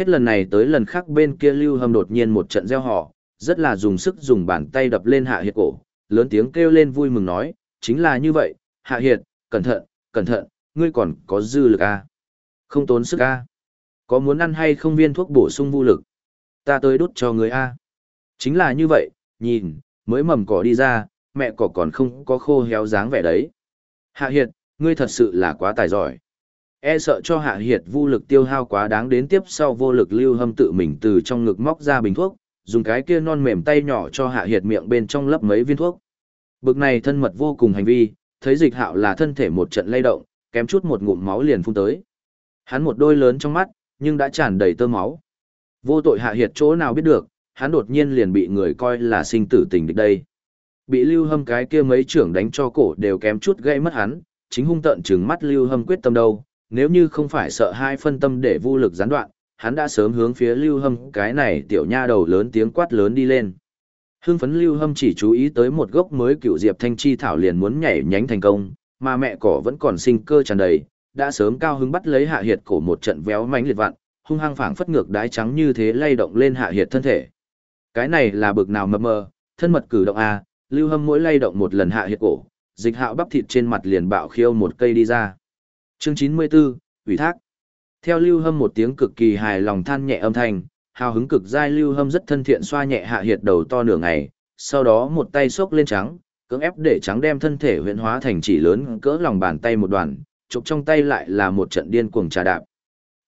Hết lần này tới lần khác bên kia Lưu Hâm đột nhiên một trận gieo họ, rất là dùng sức dùng bàn tay đập lên Hạ Hiệt cổ, lớn tiếng kêu lên vui mừng nói, chính là như vậy, Hạ Hiệt, cẩn thận, cẩn thận, ngươi còn có dư lực à? Không tốn sức à? Có muốn ăn hay không viên thuốc bổ sung vô lực? Ta tới đốt cho ngươi à? Chính là như vậy, nhìn, mới mầm cỏ đi ra, mẹ cỏ còn không có khô héo dáng vẻ đấy. Hạ Hiệt, ngươi thật sự là quá tài giỏi. E sợ cho Hạ Hiệt vô lực tiêu hao quá đáng đến tiếp sau vô lực lưu hâm tự mình từ trong ngực móc ra bình thuốc, dùng cái kia non mềm tay nhỏ cho Hạ Hiệt miệng bên trong lấp mấy viên thuốc. Bực này thân mật vô cùng hành vi, thấy dịch hạo là thân thể một trận lay động, kém chút một ngụm máu liền phun tới. Hắn một đôi lớn trong mắt, nhưng đã tràn đầy tơ máu. Vô tội Hạ Hiệt chỗ nào biết được, hắn đột nhiên liền bị người coi là sinh tử tình địch đây. Bị lưu hâm cái kia mấy trưởng đánh cho cổ đều kém chút gây mất hắn, chính hung tận trừng mắt lưu hâm quyết tâm đâu, nếu như không phải sợ hai phân tâm để vô lực gián đoạn, hắn đã sớm hướng phía lưu hâm cái này tiểu nha đầu lớn tiếng quát lớn đi lên. Hưng phấn lưu hâm chỉ chú ý tới một gốc mới cựu diệp thanh chi thảo liền muốn nhảy nhánh thành công, mà mẹ cỏ vẫn còn sinh cơ tràn đầy, đã sớm cao hứng bắt lấy hạ hiệt cổ một trận véo mánh liệt vặn, hung hăng phảng phất ngược đái trắng như thế lay động lên hạ hiệt thân thể. Cái này là bực nào mập mờ, thân mật cử động a, lưu hâm mỗi lay động một lần hạ hiệt cổ, dịch hạo bắp thịt trên mặt liền bạo khiêu một cây đi ra. Chương 94, ủy thác. Theo lưu hâm một tiếng cực kỳ hài lòng than nhẹ âm thanh, hào hứng cực dai lưu hâm rất thân thiện xoa nhẹ hạ hiệt đầu to nửa ngày, sau đó một tay xốc lên trắng, cưỡng ép để trắng đem thân thể huyễn hóa thành chỉ lớn cỡ lòng bàn tay một đoàn, chụp trong tay lại là một trận điên cuồng trà đạp.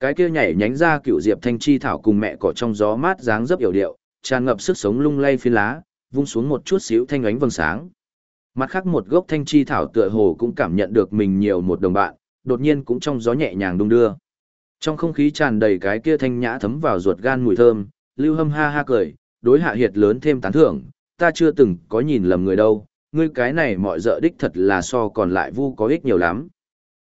Cái kia nhảy nhánh ra cựu diệp thanh chi thảo cùng mẹ cỏ trong gió mát dáng dấp yểu điệu, tràn ngập sức sống lung lay phiến lá, vung xuống một chút xíu thanh ánh vầng sáng. Mặt khác một gốc thanh chi thảo tựa hồ cũng cảm nhận được mình nhiều một đồng bạn, đột nhiên cũng trong gió nhẹ nhàng đung đưa. Trong không khí tràn đầy cái kia thanh nhã thấm vào ruột gan mùi thơm, Lưu Hâm ha ha cười, đối hạ hiệt lớn thêm tán thưởng, ta chưa từng có nhìn lầm người đâu, ngươi cái này mọi dợ đích thật là so còn lại vu có ích nhiều lắm.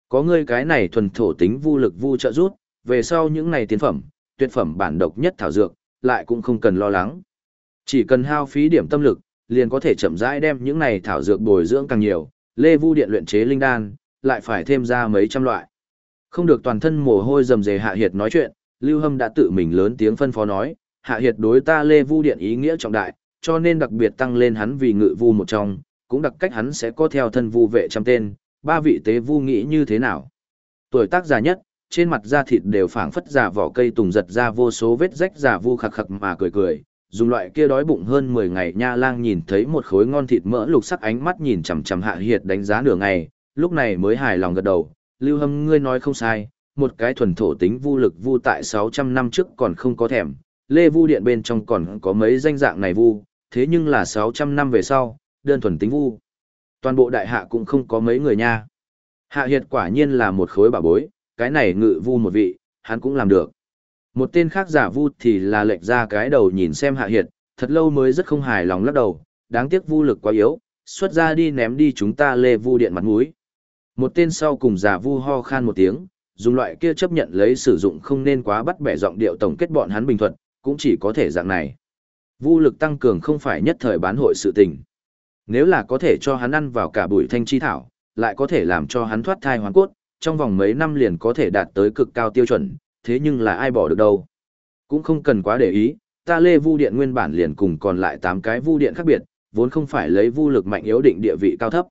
Có ngươi cái này thuần thổ tính vu lực vu trợ rút, về sau những này tiến phẩm, tuyệt phẩm bản độc nhất thảo dược, lại cũng không cần lo lắng. Chỉ cần hao phí điểm tâm lực, liền có thể chậm rãi đem những này thảo dược bồi dưỡng càng nhiều, lê vu điện luyện chế linh đan, lại phải thêm ra mấy trăm loại. Không được toàn thân mồ hôi rầm rề Hạ Hiệt nói chuyện, Lưu Hâm đã tự mình lớn tiếng phân phó nói, Hạ Hiệt đối ta Lê Vu Điện ý nghĩa trọng đại, cho nên đặc biệt tăng lên hắn vì ngự vu một trong, cũng đặc cách hắn sẽ có theo thân vu vệ trăm tên, ba vị tế vu nghĩ như thế nào. Tuổi tác già nhất, trên mặt da thịt đều phảng phất giả vỏ cây tùng giật ra vô số vết rách giả vu khặc khặc mà cười cười, dùng loại kia đói bụng hơn 10 ngày nha lang nhìn thấy một khối ngon thịt mỡ lục sắc ánh mắt nhìn chằm chằm Hạ Hiệt đánh giá nửa ngày, lúc này mới hài lòng gật đầu, Lưu Hâm ngươi nói không sai, một cái thuần thổ tính vu lực vu tại 600 năm trước còn không có thèm, Lê Vu Điện bên trong còn có mấy danh dạng này vu, thế nhưng là 600 năm về sau, đơn thuần tính vu. Toàn bộ đại hạ cũng không có mấy người nha. Hạ Hiệt quả nhiên là một khối bảo bối, cái này ngự vu một vị, hắn cũng làm được. Một tên khác giả vu thì là lệch ra cái đầu nhìn xem Hạ Hiệt, thật lâu mới rất không hài lòng lắc đầu, đáng tiếc vu lực quá yếu, xuất ra đi ném đi chúng ta Lê Vu Điện mặt mũi. Một tên sau cùng giả vu ho khan một tiếng, dùng loại kia chấp nhận lấy sử dụng không nên quá bắt bẻ giọng điệu tổng kết bọn hắn bình thuận, cũng chỉ có thể dạng này. Vu lực tăng cường không phải nhất thời bán hội sự tình. Nếu là có thể cho hắn ăn vào cả bụi thanh chi thảo, lại có thể làm cho hắn thoát thai hoàn cốt, trong vòng mấy năm liền có thể đạt tới cực cao tiêu chuẩn, thế nhưng là ai bỏ được đâu. Cũng không cần quá để ý, ta lê vu điện nguyên bản liền cùng còn lại 8 cái vu điện khác biệt, vốn không phải lấy vu lực mạnh yếu định địa vị cao thấp.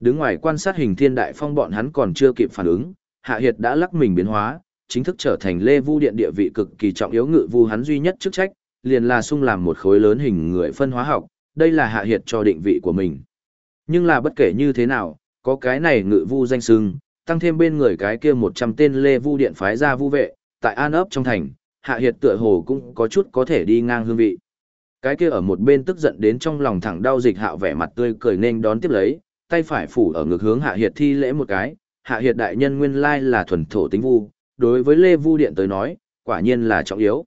Đứng ngoài quan sát hình thiên đại phong bọn hắn còn chưa kịp phản ứng, Hạ Hiệt đã lắc mình biến hóa, chính thức trở thành Lê Vu Điện địa vị cực kỳ trọng yếu ngự vu hắn duy nhất chức trách, liền là sung làm một khối lớn hình người phân hóa học, đây là Hạ Hiệt cho định vị của mình. Nhưng là bất kể như thế nào, có cái này ngự vu danh sưng, tăng thêm bên người cái kia 100 tên Lê Vu Điện phái ra vu vệ, tại An ấp trong thành, Hạ Hiệt tựa hồ cũng có chút có thể đi ngang hương vị. Cái kia ở một bên tức giận đến trong lòng thẳng đau dịch hạo vẻ mặt tươi cười nên đón tiếp lấy, tay phải phủ ở ngược hướng Hạ Hiệt thi lễ một cái, Hạ Hiệt đại nhân nguyên lai là thuần thổ tính vu, đối với Lê Vu Điện tới nói, quả nhiên là trọng yếu.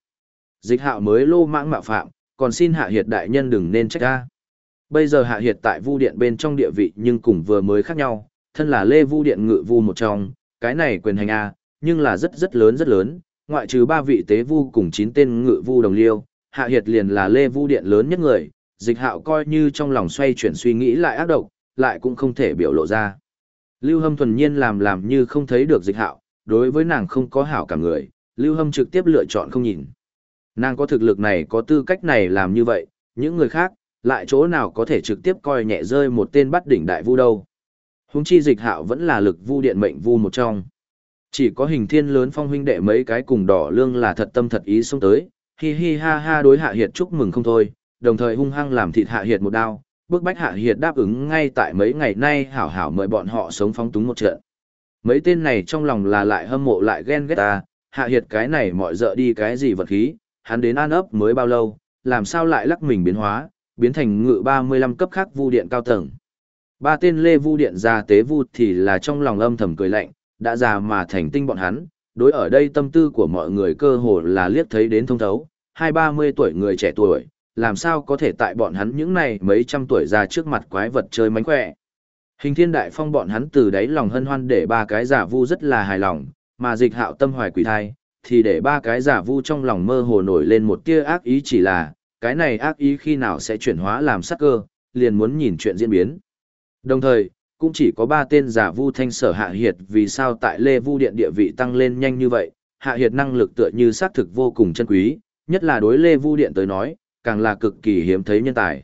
Dịch hạo mới lô mãng mạo phạm, còn xin Hạ Hiệt đại nhân đừng nên trách ra. Bây giờ Hạ Hiệt tại Vu Điện bên trong địa vị nhưng cùng vừa mới khác nhau, thân là Lê Vu Điện ngự vu một trong, cái này quyền hành A, nhưng là rất rất lớn rất lớn, ngoại trừ ba vị tế vu cùng chín tên ngự vu đồng liêu, Hạ Hiệt liền là Lê Vu Điện lớn nhất người, dịch hạo coi như trong lòng xoay chuyển suy nghĩ lại ác độc, lại cũng không thể biểu lộ ra. Lưu Hâm thuần nhiên làm làm như không thấy được dịch hạo, đối với nàng không có hảo cả người, Lưu Hâm trực tiếp lựa chọn không nhìn. Nàng có thực lực này có tư cách này làm như vậy, những người khác, lại chỗ nào có thể trực tiếp coi nhẹ rơi một tên bắt đỉnh đại vu đâu. Húng chi dịch hạo vẫn là lực vu điện mệnh vu một trong. Chỉ có hình thiên lớn phong huynh đệ mấy cái cùng đỏ lương là thật tâm thật ý xông tới, hi hi ha ha đối hạ hiệt chúc mừng không thôi, đồng thời hung hăng làm thịt hạ hiệt một đao, bức bách hạ hiệt đáp ứng ngay tại mấy ngày nay hảo hảo mời bọn họ sống phóng túng một trận. Mấy tên này trong lòng là lại hâm mộ lại ghen ghét ta, hạ hiệt cái này mọi dợ đi cái gì vật khí, hắn đến an ấp mới bao lâu, làm sao lại lắc mình biến hóa, biến thành ngự 35 cấp khác vu điện cao tầng. Ba tên lê vu điện già tế vu thì là trong lòng âm thầm cười lạnh, đã già mà thành tinh bọn hắn, đối ở đây tâm tư của mọi người cơ hồ là liếc thấy đến thông thấu, hai ba mươi tuổi người trẻ tuổi, làm sao có thể tại bọn hắn những này mấy trăm tuổi già trước mặt quái vật chơi mánh khỏe. Hình thiên đại phong bọn hắn từ đáy lòng hân hoan để ba cái giả vu rất là hài lòng, mà dịch hạo tâm hoài quỷ thai, thì để ba cái giả vu trong lòng mơ hồ nổi lên một tia ác ý chỉ là, cái này ác ý khi nào sẽ chuyển hóa làm sắc cơ, liền muốn nhìn chuyện diễn biến. Đồng thời, cũng chỉ có ba tên giả vu thanh sở hạ hiệt vì sao tại lê vu điện địa vị tăng lên nhanh như vậy, hạ hiệt năng lực tựa như xác thực vô cùng chân quý, nhất là đối lê vu điện tới nói, càng là cực kỳ hiếm thấy nhân tài.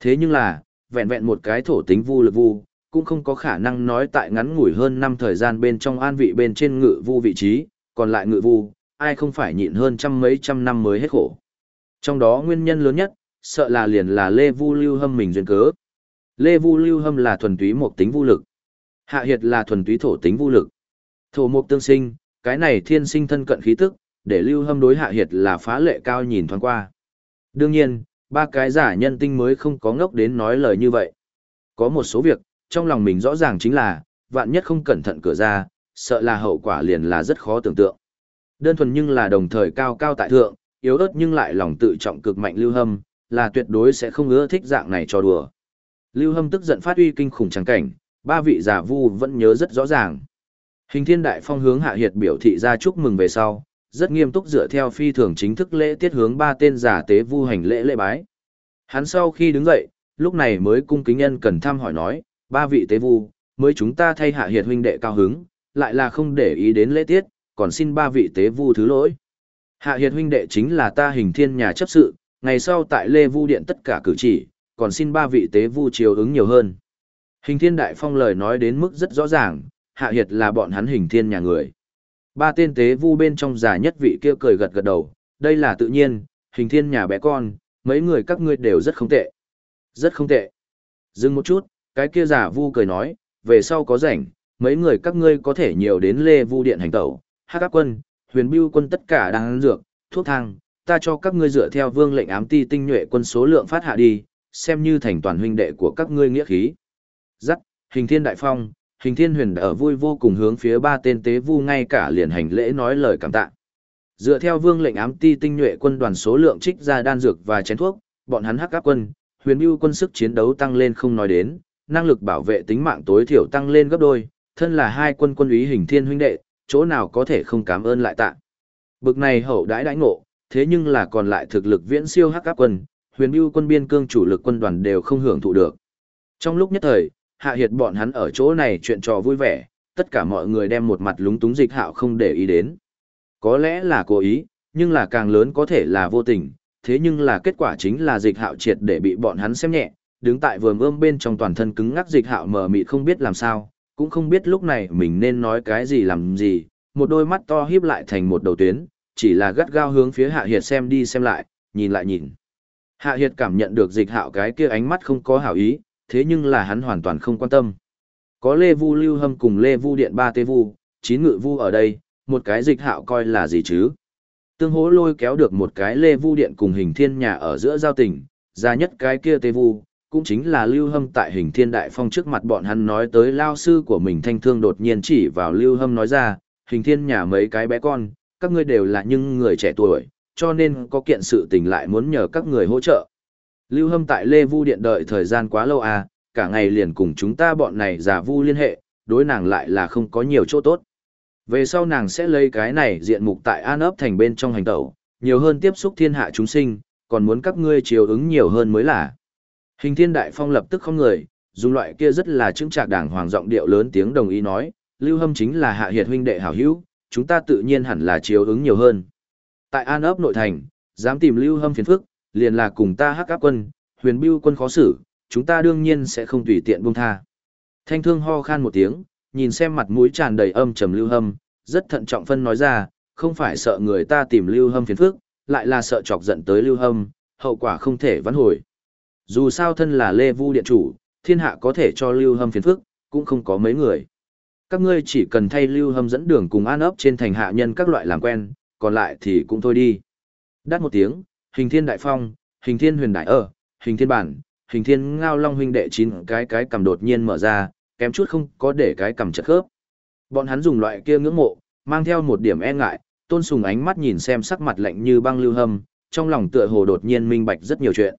Thế nhưng là, vẹn vẹn một cái thổ tính vu lực vu, cũng không có khả năng nói tại ngắn ngủi hơn năm thời gian bên trong an vị bên trên ngự vu vị trí, còn lại ngự vu, ai không phải nhịn hơn trăm mấy trăm năm mới hết khổ. Trong đó nguyên nhân lớn nhất, sợ là liền là Lê Vu Lưu Hâm mình duyên cớ. Lê Vu Lưu Hâm là thuần túy một tính vô lực. Hạ Hiệt là thuần túy thổ tính vô lực. Thổ mục tương sinh, cái này thiên sinh thân cận khí tức, để Lưu Hâm đối Hạ Hiệt là phá lệ cao nhìn thoáng qua. Đương nhiên, ba cái giả nhân tinh mới không có ngốc đến nói lời như vậy. Có một số việc, trong lòng mình rõ ràng chính là, vạn nhất không cẩn thận cửa ra, sợ là hậu quả liền là rất khó tưởng tượng. Đơn thuần nhưng là đồng thời cao cao tại thượng, yếu ớt nhưng lại lòng tự trọng cực mạnh Lưu Hâm, là tuyệt đối sẽ không ưa thích dạng này cho đùa. Lưu Hâm tức giận phát uy kinh khủng trắng cảnh, ba vị giả vu vẫn nhớ rất rõ ràng. Hình Thiên Đại Phong hướng Hạ Hiệt biểu thị ra chúc mừng về sau, rất nghiêm túc dựa theo phi thường chính thức lễ tiết hướng ba tên giả tế vu hành lễ lễ bái. Hắn sau khi đứng dậy, lúc này mới cung kính nhân cần thăm hỏi nói, ba vị tế vu, mới chúng ta thay Hạ Hiệt huynh đệ cao hứng, lại là không để ý đến lễ tiết, còn xin ba vị tế vu thứ lỗi. Hạ Hiệt huynh đệ chính là ta hình thiên nhà chấp sự, ngày sau tại Lê Vu Điện tất cả cử chỉ, còn xin ba vị tế vu chiều ứng nhiều hơn. Hình thiên đại phong lời nói đến mức rất rõ ràng, Hạ Hiệt là bọn hắn hình thiên nhà người. Ba tên tế vu bên trong già nhất vị kia cười gật gật đầu, đây là tự nhiên, hình thiên nhà bé con, mấy người các ngươi đều rất không tệ. Rất không tệ. Dừng một chút, cái kia giả vu cười nói, về sau có rảnh, mấy người các ngươi có thể nhiều đến Lê Vu Điện hành tẩu, hát các quân, huyền bưu quân tất cả đang ăn dược, thuốc thang, ta cho các ngươi dựa theo vương lệnh ám ti tinh nhuệ quân số lượng phát hạ đi, xem như thành toàn huynh đệ của các ngươi nghĩa khí. Dắt, hình thiên đại phong, hình thiên huyền ở vui vô cùng hướng phía ba tên tế vu ngay cả liền hành lễ nói lời cảm tạ. Dựa theo vương lệnh ám ti tinh nhuệ quân đoàn số lượng trích ra đan dược và chén thuốc, bọn hắn hắc áp quân, huyền mưu quân sức chiến đấu tăng lên không nói đến, năng lực bảo vệ tính mạng tối thiểu tăng lên gấp đôi, thân là hai quân quân úy hình thiên huynh đệ, chỗ nào có thể không cảm ơn lại tạ. Bực này hậu đãi đãi ngộ, thế nhưng là còn lại thực lực viễn siêu hắc áp quân, huyền mưu quân biên cương chủ lực quân đoàn đều không hưởng thụ được. Trong lúc nhất thời, hạ hiệt bọn hắn ở chỗ này chuyện trò vui vẻ, tất cả mọi người đem một mặt lúng túng dịch hạo không để ý đến. Có lẽ là cố ý, nhưng là càng lớn có thể là vô tình, thế nhưng là kết quả chính là dịch hạo triệt để bị bọn hắn xem nhẹ, đứng tại vườn ươm bên trong toàn thân cứng ngắc dịch hạo mờ mịt không biết làm sao, cũng không biết lúc này mình nên nói cái gì làm gì, một đôi mắt to híp lại thành một đầu tuyến, chỉ là gắt gao hướng phía Hạ Hiệt xem đi xem lại, nhìn lại nhìn. Hạ Hiệt cảm nhận được dịch hạo cái kia ánh mắt không có hảo ý, thế nhưng là hắn hoàn toàn không quan tâm. Có Lê Vu Lưu Hâm cùng Lê Vu Điện ba tê vu, chín ngự vu ở đây, một cái dịch hạo coi là gì chứ? Tương hỗ lôi kéo được một cái Lê Vu Điện cùng hình thiên nhà ở giữa giao tình, ra nhất cái kia tê vu, cũng chính là Lưu Hâm tại hình thiên đại phong trước mặt bọn hắn nói tới lao sư của mình thanh thương đột nhiên chỉ vào Lưu Hâm nói ra, hình thiên nhà mấy cái bé con, các ngươi đều là những người trẻ tuổi, cho nên có kiện sự tình lại muốn nhờ các người hỗ trợ. Lưu Hâm tại Lê Vu Điện đợi thời gian quá lâu à, cả ngày liền cùng chúng ta bọn này giả vu liên hệ, đối nàng lại là không có nhiều chỗ tốt. Về sau nàng sẽ lấy cái này diện mục tại An ấp thành bên trong hành tẩu, nhiều hơn tiếp xúc thiên hạ chúng sinh, còn muốn các ngươi chiều ứng nhiều hơn mới là. Hình thiên đại phong lập tức không người, dùng loại kia rất là chứng trạc đảng hoàng giọng điệu lớn tiếng đồng ý nói, Lưu Hâm chính là hạ hiệt huynh đệ hảo hữu, chúng ta tự nhiên hẳn là chiếu ứng nhiều hơn. Tại An ấp nội thành, dám tìm Lưu Hâm phiền phức, liền là cùng ta hắc áp quân, huyền bưu quân khó xử, chúng ta đương nhiên sẽ không tùy tiện buông tha. Thanh thương ho khan một tiếng, nhìn xem mặt mũi tràn đầy âm trầm Lưu Hâm, rất thận trọng phân nói ra, không phải sợ người ta tìm Lưu Hâm phiền phức, lại là sợ chọc giận tới Lưu Hâm, hậu quả không thể vãn hồi. Dù sao thân là Lê Vu điện chủ, thiên hạ có thể cho Lưu Hâm phiền phức, cũng không có mấy người. Các ngươi chỉ cần thay Lưu Hâm dẫn đường cùng an ấp trên thành hạ nhân các loại làm quen, còn lại thì cũng thôi đi. đắt một tiếng, hình thiên đại phong, hình thiên huyền đại ở, hình thiên bản, hình thiên ngao long huynh đệ chín cái cái cầm đột nhiên mở ra, kém chút không có để cái cầm chật khớp. Bọn hắn dùng loại kia ngưỡng mộ, mang theo một điểm e ngại, tôn sùng ánh mắt nhìn xem sắc mặt lạnh như băng lưu hâm, trong lòng tựa hồ đột nhiên minh bạch rất nhiều chuyện.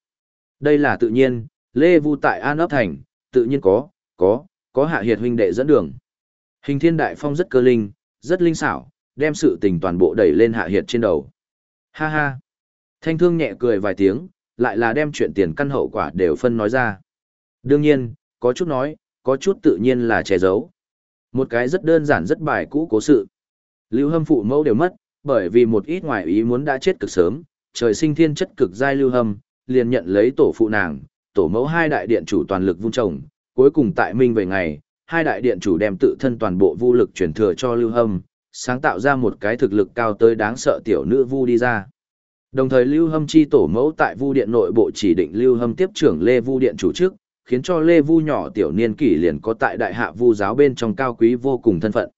Đây là tự nhiên, Lê Vu tại An ấp thành, tự nhiên có, có, có hạ hiệt huynh đệ dẫn đường. Hình thiên đại phong rất cơ linh, rất linh xảo, đem sự tình toàn bộ đẩy lên hạ hiệt trên đầu. Ha ha. Thanh thương nhẹ cười vài tiếng, lại là đem chuyện tiền căn hậu quả đều phân nói ra. Đương nhiên, có chút nói, có chút tự nhiên là che giấu. Một cái rất đơn giản rất bài cũ cố sự. Lưu hâm phụ mẫu đều mất, bởi vì một ít ngoại ý muốn đã chết cực sớm, trời sinh thiên chất cực giai lưu hâm, liền nhận lấy tổ phụ nàng, tổ mẫu hai đại điện chủ toàn lực vung trồng, cuối cùng tại minh về ngày, hai đại điện chủ đem tự thân toàn bộ vu lực chuyển thừa cho lưu hâm, sáng tạo ra một cái thực lực cao tới đáng sợ tiểu nữ vu đi ra. Đồng thời Lưu Hâm chi tổ mẫu tại Vu Điện nội bộ chỉ định Lưu Hâm tiếp trưởng Lê Vu Điện chủ chức, khiến cho Lê Vu nhỏ tiểu niên kỷ liền có tại đại hạ Vu giáo bên trong cao quý vô cùng thân phận.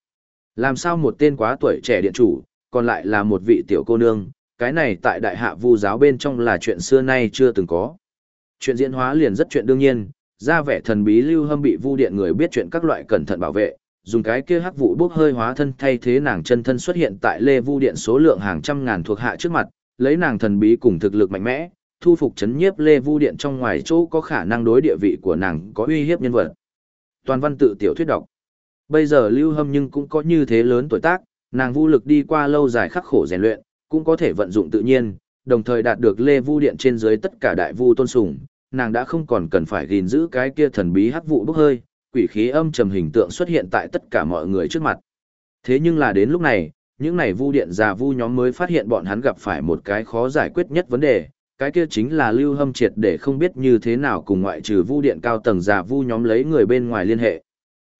Làm sao một tên quá tuổi trẻ điện chủ, còn lại là một vị tiểu cô nương, cái này tại đại hạ Vu giáo bên trong là chuyện xưa nay chưa từng có. Chuyện diễn hóa liền rất chuyện đương nhiên, ra vẻ thần bí Lưu Hâm bị Vu Điện người biết chuyện các loại cẩn thận bảo vệ, dùng cái kia hắc vụ bốc hơi hóa thân thay thế nàng chân thân xuất hiện tại Lê Vu Điện số lượng hàng trăm ngàn thuộc hạ trước mặt, lấy nàng thần bí cùng thực lực mạnh mẽ, thu phục chấn nhiếp Lê Vu Điện trong ngoài chỗ có khả năng đối địa vị của nàng có uy hiếp nhân vật. Toàn văn tự tiểu thuyết đọc. Bây giờ Lưu Hâm nhưng cũng có như thế lớn tuổi tác, nàng vu lực đi qua lâu dài khắc khổ rèn luyện, cũng có thể vận dụng tự nhiên, đồng thời đạt được Lê Vu Điện trên dưới tất cả đại vu tôn sùng, nàng đã không còn cần phải gìn giữ cái kia thần bí hắc vụ bốc hơi, quỷ khí âm trầm hình tượng xuất hiện tại tất cả mọi người trước mặt. Thế nhưng là đến lúc này, những này vu điện già vu nhóm mới phát hiện bọn hắn gặp phải một cái khó giải quyết nhất vấn đề, cái kia chính là lưu hâm triệt để không biết như thế nào cùng ngoại trừ vu điện cao tầng già vu nhóm lấy người bên ngoài liên hệ.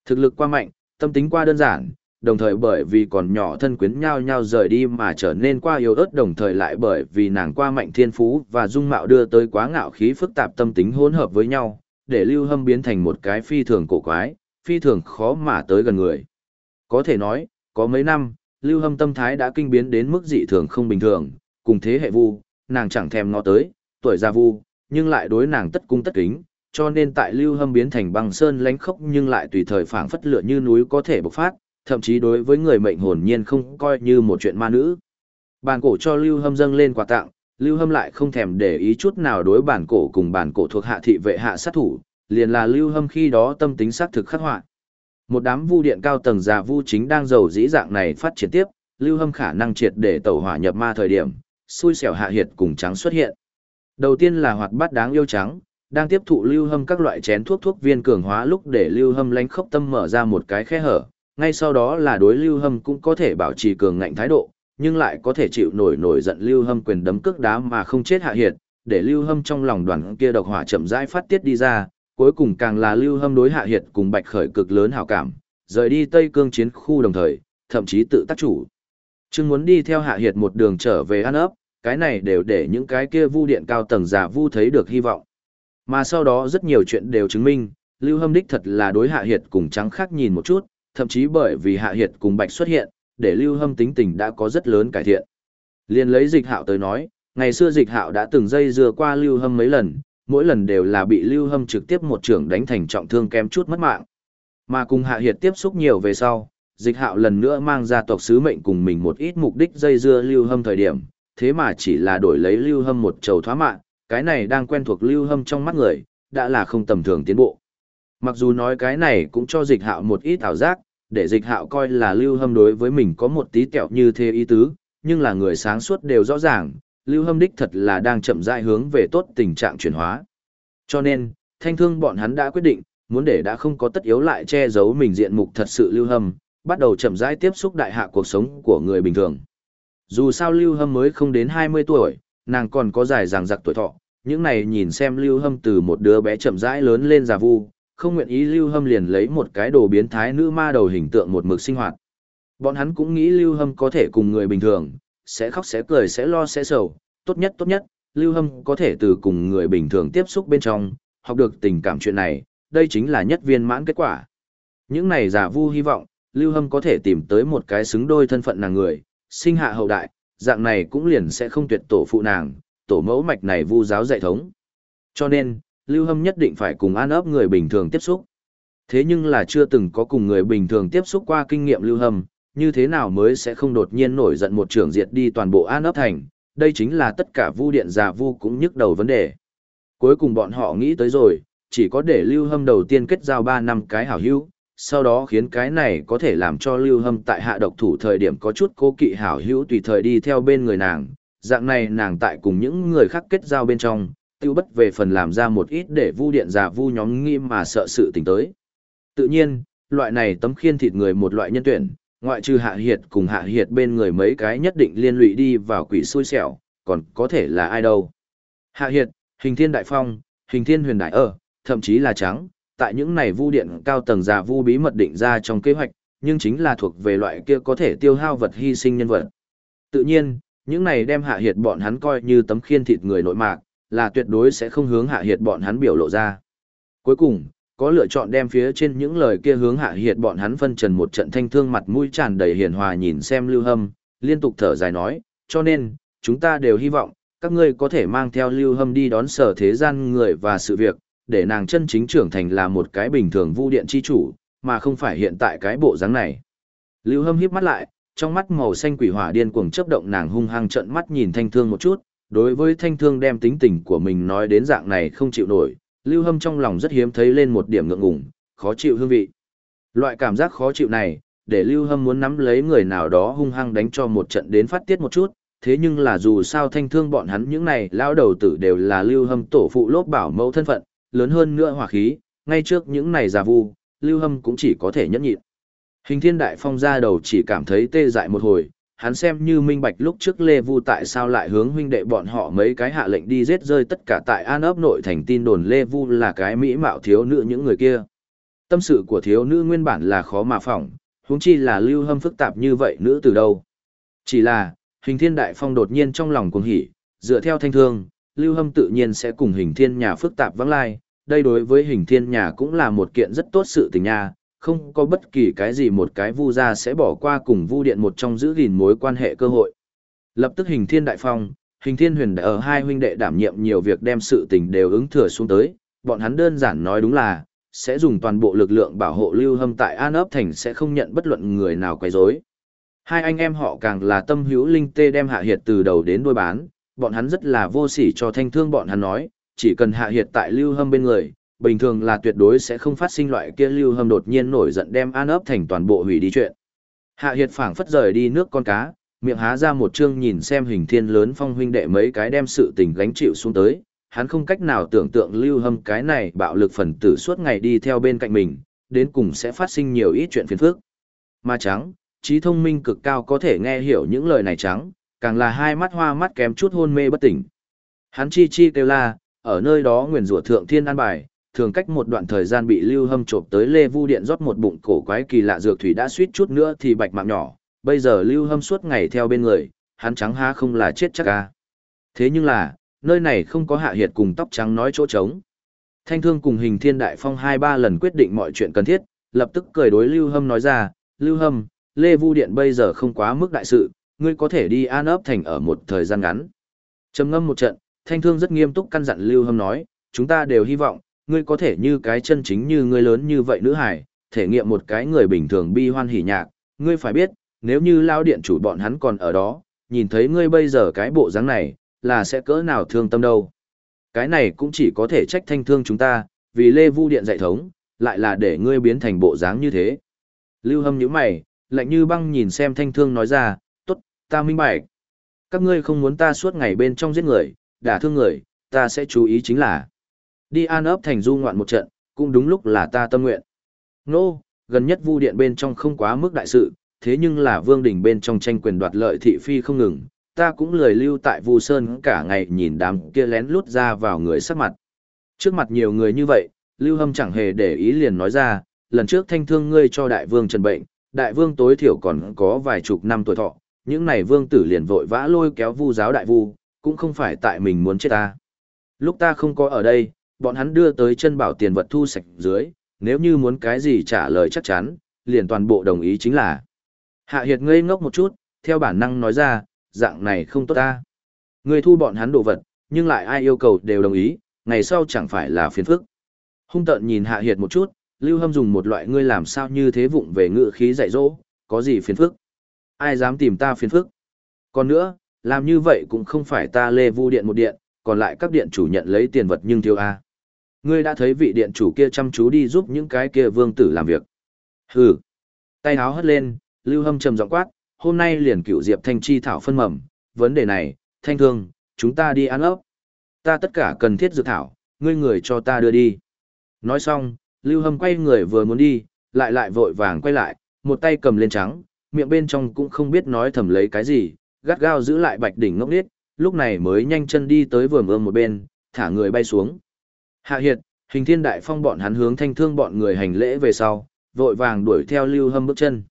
Thực lực qua mạnh, tâm tính qua đơn giản, đồng thời bởi vì còn nhỏ thân quyến nhau nhau rời đi mà trở nên qua yếu ớt đồng thời lại bởi vì nàng qua mạnh thiên phú và dung mạo đưa tới quá ngạo khí phức tạp tâm tính hỗn hợp với nhau, để lưu hâm biến thành một cái phi thường cổ quái, phi thường khó mà tới gần người. Có thể nói, có mấy năm, lưu hâm tâm thái đã kinh biến đến mức dị thường không bình thường, cùng thế hệ vu, nàng chẳng thèm ngó tới, tuổi già vu, nhưng lại đối nàng tất cung tất kính, cho nên tại lưu hâm biến thành băng sơn lánh khốc nhưng lại tùy thời phảng phất lửa như núi có thể bộc phát, thậm chí đối với người mệnh hồn nhiên không coi như một chuyện ma nữ. Bàn cổ cho lưu hâm dâng lên quà tặng, lưu hâm lại không thèm để ý chút nào đối bản cổ cùng bản cổ thuộc hạ thị vệ hạ sát thủ, liền là lưu hâm khi đó tâm tính xác thực khắc họa. Một đám vu điện cao tầng già vu chính đang giàu dĩ dạng này phát triển tiếp, lưu hâm khả năng triệt để tẩu hỏa nhập ma thời điểm, xui xẻo hạ hiệt cùng trắng xuất hiện. Đầu tiên là hoạt bát đáng yêu trắng, đang tiếp thụ lưu hâm các loại chén thuốc thuốc viên cường hóa lúc để lưu hâm lánh khốc tâm mở ra một cái khe hở, ngay sau đó là đối lưu hâm cũng có thể bảo trì cường ngạnh thái độ, nhưng lại có thể chịu nổi nổi giận lưu hâm quyền đấm cước đá mà không chết hạ hiệt, để lưu hâm trong lòng đoàn kia độc hỏa chậm rãi phát tiết đi ra, cuối cùng càng là lưu hâm đối hạ hiệt cùng bạch khởi cực lớn hảo cảm, rời đi Tây Cương chiến khu đồng thời, thậm chí tự tác chủ. Chưng muốn đi theo hạ hiệt một đường trở về ăn ấp, cái này đều để những cái kia vu điện cao tầng giả vu thấy được hy vọng. Mà sau đó rất nhiều chuyện đều chứng minh, lưu hâm đích thật là đối hạ hiệt cùng trắng khác nhìn một chút, thậm chí bởi vì hạ hiệt cùng bạch xuất hiện, để lưu hâm tính tình đã có rất lớn cải thiện. Liên lấy dịch hạo tới nói, ngày xưa dịch hạo đã từng dây dưa qua lưu hâm mấy lần, mỗi lần đều là bị Lưu Hâm trực tiếp một trưởng đánh thành trọng thương kém chút mất mạng. Mà cùng Hạ Hiệt tiếp xúc nhiều về sau, dịch hạo lần nữa mang ra tộc sứ mệnh cùng mình một ít mục đích dây dưa Lưu Hâm thời điểm, thế mà chỉ là đổi lấy Lưu Hâm một trầu thoá mạng, cái này đang quen thuộc Lưu Hâm trong mắt người, đã là không tầm thường tiến bộ. Mặc dù nói cái này cũng cho dịch hạo một ít ảo giác, để dịch hạo coi là Lưu Hâm đối với mình có một tí kẹo như thế ý tứ, nhưng là người sáng suốt đều rõ ràng, Lưu Hâm đích thật là đang chậm rãi hướng về tốt tình trạng chuyển hóa. Cho nên, thanh thương bọn hắn đã quyết định, muốn để đã không có tất yếu lại che giấu mình diện mục thật sự Lưu Hâm, bắt đầu chậm rãi tiếp xúc đại hạ cuộc sống của người bình thường. Dù sao Lưu Hâm mới không đến 20 tuổi, nàng còn có dài ràng giặc tuổi thọ, những này nhìn xem Lưu Hâm từ một đứa bé chậm rãi lớn lên già vu, không nguyện ý Lưu Hâm liền lấy một cái đồ biến thái nữ ma đầu hình tượng một mực sinh hoạt. Bọn hắn cũng nghĩ Lưu Hâm có thể cùng người bình thường, sẽ khóc sẽ cười sẽ lo sẽ sầu, tốt nhất tốt nhất, Lưu Hâm có thể từ cùng người bình thường tiếp xúc bên trong, học được tình cảm chuyện này, đây chính là nhất viên mãn kết quả. Những này giả vu hy vọng, Lưu Hâm có thể tìm tới một cái xứng đôi thân phận nàng người, sinh hạ hậu đại, dạng này cũng liền sẽ không tuyệt tổ phụ nàng, tổ mẫu mạch này vu giáo dạy thống. Cho nên, Lưu Hâm nhất định phải cùng an ấp người bình thường tiếp xúc. Thế nhưng là chưa từng có cùng người bình thường tiếp xúc qua kinh nghiệm Lưu Hâm, như thế nào mới sẽ không đột nhiên nổi giận một trưởng diệt đi toàn bộ an ấp thành, đây chính là tất cả vu điện già vu cũng nhức đầu vấn đề. Cuối cùng bọn họ nghĩ tới rồi, chỉ có để Lưu Hâm đầu tiên kết giao 3 năm cái hảo hữu, sau đó khiến cái này có thể làm cho Lưu Hâm tại hạ độc thủ thời điểm có chút cố kỵ hảo hữu tùy thời đi theo bên người nàng, dạng này nàng tại cùng những người khác kết giao bên trong, tiêu bất về phần làm ra một ít để vu điện già vu nhóm nghi mà sợ sự tình tới. Tự nhiên, loại này tấm khiên thịt người một loại nhân tuyển, ngoại trừ hạ hiệt cùng hạ hiệt bên người mấy cái nhất định liên lụy đi vào quỷ xui xẻo, còn có thể là ai đâu. Hạ hiệt, hình thiên đại phong, hình thiên huyền đại ở, thậm chí là trắng, tại những này vu điện cao tầng già vu bí mật định ra trong kế hoạch, nhưng chính là thuộc về loại kia có thể tiêu hao vật hy sinh nhân vật. Tự nhiên, những này đem hạ hiệt bọn hắn coi như tấm khiên thịt người nội mạc, là tuyệt đối sẽ không hướng hạ hiệt bọn hắn biểu lộ ra. Cuối cùng, có lựa chọn đem phía trên những lời kia hướng hạ hiệt bọn hắn phân trần một trận thanh thương mặt mũi tràn đầy hiền hòa nhìn xem lưu hâm, liên tục thở dài nói, cho nên, chúng ta đều hy vọng, các ngươi có thể mang theo lưu hâm đi đón sở thế gian người và sự việc, để nàng chân chính trưởng thành là một cái bình thường vu điện chi chủ, mà không phải hiện tại cái bộ dáng này. Lưu hâm híp mắt lại, trong mắt màu xanh quỷ hỏa điên cuồng chớp động nàng hung hăng trận mắt nhìn thanh thương một chút, đối với thanh thương đem tính tình của mình nói đến dạng này không chịu nổi, lưu hâm trong lòng rất hiếm thấy lên một điểm ngượng ngùng, khó chịu hương vị. Loại cảm giác khó chịu này, để lưu hâm muốn nắm lấy người nào đó hung hăng đánh cho một trận đến phát tiết một chút, thế nhưng là dù sao thanh thương bọn hắn những này lão đầu tử đều là lưu hâm tổ phụ lốp bảo mẫu thân phận, lớn hơn nữa hỏa khí, ngay trước những này già vu, lưu hâm cũng chỉ có thể nhẫn nhịn. Hình thiên đại phong ra đầu chỉ cảm thấy tê dại một hồi, hắn xem như minh bạch lúc trước Lê Vu tại sao lại hướng huynh đệ bọn họ mấy cái hạ lệnh đi giết rơi tất cả tại An ấp nội thành tin đồn Lê Vu là cái mỹ mạo thiếu nữ những người kia. Tâm sự của thiếu nữ nguyên bản là khó mà phỏng, huống chi là lưu hâm phức tạp như vậy nữ từ đâu. Chỉ là, hình thiên đại phong đột nhiên trong lòng cuồng hỉ, dựa theo thanh thương, lưu hâm tự nhiên sẽ cùng hình thiên nhà phức tạp vắng lai, đây đối với hình thiên nhà cũng là một kiện rất tốt sự tình nha, không có bất kỳ cái gì một cái vu gia sẽ bỏ qua cùng vu điện một trong giữ gìn mối quan hệ cơ hội. Lập tức hình thiên đại phong, hình thiên huyền ở hai huynh đệ đảm nhiệm nhiều việc đem sự tình đều ứng thừa xuống tới, bọn hắn đơn giản nói đúng là, sẽ dùng toàn bộ lực lượng bảo hộ lưu hâm tại An ấp thành sẽ không nhận bất luận người nào quấy rối. Hai anh em họ càng là tâm hữu linh tê đem hạ hiệt từ đầu đến đuôi bán, bọn hắn rất là vô sỉ cho thanh thương bọn hắn nói, chỉ cần hạ hiệt tại lưu hâm bên người, bình thường là tuyệt đối sẽ không phát sinh loại kia lưu hâm đột nhiên nổi giận đem an ấp thành toàn bộ hủy đi chuyện. Hạ Hiệt phảng phất rời đi nước con cá, miệng há ra một chương nhìn xem hình thiên lớn phong huynh đệ mấy cái đem sự tình gánh chịu xuống tới, hắn không cách nào tưởng tượng lưu hâm cái này bạo lực phần tử suốt ngày đi theo bên cạnh mình, đến cùng sẽ phát sinh nhiều ít chuyện phiền phức. Mà trắng, trí thông minh cực cao có thể nghe hiểu những lời này trắng, càng là hai mắt hoa mắt kém chút hôn mê bất tỉnh. Hắn chi chi kêu la, ở nơi đó nguyền rủa thượng thiên an bài, thường cách một đoạn thời gian bị lưu hâm trộm tới lê vu điện rót một bụng cổ quái kỳ lạ dược thủy đã suýt chút nữa thì bạch mạng nhỏ. Bây giờ lưu hâm suốt ngày theo bên người, hắn trắng ha không là chết chắc ca thế nhưng là, nơi này không có hạ hiệt cùng tóc trắng nói chỗ trống. Thanh thương cùng hình thiên đại phong hai ba lần quyết định mọi chuyện cần thiết, lập tức cười đối lưu hâm nói ra, lưu hâm, lê vu điện bây giờ không quá mức đại sự, ngươi có thể đi an ấp thành ở một thời gian ngắn. Trầm ngâm một trận, thanh thương rất nghiêm túc căn dặn lưu hâm nói, chúng ta đều hy vọng ngươi có thể như cái chân chính như ngươi lớn như vậy nữ hải, thể nghiệm một cái người bình thường bi hoan hỉ nhạc, ngươi phải biết, nếu như lao điện chủ bọn hắn còn ở đó, nhìn thấy ngươi bây giờ cái bộ dáng này, là sẽ cỡ nào thương tâm đâu. Cái này cũng chỉ có thể trách thanh thương chúng ta, vì Lê Vu Điện dạy thống, lại là để ngươi biến thành bộ dáng như thế. Lưu hâm nhíu mày, lạnh như băng nhìn xem thanh thương nói ra, tốt, ta minh bạch. Các ngươi không muốn ta suốt ngày bên trong giết người, đả thương người, ta sẽ chú ý chính là Đi an ấp thành du ngoạn một trận, cũng đúng lúc là ta tâm nguyện. Nô, gần nhất vu điện bên trong không quá mức đại sự, thế nhưng là vương đình bên trong tranh quyền đoạt lợi thị phi không ngừng, ta cũng lười lưu tại vu sơn cả ngày nhìn đám kia lén lút ra vào người sắc mặt. Trước mặt nhiều người như vậy, Lưu Hâm chẳng hề để ý liền nói ra, lần trước thanh thương ngươi cho đại vương trần bệnh, đại vương tối thiểu còn có vài chục năm tuổi thọ, những này vương tử liền vội vã lôi kéo vu giáo đại vu, cũng không phải tại mình muốn chết ta. Lúc ta không có ở đây, bọn hắn đưa tới chân bảo tiền vật thu sạch dưới, nếu như muốn cái gì trả lời chắc chắn, liền toàn bộ đồng ý chính là. Hạ Hiệt ngây ngốc một chút, theo bản năng nói ra, dạng này không tốt ta. Người thu bọn hắn đồ vật, nhưng lại ai yêu cầu đều đồng ý, ngày sau chẳng phải là phiền phức. Hung tợn nhìn Hạ Hiệt một chút, Lưu Hâm dùng một loại ngươi làm sao như thế vụng về ngự khí dạy dỗ, có gì phiền phức. Ai dám tìm ta phiền phức. Còn nữa, làm như vậy cũng không phải ta lê vu điện một điện, còn lại các điện chủ nhận lấy tiền vật nhưng thiếu a. Ngươi đã thấy vị điện chủ kia chăm chú đi giúp những cái kia vương tử làm việc. Hừ. Tay háo hất lên, Lưu Hâm trầm giọng quát, hôm nay liền cựu Diệp Thanh chi thảo phân mầm, vấn đề này, Thanh Thương, chúng ta đi ăn ốc. Ta tất cả cần thiết dược thảo, ngươi người cho ta đưa đi. Nói xong, Lưu Hâm quay người vừa muốn đi, lại lại vội vàng quay lại, một tay cầm lên trắng, miệng bên trong cũng không biết nói thầm lấy cái gì, gắt gao giữ lại bạch đỉnh ngốc nít, lúc này mới nhanh chân đi tới vườn ươm một bên, thả người bay xuống. Hạ Hiệt, hình thiên đại phong bọn hắn hướng thanh thương bọn người hành lễ về sau, vội vàng đuổi theo Lưu Hâm bước chân.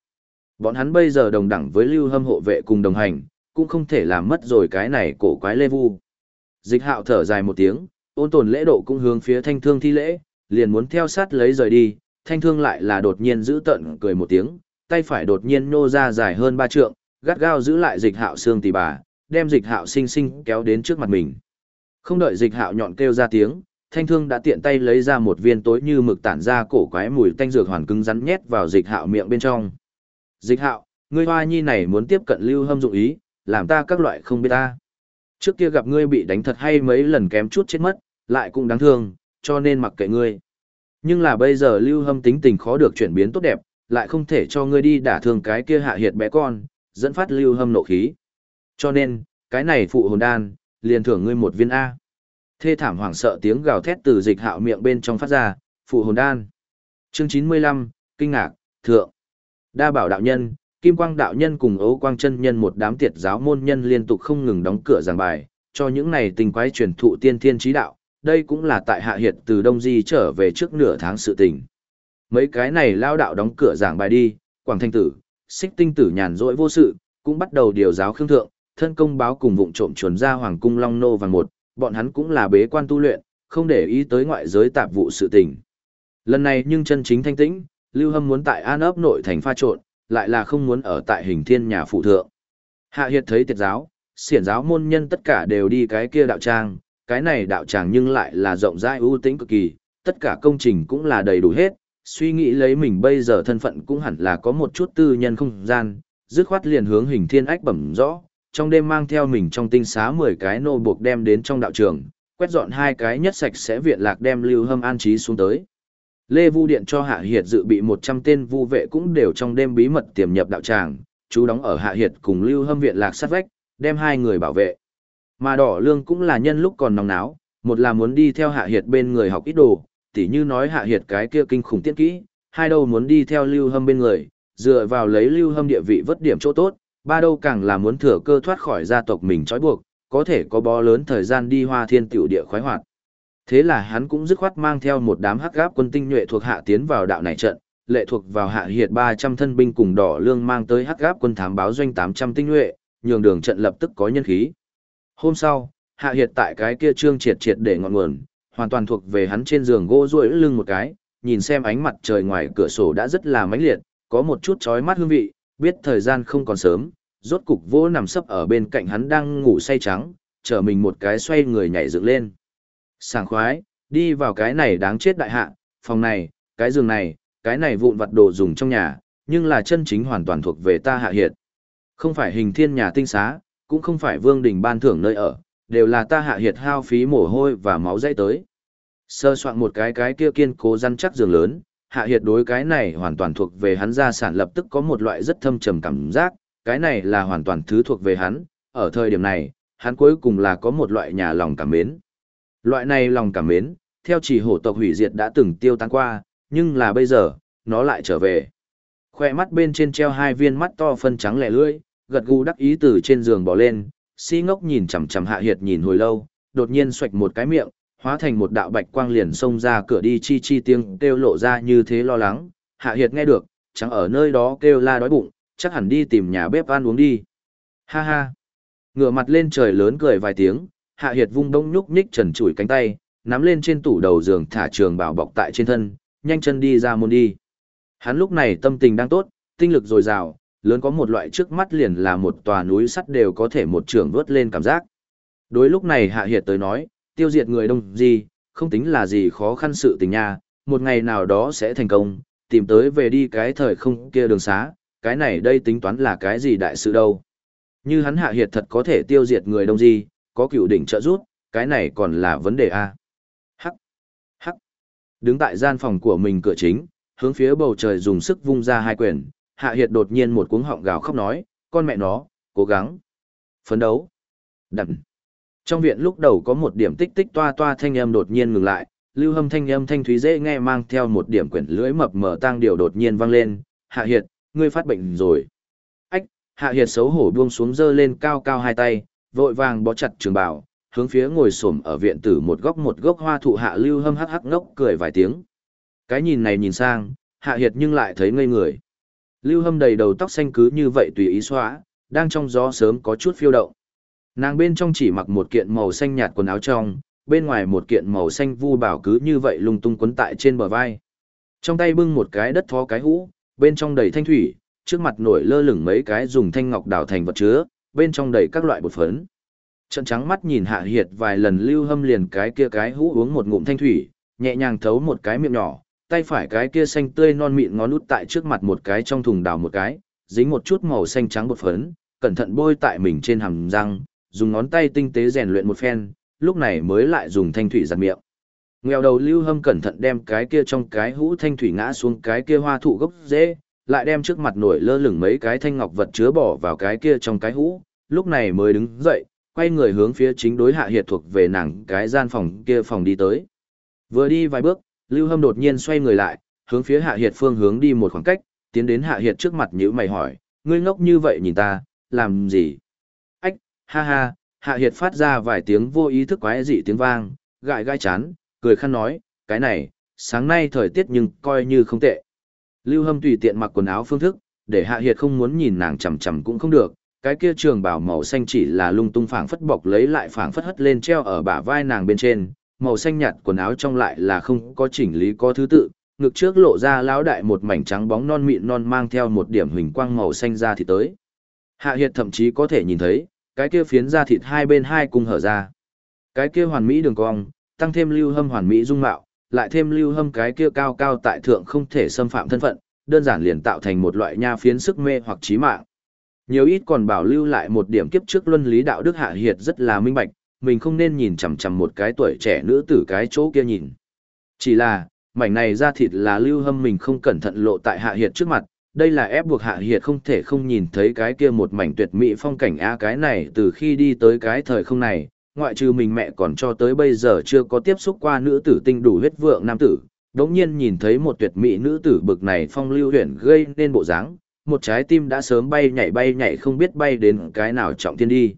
Bọn hắn bây giờ đồng đẳng với Lưu Hâm hộ vệ cùng đồng hành, cũng không thể làm mất rồi cái này cổ quái lê vu. Dịch hạo thở dài một tiếng, ôn tồn lễ độ cũng hướng phía thanh thương thi lễ, liền muốn theo sát lấy rời đi, thanh thương lại là đột nhiên giữ tận cười một tiếng, tay phải đột nhiên nô ra dài hơn ba trượng, gắt gao giữ lại dịch hạo xương tỳ bà, đem dịch hạo sinh sinh kéo đến trước mặt mình. Không đợi dịch hạo nhọn kêu ra tiếng, thanh thương đã tiện tay lấy ra một viên tối như mực tản ra cổ quái mùi tanh dược hoàn cứng rắn nhét vào dịch hạo miệng bên trong. Dịch hạo, ngươi hoa nhi này muốn tiếp cận lưu hâm dụng ý, làm ta các loại không biết ta. Trước kia gặp ngươi bị đánh thật hay mấy lần kém chút chết mất, lại cũng đáng thương, cho nên mặc kệ ngươi. Nhưng là bây giờ lưu hâm tính tình khó được chuyển biến tốt đẹp, lại không thể cho ngươi đi đả thương cái kia hạ hiệt bé con, dẫn phát lưu hâm nộ khí. Cho nên, cái này phụ hồn đan, liền thưởng ngươi một viên A. Thê thảm hoảng sợ tiếng gào thét từ dịch hạo miệng bên trong phát ra, phụ hồn đan. Chương 95, kinh ngạc, thượng. Đa bảo đạo nhân, kim quang đạo nhân cùng ấu quang chân nhân một đám tiệt giáo môn nhân liên tục không ngừng đóng cửa giảng bài, cho những này tình quái truyền thụ tiên thiên trí đạo, đây cũng là tại hạ hiệt từ Đông Di trở về trước nửa tháng sự tình. Mấy cái này lao đạo đóng cửa giảng bài đi, Quảng Thanh Tử, Xích Tinh Tử nhàn rỗi vô sự, cũng bắt đầu điều giáo khương thượng, thân công báo cùng vụng trộm chuẩn ra Hoàng Cung Long Nô vàng một, bọn hắn cũng là bế quan tu luyện, không để ý tới ngoại giới tạp vụ sự tình. Lần này nhưng chân chính thanh tĩnh, Lưu Hâm muốn tại An ấp nội thành pha trộn, lại là không muốn ở tại hình thiên nhà phụ thượng. Hạ Hiệt thấy tiệt giáo, xiển giáo môn nhân tất cả đều đi cái kia đạo trang, cái này đạo tràng nhưng lại là rộng rãi ưu tĩnh cực kỳ, tất cả công trình cũng là đầy đủ hết, suy nghĩ lấy mình bây giờ thân phận cũng hẳn là có một chút tư nhân không gian, dứt khoát liền hướng hình thiên ách bẩm rõ, trong đêm mang theo mình trong tinh xá 10 cái nô buộc đem đến trong đạo trường, quét dọn hai cái nhất sạch sẽ viện lạc đem lưu hâm an trí xuống tới. Lê Vu Điện cho Hạ Hiệt dự bị 100 tên vu vệ cũng đều trong đêm bí mật tiềm nhập đạo tràng, chú đóng ở Hạ Hiệt cùng Lưu Hâm viện lạc sát vách, đem hai người bảo vệ. Mà đỏ lương cũng là nhân lúc còn nóng náo, một là muốn đi theo hạ hiệt bên người học ít đồ, tỉ như nói hạ hiệt cái kia kinh khủng tiết kỹ, hai đâu muốn đi theo lưu hâm bên người, dựa vào lấy lưu hâm địa vị vất điểm chỗ tốt, ba đâu càng là muốn thừa cơ thoát khỏi gia tộc mình trói buộc, có thể có bó lớn thời gian đi hoa thiên tiểu địa khoái hoạt. Thế là hắn cũng dứt khoát mang theo một đám hắc gáp quân tinh nhuệ thuộc hạ tiến vào đạo này trận, lệ thuộc vào hạ hiệt 300 thân binh cùng đỏ lương mang tới hắc gáp quân thám báo doanh 800 tinh nhuệ, nhường đường trận lập tức có nhân khí. Hôm sau, hạ hiệt tại cái kia trương triệt triệt để ngọn nguồn, hoàn toàn thuộc về hắn trên giường gỗ duỗi lưng một cái, nhìn xem ánh mặt trời ngoài cửa sổ đã rất là mãnh liệt, có một chút chói mắt hương vị, biết thời gian không còn sớm, rốt cục vô nằm sấp ở bên cạnh hắn đang ngủ say trắng, chờ mình một cái xoay người nhảy dựng lên. Sảng khoái, đi vào cái này đáng chết đại hạ, phòng này, cái giường này, cái này vụn vặt đồ dùng trong nhà, nhưng là chân chính hoàn toàn thuộc về ta hạ hiệt. Không phải hình thiên nhà tinh xá, cũng không phải vương đình ban thưởng nơi ở, đều là ta hạ hiệt hao phí mồ hôi và máu dây tới. Sơ soạn một cái cái kia kiên cố răn chắc giường lớn, hạ hiệt đối cái này hoàn toàn thuộc về hắn gia sản lập tức có một loại rất thâm trầm cảm giác, cái này là hoàn toàn thứ thuộc về hắn, ở thời điểm này, hắn cuối cùng là có một loại nhà lòng cảm mến. Loại này lòng cảm mến, theo chỉ hổ tộc hủy diệt đã từng tiêu tan qua, nhưng là bây giờ, nó lại trở về. Khoe mắt bên trên treo hai viên mắt to phân trắng lẻ lưỡi, gật gù đắc ý từ trên giường bỏ lên, si ngốc nhìn chằm chằm hạ hiệt nhìn hồi lâu, đột nhiên xoạch một cái miệng, hóa thành một đạo bạch quang liền xông ra cửa đi chi chi tiếng kêu lộ ra như thế lo lắng, hạ hiệt nghe được, chẳng ở nơi đó kêu la đói bụng, chắc hẳn đi tìm nhà bếp ăn uống đi. Ha ha. Ngửa mặt lên trời lớn cười vài tiếng, hạ hiệt vung đông nhúc nhích trần chủi cánh tay, nắm lên trên tủ đầu giường thả trường bảo bọc tại trên thân, nhanh chân đi ra môn đi. Hắn lúc này tâm tình đang tốt, tinh lực dồi dào, lớn có một loại trước mắt liền là một tòa núi sắt đều có thể một trường vớt lên cảm giác. Đối lúc này Hạ Hiệt tới nói, tiêu diệt người đông gì, không tính là gì khó khăn sự tình nha, một ngày nào đó sẽ thành công, tìm tới về đi cái thời không kia đường xá, cái này đây tính toán là cái gì đại sự đâu. Như hắn Hạ Hiệt thật có thể tiêu diệt người đông gì, có cựu đỉnh trợ giúp, cái này còn là vấn đề a. Hắc, hắc. Đứng tại gian phòng của mình cửa chính, hướng phía bầu trời dùng sức vung ra hai quyền, Hạ Hiệt đột nhiên một cuống họng gào khóc nói, con mẹ nó, cố gắng, phấn đấu, đậm. Trong viện lúc đầu có một điểm tích tích toa toa thanh âm đột nhiên ngừng lại, lưu hâm thanh âm thanh thúy dễ nghe mang theo một điểm quyển lưỡi mập mờ tang điều đột nhiên vang lên, Hạ Hiệt, ngươi phát bệnh rồi. Ách, Hạ Hiệt xấu hổ buông xuống dơ lên cao cao hai tay, vội vàng bó chặt trường bảo, hướng phía ngồi xổm ở viện tử một góc một gốc hoa thụ hạ lưu hâm hắc hắc ngốc cười vài tiếng. Cái nhìn này nhìn sang, Hạ Hiệt nhưng lại thấy ngây người. Lưu hâm đầy đầu tóc xanh cứ như vậy tùy ý xóa, đang trong gió sớm có chút phiêu động. Nàng bên trong chỉ mặc một kiện màu xanh nhạt quần áo trong, bên ngoài một kiện màu xanh vu bảo cứ như vậy lung tung quấn tại trên bờ vai. Trong tay bưng một cái đất thó cái hũ, bên trong đầy thanh thủy, trước mặt nổi lơ lửng mấy cái dùng thanh ngọc đào thành vật chứa, bên trong đầy các loại bột phấn. Trận trắng mắt nhìn hạ hiệt vài lần lưu hâm liền cái kia cái hũ uống một ngụm thanh thủy, nhẹ nhàng thấu một cái miệng nhỏ, tay phải cái kia xanh tươi non mịn ngón út tại trước mặt một cái trong thùng đào một cái, dính một chút màu xanh trắng bột phấn, cẩn thận bôi tại mình trên hàm răng, dùng ngón tay tinh tế rèn luyện một phen, lúc này mới lại dùng thanh thủy giặt miệng. Nghèo đầu lưu hâm cẩn thận đem cái kia trong cái hũ thanh thủy ngã xuống cái kia hoa thụ gốc rễ, lại đem trước mặt nổi lơ lửng mấy cái thanh ngọc vật chứa bỏ vào cái kia trong cái hũ, lúc này mới đứng dậy, quay người hướng phía chính đối hạ hiệt thuộc về nàng cái gian phòng kia phòng đi tới. Vừa đi vài bước, Lưu Hâm đột nhiên xoay người lại, hướng phía Hạ Hiệt phương hướng đi một khoảng cách, tiến đến Hạ Hiệt trước mặt nhữ mày hỏi, ngươi ngốc như vậy nhìn ta, làm gì? Ha ha, Hạ Hiệt phát ra vài tiếng vô ý thức quái dị tiếng vang, gãi gai chán, cười khăn nói, cái này, sáng nay thời tiết nhưng coi như không tệ. Lưu Hâm tùy tiện mặc quần áo phương thức, để Hạ Hiệt không muốn nhìn nàng chằm chằm cũng không được, cái kia trường bảo màu xanh chỉ là lung tung phảng phất bọc lấy lại phảng phất hất lên treo ở bả vai nàng bên trên, màu xanh nhạt quần áo trong lại là không có chỉnh lý có thứ tự, ngực trước lộ ra lão đại một mảnh trắng bóng non mịn non mang theo một điểm huỳnh quang màu xanh ra thì tới. Hạ Hiệt thậm chí có thể nhìn thấy, cái kia phiến da thịt hai bên hai cùng hở ra. Cái kia hoàn mỹ đường cong, tăng thêm lưu hâm hoàn mỹ dung mạo, lại thêm lưu hâm cái kia cao cao tại thượng không thể xâm phạm thân phận, đơn giản liền tạo thành một loại nha phiến sức mê hoặc trí mạng. Nhiều ít còn bảo lưu lại một điểm kiếp trước luân lý đạo đức hạ hiệt rất là minh bạch, mình không nên nhìn chằm chằm một cái tuổi trẻ nữ tử cái chỗ kia nhìn. Chỉ là, mảnh này ra thịt là lưu hâm mình không cẩn thận lộ tại hạ hiệt trước mặt, đây là ép buộc hạ hiệt không thể không nhìn thấy cái kia một mảnh tuyệt mỹ phong cảnh a cái này từ khi đi tới cái thời không này, ngoại trừ mình mẹ còn cho tới bây giờ chưa có tiếp xúc qua nữ tử tinh đủ huyết vượng nam tử, đống nhiên nhìn thấy một tuyệt mỹ nữ tử bực này phong lưu huyền gây nên bộ dáng, một trái tim đã sớm bay nhảy bay nhảy không biết bay đến cái nào trọng thiên đi.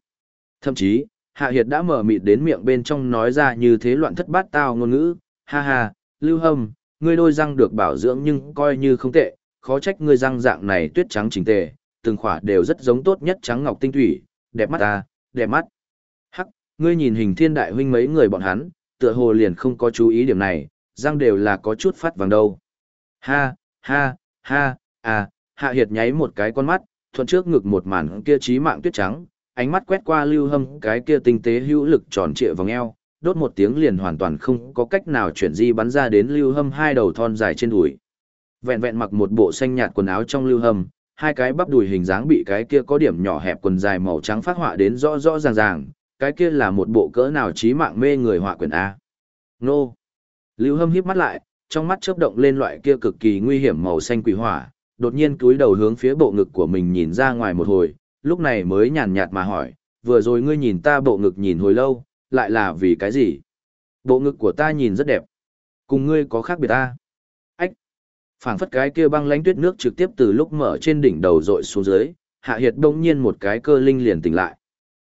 Thậm chí, Hạ Hiệt đã mở mịt đến miệng bên trong nói ra như thế loạn thất bát tao ngôn ngữ, ha ha, lưu hâm, ngươi đôi răng được bảo dưỡng nhưng coi như không tệ, khó trách ngươi răng dạng này tuyết trắng chỉnh tề, từng khỏa đều rất giống tốt nhất trắng ngọc tinh thủy, đẹp mắt ta, đẹp mắt. Hắc, ngươi nhìn hình thiên đại huynh mấy người bọn hắn, tựa hồ liền không có chú ý điểm này, răng đều là có chút phát vàng đâu. Ha, ha, ha, à, Hạ Hiệt nháy một cái con mắt, thuận trước ngực một màn kia trí mạng tuyết trắng, ánh mắt quét qua lưu hâm cái kia tinh tế hữu lực tròn trịa vòng eo, đốt một tiếng liền hoàn toàn không có cách nào chuyển di bắn ra đến lưu hâm hai đầu thon dài trên đùi. Vẹn vẹn mặc một bộ xanh nhạt quần áo trong lưu hâm, hai cái bắp đùi hình dáng bị cái kia có điểm nhỏ hẹp quần dài màu trắng phát họa đến rõ rõ ràng ràng, cái kia là một bộ cỡ nào trí mạng mê người họa quyền A. Nô! Lưu hâm híp mắt lại, trong mắt chớp động lên loại kia cực kỳ nguy hiểm màu xanh quỷ hỏa, đột nhiên cúi đầu hướng phía bộ ngực của mình nhìn ra ngoài một hồi, lúc này mới nhàn nhạt mà hỏi, vừa rồi ngươi nhìn ta bộ ngực nhìn hồi lâu, lại là vì cái gì? Bộ ngực của ta nhìn rất đẹp. Cùng ngươi có khác biệt ta. Phảng phất cái kia băng lánh tuyết nước trực tiếp từ lúc mở trên đỉnh đầu dội xuống dưới, Hạ Hiệt đông nhiên một cái cơ linh liền tỉnh lại.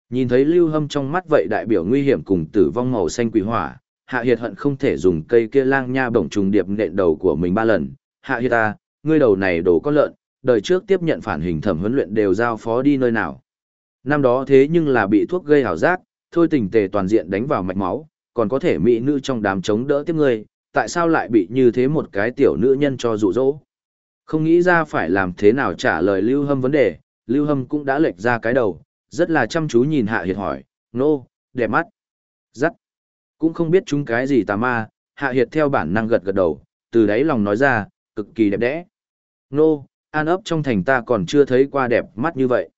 Nhìn thấy Lưu Hâm trong mắt vậy đại biểu nguy hiểm cùng tử vong màu xanh quỷ hỏa, Hạ Hiệt hận không thể dùng cây kia lang nha bổng trùng điệp nện đầu của mình ba lần. Hạ Hiệt ta, ngươi đầu này đồ có lợn, đời trước tiếp nhận phản hình thẩm huấn luyện đều giao phó đi nơi nào. Năm đó thế nhưng là bị thuốc gây hảo giác, thôi tình tề toàn diện đánh vào mạch máu, còn có thể mỹ nữ trong đám chống đỡ tiếp ngươi, tại sao lại bị như thế một cái tiểu nữ nhân cho dụ dỗ? Không nghĩ ra phải làm thế nào trả lời Lưu Hâm vấn đề, Lưu Hâm cũng đã lệch ra cái đầu, rất là chăm chú nhìn Hạ Hiệt hỏi, nô, no, đẹp mắt. Dắt. Cũng không biết chúng cái gì tà ma, Hạ Hiệt theo bản năng gật gật đầu, từ đáy lòng nói ra, cực kỳ đẹp đẽ. Nô, no, an ấp trong thành ta còn chưa thấy qua đẹp mắt như vậy.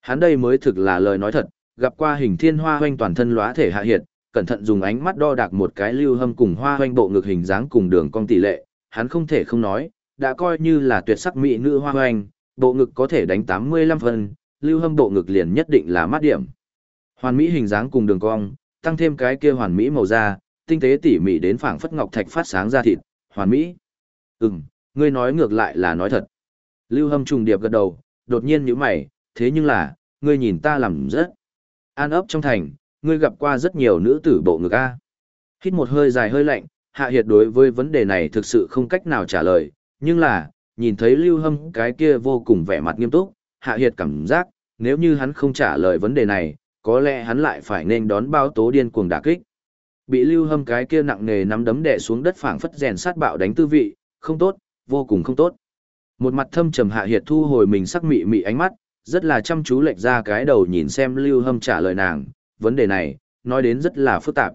Hắn đây mới thực là lời nói thật, gặp qua hình thiên hoa hoanh toàn thân lóa thể Hạ Hiệt, cẩn thận dùng ánh mắt đo đạc một cái lưu hâm cùng hoa hoanh bộ ngực hình dáng cùng đường cong tỷ lệ, hắn không thể không nói, đã coi như là tuyệt sắc mỹ nữ hoa hoanh, bộ ngực có thể đánh 85 phân, lưu hâm bộ ngực liền nhất định là mát điểm. Hoàn mỹ hình dáng cùng đường cong, tăng thêm cái kia hoàn mỹ màu da, tinh tế tỉ mỉ đến phảng phất ngọc thạch phát sáng ra thịt, hoàn mỹ. Ừm, ngươi nói ngược lại là nói thật. Lưu hâm trùng điệp gật đầu, đột nhiên nhíu mày, thế nhưng là, ngươi nhìn ta làm rất. An ấp trong thành, ngươi gặp qua rất nhiều nữ tử bộ ngực A. Hít một hơi dài hơi lạnh, Hạ Hiệt đối với vấn đề này thực sự không cách nào trả lời, nhưng là, nhìn thấy Lưu Hâm cái kia vô cùng vẻ mặt nghiêm túc, Hạ Hiệt cảm giác, nếu như hắn không trả lời vấn đề này, có lẽ hắn lại phải nên đón bao tố điên cuồng đả kích. Bị Lưu Hâm cái kia nặng nề nắm đấm đè xuống đất phảng phất rèn sát bạo đánh tư vị, không tốt, vô cùng không tốt. Một mặt thâm trầm Hạ Hiệt thu hồi mình sắc mị mị ánh mắt, rất là chăm chú lệch ra cái đầu nhìn xem Lưu Hâm trả lời nàng, vấn đề này, nói đến rất là phức tạp.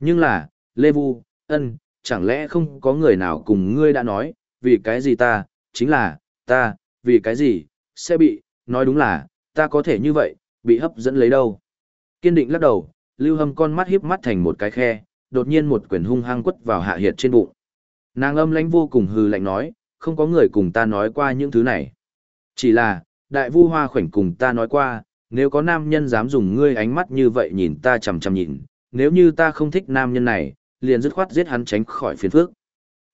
Nhưng là, Lê Vu, ân, chẳng lẽ không có người nào cùng ngươi đã nói, vì cái gì ta, chính là, ta, vì cái gì, sẽ bị, nói đúng là, ta có thể như vậy, bị hấp dẫn lấy đâu. Kiên định lắc đầu, Lưu Hâm con mắt hiếp mắt thành một cái khe, đột nhiên một quyền hung hăng quất vào Hạ Hiệt trên bụng. Nàng âm lãnh vô cùng hừ lạnh nói, không có người cùng ta nói qua những thứ này. Chỉ là, đại vu hoa khoảnh cùng ta nói qua, nếu có nam nhân dám dùng ngươi ánh mắt như vậy nhìn ta chằm chằm nhìn, nếu như ta không thích nam nhân này, liền dứt khoát giết hắn tránh khỏi phiền phức.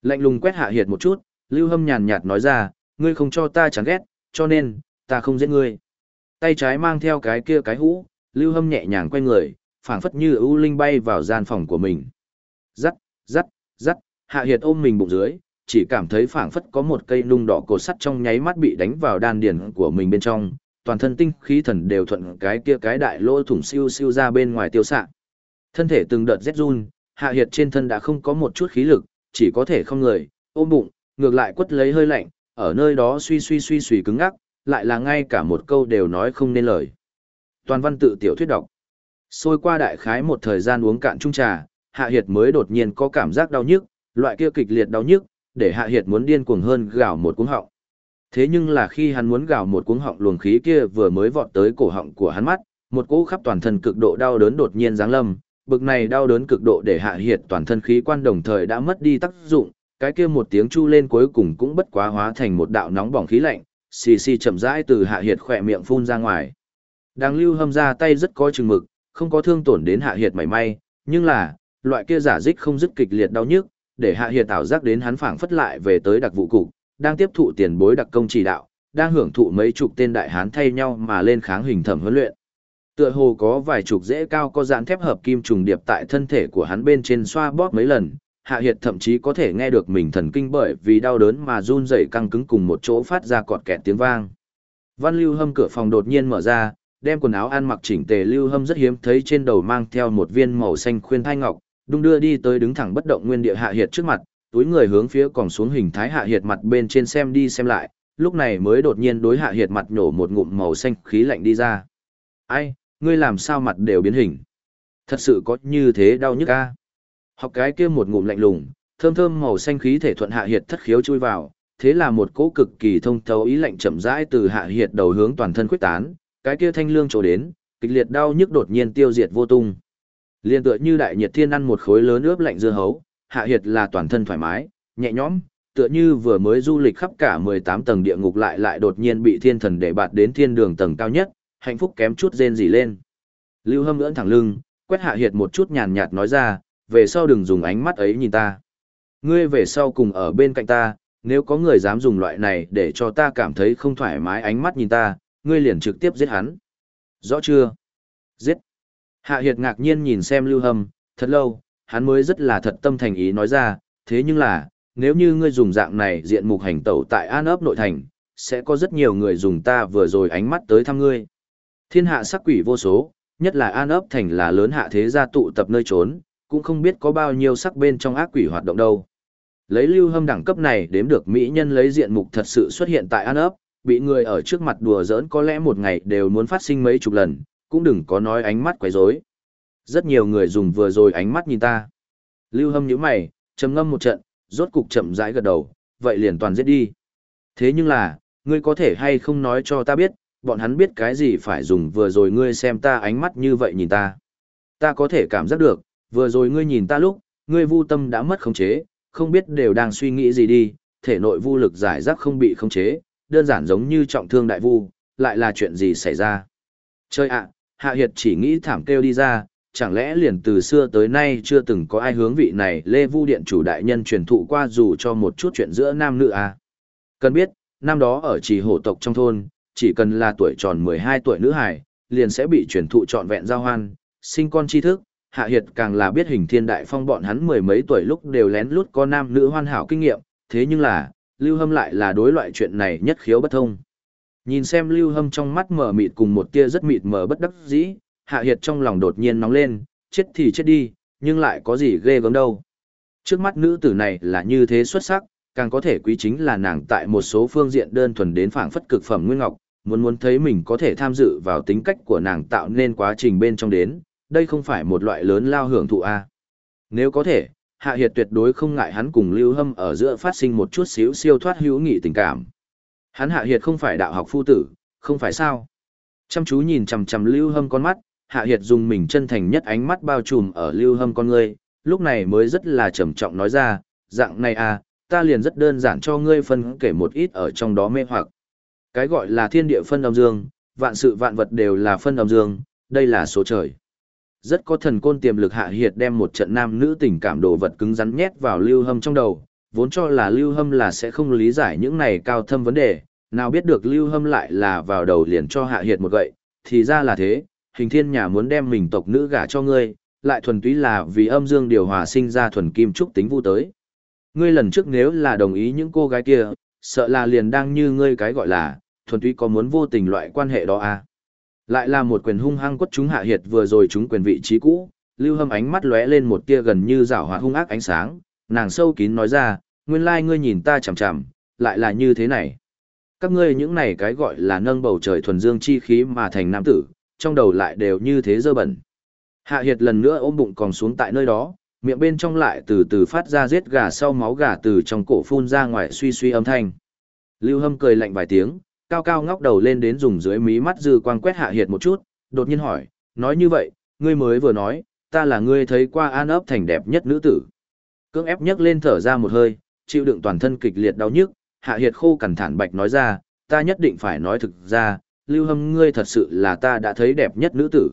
Lạnh lùng quét hạ hiệt một chút, Lưu Hâm nhàn nhạt nói ra, ngươi không cho ta chán ghét, cho nên, ta không giết ngươi. Tay trái mang theo cái kia cái hũ, Lưu Hâm nhẹ nhàng quay người, phảng phất như ưu linh bay vào gian phòng của mình. Rắc, rắc, rắc, hạ hiệt ôm mình bụng dưới, chỉ cảm thấy phảng phất có một cây nung đỏ cột sắt trong nháy mắt bị đánh vào đan điền của mình bên trong, toàn thân tinh khí thần đều thuận cái kia cái đại lỗ thủng siêu siêu ra bên ngoài tiêu xạ. Thân thể từng đợt rét run, hạ hiệt trên thân đã không có một chút khí lực, chỉ có thể không người, ôm bụng, ngược lại quất lấy hơi lạnh, ở nơi đó suy suy suy suy cứng ngắc, lại là ngay cả một câu đều nói không nên lời. Toàn văn tự tiểu thuyết đọc. Xôi qua đại khái một thời gian uống cạn chung trà, hạ hiệt mới đột nhiên có cảm giác đau nhức, loại kia kịch liệt đau nhức, để hạ hiệt muốn điên cuồng hơn gào một cuống họng. Thế nhưng là khi hắn muốn gào một cuống họng luồng khí kia vừa mới vọt tới cổ họng của hắn mắt, một cỗ khắp toàn thân cực độ đau đớn đột nhiên giáng lâm, bực này đau đớn cực độ để hạ hiệt toàn thân khí quan đồng thời đã mất đi tác dụng, cái kia một tiếng chu lên cuối cùng cũng bất quá hóa thành một đạo nóng bỏng khí lạnh, xì xì chậm rãi từ hạ hiệt khỏe miệng phun ra ngoài. Đang lưu hâm ra tay rất có chừng mực, không có thương tổn đến hạ hiệt mảy may, nhưng là, loại kia giả dích không dứt kịch liệt đau nhức, để hạ hiệt ảo giác đến hắn phảng phất lại về tới đặc vụ cục, đang tiếp thụ tiền bối đặc công chỉ đạo, đang hưởng thụ mấy chục tên đại hán thay nhau mà lên kháng hình thẩm huấn luyện. Tựa hồ có vài chục dễ cao có dán thép hợp kim trùng điệp tại thân thể của hắn bên trên xoa bóp mấy lần, Hạ Hiệt thậm chí có thể nghe được mình thần kinh bởi vì đau đớn mà run rẩy căng cứng cùng một chỗ phát ra cọt kẹt tiếng vang. Văn Lưu Hâm cửa phòng đột nhiên mở ra, đem quần áo ăn mặc chỉnh tề Lưu Hâm rất hiếm thấy trên đầu mang theo một viên màu xanh khuyên thai ngọc, đung đưa đi tới đứng thẳng bất động nguyên địa Hạ Hiệt trước mặt, túi người hướng phía còn xuống hình thái hạ hiệt mặt bên trên xem đi xem lại, lúc này mới đột nhiên đối hạ hiệt mặt nhổ một ngụm màu xanh khí lạnh đi ra. Ai, ngươi làm sao mặt đều biến hình? Thật sự có như thế đau nhức a? Học cái kia một ngụm lạnh lùng, thơm thơm màu xanh khí thể thuận hạ hiệt thất khiếu chui vào, thế là một cỗ cực kỳ thông thấu ý lạnh chậm rãi từ hạ hiệt đầu hướng toàn thân quyết tán, cái kia thanh lương chỗ đến, kịch liệt đau nhức đột nhiên tiêu diệt vô tung. Liên tựa như đại nhiệt thiên ăn một khối lớn ướp lạnh dưa hấu, hạ hiệt là toàn thân thoải mái, nhẹ nhõm, tựa như vừa mới du lịch khắp cả 18 tầng địa ngục lại lại đột nhiên bị thiên thần để bạt đến thiên đường tầng cao nhất, hạnh phúc kém chút rên rỉ lên. Lưu Hâm ưỡn thẳng lưng, quét hạ hiệt một chút nhàn nhạt nói ra, về sau đừng dùng ánh mắt ấy nhìn ta. Ngươi về sau cùng ở bên cạnh ta, nếu có người dám dùng loại này để cho ta cảm thấy không thoải mái ánh mắt nhìn ta, ngươi liền trực tiếp giết hắn. Rõ chưa? Giết. Hạ Hiệt ngạc nhiên nhìn xem Lưu Hâm, thật lâu, hắn mới rất là thật tâm thành ý nói ra, thế nhưng là, nếu như ngươi dùng dạng này diện mục hành tẩu tại An ấp nội thành, sẽ có rất nhiều người dùng ta vừa rồi ánh mắt tới thăm ngươi. Thiên hạ sắc quỷ vô số, nhất là An ấp thành là lớn hạ thế gia tụ tập nơi trốn, cũng không biết có bao nhiêu sắc bên trong ác quỷ hoạt động đâu. Lấy lưu hâm đẳng cấp này đếm được mỹ nhân lấy diện mục thật sự xuất hiện tại An ấp, bị người ở trước mặt đùa giỡn có lẽ một ngày đều muốn phát sinh mấy chục lần, cũng đừng có nói ánh mắt quấy rối. Rất nhiều người dùng vừa rồi ánh mắt nhìn ta. Lưu hâm nhíu mày, trầm ngâm một trận, rốt cục chậm rãi gật đầu, vậy liền toàn giết đi. Thế nhưng là, ngươi có thể hay không nói cho ta biết, bọn hắn biết cái gì phải dùng vừa rồi ngươi xem ta ánh mắt như vậy nhìn ta. Ta có thể cảm giác được, vừa rồi ngươi nhìn ta lúc, ngươi vu tâm đã mất khống chế, không biết đều đang suy nghĩ gì đi, thể nội vu lực giải rác không bị khống chế, đơn giản giống như trọng thương đại vu, lại là chuyện gì xảy ra. Chơi ạ, Hạ Hiệt chỉ nghĩ thảm kêu đi ra, chẳng lẽ liền từ xưa tới nay chưa từng có ai hướng vị này Lê Vu Điện chủ đại nhân truyền thụ qua dù cho một chút chuyện giữa nam nữ à. Cần biết, năm đó ở trì hổ tộc trong thôn, chỉ cần là tuổi tròn 12 tuổi nữ hài, liền sẽ bị truyền thụ trọn vẹn giao hoan, sinh con tri thức, hạ hiệt càng là biết hình thiên đại phong bọn hắn mười mấy tuổi lúc đều lén lút có nam nữ hoàn hảo kinh nghiệm, thế nhưng là, Lưu Hâm lại là đối loại chuyện này nhất khiếu bất thông. Nhìn xem Lưu Hâm trong mắt mở mịt cùng một tia rất mịt mờ bất đắc dĩ, hạ hiệt trong lòng đột nhiên nóng lên, chết thì chết đi, nhưng lại có gì ghê gớm đâu. Trước mắt nữ tử này là như thế xuất sắc, càng có thể quý chính là nàng tại một số phương diện đơn thuần đến phảng phất cực phẩm nguyên ngọc, muốn muốn thấy mình có thể tham dự vào tính cách của nàng tạo nên quá trình bên trong đến, đây không phải một loại lớn lao hưởng thụ a. Nếu có thể, Hạ Hiệt tuyệt đối không ngại hắn cùng Lưu Hâm ở giữa phát sinh một chút xíu siêu thoát hữu nghị tình cảm. Hắn Hạ Hiệt không phải đạo học phu tử, không phải sao? Chăm chú nhìn chằm chằm Lưu Hâm con mắt, Hạ Hiệt dùng mình chân thành nhất ánh mắt bao trùm ở Lưu Hâm con ngươi, lúc này mới rất là trầm trọng nói ra, dạng này à, ta liền rất đơn giản cho ngươi phân kể một ít ở trong đó mê hoặc. Cái gọi là thiên địa phân âm dương, vạn sự vạn vật đều là phân âm dương, đây là số trời. Rất có thần côn tiềm lực hạ hiệt đem một trận nam nữ tình cảm đồ vật cứng rắn nhét vào lưu hâm trong đầu, vốn cho là lưu hâm là sẽ không lý giải những này cao thâm vấn đề, nào biết được lưu hâm lại là vào đầu liền cho hạ hiệt một gậy, thì ra là thế, hình thiên nhà muốn đem mình tộc nữ gả cho ngươi, lại thuần túy là vì âm dương điều hòa sinh ra thuần kim trúc tính vu tới. Ngươi lần trước nếu là đồng ý những cô gái kia, sợ là liền đang như ngươi cái gọi là, thuần túy có muốn vô tình loại quan hệ đó à. Lại là một quyền hung hăng quất chúng hạ hiệt vừa rồi chúng quyền vị trí cũ, lưu hâm ánh mắt lóe lên một tia gần như rảo hoạt hung ác ánh sáng, nàng sâu kín nói ra, nguyên lai ngươi nhìn ta chằm chằm, lại là như thế này. Các ngươi những này cái gọi là nâng bầu trời thuần dương chi khí mà thành nam tử, trong đầu lại đều như thế dơ bẩn. Hạ hiệt lần nữa ôm bụng còn xuống tại nơi đó, miệng bên trong lại từ từ phát ra giết gà sau máu gà từ trong cổ phun ra ngoài suy suy âm thanh. Lưu Hâm cười lạnh vài tiếng, cao cao ngóc đầu lên đến dùng dưới mí mắt dư quang quét hạ hiệt một chút, đột nhiên hỏi, nói như vậy, ngươi mới vừa nói, ta là ngươi thấy qua an ấp thành đẹp nhất nữ tử. Cưỡng ép nhấc lên thở ra một hơi, chịu đựng toàn thân kịch liệt đau nhức, hạ hiệt khô cằn thản bạch nói ra, ta nhất định phải nói thực ra, lưu hâm ngươi thật sự là ta đã thấy đẹp nhất nữ tử.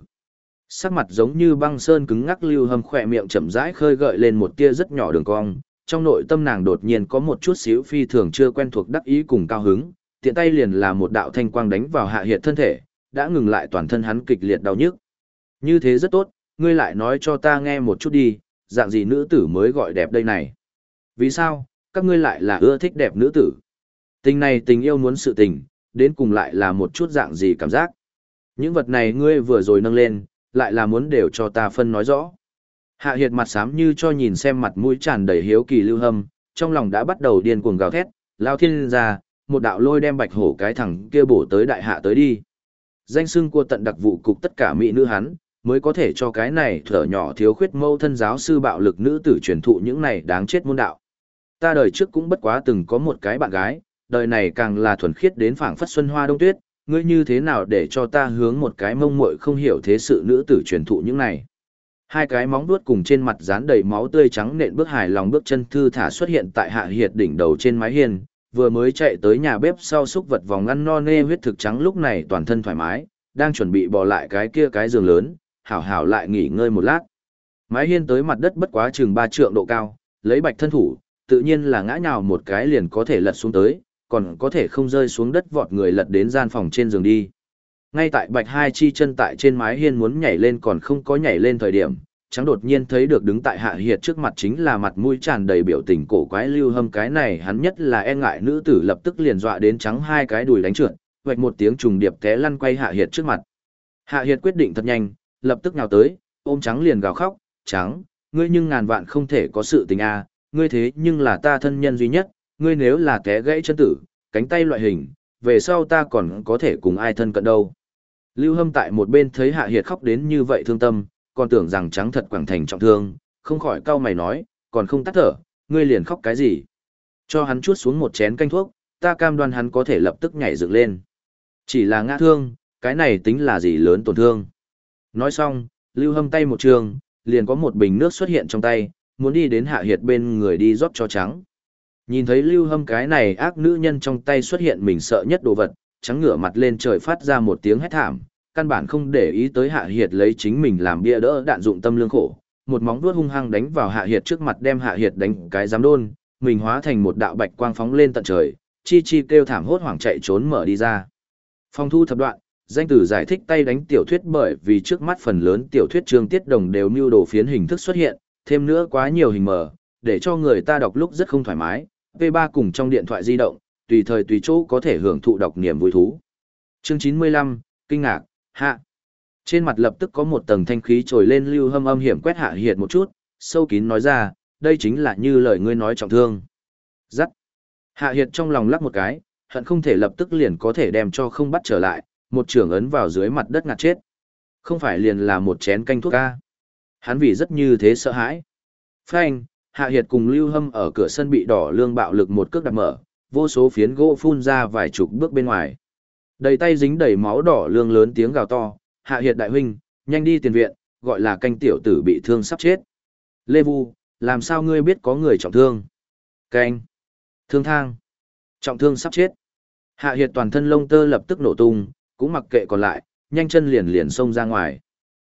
Sắc mặt giống như băng sơn cứng ngắc lưu hâm khỏe miệng chậm rãi khơi gợi lên một tia rất nhỏ đường cong, trong nội tâm nàng đột nhiên có một chút xíu phi thường chưa quen thuộc đắc ý cùng cao hứng, tiện tay liền là một đạo thanh quang đánh vào hạ hiệt thân thể, đã ngừng lại toàn thân hắn kịch liệt đau nhức. Như thế rất tốt, ngươi lại nói cho ta nghe một chút đi, dạng gì nữ tử mới gọi đẹp đây này. Vì sao, các ngươi lại là ưa thích đẹp nữ tử? Tình này tình yêu muốn sự tình, đến cùng lại là một chút dạng gì cảm giác. Những vật này ngươi vừa rồi nâng lên, lại là muốn đều cho ta phân nói rõ. Hạ hiệt mặt xám như cho nhìn xem mặt mũi tràn đầy hiếu kỳ lưu hâm, trong lòng đã bắt đầu điên cuồng gào thét, lao thiên ra, một đạo lôi đem bạch hổ cái thẳng kia bổ tới đại hạ tới đi. Danh xưng của tận đặc vụ cục tất cả mỹ nữ hắn, mới có thể cho cái này thở nhỏ thiếu khuyết mâu thân giáo sư bạo lực nữ tử truyền thụ những này đáng chết môn đạo. Ta đời trước cũng bất quá từng có một cái bạn gái, đời này càng là thuần khiết đến phảng phất xuân hoa đông tuyết, ngươi như thế nào để cho ta hướng một cái mông muội không hiểu thế sự nữ tử truyền thụ những này. Hai cái móng vuốt cùng trên mặt dán đầy máu tươi trắng nện bước hài lòng bước chân thư thả xuất hiện tại hạ hiệt đỉnh đầu trên mái hiên, vừa mới chạy tới nhà bếp sau xúc vật vòng ngăn no nê huyết thực trắng lúc này toàn thân thoải mái, đang chuẩn bị bỏ lại cái kia cái giường lớn, hảo hảo lại nghỉ ngơi một lát. Mái hiên tới mặt đất bất quá chừng ba trượng độ cao, lấy bạch thân thủ, tự nhiên là ngã nhào một cái liền có thể lật xuống tới, còn có thể không rơi xuống đất vọt người lật đến gian phòng trên giường đi. Ngay tại bạch hai chi chân tại trên mái hiên muốn nhảy lên còn không có nhảy lên thời điểm, trắng đột nhiên thấy được đứng tại hạ hiệt trước mặt chính là mặt mũi tràn đầy biểu tình cổ quái lưu hâm cái này hắn nhất là e ngại nữ tử lập tức liền dọa đến trắng hai cái đùi đánh trượt, vạch một tiếng trùng điệp té lăn quay hạ hiệt trước mặt. Hạ hiệt quyết định thật nhanh, lập tức nhào tới, ôm trắng liền gào khóc, trắng, ngươi nhưng ngàn vạn không thể có sự tình a, ngươi thế nhưng là ta thân nhân duy nhất, ngươi nếu là té gãy chân tử, cánh tay loại hình, về sau ta còn có thể cùng ai thân cận đâu. Lưu Hâm tại một bên thấy Hạ Hiệt khóc đến như vậy thương tâm, còn tưởng rằng trắng thật quảng thành trọng thương, không khỏi cau mày nói, còn không tắt thở, ngươi liền khóc cái gì. Cho hắn chuốt xuống một chén canh thuốc, ta cam đoan hắn có thể lập tức nhảy dựng lên. Chỉ là ngã thương, cái này tính là gì lớn tổn thương. Nói xong, Lưu Hâm tay một trường, liền có một bình nước xuất hiện trong tay, muốn đi đến Hạ Hiệt bên người đi rót cho trắng. Nhìn thấy Lưu Hâm cái này ác nữ nhân trong tay xuất hiện mình sợ nhất đồ vật, trắng ngửa mặt lên trời phát ra một tiếng hét thảm, căn bản không để ý tới Hạ Hiệt lấy chính mình làm bia đỡ đạn dụng tâm lương khổ, một móng vuốt hung hăng đánh vào Hạ Hiệt trước mặt đem Hạ Hiệt đánh cái giám đôn, mình hóa thành một đạo bạch quang phóng lên tận trời, chi chi kêu thảm hốt hoảng chạy trốn mở đi ra. Phong thu thập đoạn, danh tử giải thích tay đánh tiểu thuyết bởi vì trước mắt phần lớn tiểu thuyết chương tiết đồng đều mưu đồ phiến hình thức xuất hiện, thêm nữa quá nhiều hình mờ, để cho người ta đọc lúc rất không thoải mái, V3 cùng trong điện thoại di động, tùy thời tùy chỗ có thể hưởng thụ đọc niềm vui thú. Chương 95, kinh ngạc, hạ. Trên mặt lập tức có một tầng thanh khí trồi lên lưu hâm âm hiểm quét hạ hiệt một chút, sâu kín nói ra, đây chính là như lời ngươi nói trọng thương. Dắt. Hạ hiệt trong lòng lắc một cái, hận không thể lập tức liền có thể đem cho không bắt trở lại, một trường ấn vào dưới mặt đất ngạt chết. Không phải liền là một chén canh thuốc ca. Hắn vì rất như thế sợ hãi. Frank, Hạ Hiệt cùng Lưu Hâm ở cửa sân bị đỏ lương bạo lực một cước đạp mở, vô số phiến gỗ phun ra vài chục bước bên ngoài. Đầy tay dính đầy máu đỏ lương lớn tiếng gào to, Hạ Hiệt đại huynh, nhanh đi tiền viện, gọi là canh tiểu tử bị thương sắp chết. Lê Vu, làm sao ngươi biết có người trọng thương? Canh. Thương thang. Trọng thương sắp chết. Hạ Hiệt toàn thân lông tơ lập tức nổ tung, cũng mặc kệ còn lại, nhanh chân liền liền xông ra ngoài.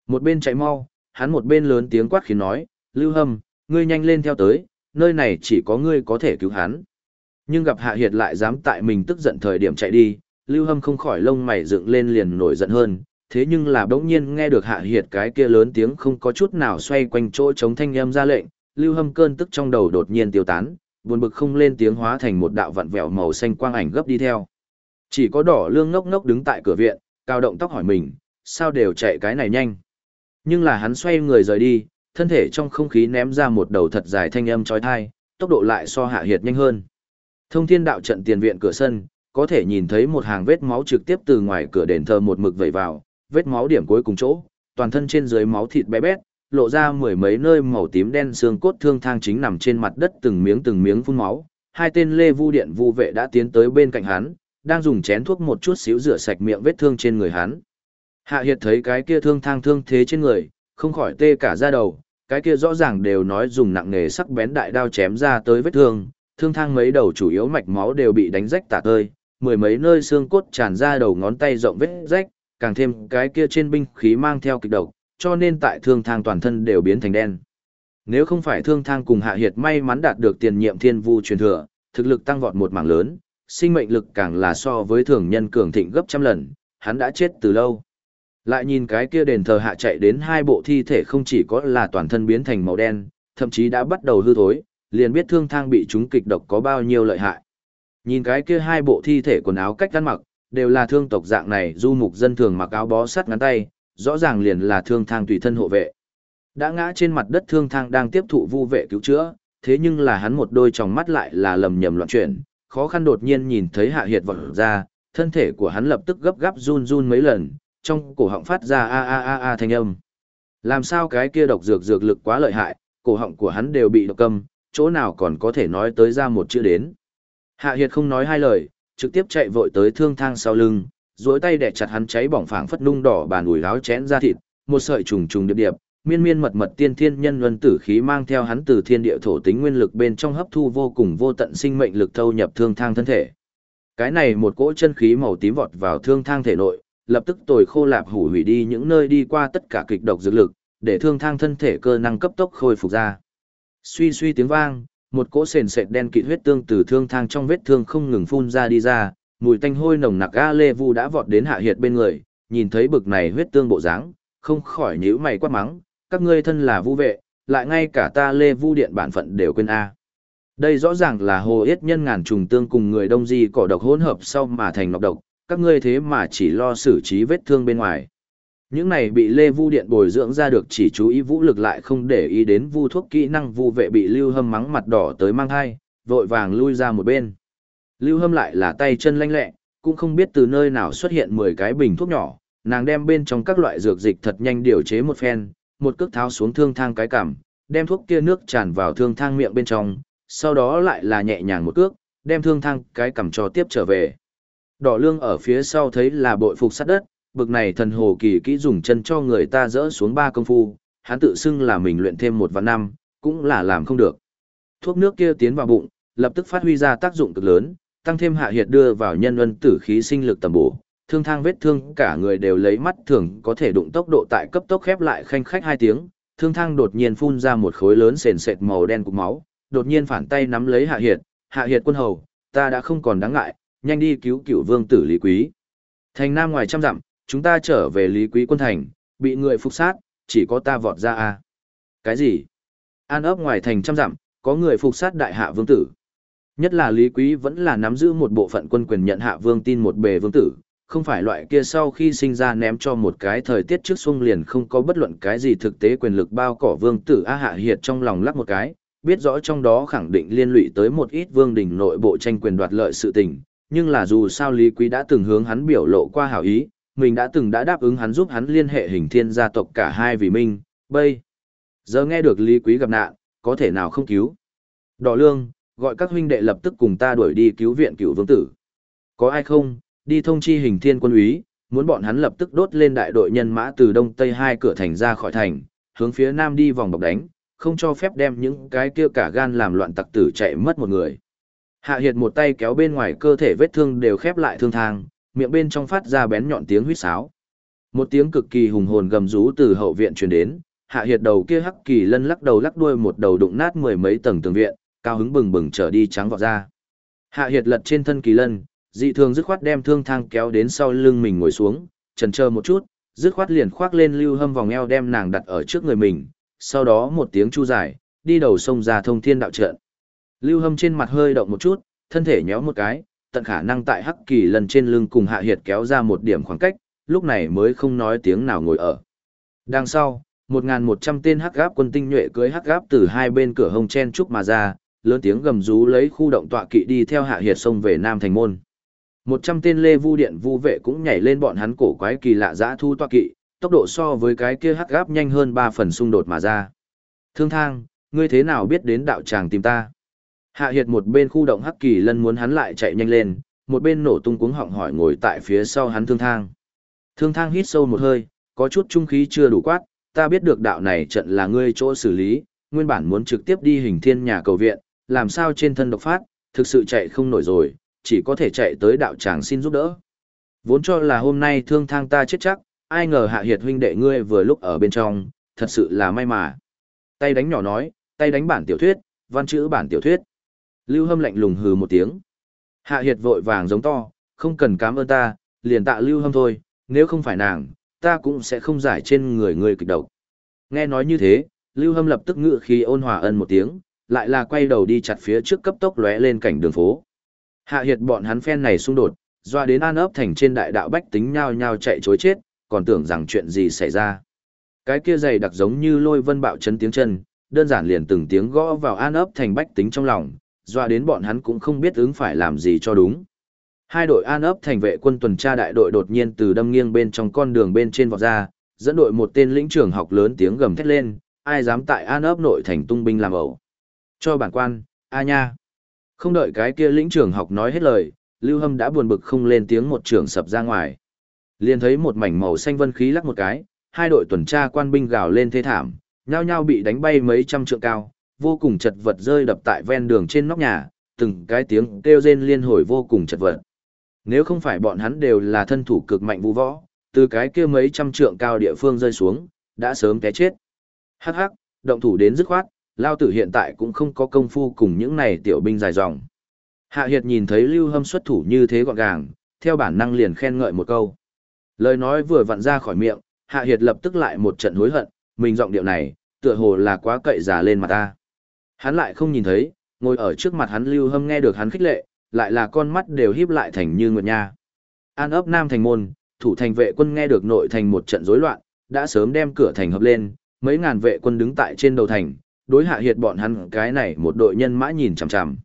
Một bên chạy mau, hắn một bên lớn tiếng quát khiến nói, Lưu Hâm, ngươi nhanh lên theo tới, nơi này chỉ có ngươi có thể cứu hắn. Nhưng gặp Hạ Hiệt lại dám tại mình tức giận thời điểm chạy đi, Lưu Hâm không khỏi lông mày dựng lên liền nổi giận hơn, thế nhưng là đống nhiên nghe được Hạ Hiệt cái kia lớn tiếng không có chút nào xoay quanh chỗ chống thanh âm ra lệnh, Lưu Hâm cơn tức trong đầu đột nhiên tiêu tán, buồn bực không lên tiếng hóa thành một đạo vặn vẹo màu xanh quang ảnh gấp đi theo. Chỉ có đỏ lương ngốc ngốc đứng tại cửa viện, cao động tóc hỏi mình, sao đều chạy cái này nhanh. Nhưng là hắn xoay người rời đi, thân thể trong không khí ném ra một đầu thật dài thanh âm trói thai, tốc độ lại so hạ hiệt nhanh hơn. Thông thiên đạo trận tiền viện cửa sân, có thể nhìn thấy một hàng vết máu trực tiếp từ ngoài cửa đền thờ một mực vẩy vào, vết máu điểm cuối cùng chỗ, toàn thân trên dưới máu thịt bé bét, lộ ra mười mấy nơi màu tím đen xương cốt thương thang chính nằm trên mặt đất từng miếng từng miếng phun máu. Hai tên lê vu điện vu vệ đã tiến tới bên cạnh hắn, đang dùng chén thuốc một chút xíu rửa sạch miệng vết thương trên người hắn. Hạ Hiệt thấy cái kia thương thang thương thế trên người, không khỏi tê cả da đầu, cái kia rõ ràng đều nói dùng nặng nghề sắc bén đại đao chém ra tới vết thương, thương thang mấy đầu chủ yếu mạch máu đều bị đánh rách tả tơi, mười mấy nơi xương cốt tràn ra đầu ngón tay rộng vết rách, càng thêm cái kia trên binh khí mang theo kịch độc, cho nên tại thương thang toàn thân đều biến thành đen. Nếu không phải thương thang cùng hạ hiệt may mắn đạt được tiền nhiệm thiên vu truyền thừa, thực lực tăng vọt một mảng lớn, sinh mệnh lực càng là so với thường nhân cường thịnh gấp trăm lần, hắn đã chết từ lâu. Lại nhìn cái kia đền thờ hạ chạy đến hai bộ thi thể không chỉ có là toàn thân biến thành màu đen, thậm chí đã bắt đầu hư thối, liền biết thương thang bị chúng kịch độc có bao nhiêu lợi hại. Nhìn cái kia hai bộ thi thể quần áo cách ăn mặc, đều là thương tộc dạng này du mục dân thường mặc áo bó sắt ngắn tay, rõ ràng liền là thương thang tùy thân hộ vệ. Đã ngã trên mặt đất thương thang đang tiếp thụ vu vệ cứu chữa, thế nhưng là hắn một đôi tròng mắt lại là lầm nhầm loạn chuyển, khó khăn đột nhiên nhìn thấy hạ hiệt vọt ra, thân thể của hắn lập tức gấp gáp run run mấy lần, trong cổ họng phát ra a a a a thanh âm. Làm sao cái kia độc dược dược lực quá lợi hại, cổ họng của hắn đều bị độc cầm, chỗ nào còn có thể nói tới ra một chữ đến. Hạ Hiệt không nói hai lời, trực tiếp chạy vội tới thương thang sau lưng, duỗi tay đè chặt hắn cháy bỏng phảng phất nung đỏ bàn ủi láo chén ra thịt, một sợi trùng trùng điệp điệp, miên miên mật mật tiên thiên nhân luân tử khí mang theo hắn từ thiên địa thổ tính nguyên lực bên trong hấp thu vô cùng vô tận sinh mệnh lực thâu nhập thương thang thân thể. Cái này một cỗ chân khí màu tím vọt vào thương thang thể nội, lập tức tồi khô lạp hủ hủy đi những nơi đi qua tất cả kịch độc dược lực, để thương thang thân thể cơ năng cấp tốc khôi phục ra. Suy suy tiếng vang, một cỗ sền sệt đen kịt huyết tương từ thương thang trong vết thương không ngừng phun ra đi ra, mùi tanh hôi nồng nặc A lê vu đã vọt đến hạ hiệt bên người, nhìn thấy bực này huyết tương bộ dáng, không khỏi nhíu mày quát mắng, các ngươi thân là vu vệ, lại ngay cả ta lê vu điện bản phận đều quên a. Đây rõ ràng là hồ yết nhân ngàn trùng tương cùng người đông di cỏ độc hỗn hợp sau mà thành nọc độc, các ngươi thế mà chỉ lo xử trí vết thương bên ngoài. Những này bị Lê Vu Điện bồi dưỡng ra được chỉ chú ý vũ lực lại không để ý đến vu thuốc kỹ năng vu vệ bị Lưu Hâm mắng mặt đỏ tới mang hai, vội vàng lui ra một bên. Lưu Hâm lại là tay chân lanh lẹ, cũng không biết từ nơi nào xuất hiện 10 cái bình thuốc nhỏ, nàng đem bên trong các loại dược dịch thật nhanh điều chế một phen, một cước tháo xuống thương thang cái cằm, đem thuốc kia nước tràn vào thương thang miệng bên trong, sau đó lại là nhẹ nhàng một cước, đem thương thang cái cằm cho tiếp trở về. Đỏ lương ở phía sau thấy là bội phục sát đất, bực này thần hồ kỳ kỹ dùng chân cho người ta dỡ xuống ba công phu, hắn tự xưng là mình luyện thêm một vạn năm, cũng là làm không được. Thuốc nước kia tiến vào bụng, lập tức phát huy ra tác dụng cực lớn, tăng thêm hạ hiệt đưa vào nhân luân tử khí sinh lực tầm bổ, thương thang vết thương cả người đều lấy mắt thường có thể đụng tốc độ tại cấp tốc khép lại khanh khách hai tiếng, thương thang đột nhiên phun ra một khối lớn sền sệt màu đen cục máu, đột nhiên phản tay nắm lấy hạ hiệt, hạ hiệt quân hầu, ta đã không còn đáng ngại, nhanh đi cứu cựu vương tử Lý Quý. Thành Nam ngoài trăm dặm, chúng ta trở về Lý Quý quân thành, bị người phục sát, chỉ có ta vọt ra à. Cái gì? An ấp ngoài thành trăm dặm, có người phục sát đại hạ vương tử. Nhất là Lý Quý vẫn là nắm giữ một bộ phận quân quyền nhận hạ vương tin một bề vương tử, không phải loại kia sau khi sinh ra ném cho một cái thời tiết trước xuông liền không có bất luận cái gì thực tế quyền lực bao cỏ vương tử A hạ hiệt trong lòng lắc một cái, biết rõ trong đó khẳng định liên lụy tới một ít vương đình nội bộ tranh quyền đoạt lợi sự tình, nhưng là dù sao Lý Quý đã từng hướng hắn biểu lộ qua hảo ý, mình đã từng đã đáp ứng hắn giúp hắn liên hệ hình thiên gia tộc cả hai vì mình. bây. Giờ nghe được Lý Quý gặp nạn, có thể nào không cứu. Đỏ lương, gọi các huynh đệ lập tức cùng ta đuổi đi cứu viện cựu vương tử. Có ai không, đi thông chi hình thiên quân úy, muốn bọn hắn lập tức đốt lên đại đội nhân mã từ đông tây hai cửa thành ra khỏi thành, hướng phía nam đi vòng bọc đánh, không cho phép đem những cái kia cả gan làm loạn tặc tử chạy mất một người. Hạ Hiệt một tay kéo bên ngoài cơ thể vết thương đều khép lại thương thang, miệng bên trong phát ra bén nhọn tiếng huýt sáo. Một tiếng cực kỳ hùng hồn gầm rú từ hậu viện truyền đến, Hạ Hiệt đầu kia hắc kỳ lân lắc đầu lắc đuôi một đầu đụng nát mười mấy tầng tường viện, cao hứng bừng bừng trở đi trắng vọt ra. Hạ Hiệt lật trên thân kỳ lân, dị thường dứt khoát đem thương thang kéo đến sau lưng mình ngồi xuống, chần chờ một chút, dứt khoát liền khoác lên lưu hâm vòng eo đem nàng đặt ở trước người mình, sau đó một tiếng chu dài, đi đầu sông ra thông thiên đạo trận. Lưu hâm trên mặt hơi động một chút, thân thể nhéo một cái, tận khả năng tại hắc kỳ lần trên lưng cùng hạ hiệt kéo ra một điểm khoảng cách, lúc này mới không nói tiếng nào ngồi ở. Đằng sau, 1.100 tên hắc gáp quân tinh nhuệ cưới hắc gáp từ hai bên cửa hông chen trúc mà ra, lớn tiếng gầm rú lấy khu động tọa kỵ đi theo hạ hiệt sông về Nam Thành Môn. 100 tên lê vu điện vu vệ cũng nhảy lên bọn hắn cổ quái kỳ lạ dã thu tọa kỵ, tốc độ so với cái kia hắc gáp nhanh hơn 3 phần xung đột mà ra. Thương thang, ngươi thế nào biết đến đạo tràng tìm ta? Hạ Hiệt một bên khu động hắc kỳ lân muốn hắn lại chạy nhanh lên, một bên nổ tung cuống họng hỏi ngồi tại phía sau hắn thương thang. Thương thang hít sâu một hơi, có chút trung khí chưa đủ quát, ta biết được đạo này trận là ngươi chỗ xử lý, nguyên bản muốn trực tiếp đi hình thiên nhà cầu viện, làm sao trên thân độc phát, thực sự chạy không nổi rồi, chỉ có thể chạy tới đạo tràng xin giúp đỡ. Vốn cho là hôm nay thương thang ta chết chắc, ai ngờ hạ hiệt huynh đệ ngươi vừa lúc ở bên trong, thật sự là may mà. Tay đánh nhỏ nói, tay đánh bản tiểu thuyết, văn chữ bản tiểu thuyết. Lưu Hâm lạnh lùng hừ một tiếng. Hạ Hiệt vội vàng giống to, không cần cảm ơn ta, liền tạ Lưu Hâm thôi, nếu không phải nàng, ta cũng sẽ không giải trên người người kịch độc. Nghe nói như thế, Lưu Hâm lập tức ngự khí ôn hòa ân một tiếng, lại là quay đầu đi chặt phía trước cấp tốc lóe lên cảnh đường phố. Hạ Hiệt bọn hắn phen này xung đột, doa đến an ấp thành trên đại đạo bách tính nhao nhao chạy chối chết, còn tưởng rằng chuyện gì xảy ra. Cái kia dày đặc giống như lôi vân bạo chấn tiếng chân, đơn giản liền từng tiếng gõ vào an ấp thành bách tính trong lòng, doa đến bọn hắn cũng không biết ứng phải làm gì cho đúng. Hai đội an ấp thành vệ quân tuần tra đại đội đột nhiên từ đâm nghiêng bên trong con đường bên trên vọt ra, dẫn đội một tên lĩnh trưởng học lớn tiếng gầm thét lên, ai dám tại an ấp nội thành tung binh làm ẩu. Cho bản quan, a nha. Không đợi cái kia lĩnh trưởng học nói hết lời, Lưu Hâm đã buồn bực không lên tiếng một trưởng sập ra ngoài. Liền thấy một mảnh màu xanh vân khí lắc một cái, hai đội tuần tra quan binh gào lên thê thảm, nhao nhao bị đánh bay mấy trăm trượng cao, vô cùng chật vật rơi đập tại ven đường trên nóc nhà, từng cái tiếng kêu rên liên hồi vô cùng chật vật. Nếu không phải bọn hắn đều là thân thủ cực mạnh vũ võ, từ cái kia mấy trăm trượng cao địa phương rơi xuống, đã sớm té chết. Hắc hắc, động thủ đến dứt khoát, lao tử hiện tại cũng không có công phu cùng những này tiểu binh dài dòng. Hạ Hiệt nhìn thấy Lưu Hâm xuất thủ như thế gọn gàng, theo bản năng liền khen ngợi một câu. Lời nói vừa vặn ra khỏi miệng, Hạ Hiệt lập tức lại một trận hối hận, mình giọng điệu này, tựa hồ là quá cậy giả lên mặt ta. Hắn lại không nhìn thấy, ngồi ở trước mặt hắn Lưu Hâm nghe được hắn khích lệ, lại là con mắt đều híp lại thành như nguyệt nha. An ấp Nam thành môn, thủ thành vệ quân nghe được nội thành một trận rối loạn, đã sớm đem cửa thành hợp lên, mấy ngàn vệ quân đứng tại trên đầu thành, đối hạ hiệt bọn hắn cái này một đội nhân mã nhìn chằm chằm.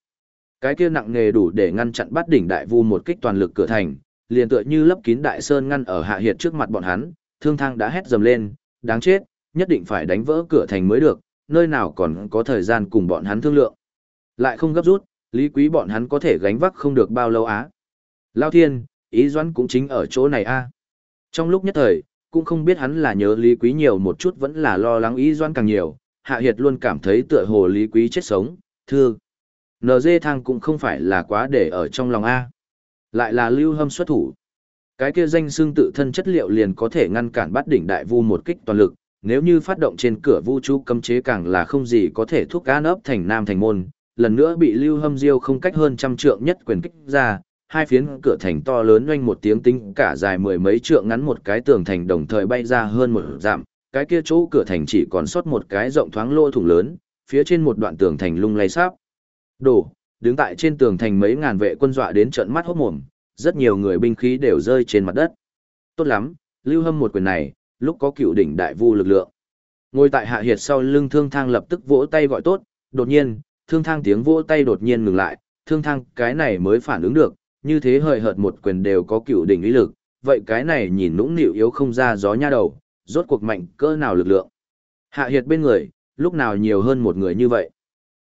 Cái kia nặng nghề đủ để ngăn chặn bắt đỉnh đại vu một kích toàn lực cửa thành, liền tựa như lấp kín đại sơn ngăn ở hạ hiệt trước mặt bọn hắn, thương thang đã hét dầm lên, đáng chết, nhất định phải đánh vỡ cửa thành mới được, nơi nào còn có thời gian cùng bọn hắn thương lượng. Lại không gấp rút, lý quý bọn hắn có thể gánh vác không được bao lâu á. Lao thiên, ý doãn cũng chính ở chỗ này a. Trong lúc nhất thời, cũng không biết hắn là nhớ lý quý nhiều một chút vẫn là lo lắng ý doãn càng nhiều, hạ hiệt luôn cảm thấy tựa hồ lý quý chết sống, thương. NG thang cũng không phải là quá để ở trong lòng A. Lại là lưu hâm xuất thủ. Cái kia danh xương tự thân chất liệu liền có thể ngăn cản bắt đỉnh đại vu một kích toàn lực, nếu như phát động trên cửa vũ trụ cấm chế càng là không gì có thể thúc cá nấp thành nam thành môn, lần nữa bị lưu hâm diêu không cách hơn trăm trượng nhất quyền kích ra, hai phiến cửa thành to lớn oanh một tiếng tính cả dài mười mấy trượng ngắn một cái tường thành đồng thời bay ra hơn một dặm, cái kia chỗ cửa thành chỉ còn sót một cái rộng thoáng lỗ thủng lớn, phía trên một đoạn tường thành lung lay sáp. Đổ, đứng tại trên tường thành mấy ngàn vệ quân dọa đến trận mắt hốt mồm, rất nhiều người binh khí đều rơi trên mặt đất. Tốt lắm, lưu hâm một quyền này, lúc có cựu đỉnh đại vu lực lượng. Ngồi tại hạ hiệt sau lưng thương thang lập tức vỗ tay gọi tốt, đột nhiên, thương thang tiếng vỗ tay đột nhiên ngừng lại, thương thang cái này mới phản ứng được, như thế hời hợt một quyền đều có cựu đỉnh ý lực, vậy cái này nhìn nũng nịu yếu không ra gió nha đầu, rốt cuộc mạnh cỡ nào lực lượng. Hạ hiệt bên người, lúc nào nhiều hơn một người như vậy.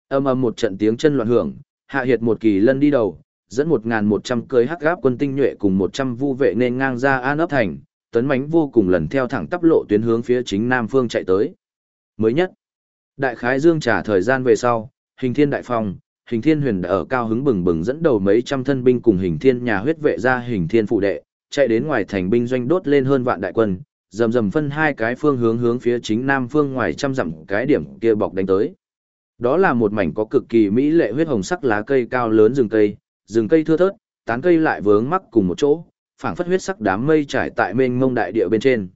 Âm âm một trận tiếng chân loạn hưởng, hạ hiệt một kỳ lân đi đầu, dẫn một ngàn một trăm cưới hắc gáp quân tinh nhuệ cùng một trăm vu vệ nên ngang ra an ấp thành, tấn mánh vô cùng lần theo thẳng tắp lộ tuyến hướng phía chính nam phương chạy tới. Mới nhất, đại khái dương trả thời gian về sau, hình thiên đại phong, hình thiên huyền đã ở cao hứng bừng bừng dẫn đầu mấy trăm thân binh cùng hình thiên nhà huyết vệ ra hình thiên phụ đệ, chạy đến ngoài thành binh doanh đốt lên hơn vạn đại quân, rầm rầm phân hai cái phương hướng hướng phía chính nam phương ngoài trăm dặm cái điểm kia bọc đánh tới. Đó là một mảnh có cực kỳ mỹ lệ huyết hồng sắc lá cây cao lớn rừng cây, rừng cây thưa thớt, tán cây lại vướng mắc cùng một chỗ, phảng phất huyết sắc đám mây trải tại mênh mông đại địa bên trên.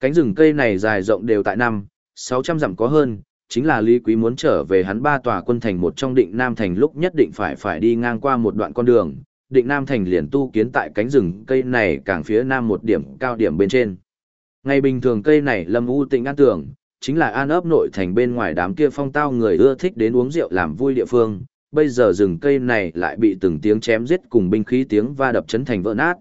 Cánh rừng cây này dài rộng đều tại năm, 600 dặm có hơn, chính là Lý Quý muốn trở về hắn ba tòa quân thành một trong định Nam Thành lúc nhất định phải phải đi ngang qua một đoạn con đường, định Nam Thành liền tu kiến tại cánh rừng cây này càng phía nam một điểm cao điểm bên trên. Ngày bình thường cây này lâm u tịnh an tưởng, chính là an ấp nội thành bên ngoài đám kia phong tao người ưa thích đến uống rượu làm vui địa phương, bây giờ rừng cây này lại bị từng tiếng chém giết cùng binh khí tiếng va đập chấn thành vỡ nát.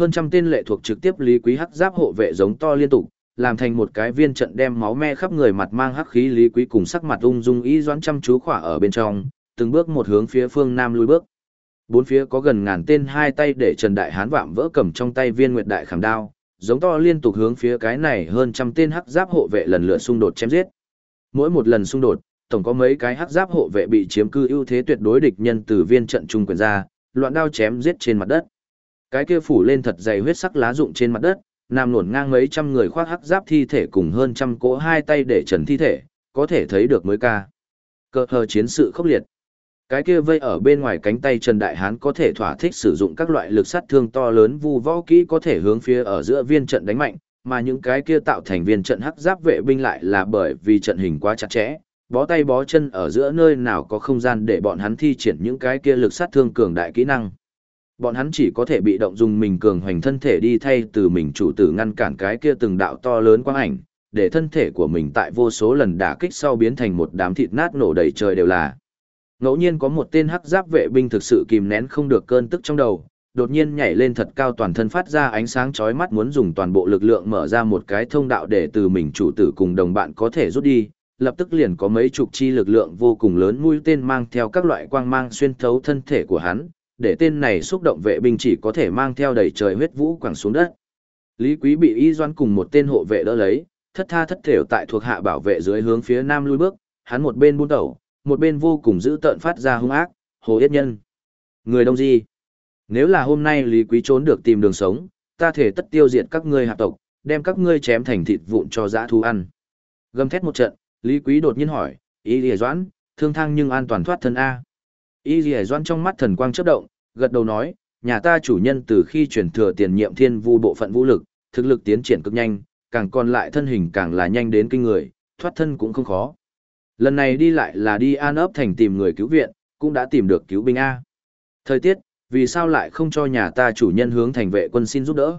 Hơn trăm tên lệ thuộc trực tiếp Lý Quý Hắc giáp hộ vệ giống to liên tục, làm thành một cái viên trận đem máu me khắp người mặt mang hắc khí Lý Quý cùng sắc mặt ung dung ý doãn chăm chú khỏa ở bên trong, từng bước một hướng phía phương nam lui bước. Bốn phía có gần ngàn tên hai tay để Trần Đại Hán vạm vỡ cầm trong tay viên nguyệt đại khảm đao, giống to liên tục hướng phía cái này hơn trăm tên hắc giáp hộ vệ lần lượt xung đột chém giết. Mỗi một lần xung đột, tổng có mấy cái hắc giáp hộ vệ bị chiếm cư ưu thế tuyệt đối địch nhân từ viên trận trung quyền ra, loạn đao chém giết trên mặt đất. Cái kia phủ lên thật dày huyết sắc lá rụng trên mặt đất, nằm luồn ngang mấy trăm người khoác hắc giáp thi thể cùng hơn trăm cỗ hai tay để trần thi thể, có thể thấy được mới ca. Cơ hờ chiến sự khốc liệt. Cái kia vây ở bên ngoài cánh tay Trần Đại Hán có thể thỏa thích sử dụng các loại lực sát thương to lớn vu võ kỹ có thể hướng phía ở giữa viên trận đánh mạnh, mà những cái kia tạo thành viên trận hắc giáp vệ binh lại là bởi vì trận hình quá chặt chẽ, bó tay bó chân ở giữa nơi nào có không gian để bọn hắn thi triển những cái kia lực sát thương cường đại kỹ năng. Bọn hắn chỉ có thể bị động dùng mình cường hoành thân thể đi thay từ mình chủ tử ngăn cản cái kia từng đạo to lớn quang ảnh, để thân thể của mình tại vô số lần đả kích sau biến thành một đám thịt nát nổ đầy trời đều là. Ngẫu nhiên có một tên hắc giáp vệ binh thực sự kìm nén không được cơn tức trong đầu, đột nhiên nhảy lên thật cao toàn thân phát ra ánh sáng chói mắt muốn dùng toàn bộ lực lượng mở ra một cái thông đạo để từ mình chủ tử cùng đồng bạn có thể rút đi, lập tức liền có mấy chục chi lực lượng vô cùng lớn mũi tên mang theo các loại quang mang xuyên thấu thân thể của hắn, để tên này xúc động vệ binh chỉ có thể mang theo đầy trời huyết vũ quẳng xuống đất. Lý Quý bị Y Doan cùng một tên hộ vệ đỡ lấy, thất tha thất thểu tại thuộc hạ bảo vệ dưới hướng phía nam lui bước, hắn một bên buôn đầu, một bên vô cùng giữ tợn phát ra hung ác, hồ yết nhân. Người đông gì? Nếu là hôm nay Lý Quý trốn được tìm đường sống, ta thể tất tiêu diệt các ngươi hạ tộc, đem các ngươi chém thành thịt vụn cho dã thú ăn. Gầm thét một trận, Lý Quý đột nhiên hỏi, Y Lìa Doãn, thương thang nhưng an toàn thoát thân A. Y Lìa Doan trong mắt thần quang chớp động, gật đầu nói, nhà ta chủ nhân từ khi chuyển thừa tiền nhiệm thiên vu bộ phận vũ lực, thực lực tiến triển cực nhanh, càng còn lại thân hình càng là nhanh đến kinh người, thoát thân cũng không khó. Lần này đi lại là đi an ấp thành tìm người cứu viện, cũng đã tìm được cứu binh A. Thời tiết, vì sao lại không cho nhà ta chủ nhân hướng thành vệ quân xin giúp đỡ?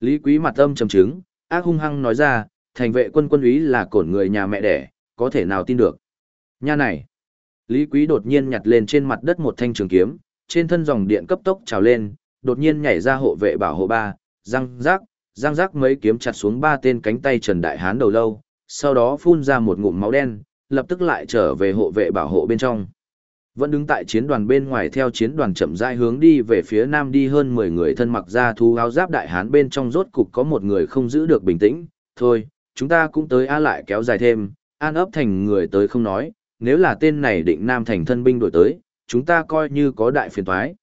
Lý Quý mặt âm trầm chứng, ác hung hăng nói ra, thành vệ quân quân úy là cổn người nhà mẹ đẻ, có thể nào tin được. Nha này! Lý Quý đột nhiên nhặt lên trên mặt đất một thanh trường kiếm, trên thân dòng điện cấp tốc trào lên, đột nhiên nhảy ra hộ vệ bảo hộ ba, răng rác, răng rác mấy kiếm chặt xuống ba tên cánh tay Trần Đại Hán đầu lâu, sau đó phun ra một ngụm máu đen, lập tức lại trở về hộ vệ bảo hộ bên trong. Vẫn đứng tại chiến đoàn bên ngoài theo chiến đoàn chậm rãi hướng đi về phía nam đi hơn 10 người thân mặc ra thu áo giáp đại hán bên trong rốt cục có một người không giữ được bình tĩnh. Thôi, chúng ta cũng tới a lại kéo dài thêm, an ấp thành người tới không nói, nếu là tên này định nam thành thân binh đổi tới, chúng ta coi như có đại phiền toái.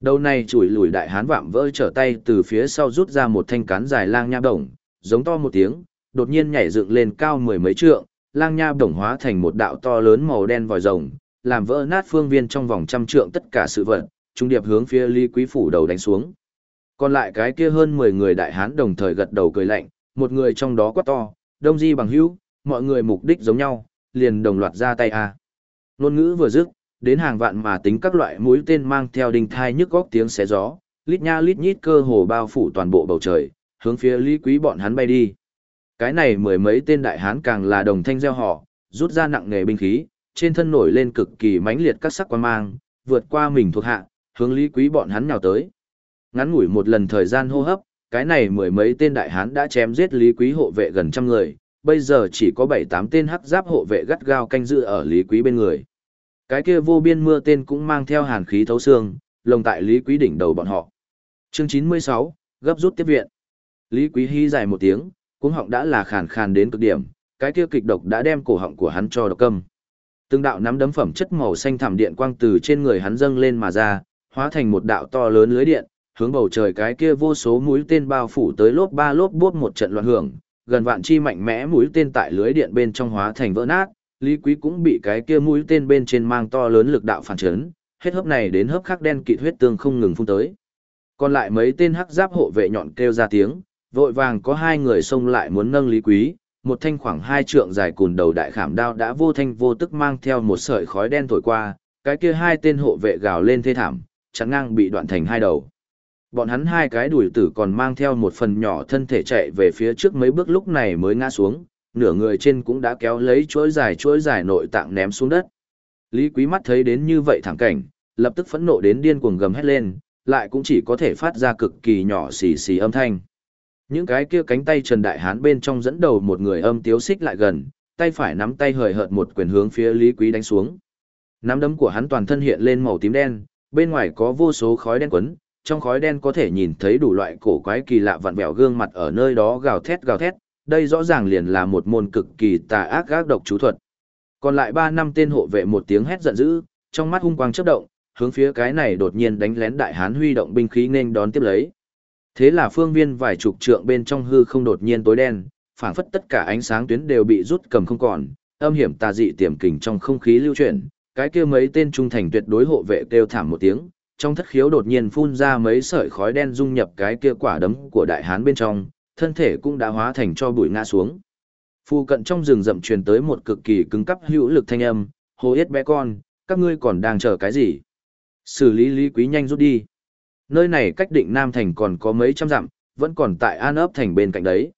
Đầu này chùi lùi đại hán vạm vỡ trở tay từ phía sau rút ra một thanh cán dài lang nha đồng, giống to một tiếng, đột nhiên nhảy dựng lên cao mười mấy trượng, lang nha đồng hóa thành một đạo to lớn màu đen vòi rồng, làm vỡ nát phương viên trong vòng trăm trượng tất cả sự vật, trung điệp hướng phía Lý Quý phủ đầu đánh xuống. Còn lại cái kia hơn 10 người đại hán đồng thời gật đầu cười lạnh, một người trong đó quá to, đông di bằng hữu, mọi người mục đích giống nhau, liền đồng loạt ra tay a. Nôn ngữ vừa dứt, đến hàng vạn mà tính các loại mũi tên mang theo đinh thai nhức góc tiếng xé gió, lít nha lít nhít cơ hồ bao phủ toàn bộ bầu trời, hướng phía Lý Quý bọn hắn bay đi. Cái này mười mấy tên đại hán càng là đồng thanh gieo họ, rút ra nặng nghề binh khí, trên thân nổi lên cực kỳ mãnh liệt các sắc quan mang, vượt qua mình thuộc hạ, hướng Lý Quý bọn hắn nhào tới. Ngắn ngủi một lần thời gian hô hấp, cái này mười mấy tên đại hán đã chém giết Lý Quý hộ vệ gần trăm người, bây giờ chỉ có bảy tám tên hắc giáp hộ vệ gắt gao canh giữ ở Lý Quý bên người. Cái kia vô biên mưa tên cũng mang theo hàn khí thấu xương, lồng tại Lý Quý đỉnh đầu bọn họ. Chương 96, gấp rút tiếp viện. Lý Quý hí dài một tiếng, cuống họng đã là khàn khàn đến cực điểm, cái kia kịch độc đã đem cổ họng của hắn cho độc câm. Từng đạo nắm đấm phẩm chất màu xanh thảm điện quang từ trên người hắn dâng lên mà ra, hóa thành một đạo to lớn lưới điện, hướng bầu trời cái kia vô số mũi tên bao phủ tới lốp ba lốp bốt một trận loạn hưởng, gần vạn chi mạnh mẽ mũi tên tại lưới điện bên trong hóa thành vỡ nát, Lý Quý cũng bị cái kia mũi tên bên trên mang to lớn lực đạo phản chấn, hết hớp này đến hớp khác đen kịt huyết tương không ngừng phun tới. Còn lại mấy tên hắc giáp hộ vệ nhọn kêu ra tiếng, vội vàng có hai người xông lại muốn nâng Lý Quý, một thanh khoảng hai trượng dài cùn đầu đại khảm đao đã vô thanh vô tức mang theo một sợi khói đen thổi qua, cái kia hai tên hộ vệ gào lên thê thảm, chắn ngang bị đoạn thành hai đầu. Bọn hắn hai cái đuổi tử còn mang theo một phần nhỏ thân thể chạy về phía trước mấy bước lúc này mới ngã xuống, nửa người trên cũng đã kéo lấy chuỗi dài chuỗi dài nội tạng ném xuống đất. Lý Quý mắt thấy đến như vậy thẳng cảnh, lập tức phẫn nộ đến điên cuồng gầm hét lên, lại cũng chỉ có thể phát ra cực kỳ nhỏ xì xì âm thanh. Những cái kia cánh tay Trần Đại Hán bên trong dẫn đầu một người âm tiếu xích lại gần, tay phải nắm tay hời hợt một quyền hướng phía Lý Quý đánh xuống. Nắm đấm của hắn toàn thân hiện lên màu tím đen, bên ngoài có vô số khói đen quấn, trong khói đen có thể nhìn thấy đủ loại cổ quái kỳ lạ vặn vẹo gương mặt ở nơi đó gào thét gào thét, đây rõ ràng liền là một môn cực kỳ tà ác gác độc chú thuật. Còn lại ba năm tên hộ vệ một tiếng hét giận dữ, trong mắt hung quang chớp động, hướng phía cái này đột nhiên đánh lén đại hán huy động binh khí nên đón tiếp lấy. Thế là phương viên vài chục trượng bên trong hư không đột nhiên tối đen, phảng phất tất cả ánh sáng tuyến đều bị rút cầm không còn, âm hiểm tà dị tiềm kình trong không khí lưu chuyển, cái kia mấy tên trung thành tuyệt đối hộ vệ kêu thảm một tiếng, trong thất khiếu đột nhiên phun ra mấy sợi khói đen dung nhập cái kia quả đấm của đại hán bên trong, thân thể cũng đã hóa thành cho bụi ngã xuống. Phu cận trong rừng rậm truyền tới một cực kỳ cứng cắp hữu lực thanh âm, hồ yết bé con, các ngươi còn đang chờ cái gì? Xử lý lý quý nhanh rút đi. Nơi này cách định Nam Thành còn có mấy trăm dặm, vẫn còn tại An ấp thành bên cạnh đấy.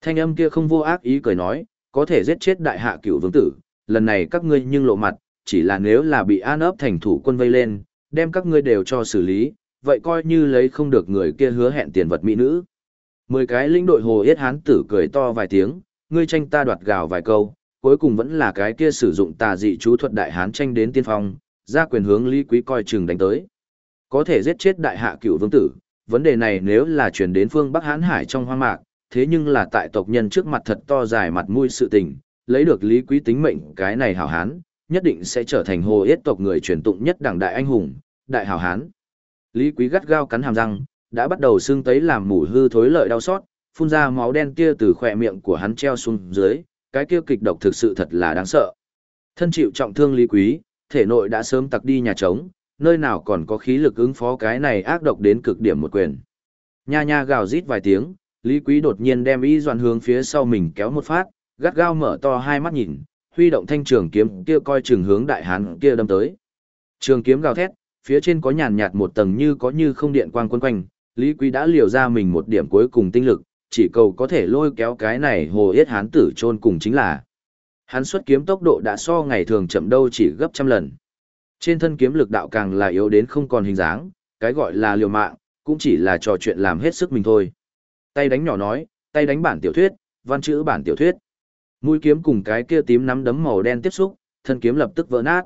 Thanh âm kia không vô ác ý cười nói, có thể giết chết đại hạ cửu vương tử, lần này các ngươi nhưng lộ mặt, chỉ là nếu là bị An ấp thành thủ quân vây lên, đem các ngươi đều cho xử lý, vậy coi như lấy không được người kia hứa hẹn tiền vật mỹ nữ. Mười cái lĩnh đội hồ yết hán tử cười to vài tiếng, ngươi tranh ta đoạt gào vài câu, cuối cùng vẫn là cái kia sử dụng tà dị chú thuật đại hán tranh đến tiên phong, ra quyền hướng Lý Quý coi chừng đánh tới có thể giết chết đại hạ cựu vương tử, vấn đề này nếu là chuyển đến phương Bắc Hán Hải trong hoang mạc, thế nhưng là tại tộc nhân trước mặt thật to dài mặt mũi sự tình, lấy được lý quý tính mệnh cái này hảo hán, nhất định sẽ trở thành hồ yết tộc người truyền tụng nhất đẳng đại anh hùng, đại hảo hán. Lý quý gắt gao cắn hàm răng, đã bắt đầu xương tấy làm mủ hư thối lợi đau xót, phun ra máu đen tia từ khỏe miệng của hắn treo xuống dưới, cái kia kịch độc thực sự thật là đáng sợ. Thân chịu trọng thương Lý Quý, thể nội đã sớm tặc đi nhà trống, nơi nào còn có khí lực ứng phó cái này ác độc đến cực điểm một quyền. Nha nha gào rít vài tiếng, Lý Quý đột nhiên đem y doan hướng phía sau mình kéo một phát, gắt gao mở to hai mắt nhìn, huy động thanh trường kiếm kia coi chừng hướng đại hán kia đâm tới. Trường kiếm gào thét, phía trên có nhàn nhạt một tầng như có như không điện quang quấn quanh, Lý Quý đã liều ra mình một điểm cuối cùng tinh lực, chỉ cầu có thể lôi kéo cái này hồ yết hán tử chôn cùng chính là. Hắn xuất kiếm tốc độ đã so ngày thường chậm đâu chỉ gấp trăm lần. Trên thân kiếm lực đạo càng là yếu đến không còn hình dáng, cái gọi là liều mạng, cũng chỉ là trò chuyện làm hết sức mình thôi. Tay đánh nhỏ nói, tay đánh bản tiểu thuyết, văn chữ bản tiểu thuyết. Mũi kiếm cùng cái kia tím nắm đấm màu đen tiếp xúc, thân kiếm lập tức vỡ nát.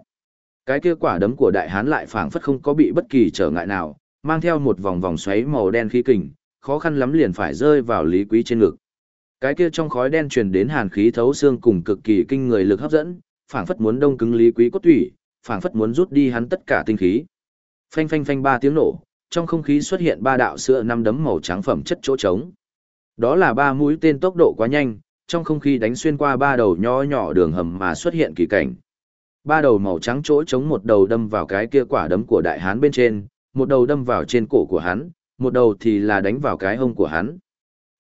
Cái kia quả đấm của đại hán lại phảng phất không có bị bất kỳ trở ngại nào, mang theo một vòng vòng xoáy màu đen khí kình, khó khăn lắm liền phải rơi vào Lý Quý trên ngực. Cái kia trong khói đen truyền đến hàn khí thấu xương cùng cực kỳ kinh người lực hấp dẫn, phảng phất muốn đông cứng Lý Quý cốt tủy, phảng phất muốn rút đi hắn tất cả tinh khí. Phanh phanh phanh ba tiếng nổ, trong không khí xuất hiện ba đạo sữa năm đấm màu trắng phẩm chất chỗ trống. Đó là ba mũi tên tốc độ quá nhanh, trong không khí đánh xuyên qua ba đầu nho nhỏ đường hầm mà xuất hiện kỳ cảnh. Ba đầu màu trắng chỗ chống một đầu đâm vào cái kia quả đấm của đại hán bên trên, một đầu đâm vào trên cổ của hắn, một đầu thì là đánh vào cái hông của hắn.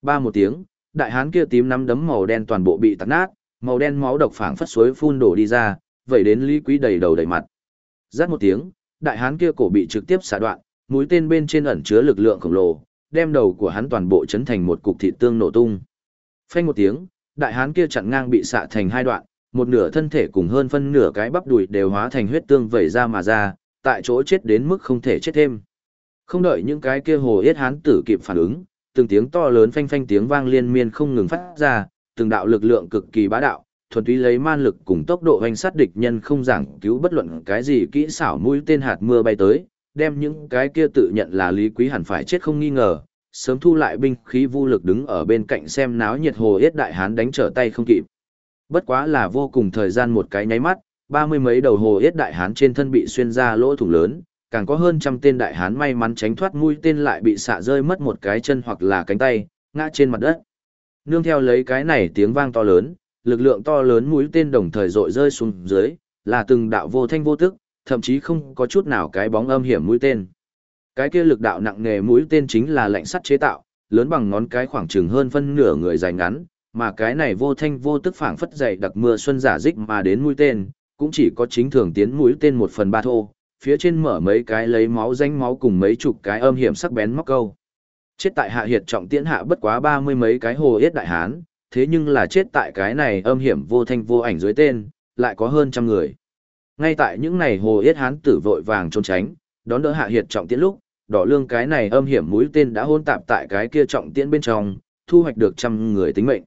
Ba một tiếng, đại hán kia tím nắm đấm màu đen toàn bộ bị tạt nát, màu đen máu độc phảng phất suối phun đổ đi ra, vậy đến Lý Quý đầy đầu đầy mặt. Rát một tiếng, đại hán kia cổ bị trực tiếp xả đoạn, mũi tên bên trên ẩn chứa lực lượng khổng lồ, đem đầu của hắn toàn bộ chấn thành một cục thịt tương nổ tung. Phanh một tiếng, đại hán kia chặn ngang bị xạ thành hai đoạn, một nửa thân thể cùng hơn phân nửa cái bắp đùi đều hóa thành huyết tương vẩy ra mà ra, tại chỗ chết đến mức không thể chết thêm. Không đợi những cái kia hồ yết hán tử kịp phản ứng, từng tiếng to lớn phanh phanh tiếng vang liên miên không ngừng phát ra, từng đạo lực lượng cực kỳ bá đạo, thuần túy lấy man lực cùng tốc độ hoành sát địch nhân không giảng cứu bất luận cái gì kỹ xảo mũi tên hạt mưa bay tới, đem những cái kia tự nhận là lý quý hẳn phải chết không nghi ngờ, sớm thu lại binh khí vô lực đứng ở bên cạnh xem náo nhiệt hồ yết đại hán đánh trở tay không kịp. Bất quá là vô cùng thời gian một cái nháy mắt, ba mươi mấy đầu hồ yết đại hán trên thân bị xuyên ra lỗ thủng lớn, càng có hơn trăm tên đại hán may mắn tránh thoát mũi tên lại bị xạ rơi mất một cái chân hoặc là cánh tay, ngã trên mặt đất. Nương theo lấy cái này tiếng vang to lớn, lực lượng to lớn mũi tên đồng thời rội rơi xuống dưới, là từng đạo vô thanh vô tức, thậm chí không có chút nào cái bóng âm hiểm mũi tên. Cái kia lực đạo nặng nề mũi tên chính là lạnh sắt chế tạo, lớn bằng ngón cái khoảng chừng hơn phân nửa người dài ngắn, mà cái này vô thanh vô tức phảng phất dày đặc mưa xuân giả dích mà đến mũi tên, cũng chỉ có chính thường tiến mũi tên một phần ba thô, phía trên mở mấy cái lấy máu danh máu cùng mấy chục cái âm hiểm sắc bén móc câu. Chết tại hạ hiệt trọng tiễn hạ bất quá ba mươi mấy cái hồ yết đại hán, thế nhưng là chết tại cái này âm hiểm vô thanh vô ảnh dưới tên, lại có hơn trăm người. Ngay tại những này hồ yết hán tử vội vàng trốn tránh, đón đỡ hạ hiệt trọng tiễn lúc, đỏ lương cái này âm hiểm mũi tên đã hôn tạp tại cái kia trọng tiễn bên trong, thu hoạch được trăm người tính mệnh.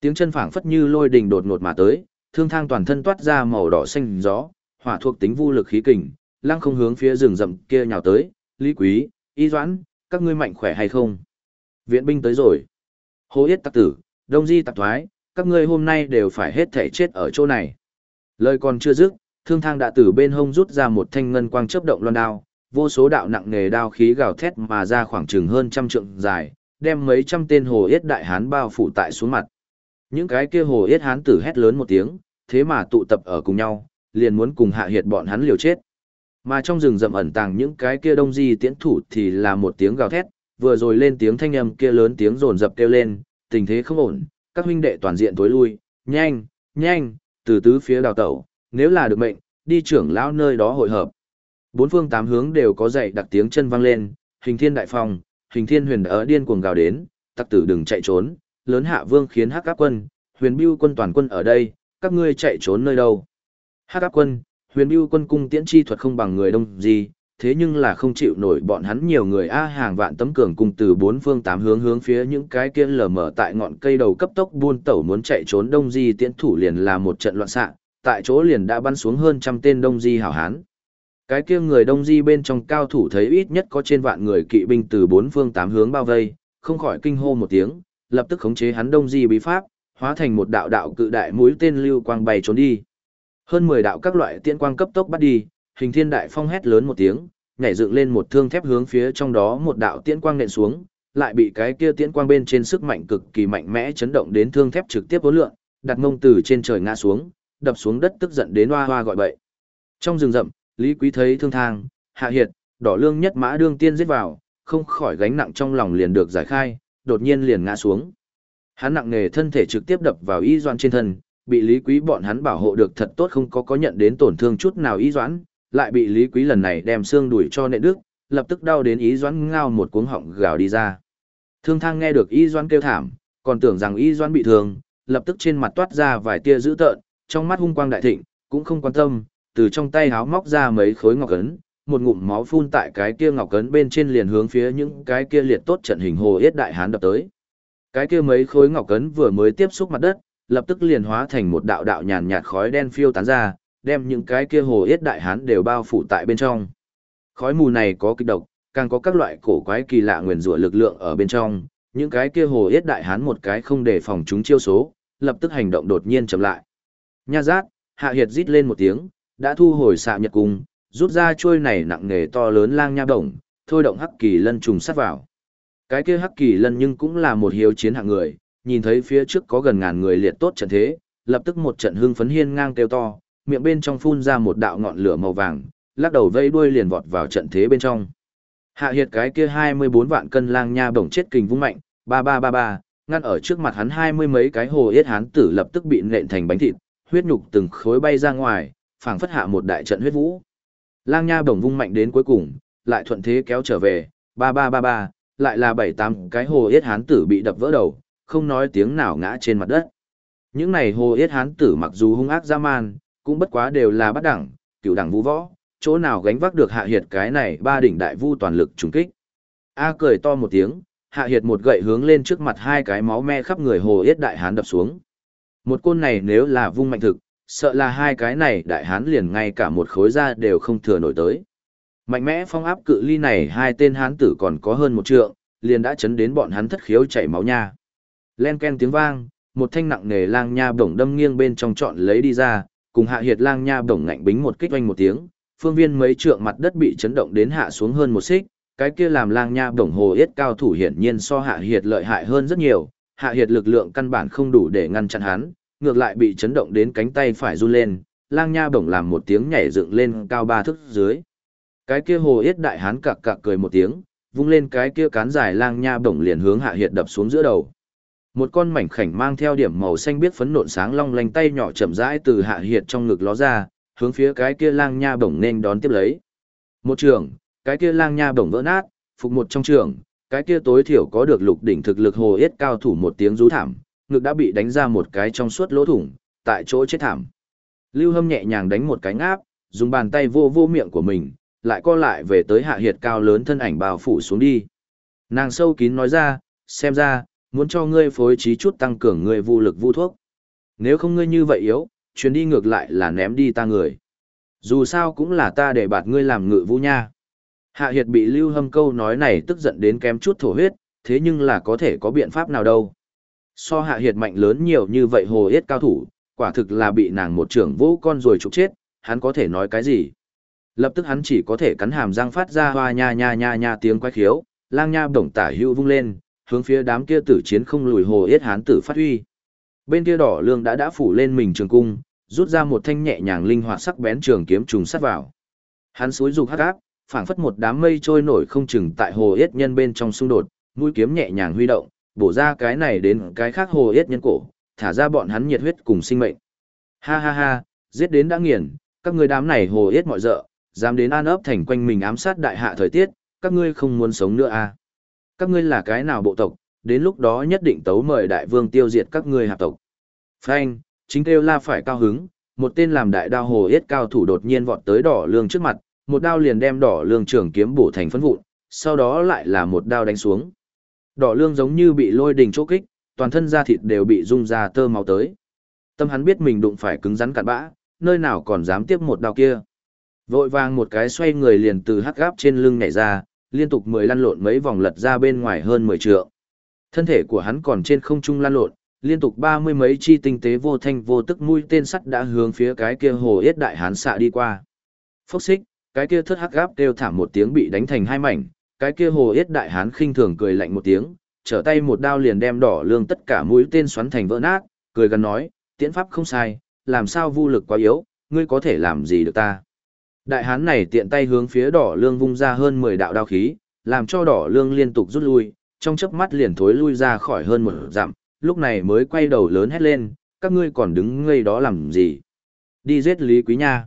Tiếng chân phảng phất như lôi đình đột ngột mà tới, thương thang toàn thân toát ra màu đỏ xanh gió, hỏa thuộc tính vô lực khí kình, lăng không hướng phía rừng rậm kia nhào tới, Lý Quý, Y Doãn, các ngươi mạnh khỏe hay không? Viện binh tới rồi. Hô Yết tặc tử, Đông Di tặc thoái, các ngươi hôm nay đều phải hết thể chết ở chỗ này. Lời còn chưa dứt, thương thang đã từ bên hông rút ra một thanh ngân quang chớp động loan đao, vô số đạo nặng nề đao khí gào thét mà ra khoảng chừng hơn trăm trượng dài, đem mấy trăm tên hồ yết đại hán bao phủ tại xuống mặt. Những cái kia hồ yết hán tử hét lớn một tiếng, thế mà tụ tập ở cùng nhau, liền muốn cùng hạ hiệt bọn hắn liều chết. Mà trong rừng rậm ẩn tàng những cái kia đông di tiễn thủ thì là một tiếng gào thét, vừa rồi lên tiếng thanh âm kia lớn tiếng rồn rập kêu lên, tình thế không ổn, các huynh đệ toàn diện tối lui, nhanh, nhanh, từ tứ phía đào tẩu, nếu là được mệnh, đi trưởng lão nơi đó hội hợp. Bốn phương tám hướng đều có dậy đặc tiếng chân vang lên, hình thiên đại phong, hình thiên huyền ở điên cuồng gào đến, tặc tử đừng chạy trốn, lớn hạ vương khiến hắc áp quân, huyền bưu quân toàn quân ở đây, các ngươi chạy trốn nơi đâu. Hắc áp quân, huyền bưu quân cung tiễn chi thuật không bằng người đông gì, thế nhưng là không chịu nổi bọn hắn nhiều người a hàng vạn tấm cường cùng từ bốn phương tám hướng hướng phía những cái kia lở mở tại ngọn cây đầu cấp tốc buôn tẩu muốn chạy trốn đông di tiễn thủ liền là một trận loạn xạ tại chỗ liền đã bắn xuống hơn trăm tên đông di hảo hán cái kia người đông di bên trong cao thủ thấy ít nhất có trên vạn người kỵ binh từ bốn phương tám hướng bao vây không khỏi kinh hô một tiếng lập tức khống chế hắn đông di bí pháp hóa thành một đạo đạo cự đại mũi tên lưu quang bay trốn đi hơn mười đạo các loại tiễn quang cấp tốc bắt đi hình thiên đại phong hét lớn một tiếng, nhảy dựng lên một thương thép hướng phía trong đó một đạo tiễn quang nện xuống, lại bị cái kia tiễn quang bên trên sức mạnh cực kỳ mạnh mẽ chấn động đến thương thép trực tiếp vốn lượn, đặt mông từ trên trời ngã xuống, đập xuống đất tức giận đến hoa hoa gọi bậy. Trong rừng rậm, Lý Quý thấy thương thang, hạ hiệt, đỏ lương nhất mã đương tiên giết vào, không khỏi gánh nặng trong lòng liền được giải khai, đột nhiên liền ngã xuống. Hắn nặng nề thân thể trực tiếp đập vào y doan trên thân, bị Lý Quý bọn hắn bảo hộ được thật tốt không có có nhận đến tổn thương chút nào y doãn, lại bị Lý Quý lần này đem xương đuổi cho nệ đức, lập tức đau đến y doãn ngao một cuống họng gào đi ra. Thương thang nghe được y doãn kêu thảm, còn tưởng rằng y doãn bị thương, lập tức trên mặt toát ra vài tia dữ tợn, trong mắt hung quang đại thịnh, cũng không quan tâm, từ trong tay háo móc ra mấy khối ngọc ấn, một ngụm máu phun tại cái kia ngọc ấn bên trên liền hướng phía những cái kia liệt tốt trận hình hồ yết đại hán đập tới. Cái kia mấy khối ngọc ấn vừa mới tiếp xúc mặt đất, lập tức liền hóa thành một đạo đạo nhàn nhạt khói đen phiêu tán ra, đem những cái kia hồ yết đại hán đều bao phủ tại bên trong. Khói mù này có kịch độc, càng có các loại cổ quái kỳ lạ nguyền rủa lực lượng ở bên trong, những cái kia hồ yết đại hán một cái không để phòng chúng chiêu số, lập tức hành động đột nhiên chậm lại. Nha giác, hạ hiệt rít lên một tiếng, đã thu hồi xạ nhật cung, rút ra chuôi này nặng nề to lớn lang nha động thôi động hắc kỳ lân trùng sát vào. Cái kia hắc kỳ lân nhưng cũng là một hiếu chiến hạng người, nhìn thấy phía trước có gần ngàn người liệt tốt trận thế, lập tức một trận hưng phấn hiên ngang kêu to, miệng bên trong phun ra một đạo ngọn lửa màu vàng, lắc đầu vây đuôi liền vọt vào trận thế bên trong. Hạ hiệt cái kia 24 vạn cân lang nha bổng chết kình vung mạnh, ba ba ba ba, ngăn ở trước mặt hắn hai mươi mấy cái hồ yết hán tử lập tức bị nện thành bánh thịt, huyết nhục từng khối bay ra ngoài, phảng phất hạ một đại trận huyết vũ. Lang nha bổng vung mạnh đến cuối cùng, lại thuận thế kéo trở về, ba ba ba ba, lại là bảy tám cái hồ yết hán tử bị đập vỡ đầu, không nói tiếng nào ngã trên mặt đất. Những này hồ yết hán tử mặc dù hung ác dã man, cũng bất quá đều là bắt đẳng, cựu đẳng vũ võ, chỗ nào gánh vác được hạ hiệt cái này ba đỉnh đại vu toàn lực trùng kích. A cười to một tiếng, hạ hiệt một gậy hướng lên trước mặt hai cái máu me khắp người hồ yết đại hán đập xuống. Một côn này nếu là vung mạnh thực, sợ là hai cái này đại hán liền ngay cả một khối da đều không thừa nổi tới. Mạnh mẽ phong áp cự ly này hai tên hán tử còn có hơn một trượng, liền đã chấn đến bọn hắn thất khiếu chảy máu nha. Len ken tiếng vang, một thanh nặng nề lang nha bổng đâm nghiêng bên trong trọn lấy đi ra, cùng hạ hiệt lang nha bổng ngạnh bính một kích oanh một tiếng, phương viên mấy trượng mặt đất bị chấn động đến hạ xuống hơn một xích, cái kia làm lang nha bổng hồ yết cao thủ hiển nhiên so hạ hiệt lợi hại hơn rất nhiều, hạ hiệt lực lượng căn bản không đủ để ngăn chặn hắn, ngược lại bị chấn động đến cánh tay phải run lên, lang nha bổng làm một tiếng nhảy dựng lên cao ba thước dưới. Cái kia hồ yết đại hán cặc cặc cười một tiếng, vung lên cái kia cán dài lang nha bổng liền hướng hạ hiệt đập xuống giữa đầu. Một con mảnh khảnh mang theo điểm màu xanh biết phấn nộn sáng long lanh tay nhỏ chậm rãi từ hạ hiệt trong ngực ló ra, hướng phía cái kia lang nha bổng nên đón tiếp lấy. Một trường, cái kia lang nha bổng vỡ nát, phục một trong trường, cái kia tối thiểu có được lục đỉnh thực lực hồ yết cao thủ một tiếng rú thảm, ngực đã bị đánh ra một cái trong suốt lỗ thủng, tại chỗ chết thảm. Lưu Hâm nhẹ nhàng đánh một cái ngáp, dùng bàn tay vô vô miệng của mình, lại co lại về tới hạ hiệt cao lớn thân ảnh bao phủ xuống đi. Nàng sâu kín nói ra, xem ra, muốn cho ngươi phối trí chút tăng cường ngươi vô lực vô thuốc. Nếu không ngươi như vậy yếu, chuyến đi ngược lại là ném đi ta người. Dù sao cũng là ta để bạt ngươi làm ngự vũ nha. Hạ Hiệt bị Lưu Hâm câu nói này tức giận đến kém chút thổ huyết, thế nhưng là có thể có biện pháp nào đâu. So Hạ Hiệt mạnh lớn nhiều như vậy hồ yết cao thủ, quả thực là bị nàng một trưởng vũ con rồi trục chết, hắn có thể nói cái gì. Lập tức hắn chỉ có thể cắn hàm răng phát ra hoa nha nha nha nha tiếng quái khiếu, lang nha bổng tả hữu vung lên, hướng phía đám kia tử chiến không lùi hồ yết hán tử phát huy. Bên kia đỏ lương đã đã phủ lên mình trường cung, rút ra một thanh nhẹ nhàng linh hoạt sắc bén trường kiếm trùng sát vào. Hắn suối dục hắc áp, phảng phất một đám mây trôi nổi không chừng tại hồ yết nhân bên trong xung đột, mũi kiếm nhẹ nhàng huy động, bổ ra cái này đến cái khác hồ yết nhân cổ, thả ra bọn hắn nhiệt huyết cùng sinh mệnh. Ha ha ha, giết đến đã nghiền, các ngươi đám này hồ yết mọi dợ, dám đến an ấp thành quanh mình ám sát đại hạ thời tiết, các ngươi không muốn sống nữa à? Các ngươi là cái nào bộ tộc, đến lúc đó nhất định tấu mời đại vương tiêu diệt các ngươi hạ tộc. Phanh, chính kêu la phải cao hứng, một tên làm đại đao hồ yết cao thủ đột nhiên vọt tới đỏ lương trước mặt, một đao liền đem đỏ lương trưởng kiếm bổ thành phấn vụn, sau đó lại là một đao đánh xuống. Đỏ lương giống như bị lôi đình chỗ kích, toàn thân da thịt đều bị rung ra tơ máu tới. Tâm hắn biết mình đụng phải cứng rắn cặn bã, nơi nào còn dám tiếp một đao kia. Vội vàng một cái xoay người liền từ hắc gáp trên lưng nhảy ra, liên tục mười lăn lộn mấy vòng lật ra bên ngoài hơn mười trượng. Thân thể của hắn còn trên không trung lăn lộn, liên tục ba mươi mấy chi tinh tế vô thanh vô tức mũi tên sắt đã hướng phía cái kia hồ yết đại hán xạ đi qua. Phốc xích, cái kia thất hắc gáp kêu thảm một tiếng bị đánh thành hai mảnh, cái kia hồ yết đại hán khinh thường cười lạnh một tiếng, trở tay một đao liền đem đỏ lương tất cả mũi tên xoắn thành vỡ nát, cười gần nói, tiễn pháp không sai, làm sao vu lực quá yếu, ngươi có thể làm gì được ta. Đại hán này tiện tay hướng phía đỏ lương vung ra hơn 10 đạo đao khí, làm cho đỏ lương liên tục rút lui, trong chớp mắt liền thối lui ra khỏi hơn một dặm, lúc này mới quay đầu lớn hét lên, các ngươi còn đứng ngây đó làm gì? Đi giết Lý Quý nha.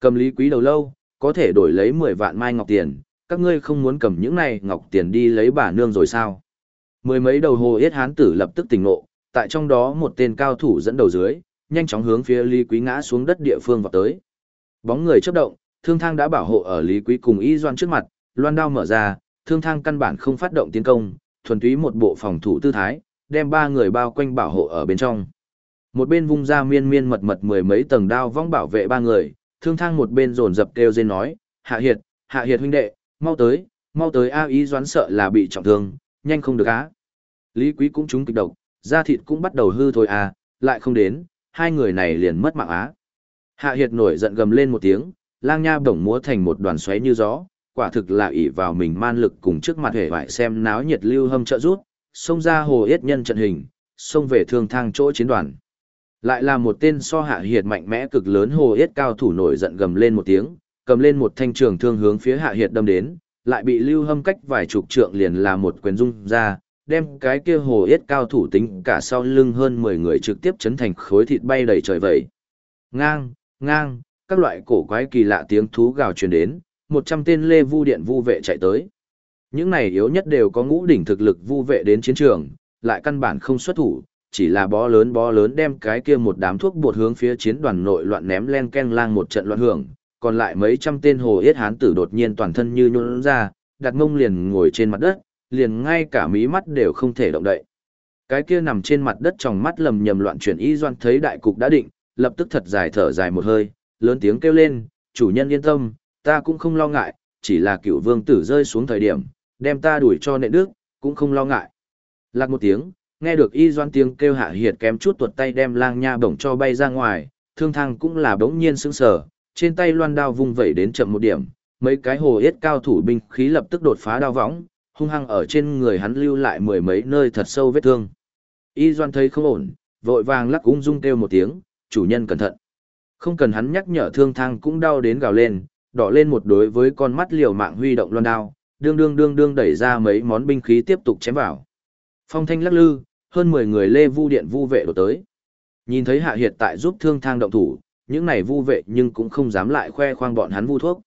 Cầm Lý Quý đầu lâu, có thể đổi lấy 10 vạn mai ngọc tiền, các ngươi không muốn cầm những này ngọc tiền đi lấy bà nương rồi sao? Mười mấy đầu hồ yết hán tử lập tức tỉnh ngộ, tại trong đó một tên cao thủ dẫn đầu dưới, nhanh chóng hướng phía Lý Quý ngã xuống đất địa phương vào tới. Bóng người chớp động, thương thang đã bảo hộ ở Lý Quý cùng Y Doan trước mặt, loan đao mở ra, thương thang căn bản không phát động tiến công, thuần túy một bộ phòng thủ tư thái, đem ba người bao quanh bảo hộ ở bên trong. Một bên vung ra miên miên mật mật mười mấy tầng đao vong bảo vệ ba người, thương thang một bên dồn dập kêu rên nói, hạ hiệt, hạ hiệt huynh đệ, mau tới, mau tới A ý doán sợ là bị trọng thương, nhanh không được á. Lý quý cũng trúng kịch độc, da thịt cũng bắt đầu hư thôi à, lại không đến, hai người này liền mất mạng á. Hạ hiệt nổi giận gầm lên một tiếng, lang nha bổng múa thành một đoàn xoáy như gió, quả thực là ỷ vào mình man lực cùng trước mặt hề vải xem náo nhiệt lưu hâm trợ rút, xông ra hồ yết nhân trận hình, xông về thương thang chỗ chiến đoàn. Lại là một tên so hạ hiệt mạnh mẽ cực lớn hồ yết cao thủ nổi giận gầm lên một tiếng, cầm lên một thanh trường thương hướng phía hạ hiệt đâm đến, lại bị lưu hâm cách vài chục trượng liền là một quyền rung ra, đem cái kia hồ yết cao thủ tính cả sau lưng hơn 10 người trực tiếp chấn thành khối thịt bay đầy trời vậy. Ngang, ngang, các loại cổ quái kỳ lạ tiếng thú gào truyền đến, 100 tên lê vu điện vu vệ chạy tới. Những này yếu nhất đều có ngũ đỉnh thực lực vu vệ đến chiến trường, lại căn bản không xuất thủ, chỉ là bó lớn bó lớn đem cái kia một đám thuốc bột hướng phía chiến đoàn nội loạn ném len ken lang một trận loạn hưởng, còn lại mấy trăm tên hồ yết hán tử đột nhiên toàn thân như nhũn ra, đặt ngông liền ngồi trên mặt đất, liền ngay cả mí mắt đều không thể động đậy. Cái kia nằm trên mặt đất trong mắt lầm nhầm loạn chuyển y doan thấy đại cục đã định, lập tức thật dài thở dài một hơi, lớn tiếng kêu lên, chủ nhân yên tâm, ta cũng không lo ngại, chỉ là cựu vương tử rơi xuống thời điểm, đem ta đuổi cho nệ đức, cũng không lo ngại. Lạc một tiếng, nghe được y doan tiếng kêu hạ hiệt kém chút tuột tay đem lang nha bổng cho bay ra ngoài, thương thăng cũng là bỗng nhiên sững sờ, trên tay loan đao vung vẩy đến chậm một điểm, mấy cái hồ yết cao thủ binh khí lập tức đột phá đao võng, hung hăng ở trên người hắn lưu lại mười mấy nơi thật sâu vết thương. Y doan thấy không ổn, vội vàng lắc ung dung kêu một tiếng, chủ nhân cẩn thận. Không cần hắn nhắc nhở thương thang cũng đau đến gào lên, đỏ lên một đối với con mắt liều mạng huy động loan đao, đương đương đương đương đẩy ra mấy món binh khí tiếp tục chém vào. Phong thanh lắc lư, hơn 10 người lê vu điện vu vệ đổ tới. Nhìn thấy hạ hiệt tại giúp thương thang động thủ, những này vu vệ nhưng cũng không dám lại khoe khoang bọn hắn vu thuốc.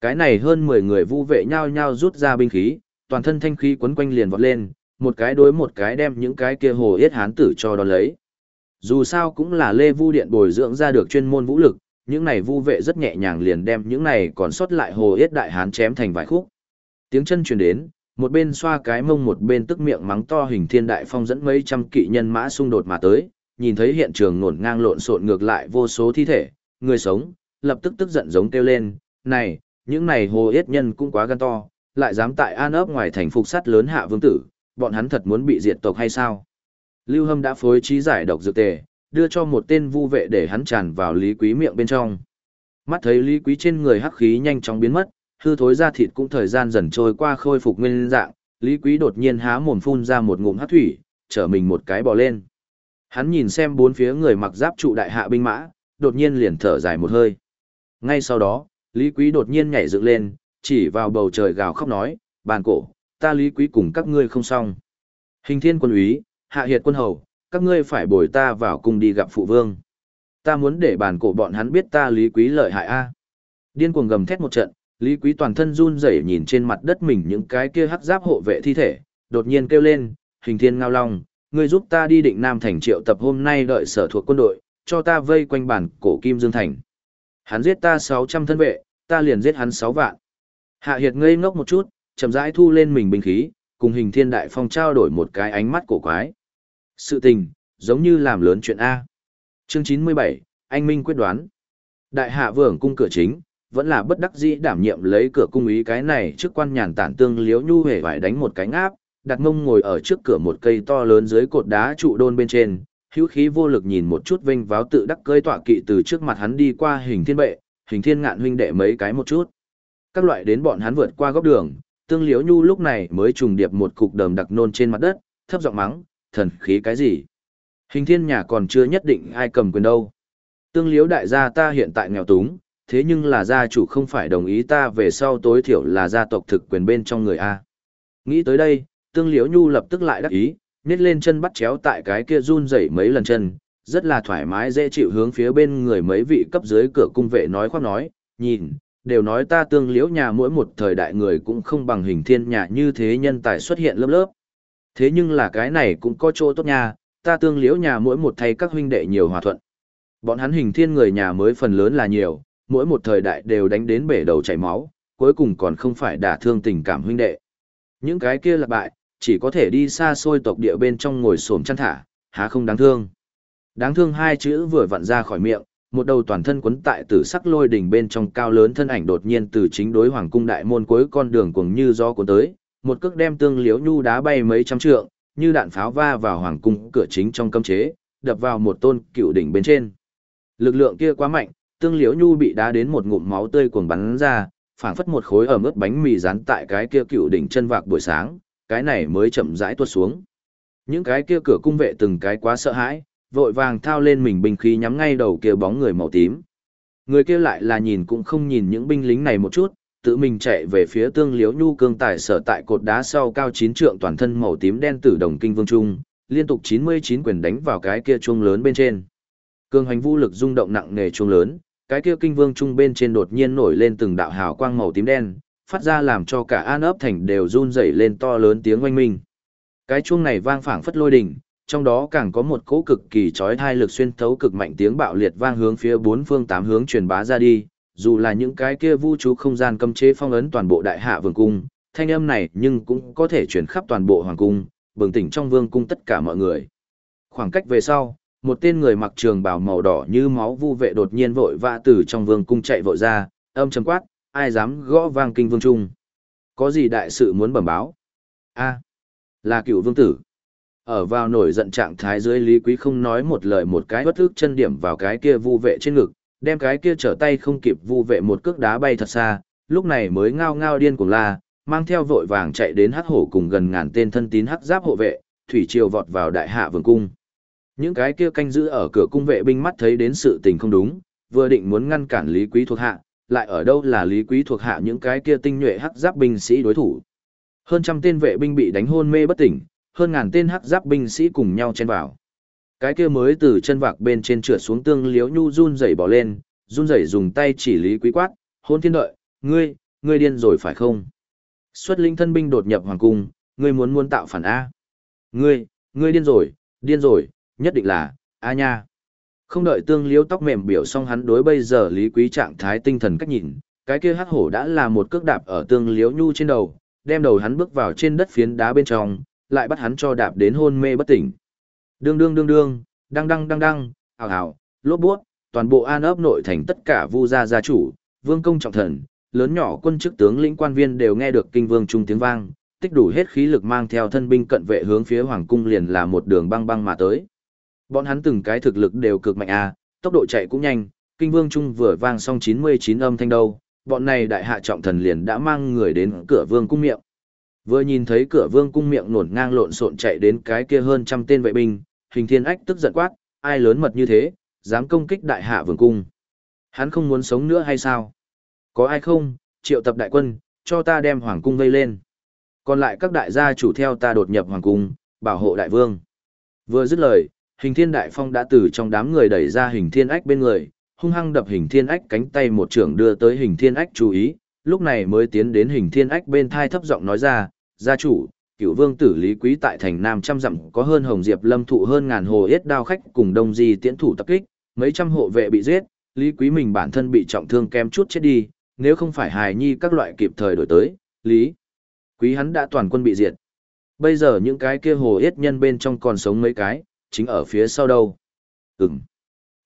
Cái này hơn 10 người vu vệ nhao nhao rút ra binh khí, toàn thân thanh khí quấn quanh liền vọt lên, một cái đối một cái đem những cái kia hồ yết hán tử cho đón lấy. Dù sao cũng là lê vu điện bồi dưỡng ra được chuyên môn vũ lực, những này vu vệ rất nhẹ nhàng liền đem những này còn sót lại hồ yết đại hán chém thành vài khúc. Tiếng chân truyền đến, một bên xoa cái mông một bên tức miệng mắng to hình thiên đại phong dẫn mấy trăm kỵ nhân mã xung đột mà tới, nhìn thấy hiện trường nổn ngang lộn xộn ngược lại vô số thi thể, người sống, lập tức tức giận giống kêu lên, này, những này hồ yết nhân cũng quá gan to, lại dám tại an ấp ngoài thành phục sắt lớn hạ vương tử, bọn hắn thật muốn bị diệt tộc hay sao? Lưu Hâm đã phối trí giải độc dược tề, đưa cho một tên vu vệ để hắn tràn vào Lý Quý miệng bên trong. Mắt thấy Lý Quý trên người hắc khí nhanh chóng biến mất, hư thối ra thịt cũng thời gian dần trôi qua khôi phục nguyên dạng, Lý Quý đột nhiên há mồm phun ra một ngụm hắc thủy, trở mình một cái bò lên. Hắn nhìn xem bốn phía người mặc giáp trụ đại hạ binh mã, đột nhiên liền thở dài một hơi. Ngay sau đó, Lý Quý đột nhiên nhảy dựng lên, chỉ vào bầu trời gào khóc nói, bàn cổ, ta Lý Quý cùng các ngươi không xong. Hình thiên quân úy, hạ hiệt quân hầu, các ngươi phải bồi ta vào cùng đi gặp phụ vương. Ta muốn để bàn cổ bọn hắn biết ta Lý Quý lợi hại a. Điên cuồng gầm thét một trận, Lý Quý toàn thân run rẩy nhìn trên mặt đất mình những cái kia hắc giáp hộ vệ thi thể, đột nhiên kêu lên, hình thiên ngao long, ngươi giúp ta đi định Nam Thành triệu tập hôm nay đợi sở thuộc quân đội, cho ta vây quanh bản cổ Kim Dương Thành. Hắn giết ta 600 thân vệ, ta liền giết hắn 6 vạn. Hạ Hiệt ngây ngốc một chút, chậm rãi thu lên mình binh khí, cùng hình thiên đại phong trao đổi một cái ánh mắt cổ quái. Sự tình, giống như làm lớn chuyện A. Chương 97, Anh Minh quyết đoán. Đại hạ vưởng cung cửa chính, vẫn là bất đắc dĩ đảm nhiệm lấy cửa cung ý cái này trước quan nhàn tản tương liếu nhu hề phải đánh một cái ngáp đặt mông ngồi ở trước cửa một cây to lớn dưới cột đá trụ đôn bên trên, hữu khí vô lực nhìn một chút vinh váo tự đắc cơi tọa kỵ từ trước mặt hắn đi qua hình thiên bệ, hình thiên ngạn huynh đệ mấy cái một chút. Các loại đến bọn hắn vượt qua góc đường, tương liếu nhu lúc này mới trùng điệp một cục đờm đặc nôn trên mặt đất, thấp giọng mắng, thần khí cái gì? Hình thiên nhà còn chưa nhất định ai cầm quyền đâu. Tương liếu đại gia ta hiện tại nghèo túng, thế nhưng là gia chủ không phải đồng ý ta về sau tối thiểu là gia tộc thực quyền bên trong người A. Nghĩ tới đây, tương liếu nhu lập tức lại đắc ý, nết lên chân bắt chéo tại cái kia run rẩy mấy lần chân, rất là thoải mái dễ chịu hướng phía bên người mấy vị cấp dưới cửa cung vệ nói khoác nói, nhìn, đều nói ta tương liễu nhà mỗi một thời đại người cũng không bằng hình thiên nhà như thế nhân tài xuất hiện lớp lớp. Thế nhưng là cái này cũng có chỗ tốt nha, ta tương liễu nhà mỗi một thay các huynh đệ nhiều hòa thuận. Bọn hắn hình thiên người nhà mới phần lớn là nhiều, mỗi một thời đại đều đánh đến bể đầu chảy máu, cuối cùng còn không phải đả thương tình cảm huynh đệ. Những cái kia là bại, chỉ có thể đi xa xôi tộc địa bên trong ngồi xổm chăn thả, há không đáng thương. Đáng thương hai chữ vừa vặn ra khỏi miệng, một đầu toàn thân quấn tại tử sắc lôi đỉnh bên trong cao lớn thân ảnh đột nhiên từ chính đối hoàng cung đại môn cuối con đường cuồng như gió cuốn tới, một cước đem tương liếu nhu đá bay mấy trăm trượng, như đạn pháo va vào hoàng cung cửa chính trong cấm chế, đập vào một tôn cựu đỉnh bên trên. Lực lượng kia quá mạnh, tương liễu nhu bị đá đến một ngụm máu tươi cuồng bắn ra, phảng phất một khối ở mức bánh mì rán tại cái kia cựu đỉnh chân vạc buổi sáng, cái này mới chậm rãi tuột xuống. Những cái kia cửa cung vệ từng cái quá sợ hãi, vội vàng thao lên mình binh khí nhắm ngay đầu kia bóng người màu tím. Người kia lại là nhìn cũng không nhìn những binh lính này một chút, tự mình chạy về phía tương liếu nhu cương tài sở tại cột đá sau cao chín trượng toàn thân màu tím đen tử đồng kinh vương trung, liên tục 99 quyền đánh vào cái kia chuông lớn bên trên. Cương hành vũ lực rung động nặng nề chuông lớn, cái kia kinh vương trung bên trên đột nhiên nổi lên từng đạo hào quang màu tím đen, phát ra làm cho cả an ấp thành đều run rẩy lên to lớn tiếng oanh minh. Cái chuông này vang phảng phất lôi đỉnh, trong đó càng có một cỗ cực kỳ chói tai lực xuyên thấu cực mạnh tiếng bạo liệt vang hướng phía bốn phương tám hướng truyền bá ra đi, dù là những cái kia vũ trụ không gian cấm chế phong ấn toàn bộ đại hạ vương cung, thanh âm này nhưng cũng có thể truyền khắp toàn bộ hoàng cung, bừng tỉnh trong vương cung tất cả mọi người. Khoảng cách về sau, một tên người mặc trường bào màu đỏ như máu vu vệ đột nhiên vội vã từ trong vương cung chạy vội ra, âm trầm quát, ai dám gõ vang kinh vương trung. Có gì đại sự muốn bẩm báo? a là cựu vương tử. Ở vào nổi giận trạng thái dưới Lý Quý không nói một lời một cái bất ức chân điểm vào cái kia vu vệ trên ngực, đem cái kia trở tay không kịp vu vệ một cước đá bay thật xa, lúc này mới ngao ngao điên cuồng la, mang theo vội vàng chạy đến hắc hổ cùng gần ngàn tên thân tín hắc giáp hộ vệ, thủy triều vọt vào đại hạ vương cung. Những cái kia canh giữ ở cửa cung vệ binh mắt thấy đến sự tình không đúng, vừa định muốn ngăn cản Lý Quý thuộc hạ, lại ở đâu là Lý Quý thuộc hạ những cái kia tinh nhuệ hắc giáp binh sĩ đối thủ. Hơn trăm tên vệ binh bị đánh hôn mê bất tỉnh, hơn ngàn tên hắc giáp binh sĩ cùng nhau chen vào. Cái kia mới từ chân vạc bên trên trượt xuống tương liếu nhu run rẩy bỏ lên, run rẩy dùng tay chỉ lý quý quát, hôn thiên đợi, ngươi, ngươi điên rồi phải không? Xuất linh thân binh đột nhập hoàng cung, ngươi muốn muốn tạo phản A. Ngươi, ngươi điên rồi, điên rồi, nhất định là, A nha. Không đợi tương liếu tóc mềm biểu xong hắn đối bây giờ lý quý trạng thái tinh thần cách nhìn, cái kia hắc hổ đã là một cước đạp ở tương liếu nhu trên đầu, đem đầu hắn bước vào trên đất phiến đá bên trong, lại bắt hắn cho đạp đến hôn mê bất tỉnh. Đương đương đương đương, đăng đăng đăng đăng, hào hào, lốp bút, toàn bộ an ấp nội thành tất cả vu gia gia chủ, vương công trọng thần, lớn nhỏ quân chức tướng lĩnh quan viên đều nghe được kinh vương trung tiếng vang, tích đủ hết khí lực mang theo thân binh cận vệ hướng phía hoàng cung liền là một đường băng băng mà tới. Bọn hắn từng cái thực lực đều cực mạnh à, tốc độ chạy cũng nhanh, kinh vương trung vừa vang xong 99 âm thanh đâu, bọn này đại hạ trọng thần liền đã mang người đến cửa vương cung miệng. Vừa nhìn thấy cửa vương cung miệng nổn ngang lộn xộn chạy đến cái kia hơn trăm tên vệ binh, hình thiên ách tức giận quát, ai lớn mật như thế, dám công kích đại hạ vương cung. Hắn không muốn sống nữa hay sao? Có ai không, triệu tập đại quân, cho ta đem hoàng cung vây lên. Còn lại các đại gia chủ theo ta đột nhập hoàng cung, bảo hộ đại vương. Vừa dứt lời, hình thiên đại phong đã từ trong đám người đẩy ra hình thiên ách bên người, hung hăng đập hình thiên ách cánh tay một trưởng đưa tới hình thiên ách chú ý, lúc này mới tiến đến hình thiên ách bên thai thấp giọng nói ra, gia chủ, cựu vương tử Lý Quý tại thành Nam trăm dặm có hơn Hồng Diệp lâm thụ hơn ngàn hồ yết đao khách cùng đông di tiễn thủ tập kích, mấy trăm hộ vệ bị giết, Lý Quý mình bản thân bị trọng thương kém chút chết đi, nếu không phải hài nhi các loại kịp thời đổi tới, Lý Quý hắn đã toàn quân bị diệt. Bây giờ những cái kia hồ yết nhân bên trong còn sống mấy cái, chính ở phía sau đâu. Ừm.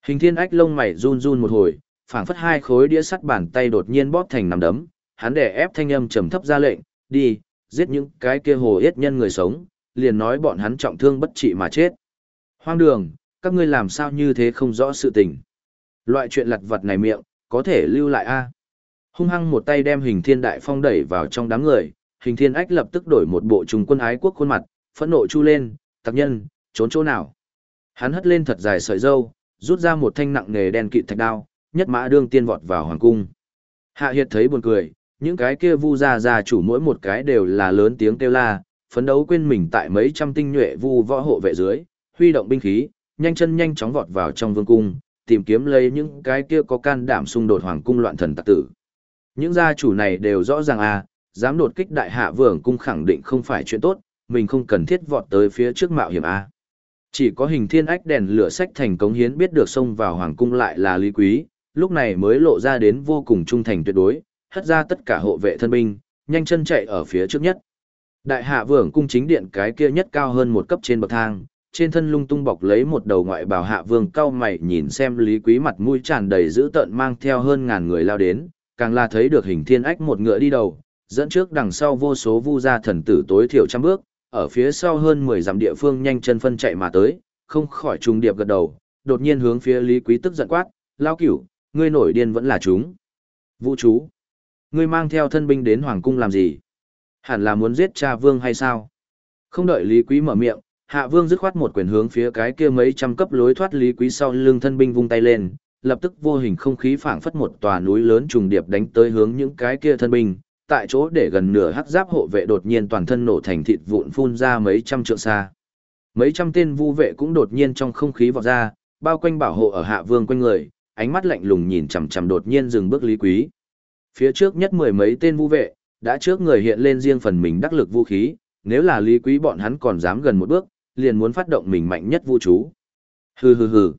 Hình thiên ách lông mày run run một hồi, phảng phất hai khối đĩa sắt bàn tay đột nhiên bóp thành nằm đấm, hắn đè ép thanh âm trầm thấp ra lệnh, đi, giết những cái kia hồ yết nhân người sống, liền nói bọn hắn trọng thương bất trị mà chết. Hoang đường, các ngươi làm sao như thế không rõ sự tình. Loại chuyện lặt vật này miệng, có thể lưu lại a Hung hăng một tay đem hình thiên đại phong đẩy vào trong đám người, hình thiên ách lập tức đổi một bộ trùng quân ái quốc khuôn mặt, phẫn nộ chu lên, tặc nhân, trốn chỗ nào. Hắn hất lên thật dài sợi dâu, rút ra một thanh nặng nghề đen kịt thạch đao, nhất mã đương tiên vọt vào hoàng cung. Hạ Hiệt thấy buồn cười, những cái kia vu gia gia chủ mỗi một cái đều là lớn tiếng kêu la, phấn đấu quên mình tại mấy trăm tinh nhuệ vu võ hộ vệ dưới, huy động binh khí, nhanh chân nhanh chóng vọt vào trong vương cung, tìm kiếm lấy những cái kia có can đảm xung đột hoàng cung loạn thần tặc tử. Những gia chủ này đều rõ ràng à, dám đột kích đại hạ vương cung khẳng định không phải chuyện tốt, mình không cần thiết vọt tới phía trước mạo hiểm à. Chỉ có hình thiên ách đèn lửa sách thành cống hiến biết được xông vào hoàng cung lại là lý quý, lúc này mới lộ ra đến vô cùng trung thành tuyệt đối, hất ra tất cả hộ vệ thân binh, nhanh chân chạy ở phía trước nhất. Đại hạ vương cung chính điện cái kia nhất cao hơn một cấp trên bậc thang, trên thân lung tung bọc lấy một đầu ngoại bào hạ vương cao mày nhìn xem lý quý mặt mũi tràn đầy dữ tợn mang theo hơn ngàn người lao đến, càng là thấy được hình thiên ách một ngựa đi đầu, dẫn trước đằng sau vô số vu gia thần tử tối thiểu trăm bước, ở phía sau hơn 10 dặm địa phương nhanh chân phân chạy mà tới, không khỏi trùng điệp gật đầu, đột nhiên hướng phía Lý Quý tức giận quát, lao cửu, ngươi nổi điên vẫn là chúng. Vũ chú, ngươi mang theo thân binh đến hoàng cung làm gì? Hẳn là muốn giết cha vương hay sao? Không đợi Lý Quý mở miệng, Hạ Vương dứt khoát một quyền hướng phía cái kia mấy trăm cấp lối thoát Lý Quý sau lưng thân binh vung tay lên, lập tức vô hình không khí phảng phất một tòa núi lớn trùng điệp đánh tới hướng những cái kia thân binh, tại chỗ để gần nửa hắc giáp hộ vệ đột nhiên toàn thân nổ thành thịt vụn phun ra mấy trăm trượng xa. Mấy trăm tên vu vệ cũng đột nhiên trong không khí vọt ra, bao quanh bảo hộ ở Hạ Vương quanh người, ánh mắt lạnh lùng nhìn chằm chằm đột nhiên dừng bước Lý Quý. Phía trước nhất mười mấy tên vu vệ, đã trước người hiện lên riêng phần mình đắc lực vũ khí, nếu là Lý Quý bọn hắn còn dám gần một bước, liền muốn phát động mình mạnh nhất vũ chú. Hừ hừ hừ.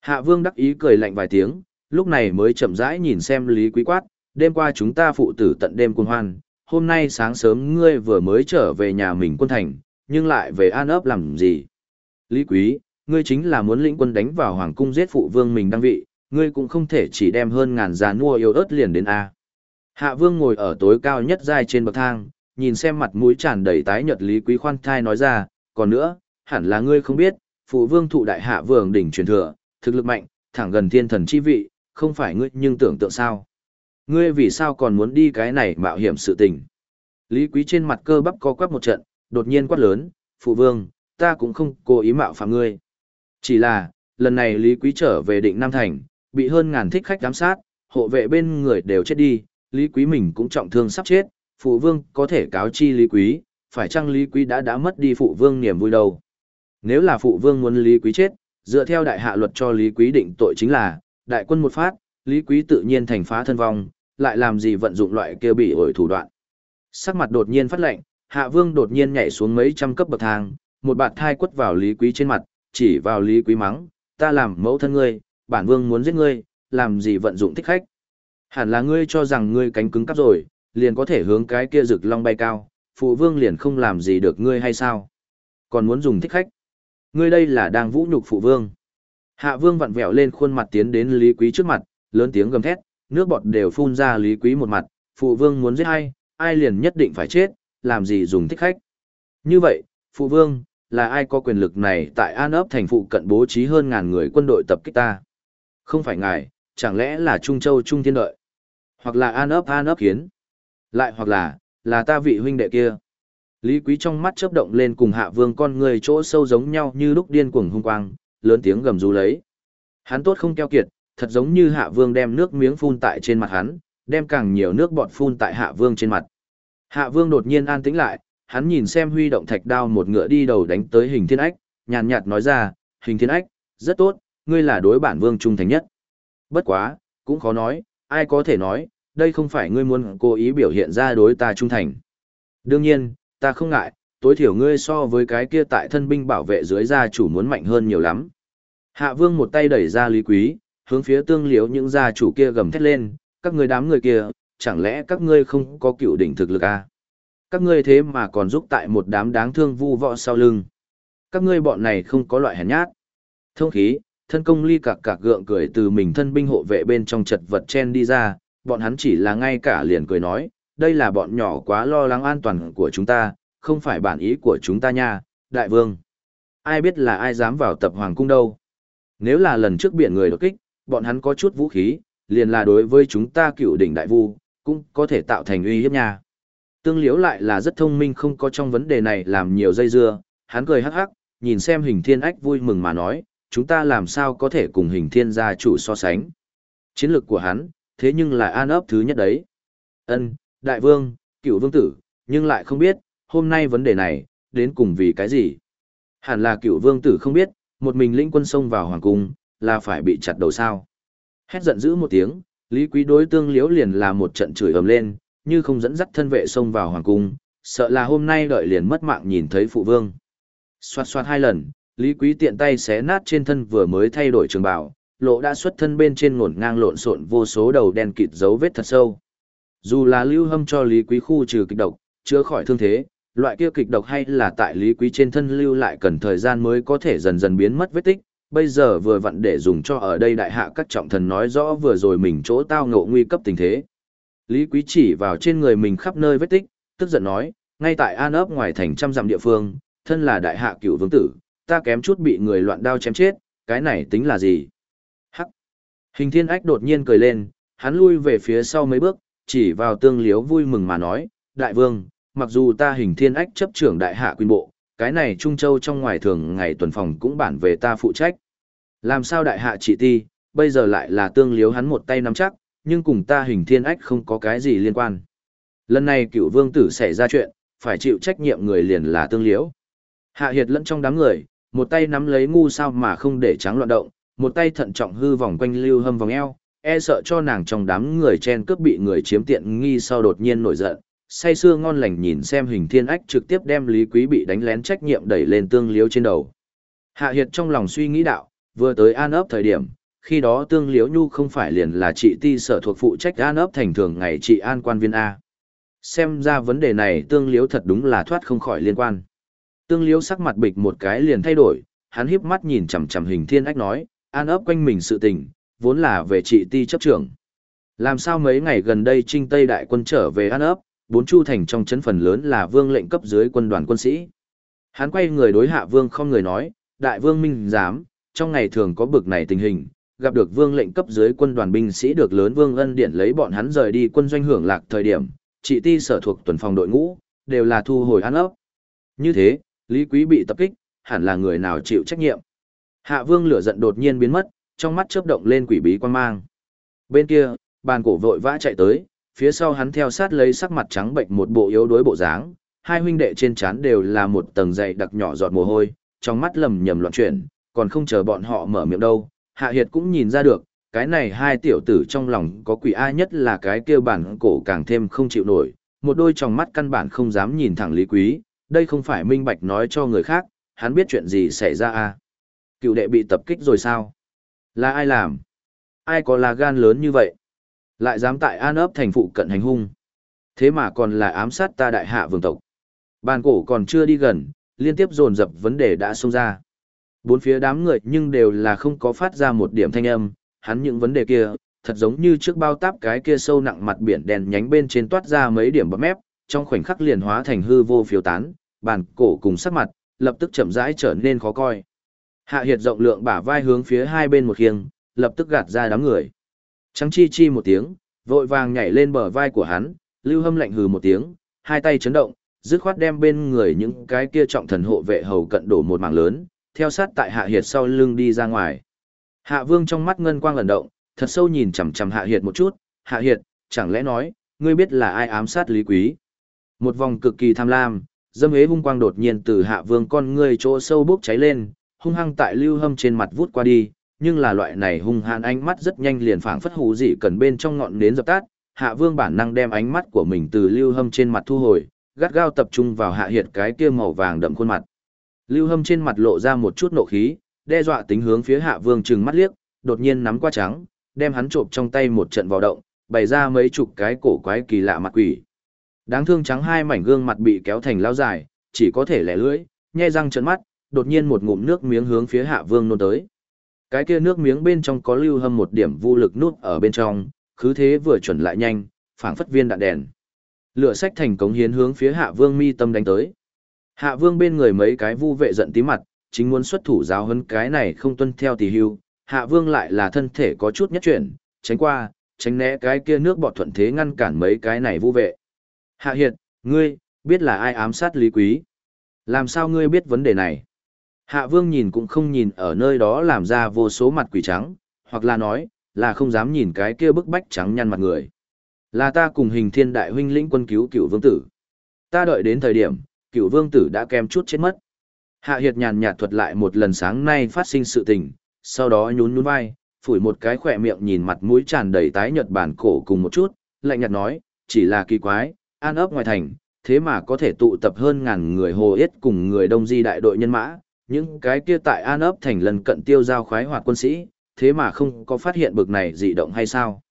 Hạ Vương đắc ý cười lạnh vài tiếng, lúc này mới chậm rãi nhìn xem Lý Quý quát, đêm qua chúng ta phụ tử tận đêm quân hoan, hôm nay sáng sớm ngươi vừa mới trở về nhà mình quân thành, nhưng lại về an ấp làm gì? Lý Quý, ngươi chính là muốn lĩnh quân đánh vào hoàng cung giết phụ vương mình đăng vị, ngươi cũng không thể chỉ đem hơn ngàn già nua yêu ớt liền đến A. Hạ vương ngồi ở tối cao nhất giai trên bậc thang, nhìn xem mặt mũi tràn đầy tái nhợt Lý Quý khoan thai nói ra, còn nữa, hẳn là ngươi không biết, phụ vương thụ đại hạ vương đỉnh truyền thừa, thực lực mạnh, thẳng gần thiên thần chi vị, không phải ngươi nhưng tưởng tượng sao. Ngươi vì sao còn muốn đi cái này mạo hiểm sự tình? Lý Quý trên mặt cơ bắp co quắp một trận, đột nhiên quát lớn, phụ vương, ta cũng không cố ý mạo phạm ngươi. Chỉ là, lần này Lý Quý trở về định Nam Thành, bị hơn ngàn thích khách giám sát, hộ vệ bên người đều chết đi, Lý Quý mình cũng trọng thương sắp chết, phụ vương có thể cáo chi Lý Quý, phải chăng Lý Quý đã đã mất đi phụ vương niềm vui đâu. Nếu là phụ vương muốn Lý Quý chết, dựa theo đại hạ luật cho Lý Quý định tội chính là, đại quân một phát, Lý Quý tự nhiên thành phá thân vong, lại làm gì vận dụng loại kia bị ổi thủ đoạn. Sắc mặt đột nhiên phát lệnh, Hạ Vương đột nhiên nhảy xuống mấy trăm cấp bậc thang, một bạt thai quất vào Lý Quý trên mặt, chỉ vào Lý Quý mắng, ta làm mẫu thân ngươi, bản vương muốn giết ngươi, làm gì vận dụng thích khách. Hẳn là ngươi cho rằng ngươi cánh cứng cắp rồi, liền có thể hướng cái kia rực long bay cao, phụ vương liền không làm gì được ngươi hay sao? Còn muốn dùng thích khách? Ngươi đây là đang vũ nhục phụ vương. Hạ vương vặn vẹo lên khuôn mặt tiến đến Lý Quý trước mặt, lớn tiếng gầm thét, nước bọt đều phun ra Lý Quý một mặt, phụ vương muốn giết ai, ai liền nhất định phải chết, làm gì dùng thích khách. Như vậy, phụ vương, là ai có quyền lực này tại An ấp thành phụ cận bố trí hơn ngàn người quân đội tập kích ta? Không phải ngài, chẳng lẽ là Trung Châu Trung Thiên Đợi? Hoặc là An ấp An ấp Kiến? Lại hoặc là, là ta vị huynh đệ kia? Lý Quý trong mắt chớp động lên cùng hạ vương con người chỗ sâu giống nhau như lúc điên cuồng hung quang, lớn tiếng gầm rú lấy. Hắn tốt không keo kiệt, thật giống như hạ vương đem nước miếng phun tại trên mặt hắn, đem càng nhiều nước bọt phun tại hạ vương trên mặt. Hạ vương đột nhiên an tĩnh lại, hắn nhìn xem huy động thạch đao một ngựa đi đầu đánh tới hình thiên ách, nhàn nhạt nói ra, hình thiên ách, rất tốt, ngươi là đối bản vương trung thành nhất. Bất quá, cũng khó nói, ai có thể nói, đây không phải ngươi muốn cố ý biểu hiện ra đối ta trung thành. Đương nhiên, ta không ngại, tối thiểu ngươi so với cái kia tại thân binh bảo vệ dưới gia chủ muốn mạnh hơn nhiều lắm. Hạ vương một tay đẩy ra lý quý, hướng phía tương liếu những gia chủ kia gầm thét lên, các người đám người kia, chẳng lẽ các ngươi không có cựu đỉnh thực lực à? Các ngươi thế mà còn giúp tại một đám đáng thương vu vọ sau lưng. Các ngươi bọn này không có loại hèn nhát. Thông khí, thân công ly cạc cạc gượng cười từ mình thân binh hộ vệ bên trong chật vật chen đi ra, bọn hắn chỉ là ngay cả liền cười nói, đây là bọn nhỏ quá lo lắng an toàn của chúng ta, không phải bản ý của chúng ta nha, đại vương. Ai biết là ai dám vào tập hoàng cung đâu. Nếu là lần trước biển người đột kích, bọn hắn có chút vũ khí, liền là đối với chúng ta cựu đỉnh đại vu, cũng có thể tạo thành uy hiếp nha. Tương liễu lại là rất thông minh không có trong vấn đề này làm nhiều dây dưa, hắn cười hắc hắc, nhìn xem hình thiên ách vui mừng mà nói, chúng ta làm sao có thể cùng hình thiên gia chủ so sánh. Chiến lược của hắn, thế nhưng là an ấp thứ nhất đấy. Ân, đại vương, cựu vương tử, nhưng lại không biết, hôm nay vấn đề này, đến cùng vì cái gì. Hẳn là cựu vương tử không biết, một mình lĩnh quân xông vào hoàng cung, là phải bị chặt đầu sao. Hét giận dữ một tiếng, Lý Quý đối tương liễu liền là một trận chửi ầm lên, như không dẫn dắt thân vệ xông vào hoàng cung, sợ là hôm nay đợi liền mất mạng nhìn thấy phụ vương. Xoát xoát hai lần, Lý Quý tiện tay xé nát trên thân vừa mới thay đổi trường bào, lộ đã xuất thân bên trên ngổn ngang lộn xộn vô số đầu đen kịt dấu vết thật sâu. Dù là lưu hâm cho Lý Quý khu trừ kịch độc, chữa khỏi thương thế, loại kia kịch độc hay là tại Lý Quý trên thân lưu lại cần thời gian mới có thể dần dần biến mất vết tích, bây giờ vừa vặn để dùng cho ở đây đại hạ các trọng thần nói rõ vừa rồi mình chỗ tao ngộ nguy cấp tình thế. Lý Quý chỉ vào trên người mình khắp nơi vết tích, tức giận nói, ngay tại An ấp ngoài thành trăm dặm địa phương, thân là đại hạ cửu vương tử, ta kém chút bị người loạn đao chém chết, cái này tính là gì? Hắc! Hình thiên ách đột nhiên cười lên, hắn lui về phía sau mấy bước, chỉ vào tương liếu vui mừng mà nói, đại vương, mặc dù ta hình thiên ách chấp trưởng đại hạ quy bộ, cái này Trung Châu trong ngoài thường ngày tuần phòng cũng bản về ta phụ trách. Làm sao đại hạ trị ti, bây giờ lại là tương liếu hắn một tay nắm chắc, nhưng cùng ta hình thiên ách không có cái gì liên quan. Lần này cựu vương tử xảy ra chuyện, phải chịu trách nhiệm người liền là tương liễu. Hạ hiệt lẫn trong đám người, một tay nắm lấy ngu sao mà không để trắng loạn động, một tay thận trọng hư vòng quanh lưu hâm vòng eo, e sợ cho nàng trong đám người chen cướp bị người chiếm tiện nghi sau đột nhiên nổi giận. Say sưa ngon lành nhìn xem hình thiên ách trực tiếp đem Lý Quý bị đánh lén trách nhiệm đẩy lên tương liếu trên đầu. Hạ Hiệt trong lòng suy nghĩ đạo, vừa tới an ấp thời điểm, khi đó tương liếu nhu không phải liền là chị ti sở thuộc phụ trách an ấp thành thường ngày chị an quan viên A. Xem ra vấn đề này tương liếu thật đúng là thoát không khỏi liên quan. Tương liếu sắc mặt bịch một cái liền thay đổi, hắn híp mắt nhìn chằm chằm hình thiên ách nói, an ấp quanh mình sự tình, vốn là về chị ti chấp trưởng. Làm sao mấy ngày gần đây trinh Tây đại quân trở về an ấp, bốn chu thành trong chấn phần lớn là vương lệnh cấp dưới quân đoàn quân sĩ. Hắn quay người đối hạ vương không người nói, đại vương minh giám, trong ngày thường có bực này tình hình, gặp được vương lệnh cấp dưới quân đoàn binh sĩ được lớn vương ân điện lấy bọn hắn rời đi quân doanh hưởng lạc thời điểm, chỉ ti sở thuộc tuần phòng đội ngũ, đều là thu hồi an ốc. Như thế, Lý Quý bị tập kích, hẳn là người nào chịu trách nhiệm. Hạ vương lửa giận đột nhiên biến mất, trong mắt chớp động lên quỷ bí quan mang. Bên kia, bàn cổ vội vã chạy tới, phía sau hắn theo sát lấy sắc mặt trắng bệnh một bộ yếu đuối bộ dáng, hai huynh đệ trên trán đều là một tầng dày đặc nhỏ giọt mồ hôi, trong mắt lầm nhầm loạn chuyển, còn không chờ bọn họ mở miệng đâu. Hạ Hiệt cũng nhìn ra được, cái này hai tiểu tử trong lòng có quỷ ai nhất là cái kia bản cổ càng thêm không chịu nổi, một đôi tròng mắt căn bản không dám nhìn thẳng Lý Quý, đây không phải minh bạch nói cho người khác, hắn biết chuyện gì xảy ra à. Cựu đệ bị tập kích rồi sao? Là ai làm? Ai có là gan lớn như vậy? Lại dám tại an ấp thành phụ cận hành hung. Thế mà còn là ám sát ta đại hạ vương tộc. Bàn cổ còn chưa đi gần, liên tiếp dồn dập vấn đề đã xông ra. Bốn phía đám người nhưng đều là không có phát ra một điểm thanh âm, hắn những vấn đề kia, thật giống như trước bao táp cái kia sâu nặng mặt biển đèn nhánh bên trên toát ra mấy điểm bấm mép, trong khoảnh khắc liền hóa thành hư vô phiếu tán, bàn cổ cùng sắc mặt, lập tức chậm rãi trở nên khó coi. Hạ Hiệt rộng lượng bả vai hướng phía hai bên một khiêng, lập tức gạt ra đám người. Trắng chi chi một tiếng, vội vàng nhảy lên bờ vai của hắn, lưu hâm lạnh hừ một tiếng, hai tay chấn động, dứt khoát đem bên người những cái kia trọng thần hộ vệ hầu cận đổ một mảng lớn, theo sát tại Hạ Hiệt sau lưng đi ra ngoài. Hạ Vương trong mắt ngân quang lần động, thật sâu nhìn chằm chằm Hạ Hiệt một chút, "Hạ Hiệt, chẳng lẽ nói, ngươi biết là ai ám sát Lý Quý?" Một vòng cực kỳ tham lam, dâm hế hung quang đột nhiên từ Hạ Vương con ngươi chỗ sâu bốc cháy lên, hung hăng tại Lưu Hâm trên mặt vút qua đi, nhưng là loại này hung hãn ánh mắt rất nhanh liền phảng phất hủ dị cần bên trong ngọn nến dập tắt, Hạ Vương bản năng đem ánh mắt của mình từ Lưu Hâm trên mặt thu hồi, gắt gao tập trung vào Hạ Hiệt cái kia màu vàng đậm khuôn mặt. Lưu Hâm trên mặt lộ ra một chút nộ khí, đe dọa tính hướng phía Hạ Vương trừng mắt liếc, đột nhiên nắm qua trắng, đem hắn trộm trong tay một trận vào động, bày ra mấy chục cái cổ quái kỳ lạ mặt quỷ. Đáng thương trắng hai mảnh gương mặt bị kéo thành lao dài, chỉ có thể lẻ lưỡi, nhe răng trợn mắt, đột nhiên một ngụm nước miếng hướng phía Hạ Vương nôn tới. Cái kia nước miếng bên trong có lưu hâm một điểm vô lực nút ở bên trong, cứ thế vừa chuẩn lại nhanh, phảng phất viên đạn đèn. Lửa sách thành cống hiến hướng phía Hạ Vương mi tâm đánh tới. Hạ Vương bên người mấy cái vu vệ giận tí mặt, chính muốn xuất thủ giáo huấn cái này không tuân theo tỷ hưu, Hạ Vương lại là thân thể có chút nhất chuyển, tránh qua, tránh né cái kia nước bọt thuận thế ngăn cản mấy cái này vu vệ. Hạ Hiệt, ngươi, biết là ai ám sát Lý Quý? Làm sao ngươi biết vấn đề này? Hạ vương nhìn cũng không nhìn ở nơi đó làm ra vô số mặt quỷ trắng, hoặc là nói, là không dám nhìn cái kia bức bách trắng nhăn mặt người. Là ta cùng hình thiên đại huynh lĩnh quân cứu cựu vương tử. Ta đợi đến thời điểm, cựu vương tử đã kem chút chết mất. Hạ Hiệt nhàn nhạt thuật lại một lần sáng nay phát sinh sự tình, sau đó nhún nhún vai, phủi một cái khỏe miệng nhìn mặt mũi tràn đầy tái nhợt bản cổ cùng một chút, lạnh nhạt nói, chỉ là kỳ quái, an ấp ngoài thành, thế mà có thể tụ tập hơn ngàn người hồ yết cùng người đông di đại đội nhân mã, những cái kia tại an ấp thành lần cận tiêu giao khoái hoạt quân sĩ, thế mà không có phát hiện bực này dị động hay sao?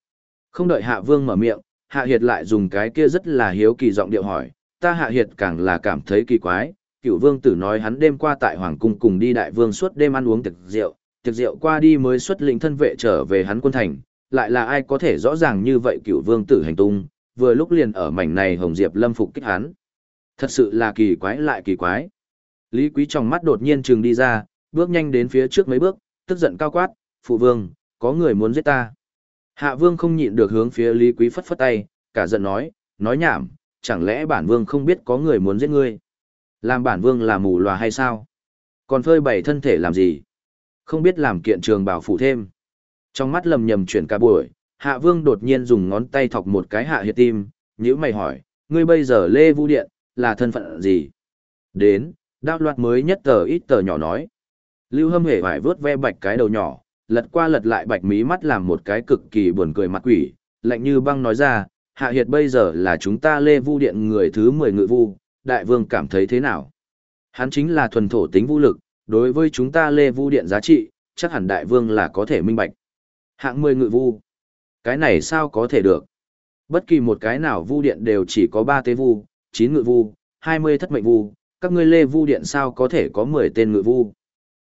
Không đợi Hạ Vương mở miệng, Hạ Hiệt lại dùng cái kia rất là hiếu kỳ giọng điệu hỏi, ta Hạ Hiệt càng là cảm thấy kỳ quái, cựu vương tử nói hắn đêm qua tại Hoàng Cung cùng đi đại vương suốt đêm ăn uống tiệc rượu, tiệc rượu qua đi mới xuất lĩnh thân vệ trở về hắn quân thành, lại là ai có thể rõ ràng như vậy cựu vương tử hành tung, vừa lúc liền ở mảnh này Hồng Diệp lâm phục kích hắn. Thật sự là kỳ quái lại kỳ quái. Lý Quý trong mắt đột nhiên trừng đi ra, bước nhanh đến phía trước mấy bước, tức giận cao quát, phụ vương, có người muốn giết ta. Hạ vương không nhịn được hướng phía Lý Quý phất phất tay, cả giận nói, nói nhảm, chẳng lẽ bản vương không biết có người muốn giết ngươi. Làm bản vương là mù lòa hay sao? Còn phơi bày thân thể làm gì? Không biết làm kiện trường bảo phụ thêm. Trong mắt lầm nhầm chuyển cả buổi, hạ vương đột nhiên dùng ngón tay thọc một cái hạ hiệt tim, nhữ mày hỏi, ngươi bây giờ lê vu điện, là thân phận gì? Đến, đao loạt mới nhất tờ ít tờ nhỏ nói. Lưu hâm hề phải vớt ve bạch cái đầu nhỏ, lật qua lật lại bạch mí mắt làm một cái cực kỳ buồn cười mặt quỷ, lạnh như băng nói ra, hạ hiệt bây giờ là chúng ta lê vu điện người thứ 10 ngự vu, đại vương cảm thấy thế nào? Hắn chính là thuần thổ tính vũ lực, đối với chúng ta lê vu điện giá trị, chắc hẳn đại vương là có thể minh bạch. Hạng 10 ngự vu. Cái này sao có thể được? Bất kỳ một cái nào vu điện đều chỉ có 3 tế vu, 9 ngự vu, 20 thất mệnh vu, các ngươi lê vu điện sao có thể có 10 tên ngự vu?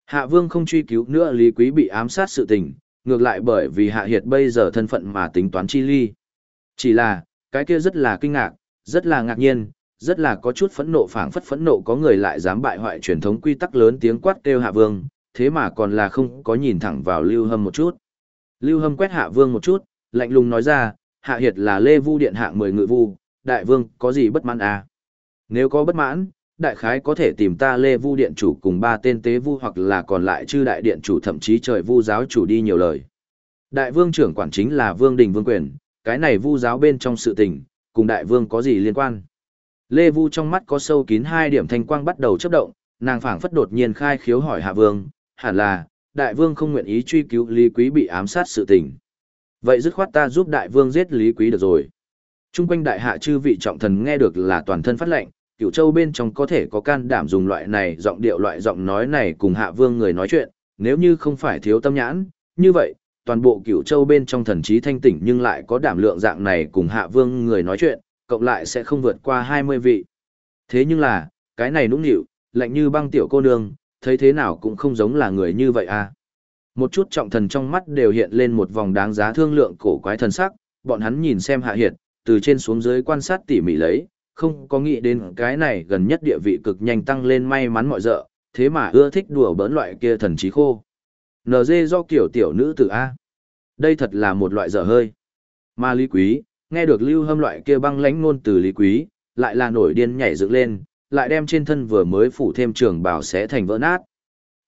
Hạ vương không truy cứu nữa Lý Quý bị ám sát sự tình, ngược lại bởi vì Hạ Hiệt bây giờ thân phận mà tính toán chi ly. Chỉ là, cái kia rất là kinh ngạc, rất là ngạc nhiên, rất là có chút phẫn nộ phảng phất phẫn nộ có người lại dám bại hoại truyền thống quy tắc lớn tiếng quát kêu Hạ Vương, thế mà còn là không có nhìn thẳng vào Lưu Hâm một chút. Lưu Hâm quét Hạ Vương một chút, lạnh lùng nói ra, Hạ Hiệt là Lê Vu Điện hạng 10 ngự vu, đại vương có gì bất mãn à? Nếu có bất mãn, đại khái có thể tìm ta Lê Vu Điện chủ cùng ba tên tế vu hoặc là còn lại chư đại điện chủ thậm chí trời vu giáo chủ đi nhiều lời. Đại vương trưởng quản chính là vương đình vương quyền, cái này vu giáo bên trong sự tình, cùng đại vương có gì liên quan? Lê Vu trong mắt có sâu kín hai điểm thanh quang bắt đầu chớp động, nàng phảng phất đột nhiên khai khiếu hỏi Hạ Vương, hẳn là, đại vương không nguyện ý truy cứu Lý Quý bị ám sát sự tình. Vậy dứt khoát ta giúp đại vương giết Lý Quý được rồi. Trung quanh đại hạ chư vị trọng thần nghe được là toàn thân phát lệnh, cửu châu bên trong có thể có can đảm dùng loại này giọng điệu loại giọng nói này cùng hạ vương người nói chuyện, nếu như không phải thiếu tâm nhãn, như vậy, toàn bộ cửu châu bên trong thần trí thanh tỉnh nhưng lại có đảm lượng dạng này cùng hạ vương người nói chuyện, cộng lại sẽ không vượt qua 20 vị. Thế nhưng là, cái này nũng nịu, lạnh như băng tiểu cô nương, thấy thế nào cũng không giống là người như vậy à. Một chút trọng thần trong mắt đều hiện lên một vòng đáng giá thương lượng cổ quái thần sắc, bọn hắn nhìn xem hạ hiệt, từ trên xuống dưới quan sát tỉ mỉ lấy, không có nghĩ đến cái này gần nhất địa vị cực nhanh tăng lên may mắn mọi dợ, thế mà ưa thích đùa bỡn loại kia thần trí khô. NG do kiểu tiểu nữ tử A. Đây thật là một loại dở hơi. mà lý quý, nghe được lưu hâm loại kia băng lãnh ngôn từ lý quý, lại là nổi điên nhảy dựng lên, lại đem trên thân vừa mới phủ thêm trường bảo sẽ thành vỡ nát.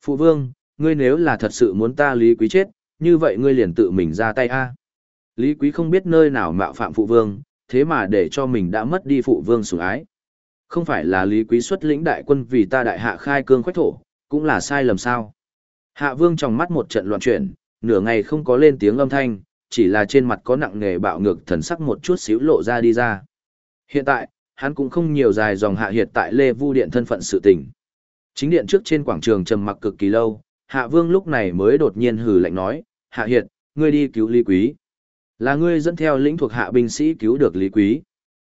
Phụ vương, ngươi nếu là thật sự muốn ta lý quý chết, như vậy ngươi liền tự mình ra tay a. Lý quý không biết nơi nào mạo phạm phụ vương, thế mà để cho mình đã mất đi phụ vương sủng ái. Không phải là lý quý xuất lĩnh đại quân vì ta đại hạ khai cương khoách thổ, cũng là sai lầm sao. Hạ vương trong mắt một trận loạn chuyển, nửa ngày không có lên tiếng âm thanh, chỉ là trên mặt có nặng nề bạo ngược thần sắc một chút xíu lộ ra đi ra. Hiện tại, hắn cũng không nhiều dài dòng hạ hiệt tại Lê Vu Điện thân phận sự tình. Chính điện trước trên quảng trường trầm mặc cực kỳ lâu, Hạ Vương lúc này mới đột nhiên hừ lạnh nói, Hạ Hiệt, ngươi đi cứu Lý Quý. Là ngươi dẫn theo lĩnh thuộc hạ binh sĩ cứu được Lý Quý.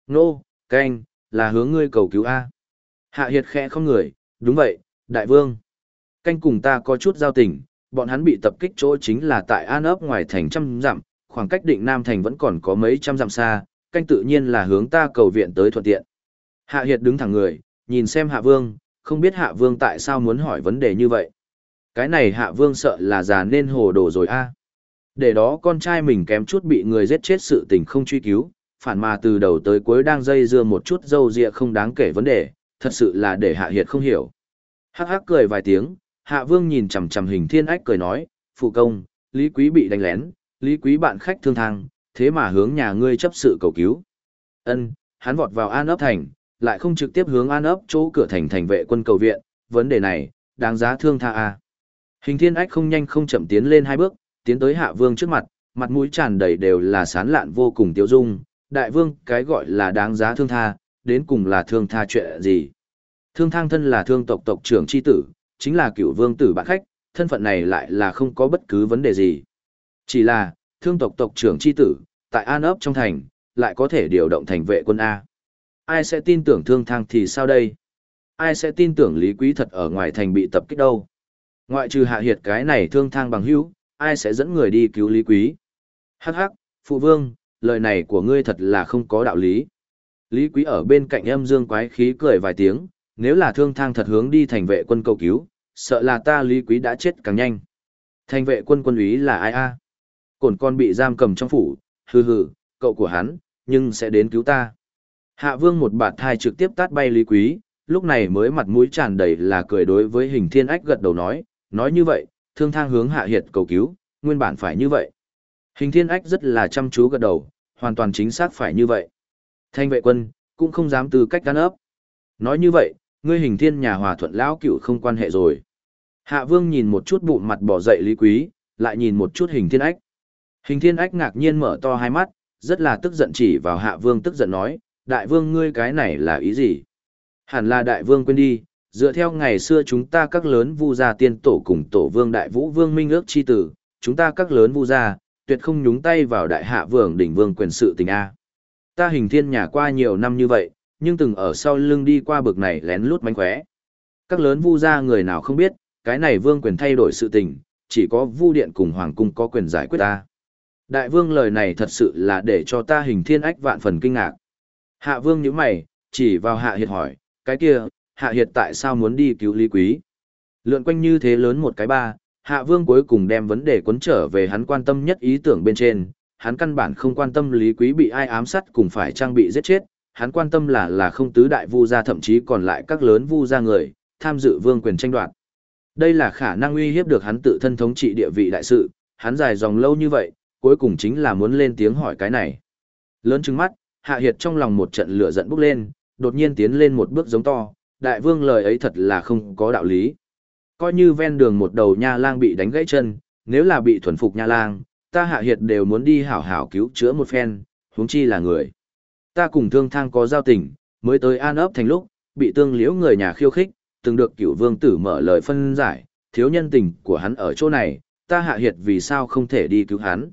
Nô, canh, là hướng ngươi cầu cứu A. Hạ Hiệt khẽ không người, đúng vậy, Đại Vương. Canh cùng ta có chút giao tình, bọn hắn bị tập kích chỗ chính là tại An ấp ngoài thành trăm dặm, khoảng cách định Nam thành vẫn còn có mấy trăm dặm xa, canh tự nhiên là hướng ta cầu viện tới thuận tiện. Hạ Hiệt đứng thẳng người, nhìn xem Hạ Vương, không biết Hạ Vương tại sao muốn hỏi vấn đề như vậy. Cái này Hạ Vương sợ là già nên hồ đồ rồi a. Để đó con trai mình kém chút bị người giết chết sự tình không truy cứu, phản mà từ đầu tới cuối đang dây dưa một chút dâu dịa không đáng kể vấn đề, thật sự là để Hạ Hiệt không hiểu. Hắc hắc cười vài tiếng, Hạ Vương nhìn chằm chằm hình thiên ách cười nói, phụ công, Lý Quý bị đánh lén, Lý Quý bạn khách thương thang, thế mà hướng nhà ngươi chấp sự cầu cứu. Ân, hắn vọt vào An ấp thành, lại không trực tiếp hướng An ấp chỗ cửa thành thành vệ quân cầu viện, vấn đề này, đáng giá thương tha a. Hình thiên ách không nhanh không chậm tiến lên hai bước, tiến tới Hạ Vương trước mặt, mặt mũi tràn đầy đều là sán lạn vô cùng tiêu dung, đại vương cái gọi là đáng giá thương tha, đến cùng là thương tha chuyện gì. Thương thang thân là thương tộc tộc trưởng chi tử, chính là cựu vương tử bạn khách, thân phận này lại là không có bất cứ vấn đề gì. Chỉ là, thương tộc tộc trưởng chi tử, tại An ấp trong thành, lại có thể điều động thành vệ quân A. Ai sẽ tin tưởng thương thang thì sao đây? Ai sẽ tin tưởng Lý Quý thật ở ngoài thành bị tập kích đâu? Ngoại trừ hạ hiệt cái này thương thang bằng hữu, ai sẽ dẫn người đi cứu Lý Quý? Hắc hắc, phụ vương, lời này của ngươi thật là không có đạo lý. Lý Quý ở bên cạnh âm dương quái khí cười vài tiếng, nếu là thương thang thật hướng đi thành vệ quân cầu cứu, sợ là ta Lý Quý đã chết càng nhanh. Thành vệ quân quân úy là ai a? Cổn con bị giam cầm trong phủ, hừ hừ, cậu của hắn, nhưng sẽ đến cứu ta. Hạ vương một bạt thai trực tiếp tát bay Lý Quý, lúc này mới mặt mũi tràn đầy là cười đối với hình thiên ách gật đầu nói, nói như vậy, thương thang hướng hạ hiệt cầu cứu, nguyên bản phải như vậy. Hình thiên ách rất là chăm chú gật đầu, hoàn toàn chính xác phải như vậy. Thanh vệ quân, cũng không dám từ cách gắn ấp. Nói như vậy, ngươi hình thiên nhà hòa thuận lão cựu không quan hệ rồi. Hạ vương nhìn một chút bụng mặt bỏ dậy lý quý, lại nhìn một chút hình thiên ách. Hình thiên ách ngạc nhiên mở to hai mắt, rất là tức giận chỉ vào hạ vương tức giận nói, đại vương ngươi cái này là ý gì? Hẳn là đại vương quên đi, dựa theo ngày xưa chúng ta các lớn vu gia tiên tổ cùng tổ vương đại vũ vương minh ước chi tử, chúng ta các lớn vu gia, tuyệt không nhúng tay vào đại hạ vương đỉnh vương quyền sự tình A. Ta hình thiên nhà qua nhiều năm như vậy, nhưng từng ở sau lưng đi qua bực này lén lút mánh khóe. Các lớn vu gia người nào không biết, cái này vương quyền thay đổi sự tình, chỉ có vu điện cùng hoàng cung có quyền giải quyết ta. Đại vương lời này thật sự là để cho ta hình thiên ách vạn phần kinh ngạc. Hạ vương nhíu mày, chỉ vào hạ hiệt hỏi, cái kia, hạ hiệt tại sao muốn đi cứu lý quý? Lượn quanh như thế lớn một cái ba, hạ vương cuối cùng đem vấn đề cuốn trở về hắn quan tâm nhất ý tưởng bên trên, hắn căn bản không quan tâm lý quý bị ai ám sát cùng phải trang bị giết chết, hắn quan tâm là là không tứ đại vu gia thậm chí còn lại các lớn vu gia người, tham dự vương quyền tranh đoạt. Đây là khả năng uy hiếp được hắn tự thân thống trị địa vị đại sự, hắn dài dòng lâu như vậy, cuối cùng chính là muốn lên tiếng hỏi cái này. Lớn trừng mắt, Hạ Hiệt trong lòng một trận lửa giận bốc lên, đột nhiên tiến lên một bước giống to, đại vương lời ấy thật là không có đạo lý. Coi như ven đường một đầu nha lang bị đánh gãy chân, nếu là bị thuần phục nha lang, ta Hạ Hiệt đều muốn đi hảo hảo cứu chữa một phen, huống chi là người. Ta cùng thương thang có giao tình, mới tới an ấp thành lúc, bị tương liễu người nhà khiêu khích, từng được cửu vương tử mở lời phân giải, thiếu nhân tình của hắn ở chỗ này, ta hạ hiệt vì sao không thể đi cứu hắn.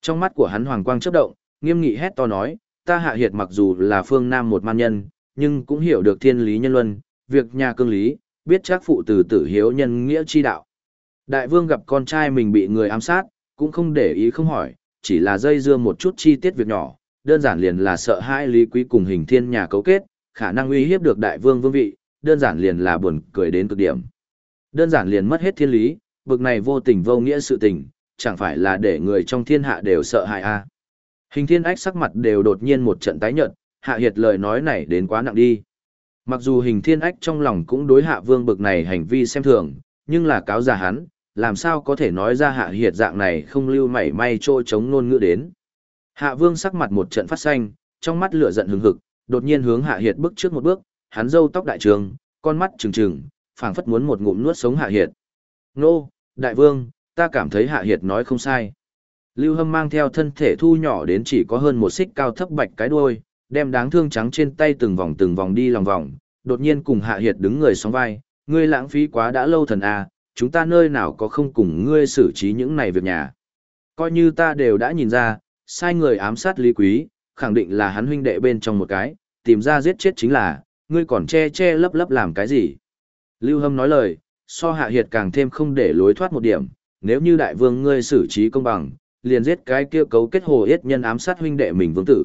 Trong mắt của hắn hoàng quang chớp động, nghiêm nghị hét to nói, ta hạ hiệt mặc dù là phương nam một man nhân, nhưng cũng hiểu được thiên lý nhân luân, việc nhà cương lý, biết chắc phụ tử tử hiếu nhân nghĩa chi đạo. Đại vương gặp con trai mình bị người ám sát, cũng không để ý không hỏi, chỉ là dây dưa một chút chi tiết việc nhỏ, đơn giản liền là sợ hai lý quý cùng hình thiên nhà cấu kết, khả năng uy hiếp được đại vương vương vị, đơn giản liền là buồn cười đến cực điểm. Đơn giản liền mất hết thiên lý, bực này vô tình vô nghĩa sự tình, chẳng phải là để người trong thiên hạ đều sợ hại a. À. Hình thiên ách sắc mặt đều đột nhiên một trận tái nhợt, hạ hiệt lời nói này đến quá nặng đi. Mặc dù hình thiên ách trong lòng cũng đối hạ vương bực này hành vi xem thường, nhưng là cáo già hắn, làm sao có thể nói ra hạ hiệt dạng này không lưu mảy may trôi chống nôn ngữ đến. Hạ vương sắc mặt một trận phát xanh, trong mắt lửa giận hừng hực, đột nhiên hướng hạ hiệt bước trước một bước, hắn râu tóc đại trường, con mắt trừng trừng, phảng phất muốn một ngụm nuốt sống hạ hiệt. Nô, đại vương, ta cảm thấy hạ hiệt nói không sai. Lưu Hâm mang theo thân thể thu nhỏ đến chỉ có hơn một xích cao thấp bạch cái đuôi, đem đáng thương trắng trên tay từng vòng từng vòng đi lòng vòng, đột nhiên cùng Hạ Hiệt đứng người sóng vai, ngươi lãng phí quá đã lâu thần à, chúng ta nơi nào có không cùng ngươi xử trí những này việc nhà. Coi như ta đều đã nhìn ra, sai người ám sát Lý Quý, khẳng định là hắn huynh đệ bên trong một cái, tìm ra giết chết chính là, ngươi còn che che lấp lấp làm cái gì. Lưu Hâm nói lời, so Hạ Hiệt càng thêm không để lối thoát một điểm, nếu như đại vương ngươi xử trí công bằng, liền giết cái kia cấu kết hồ yết nhân ám sát huynh đệ mình vương tử.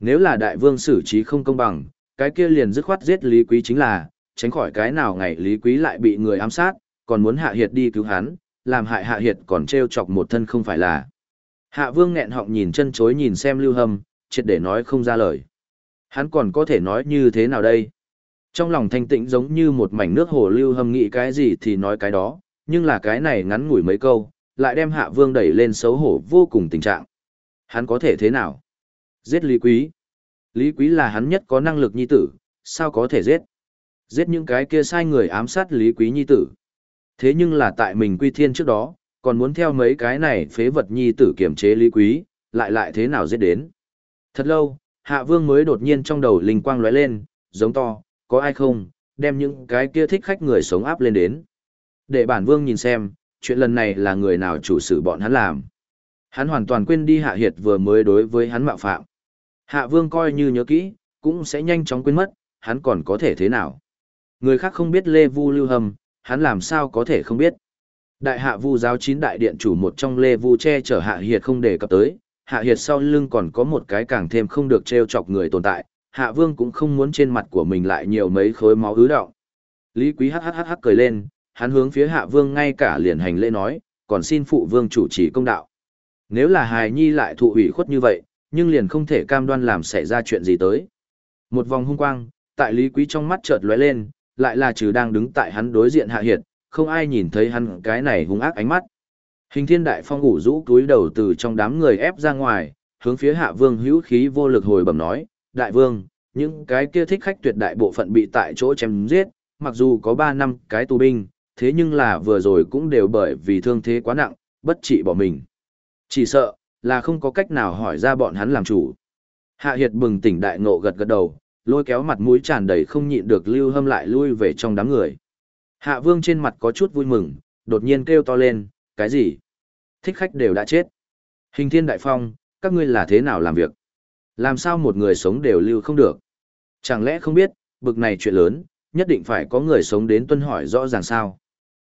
Nếu là đại vương xử trí không công bằng, cái kia liền dứt khoát giết Lý Quý chính là, tránh khỏi cái nào ngày Lý Quý lại bị người ám sát, còn muốn Hạ Hiệt đi cứu hắn, làm hại Hạ Hiệt còn treo chọc một thân không phải là. Hạ Vương nghẹn họng nhìn chân chối nhìn xem Lưu Hâm, triệt để nói không ra lời. Hắn còn có thể nói như thế nào đây? Trong lòng thanh tĩnh giống như một mảnh nước hồ lưu hâm nghĩ cái gì thì nói cái đó, nhưng là cái này ngắn ngủi mấy câu, lại đem hạ vương đẩy lên xấu hổ vô cùng tình trạng. Hắn có thể thế nào? Giết Lý Quý. Lý Quý là hắn nhất có năng lực nhi tử, sao có thể giết? Giết những cái kia sai người ám sát Lý Quý nhi tử. Thế nhưng là tại mình quy thiên trước đó, còn muốn theo mấy cái này phế vật nhi tử kiểm chế Lý Quý, lại lại thế nào giết đến? Thật lâu, Hạ Vương mới đột nhiên trong đầu linh quang lóe lên, giống to, có ai không, đem những cái kia thích khách người sống áp lên đến. Để bản Vương nhìn xem, chuyện lần này là người nào chủ sự bọn hắn làm. Hắn hoàn toàn quên đi Hạ Hiệt vừa mới đối với hắn mạo phạm. Hạ Vương coi như nhớ kỹ, cũng sẽ nhanh chóng quên mất, hắn còn có thể thế nào. Người khác không biết Lê Vu Lưu Hầm, hắn làm sao có thể không biết. Đại hạ vu giáo chín đại điện chủ một trong Lê Vu che chở Hạ Hiệt không đề cập tới, Hạ Hiệt sau lưng còn có một cái càng thêm không được treo chọc người tồn tại, Hạ Vương cũng không muốn trên mặt của mình lại nhiều mấy khối máu ứ động. Lý Quý hắc hắc cười lên, hắn hướng phía Hạ Vương ngay cả liền hành lễ nói, còn xin phụ vương chủ trì công đạo. Nếu là hài nhi lại thụ ủy khuất như vậy, nhưng liền không thể cam đoan làm xảy ra chuyện gì tới. Một vòng hung quang, tại Lý Quý trong mắt chợt lóe lên, lại là trừ đang đứng tại hắn đối diện Hạ Hiệt, không ai nhìn thấy hắn cái này hung ác ánh mắt. Hình thiên đại phong ủ rũ túi đầu từ trong đám người ép ra ngoài, hướng phía hạ vương hữu khí vô lực hồi bẩm nói, đại vương, những cái kia thích khách tuyệt đại bộ phận bị tại chỗ chém giết, mặc dù có 3 năm cái tù binh, thế nhưng là vừa rồi cũng đều bởi vì thương thế quá nặng, bất trị bỏ mình. Chỉ sợ, là không có cách nào hỏi ra bọn hắn làm chủ. Hạ Hiệt bừng tỉnh đại ngộ gật gật đầu, lôi kéo mặt mũi tràn đầy không nhịn được lưu hâm lại lui về trong đám người. Hạ Vương trên mặt có chút vui mừng, đột nhiên kêu to lên, cái gì? Thích khách đều đã chết. Hình thiên đại phong, các ngươi là thế nào làm việc? Làm sao một người sống đều lưu không được? Chẳng lẽ không biết, bực này chuyện lớn, nhất định phải có người sống đến tuân hỏi rõ ràng sao?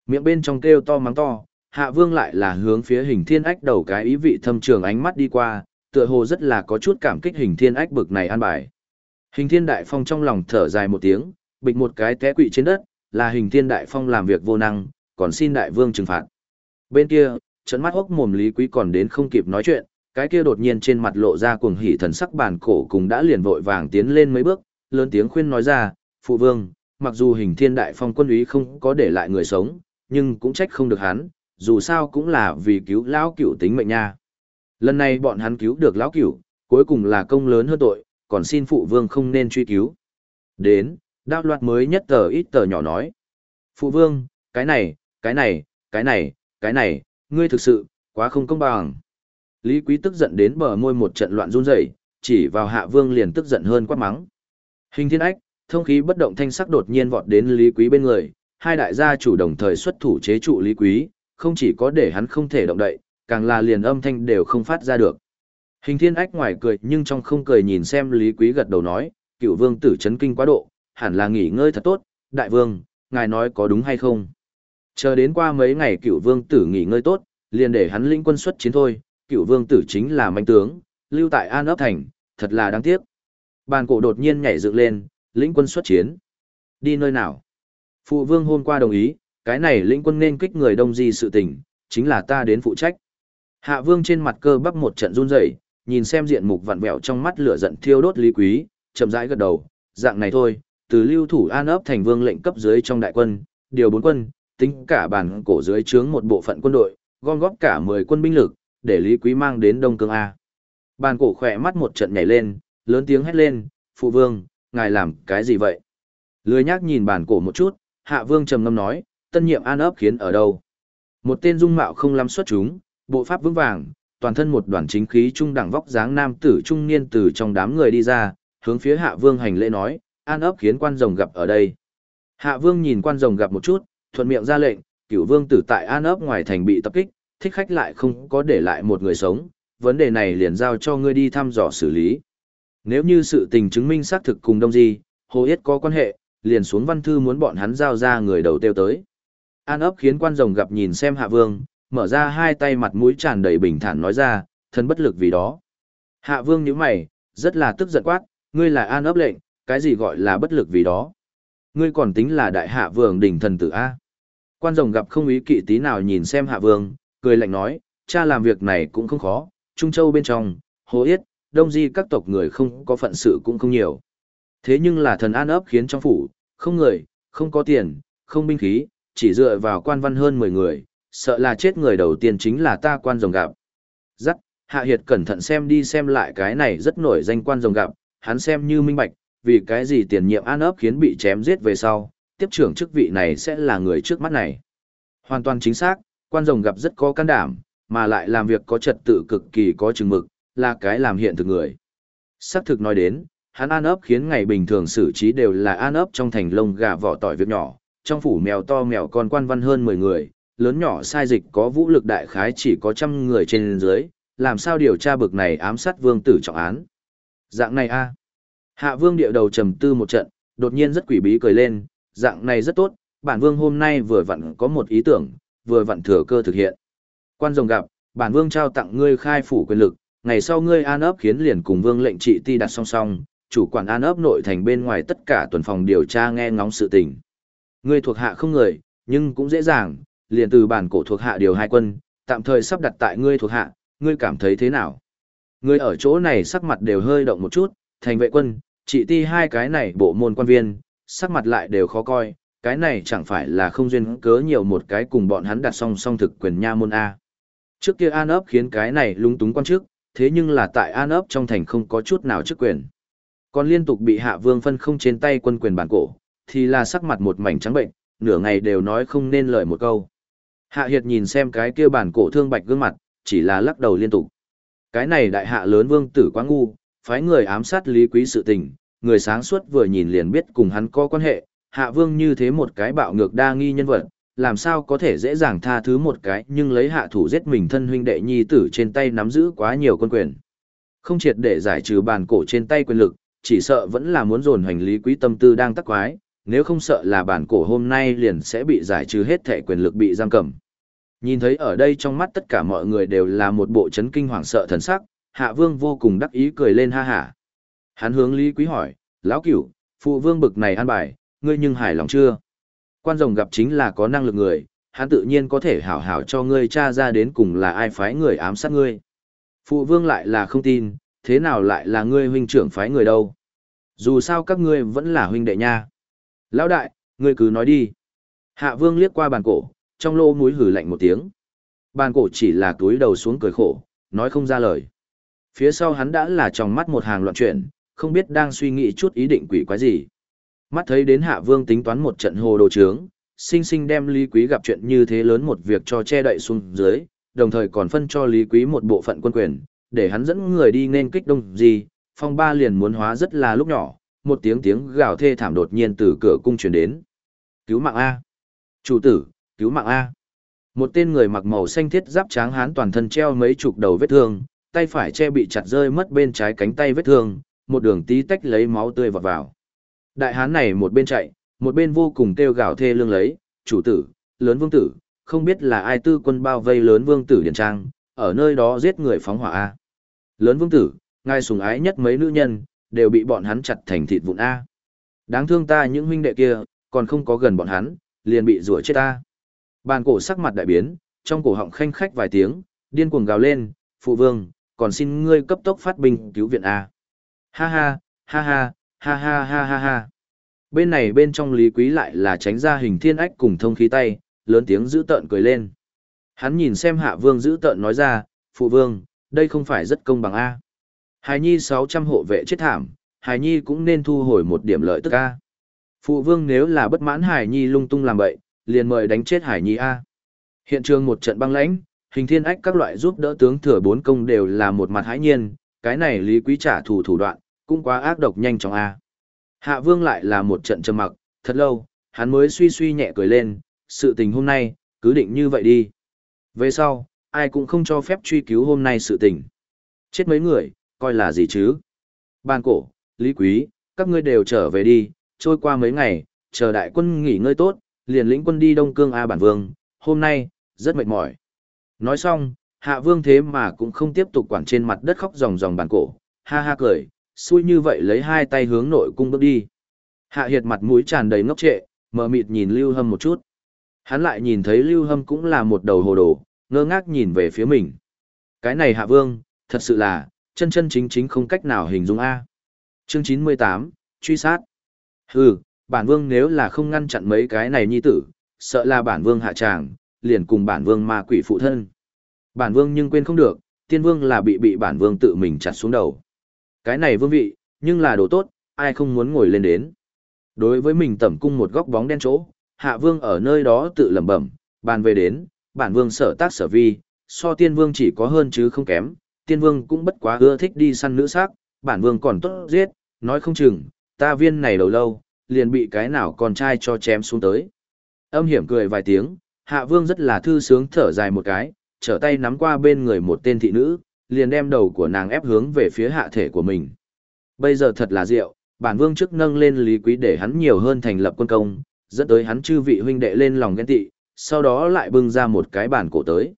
Miệng bên trong kêu to mắng to, hạ vương lại là hướng phía hình thiên ách đầu cái ý vị thâm trường ánh mắt đi qua, tựa hồ rất là có chút cảm kích hình thiên ách bực này an bài. Hình thiên đại phong trong lòng thở dài một tiếng, bịch một cái té quỵ trên đất, là hình thiên đại phong làm việc vô năng, còn xin đại vương trừng phạt. Bên kia, trận mắt hốc mồm Lý Quý còn đến không kịp nói chuyện, cái kia đột nhiên trên mặt lộ ra cuồng hỉ thần sắc bản cổ cùng đã liền vội vàng tiến lên mấy bước, lớn tiếng khuyên nói ra, phụ vương, mặc dù hình thiên đại phong quân úy không có để lại người sống, nhưng cũng trách không được hắn, dù sao cũng là vì cứu lão cửu tính mệnh nha. Lần này bọn hắn cứu được lão cửu, cuối cùng là công lớn hơn tội, còn xin phụ vương không nên truy cứu. Đến, đao loạt mới nhất tờ ít tờ nhỏ nói. Phụ vương, cái này, cái này, cái này, cái này, ngươi thực sự, quá không công bằng. Lý Quý tức giận đến bờ môi một trận loạn run rẩy, chỉ vào Hạ Vương liền tức giận hơn quát mắng. Hình Thiên Ách, thông khí bất động thanh sắc đột nhiên vọt đến Lý Quý bên người, hai đại gia chủ đồng thời xuất thủ chế trụ Lý Quý, không chỉ có để hắn không thể động đậy, càng là liền âm thanh đều không phát ra được. Hình Thiên Ách ngoài cười nhưng trong không cười nhìn xem Lý Quý gật đầu nói, cựu vương tử chấn kinh quá độ, hẳn là nghỉ ngơi thật tốt, đại vương, ngài nói có đúng hay không? Chờ đến qua mấy ngày cựu vương tử nghỉ ngơi tốt, liền để hắn lĩnh quân xuất chiến thôi, cựu vương tử chính là manh tướng, lưu tại An ấp thành, thật là đáng tiếc. Bàn cổ đột nhiên nhảy dựng lên, lĩnh quân xuất chiến. Đi nơi nào? Phụ vương hôm qua đồng ý, cái này lĩnh quân nên kích người đông di sự tình, chính là ta đến phụ trách. Hạ vương trên mặt cơ bắp một trận run rẩy, nhìn xem diện mục vặn vẹo trong mắt lửa giận thiêu đốt lý quý, chậm rãi gật đầu, dạng này thôi, từ lưu thủ an ấp thành vương lệnh cấp dưới trong đại quân, điều bốn quân, tính cả bản cổ dưới trướng một bộ phận quân đội, gom góp cả 10 quân binh lực, để Lý Quý mang đến Đông Cương A. Bàn cổ khỏe mắt một trận nhảy lên, lớn tiếng hét lên, Phụ Vương, ngài làm cái gì vậy? Lười nhác nhìn bàn cổ một chút, Hạ Vương trầm ngâm nói, tân nhiệm an ấp khiến ở đâu? Một tên dung mạo không lắm xuất chúng, bộ pháp vững vàng, toàn thân một đoàn chính khí trung đẳng vóc dáng nam tử trung niên từ trong đám người đi ra, hướng phía Hạ Vương hành lễ nói, an ấp khiến quan rồng gặp ở đây. Hạ Vương nhìn quan rồng gặp một chút, thuận miệng ra lệnh, cửu vương tử tại an ấp ngoài thành bị tập kích, thích khách lại không có để lại một người sống, vấn đề này liền giao cho ngươi đi thăm dò xử lý. Nếu như sự tình chứng minh xác thực cùng đông di, hồ yết có quan hệ, liền xuống văn thư muốn bọn hắn giao ra người đầu tiêu tới. An ấp khiến quan rồng gặp nhìn xem hạ vương, mở ra hai tay mặt mũi tràn đầy bình thản nói ra, thân bất lực vì đó. Hạ vương nhíu mày, rất là tức giận quát, ngươi là an ấp lệnh, cái gì gọi là bất lực vì đó. Ngươi còn tính là đại hạ vương đỉnh thần tử A. Quan rồng gặp không ý kỵ tí nào nhìn xem hạ vương, cười lạnh nói, cha làm việc này cũng không khó, Trung Châu bên trong, Hồ Yết, Đông Di các tộc người không có phận sự cũng không nhiều. Thế nhưng là thần an ấp khiến trong phủ, Không người, không có tiền, không binh khí, chỉ dựa vào quan văn hơn 10 người, sợ là chết người đầu tiên chính là ta quan rồng gặp. Dắt, Hạ Hiệt cẩn thận xem đi xem lại cái này rất nổi danh quan rồng gặp, hắn xem như minh bạch, vì cái gì tiền nhiệm an ấp khiến bị chém giết về sau, tiếp trưởng chức vị này sẽ là người trước mắt này. Hoàn toàn chính xác, quan rồng gặp rất có can đảm, mà lại làm việc có trật tự cực kỳ có chừng mực, là cái làm hiện thực người. Sắc thực nói đến, hắn an ấp khiến ngày bình thường xử trí đều là an ấp trong thành lông gà vỏ tỏi việc nhỏ, trong phủ mèo to mèo con quan văn hơn 10 người, lớn nhỏ sai dịch có vũ lực đại khái chỉ có trăm người trên dưới, làm sao điều tra bực này ám sát vương tử trọng án. Dạng này a Hạ vương điệu đầu trầm tư một trận, đột nhiên rất quỷ bí cười lên, dạng này rất tốt, bản vương hôm nay vừa vặn có một ý tưởng, vừa vặn thừa cơ thực hiện. Quan rồng gặp, bản vương trao tặng ngươi khai phủ quyền lực, ngày sau ngươi an ấp khiến liền cùng vương lệnh trị ti đặt song song, chủ quản an ấp nội thành bên ngoài tất cả tuần phòng điều tra nghe ngóng sự tình. Ngươi thuộc hạ không người, nhưng cũng dễ dàng, liền từ bản cổ thuộc hạ điều hai quân, tạm thời sắp đặt tại ngươi thuộc hạ, ngươi cảm thấy thế nào? Ngươi ở chỗ này sắc mặt đều hơi động một chút, thành vệ quân, trị ti hai cái này bộ môn quan viên, sắc mặt lại đều khó coi, cái này chẳng phải là không duyên cớ nhiều một cái cùng bọn hắn đặt song song thực quyền nha môn A. Trước kia an ấp khiến cái này lung túng quan chức, thế nhưng là tại an ấp trong thành không có chút nào chức quyền. Còn liên tục bị hạ vương phân không trên tay quân quyền bản cổ, thì là sắc mặt một mảnh trắng bệnh, nửa ngày đều nói không nên lời một câu. Hạ Hiệt nhìn xem cái kia bản cổ thương bạch gương mặt, chỉ là lắc đầu liên tục. Cái này đại hạ lớn vương tử quá ngu, phái người ám sát lý quý sự tình, người sáng suốt vừa nhìn liền biết cùng hắn có quan hệ, hạ vương như thế một cái bạo ngược đa nghi nhân vật, làm sao có thể dễ dàng tha thứ một cái nhưng lấy hạ thủ giết mình thân huynh đệ nhi tử trên tay nắm giữ quá nhiều quân quyền. Không triệt để giải trừ bàn cổ trên tay quyền lực, chỉ sợ vẫn là muốn dồn hành lý quý tâm tư đang tắc quái, nếu không sợ là bản cổ hôm nay liền sẽ bị giải trừ hết thể quyền lực bị giam cầm. Nhìn thấy ở đây trong mắt tất cả mọi người đều là một bộ chấn kinh hoàng sợ thần sắc, hạ vương vô cùng đắc ý cười lên ha hả. Hắn hướng Lý Quý hỏi, lão cửu, phụ vương bực này an bài, ngươi nhưng hài lòng chưa? Quan rồng gặp chính là có năng lực người, hắn tự nhiên có thể hảo hảo cho ngươi tra ra đến cùng là ai phái người ám sát ngươi. Phụ vương lại là không tin, thế nào lại là ngươi huynh trưởng phái người đâu? Dù sao các ngươi vẫn là huynh đệ nha. Lão đại, ngươi cứ nói đi. Hạ vương liếc qua bàn cổ, trong lô mũi hử lạnh một tiếng. Bàn cổ chỉ là túi đầu xuống cười khổ, nói không ra lời. Phía sau hắn đã là trong mắt một hàng loạn chuyển, không biết đang suy nghĩ chút ý định quỷ quái gì. Mắt thấy đến hạ vương tính toán một trận hồ đồ trướng, sinh sinh đem Lý Quý gặp chuyện như thế lớn một việc cho che đậy xuống dưới, đồng thời còn phân cho Lý Quý một bộ phận quân quyền, để hắn dẫn người đi nên kích đông gì, phong ba liền muốn hóa rất là lúc nhỏ, một tiếng tiếng gào thê thảm đột nhiên từ cửa cung truyền đến. Cứu mạng A. Chủ tử, cứu mạng A. Một tên người mặc màu xanh thiết giáp tráng hán toàn thân treo mấy chục đầu vết thương, tay phải che bị chặt rơi mất bên trái cánh tay vết thương, một đường tí tách lấy máu tươi vọt vào. Đại hán này một bên chạy, một bên vô cùng kêu gào thê lương lấy, chủ tử, lớn vương tử, không biết là ai tư quân bao vây lớn vương tử điển trang, ở nơi đó giết người phóng hỏa A. Lớn vương tử, ngài sùng ái nhất mấy nữ nhân, đều bị bọn hắn chặt thành thịt vụn A. Đáng thương ta những huynh đệ kia, còn không có gần bọn hắn, liền bị rủa chết ta. Bàn cổ sắc mặt đại biến, trong cổ họng khanh khách vài tiếng, điên cuồng gào lên, phụ vương, còn xin ngươi cấp tốc phát binh cứu viện A. Ha ha, ha ha, ha ha ha ha ha. Bên này bên trong Lý Quý lại là tránh ra hình thiên ách cùng thông khí tay, lớn tiếng giữ tợn cười lên. Hắn nhìn xem hạ vương giữ tợn nói ra, phụ vương, đây không phải rất công bằng A. Hài nhi 600 hộ vệ chết thảm, Hài nhi cũng nên thu hồi một điểm lợi tức A. Phụ vương nếu là bất mãn Hải nhi lung tung làm bậy, liền mời đánh chết Hải nhi A. Hiện trường một trận băng lãnh, hình thiên ách các loại giúp đỡ tướng thừa bốn công đều là một mặt hãi nhiên, cái này lý quý trả thù thủ đoạn, cũng quá ác độc nhanh chóng a. Hạ Vương lại là một trận trầm mặc, thật lâu, hắn mới suy suy nhẹ cười lên, sự tình hôm nay, cứ định như vậy đi. Về sau, ai cũng không cho phép truy cứu hôm nay sự tình. Chết mấy người, coi là gì chứ? Ban cổ, Lý Quý, các ngươi đều trở về đi, trôi qua mấy ngày, chờ đại quân nghỉ ngơi tốt, liền lĩnh quân đi Đông Cương A Bản Vương, hôm nay, rất mệt mỏi. Nói xong, Hạ Vương thế mà cũng không tiếp tục quản trên mặt đất khóc ròng ròng bản cổ, ha ha cười, xui như vậy lấy hai tay hướng nội cung bước đi. Hạ Hiệt mặt mũi tràn đầy ngốc trệ, mờ mịt nhìn Lưu Hâm một chút. Hắn lại nhìn thấy Lưu Hâm cũng là một đầu hồ đồ, ngơ ngác nhìn về phía mình. Cái này Hạ Vương, thật sự là, chân chân chính chính không cách nào hình dung A. Chương 98, truy sát. Hừ, bản vương nếu là không ngăn chặn mấy cái này nhi tử, sợ là bản vương hạ tràng, liền cùng bản vương ma quỷ phụ thân. Bản vương nhưng quên không được, tiên vương là bị bị bản vương tự mình chặt xuống đầu. Cái này vương vị, nhưng là đồ tốt, ai không muốn ngồi lên đến. Đối với mình tẩm cung một góc bóng đen chỗ, hạ vương ở nơi đó tự lẩm bẩm, bàn về đến, bản vương sở tác sở vi, so tiên vương chỉ có hơn chứ không kém, tiên vương cũng bất quá ưa thích đi săn nữ sắc, bản vương còn tốt giết, nói không chừng, ta viên này đầu lâu, liền bị cái nào con trai cho chém xuống tới. Âm hiểm cười vài tiếng, hạ vương rất là thư sướng thở dài một cái, trở tay nắm qua bên người một tên thị nữ, liền đem đầu của nàng ép hướng về phía hạ thể của mình. Bây giờ thật là rượu, bản vương trước nâng lên lý quý để hắn nhiều hơn thành lập quân công, dẫn tới hắn chư vị huynh đệ lên lòng ghen tị, sau đó lại bưng ra một cái bản cổ tới.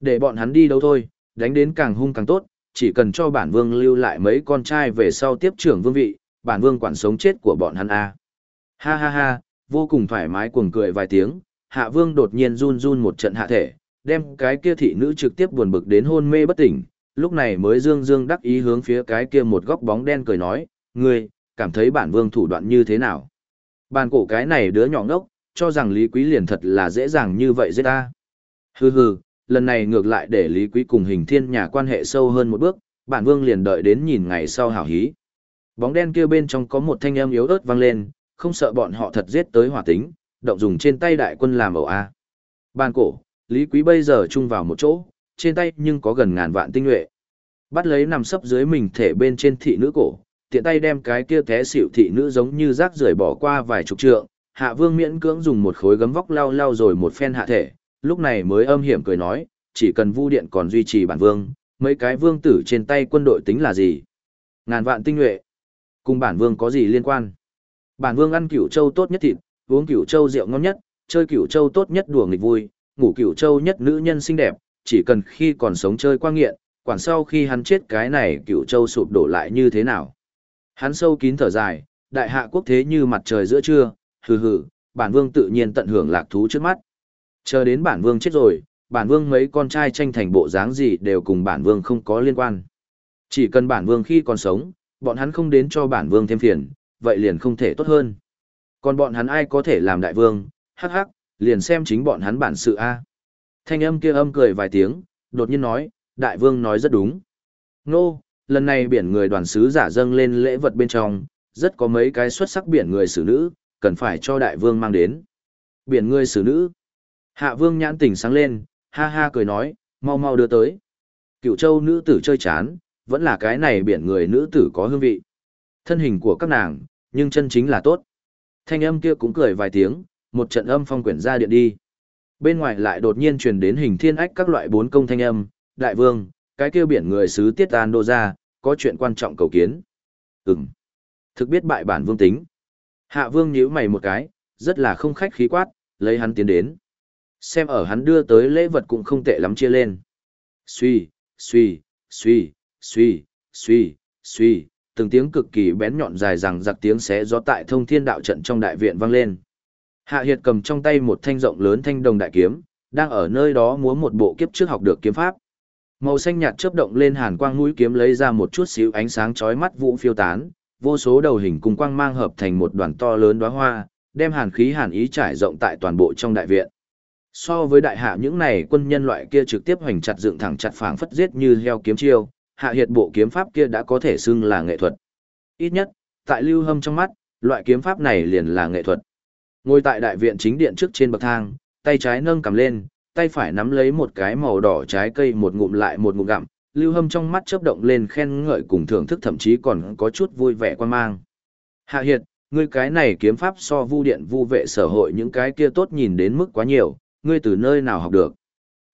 Để bọn hắn đi đâu thôi, đánh đến càng hung càng tốt, chỉ cần cho bản vương lưu lại mấy con trai về sau tiếp trưởng vương vị, bản vương quản sống chết của bọn hắn a. Ha ha ha, vô cùng thoải mái cuồng cười vài tiếng, hạ vương đột nhiên run run một trận hạ thể, đem cái kia thị nữ trực tiếp buồn bực đến hôn mê bất tỉnh, lúc này mới dương dương đắc ý hướng phía cái kia một góc bóng đen cười nói, ngươi, cảm thấy bản vương thủ đoạn như thế nào? Bàn cổ cái này đứa nhỏ ngốc, cho rằng Lý Quý liền thật là dễ dàng như vậy giết ta. Hừ hừ, lần này ngược lại để Lý Quý cùng hình thiên nhà quan hệ sâu hơn một bước, bản vương liền đợi đến nhìn ngày sau hảo hí. Bóng đen kia bên trong có một thanh âm yếu ớt vang lên, không sợ bọn họ thật giết tới hỏa tính, động dùng trên tay đại quân làm ẩu a. Bàn cổ, Lý Quý bây giờ chung vào một chỗ, trên tay nhưng có gần ngàn vạn tinh nhuệ. Bắt lấy nằm sấp dưới mình thể bên trên thị nữ cổ, tiện tay đem cái kia té xỉu thị nữ giống như rác rưởi bỏ qua vài chục trượng, Hạ Vương miễn cưỡng dùng một khối gấm vóc lau lau rồi một phen hạ thể, lúc này mới âm hiểm cười nói, chỉ cần Vu điện còn duy trì bản vương, mấy cái vương tử trên tay quân đội tính là gì? Ngàn vạn tinh nhuệ, cùng bản vương có gì liên quan? Bản vương ăn cửu châu tốt nhất thịt, uống cửu châu rượu ngon nhất, chơi cửu châu tốt nhất đùa nghịch vui, ngủ cửu châu nhất nữ nhân xinh đẹp, chỉ cần khi còn sống chơi qua nghiện, quản sau khi hắn chết cái này cửu châu sụp đổ lại như thế nào. Hắn sâu kín thở dài, đại hạ quốc thế như mặt trời giữa trưa, hừ hừ, bản vương tự nhiên tận hưởng lạc thú trước mắt. Chờ đến bản vương chết rồi, bản vương mấy con trai tranh thành bộ dáng gì đều cùng bản vương không có liên quan. Chỉ cần bản vương khi còn sống, bọn hắn không đến cho bản vương thêm phiền, vậy liền không thể tốt hơn. Còn bọn hắn ai có thể làm đại vương, hắc hắc, liền xem chính bọn hắn bản sự A. Thanh âm kia âm cười vài tiếng, đột nhiên nói, đại vương nói rất đúng. Nô, lần này biển người đoàn sứ giả dâng lên lễ vật bên trong, rất có mấy cái xuất sắc biển người xử nữ, cần phải cho đại vương mang đến. Biển người xử nữ. Hạ vương nhãn tỉnh sáng lên, ha ha cười nói, mau mau đưa tới. Cựu châu nữ tử chơi chán, vẫn là cái này biển người nữ tử có hương vị. Thân hình của các nàng, nhưng chân chính là tốt. Thanh âm kia cũng cười vài tiếng, một trận âm phong quyển ra điện đi. Bên ngoài lại đột nhiên truyền đến hình thiên ách các loại bốn công thanh âm, đại vương, cái kia biển người sứ tiết an đô ra, có chuyện quan trọng cầu kiến. Ừm. Thực biết bại bản vương tính. Hạ vương nhíu mày một cái, rất là không khách khí quát, lấy hắn tiến đến. Xem ở hắn đưa tới lễ vật cũng không tệ lắm chia lên. Suy, suy, suy, suy, suy, suy, từng tiếng cực kỳ bén nhọn dài rằng giặc tiếng xé gió tại thông thiên đạo trận trong đại viện vang lên. Hạ Hiệt cầm trong tay một thanh rộng lớn thanh đồng đại kiếm, đang ở nơi đó múa một bộ kiếp trước học được kiếm pháp. Màu xanh nhạt chớp động lên hàn quang mũi kiếm lấy ra một chút xíu ánh sáng chói mắt vũ phiêu tán, vô số đầu hình cùng quang mang hợp thành một đoàn to lớn đóa hoa, đem hàn khí hàn ý trải rộng tại toàn bộ trong đại viện. So với đại hạ những này quân nhân loại kia trực tiếp hoành chặt dựng thẳng chặt phảng phất giết như heo kiếm chiêu, hạ hiệt bộ kiếm pháp kia đã có thể xưng là nghệ thuật. Ít nhất, tại lưu hâm trong mắt, loại kiếm pháp này liền là nghệ thuật. Ngồi tại đại viện chính điện trước trên bậc thang, tay trái nâng cầm lên, tay phải nắm lấy một cái màu đỏ trái cây một ngụm lại một ngụm gặm, lưu hâm trong mắt chớp động lên khen ngợi cùng thưởng thức thậm chí còn có chút vui vẻ quan mang. Hạ hiệt, ngươi cái này kiếm pháp so vu điện vu vệ sở hội những cái kia tốt nhìn đến mức quá nhiều, ngươi từ nơi nào học được.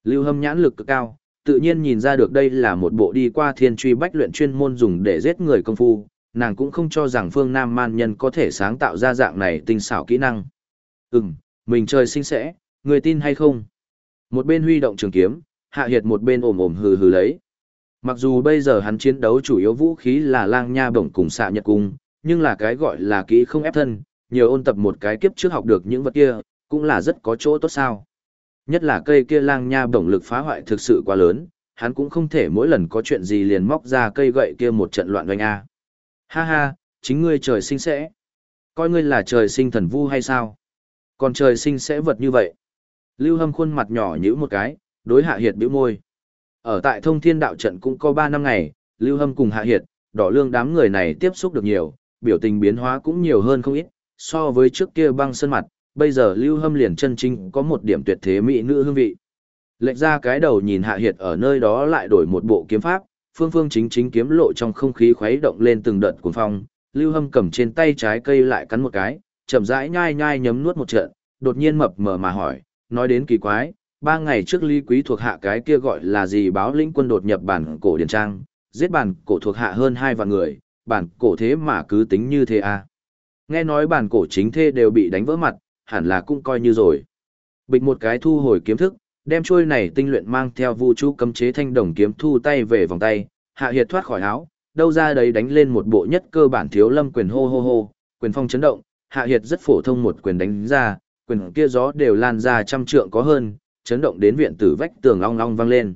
Lưu hâm nhãn lực cực cao, tự nhiên nhìn ra được đây là một bộ đi qua thiên truy bách luyện chuyên môn dùng để giết người công phu, nàng cũng không cho rằng phương Nam man nhân có thể sáng tạo ra dạng này tinh xảo kỹ năng. Ừm, mình trời sinh sẽ, người tin hay không? Một bên huy động trường kiếm, hạ hiệt một bên ồm ồm hừ hừ lấy. Mặc dù bây giờ hắn chiến đấu chủ yếu vũ khí là lang nha bổng cùng xạ nhật cung, nhưng là cái gọi là kỹ không ép thân, nhiều ôn tập một cái kiếp trước học được những vật kia, cũng là rất có chỗ tốt sao. Nhất là cây kia lang nha bổng lực phá hoại thực sự quá lớn, hắn cũng không thể mỗi lần có chuyện gì liền móc ra cây gậy kia một trận loạn doanh A. Ha ha, chính ngươi trời sinh sẽ. Coi ngươi là trời sinh thần vu hay sao? Còn trời sinh sẽ vật như vậy. Lưu Hâm khuôn mặt nhỏ nhíu một cái, đối Hạ Hiệt bĩu môi. Ở tại Thông Thiên Đạo trận cũng có 3 năm ngày, Lưu Hâm cùng Hạ Hiệt, đỏ lương đám người này tiếp xúc được nhiều, biểu tình biến hóa cũng nhiều hơn không ít, so với trước kia băng sơn mặt, bây giờ Lưu Hâm liền chân chính có một điểm tuyệt thế mỹ nữ hương vị. Lệch ra cái đầu nhìn Hạ Hiệt ở nơi đó lại đổi một bộ kiếm pháp, phương phương chính chính kiếm lộ trong không khí khuấy động lên từng đợt cuồng phong, Lưu Hâm cầm trên tay trái cây lại cắn một cái, chậm rãi nhai nhai nhấm nuốt một trận, đột nhiên mập mờ mà hỏi, nói đến kỳ quái, ba ngày trước ly Quý thuộc hạ cái kia gọi là gì báo lĩnh quân đột nhập bản cổ điển trang, giết bản cổ thuộc hạ hơn hai vạn người, bản cổ thế mà cứ tính như thế à. Nghe nói bản cổ chính thê đều bị đánh vỡ mặt, hẳn là cũng coi như rồi. Bịch một cái thu hồi kiếm thức, đem chuôi này tinh luyện mang theo vũ trụ cấm chế thanh đồng kiếm thu tay về vòng tay, hạ hiệt thoát khỏi áo, đâu ra đấy đánh lên một bộ nhất cơ bản thiếu lâm quyền hô hô hô, quyền phong chấn động, hạ hiệt rất phổ thông một quyền đánh ra, quyền kia gió đều lan ra trăm trượng có hơn, chấn động đến viện tử vách tường long long vang lên.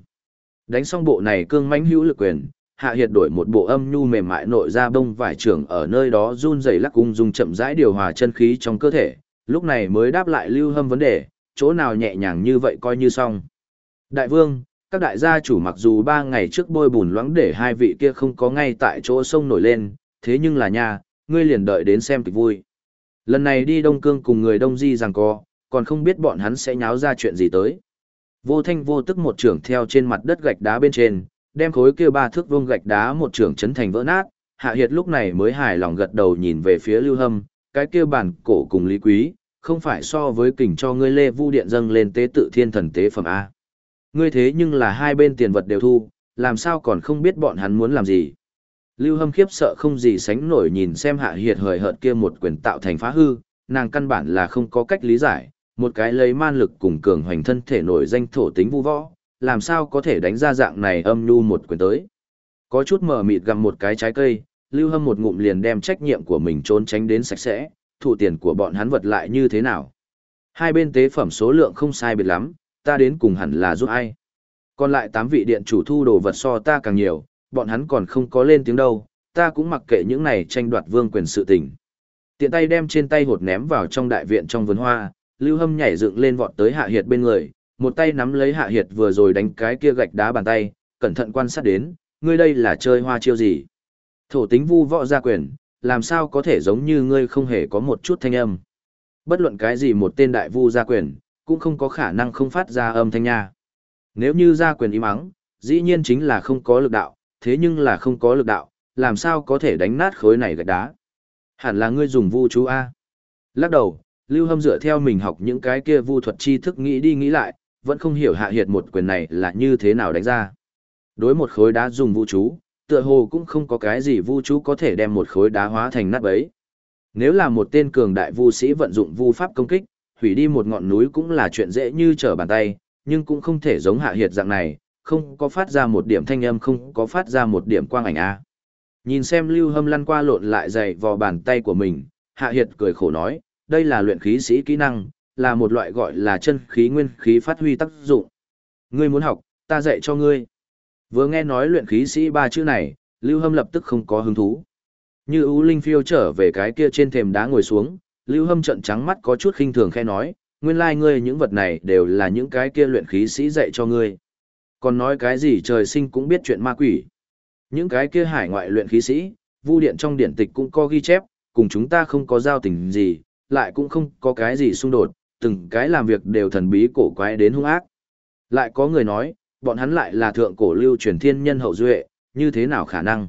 Đánh xong bộ này cương mãnh hữu lực quyền, hạ hiệt đổi một bộ âm nhu mềm mại nội ra bông vải trưởng ở nơi đó run rẩy lắc cung dùng chậm rãi điều hòa chân khí trong cơ thể, lúc này mới đáp lại lưu hâm vấn đề, chỗ nào nhẹ nhàng như vậy coi như xong. Đại vương, các đại gia chủ mặc dù ba ngày trước bôi bùn loãng để hai vị kia không có ngay tại chỗ sông nổi lên, thế nhưng là nha, ngươi liền đợi đến xem kịch vui. Lần này đi Đông Cương cùng người Đông Di rằng co, còn không biết bọn hắn sẽ nháo ra chuyện gì tới. Vô thanh vô tức một trưởng theo trên mặt đất gạch đá bên trên, đem khối kia ba thước vuông gạch đá một trưởng chấn thành vỡ nát, Hạ Hiệt lúc này mới hài lòng gật đầu nhìn về phía Lưu Hâm, cái kia bản cổ cùng Lý Quý, không phải so với kình cho ngươi Lê Vu Điện dâng lên tế tự thiên thần tế phẩm A. Ngươi thế nhưng là hai bên tiền vật đều thu, làm sao còn không biết bọn hắn muốn làm gì. Lưu Hâm khiếp sợ không gì sánh nổi nhìn xem Hạ Hiệt hời hợt kia một quyền tạo thành phá hư, nàng căn bản là không có cách lý giải, một cái lấy man lực cùng cường hoành thân thể nổi danh thổ tính vu võ, làm sao có thể đánh ra dạng này âm nhu một quyền tới. Có chút mờ mịt gặm một cái trái cây, Lưu Hâm một ngụm liền đem trách nhiệm của mình trốn tránh đến sạch sẽ, thủ tiền của bọn hắn vật lại như thế nào. Hai bên tế phẩm số lượng không sai biệt lắm, ta đến cùng hẳn là giúp ai. Còn lại tám vị điện chủ thu đồ vật so ta càng nhiều, bọn hắn còn không có lên tiếng đâu, ta cũng mặc kệ những này tranh đoạt vương quyền sự tình. Tiện tay đem trên tay hột ném vào trong đại viện trong vườn hoa, Lưu Hâm nhảy dựng lên vọt tới Hạ Hiệt bên người, một tay nắm lấy Hạ Hiệt vừa rồi đánh cái kia gạch đá bàn tay, cẩn thận quan sát đến, ngươi đây là chơi hoa chiêu gì? Thổ tính vu võ gia quyền, làm sao có thể giống như ngươi không hề có một chút thanh âm. Bất luận cái gì một tên đại vu gia quyền, cũng không có khả năng không phát ra âm thanh nha. Nếu như gia quyền im ắng, dĩ nhiên chính là không có lực đạo, thế nhưng là không có lực đạo, làm sao có thể đánh nát khối này gạch đá. Hẳn là ngươi dùng vu chú A. Lắc đầu, Lưu Hâm dựa theo mình học những cái kia vu thuật tri thức nghĩ đi nghĩ lại, vẫn không hiểu hạ hiệt một quyền này là như thế nào đánh ra. Đối một khối đá dùng vu chú, tựa hồ cũng không có cái gì vu chú có thể đem một khối đá hóa thành nát bấy. Nếu là một tên cường đại vu sĩ vận dụng vu pháp công kích, hủy đi một ngọn núi cũng là chuyện dễ như trở bàn tay, nhưng cũng không thể giống hạ hiệt dạng này, không có phát ra một điểm thanh âm không có phát ra một điểm quang ảnh a. Nhìn xem Lưu Hâm lăn qua lộn lại dày vò bàn tay của mình, Hạ Hiệt cười khổ nói, đây là luyện khí sĩ kỹ năng, là một loại gọi là chân khí nguyên khí phát huy tác dụng. Ngươi muốn học, ta dạy cho ngươi. Vừa nghe nói luyện khí sĩ ba chữ này, Lưu Hâm lập tức không có hứng thú. Như u linh phiêu trở về cái kia trên thềm đá ngồi xuống, Lưu Hâm trợn trắng mắt có chút khinh thường khẽ nói, nguyên lai like ngươi những vật này đều là những cái kia luyện khí sĩ dạy cho ngươi. Còn nói cái gì trời sinh cũng biết chuyện ma quỷ. Những cái kia hải ngoại luyện khí sĩ, vu điện trong điển tịch cũng có ghi chép, cùng chúng ta không có giao tình gì, lại cũng không có cái gì xung đột, từng cái làm việc đều thần bí cổ quái đến hung ác. Lại có người nói, bọn hắn lại là thượng cổ lưu truyền thiên nhân hậu duệ, như thế nào khả năng?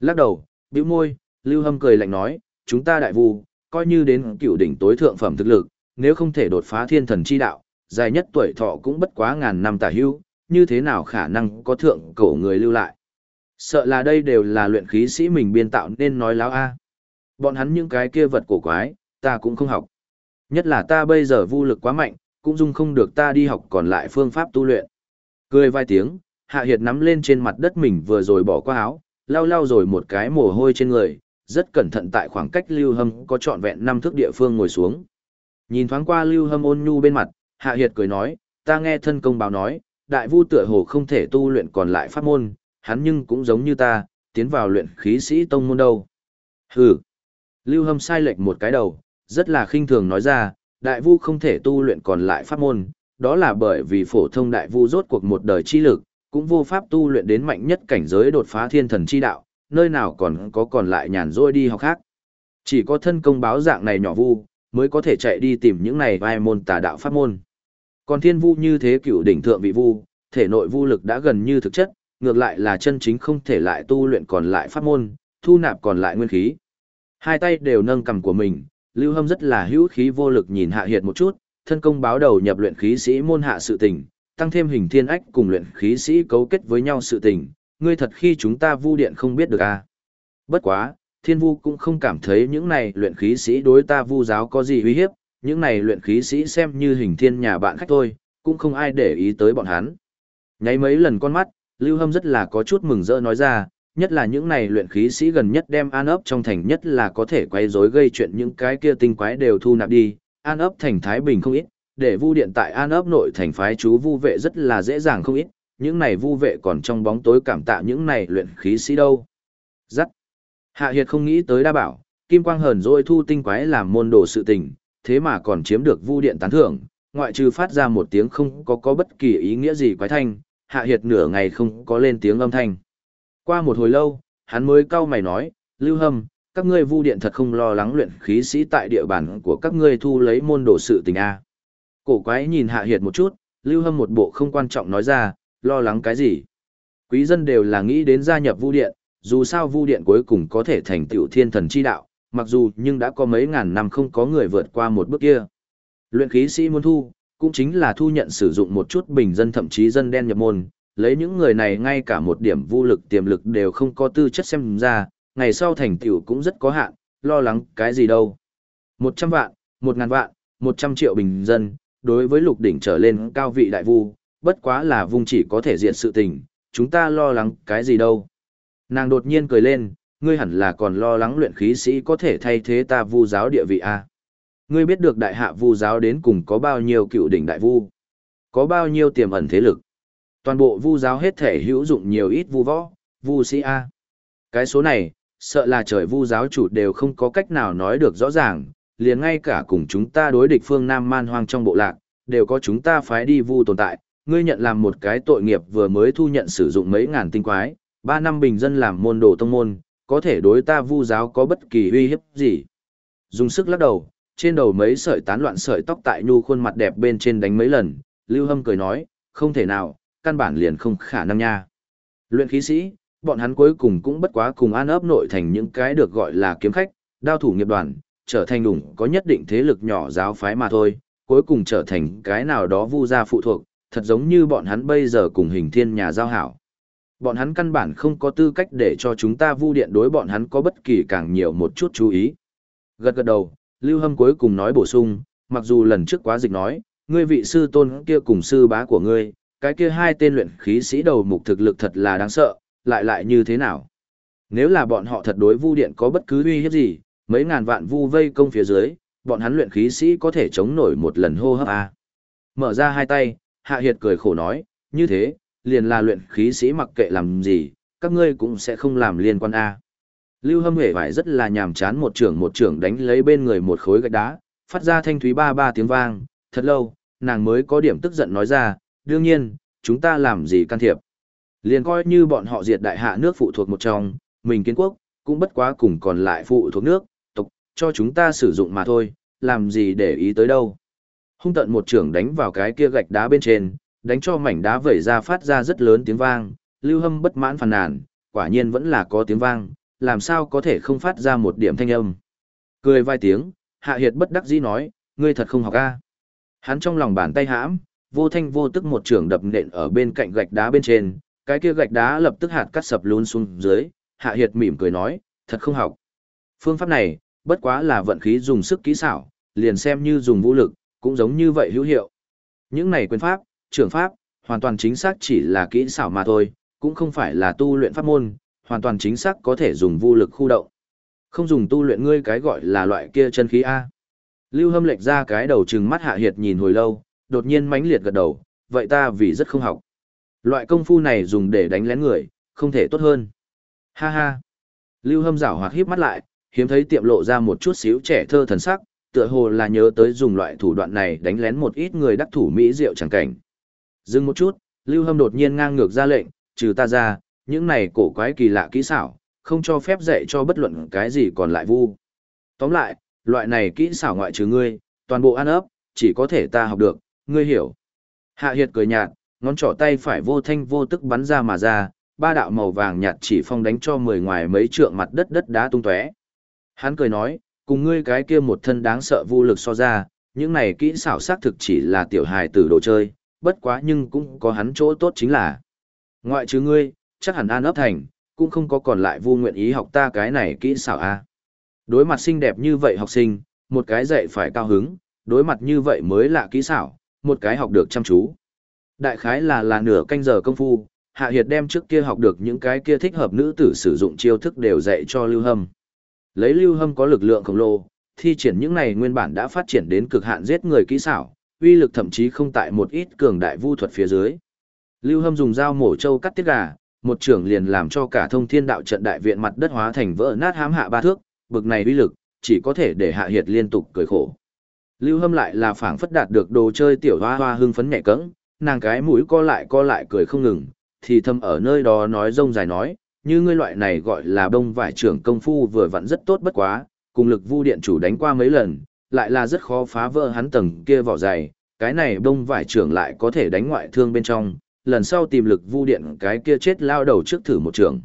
Lắc đầu, bĩu môi, Lưu Hâm cười lạnh nói, chúng ta đại vu, coi như đến cựu đỉnh tối thượng phẩm thực lực, nếu không thể đột phá thiên thần chi đạo, dài nhất tuổi thọ cũng bất quá ngàn năm tả hưu, như thế nào khả năng có thượng cổ người lưu lại? Sợ là đây đều là luyện khí sĩ mình biên tạo nên nói láo a. Bọn hắn những cái kia vật cổ quái, ta cũng không học. Nhất là ta bây giờ vu lực quá mạnh, cũng dung không được ta đi học còn lại phương pháp tu luyện. Cười vài tiếng, Hạ Hiệt nắm lên trên mặt đất mình vừa rồi bỏ qua áo, lau lau rồi một cái mồ hôi trên người, rất cẩn thận tại khoảng cách Lưu Hâm có trọn vẹn năm thước địa phương ngồi xuống. Nhìn thoáng qua Lưu Hâm ôn nhu bên mặt, Hạ Hiệt cười nói, ta nghe thân công báo nói, đại vu tựa hồ không thể tu luyện còn lại pháp môn, hắn nhưng cũng giống như ta, tiến vào luyện khí sĩ tông môn đâu. Hừ. Lưu Hâm sai lệch một cái đầu, rất là khinh thường nói ra, đại vu không thể tu luyện còn lại pháp môn, đó là bởi vì phổ thông đại vu rốt cuộc một đời chi lực, cũng vô pháp tu luyện đến mạnh nhất cảnh giới đột phá thiên thần chi đạo, nơi nào còn có còn lại nhàn rỗi đi học khác. Chỉ có thân công báo dạng này nhỏ vu, mới có thể chạy đi tìm những này vai môn tà đạo pháp môn. Còn thiên vu như thế cựu đỉnh thượng vị vu, thể nội vu lực đã gần như thực chất, ngược lại là chân chính không thể lại tu luyện còn lại pháp môn, thu nạp còn lại nguyên khí. Hai tay đều nâng cầm của mình, Lưu Hâm rất là hữu khí vô lực nhìn Hạ Hiệt một chút, thân công báo đầu nhập luyện khí sĩ môn hạ sự tình, tăng thêm hình thiên ách cùng luyện khí sĩ cấu kết với nhau sự tình, ngươi thật khi chúng ta vu điện không biết được à. Bất quá, thiên vu cũng không cảm thấy những này luyện khí sĩ đối ta vu giáo có gì uy hiếp, những này luyện khí sĩ xem như hình thiên nhà bạn khách thôi, cũng không ai để ý tới bọn hắn. Nháy mấy lần con mắt, Lưu Hâm rất là có chút mừng rỡ nói ra, nhất là những này luyện khí sĩ gần nhất đem an ấp trong thành nhất là có thể quay rối gây chuyện những cái kia tinh quái đều thu nạp đi, an ấp thành Thái Bình không ít, để vu điện tại an ấp nội thành phái chú vu vệ rất là dễ dàng không ít, những này vu vệ còn trong bóng tối cảm tạ những này luyện khí sĩ đâu. Dắt. Hạ Hiệt không nghĩ tới đa bảo, Kim Quang hờn rồi thu tinh quái làm môn đồ sự tình, thế mà còn chiếm được vu điện tán thưởng, ngoại trừ phát ra một tiếng không có có bất kỳ ý nghĩa gì quái thanh, Hạ Hiệt nửa ngày không có lên tiếng âm thanh. Qua một hồi lâu, hắn mới cau mày nói, Lưu Hâm, các ngươi vu điện thật không lo lắng luyện khí sĩ tại địa bàn của các ngươi thu lấy môn đồ sự tình A. Cổ quái nhìn Hạ Hiệt một chút, Lưu Hâm một bộ không quan trọng nói ra, lo lắng cái gì. Quý dân đều là nghĩ đến gia nhập vu điện, dù sao vu điện cuối cùng có thể thành tựu thiên thần chi đạo, mặc dù nhưng đã có mấy ngàn năm không có người vượt qua một bước kia. Luyện khí sĩ muốn thu, cũng chính là thu nhận sử dụng một chút bình dân thậm chí dân đen nhập môn, lấy những người này ngay cả một điểm vô lực tiềm lực đều không có tư chất xem ra, ngày sau thành tựu cũng rất có hạn, lo lắng cái gì đâu. Một trăm vạn, một ngàn vạn, một trăm triệu bình dân, đối với lục đỉnh trở lên cao vị đại vu, bất quá là vùng chỉ có thể diện sự tình, chúng ta lo lắng cái gì đâu. Nàng đột nhiên cười lên, ngươi hẳn là còn lo lắng luyện khí sĩ có thể thay thế ta vu giáo địa vị a. À? Ngươi biết được đại hạ vu giáo đến cùng có bao nhiêu cựu đỉnh đại vu, có bao nhiêu tiềm ẩn thế lực. Toàn bộ vu giáo hết thể hữu dụng nhiều ít vu võ, vu sĩ A. Cái số này, sợ là trời vu giáo chủ đều không có cách nào nói được rõ ràng, liền ngay cả cùng chúng ta đối địch phương Nam man hoang trong bộ lạc, đều có chúng ta phái đi vu tồn tại, ngươi nhận làm một cái tội nghiệp vừa mới thu nhận sử dụng mấy ngàn tinh quái, ba năm bình dân làm môn đồ tông môn, có thể đối ta vu giáo có bất kỳ uy hiếp gì. Dùng sức lắc đầu, trên đầu mấy sợi tán loạn sợi tóc tại nhu khuôn mặt đẹp bên trên đánh mấy lần, Lưu Hâm cười nói, không thể nào, căn bản liền không khả năng nha. Luyện khí sĩ, bọn hắn cuối cùng cũng bất quá cùng an ấp nội thành những cái được gọi là kiếm khách, đao thủ nghiệp đoàn, trở thành đủng có nhất định thế lực nhỏ giáo phái mà thôi, cuối cùng trở thành cái nào đó vu gia phụ thuộc, thật giống như bọn hắn bây giờ cùng hình thiên nhà giao hảo. Bọn hắn căn bản không có tư cách để cho chúng ta vu điện đối bọn hắn có bất kỳ càng nhiều một chút chú ý. Gật gật đầu, Lưu Hâm cuối cùng nói bổ sung, mặc dù lần trước quá dịch nói, ngươi vị sư tôn kia cùng sư bá của ngươi, cái kia hai tên luyện khí sĩ đầu mục thực lực thật là đáng sợ, lại lại như thế nào? Nếu là bọn họ thật đối vu điện có bất cứ uy hiếp gì, mấy ngàn vạn vu vây công phía dưới, bọn hắn luyện khí sĩ có thể chống nổi một lần hô hấp à. Mở ra hai tay, Hạ Hiệt cười khổ nói, như thế, liền là luyện khí sĩ mặc kệ làm gì, các ngươi cũng sẽ không làm liên quan a. À. Lưu Hâm hề phải rất là nhàm chán một trưởng một trưởng đánh lấy bên người một khối gạch đá, phát ra thanh thúy ba ba tiếng vang, thật lâu, nàng mới có điểm tức giận nói ra, đương nhiên, chúng ta làm gì can thiệp. Liền coi như bọn họ diệt đại hạ nước phụ thuộc một trong, mình kiến quốc, cũng bất quá cùng còn lại phụ thuộc nước, tộc, cho chúng ta sử dụng mà thôi, làm gì để ý tới đâu. Hung tận một trưởng đánh vào cái kia gạch đá bên trên, đánh cho mảnh đá vẩy ra phát ra rất lớn tiếng vang, lưu hâm bất mãn phàn nàn, quả nhiên vẫn là có tiếng vang, làm sao có thể không phát ra một điểm thanh âm. Cười vài tiếng, hạ hiệt bất đắc dĩ nói, ngươi thật không học a. Hắn trong lòng bàn tay hãm, vô thanh vô tức một trưởng đập nện ở bên cạnh gạch đá bên trên, cái kia gạch đá lập tức hạt cắt sập lún xuống dưới, Hạ Hiệt mỉm cười nói, thật không học. Phương pháp này, bất quá là vận khí dùng sức kỹ xảo, liền xem như dùng vũ lực, cũng giống như vậy hữu hiệu. Những này quyền pháp, trưởng pháp, hoàn toàn chính xác chỉ là kỹ xảo mà thôi, cũng không phải là tu luyện pháp môn, hoàn toàn chính xác có thể dùng vũ lực khu động. Không dùng tu luyện ngươi cái gọi là loại kia chân khí A. Lưu Hâm lệch ra cái đầu trừng mắt Hạ Hiệt nhìn hồi lâu, đột nhiên mãnh liệt gật đầu, vậy ta vì rất không học. Loại công phu này dùng để đánh lén người, không thể tốt hơn. Ha ha. Lưu Hâm rảo hoạt híp mắt lại, hiếm thấy tiệm lộ ra một chút xíu trẻ thơ thần sắc, tựa hồ là nhớ tới dùng loại thủ đoạn này đánh lén một ít người đắc thủ mỹ diệu chẳng cảnh. Dừng một chút, Lưu Hâm đột nhiên ngang ngược ra lệnh, trừ ta ra, những này cổ quái kỳ lạ kỹ xảo, không cho phép dạy cho bất luận cái gì còn lại vu. Tóm lại, loại này kỹ xảo ngoại trừ ngươi, toàn bộ ăn ấp, chỉ có thể ta học được, ngươi hiểu. Hạ Hiệt cười nhạt, ngón trỏ tay phải vô thanh vô tức bắn ra mà ra, ba đạo màu vàng nhạt chỉ phong đánh cho mười ngoài mấy trượng mặt đất đất đá tung tóe. Hắn cười nói, cùng ngươi cái kia một thân đáng sợ vô lực so ra, những này kỹ xảo xác thực chỉ là tiểu hài tử đồ chơi, bất quá nhưng cũng có hắn chỗ tốt chính là. Ngoại trừ ngươi, chắc hẳn an ấp thành, cũng không có còn lại vu nguyện ý học ta cái này kỹ xảo a. Đối mặt xinh đẹp như vậy học sinh, một cái dạy phải cao hứng, đối mặt như vậy mới lạ kỹ xảo, một cái học được chăm chú. Đại khái là là nửa canh giờ công phu, Hạ Hiệt đem trước kia học được những cái kia thích hợp nữ tử sử dụng chiêu thức đều dạy cho Lưu Hâm. Lấy Lưu Hâm có lực lượng khổng lồ, thi triển những này nguyên bản đã phát triển đến cực hạn giết người kỹ xảo, uy lực thậm chí không tại một ít cường đại vu thuật phía dưới. Lưu Hâm dùng dao mổ trâu cắt tiết gà, một trưởng liền làm cho cả thông thiên đạo trận đại viện mặt đất hóa thành vỡ nát hám hạ ba thước, bực này uy lực, chỉ có thể để Hạ Hiệt liên tục cười khổ. Lưu Hâm lại là phảng phất đạt được đồ chơi tiểu hoa hoa hưng phấn nhẹ cẫng, nàng cái mũi co lại co lại cười không ngừng, thì thầm ở nơi đó nói rông dài nói, như ngươi loại này gọi là đông vải trưởng công phu vừa vặn rất tốt bất quá, cùng lực vu điện chủ đánh qua mấy lần, lại là rất khó phá vỡ hắn tầng kia vỏ dày, cái này đông vải trưởng lại có thể đánh ngoại thương bên trong, lần sau tìm lực vu điện cái kia chết lao đầu trước thử một trường.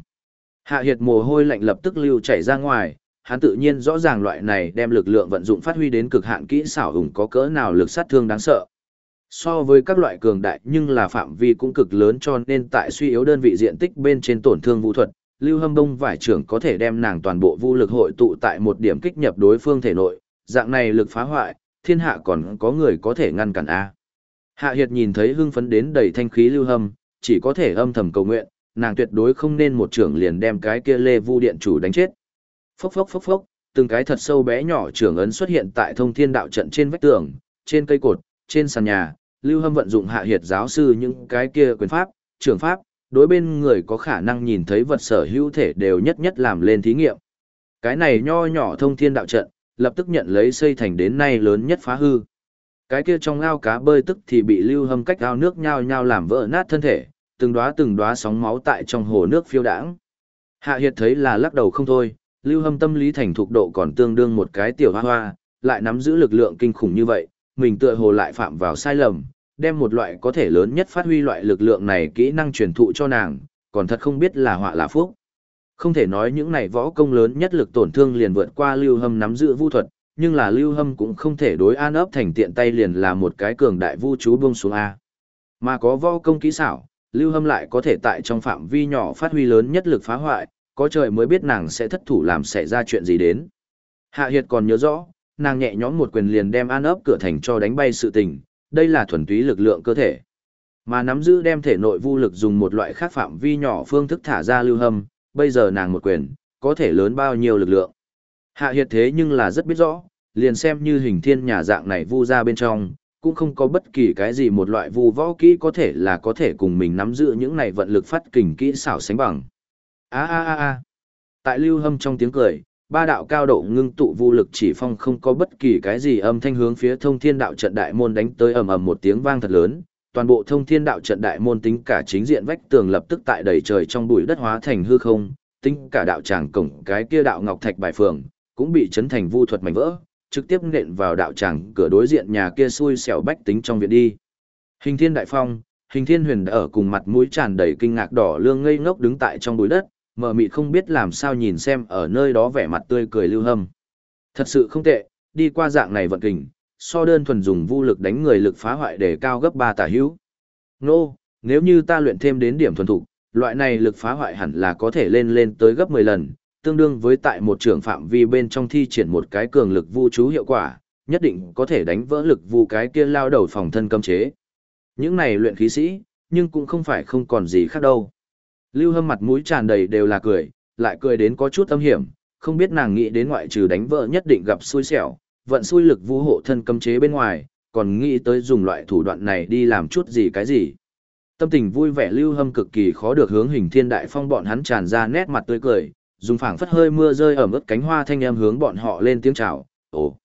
Hạ hiệt mồ hôi lạnh lập tức lưu chảy ra ngoài, hắn tự nhiên rõ ràng loại này đem lực lượng vận dụng phát huy đến cực hạn kỹ xảo hùng có cỡ nào lực sát thương đáng sợ. So với các loại cường đại nhưng là phạm vi cũng cực lớn cho nên tại suy yếu đơn vị diện tích bên trên tổn thương vũ thuật, Lưu Hâm Đông vải trưởng có thể đem nàng toàn bộ vũ lực hội tụ tại một điểm kích nhập đối phương thể nội, dạng này lực phá hoại, thiên hạ còn có người có thể ngăn cản a. Hạ Hiệt nhìn thấy hưng phấn đến đầy thanh khí Lưu Hâm, chỉ có thể âm thầm cầu nguyện, nàng tuyệt đối không nên một trưởng liền đem cái kia Lê Vu điện chủ đánh chết. Phốc phốc phốc phốc, từng cái thật sâu bé nhỏ trưởng ấn xuất hiện tại thông thiên đạo trận trên vách tường, trên cây cột, trên sàn nhà, Lưu Hâm vận dụng hạ hiệt giáo sư những cái kia quyền pháp, trưởng pháp, đối bên người có khả năng nhìn thấy vật sở hữu thể đều nhất nhất làm lên thí nghiệm. Cái này nho nhỏ thông thiên đạo trận, lập tức nhận lấy xây thành đến nay lớn nhất phá hư. Cái kia trong ao cá bơi tức thì bị Lưu Hâm cách ao nước nhao nhao làm vỡ nát thân thể, từng đóa từng đóa sóng máu tại trong hồ nước phiêu đãng. Hạ Hiệt thấy là lắc đầu không thôi, Lưu Hâm tâm lý thành thục độ còn tương đương một cái tiểu hoa hoa, lại nắm giữ lực lượng kinh khủng như vậy, mình tựa hồ lại phạm vào sai lầm, đem một loại có thể lớn nhất phát huy loại lực lượng này kỹ năng truyền thụ cho nàng, còn thật không biết là họa là phúc. Không thể nói những này võ công lớn nhất lực tổn thương liền vượt qua Lưu Hâm nắm giữ vu thuật, nhưng là Lưu Hâm cũng không thể đối an ấp thành tiện tay liền là một cái cường đại vu chú buông xuống A. Mà có võ công kỹ xảo, Lưu Hâm lại có thể tại trong phạm vi nhỏ phát huy lớn nhất lực phá hoại, có trời mới biết nàng sẽ thất thủ làm xảy ra chuyện gì đến. Hạ Hiệt còn nhớ rõ, nàng nhẹ nhõm một quyền liền đem an ấp cửa thành cho đánh bay sự tình, đây là thuần túy lực lượng cơ thể. Mà nắm giữ đem thể nội vu lực dùng một loại khác phạm vi nhỏ phương thức thả ra lưu hâm, bây giờ nàng một quyền, có thể lớn bao nhiêu lực lượng. Hạ hiệt thế nhưng là rất biết rõ, liền xem như hình thiên nhà dạng này vu ra bên trong, cũng không có bất kỳ cái gì một loại vu võ kỹ có thể là có thể cùng mình nắm giữ những này vận lực phát kình kỹ xảo sánh bằng. A a a a. Tại lưu hâm trong tiếng cười, ba đạo cao độ ngưng tụ vô lực chỉ phong không có bất kỳ cái gì âm thanh hướng phía thông thiên đạo trận đại môn đánh tới ầm ầm một tiếng vang thật lớn. Toàn bộ thông thiên đạo trận đại môn tính cả chính diện vách tường lập tức tại đầy trời trong bụi đất hóa thành hư không, tính cả đạo tràng cổng, cái kia đạo ngọc thạch bài phường, cũng bị chấn thành vu thuật mảnh vỡ, trực tiếp nện vào đạo tràng cửa đối diện nhà kia xui xẻo bách tính trong viện đi. Hình thiên đại phong, hình thiên huyền đã ở cùng mặt mũi tràn đầy kinh ngạc đỏ lương ngây ngốc đứng tại trong bụi đất mờ mịt không biết làm sao nhìn xem ở nơi đó vẻ mặt tươi cười lưu hâm. Thật sự không tệ, đi qua dạng này vận kình, so đơn thuần dùng vũ lực đánh người lực phá hoại để cao gấp ba tả hữu. Nô, nếu như ta luyện thêm đến điểm thuần thục, loại này lực phá hoại hẳn là có thể lên lên tới gấp 10 lần, tương đương với tại một trường phạm vi bên trong thi triển một cái cường lực vũ chú hiệu quả, nhất định có thể đánh vỡ lực vũ cái kia lao đầu phòng thân cấm chế. Những này luyện khí sĩ, nhưng cũng không phải không còn gì khác đâu. Lưu Hâm mặt mũi tràn đầy đều là cười, lại cười đến có chút âm hiểm, không biết nàng nghĩ đến ngoại trừ đánh vợ nhất định gặp xui xẻo, vận xui lực vu hộ thân cấm chế bên ngoài, còn nghĩ tới dùng loại thủ đoạn này đi làm chút gì cái gì. Tâm tình vui vẻ Lưu Hâm cực kỳ khó được hướng hình thiên đại phong bọn hắn tràn ra nét mặt tươi cười, dùng phảng phất hơi mưa rơi ở mức cánh hoa thanh em hướng bọn họ lên tiếng chào, ồ,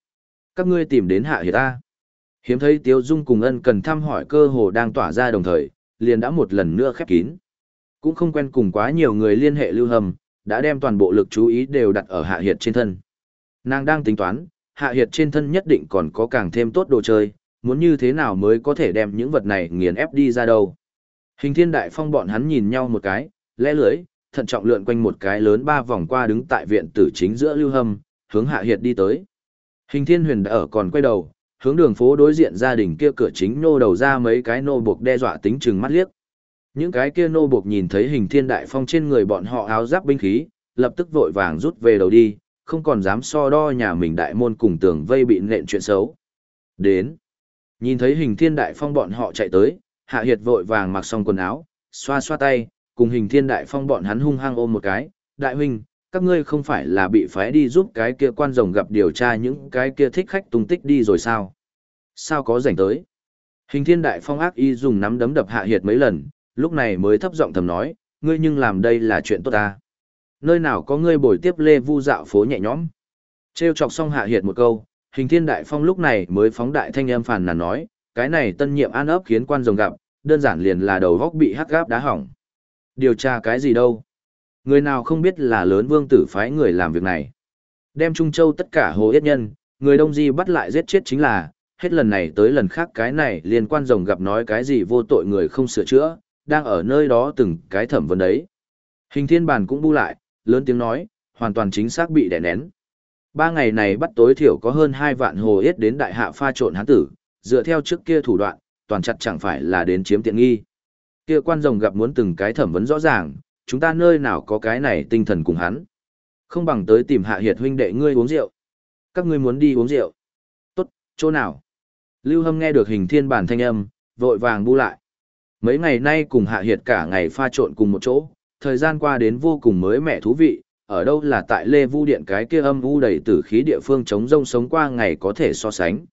các ngươi tìm đến hạ hiệt ta. Hiếm thấy Tiếu Dung cùng ân cần thăm hỏi cơ hồ đang tỏa ra đồng thời, liền đã một lần nữa khép kín. Cũng không quen cùng quá nhiều người liên hệ lưu hầm, đã đem toàn bộ lực chú ý đều đặt ở hạ hiệt trên thân. Nàng đang tính toán, hạ hiệt trên thân nhất định còn có càng thêm tốt đồ chơi, muốn như thế nào mới có thể đem những vật này nghiền ép đi ra đâu. Hình thiên đại phong bọn hắn nhìn nhau một cái, lẽ lưới, thận trọng lượn quanh một cái lớn ba vòng qua đứng tại viện tử chính giữa lưu hâm, hướng hạ hiệt đi tới. Hình thiên huyền đã ở còn quay đầu, hướng đường phố đối diện gia đình kia cửa chính nô đầu ra mấy cái nô buộc đe dọa tính chừng mắt liếc. Những cái kia nô buộc nhìn thấy hình thiên đại phong trên người bọn họ áo giáp binh khí, lập tức vội vàng rút về đầu đi, không còn dám so đo nhà mình đại môn cùng tường vây bị nện chuyện xấu. Đến. Nhìn thấy hình thiên đại phong bọn họ chạy tới, hạ hiệt vội vàng mặc xong quần áo, xoa xoa tay, cùng hình thiên đại phong bọn hắn hung hăng ôm một cái. Đại huynh, các ngươi không phải là bị phái đi giúp cái kia quan rồng gặp điều tra những cái kia thích khách tung tích đi rồi sao? Sao có rảnh tới? Hình thiên đại phong ác y dùng nắm đấm đập hạ hiệt mấy lần, lúc này mới thấp giọng thầm nói, ngươi nhưng làm đây là chuyện tốt ta. Nơi nào có ngươi bồi tiếp lê vu dạo phố nhẹ nhõm. Trêu chọc xong hạ hiệt một câu, hình thiên đại phong lúc này mới phóng đại thanh âm phàn nàn nói, cái này tân nhiệm an ấp khiến quan rồng gặp, đơn giản liền là đầu góc bị hắc gáp đá hỏng. Điều tra cái gì đâu? Người nào không biết là lớn vương tử phái người làm việc này. Đem Trung Châu tất cả hồ yết nhân, người Đông Di bắt lại giết chết chính là, hết lần này tới lần khác cái này liên quan rồng gặp nói cái gì vô tội người không sửa chữa, đang ở nơi đó từng cái thẩm vấn đấy. Hình thiên bản cũng bu lại, lớn tiếng nói, hoàn toàn chính xác bị đè nén. Ba ngày này bắt tối thiểu có hơn hai vạn hồ yết đến đại hạ pha trộn hán tử, dựa theo trước kia thủ đoạn, toàn chặt chẳng phải là đến chiếm tiện nghi. Kia quan rồng gặp muốn từng cái thẩm vấn rõ ràng, chúng ta nơi nào có cái này tinh thần cùng hắn. Không bằng tới tìm hạ hiệt huynh đệ ngươi uống rượu. Các ngươi muốn đi uống rượu. Tốt, chỗ nào? Lưu Hâm nghe được hình thiên bản thanh âm, vội vàng bu lại. Mấy ngày nay cùng hạ hiệt cả ngày pha trộn cùng một chỗ, thời gian qua đến vô cùng mới mẻ thú vị, ở đâu là tại Lê Vu Điện cái kia âm u đầy tử khí địa phương chống rông sống qua ngày có thể so sánh.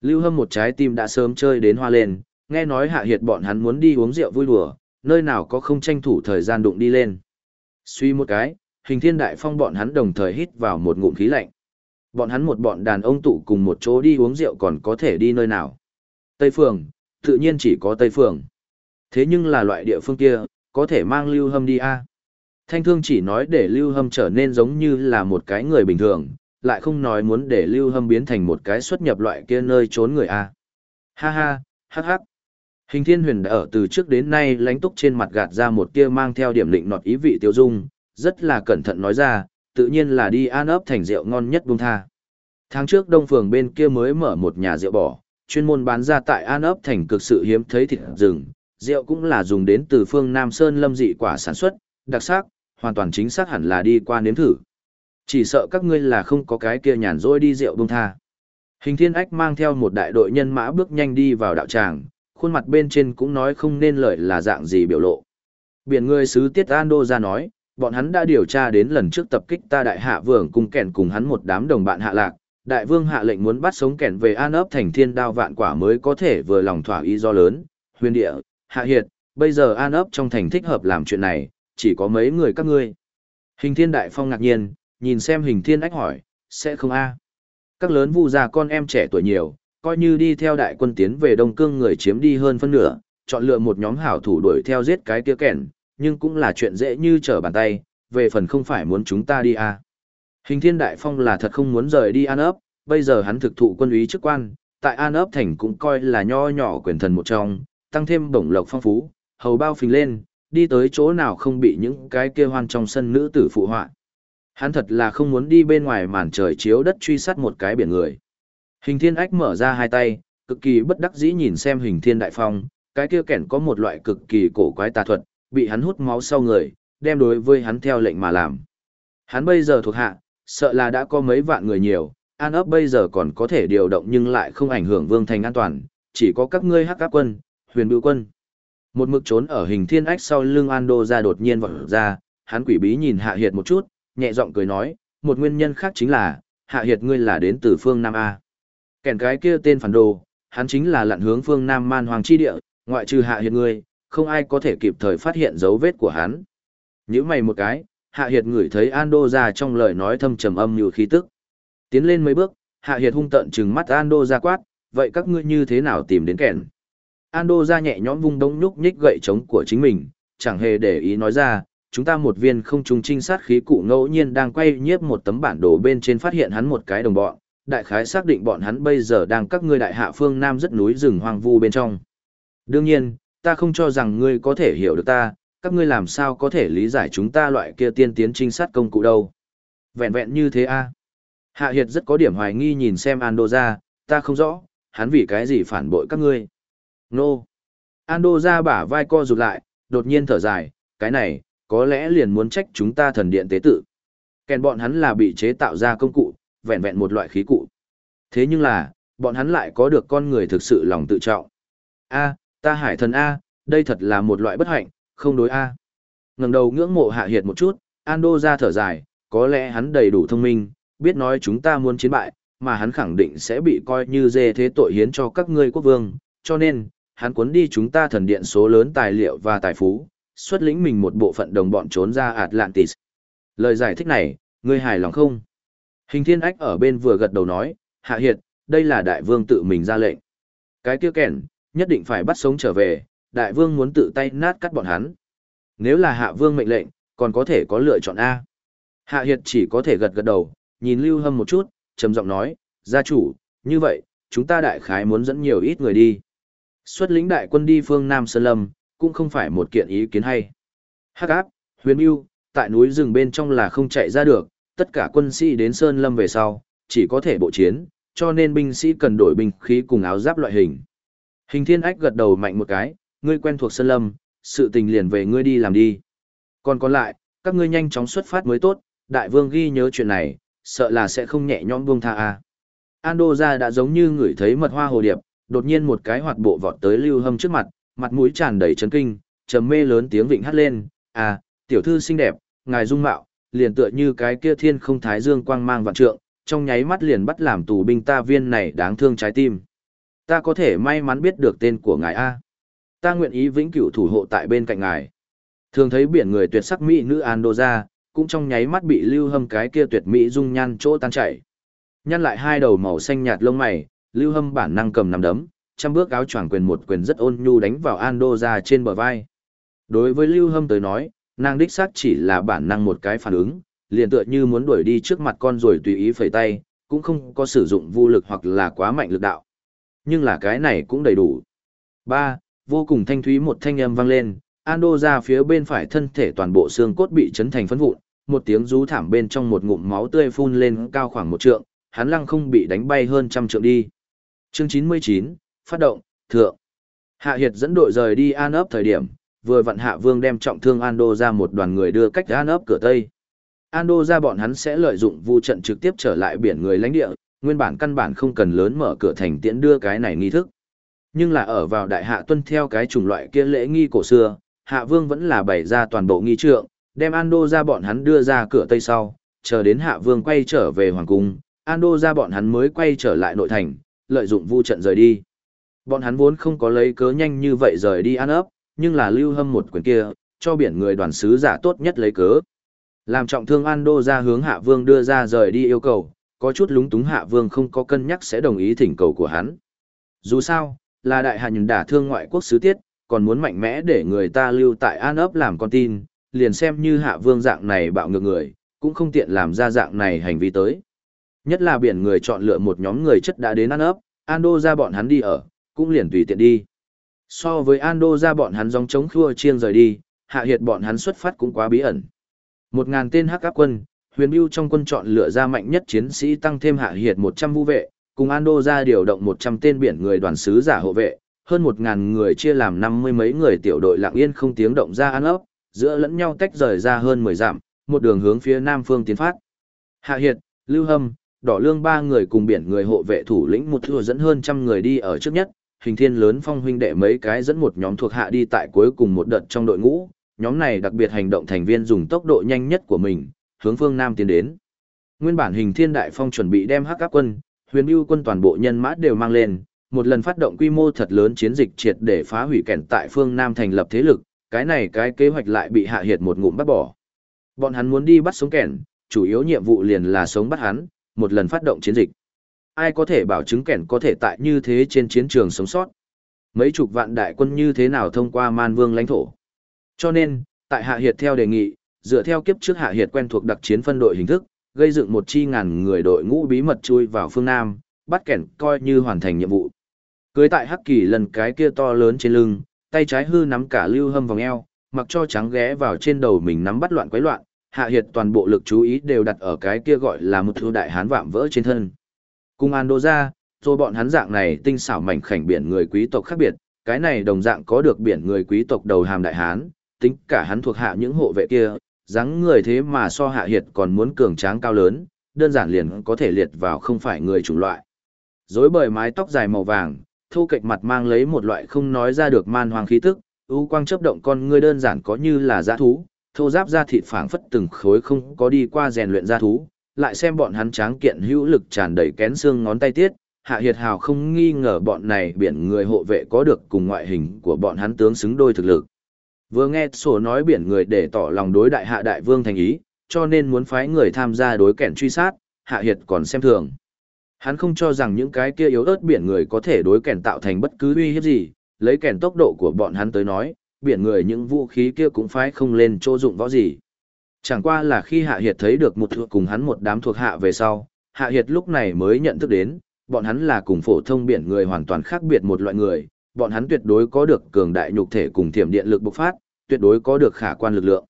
Lưu Hâm một trái tim đã sớm chơi đến hoa lên, nghe nói hạ hiệt bọn hắn muốn đi uống rượu vui đùa, nơi nào có không tranh thủ thời gian đụng đi lên. Suy một cái, hình thiên đại phong bọn hắn đồng thời hít vào một ngụm khí lạnh. Bọn hắn một bọn đàn ông tụ cùng một chỗ đi uống rượu còn có thể đi nơi nào. Tây Phường, tự nhiên chỉ có Tây Phường. Thế nhưng là loại địa phương kia, có thể mang Lưu Hâm đi a à? Thanh Thương chỉ nói để Lưu Hâm trở nên giống như là một cái người bình thường, lại không nói muốn để Lưu Hâm biến thành một cái xuất nhập loại kia nơi trốn người a à? Ha ha, hắc hắc. Hình thiên huyền đã ở từ trước đến nay lánh túc trên mặt gạt ra một tia mang theo điểm lịnh nọt ý vị tiêu dung, rất là cẩn thận nói ra, tự nhiên là đi an ấp thành rượu ngon nhất buông tha. Tháng trước đông phường bên kia mới mở một nhà rượu bỏ, chuyên môn bán ra tại an ấp thành cực sự hiếm thấy thịt rừng, rượu cũng là dùng đến từ phương Nam Sơn lâm dị quả sản xuất, đặc sắc, hoàn toàn chính xác hẳn là đi qua nếm thử. Chỉ sợ các ngươi là không có cái kia nhàn rỗi đi rượu bông tha. Hình thiên ách mang theo một đại đội nhân mã bước nhanh đi vào đạo tràng, khuôn mặt bên trên cũng nói không nên lợi là dạng gì biểu lộ. Biển người sứ Tiết An Đô ra nói, bọn hắn đã điều tra đến lần trước tập kích ta đại hạ vương cùng kẻn cùng hắn một đám đồng bạn hạ lạc. Đại vương hạ lệnh muốn bắt sống kẻn về an ấp thành thiên đao vạn quả mới có thể vừa lòng thỏa ý do lớn, huyền địa, hạ hiệt, bây giờ an ấp trong thành thích hợp làm chuyện này, chỉ có mấy người các ngươi. Hình thiên đại phong ngạc nhiên, nhìn xem hình thiên ách hỏi, sẽ không a Các lớn vu già con em trẻ tuổi nhiều, coi như đi theo đại quân tiến về Đông Cương người chiếm đi hơn phân nửa, chọn lựa một nhóm hảo thủ đuổi theo giết cái kia kẻn, nhưng cũng là chuyện dễ như trở bàn tay, về phần không phải muốn chúng ta đi à. Hình thiên đại phong là thật không muốn rời đi An ấp, bây giờ hắn thực thụ quân úy chức quan, tại An ấp thành cũng coi là nho nhỏ quyền thần một trong, tăng thêm bổng lộc phong phú, hầu bao phình lên, đi tới chỗ nào không bị những cái kia hoan trong sân nữ tử phụ họa. Hắn thật là không muốn đi bên ngoài màn trời chiếu đất truy sát một cái biển người. Hình thiên ách mở ra hai tay, cực kỳ bất đắc dĩ nhìn xem hình thiên đại phong, cái kia kẻn có một loại cực kỳ cổ quái tà thuật, bị hắn hút máu sau người, đem đối với hắn theo lệnh mà làm. Hắn bây giờ thuộc hạ, sợ là đã có mấy vạn người nhiều, an ấp bây giờ còn có thể điều động nhưng lại không ảnh hưởng vương thành an toàn, chỉ có các ngươi hắc áp quân, huyền bưu quân. Một mực trốn ở hình thiên ách sau lưng An Đô ra đột nhiên vọt ra, hắn quỷ bí nhìn Hạ Hiệt một chút, nhẹ giọng cười nói, một nguyên nhân khác chính là, Hạ Hiệt ngươi là đến từ phương Nam A. Kèn cái kia tên phản đồ, hắn chính là lặn hướng phương Nam man hoàng chi địa, ngoại trừ Hạ Hiệt ngươi, không ai có thể kịp thời phát hiện dấu vết của hắn. Nhữ mày một cái, Hạ Hiệt ngửi thấy Ando ra trong lời nói thâm trầm âm như khí tức. Tiến lên mấy bước, Hạ Hiệt hung tận trừng mắt Ando ra quát, vậy các ngươi như thế nào tìm đến kẻn? Ando ra nhẹ nhõm vung đống nhúc nhích gậy chống của chính mình, chẳng hề để ý nói ra, chúng ta một viên không trung trinh sát khí cụ ngẫu nhiên đang quay nhiếp một tấm bản đồ bên trên phát hiện hắn một cái đồng bọn, đại khái xác định bọn hắn bây giờ đang các ngươi đại hạ phương Nam rất núi rừng hoang vu bên trong. Đương nhiên, ta không cho rằng ngươi có thể hiểu được ta, các ngươi làm sao có thể lý giải chúng ta loại kia tiên tiến trinh sát công cụ đâu. Vẹn vẹn như thế a Hạ Hiệt rất có điểm hoài nghi nhìn xem Ando ra, ta không rõ, hắn vì cái gì phản bội các ngươi. Nô. Ando ra bả vai co rụt lại, đột nhiên thở dài, cái này, có lẽ liền muốn trách chúng ta thần điện tế tự. Kèn bọn hắn là bị chế tạo ra công cụ, vẹn vẹn một loại khí cụ. Thế nhưng là, bọn hắn lại có được con người thực sự lòng tự trọng. A, ta hải thần A, đây thật là một loại bất hạnh, không đối A. ngẩng đầu ngưỡng mộ hạ hiệt một chút, Ando ra thở dài, có lẽ hắn đầy đủ thông minh, biết nói chúng ta muốn chiến bại, mà hắn khẳng định sẽ bị coi như dê thế tội hiến cho các ngươi quốc vương, cho nên, hắn cuốn đi chúng ta thần điện số lớn tài liệu và tài phú, xuất lĩnh mình một bộ phận đồng bọn trốn ra Atlantis. Lời giải thích này, ngươi hài lòng không? Hình thiên ách ở bên vừa gật đầu nói, hạ hiệt, đây là đại vương tự mình ra lệnh. Cái kia kẻn, nhất định phải bắt sống trở về, đại vương muốn tự tay nát cắt bọn hắn. Nếu là hạ vương mệnh lệnh, còn có thể có lựa chọn A. Hạ hiệt chỉ có thể gật gật đầu, nhìn lưu hâm một chút, trầm giọng nói, gia chủ, như vậy, chúng ta đại khái muốn dẫn nhiều ít người đi. Xuất lĩnh đại quân đi phương Nam Sơn Lâm, cũng không phải một kiện ý kiến hay. Hắc áp, huyền yêu, tại núi rừng bên trong là không chạy ra được, tất cả quân sĩ đến Sơn Lâm về sau, chỉ có thể bộ chiến, cho nên binh sĩ cần đổi binh khí cùng áo giáp loại hình. Hình thiên ách gật đầu mạnh một cái, ngươi quen thuộc Sơn Lâm, sự tình liền về ngươi đi làm đi. Còn còn lại, các ngươi nhanh chóng xuất phát mới tốt, đại vương ghi nhớ chuyện này, sợ là sẽ không nhẹ nhõm buông tha a. Ando ra đã giống như người thấy mật hoa hồ điệp, đột nhiên một cái hoạt bộ vọt tới Lưu Hâm trước mặt, mặt mũi tràn đầy chấn kinh, trầm mê lớn tiếng vịnh hát lên, "À, tiểu thư xinh đẹp, ngài dung mạo, liền tựa như cái kia thiên không thái dương quang mang vạn trượng, trong nháy mắt liền bắt làm tù binh ta viên này đáng thương trái tim. Ta có thể may mắn biết được tên của ngài a. Ta nguyện ý vĩnh cửu thủ hộ tại bên cạnh ngài." Thường thấy biển người tuyệt sắc mỹ nữ Ando ra, cũng trong nháy mắt bị Lưu Hâm cái kia tuyệt mỹ dung nhan chỗ tan chảy. Nhăn lại hai đầu màu xanh nhạt lông mày, Lưu Hâm bản năng cầm nắm đấm, trăm bước áo choàng quyền một quyền rất ôn nhu đánh vào Ando ra trên bờ vai. Đối với Lưu Hâm tới nói, nàng đích xác chỉ là bản năng một cái phản ứng, liền tựa như muốn đuổi đi trước mặt con rồi tùy ý phẩy tay, cũng không có sử dụng vô lực hoặc là quá mạnh lực đạo. Nhưng là cái này cũng đầy đủ. Ba, Vô cùng thanh thúy một thanh âm vang lên, Ando ra phía bên phải thân thể toàn bộ xương cốt bị chấn thành phấn vụn, một tiếng rú thảm bên trong một ngụm máu tươi phun lên cao khoảng một trượng, hắn lăng không bị đánh bay hơn trăm trượng đi. Chương 99, phát động, thượng. Hạ Hiệt dẫn đội rời đi An ấp thời điểm, vừa vặn Hạ Vương đem trọng thương Ando ra một đoàn người đưa cách An ấp cửa Tây. Ando ra bọn hắn sẽ lợi dụng vu trận trực tiếp trở lại biển người lãnh địa, nguyên bản căn bản không cần lớn mở cửa thành tiễn đưa cái này nghi thức. Nhưng là ở vào đại hạ tuân theo cái chủng loại kia lễ nghi cổ xưa, Hạ Vương vẫn là bày ra toàn bộ nghi trượng, đem Ando ra bọn hắn đưa ra cửa Tây sau, chờ đến Hạ Vương quay trở về Hoàng Cung, Ando ra bọn hắn mới quay trở lại nội thành, lợi dụng vu trận rời đi. Bọn hắn vốn không có lấy cớ nhanh như vậy rời đi An ấp, nhưng là lưu hâm một quyền kia, cho biển người đoàn sứ giả tốt nhất lấy cớ. Làm trọng thương An Đô ra hướng Hạ Vương đưa ra rời đi yêu cầu, có chút lúng túng Hạ Vương không có cân nhắc sẽ đồng ý thỉnh cầu của hắn. Dù sao, là đại hạ nhìn đả thương ngoại quốc sứ tiết, còn muốn mạnh mẽ để người ta lưu tại An ấp làm con tin, liền xem như Hạ Vương dạng này bạo ngược người, cũng không tiện làm ra dạng này hành vi tới. Nhất là biển người chọn lựa một nhóm người chất đã đến An ấp, Ando ra bọn hắn đi ở, cũng liền tùy tiện đi. So với Ando ra bọn hắn dòng chống khua chiêng rời đi, hạ hiệt bọn hắn xuất phát cũng quá bí ẩn. Một ngàn tên hắc áp quân, huyền bưu trong quân chọn lựa ra mạnh nhất chiến sĩ tăng thêm hạ hiệt 100 vũ vệ, cùng Ando ra điều động 100 tên biển người đoàn sứ giả hộ vệ, hơn 1000 người chia làm năm mươi mấy người tiểu đội lặng yên không tiếng động ra ăn ấp, giữa lẫn nhau tách rời ra hơn 10 dặm, một đường hướng phía nam phương tiến phát. Hạ Hiệt, Lưu Hâm, Đỏ Lương ba người cùng biển người hộ vệ thủ lĩnh một thừa dẫn hơn trăm người đi ở trước nhất, hình thiên lớn phong huynh đệ mấy cái dẫn một nhóm thuộc hạ đi tại cuối cùng một đợt trong đội ngũ, nhóm này đặc biệt hành động thành viên dùng tốc độ nhanh nhất của mình, hướng phương Nam tiến đến. Nguyên bản hình thiên đại phong chuẩn bị đem hắc áp quân, huyền bưu quân toàn bộ nhân mã đều mang lên, một lần phát động quy mô thật lớn chiến dịch triệt để phá hủy kẻn tại phương Nam thành lập thế lực, cái này cái kế hoạch lại bị hạ hiệt một ngụm bắt bỏ. Bọn hắn muốn đi bắt sống kẻn, chủ yếu nhiệm vụ liền là sống bắt hắn, một lần phát động chiến dịch. Ai có thể bảo chứng kẻn có thể tại như thế trên chiến trường sống sót? Mấy chục vạn đại quân như thế nào thông qua man vương lãnh thổ? Cho nên, tại Hạ Hiệt theo đề nghị, dựa theo kiếp trước Hạ Hiệt quen thuộc đặc chiến phân đội hình thức, gây dựng một chi ngàn người đội ngũ bí mật chui vào phương Nam, bắt kẻn coi như hoàn thành nhiệm vụ. Cưới tại Hắc Kỳ lần cái kia to lớn trên lưng, tay trái hư nắm cả lưu hâm vòng eo, mặc cho trắng ghé vào trên đầu mình nắm bắt loạn quấy loạn, Hạ Hiệt toàn bộ lực chú ý đều đặt ở cái kia gọi là một thứ đại hán vạm vỡ trên thân. Cung An Đô ra, rồi bọn hắn dạng này tinh xảo mảnh khảnh biển người quý tộc khác biệt, cái này đồng dạng có được biển người quý tộc đầu hàm đại hán, tính cả hắn thuộc hạ những hộ vệ kia, dáng người thế mà so hạ hiệt còn muốn cường tráng cao lớn, đơn giản liền có thể liệt vào không phải người chủng loại. Dối bời mái tóc dài màu vàng, thu kịch mặt mang lấy một loại không nói ra được man hoàng khí tức, ưu quang chớp động con ngươi đơn giản có như là dã thú, thô giáp ra thịt phảng phất từng khối không có đi qua rèn luyện ra thú, lại xem bọn hắn tráng kiện hữu lực tràn đầy kén xương ngón tay tiết, Hạ Hiệt Hào không nghi ngờ bọn này biển người hộ vệ có được cùng ngoại hình của bọn hắn tướng xứng đôi thực lực. Vừa nghe sổ nói biển người để tỏ lòng đối đại hạ đại vương thành ý, cho nên muốn phái người tham gia đối kẻn truy sát, Hạ Hiệt còn xem thường. Hắn không cho rằng những cái kia yếu ớt biển người có thể đối kẻn tạo thành bất cứ uy hiếp gì, lấy kẻn tốc độ của bọn hắn tới nói, biển người những vũ khí kia cũng phái không lên chỗ dụng võ gì. Chẳng qua là khi Hạ Hiệt thấy được một thuộc cùng hắn một đám thuộc hạ về sau, Hạ Hiệt lúc này mới nhận thức đến, bọn hắn là cùng phổ thông biển người hoàn toàn khác biệt một loại người, bọn hắn tuyệt đối có được cường đại nhục thể cùng thiểm điện lực bộc phát, tuyệt đối có được khả quan lực lượng.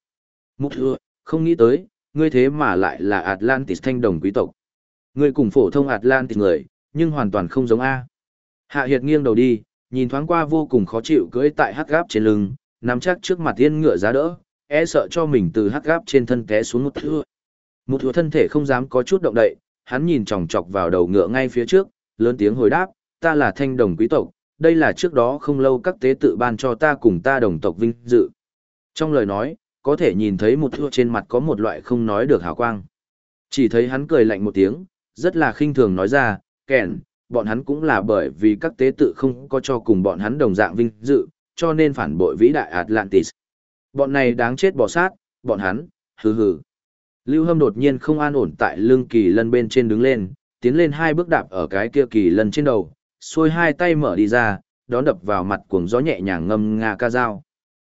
Mục thưa, không nghĩ tới, ngươi thế mà lại là Atlantis thanh đồng quý tộc. Ngươi cùng phổ thông Atlantis người, nhưng hoàn toàn không giống A. Hạ Hiệt nghiêng đầu đi, nhìn thoáng qua vô cùng khó chịu cưỡi tại hắc gáp trên lưng, nắm chắc trước mặt tiên ngựa giá đỡ, e sợ cho mình từ hắc gáp trên thân té xuống một thưa. Một thưa thân thể không dám có chút động đậy, hắn nhìn chòng chọc vào đầu ngựa ngay phía trước, lớn tiếng hồi đáp, ta là thanh đồng quý tộc, đây là trước đó không lâu các tế tự ban cho ta cùng ta đồng tộc vinh dự. Trong lời nói, có thể nhìn thấy một thua trên mặt có một loại không nói được hào quang. Chỉ thấy hắn cười lạnh một tiếng, rất là khinh thường nói ra, Kẻn bọn hắn cũng là bởi vì các tế tự không có cho cùng bọn hắn đồng dạng vinh dự, cho nên phản bội vĩ đại Atlantis. Bọn này đáng chết bỏ sát, bọn hắn, hừ hừ. Lưu Hâm đột nhiên không an ổn tại lưng kỳ lân bên trên đứng lên, tiến lên hai bước đạp ở cái kia kỳ lân trên đầu, xuôi hai tay mở đi ra, đón đập vào mặt cuồng gió nhẹ nhàng ngâm nga ca dao.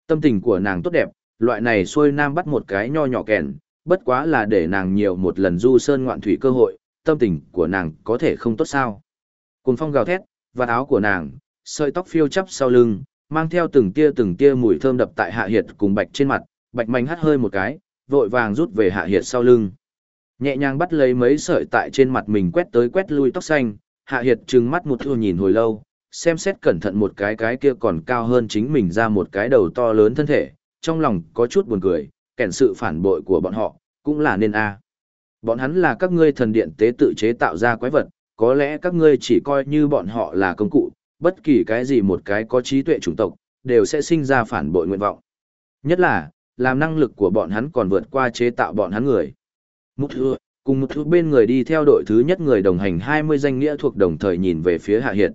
Tâm tình của nàng tốt đẹp, loại này xuôi nam bắt một cái nho nhỏ kèn, bất quá là để nàng nhiều một lần du sơn ngoạn thủy cơ hội, tâm tình của nàng có thể không tốt sao. Cuồng phong gào thét, và áo của nàng, sợi tóc phiêu chắp sau lưng, mang theo từng tia từng tia mùi thơm đập tại hạ hiệt cùng bạch trên mặt, bạch mạnh hắt hơi một cái, vội vàng rút về hạ hiệt sau lưng. Nhẹ nhàng bắt lấy mấy sợi tại trên mặt mình quét tới quét lui tóc xanh, hạ hiệt trừng mắt một thua nhìn hồi lâu, xem xét cẩn thận một cái cái kia còn cao hơn chính mình ra một cái đầu to lớn thân thể, trong lòng có chút buồn cười, kẻn sự phản bội của bọn họ, cũng là nên a. Bọn hắn là các ngươi thần điện tế tự chế tạo ra quái vật, có lẽ các ngươi chỉ coi như bọn họ là công cụ, bất kỳ cái gì một cái có trí tuệ chủng tộc, đều sẽ sinh ra phản bội nguyện vọng. Nhất là, làm năng lực của bọn hắn còn vượt qua chế tạo bọn hắn người. Mục thưa, cùng một thứ bên người đi theo đội thứ nhất người đồng hành 20 danh nghĩa thuộc đồng thời nhìn về phía Hạ Hiệt.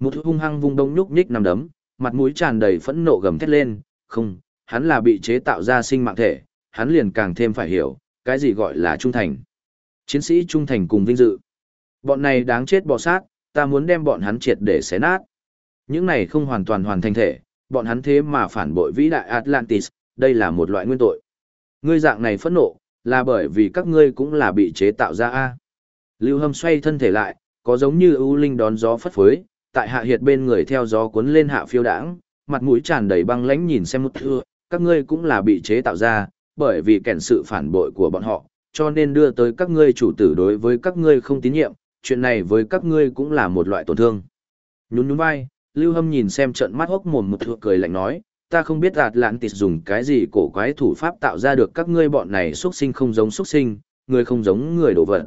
Một thứ hung hăng vung đông nhúc nhích nằm đấm, mặt mũi tràn đầy phẫn nộ gầm thét lên, không, hắn là bị chế tạo ra sinh mạng thể, hắn liền càng thêm phải hiểu, cái gì gọi là trung thành. Chiến sĩ trung thành cùng vinh dự. Bọn này đáng chết bò sát, ta muốn đem bọn hắn triệt để xé nát. Những này không hoàn toàn hoàn thành thể, bọn hắn thế mà phản bội vĩ đại Atlantis, đây là một loại nguyên tội. Ngươi dạng này phẫn nộ, là bởi vì các ngươi cũng là bị chế tạo ra a. Lưu Hâm xoay thân thể lại, có giống như ưu linh đón gió phất phới, tại hạ hiệt bên người theo gió cuốn lên hạ phiêu đãng, mặt mũi tràn đầy băng lãnh nhìn xem một thưa, các ngươi cũng là bị chế tạo ra, bởi vì kẻn sự phản bội của bọn họ, cho nên đưa tới các ngươi chủ tử đối với các ngươi không tín nhiệm, chuyện này với các ngươi cũng là một loại tổn thương. Nhún nhún vai, Lưu Hâm nhìn xem trận mắt hốc mồm một thượng cười lạnh nói, ta không biết Atlantis dùng cái gì cổ quái thủ pháp tạo ra được các ngươi bọn này xuất sinh không giống xuất sinh, người không giống người đổ vật.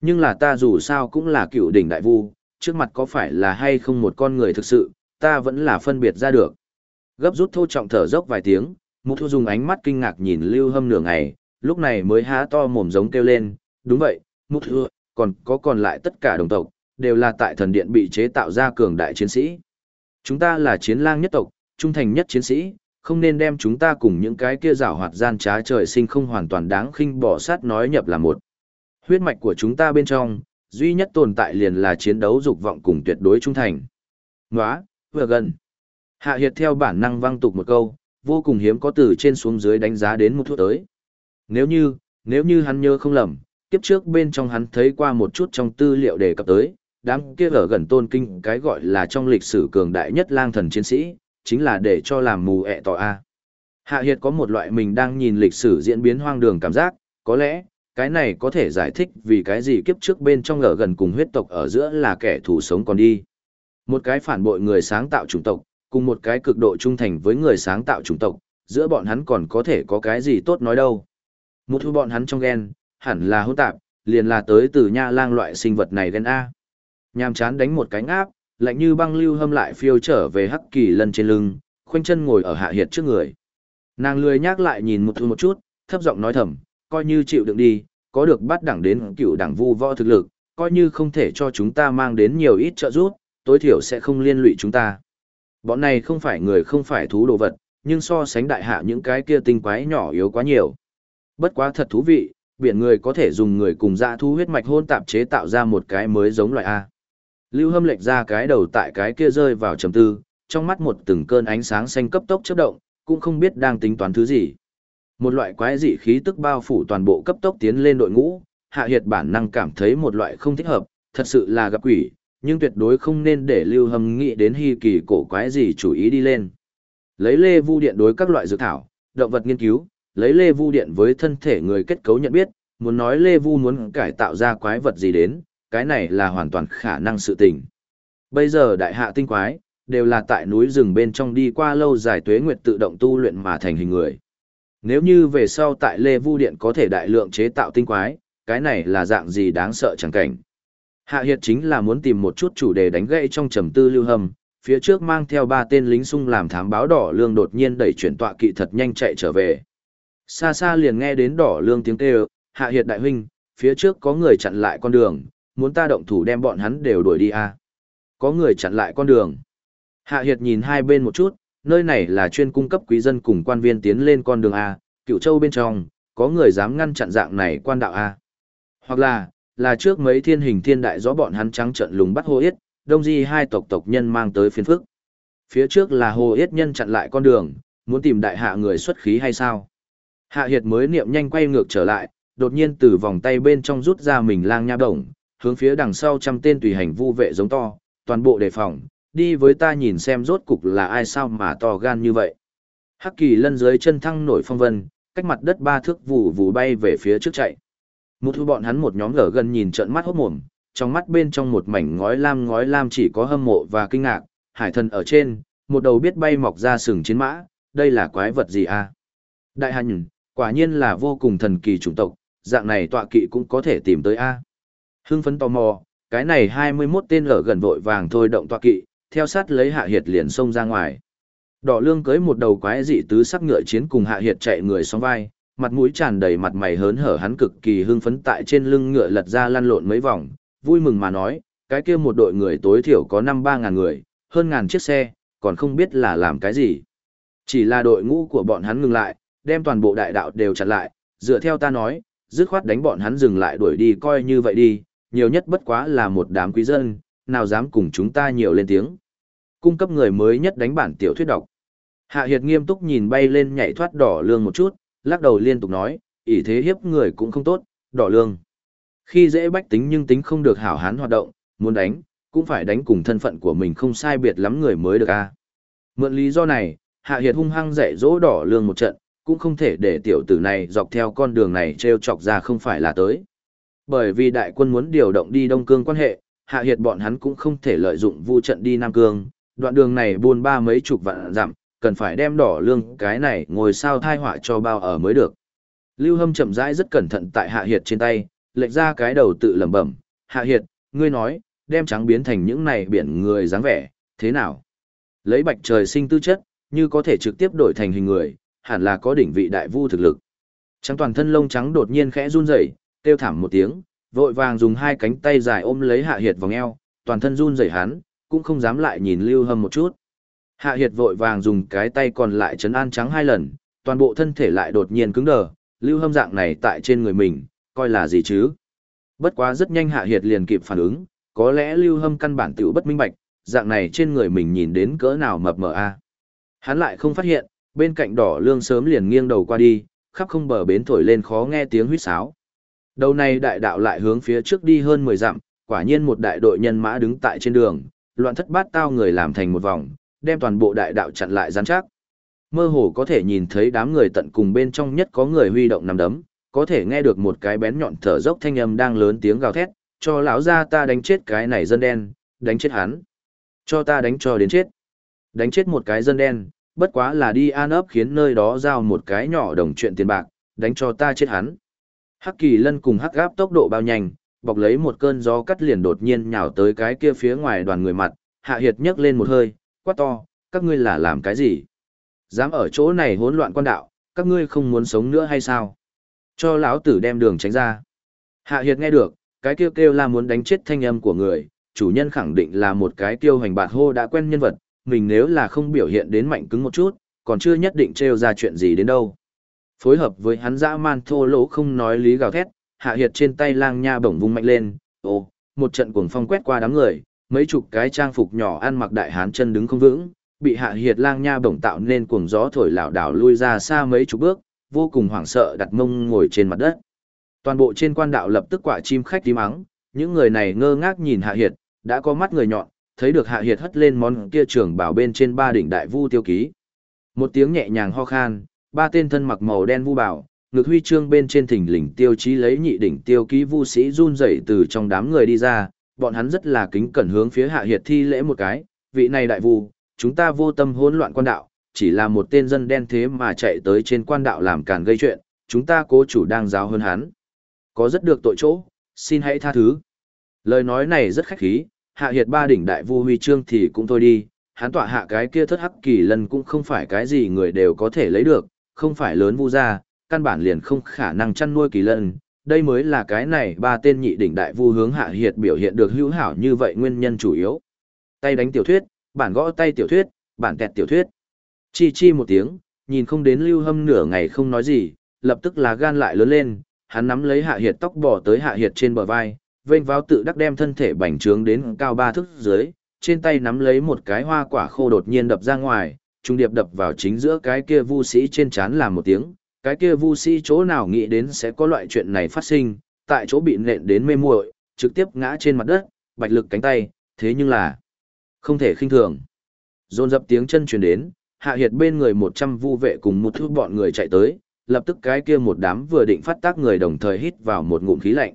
Nhưng là ta dù sao cũng là cựu đỉnh đại vu, trước mặt có phải là hay không một con người thực sự, ta vẫn là phân biệt ra được. Gấp rút thô trọng thở dốc vài tiếng, Mục Thu dùng ánh mắt kinh ngạc nhìn Lưu Hâm nửa ngày, lúc này mới há to mồm giống kêu lên, đúng vậy, Mục Thu, còn có còn lại tất cả đồng tộc, đều là tại thần điện bị chế tạo ra cường đại chiến sĩ. Chúng ta là chiến lang nhất tộc, trung thành nhất chiến sĩ, không nên đem chúng ta cùng những cái kia rảo hoạt gian trá trời sinh không hoàn toàn đáng khinh bỏ sát nói nhập là một. Huyết mạch của chúng ta bên trong, duy nhất tồn tại liền là chiến đấu dục vọng cùng tuyệt đối trung thành. Nóa, vừa gần. Hạ Hiệt theo bản năng văng tục một câu, vô cùng hiếm có từ trên xuống dưới đánh giá đến một thuốc tới. Nếu như, nếu như hắn nhớ không lầm, kiếp trước bên trong hắn thấy qua một chút trong tư liệu đề cập tới, đám kia ở gần tôn kinh cái gọi là trong lịch sử cường đại nhất lang thần chiến sĩ, chính là để cho làm mù ẹ tỏ a. Hạ Hiệt có một loại mình đang nhìn lịch sử diễn biến hoang đường cảm giác, có lẽ, cái này có thể giải thích vì cái gì kiếp trước bên trong ở gần cùng huyết tộc ở giữa là kẻ thù sống còn đi. Một cái phản bội người sáng tạo chủng tộc, cùng một cái cực độ trung thành với người sáng tạo chủng tộc, giữa bọn hắn còn có thể có cái gì tốt nói đâu. Một thứ bọn hắn trong ghen, hẳn là hỗn tạp, liền là tới từ nha lang loại sinh vật này ghen A. Nhàm chán đánh một cánh áp, lạnh như băng lưu hâm lại phiêu trở về hắc kỳ lân trên lưng, khoanh chân ngồi ở hạ hiệt trước người. Nàng lười nhác lại nhìn một thu một chút, thấp giọng nói thầm, coi như chịu đựng đi, có được bắt đẳng đến cựu đẳng vu võ thực lực, coi như không thể cho chúng ta mang đến nhiều ít trợ giúp, tối thiểu sẽ không liên lụy chúng ta. Bọn này không phải người không phải thú đồ vật, nhưng so sánh đại hạ những cái kia tinh quái nhỏ yếu quá nhiều. Bất quá thật thú vị, biển người có thể dùng người cùng dã thu huyết mạch hôn tạp chế tạo ra một cái mới giống loại A. Lưu Hâm lệch ra cái đầu tại cái kia rơi vào trầm tư, trong mắt một từng cơn ánh sáng xanh cấp tốc chớp động, cũng không biết đang tính toán thứ gì. Một loại quái dị khí tức bao phủ toàn bộ cấp tốc tiến lên đội ngũ, Hạ Hiệt bản năng cảm thấy một loại không thích hợp, thật sự là gặp quỷ, nhưng tuyệt đối không nên để Lưu Hâm nghĩ đến hy kỳ cổ quái gì chủ ý đi lên. Lấy Lê Vu Điện đối các loại dược thảo, động vật nghiên cứu, lấy Lê Vu Điện với thân thể người kết cấu nhận biết, muốn nói Lê Vu muốn cải tạo ra quái vật gì đến, cái này là hoàn toàn khả năng sự tình. Bây giờ đại hạ tinh quái, đều là tại núi rừng bên trong đi qua lâu dài tuế nguyệt tự động tu luyện mà thành hình người. Nếu như về sau tại Lê Vu Điện có thể đại lượng chế tạo tinh quái, cái này là dạng gì đáng sợ chẳng cảnh. Hạ Hiệt chính là muốn tìm một chút chủ đề đánh gãy trong trầm tư lưu hầm, phía trước mang theo ba tên lính sung làm thám báo đỏ lương đột nhiên đẩy chuyển tọa kỵ thật nhanh chạy trở về. Xa xa liền nghe đến đỏ lương tiếng kêu, Hạ Hiệt đại huynh, phía trước có người chặn lại con đường, muốn ta động thủ đem bọn hắn đều đuổi đi à. Có người chặn lại con đường. Hạ Hiệt nhìn hai bên một chút, nơi này là chuyên cung cấp quý dân cùng quan viên tiến lên con đường à? A, cựu châu bên trong, có người dám ngăn chặn dạng này quan đạo A. Hoặc là, là trước mấy thiên hình thiên đại gió bọn hắn trắng trận lùng bắt hô yết, đông di hai tộc tộc nhân mang tới phiên phức. Phía trước là hồ yết nhân chặn lại con đường, muốn tìm đại hạ người xuất khí hay sao? Hạ Hiệt mới niệm nhanh quay ngược trở lại, đột nhiên từ vòng tay bên trong rút ra mình lang nha đồng, hướng phía đằng sau trăm tên tùy hành vu vệ giống to, toàn bộ đề phòng, đi với ta nhìn xem rốt cục là ai sao mà to gan như vậy. Hắc kỳ lân dưới chân thăng nổi phong vân, cách mặt đất ba thước vụ vụ bay về phía trước chạy. Một thu bọn hắn một nhóm gở gần nhìn trận mắt hốt mồm, trong mắt bên trong một mảnh ngói lam ngói lam chỉ có hâm mộ và kinh ngạc, hải thần ở trên, một đầu biết bay mọc ra sừng chiến mã, đây là quái vật gì à? Đại hành, quả nhiên là vô cùng thần kỳ chủng tộc, dạng này tọa kỵ cũng có thể tìm tới a. Hưng phấn tò mò, cái này 21 tên ở gần vội vàng thôi động tọa kỵ, theo sát lấy hạ hiệt liền xông ra ngoài. Đỏ lương cưới một đầu quái dị tứ sắc ngựa chiến cùng hạ hiệt chạy người song vai, mặt mũi tràn đầy mặt mày hớn hở hắn cực kỳ hưng phấn tại trên lưng ngựa lật ra lăn lộn mấy vòng, vui mừng mà nói, cái kia một đội người tối thiểu có năm ba ngàn người, hơn ngàn chiếc xe, còn không biết là làm cái gì. Chỉ là đội ngũ của bọn hắn ngừng lại, đem toàn bộ đại đạo đều chặn lại, dựa theo ta nói, dứt khoát đánh bọn hắn dừng lại đuổi đi coi như vậy đi, nhiều nhất bất quá là một đám quý dân, nào dám cùng chúng ta nhiều lên tiếng. Cung cấp người mới nhất đánh bản tiểu thuyết đọc. Hạ Hiệt nghiêm túc nhìn bay lên nhảy thoát đỏ lương một chút, lắc đầu liên tục nói, ỷ thế hiếp người cũng không tốt, đỏ lương. Khi dễ bách tính nhưng tính không được hảo hán hoạt động, muốn đánh, cũng phải đánh cùng thân phận của mình không sai biệt lắm người mới được a. Mượn lý do này, Hạ Hiệt hung hăng dạy dỗ đỏ lương một trận, cũng không thể để tiểu tử này dọc theo con đường này treo chọc ra không phải là tới. Bởi vì đại quân muốn điều động đi Đông Cương quan hệ, hạ hiệt bọn hắn cũng không thể lợi dụng vu trận đi Nam Cương, đoạn đường này buôn ba mấy chục vạn dặm, cần phải đem đỏ lương cái này ngồi sao thai họa cho bao ở mới được. Lưu Hâm chậm rãi rất cẩn thận tại hạ hiệt trên tay, lệch ra cái đầu tự lẩm bẩm, hạ hiệt, ngươi nói, đem trắng biến thành những này biển người dáng vẻ, thế nào? Lấy bạch trời sinh tư chất, như có thể trực tiếp đổi thành hình người, hẳn là có đỉnh vị đại vu thực lực. Trắng toàn thân lông trắng đột nhiên khẽ run rẩy, kêu thảm một tiếng, vội vàng dùng hai cánh tay dài ôm lấy hạ hiệt vòng eo, toàn thân run rẩy hắn, cũng không dám lại nhìn Lưu Hâm một chút. Hạ Hiệt vội vàng dùng cái tay còn lại chấn an trắng hai lần, toàn bộ thân thể lại đột nhiên cứng đờ, lưu hâm dạng này tại trên người mình, coi là gì chứ? Bất quá rất nhanh Hạ Hiệt liền kịp phản ứng, có lẽ lưu hâm căn bản tiểu bất minh bạch, dạng này trên người mình nhìn đến cỡ nào mập mờ a. Hắn lại không phát hiện, bên cạnh đỏ lương sớm liền nghiêng đầu qua đi, khắp không bờ bến thổi lên khó nghe tiếng huýt sáo. Đầu này đại đạo lại hướng phía trước đi hơn 10 dặm, quả nhiên một đại đội nhân mã đứng tại trên đường, loạn thất bát tao người làm thành một vòng, đem toàn bộ đại đạo chặn lại gián chắc. Mơ hồ có thể nhìn thấy đám người tận cùng bên trong nhất có người huy động nằm đấm, có thể nghe được một cái bén nhọn thở dốc thanh âm đang lớn tiếng gào thét, cho lão gia ta đánh chết cái này dân đen, đánh chết hắn. Cho ta đánh cho đến chết. Đánh chết một cái dân đen, bất quá là đi an ấp khiến nơi đó giao một cái nhỏ đồng chuyện tiền bạc, đánh cho ta chết hắn. Hắc kỳ lân cùng hắc gáp tốc độ bao nhanh, bọc lấy một cơn gió cắt liền đột nhiên nhào tới cái kia phía ngoài đoàn người mặt, hạ hiệt nhấc lên một hơi, quát to, các ngươi là làm cái gì? Dám ở chỗ này hỗn loạn quan đạo, các ngươi không muốn sống nữa hay sao? Cho lão tử đem đường tránh ra. Hạ hiệt nghe được, cái kêu kêu là muốn đánh chết thanh âm của người, chủ nhân khẳng định là một cái tiêu hành bạt hô đã quen nhân vật, mình nếu là không biểu hiện đến mạnh cứng một chút, còn chưa nhất định trêu ra chuyện gì đến đâu. Phối hợp với hắn dã man thô lỗ không nói lý gào thét, hạ hiệt trên tay lang nha bổng vung mạnh lên, ồ, một trận cuồng phong quét qua đám người, mấy chục cái trang phục nhỏ ăn mặc đại hán chân đứng không vững, bị hạ hiệt lang nha bổng tạo nên cuồng gió thổi lảo đảo lui ra xa mấy chục bước, vô cùng hoảng sợ đặt mông ngồi trên mặt đất. Toàn bộ trên quan đạo lập tức quả chim khách tím ắng, những người này ngơ ngác nhìn hạ hiệt, đã có mắt người nhọn, thấy được hạ hiệt hất lên món kia trưởng bảo bên trên ba đỉnh đại vu tiêu ký. Một tiếng nhẹ nhàng ho khan, ba tên thân mặc màu đen vu bảo, ngực huy chương bên trên thỉnh lình tiêu chí lấy nhị đỉnh tiêu ký vu sĩ run rẩy từ trong đám người đi ra, bọn hắn rất là kính cẩn hướng phía hạ hiệt thi lễ một cái, vị này đại vu, chúng ta vô tâm hỗn loạn quan đạo, chỉ là một tên dân đen thế mà chạy tới trên quan đạo làm càn gây chuyện, chúng ta cố chủ đang giáo hơn hắn. Có rất được tội chỗ, xin hãy tha thứ. Lời nói này rất khách khí, hạ hiệt ba đỉnh đại vu huy chương thì cũng thôi đi, hắn tọa hạ cái kia thất hắc kỳ lân cũng không phải cái gì người đều có thể lấy được, không phải lớn vu ra, căn bản liền không khả năng chăn nuôi kỳ lân. Đây mới là cái này ba tên nhị đỉnh đại vu hướng hạ hiệt biểu hiện được hữu hảo như vậy nguyên nhân chủ yếu. Tay đánh tiểu thuyết, bản gõ tay tiểu thuyết, bản kẹt tiểu thuyết. Chi chi một tiếng, nhìn không đến lưu hâm nửa ngày không nói gì, lập tức là gan lại lớn lên, hắn nắm lấy hạ hiệt tóc bỏ tới hạ hiệt trên bờ vai, vênh vào tự đắc đem thân thể bành trướng đến cao ba thước dưới, trên tay nắm lấy một cái hoa quả khô đột nhiên đập ra ngoài, trung điệp đập vào chính giữa cái kia vu sĩ trên chán làm một tiếng, cái kia vu sĩ chỗ nào nghĩ đến sẽ có loại chuyện này phát sinh, tại chỗ bị nện đến mê muội, trực tiếp ngã trên mặt đất, bạch lực cánh tay, thế nhưng là không thể khinh thường. Dồn dập tiếng chân truyền đến, hạ hiệt bên người một trăm vu vệ cùng một thứ bọn người chạy tới, lập tức cái kia một đám vừa định phát tác người đồng thời hít vào một ngụm khí lạnh.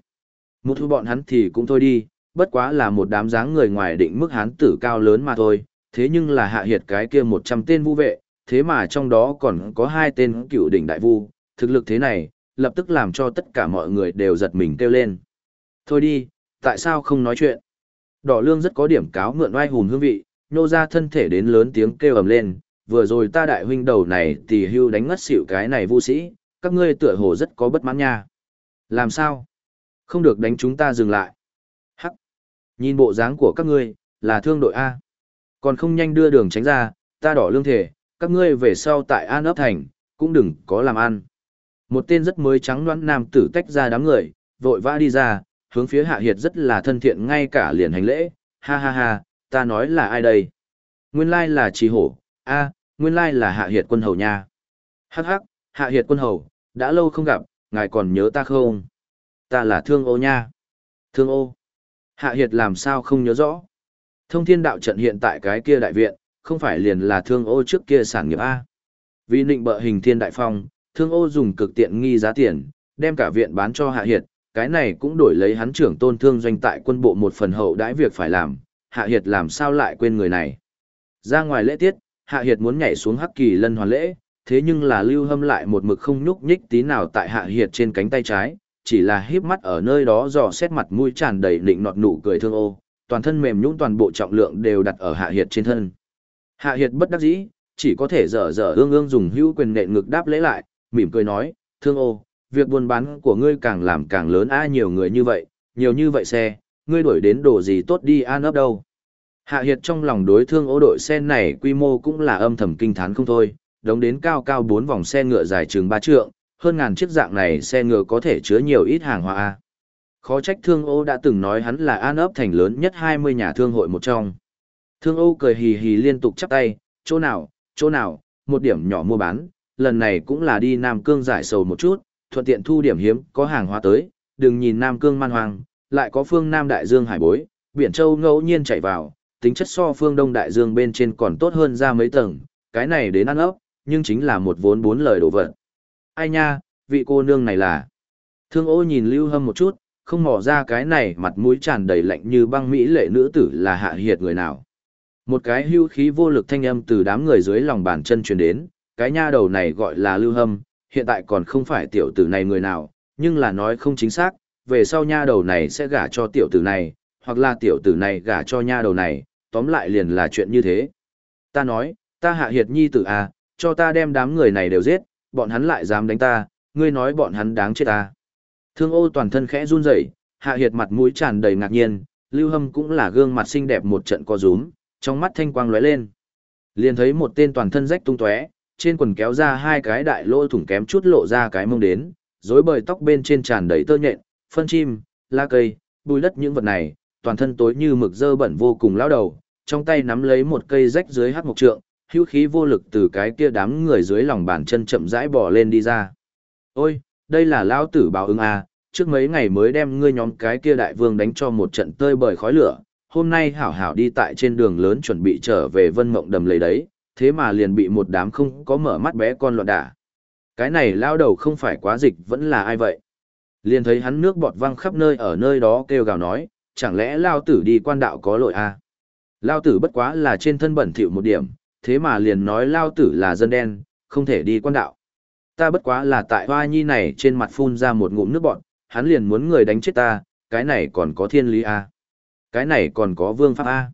Một thu bọn hắn thì cũng thôi đi, bất quá là một đám dáng người ngoài định mức hán tử cao lớn mà thôi, thế nhưng là hạ hiệt cái kia một trăm tên vu vệ, thế mà trong đó còn có hai tên cựu đỉnh đại vu, thực lực thế này, lập tức làm cho tất cả mọi người đều giật mình kêu lên. Thôi đi, tại sao không nói chuyện? Đỏ lương rất có điểm cáo mượn oai hùng hương vị, nô ra thân thể đến lớn tiếng kêu ầm lên, vừa rồi ta đại huynh đầu này tỷ hưu đánh ngất xỉu cái này vu sĩ, các ngươi tựa hồ rất có bất mãn nha. Làm sao? Không được đánh chúng ta dừng lại. Hắc. Nhìn bộ dáng của các ngươi, là thương đội A. Còn không nhanh đưa đường tránh ra, ta đỏ lương thể, các ngươi về sau tại An ấp thành, cũng đừng có làm ăn. Một tên rất mới trắng đoán nam tử tách ra đám người, vội vã đi ra, hướng phía hạ hiệt rất là thân thiện ngay cả liền hành lễ, ha ha ha, ta nói là ai đây? Nguyên lai là trì hổ, a, nguyên lai là hạ hiệt quân hầu nha. Hắc hắc, hạ hiệt quân hầu, đã lâu không gặp, ngài còn nhớ ta không? Ta là thương ô nha. Thương ô. Hạ hiệt làm sao không nhớ rõ? Thông thiên đạo trận hiện tại cái kia đại viện, không phải liền là thương ô trước kia sản nghiệp A. Vì định bợ hình thiên đại phong, thương ô dùng cực tiện nghi giá tiền, đem cả viện bán cho hạ hiệt, cái này cũng đổi lấy hắn trưởng tôn thương doanh tại quân bộ một phần hậu đãi việc phải làm, hạ hiệt làm sao lại quên người này. Ra ngoài lễ tiết, hạ hiệt muốn nhảy xuống hắc kỳ lân hoàn lễ, thế nhưng là lưu hâm lại một mực không nhúc nhích tí nào tại hạ hiệt trên cánh tay trái, chỉ là híp mắt ở nơi đó dò xét mặt mũi tràn đầy định nọt nụ cười thương ô, toàn thân mềm nhũn toàn bộ trọng lượng đều đặt ở hạ hiệt trên thân. Hạ hiệt bất đắc dĩ, chỉ có thể dở dở ương ương dùng hữu quyền nện ngực đáp lễ lại, mỉm cười nói, thương ô, việc buôn bán của ngươi càng làm càng lớn a nhiều người như vậy, nhiều như vậy xe, ngươi đuổi đến đồ gì tốt đi an ấp đâu. Hạ Hiệt trong lòng đối thương ô đội xe này quy mô cũng là âm thầm kinh thán không thôi, đóng đến cao cao bốn vòng xe ngựa dài chừng ba trượng, hơn ngàn chiếc dạng này xe ngựa có thể chứa nhiều ít hàng hóa. Khó trách thương ô đã từng nói hắn là an ấp thành lớn nhất 20 nhà thương hội một trong. Thương ô cười hì hì liên tục chắp tay, chỗ nào, chỗ nào, một điểm nhỏ mua bán, lần này cũng là đi Nam Cương giải sầu một chút, thuận tiện thu điểm hiếm, có hàng hóa tới, đừng nhìn Nam Cương man hoang, lại có phương Nam Đại Dương hải bối, biển châu ngẫu nhiên chạy vào, tính chất so phương Đông Đại Dương bên trên còn tốt hơn ra mấy tầng, cái này đến ăn ấp, nhưng chính là một vốn bốn lời đổ vật. Ai nha, vị cô nương này là... Thương ô nhìn Lưu Hâm một chút, không mò ra cái này mặt mũi tràn đầy lạnh như băng mỹ lệ nữ tử là hạ hiệt người nào. Một cái hưu khí vô lực thanh âm từ đám người dưới lòng bàn chân truyền đến, cái nha đầu này gọi là Lưu Hâm, hiện tại còn không phải tiểu tử này người nào, nhưng là nói không chính xác, về sau nha đầu này sẽ gả cho tiểu tử này, hoặc là tiểu tử này gả cho nha đầu này, tóm lại liền là chuyện như thế. Ta nói, ta hạ hiệt nhi tử à, cho ta đem đám người này đều giết, bọn hắn lại dám đánh ta, ngươi nói bọn hắn đáng chết ta. Thương ô toàn thân khẽ run rẩy, hạ hiệt mặt mũi tràn đầy ngạc nhiên, lưu hâm cũng là gương mặt xinh đẹp một trận co rúm, trong mắt thanh quang lóe lên. Liền thấy một tên toàn thân rách tung tóe, trên quần kéo ra hai cái đại lỗ thủng kém chút lộ ra cái mông đến, rối bời tóc bên trên tràn đầy tơ nhện, phân chim, lá cây, bùi đất những vật này, toàn thân tối như mực dơ bẩn vô cùng lão đầu, trong tay nắm lấy một cây rách dưới hắc mộc trượng, hữu khí vô lực từ cái kia đám người dưới lòng bàn chân chậm rãi bò lên đi ra. Ôi, đây là lão tử báo ứng à, trước mấy ngày mới đem ngươi nhóm cái kia đại vương đánh cho một trận tơi bời khói lửa, hôm nay hảo hảo đi tại trên đường lớn chuẩn bị trở về vân mộng đầm lấy đấy, thế mà liền bị một đám không có mở mắt bé con loạn đả. Cái này lao đầu không phải quá dịch vẫn là ai vậy? Liền thấy hắn nước bọt văng khắp nơi ở nơi đó kêu gào nói, chẳng lẽ lao tử đi quan đạo có lỗi à? Lao tử bất quá là trên thân bẩn thỉu một điểm, thế mà liền nói lao tử là dân đen, không thể đi quan đạo. Ta bất quá là tại hoa nhi này trên mặt phun ra một ngụm nước bọt, hắn liền muốn người đánh chết ta, cái này còn có thiên lý à? Cái này còn có vương pháp à?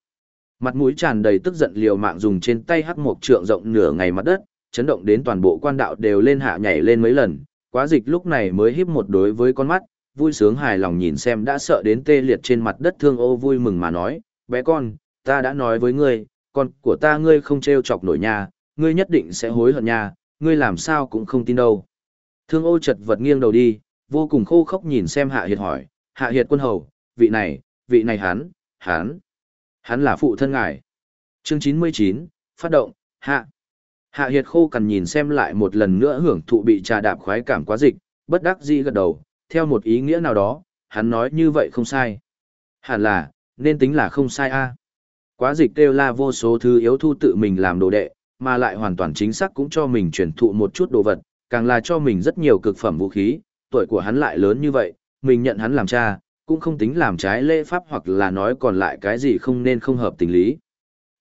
Mặt mũi tràn đầy tức giận liều mạng dùng trên tay hắc một trượng rộng nửa ngày mặt đất, chấn động đến toàn bộ quan đạo đều lên hạ nhảy lên mấy lần, quá dịch lúc này mới híp một đối với con mắt, vui sướng hài lòng nhìn xem đã sợ đến tê liệt trên mặt đất thương ô vui mừng mà nói, bé con, ta đã nói với ngươi, con của ta ngươi không trêu chọc nổi nha, ngươi nhất định sẽ hối hận nha, ngươi làm sao cũng không tin đâu. Thương ô chật vật nghiêng đầu đi, vô cùng khô khốc nhìn xem hạ hiệt hỏi, hạ hiệt quân hầu, vị này, vị này hắn, hắn, hắn là phụ thân ngài. Chương 99, phát động, hạ. Hạ Hiệt khô cần nhìn xem lại một lần nữa hưởng thụ bị trà đạp khoái cảm quá dịch, bất đắc dĩ gật đầu, theo một ý nghĩa nào đó, hắn nói như vậy không sai. Hẳn là, nên tính là không sai a. Quá dịch kêu la vô số thứ yếu thu tự mình làm đồ đệ, mà lại hoàn toàn chính xác cũng cho mình truyền thụ một chút đồ vật, càng là cho mình rất nhiều cực phẩm vũ khí, tuổi của hắn lại lớn như vậy, mình nhận hắn làm cha, cũng không tính làm trái lễ pháp hoặc là nói còn lại cái gì không nên không hợp tình lý.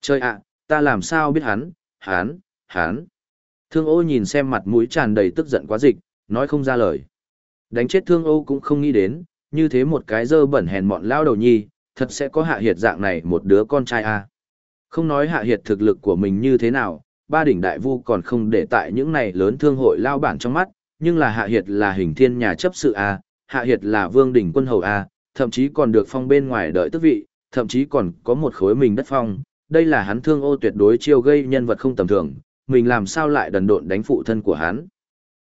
Chơi ạ, ta làm sao biết hắn, hắn, hắn. Thương ô nhìn xem mặt mũi tràn đầy tức giận quá dịch, nói không ra lời. Đánh chết thương ô cũng không nghĩ đến, như thế một cái dơ bẩn hèn mọn lao đầu nhi, thật sẽ có hạ hiệt dạng này một đứa con trai a à. Không nói hạ hiệt thực lực của mình như thế nào, ba đỉnh đại vu còn không để tại những này lớn thương hội lao bản trong mắt, nhưng là hạ hiệt là hình thiên nhà chấp sự a hạ hiệt là vương đỉnh quân hầu a thậm chí còn được phong bên ngoài đợi tước vị, thậm chí còn có một khối mình đất phong, đây là hắn thương ô tuyệt đối chiêu gây nhân vật không tầm thường, mình làm sao lại đần độn đánh phụ thân của hắn.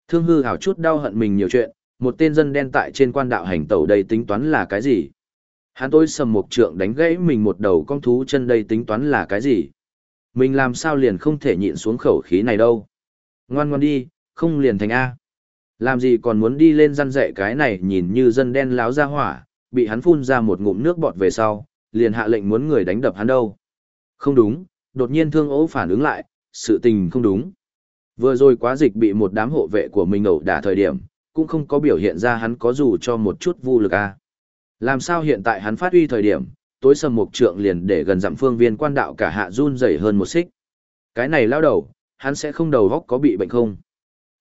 Thương hư hào chút đau hận mình nhiều chuyện, một tên dân đen tại trên quan đạo hành tẩu đây tính toán là cái gì? Hắn tôi sầm một trượng đánh gãy mình một đầu con thú chân đây tính toán là cái gì? Mình làm sao liền không thể nhịn xuống khẩu khí này đâu? Ngoan ngoan đi, không liền thành A. Làm gì còn muốn đi lên răn dạy cái này nhìn như dân đen láo ra hỏa, bị hắn phun ra một ngụm nước bọt về sau, liền hạ lệnh muốn người đánh đập hắn đâu. Không đúng, đột nhiên thương ố phản ứng lại, sự tình không đúng. Vừa rồi quá dịch bị một đám hộ vệ của mình ẩu đả thời điểm, cũng không có biểu hiện ra hắn có dù cho một chút vô lực a. À. Làm sao hiện tại hắn phát uy thời điểm, tối sầm mục trượng liền để gần dặm phương viên quan đạo cả hạ run rẩy hơn một xích. Cái này lao đầu, hắn sẽ không đầu góc có bị bệnh không?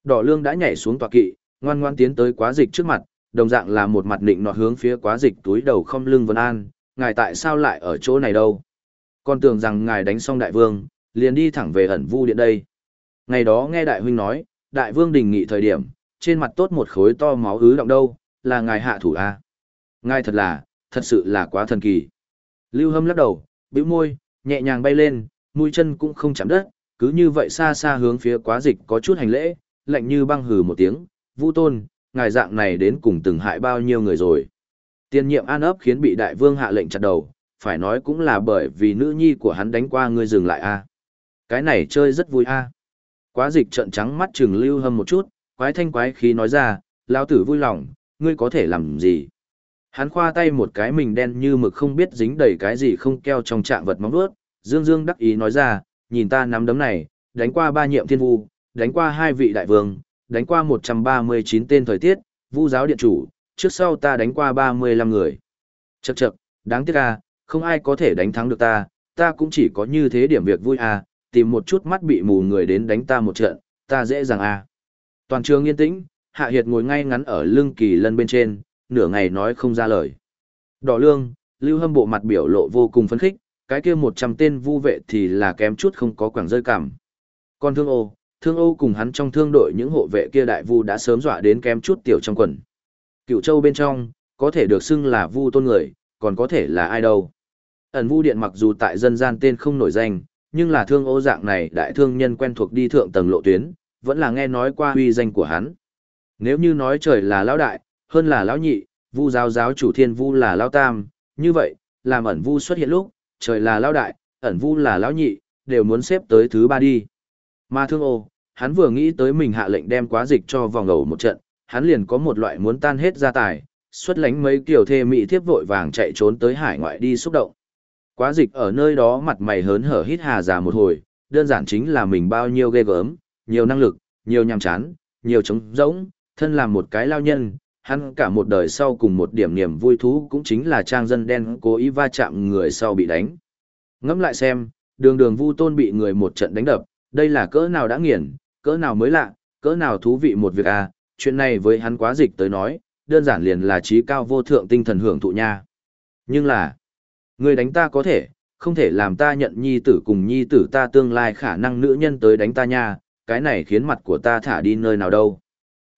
Đỏ lương đã nhảy xuống tòa kỵ, ngoan ngoan tiến tới quá dịch trước mặt, đồng dạng là một mặt định nọt hướng phía quá dịch túi đầu không lưng vân an, ngài tại sao lại ở chỗ này đâu? Con tưởng rằng ngài đánh xong đại vương, liền đi thẳng về ẩn vu điện đây. Ngày đó nghe đại huynh nói, đại vương đình nghị thời điểm, trên mặt tốt một khối to máu ứ động đâu, là ngài hạ thủ a. Ngài thật là, thật sự là quá thần kỳ. Lưu Hâm lắc đầu, bĩu môi, nhẹ nhàng bay lên, mũi chân cũng không chạm đất, cứ như vậy xa xa hướng phía quá dịch có chút hành lễ, lạnh như băng hừ một tiếng, Vu Tôn, ngài dạng này đến cùng từng hại bao nhiêu người rồi. Tiên nhiệm an ấp khiến bị đại vương hạ lệnh chặt đầu, phải nói cũng là bởi vì nữ nhi của hắn đánh qua ngươi dừng lại a. Cái này chơi rất vui a. Quá dịch trợn trắng mắt chừng lưu hâm một chút, quái thanh quái khí nói ra, lão tử vui lòng, ngươi có thể làm gì? Hắn khoa tay một cái mình đen như mực không biết dính đầy cái gì không keo trong trạng vật móng vuốt, Dương Dương đắc ý nói ra, nhìn ta nắm đấm này, đánh qua ba nhiệm thiên vu, đánh qua hai vị đại vương, đánh qua 139 tên thời tiết, vu giáo điện chủ, trước sau ta đánh qua 35 người. Chậc chậc, đáng tiếc à, không ai có thể đánh thắng được ta, ta cũng chỉ có như thế điểm việc vui à, tìm một chút mắt bị mù người đến đánh ta một trận, ta dễ dàng à. Toàn trường yên tĩnh, Hạ Hiệt ngồi ngay ngắn ở lưng kỳ lân bên trên, nửa ngày nói không ra lời. Đỏ lương, lưu hâm bộ mặt biểu lộ vô cùng phấn khích, cái kia 100 tên vu vệ thì là kém chút không có quảng rơi cảm. Còn thương ô, thương ô cùng hắn trong thương đội những hộ vệ kia đại vu đã sớm dọa đến kém chút tiểu trong quần. Cựu châu bên trong, có thể được xưng là vu tôn người, còn có thể là ai đâu. Ẩn vu điện mặc dù tại dân gian tên không nổi danh, nhưng là thương ô dạng này đại thương nhân quen thuộc đi thượng tầng lộ tuyến, vẫn là nghe nói qua huy danh của hắn. Nếu như nói trời là lão đại, hơn là lão nhị, vu giáo giáo chủ thiên vu là lão tam, như vậy, làm ẩn vu xuất hiện lúc, trời là lão đại, ẩn vu là lão nhị, đều muốn xếp tới thứ ba đi. Mà thương ô, hắn vừa nghĩ tới mình hạ lệnh đem quá dịch cho vòng ẩu một trận, hắn liền có một loại muốn tan hết gia tài, xuất lánh mấy kiểu thê mỹ thiếp vội vàng chạy trốn tới hải ngoại đi xúc động. Quá dịch ở nơi đó mặt mày hớn hở hít hà già một hồi, đơn giản chính là mình bao nhiêu ghê gớm, nhiều năng lực, nhiều nhàm chán, nhiều trống rỗng, thân làm một cái lao nhân, hắn cả một đời sau cùng một điểm niềm vui thú cũng chính là trang dân đen cố ý va chạm người sau bị đánh. Ngẫm lại xem, đường đường vu tôn bị người một trận đánh đập, đây là cỡ nào đã nghiền, cỡ nào mới lạ, cỡ nào thú vị một việc à, chuyện này với hắn quá dịch tới nói, đơn giản liền là trí cao vô thượng tinh thần hưởng thụ nha. Nhưng là, người đánh ta có thể, không thể làm ta nhận nhi tử cùng nhi tử ta tương lai khả năng nữ nhân tới đánh ta nha, cái này khiến mặt của ta thả đi nơi nào đâu.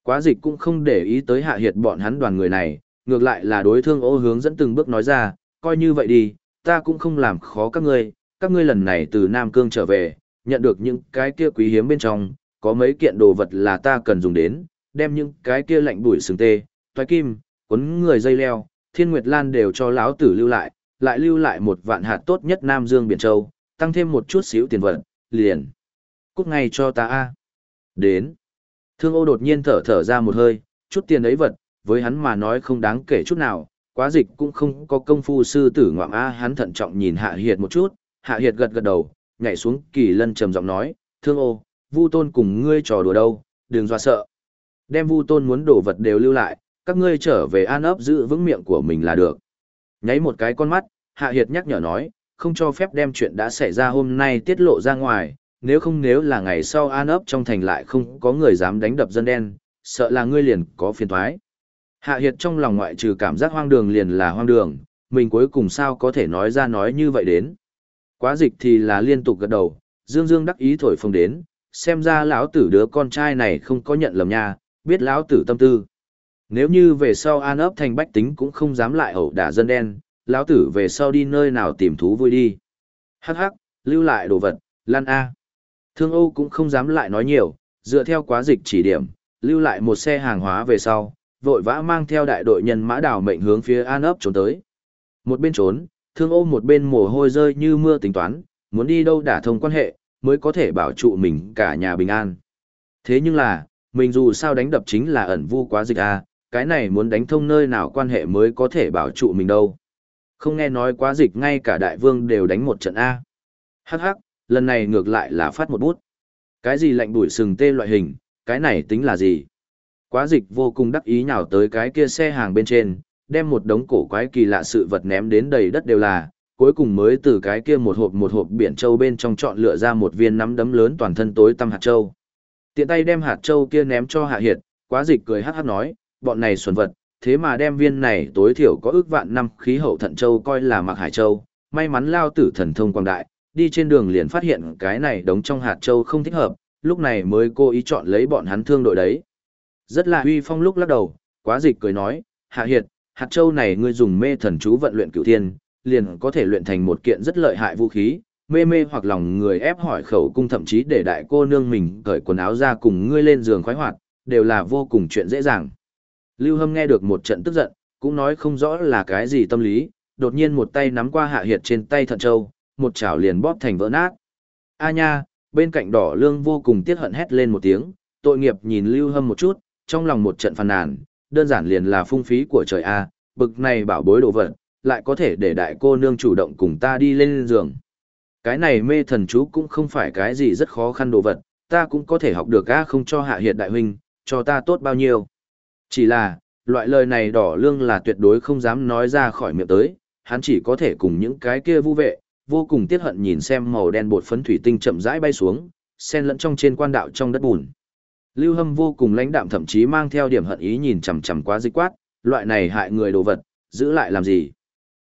Quá dịch cũng không để ý tới hạ hiệt bọn hắn đoàn người này, ngược lại là đối thương ô hướng dẫn từng bước nói ra, coi như vậy đi, ta cũng không làm khó các ngươi, các ngươi lần này từ Nam Cương trở về, nhận được những cái kia quý hiếm bên trong, có mấy kiện đồ vật là ta cần dùng đến, đem những cái kia lạnh bụi sừng tê, toái kim, cuốn người dây leo, thiên nguyệt lan đều cho lão tử lưu lại, lại lưu lại một vạn hạt tốt nhất Nam Dương Biển Châu, tăng thêm một chút xíu tiền vật, liền. Cút ngay cho ta a Đến. Thương ô đột nhiên thở thở ra một hơi, chút tiền ấy vật, với hắn mà nói không đáng kể chút nào, quá dịch cũng không có công phu sư tử ngoạm a hắn thận trọng nhìn hạ hiệt một chút, hạ hiệt gật gật đầu, nhảy xuống kỳ lân trầm giọng nói, thương ô, vu tôn cùng ngươi trò đùa đâu, đừng dọa sợ. Đem vu tôn muốn đổ vật đều lưu lại, các ngươi trở về an ấp giữ vững miệng của mình là được. Nháy một cái con mắt, hạ hiệt nhắc nhở nói, không cho phép đem chuyện đã xảy ra hôm nay tiết lộ ra ngoài, nếu không nếu là ngày sau an ấp trong thành lại không có người dám đánh đập dân đen, sợ là ngươi liền có phiền thoái. Hạ Hiệt trong lòng ngoại trừ cảm giác hoang đường liền là hoang đường, mình cuối cùng sao có thể nói ra nói như vậy đến. Quá dịch thì là liên tục gật đầu, dương dương đắc ý thổi phồng đến, xem ra lão tử đứa con trai này không có nhận lầm nha, biết lão tử tâm tư. Nếu như về sau an ấp thành bách tính cũng không dám lại ẩu đả dân đen, lão tử về sau đi nơi nào tìm thú vui đi. Hắc hắc, lưu lại đồ vật, lan A. Thương Âu cũng không dám lại nói nhiều, dựa theo quá dịch chỉ điểm, lưu lại một xe hàng hóa về sau, vội vã mang theo đại đội nhân mã đảo mệnh hướng phía An ấp trốn tới. Một bên trốn, Thương Âu một bên mồ hôi rơi như mưa tính toán, muốn đi đâu đả thông quan hệ, mới có thể bảo trụ mình cả nhà bình an. Thế nhưng là, mình dù sao đánh đập chính là ẩn vu quá dịch à, cái này muốn đánh thông nơi nào quan hệ mới có thể bảo trụ mình đâu. Không nghe nói quá dịch ngay cả đại vương đều đánh một trận A. Hắc hắc, lần này ngược lại là phát một bút. Cái gì lạnh đuổi sừng tê loại hình, cái này tính là gì? Quá dịch vô cùng đắc ý nhào tới cái kia xe hàng bên trên, đem một đống cổ quái kỳ lạ sự vật ném đến đầy đất đều là, cuối cùng mới từ cái kia một hộp một hộp biển châu bên trong chọn lựa ra một viên nắm đấm lớn toàn thân tối tăm hạt châu. Tiện tay đem hạt châu kia ném cho Hạ Hiệt, quá dịch cười hát hát nói, bọn này xuẩn vật, thế mà đem viên này tối thiểu có ước vạn năm khí hậu thận châu coi là mặc hải châu, may mắn lao tử thần thông quang đại, đi trên đường liền phát hiện cái này đống trong hạt châu không thích hợp, lúc này mới cố ý chọn lấy bọn hắn thương đội đấy. Rất là huy phong lúc lắc đầu, quá dịch cười nói, hạ hiệt, hạt châu này ngươi dùng mê thần chú vận luyện cửu thiên, liền có thể luyện thành một kiện rất lợi hại vũ khí, mê mê hoặc lòng người ép hỏi khẩu cung thậm chí để đại cô nương mình cởi quần áo ra cùng ngươi lên giường khoái hoạt, đều là vô cùng chuyện dễ dàng. Lưu Hâm nghe được một trận tức giận, cũng nói không rõ là cái gì tâm lý, đột nhiên một tay nắm qua hạ hiệt trên tay thận châu, một chảo liền bóp thành vỡ nát. A nha, bên cạnh đỏ lương vô cùng tiếc hận hét lên một tiếng, tội nghiệp nhìn Lưu Hâm một chút, trong lòng một trận phàn nàn, đơn giản liền là phung phí của trời A, bực này bảo bối đồ vật, lại có thể để đại cô nương chủ động cùng ta đi lên giường. Cái này mê thần chú cũng không phải cái gì rất khó khăn đồ vật, ta cũng có thể học được A không cho hạ hiệt đại huynh, cho ta tốt bao nhiêu. Chỉ là, loại lời này đỏ lương là tuyệt đối không dám nói ra khỏi miệng tới, hắn chỉ có thể cùng những cái kia vu vệ, vô cùng tiếc hận nhìn xem màu đen bột phấn thủy tinh chậm rãi bay xuống, xen lẫn trong trên quan đạo trong đất bùn. Lưu Hâm vô cùng lãnh đạm thậm chí mang theo điểm hận ý nhìn chằm chằm quá dịch quát, loại này hại người đồ vật, giữ lại làm gì?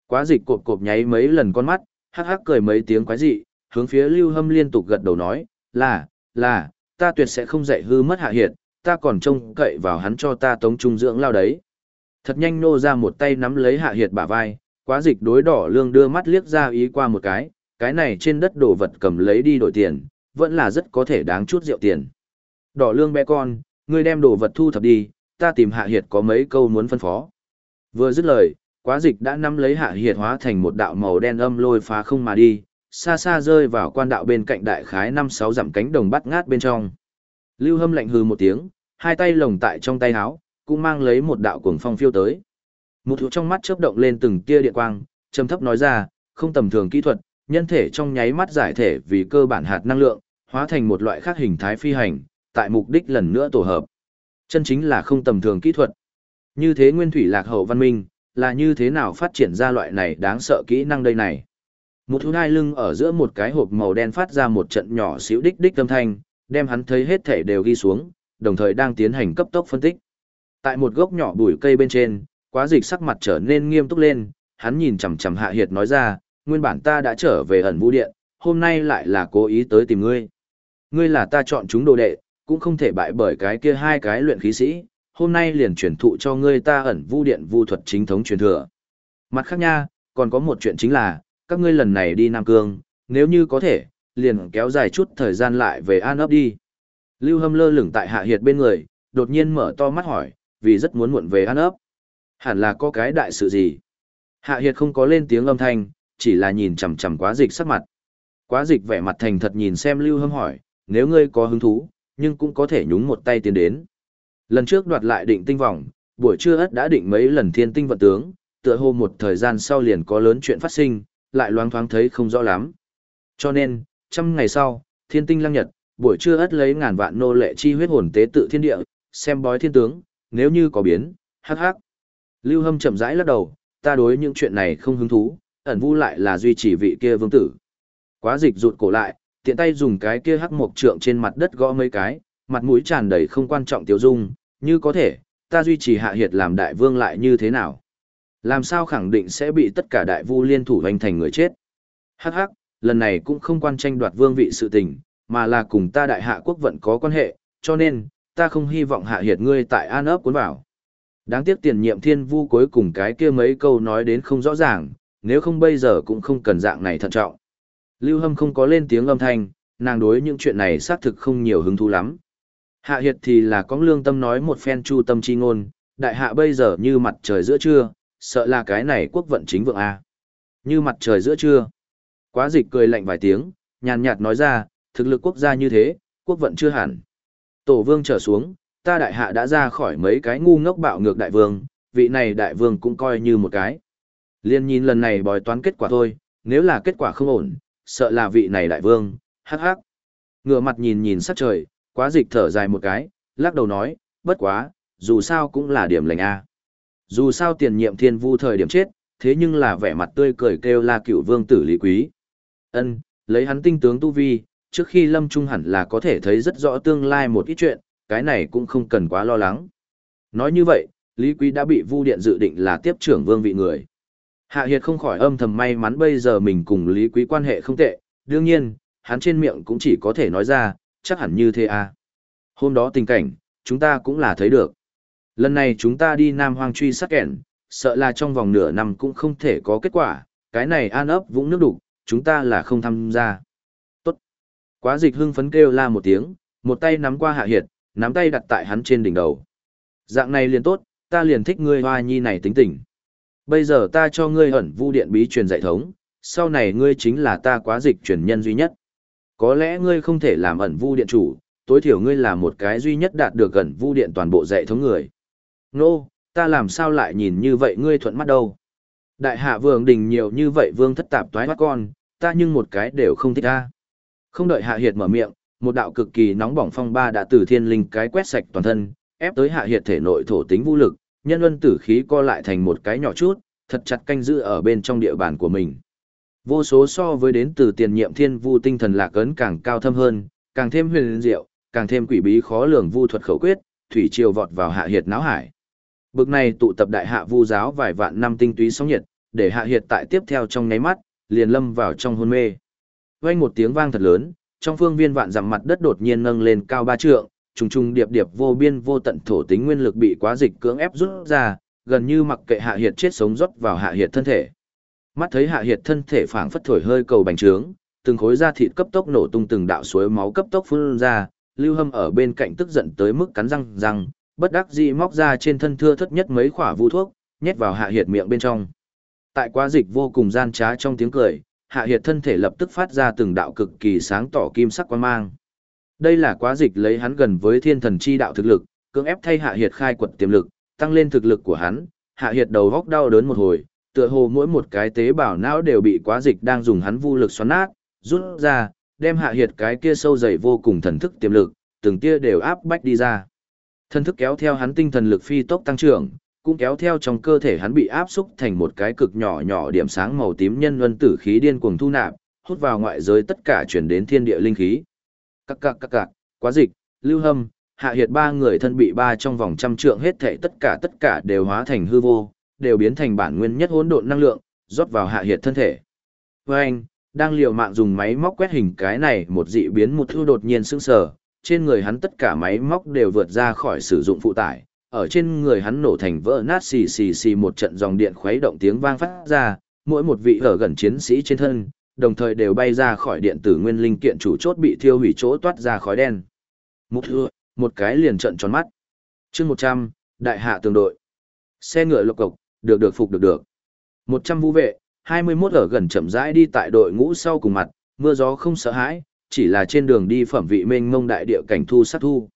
Quá dịch cộp cộp nháy mấy lần con mắt, hắc hắc cười mấy tiếng quái dị, hướng phía Lưu Hâm liên tục gật đầu nói, là, là, ta tuyệt sẽ không dạy hư mất hạ hiệt, ta còn trông cậy vào hắn cho ta tống trung dưỡng lao đấy. Thật nhanh nô ra một tay nắm lấy hạ hiệt bả vai, quá dịch đối đỏ lương đưa mắt liếc ra ý qua một cái, cái này trên đất đồ vật cầm lấy đi đổi tiền, vẫn là rất có thể đáng chút rượu tiền. Đỏ lương bé con, ngươi đem đồ vật thu thập đi, ta tìm hạ hiệt có mấy câu muốn phân phó. Vừa dứt lời, quá dịch đã nắm lấy hạ hiệt hóa thành một đạo màu đen âm lôi phá không mà đi, xa xa rơi vào quan đạo bên cạnh đại khái năm sáu dặm cánh đồng bắt ngát bên trong. Lưu hâm lạnh hừ một tiếng, hai tay lồng tại trong tay áo, cũng mang lấy một đạo cuồng phong phiêu tới. Một thủ trong mắt chớp động lên từng tia điện quang, trầm thấp nói ra, không tầm thường kỹ thuật, nhân thể trong nháy mắt giải thể vì cơ bản hạt năng lượng, hóa thành một loại khác hình thái phi hành, tại mục đích lần nữa tổ hợp. Chân chính là không tầm thường kỹ thuật. Như thế nguyên thủy lạc hậu văn minh, là như thế nào phát triển ra loại này đáng sợ kỹ năng đây này. Một thú hai lưng ở giữa một cái hộp màu đen phát ra một trận nhỏ xíu đích đích âm thanh, đem hắn thấy hết thể đều ghi xuống, đồng thời đang tiến hành cấp tốc phân tích. Tại một gốc nhỏ bụi cây bên trên, quá dịch sắc mặt trở nên nghiêm túc lên, hắn nhìn chằm chằm Hạ Hiệt nói ra, nguyên bản ta đã trở về ẩn vũ điện, hôm nay lại là cố ý tới tìm ngươi. Ngươi là ta chọn chúng đồ đệ, cũng không thể bại bởi cái kia hai cái luyện khí sĩ, hôm nay liền truyền thụ cho ngươi ta ẩn vu điện vu thuật chính thống truyền thừa. Mặt khác nha, còn có một chuyện chính là, các ngươi lần này đi Nam Cương, nếu như có thể, liền kéo dài chút thời gian lại về An ấp đi. Lưu Hâm lơ lửng tại Hạ Hiệt bên người, đột nhiên mở to mắt hỏi, vì rất muốn muộn về An ấp. Hẳn là có cái đại sự gì? Hạ Hiệt không có lên tiếng âm thanh, chỉ là nhìn chằm chằm quá dịch sắc mặt. Quá dịch vẻ mặt thành thật nhìn xem Lưu Hâm hỏi, nếu ngươi có hứng thú, nhưng cũng có thể nhúng một tay tiến đến. Lần trước đoạt lại định tinh vòng, buổi trưa ất đã định mấy lần thiên tinh vận tướng, tựa hồ một thời gian sau liền có lớn chuyện phát sinh, lại loáng thoáng thấy không rõ lắm. Cho nên, trăm ngày sau, thiên tinh lăng nhật, buổi trưa ất lấy ngàn vạn nô lệ chi huyết hồn tế tự thiên địa, xem bói thiên tướng, nếu như có biến, hắc hắc. Lưu Hâm chậm rãi lắc đầu, ta đối những chuyện này không hứng thú, ẩn vu lại là duy trì vị kia vương tử. Quá dịch rụt cổ lại, tiện tay dùng cái kia hắc mộc trượng trên mặt đất gõ mấy cái, mặt mũi tràn đầy không quan trọng tiêu dung, như có thể, ta duy trì hạ hiệt làm đại vương lại như thế nào? Làm sao khẳng định sẽ bị tất cả đại vu liên thủ hành thành người chết? Hắc hắc, lần này cũng không quan tranh đoạt vương vị sự tình, mà là cùng ta đại hạ quốc vận có quan hệ, cho nên, ta không hy vọng hạ hiệt ngươi tại an ấp cuốn vào. Đáng tiếc tiền nhiệm thiên vu cuối cùng cái kia mấy câu nói đến không rõ ràng, nếu không bây giờ cũng không cần dạng này thận trọng. Lưu Hâm không có lên tiếng âm thanh, nàng đối những chuyện này xác thực không nhiều hứng thú lắm. Hạ Hiệt thì là có lương tâm nói một phen chu tâm chi ngôn, đại hạ bây giờ như mặt trời giữa trưa, sợ là cái này quốc vận chính vượng A. Như mặt trời giữa trưa. Quá dịch cười lạnh vài tiếng, nhàn nhạt nói ra, thực lực quốc gia như thế, quốc vận chưa hẳn. Tổ vương trở xuống, ta đại hạ đã ra khỏi mấy cái ngu ngốc bạo ngược đại vương, vị này đại vương cũng coi như một cái. Liên nhìn lần này bói toán kết quả thôi, nếu là kết quả không ổn, sợ là vị này đại vương, hắc hắc. ngửa mặt nhìn nhìn sắc trời, quá dịch thở dài một cái, lắc đầu nói, bất quá, dù sao cũng là điểm lành A. Dù sao tiền nhiệm thiên vu thời điểm chết, thế nhưng là vẻ mặt tươi cười kêu là cựu vương tử lý quý. ân lấy hắn tinh tướng tu vi, trước khi lâm trung hẳn là có thể thấy rất rõ tương lai một ít chuyện, cái này cũng không cần quá lo lắng. Nói như vậy, Lý Quý đã bị Vu Điện dự định là tiếp trưởng vương vị người. Hạ Hiệt không khỏi âm thầm may mắn bây giờ mình cùng Lý Quý quan hệ không tệ, đương nhiên, hắn trên miệng cũng chỉ có thể nói ra, chắc hẳn như thế à. Hôm đó tình cảnh, chúng ta cũng là thấy được. Lần này chúng ta đi Nam Hoang truy sát kẻn, sợ là trong vòng nửa năm cũng không thể có kết quả, cái này an ấp vũng nước đục, chúng ta là không tham gia. Tốt. Quá dịch hưng phấn kêu la một tiếng, một tay nắm qua hạ hiệt, nắm tay đặt tại hắn trên đỉnh đầu. Dạng này liền tốt, ta liền thích ngươi hoa nhi này tính tình. Bây giờ ta cho ngươi ẩn vu điện bí truyền dạy thống, sau này ngươi chính là ta quá dịch truyền nhân duy nhất. Có lẽ ngươi không thể làm ẩn vu điện chủ, tối thiểu ngươi là một cái duy nhất đạt được ẩn vu điện toàn bộ dạy thống người. Nô, ta làm sao lại nhìn như vậy ngươi thuận mắt đâu. Đại hạ vương đình nhiều như vậy vương thất tạp toái mắt con, ta nhưng một cái đều không thích ta. Không đợi hạ hiệt mở miệng, một đạo cực kỳ nóng bỏng phong ba đã từ thiên linh cái quét sạch toàn thân, ép tới hạ hiệt thể nội thổ tính vũ lực, nhân luân tử khí co lại thành một cái nhỏ chút, thật chặt canh giữ ở bên trong địa bàn của mình. Vô số so với đến từ tiền nhiệm thiên vu tinh thần lạc ấn càng cao thâm hơn, càng thêm huyền diệu, càng thêm quỷ bí khó lường vu thuật khẩu quyết, thủy triều vọt vào hạ hiệt náo hải. Bực này tụ tập đại hạ vu giáo vài vạn năm tinh túy sóng nhiệt, để hạ hiệt tại tiếp theo trong nháy mắt, liền lâm vào trong hôn mê. Vang một tiếng vang thật lớn, trong phương viên vạn dặm mặt đất đột nhiên nâng lên cao ba trượng, trùng trùng điệp điệp vô biên vô tận thổ tính nguyên lực bị quá dịch cưỡng ép rút ra, gần như mặc kệ hạ hiệt chết sống rót vào hạ hiệt thân thể. Mắt thấy hạ hiệt thân thể phảng phất thổi hơi cầu bành trướng, từng khối da thịt cấp tốc nổ tung từng đạo suối máu cấp tốc phun ra, Lưu Hâm ở bên cạnh tức giận tới mức cắn răng răng, bất đắc dĩ móc ra trên thân thưa thất nhất mấy khỏa vu thuốc, nhét vào hạ hiệt miệng bên trong. Tại quá dịch vô cùng gian trá trong tiếng cười, hạ hiệt thân thể lập tức phát ra từng đạo cực kỳ sáng tỏ kim sắc quan mang. Đây là quá dịch lấy hắn gần với thiên thần chi đạo thực lực, cưỡng ép thay hạ hiệt khai quật tiềm lực, tăng lên thực lực của hắn, hạ hiệt đầu góc đau đớn một hồi, tựa hồ mỗi một cái tế bào não đều bị quá dịch đang dùng hắn vô lực xoắn nát, rút ra, đem hạ hiệt cái kia sâu dày vô cùng thần thức tiềm lực, từng tia đều áp bách đi ra. Thần thức kéo theo hắn tinh thần lực phi tốc tăng trưởng, cũng kéo theo trong cơ thể hắn bị áp xúc thành một cái cực nhỏ nhỏ điểm sáng màu tím nhân luân tử khí điên cuồng thu nạp, hút vào ngoại giới tất cả chuyển đến thiên địa linh khí. Các cạc các cạc, quá dịch, lưu hâm, hạ hiệt ba người thân bị ba trong vòng trăm trượng hết thảy tất cả tất cả đều hóa thành hư vô, đều biến thành bản nguyên nhất hỗn độn năng lượng, rót vào hạ hiệt thân thể. Và anh, đang liều mạng dùng máy móc quét hình cái này một dị biến một thu đột nhiên sững sờ, trên người hắn tất cả máy móc đều vượt ra khỏi sử dụng phụ tải, ở trên người hắn nổ thành vỡ nát xì xì xì một trận dòng điện khuấy động tiếng vang phát ra, mỗi một vị ở gần chiến sĩ trên thân, đồng thời đều bay ra khỏi điện tử nguyên linh kiện chủ chốt bị thiêu hủy chỗ toát ra khói đen. Mục thưa, một cái liền trận tròn mắt. chương 100, đại hạ tường đội. Xe ngựa lộc cộc, được được phục được được. 100 vũ vệ, 21 ở gần chậm rãi đi tại đội ngũ sau cùng mặt, mưa gió không sợ hãi, chỉ là trên đường đi phẩm vị mênh mông đại địa cảnh thu sát thu.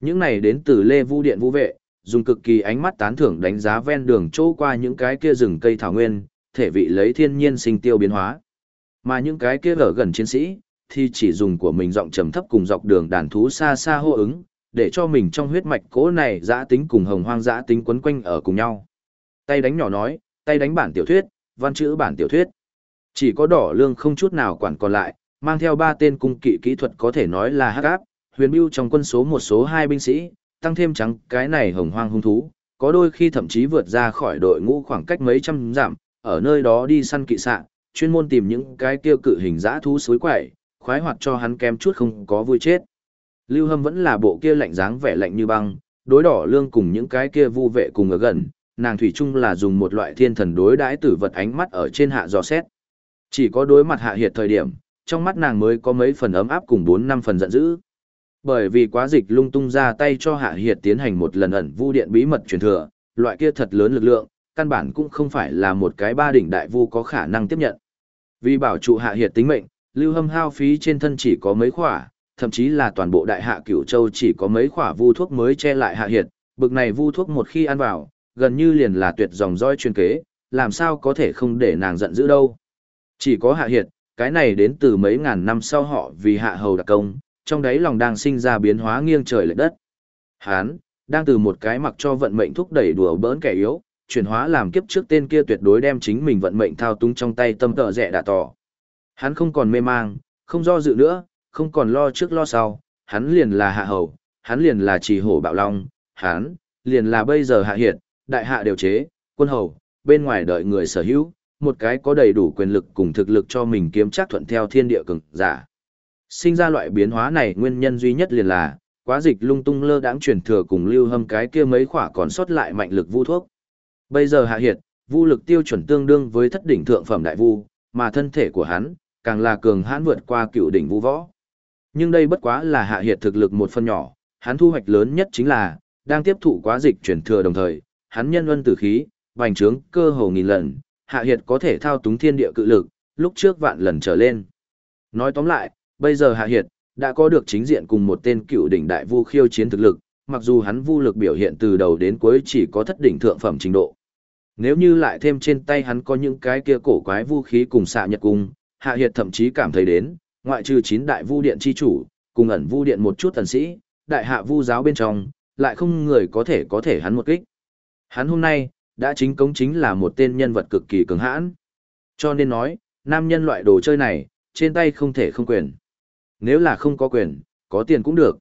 Những này đến từ Lê Vu Điện Vũ vệ, dùng cực kỳ ánh mắt tán thưởng đánh giá ven đường chỗ qua những cái kia rừng cây thảo nguyên, thể vị lấy thiên nhiên sinh tiêu biến hóa. Mà những cái kia ở gần chiến sĩ, thì chỉ dùng của mình giọng trầm thấp cùng dọc đường đàn thú xa xa hô ứng, để cho mình trong huyết mạch cố này giã tính cùng hồng hoang giã tính quấn quanh ở cùng nhau. Tay đánh nhỏ nói, tay đánh bản tiểu thuyết, văn chữ bản tiểu thuyết. Chỉ có đỏ lương không chút nào quản còn lại, mang theo ba tên cung kỵ kỹ thuật có thể nói là hắc áp, huyền bưu trong quân số một số hai binh sĩ, tăng thêm trắng cái này hồng hoang hung thú, có đôi khi thậm chí vượt ra khỏi đội ngũ khoảng cách mấy trăm dặm, ở nơi đó đi săn kỵ sạ, chuyên môn tìm những cái kia cự hình dã thú suối quẩy khoái hoạt cho hắn kém chút không có vui chết. Lưu Hâm vẫn là bộ kia lạnh dáng vẻ lạnh như băng, đối đỏ lương cùng những cái kia vu vệ cùng ở gần, nàng thủy chung là dùng một loại thiên thần đối đãi tử vật ánh mắt ở trên hạ dò xét. Chỉ có đối mặt hạ hiệt thời điểm, trong mắt nàng mới có mấy phần ấm áp cùng bốn năm phần giận dữ. Bởi vì quá dịch lung tung ra tay cho hạ hiệt tiến hành một lần ẩn vu điện bí mật truyền thừa, loại kia thật lớn lực lượng, căn bản cũng không phải là một cái ba đỉnh đại vu có khả năng tiếp nhận. Vì bảo trụ hạ hiệt tính mệnh, lưu hâm hao phí trên thân chỉ có mấy khỏa, thậm chí là toàn bộ đại hạ cửu châu chỉ có mấy khỏa vu thuốc mới che lại hạ hiệt, bực này vu thuốc một khi ăn vào, gần như liền là tuyệt dòng roi chuyên kế, làm sao có thể không để nàng giận dữ đâu. Chỉ có hạ hiệt, cái này đến từ mấy ngàn năm sau họ vì hạ hầu đặc công, trong đấy lòng đang sinh ra biến hóa nghiêng trời lệch đất. Hán, đang từ một cái mặc cho vận mệnh thúc đẩy đùa bỡn kẻ yếu, chuyển hóa làm kiếp trước tên kia tuyệt đối đem chính mình vận mệnh thao túng trong tay tâm tợ rẻ đã tỏ. Hắn không còn mê mang, không do dự nữa, không còn lo trước lo sau, hắn liền là hạ hầu, hắn liền là trì hổ bạo long, hắn, liền là bây giờ hạ hiệt, đại hạ điều chế, quân hầu, bên ngoài đợi người sở hữu, một cái có đầy đủ quyền lực cùng thực lực cho mình kiếm chắc thuận theo thiên địa cường giả. Sinh ra loại biến hóa này nguyên nhân duy nhất liền là, quá dịch lung tung lơ đãng truyền thừa cùng lưu hâm cái kia mấy khỏa còn sót lại mạnh lực vu thuốc. Bây giờ hạ hiệt, vu lực tiêu chuẩn tương đương với thất đỉnh thượng phẩm đại vu, mà thân thể của hắn, càng là cường hãn vượt qua cựu đỉnh vũ võ. Nhưng đây bất quá là hạ hiệt thực lực một phần nhỏ, hắn thu hoạch lớn nhất chính là, đang tiếp thụ quá dịch chuyển thừa đồng thời, hắn nhân luân tử khí, bành trướng cơ hồ nghìn lần, hạ hiệt có thể thao túng thiên địa cự lực, lúc trước vạn lần trở lên. Nói tóm lại, bây giờ hạ hiệt, đã có được chính diện cùng một tên cựu đỉnh đại vu khiêu chiến thực lực, mặc dù hắn vu lực biểu hiện từ đầu đến cuối chỉ có thất đỉnh thượng phẩm trình độ. Nếu như lại thêm trên tay hắn có những cái kia cổ quái vũ khí cùng xạ nhật cung, hạ hiệt thậm chí cảm thấy đến, ngoại trừ chín đại vu điện chi chủ, cùng ẩn vu điện một chút thần sĩ, đại hạ vu giáo bên trong, lại không người có thể có thể hắn một kích. Hắn hôm nay, đã chính cống chính là một tên nhân vật cực kỳ cứng hãn. Cho nên nói, nam nhân loại đồ chơi này, trên tay không thể không quyền. Nếu là không có quyền, có tiền cũng được.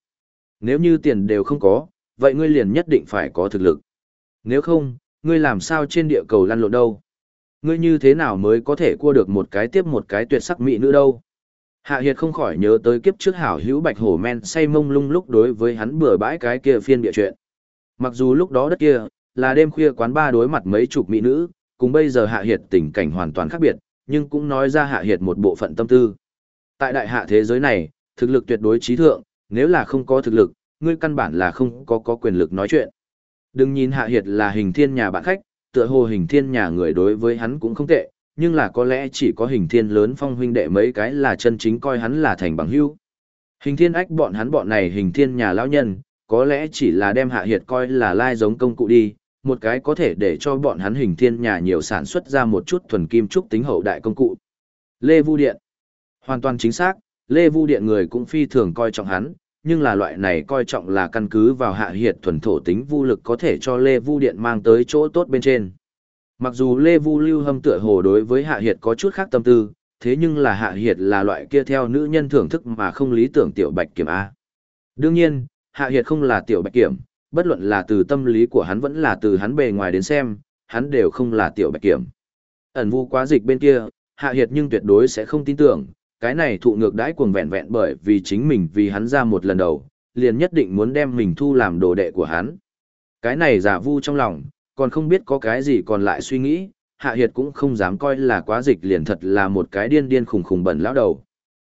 Nếu như tiền đều không có, vậy ngươi liền nhất định phải có thực lực. Nếu không, ngươi làm sao trên địa cầu lăn lộn đâu? Ngươi như thế nào mới có thể cua được một cái tiếp một cái tuyệt sắc mỹ nữ đâu? Hạ Hiệt không khỏi nhớ tới kiếp trước hảo hữu bạch hổ men say mông lung lúc đối với hắn bừa bãi cái kia phiên địa chuyện. Mặc dù lúc đó đất kia, là đêm khuya quán ba đối mặt mấy chục mỹ nữ, cùng bây giờ Hạ Hiệt tình cảnh hoàn toàn khác biệt, nhưng cũng nói ra Hạ Hiệt một bộ phận tâm tư. Tại đại hạ thế giới này, thực lực tuyệt đối trí thượng, nếu là không có thực lực, ngươi căn bản là không có có quyền lực nói chuyện. Đừng nhìn Hạ Hiệt là hình thiên nhà bạn khách, tựa hồ hình thiên nhà người đối với hắn cũng không tệ, nhưng là có lẽ chỉ có hình thiên lớn phong huynh đệ mấy cái là chân chính coi hắn là thành bằng hữu. Hình thiên ách bọn hắn bọn này hình thiên nhà lão nhân, có lẽ chỉ là đem Hạ Hiệt coi là lai giống công cụ đi, một cái có thể để cho bọn hắn hình thiên nhà nhiều sản xuất ra một chút thuần kim trúc tính hậu đại công cụ. Lê Vu Điện Hoàn toàn chính xác, Lê Vu Điện người cũng phi thường coi trọng hắn, nhưng là loại này coi trọng là căn cứ vào hạ hiệt thuần thổ tính vu lực có thể cho Lê Vu Điện mang tới chỗ tốt bên trên. Mặc dù Lê Vu Lưu Hâm tựa hồ đối với hạ hiệt có chút khác tâm tư, thế nhưng là hạ hiệt là loại kia theo nữ nhân thưởng thức mà không lý tưởng tiểu bạch kiểm A. Đương nhiên, hạ hiệt không là tiểu bạch kiểm, bất luận là từ tâm lý của hắn vẫn là từ hắn bề ngoài đến xem, hắn đều không là tiểu bạch kiểm. Ẩn vu quá dịch bên kia, hạ hiệt nhưng tuyệt đối sẽ không tin tưởng, cái này thụ ngược đãi cuồng vẹn vẹn bởi vì chính mình vì hắn ra một lần đầu, liền nhất định muốn đem mình thu làm đồ đệ của hắn. Cái này giả vu trong lòng, còn không biết có cái gì còn lại suy nghĩ, Hạ Hiệt cũng không dám coi là quá dịch liền thật là một cái điên điên khùng khùng bẩn lão đầu.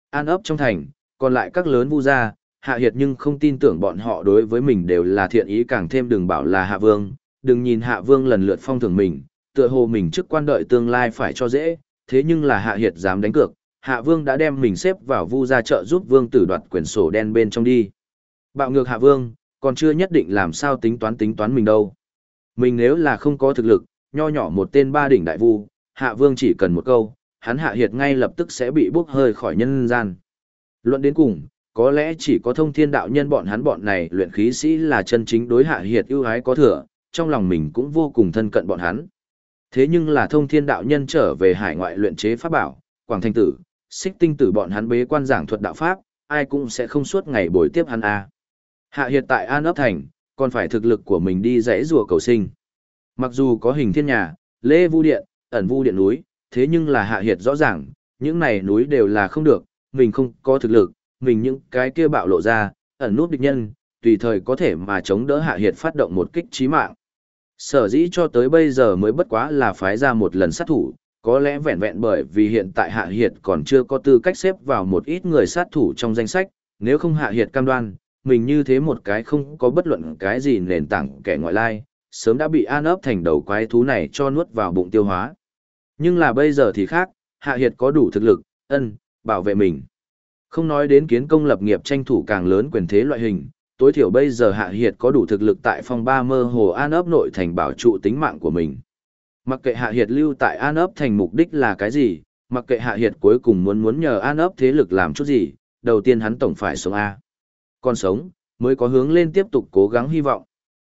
An ấp trong thành, còn lại các lớn vu gia, Hạ Hiệt nhưng không tin tưởng bọn họ đối với mình đều là thiện ý càng thêm đừng bảo là Hạ Vương, đừng nhìn Hạ Vương lần lượt phong thưởng mình, tựa hồ mình trước quan đợi tương lai phải cho dễ, thế nhưng là Hạ Hiệt dám đánh cược, Hạ Vương đã đem mình xếp vào vu gia trợ giúp Vương tử đoạt quyển sổ đen bên trong đi. Bạo ngược Hạ Vương, còn chưa nhất định làm sao tính toán tính toán mình đâu. Mình nếu là không có thực lực, nho nhỏ một tên ba đỉnh đại vu, Hạ Vương chỉ cần một câu, hắn Hạ Hiệt ngay lập tức sẽ bị bốc hơi khỏi nhân gian. Luận đến cùng, có lẽ chỉ có thông thiên đạo nhân bọn hắn bọn này luyện khí sĩ là chân chính đối Hạ Hiệt ưu ái có thừa, trong lòng mình cũng vô cùng thân cận bọn hắn. Thế nhưng là thông thiên đạo nhân trở về hải ngoại luyện chế pháp bảo, Quảng Thanh Tử, xích tinh tử bọn hắn bế quan giảng thuật đạo pháp, ai cũng sẽ không suốt ngày bồi tiếp hắn a. À. Hạ hiện tại An ấp thành, còn phải thực lực của mình đi dãy rùa cầu sinh. Mặc dù có hình thiên nhà, lê vu điện, ẩn vu điện núi, thế nhưng là hạ hiệt rõ ràng, những này núi đều là không được, mình không có thực lực, mình những cái kia bạo lộ ra, ẩn nút địch nhân, tùy thời có thể mà chống đỡ hạ hiệt phát động một kích chí mạng. Sở dĩ cho tới bây giờ mới bất quá là phái ra một lần sát thủ, có lẽ vẹn vẹn bởi vì hiện tại Hạ Hiệt còn chưa có tư cách xếp vào một ít người sát thủ trong danh sách, nếu không Hạ Hiệt cam đoan, mình như thế một cái không có bất luận cái gì nền tảng kẻ ngoại lai, sớm đã bị an ấp thành đầu quái thú này cho nuốt vào bụng tiêu hóa. Nhưng là bây giờ thì khác, Hạ Hiệt có đủ thực lực, ân, bảo vệ mình. Không nói đến kiến công lập nghiệp tranh thủ càng lớn quyền thế loại hình, tối thiểu bây giờ Hạ Hiệt có đủ thực lực tại phong ba mơ hồ an ấp nội thành bảo trụ tính mạng của mình. Mặc kệ Hạ Hiệt lưu tại An ấp thành mục đích là cái gì, mặc kệ Hạ Hiệt cuối cùng muốn muốn nhờ An ấp thế lực làm chút gì, đầu tiên hắn tổng phải sống A. Còn sống, mới có hướng lên tiếp tục cố gắng hy vọng.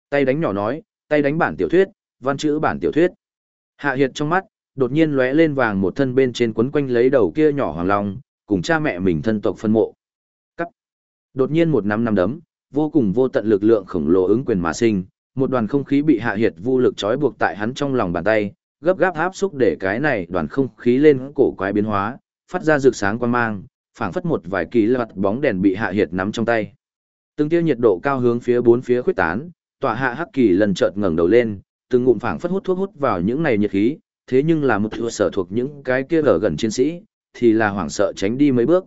Tay đánh nhỏ nói, tay đánh bản tiểu thuyết, văn chữ bản tiểu thuyết. Hạ Hiệt trong mắt, đột nhiên lóe lên vàng một thân bên trên quấn quanh lấy đầu kia nhỏ hoàng long, cùng cha mẹ mình thân tộc phân mộ. Cắt. Đột nhiên một năm năm đấm, vô cùng vô tận lực lượng khổng lồ ứng quyền mà sinh, một đoàn không khí bị hạ hiệt vô lực trói buộc tại hắn trong lòng bàn tay, gấp gáp áp xúc để cái này đoàn không khí lên cổ quái biến hóa, phát ra rực sáng quan mang, phảng phất một vài kỳ lật bóng đèn bị hạ hiệt nắm trong tay. Từng tia nhiệt độ cao hướng phía bốn phía khuếch tán, tọa hạ hắc kỳ lần chợt ngẩng đầu lên, từng ngụm phảng phất hút thuốc hút vào những này nhiệt khí, thế nhưng là một thua sở thuộc những cái kia ở gần chiến sĩ, thì là hoảng sợ tránh đi mấy bước.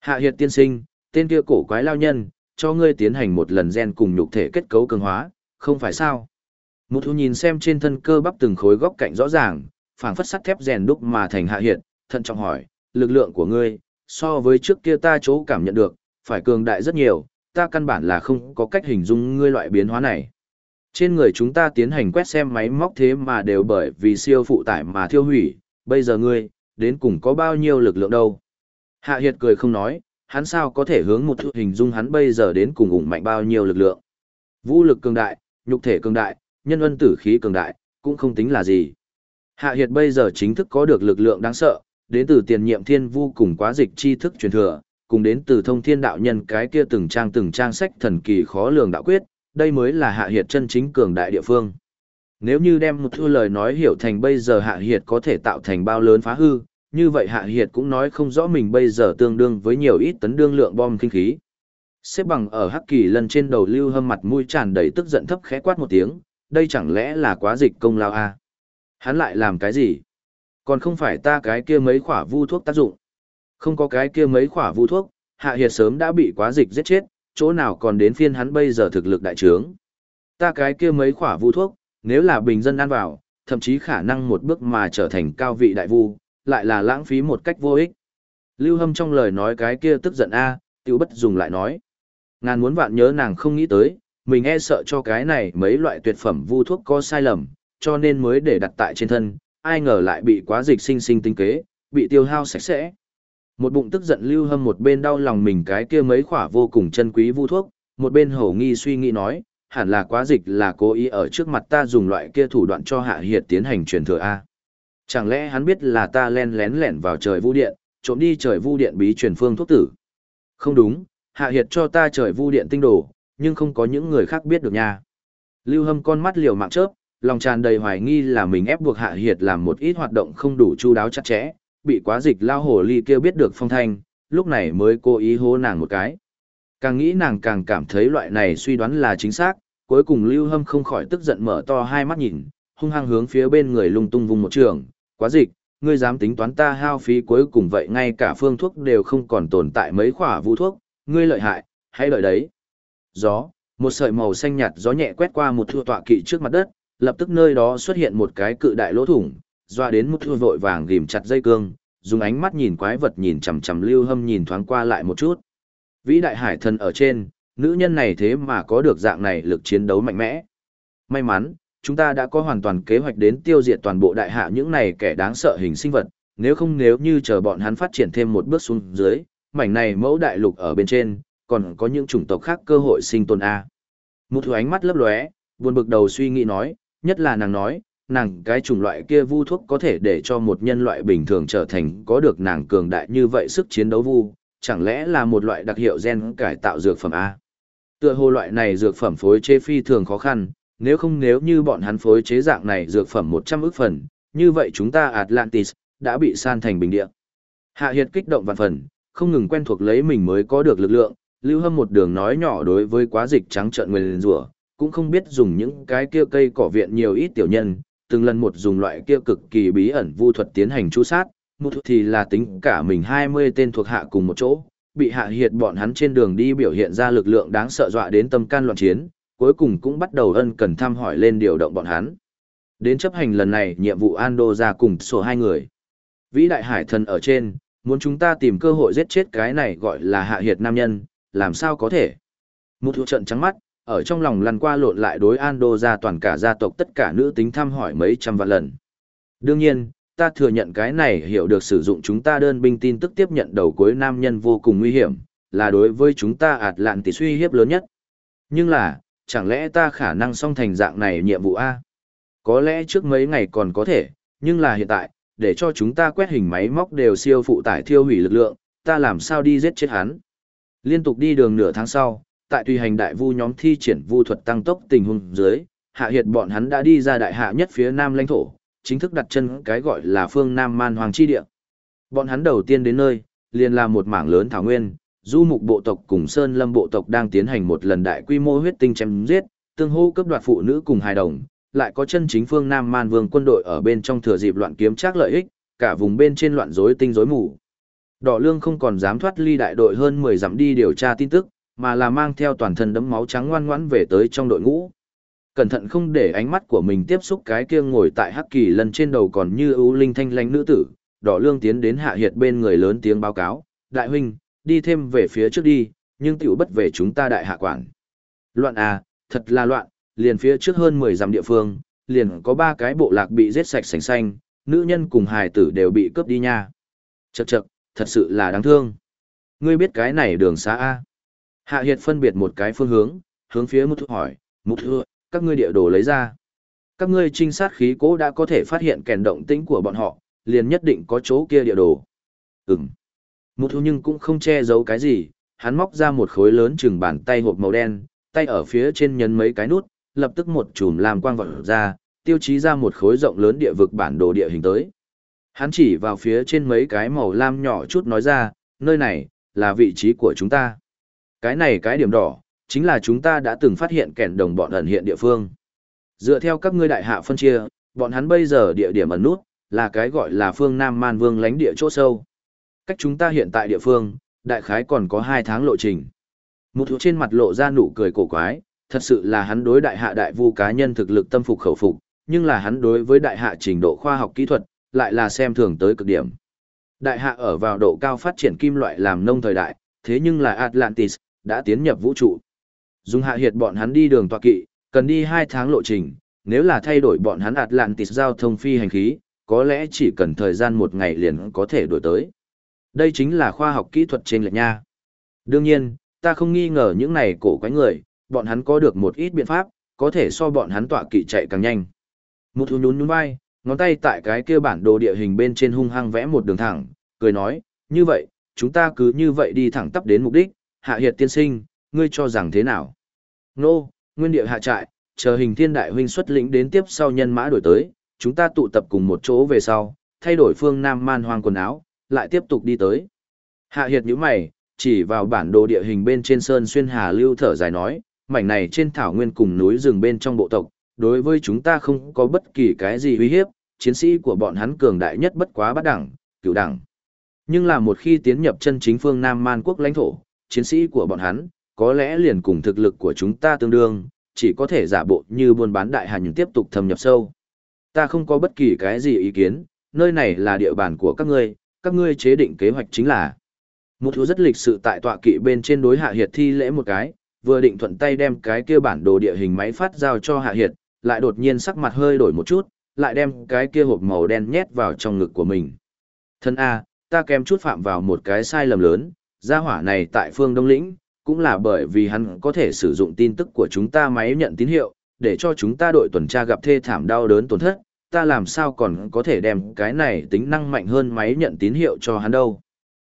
Hạ Hiệt tiên sinh, tên kia cổ quái lao nhân, cho ngươi tiến hành một lần gen cùng nhục thể kết cấu cường hóa, không phải sao? Mụ thu nhìn xem trên thân cơ bắp từng khối góc cạnh rõ ràng, phảng phất sắt thép rèn đúc mà thành Hạ Hiệt, thận trọng hỏi, lực lượng của ngươi, so với trước kia ta chỗ cảm nhận được, phải cường đại rất nhiều, ta căn bản là không có cách hình dung ngươi loại biến hóa này. Trên người chúng ta tiến hành quét xem máy móc thế mà đều bởi vì siêu phụ tải mà thiêu hủy, bây giờ ngươi, đến cùng có bao nhiêu lực lượng đâu. Hạ Hiệt cười không nói, hắn sao có thể hướng một hình dung hắn bây giờ đến cùng ủng mạnh bao nhiêu lực lượng. Vũ lực cường đại, nhục thể cường đại, nhân ân tử khí cường đại, cũng không tính là gì. Hạ Hiệt bây giờ chính thức có được lực lượng đáng sợ, đến từ tiền nhiệm thiên vu cùng quá dịch tri thức truyền thừa, cùng đến từ thông thiên đạo nhân cái kia từng trang từng trang sách thần kỳ khó lường đạo quyết, đây mới là hạ hiệt chân chính cường đại địa phương. Nếu như đem một thua lời nói hiểu thành bây giờ hạ hiệt có thể tạo thành bao lớn phá hư, như vậy hạ hiệt cũng nói không rõ mình bây giờ tương đương với nhiều ít tấn đương lượng bom kinh khí. Xếp bằng ở hắc kỳ lần trên đầu lưu hâm mặt mũi tràn đầy tức giận thấp khẽ quát một tiếng, đây chẳng lẽ là quá dịch công lao à? Hắn lại làm cái gì? Còn không phải ta cái kia mấy khỏa vu thuốc tác dụng. Không có cái kia mấy khỏa vu thuốc, hạ hiệt sớm đã bị quá dịch giết chết, chỗ nào còn đến phiên hắn bây giờ thực lực đại trướng. Ta cái kia mấy khỏa vu thuốc, nếu là bình dân ăn vào, thậm chí khả năng một bước mà trở thành cao vị đại vu, lại là lãng phí một cách vô ích. Lưu Hâm trong lời nói cái kia tức giận a, tiêu bất dùng lại nói. Ngàn muốn vạn nhớ nàng không nghĩ tới, mình e sợ cho cái này mấy loại tuyệt phẩm vu thuốc có sai lầm, cho nên mới để đặt tại trên thân, ai ngờ lại bị quá dịch sinh sinh tinh kế, bị tiêu hao sạch sẽ. Một bụng tức giận lưu hâm một bên đau lòng mình cái kia mấy khỏa vô cùng chân quý vu thuốc, một bên hổ nghi suy nghĩ nói, hẳn là quá dịch là cố ý ở trước mặt ta dùng loại kia thủ đoạn cho hạ hiệt tiến hành truyền thừa A. Chẳng lẽ hắn biết là ta len lén lẻn vào trời vu điện, trộm đi trời vu điện bí truyền phương thuốc tử? Không đúng, hạ hiệt cho ta trời vu điện tinh đồ, nhưng không có những người khác biết được nha. Lưu hâm con mắt liều mạng chớp, lòng tràn đầy hoài nghi là mình ép buộc hạ hiệt làm một ít hoạt động không đủ chu đáo chặt chẽ, bị quá dịch lao hồ ly kia biết được phong thanh, lúc này mới cố ý hố nàng một cái. Càng nghĩ nàng càng cảm thấy loại này suy đoán là chính xác, cuối cùng Lưu Hâm không khỏi tức giận mở to hai mắt nhìn, hung hăng hướng phía bên người lung tung vùng một trường, quá dịch, ngươi dám tính toán ta hao phí cuối cùng vậy ngay cả phương thuốc đều không còn tồn tại mấy khỏa vũ thuốc, ngươi lợi hại, hãy đợi đấy. Gió, một sợi màu xanh nhạt gió nhẹ quét qua một thua tọa kỵ trước mặt đất, lập tức nơi đó xuất hiện một cái cự đại lỗ thủng, doa đến một thua vội vàng ghim chặt dây cương, dùng ánh mắt nhìn quái vật nhìn chằm chằm lưu hâm nhìn thoáng qua lại một chút. Vĩ đại hải thần ở trên, nữ nhân này thế mà có được dạng này lực chiến đấu mạnh mẽ. May mắn, chúng ta đã có hoàn toàn kế hoạch đến tiêu diệt toàn bộ đại hạ những này kẻ đáng sợ hình sinh vật, nếu không nếu như chờ bọn hắn phát triển thêm một bước xuống dưới, mảnh này mẫu đại lục ở bên trên, còn có những chủng tộc khác cơ hội sinh tồn A. Một thứ ánh mắt lấp lóe, buồn bực đầu suy nghĩ nói, nhất là nàng nói, nàng cái chủng loại kia vu thuốc có thể để cho một nhân loại bình thường trở thành có được nàng cường đại như vậy sức chiến đấu vu, chẳng lẽ là một loại đặc hiệu gen cải tạo dược phẩm A. Tựa hồ loại này dược phẩm phối chế phi thường khó khăn, nếu không nếu như bọn hắn phối chế dạng này dược phẩm 100 ức phần, như vậy chúng ta Atlantis đã bị san thành bình địa. Hạ Hiệt kích động vạn phần, không ngừng quen thuộc lấy mình mới có được lực lượng, lưu hâm một đường nói nhỏ đối với quá dịch trắng trợn người rủa, cũng không biết dùng những cái kia cây cỏ viện nhiều ít tiểu nhân, từng lần một dùng loại kia cực kỳ bí ẩn vu thuật tiến hành chú sát, một thì là tính cả mình 20 tên thuộc hạ cùng một chỗ, bị hạ hiệt bọn hắn trên đường đi biểu hiện ra lực lượng đáng sợ dọa đến tâm can loạn chiến, cuối cùng cũng bắt đầu ân cần thăm hỏi lên điều động bọn hắn. Đến chấp hành lần này nhiệm vụ Ando ra cùng số hai người. Vĩ đại hải thần ở trên, muốn chúng ta tìm cơ hội giết chết cái này gọi là hạ hiệt nam nhân, làm sao có thể. Một thủ trận trắng mắt, ở trong lòng lăn qua lộn lại đối Ando ra toàn cả gia tộc tất cả nữ tính thăm hỏi mấy trăm vạn lần. Đương nhiên, ta thừa nhận cái này hiểu được sử dụng chúng ta đơn binh tin tức tiếp nhận đầu cuối nam nhân vô cùng nguy hiểm, là đối với chúng ta ạt lạn tỷ suy hiếp lớn nhất. Nhưng là, chẳng lẽ ta khả năng song thành dạng này nhiệm vụ A? Có lẽ trước mấy ngày còn có thể, nhưng là hiện tại, để cho chúng ta quét hình máy móc đều siêu phụ tải thiêu hủy lực lượng, ta làm sao đi giết chết hắn? Liên tục đi đường nửa tháng sau, tại tùy hành đại vu nhóm thi triển vu thuật tăng tốc tình huống dưới, hạ hiệt bọn hắn đã đi ra đại hạ nhất phía nam lãnh thổ, chính thức đặt chân cái gọi là phương nam man hoàng chi địa. Bọn hắn đầu tiên đến nơi, liền là một mảng lớn thảo nguyên, du mục bộ tộc cùng sơn lâm bộ tộc đang tiến hành một lần đại quy mô huyết tinh chém giết, tương hô cấp đoạt phụ nữ cùng hài đồng, lại có chân chính phương nam man vương quân đội ở bên trong thừa dịp loạn kiếm trác lợi ích, cả vùng bên trên loạn rối tinh rối mù. Đỏ lương không còn dám thoát ly đại đội hơn 10 dặm đi điều tra tin tức, mà là mang theo toàn thân đấm máu trắng ngoan ngoãn về tới trong đội ngũ. Cẩn thận không để ánh mắt của mình tiếp xúc cái kia ngồi tại hắc kỳ lần trên đầu còn như ưu linh thanh lãnh nữ tử, đỏ lương tiến đến hạ hiệt bên người lớn tiếng báo cáo, đại huynh, đi thêm về phía trước đi, nhưng tiểu bất về chúng ta đại hạ quản. Loạn à, thật là loạn, liền phía trước hơn 10 dặm địa phương, liền có ba cái bộ lạc bị giết sạch sành xanh, nữ nhân cùng hài tử đều bị cướp đi nha. Chậc chậc, thật sự là đáng thương. Ngươi biết cái này đường xa A. Hạ Hiệt phân biệt một cái phương hướng, hướng phía Mục Thư hỏi, Mục Thư, các ngươi địa đồ lấy ra. Các ngươi trinh sát khí cố đã có thể phát hiện kèn động tĩnh của bọn họ, liền nhất định có chỗ kia địa đồ. Ừm. Mục Thư nhưng cũng không che giấu cái gì, hắn móc ra một khối lớn chừng bàn tay hộp màu đen, tay ở phía trên nhấn mấy cái nút, lập tức một chùm làm quang vọt ra, tiêu chí ra một khối rộng lớn địa vực bản đồ địa hình tới. Hắn chỉ vào phía trên mấy cái màu lam nhỏ chút nói ra, nơi này, là vị trí của chúng ta. Cái này cái điểm đỏ, chính là chúng ta đã từng phát hiện kẻn đồng bọn ẩn hiện địa phương. Dựa theo các ngươi đại hạ phân chia, bọn hắn bây giờ địa điểm ẩn nút, là cái gọi là phương Nam Man Vương lánh địa chỗ sâu. Cách chúng ta hiện tại địa phương, đại khái còn có 2 tháng lộ trình. Một thủ trên mặt lộ ra nụ cười cổ quái, thật sự là hắn đối đại hạ đại vu cá nhân thực lực tâm phục khẩu phục, nhưng là hắn đối với đại hạ trình độ khoa học kỹ thuật, lại là xem thường tới cực điểm. Đại hạ ở vào độ cao phát triển kim loại làm nông thời đại, thế nhưng là Atlantis, đã tiến nhập vũ trụ. Dùng hạ hiệt bọn hắn đi đường tọa kỵ, cần đi 2 tháng lộ trình, nếu là thay đổi bọn hắn Atlantis giao thông phi hành khí, có lẽ chỉ cần thời gian một ngày liền có thể đổi tới. Đây chính là khoa học kỹ thuật trên lệch nha. Đương nhiên, ta không nghi ngờ những này cổ quái người, bọn hắn có được một ít biện pháp, có thể so bọn hắn tọa kỵ chạy càng nhanh. Một thú nhún nhún vai, ngón tay tại cái kia bản đồ địa hình bên trên hung hăng vẽ một đường thẳng, cười nói, như vậy, chúng ta cứ như vậy đi thẳng tắp đến mục đích, hạ hiệt tiên sinh, ngươi cho rằng thế nào? Nô, nguyên địa hạ trại, chờ hình thiên đại huynh xuất lĩnh đến tiếp sau nhân mã đổi tới, chúng ta tụ tập cùng một chỗ về sau, thay đổi phương Nam man hoang quần áo, lại tiếp tục đi tới. Hạ hiệt nhíu mày, chỉ vào bản đồ địa hình bên trên sơn xuyên hà lưu thở dài nói, mảnh này trên thảo nguyên cùng núi rừng bên trong bộ tộc, đối với chúng ta không có bất kỳ cái gì uy hiếp, chiến sĩ của bọn hắn cường đại nhất bất quá bắt đẳng, cửu đẳng. Nhưng là một khi tiến nhập chân chính phương Nam Man quốc lãnh thổ, chiến sĩ của bọn hắn, có lẽ liền cùng thực lực của chúng ta tương đương, chỉ có thể giả bộ như buôn bán đại hành tiếp tục thâm nhập sâu. Ta không có bất kỳ cái gì ý kiến, nơi này là địa bàn của các ngươi, các ngươi chế định kế hoạch chính là. Một thứ rất lịch sự tại tọa kỵ bên trên đối hạ hiệt thi lễ một cái, vừa định thuận tay đem cái kia bản đồ địa hình máy phát giao cho hạ hiệt, lại đột nhiên sắc mặt hơi đổi một chút, lại đem cái kia hộp màu đen nhét vào trong ngực của mình. Thân A, ta kém chút phạm vào một cái sai lầm lớn, gia hỏa này tại phương Đông Lĩnh, cũng là bởi vì hắn có thể sử dụng tin tức của chúng ta máy nhận tín hiệu, để cho chúng ta đội tuần tra gặp thê thảm đau đớn tổn thất, ta làm sao còn có thể đem cái này tính năng mạnh hơn máy nhận tín hiệu cho hắn đâu.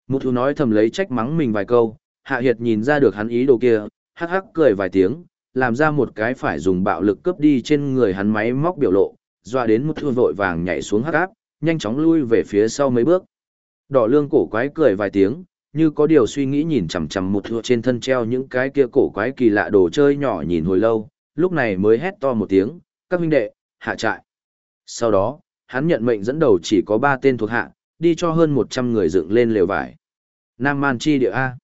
Mụ thú nói thầm lấy trách mắng mình vài câu, Hạ Hiệt nhìn ra được hắn ý đồ kia, hắc hắc cười vài tiếng, làm ra một cái phải dùng bạo lực cướp đi trên người hắn máy móc biểu lộ, doa đến một thua vội vàng nhảy xuống hắc áp, nhanh chóng lui về phía sau mấy bước. Đỏ lương cổ quái cười vài tiếng, như có điều suy nghĩ nhìn chằm chằm một thua trên thân treo những cái kia cổ quái kỳ lạ đồ chơi nhỏ nhìn hồi lâu, lúc này mới hét to một tiếng, các huynh đệ, hạ trại. Sau đó, hắn nhận mệnh dẫn đầu chỉ có ba tên thuộc hạ, đi cho hơn 100 người dựng lên lều vải. Nam Man Chi địa A.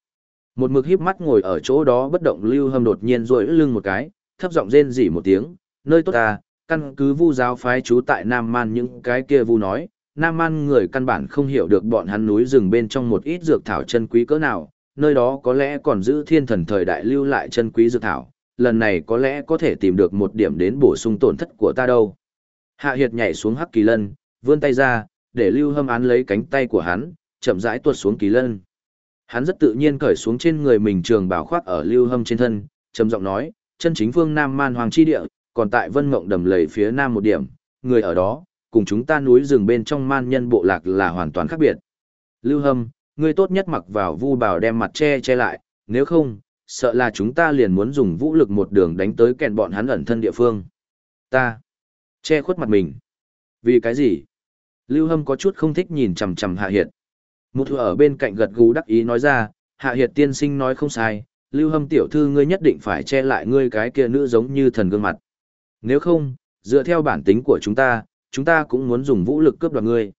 Một mực híp mắt ngồi ở chỗ đó bất động lưu hâm đột nhiên rội lưng một cái, thấp giọng rên rỉ một tiếng, nơi tốt ta, căn cứ vu giáo phái chú tại Nam Man những cái kia vu nói, Nam Man người căn bản không hiểu được bọn hắn núi rừng bên trong một ít dược thảo chân quý cỡ nào, nơi đó có lẽ còn giữ thiên thần thời đại lưu lại chân quý dược thảo, lần này có lẽ có thể tìm được một điểm đến bổ sung tổn thất của ta đâu. Hạ Hiệt nhảy xuống hắc kỳ lân, vươn tay ra, để lưu hâm án lấy cánh tay của hắn, chậm rãi tuột xuống kỳ lân. Hắn rất tự nhiên cởi xuống trên người mình trường bảo khoác ở lưu hâm trên thân, trầm giọng nói, chân chính phương Nam Man Hoàng Chi Địa, còn tại Vân Mộng đầm lầy phía Nam một điểm, người ở đó, cùng chúng ta núi rừng bên trong man nhân bộ lạc là hoàn toàn khác biệt. Lưu hâm, ngươi tốt nhất mặc vào vu bảo đem mặt che che lại, nếu không, sợ là chúng ta liền muốn dùng vũ lực một đường đánh tới kẹn bọn hắn ẩn thân địa phương. Ta, che khuất mặt mình. Vì cái gì? Lưu hâm có chút không thích nhìn chằm chằm hạ hiệt. Một thừa ở bên cạnh gật gù đắc ý nói ra, hạ hiệt tiên sinh nói không sai, lưu hâm tiểu thư ngươi nhất định phải che lại ngươi cái kia nữ giống như thần gương mặt. Nếu không, dựa theo bản tính của chúng ta, chúng ta cũng muốn dùng vũ lực cướp đoạt ngươi.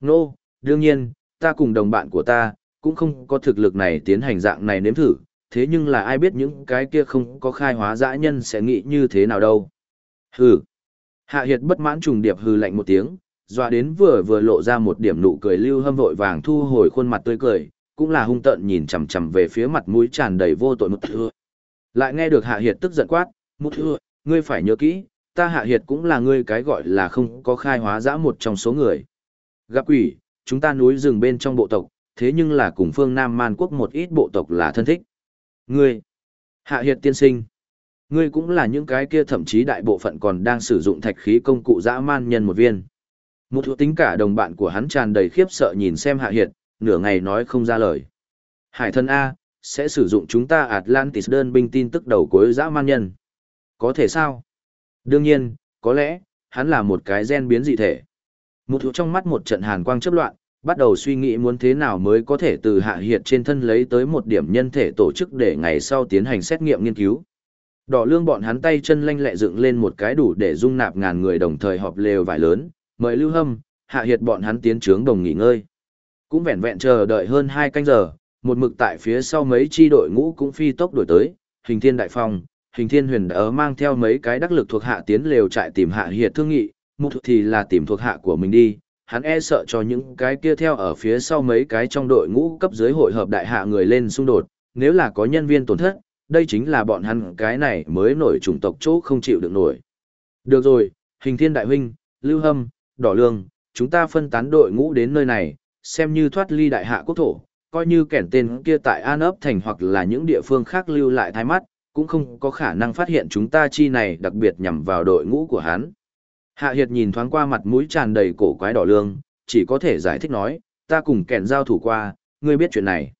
Nô, no, đương nhiên, ta cùng đồng bạn của ta, cũng không có thực lực này tiến hành dạng này nếm thử, thế nhưng là ai biết những cái kia không có khai hóa dã nhân sẽ nghĩ như thế nào đâu. Hừ. Hạ Hiệt bất mãn trùng điệp hừ lạnh một tiếng, dọa đến vừa vừa lộ ra một điểm nụ cười lưu hâm vội vàng thu hồi khuôn mặt tươi cười, cũng là hung tợn nhìn chằm chằm về phía mặt mũi tràn đầy vô tội một thưa. Lại nghe được Hạ Hiệt tức giận quát, một thưa, ngươi phải nhớ kỹ, ta Hạ Hiệt cũng là ngươi cái gọi là không có khai hóa dã một trong số người. Gặp quỷ, chúng ta núi rừng bên trong bộ tộc, thế nhưng là cùng phương Nam Man quốc một ít bộ tộc là thân thích. Ngươi, Hạ Hiệt tiên sinh, ngươi cũng là những cái kia thậm chí đại bộ phận còn đang sử dụng thạch khí công cụ dã man nhân một viên. Một thủ tính cả đồng bạn của hắn tràn đầy khiếp sợ nhìn xem Hạ Hiệt, nửa ngày nói không ra lời. Hải thân A, sẽ sử dụng chúng ta Atlantis đơn binh tin tức đầu cuối dã man nhân. Có thể sao? Đương nhiên, có lẽ, hắn là một cái gen biến dị thể. Một thủ trong mắt một trận hàn quang chấp loạn, bắt đầu suy nghĩ muốn thế nào mới có thể từ hạ hiệt trên thân lấy tới một điểm nhân thể tổ chức để ngày sau tiến hành xét nghiệm nghiên cứu. Đỏ lương bọn hắn tay chân lanh lẹ dựng lên một cái đủ để dung nạp ngàn người đồng thời họp lều vải lớn, mời lưu hâm, hạ hiệt bọn hắn tiến trướng đồng nghỉ ngơi. Cũng vẹn vẹn chờ đợi hơn hai canh giờ, một mực tại phía sau mấy chi đội ngũ cũng phi tốc đổi tới, hình thiên đại phong, hình thiên huyền đã mang theo mấy cái đắc lực thuộc hạ tiến lều trại tìm hạ hiệt thương nghị, mục thì là tìm thuộc hạ của mình đi, hắn e sợ cho những cái kia theo ở phía sau mấy cái trong đội ngũ cấp dưới hội hợp đại hạ người lên xung đột, nếu là có nhân viên tổn thất, đây chính là bọn hắn cái này mới nổi chủng tộc chỗ không chịu được nổi. Được rồi, hình thiên đại huynh, lưu hâm, đỏ lương, chúng ta phân tán đội ngũ đến nơi này, xem như thoát ly đại hạ quốc thổ, coi như kẻn tên kia tại An ấp thành hoặc là những địa phương khác lưu lại thái mắt, cũng không có khả năng phát hiện chúng ta chi này đặc biệt nhằm vào đội ngũ của hắn. Hạ Hiệt nhìn thoáng qua mặt mũi tràn đầy cổ quái đỏ lương, chỉ có thể giải thích nói, ta cùng kẻn giao thủ qua, ngươi biết chuyện này.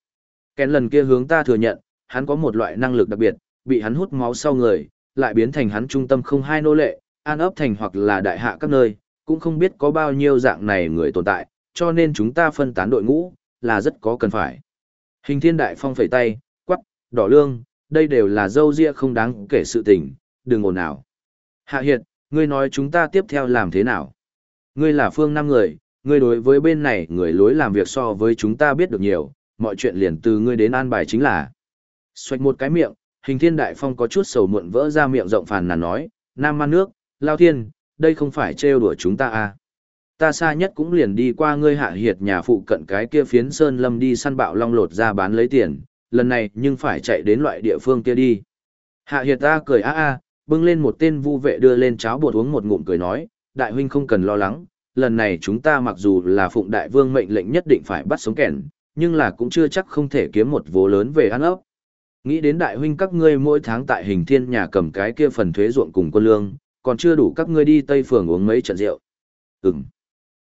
Kẻn lần kia hướng ta thừa nhận, hắn có một loại năng lực đặc biệt, bị hắn hút máu sau người, lại biến thành hắn trung tâm không hai nô lệ, an ấp thành hoặc là đại hạ các nơi, cũng không biết có bao nhiêu dạng này người tồn tại, cho nên chúng ta phân tán đội ngũ, là rất có cần phải. Hình thiên đại phong phẩy tay, quắc, đỏ lương, đây đều là dâu ria không đáng kể sự tình, đừng ồn ào. Hạ Hiệt, ngươi nói chúng ta tiếp theo làm thế nào? Ngươi là phương năm người, ngươi đối với bên này người lối làm việc so với chúng ta biết được nhiều, mọi chuyện liền từ ngươi đến an bài chính là. Xoạch một cái miệng, hình thiên đại phong có chút sầu muộn vỡ ra miệng rộng phàn nàn nói, Nam Man nước, Lao Thiên, đây không phải trêu đùa chúng ta à. Ta xa nhất cũng liền đi qua ngươi hạ hiệt nhà phụ cận cái kia phiến sơn lâm đi săn bạo long lột ra bán lấy tiền, lần này nhưng phải chạy đến loại địa phương kia đi. Hạ hiệt ta cười a a, bưng lên một tên vu vệ đưa lên cháo bột uống một ngụm cười nói, đại huynh không cần lo lắng, lần này chúng ta mặc dù là phụng đại vương mệnh lệnh nhất định phải bắt sống kẻn, nhưng là cũng chưa chắc không thể kiếm một vố lớn về ăn ốc. Nghĩ đến đại huynh các ngươi mỗi tháng tại hình thiên nhà cầm cái kia phần thuế ruộng cùng quân lương, còn chưa đủ các ngươi đi Tây Phường uống mấy trận rượu. Ừm.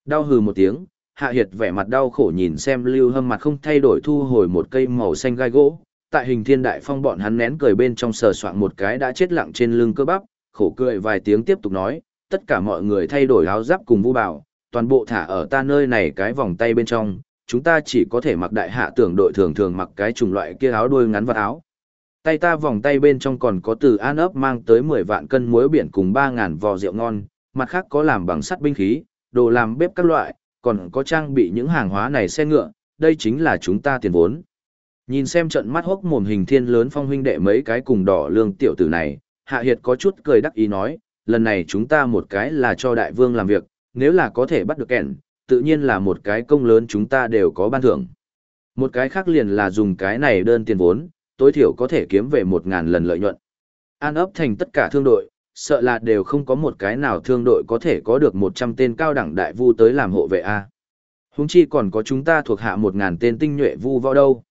Đau hừ một tiếng, Hạ Hiệt vẻ mặt đau khổ nhìn xem Lưu Hâm mặt không thay đổi thu hồi một cây màu xanh gai gỗ, tại hình thiên đại phong bọn hắn nén cười bên trong sờ soạn một cái đã chết lặng trên lưng cơ bắp, khổ cười vài tiếng tiếp tục nói, tất cả mọi người thay đổi áo giáp cùng vu bảo, toàn bộ thả ở ta nơi này cái vòng tay bên trong, chúng ta chỉ có thể mặc đại hạ tưởng đội thường thường mặc cái chủng loại kia áo đuôi ngắn vật áo. Tay ta vòng tay bên trong còn có từ an ấp mang tới 10 vạn cân muối biển cùng 3.000 vò rượu ngon, mặt khác có làm bằng sắt binh khí, đồ làm bếp các loại, còn có trang bị những hàng hóa này xe ngựa, đây chính là chúng ta tiền vốn. Nhìn xem trận mắt hốc mồm hình thiên lớn phong huynh đệ mấy cái cùng đỏ lương tiểu tử này, Hạ Hiệt có chút cười đắc ý nói, lần này chúng ta một cái là cho đại vương làm việc, nếu là có thể bắt được kẻn, tự nhiên là một cái công lớn chúng ta đều có ban thưởng. Một cái khác liền là dùng cái này đơn tiền vốn, tối thiểu có thể kiếm về một ngàn lần lợi nhuận. An ấp thành tất cả thương đội, sợ là đều không có một cái nào thương đội có thể có được 100 tên cao đẳng đại vu tới làm hộ vệ A. Húng chi còn có chúng ta thuộc hạ một ngàn tên tinh nhuệ vu võ đâu.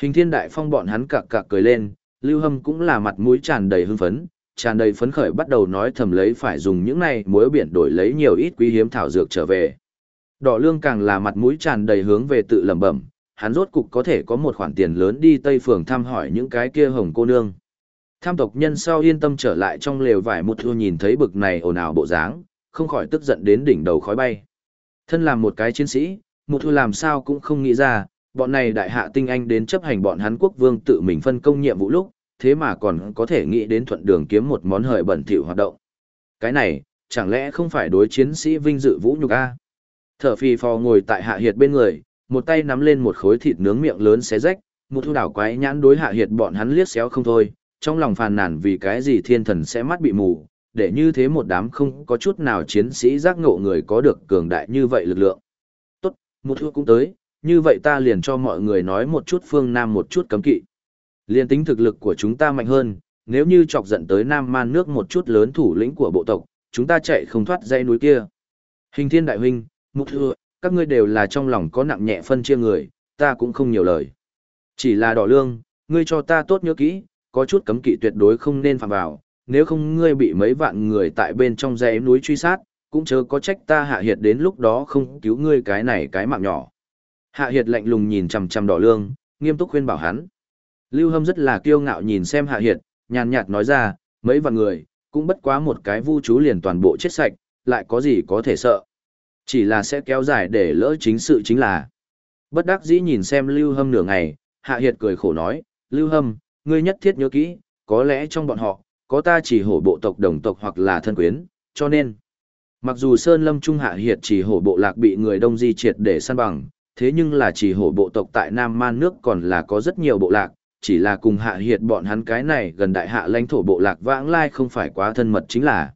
Hình thiên đại phong bọn hắn cạc cạc cười lên, lưu hâm cũng là mặt mũi tràn đầy hưng phấn, tràn đầy phấn khởi bắt đầu nói thầm lấy phải dùng những này muối biển đổi lấy nhiều ít quý hiếm thảo dược trở về. Đỏ lương càng là mặt mũi tràn đầy hướng về tự lẩm bẩm, hắn rốt cục có thể có một khoản tiền lớn đi Tây Phường thăm hỏi những cái kia hồng cô nương. Tham tộc nhân sau yên tâm trở lại trong lều vải một thua nhìn thấy bực này ồn ào bộ dáng, không khỏi tức giận đến đỉnh đầu khói bay. Thân làm một cái chiến sĩ, một thua làm sao cũng không nghĩ ra, bọn này đại hạ tinh anh đến chấp hành bọn hắn quốc vương tự mình phân công nhiệm vụ lúc, thế mà còn có thể nghĩ đến thuận đường kiếm một món hời bẩn thỉu hoạt động. Cái này, chẳng lẽ không phải đối chiến sĩ vinh dự vũ nhục a? Thở phì phò ngồi tại hạ hiệt bên người, một tay nắm lên một khối thịt nướng miệng lớn xé rách, một thu đảo quái nhãn đối hạ hiệt bọn hắn liếc xéo không thôi, trong lòng phàn nàn vì cái gì thiên thần sẽ mắt bị mù, để như thế một đám không có chút nào chiến sĩ giác ngộ người có được cường đại như vậy lực lượng. Tốt, một thu cũng tới, như vậy ta liền cho mọi người nói một chút phương Nam một chút cấm kỵ. Liên tính thực lực của chúng ta mạnh hơn, nếu như chọc giận tới Nam Man nước một chút lớn thủ lĩnh của bộ tộc, chúng ta chạy không thoát dây núi kia. Hình thiên đại huynh, mục thưa, các ngươi đều là trong lòng có nặng nhẹ phân chia người, ta cũng không nhiều lời. Chỉ là đỏ lương, ngươi cho ta tốt nhớ kỹ, có chút cấm kỵ tuyệt đối không nên phạm vào, nếu không ngươi bị mấy vạn người tại bên trong dãy núi truy sát, cũng chớ có trách ta hạ hiệt đến lúc đó không cứu ngươi cái này cái mạng nhỏ. Hạ hiệt lạnh lùng nhìn chằm chằm đỏ lương, nghiêm túc khuyên bảo hắn. Lưu Hâm rất là kiêu ngạo nhìn xem hạ hiệt, nhàn nhạt nói ra, mấy vạn người, cũng bất quá một cái vu chú liền toàn bộ chết sạch, lại có gì có thể sợ. Chỉ là sẽ kéo dài để lỡ chính sự chính là. Bất đắc dĩ nhìn xem Lưu Hâm nửa ngày, Hạ Hiệt cười khổ nói, Lưu Hâm, ngươi nhất thiết nhớ kỹ, có lẽ trong bọn họ, có ta chỉ hổ bộ tộc đồng tộc hoặc là thân quyến, cho nên. Mặc dù Sơn Lâm Trung Hạ Hiệt chỉ hổ bộ lạc bị người đông di triệt để săn bằng, thế nhưng là chỉ hổ bộ tộc tại Nam Man nước còn là có rất nhiều bộ lạc, chỉ là cùng Hạ Hiệt bọn hắn cái này gần đại hạ lãnh thổ bộ lạc vãng lai không phải quá thân mật chính là.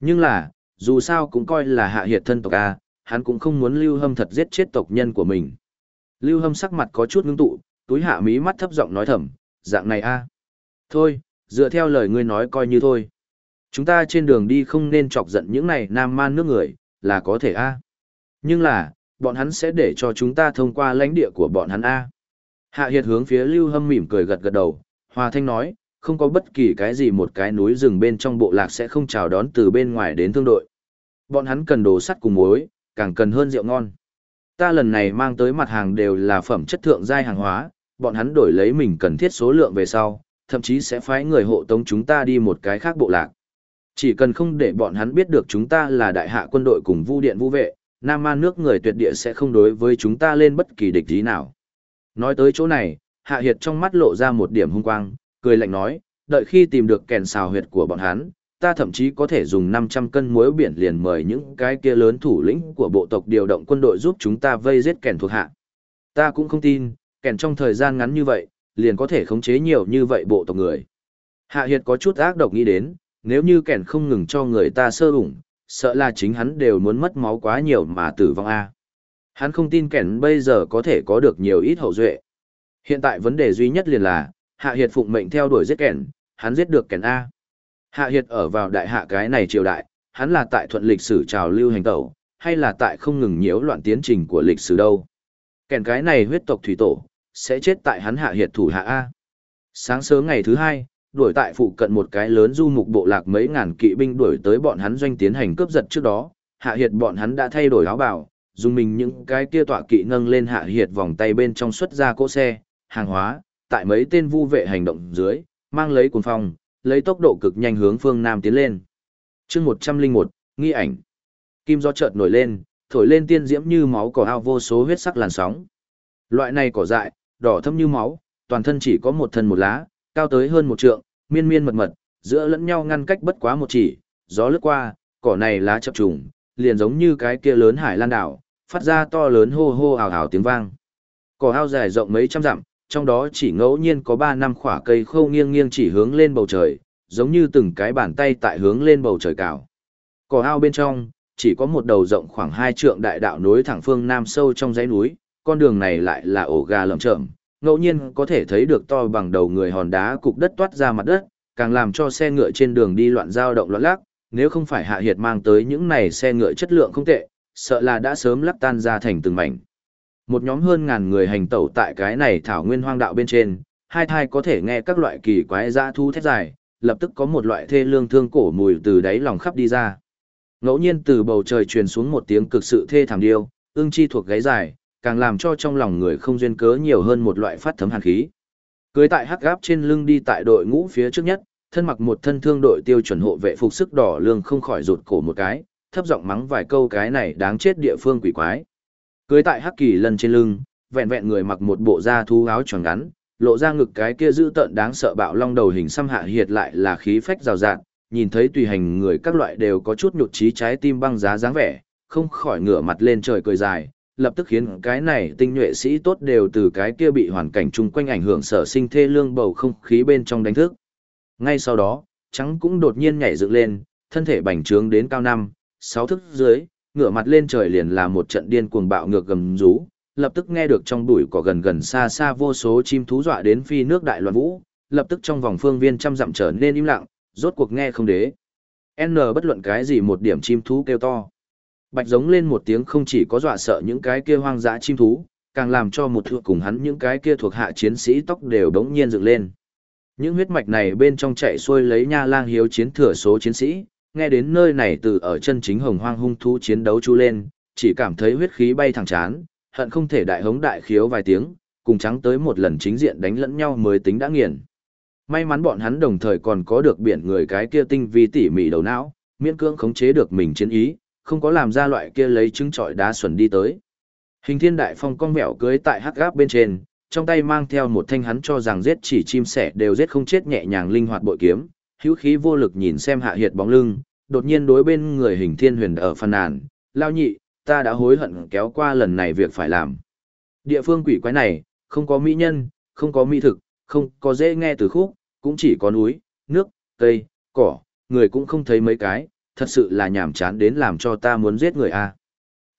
Nhưng là, dù sao cũng coi là Hạ Hiệt thân tộc A, hắn cũng không muốn Lưu Hâm thật giết chết tộc nhân của mình. Lưu Hâm sắc mặt có chút ngưng tụ, túi hạ mí mắt thấp giọng nói thầm, dạng này a. Thôi, dựa theo lời ngươi nói coi như thôi. Chúng ta trên đường đi không nên chọc giận những này nam man nước người, là có thể a. Nhưng là, bọn hắn sẽ để cho chúng ta thông qua lãnh địa của bọn hắn a. Hạ Hiệt hướng phía Lưu Hâm mỉm cười gật gật đầu, Hòa Thanh nói, không có bất kỳ cái gì một cái núi rừng bên trong bộ lạc sẽ không chào đón từ bên ngoài đến thương đội. Bọn hắn cần đồ sắt cùng muối, càng cần hơn rượu ngon. Ta lần này mang tới mặt hàng đều là phẩm chất thượng giai hàng hóa, bọn hắn đổi lấy mình cần thiết số lượng về sau, thậm chí sẽ phái người hộ tống chúng ta đi một cái khác bộ lạc. Chỉ cần không để bọn hắn biết được chúng ta là đại hạ quân đội cùng vu điện vũ vệ, Nam Man nước người tuyệt địa sẽ không đối với chúng ta lên bất kỳ địch ý nào. Nói tới chỗ này, Hạ Hiệt trong mắt lộ ra một điểm hung quang, cười lạnh nói, đợi khi tìm được kèn xào huyệt của bọn hắn, ta thậm chí có thể dùng 500 cân muối biển liền mời những cái kia lớn thủ lĩnh của bộ tộc điều động quân đội giúp chúng ta vây giết kẻn thuộc hạ. Ta cũng không tin, kẻn trong thời gian ngắn như vậy, liền có thể khống chế nhiều như vậy bộ tộc người. Hạ Hiệt có chút ác độc nghĩ đến, nếu như kẻn không ngừng cho người ta sơ ủng, sợ là chính hắn đều muốn mất máu quá nhiều mà tử vong A. Hắn không tin kẻn bây giờ có thể có được nhiều ít hậu duệ. Hiện tại vấn đề duy nhất liền là, Hạ Hiệt phụng mệnh theo đuổi giết kẻn, hắn giết được kẻn A. Hạ Hiệt ở vào đại hạ cái này triều đại, hắn là tại thuận lịch sử trào lưu hành tẩu, hay là tại không ngừng nhiễu loạn tiến trình của lịch sử đâu. Kèn cái này huyết tộc thủy tổ, sẽ chết tại hắn Hạ Hiệt thủ hạ A. Sáng sớm ngày thứ hai, đuổi tại phụ cận một cái lớn du mục bộ lạc mấy ngàn kỵ binh đuổi tới bọn hắn doanh tiến hành cướp giật trước đó, Hạ Hiệt bọn hắn đã thay đổi áo bào, dùng mình những cái kia tọa kỵ nâng lên Hạ Hiệt vòng tay bên trong xuất ra cỗ xe, hàng hóa, tại mấy tên vu vệ hành động dưới, mang lấy cuồng phong, lấy tốc độ cực nhanh hướng phương Nam tiến lên. chương 101, nghi ảnh. Kim do chợt nổi lên, thổi lên tiên diễm như máu cỏ ao vô số huyết sắc làn sóng. Loại này cỏ dại, đỏ thâm như máu, toàn thân chỉ có một thân một lá, cao tới hơn một trượng, miên miên mật mật, giữa lẫn nhau ngăn cách bất quá một chỉ, gió lướt qua, cỏ này lá chập trùng, liền giống như cái kia lớn hải lan đảo, phát ra to lớn hô hô hào hào tiếng vang. Cỏ ao dài rộng mấy trăm dặm, trong đó chỉ ngẫu nhiên có ba năm khỏa cây khâu nghiêng nghiêng chỉ hướng lên bầu trời, giống như từng cái bàn tay tại hướng lên bầu trời cào. Cỏ ao bên trong, chỉ có một đầu rộng khoảng hai trượng đại đạo nối thẳng phương nam sâu trong dãy núi, con đường này lại là ổ gà lởm chởm, ngẫu nhiên có thể thấy được to bằng đầu người hòn đá cục đất toát ra mặt đất, càng làm cho xe ngựa trên đường đi loạn dao động loạn lắc, nếu không phải hạ hiệt mang tới những này xe ngựa chất lượng không tệ, sợ là đã sớm lắc tan ra thành từng mảnh. Một nhóm hơn ngàn người hành tẩu tại cái này thảo nguyên hoang đạo bên trên, hai thai có thể nghe các loại kỳ quái dã thu thét dài, lập tức có một loại thê lương thương cổ mùi từ đáy lòng khắp đi ra. Ngẫu nhiên từ bầu trời truyền xuống một tiếng cực sự thê thảm điêu, ương chi thuộc gáy dài, càng làm cho trong lòng người không duyên cớ nhiều hơn một loại phát thấm hàn khí. Cưới tại hắc gáp trên lưng đi tại đội ngũ phía trước nhất, thân mặc một thân thương đội tiêu chuẩn hộ vệ phục sức đỏ lương không khỏi rụt cổ một cái, thấp giọng mắng vài câu cái này đáng chết địa phương quỷ quái. Cưới tại hắc kỳ lân trên lưng, vẹn vẹn người mặc một bộ da thú áo tròn ngắn, lộ ra ngực cái kia dữ tợn đáng sợ bạo long đầu hình xăm hạ hiệt lại là khí phách rào rạt, nhìn thấy tùy hành người các loại đều có chút nhụt chí trái tim băng giá dáng vẻ, không khỏi ngửa mặt lên trời cười dài, lập tức khiến cái này tinh nhuệ sĩ tốt đều từ cái kia bị hoàn cảnh chung quanh ảnh hưởng sở sinh thê lương bầu không khí bên trong đánh thức. Ngay sau đó, trắng cũng đột nhiên nhảy dựng lên, thân thể bành trướng đến cao năm, sáu thước dưới, ngửa mặt lên trời liền là một trận điên cuồng bạo ngược gầm rú, lập tức nghe được trong bụi cỏ gần gần xa xa vô số chim thú dọa đến phi nước đại loạn vũ, lập tức trong vòng phương viên trăm dặm trở nên im lặng, rốt cuộc nghe không đế. N bất luận cái gì một điểm chim thú kêu to. Bạch giống lên một tiếng không chỉ có dọa sợ những cái kia hoang dã chim thú, càng làm cho một thuộc cùng hắn những cái kia thuộc hạ chiến sĩ tóc đều đống nhiên dựng lên. Những huyết mạch này bên trong chạy xuôi lấy nha lang hiếu chiến thừa số chiến sĩ, nghe đến nơi này từ ở chân chính hồng hoang hung thú chiến đấu chu lên, chỉ cảm thấy huyết khí bay thẳng chán, hận không thể đại hống đại khiếu vài tiếng, cùng trắng tới một lần chính diện đánh lẫn nhau mới tính đã nghiền. May mắn bọn hắn đồng thời còn có được biển người cái kia tinh vi tỉ mỉ đầu não, miễn cưỡng khống chế được mình chiến ý, không có làm ra loại kia lấy trứng trọi đá xuẩn đi tới. Hình thiên đại phong cong mẹo cưới tại hắc gáp bên trên, trong tay mang theo một thanh hắn cho rằng giết chỉ chim sẻ đều giết không chết nhẹ nhàng linh hoạt bội kiếm, hữu khí vô lực nhìn xem hạ hiệt bóng lưng, đột nhiên đối bên người hình thiên huyền ở phàn nàn, lao nhị, ta đã hối hận kéo qua lần này việc phải làm. Địa phương quỷ quái này, không có mỹ nhân, không có mỹ thực, không có dễ nghe từ khúc, cũng chỉ có núi, nước, cây, cỏ, người cũng không thấy mấy cái, thật sự là nhàm chán đến làm cho ta muốn giết người a.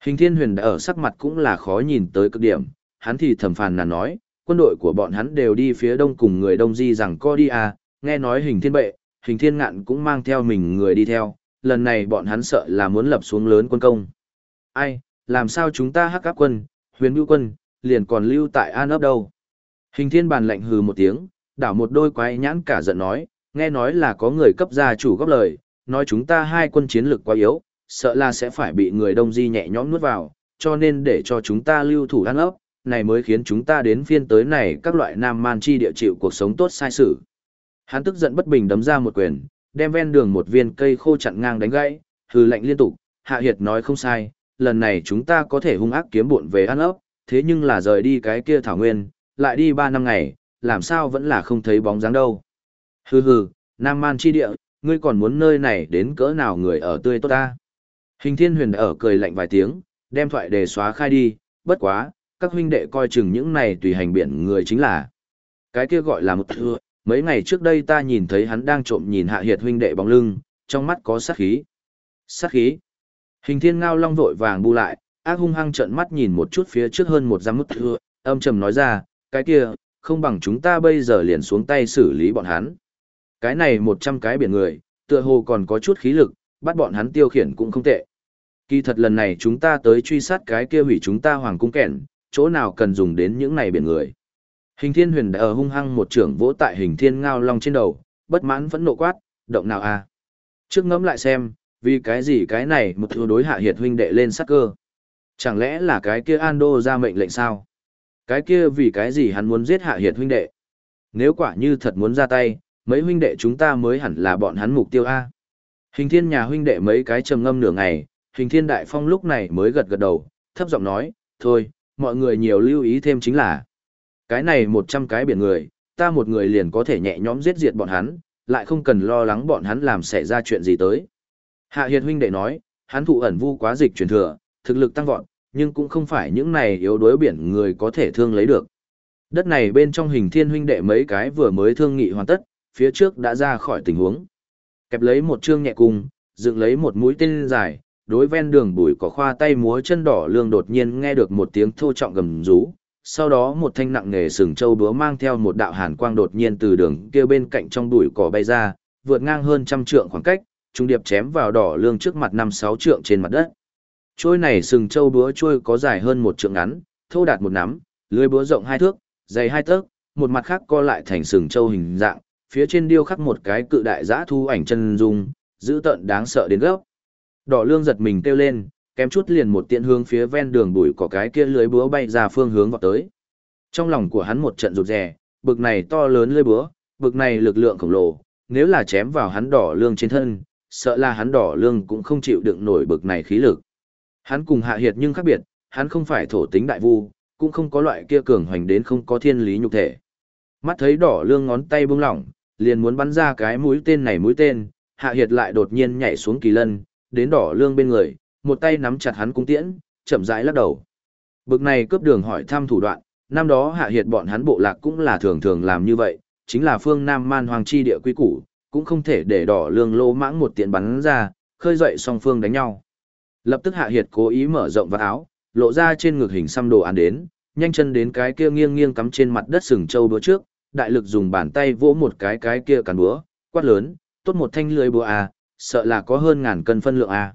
Hình thiên huyền đã ở sắc mặt cũng là khó nhìn tới cực điểm, hắn thì thầm phàn nàn nói, quân đội của bọn hắn đều đi phía đông cùng người đông di rằng co đi a, nghe nói hình thiên bệ, hình thiên ngạn cũng mang theo mình người đi theo, lần này bọn hắn sợ là muốn lập xuống lớn quân công. Ai, làm sao chúng ta hắc áp quân, huyền bưu quân, liền còn lưu tại an ấp đâu. Hình thiên bàn lạnh hừ một tiếng, đảo một đôi quái nhãn cả giận nói, nghe nói là có người cấp gia chủ góp lời, nói chúng ta hai quân chiến lực quá yếu, sợ là sẽ phải bị người đông di nhẹ nhõm nuốt vào, cho nên để cho chúng ta lưu thủ An ấp, này mới khiến chúng ta đến phiên tới này các loại nam man chi địa chịu cuộc sống tốt sai sự. Hắn tức giận bất bình đấm ra một quyền, đem ven đường một viên cây khô chặn ngang đánh gãy, hừ lạnh liên tục, Hạ Hiệt nói không sai, lần này chúng ta có thể hung ác kiếm bộn về ăn ấp, thế nhưng là rời đi cái kia thảo nguyên, lại đi ba năm ngày, làm sao vẫn là không thấy bóng dáng đâu. Hừ hừ, Nam Man chi địa, ngươi còn muốn nơi này đến cỡ nào người ở tươi tốt ta. Hình thiên huyền ở cười lạnh vài tiếng, đem thoại đề xóa khai đi, bất quá, các huynh đệ coi chừng những này tùy hành biển người chính là. Cái kia gọi là một thưa, mấy ngày trước đây ta nhìn thấy hắn đang trộm nhìn hạ hiệt huynh đệ bóng lưng, trong mắt có sát khí. Sát khí. Hình thiên ngao long vội vàng bu lại, ác hung hăng trợn mắt nhìn một chút phía trước hơn một giam mức thưa, âm trầm nói ra, cái kia, không bằng chúng ta bây giờ liền xuống tay xử lý bọn hắn. Cái này một trăm cái biển người, tựa hồ còn có chút khí lực, bắt bọn hắn tiêu khiển cũng không tệ. Kỳ thật lần này chúng ta tới truy sát cái kia hủy chúng ta hoàng cung kẹn, chỗ nào cần dùng đến những này biển người. Hình thiên huyền đã ở hung hăng một trưởng vỗ tại hình thiên ngao long trên đầu, bất mãn vẫn nộ quát, động nào à. Trước ngẫm lại xem, vì cái gì cái này một thứ đối hạ hiệt huynh đệ lên sắc cơ. Chẳng lẽ là cái kia Ando ra mệnh lệnh sao? Cái kia vì cái gì hắn muốn giết hạ hiệt huynh đệ? Nếu quả như thật muốn ra tay, mấy huynh đệ chúng ta mới hẳn là bọn hắn mục tiêu A. Hình thiên nhà huynh đệ mấy cái trầm ngâm nửa ngày, hình thiên đại phong lúc này mới gật gật đầu, thấp giọng nói, thôi, mọi người nhiều lưu ý thêm chính là, cái này một trăm cái biển người, ta một người liền có thể nhẹ nhõm giết diệt bọn hắn, lại không cần lo lắng bọn hắn làm xảy ra chuyện gì tới. Hạ Hiệt huynh đệ nói, hắn thụ ẩn vu quá dịch truyền thừa, thực lực tăng vọt, nhưng cũng không phải những này yếu đuối biển người có thể thương lấy được. Đất này bên trong hình thiên huynh đệ mấy cái vừa mới thương nghị hoàn tất, phía trước đã ra khỏi tình huống. Kẹp lấy một chương nhẹ cung, dựng lấy một mũi tên dài, đối ven đường bụi có khoa tay múa chân đỏ lương đột nhiên nghe được một tiếng thô trọng gầm rú. Sau đó một thanh nặng nghề sừng châu búa mang theo một đạo hàn quang đột nhiên từ đường kia bên cạnh trong bụi cỏ bay ra, vượt ngang hơn trăm trượng khoảng cách, trung điệp chém vào đỏ lương trước mặt năm sáu trượng trên mặt đất. Trôi này sừng châu búa trôi có dài hơn một trượng ngắn, thô đạt một nắm, lưới búa rộng hai thước, dày hai tấc, một mặt khác co lại thành sừng châu hình dạng, phía trên điêu khắc một cái cự đại giã thu ảnh chân dung, dữ tợn đáng sợ đến gốc. Đỏ lương giật mình kêu lên, kém chút liền một tiện hướng phía ven đường bụi có cái kia lưới búa bay ra phương hướng vào tới. Trong lòng của hắn một trận rụt rè, bực này to lớn lưới búa, bực này lực lượng khổng lồ, nếu là chém vào hắn đỏ lương trên thân, sợ là hắn đỏ lương cũng không chịu đựng nổi bực này khí lực. Hắn cùng hạ hiệt nhưng khác biệt, hắn không phải thổ tính đại vu, cũng không có loại kia cường hoành đến không có thiên lý nhục thể. Mắt thấy đỏ lương ngón tay bung lỏng, liền muốn bắn ra cái mũi tên này mũi tên, hạ hiệt lại đột nhiên nhảy xuống kỳ lân, đến đỏ lương bên người, một tay nắm chặt hắn cung tiễn, chậm rãi lắc đầu. Bực này cướp đường hỏi thăm thủ đoạn, năm đó hạ hiệt bọn hắn bộ lạc cũng là thường thường làm như vậy, chính là phương Nam man hoàng chi địa quý củ, cũng không thể để đỏ lương lô mãng một tiện bắn ra, khơi dậy song phương đánh nhau. Lập tức hạ hiệt cố ý mở rộng vạt áo, lộ ra trên ngực hình xăm đồ ăn đến, nhanh chân đến cái kia nghiêng nghiêng cắm trên mặt đất sừng châu đũa trước, đại lực dùng bàn tay vỗ một cái cái kia càn búa, quát lớn, tốt một thanh lưới búa à, sợ là có hơn ngàn cân phân lượng à.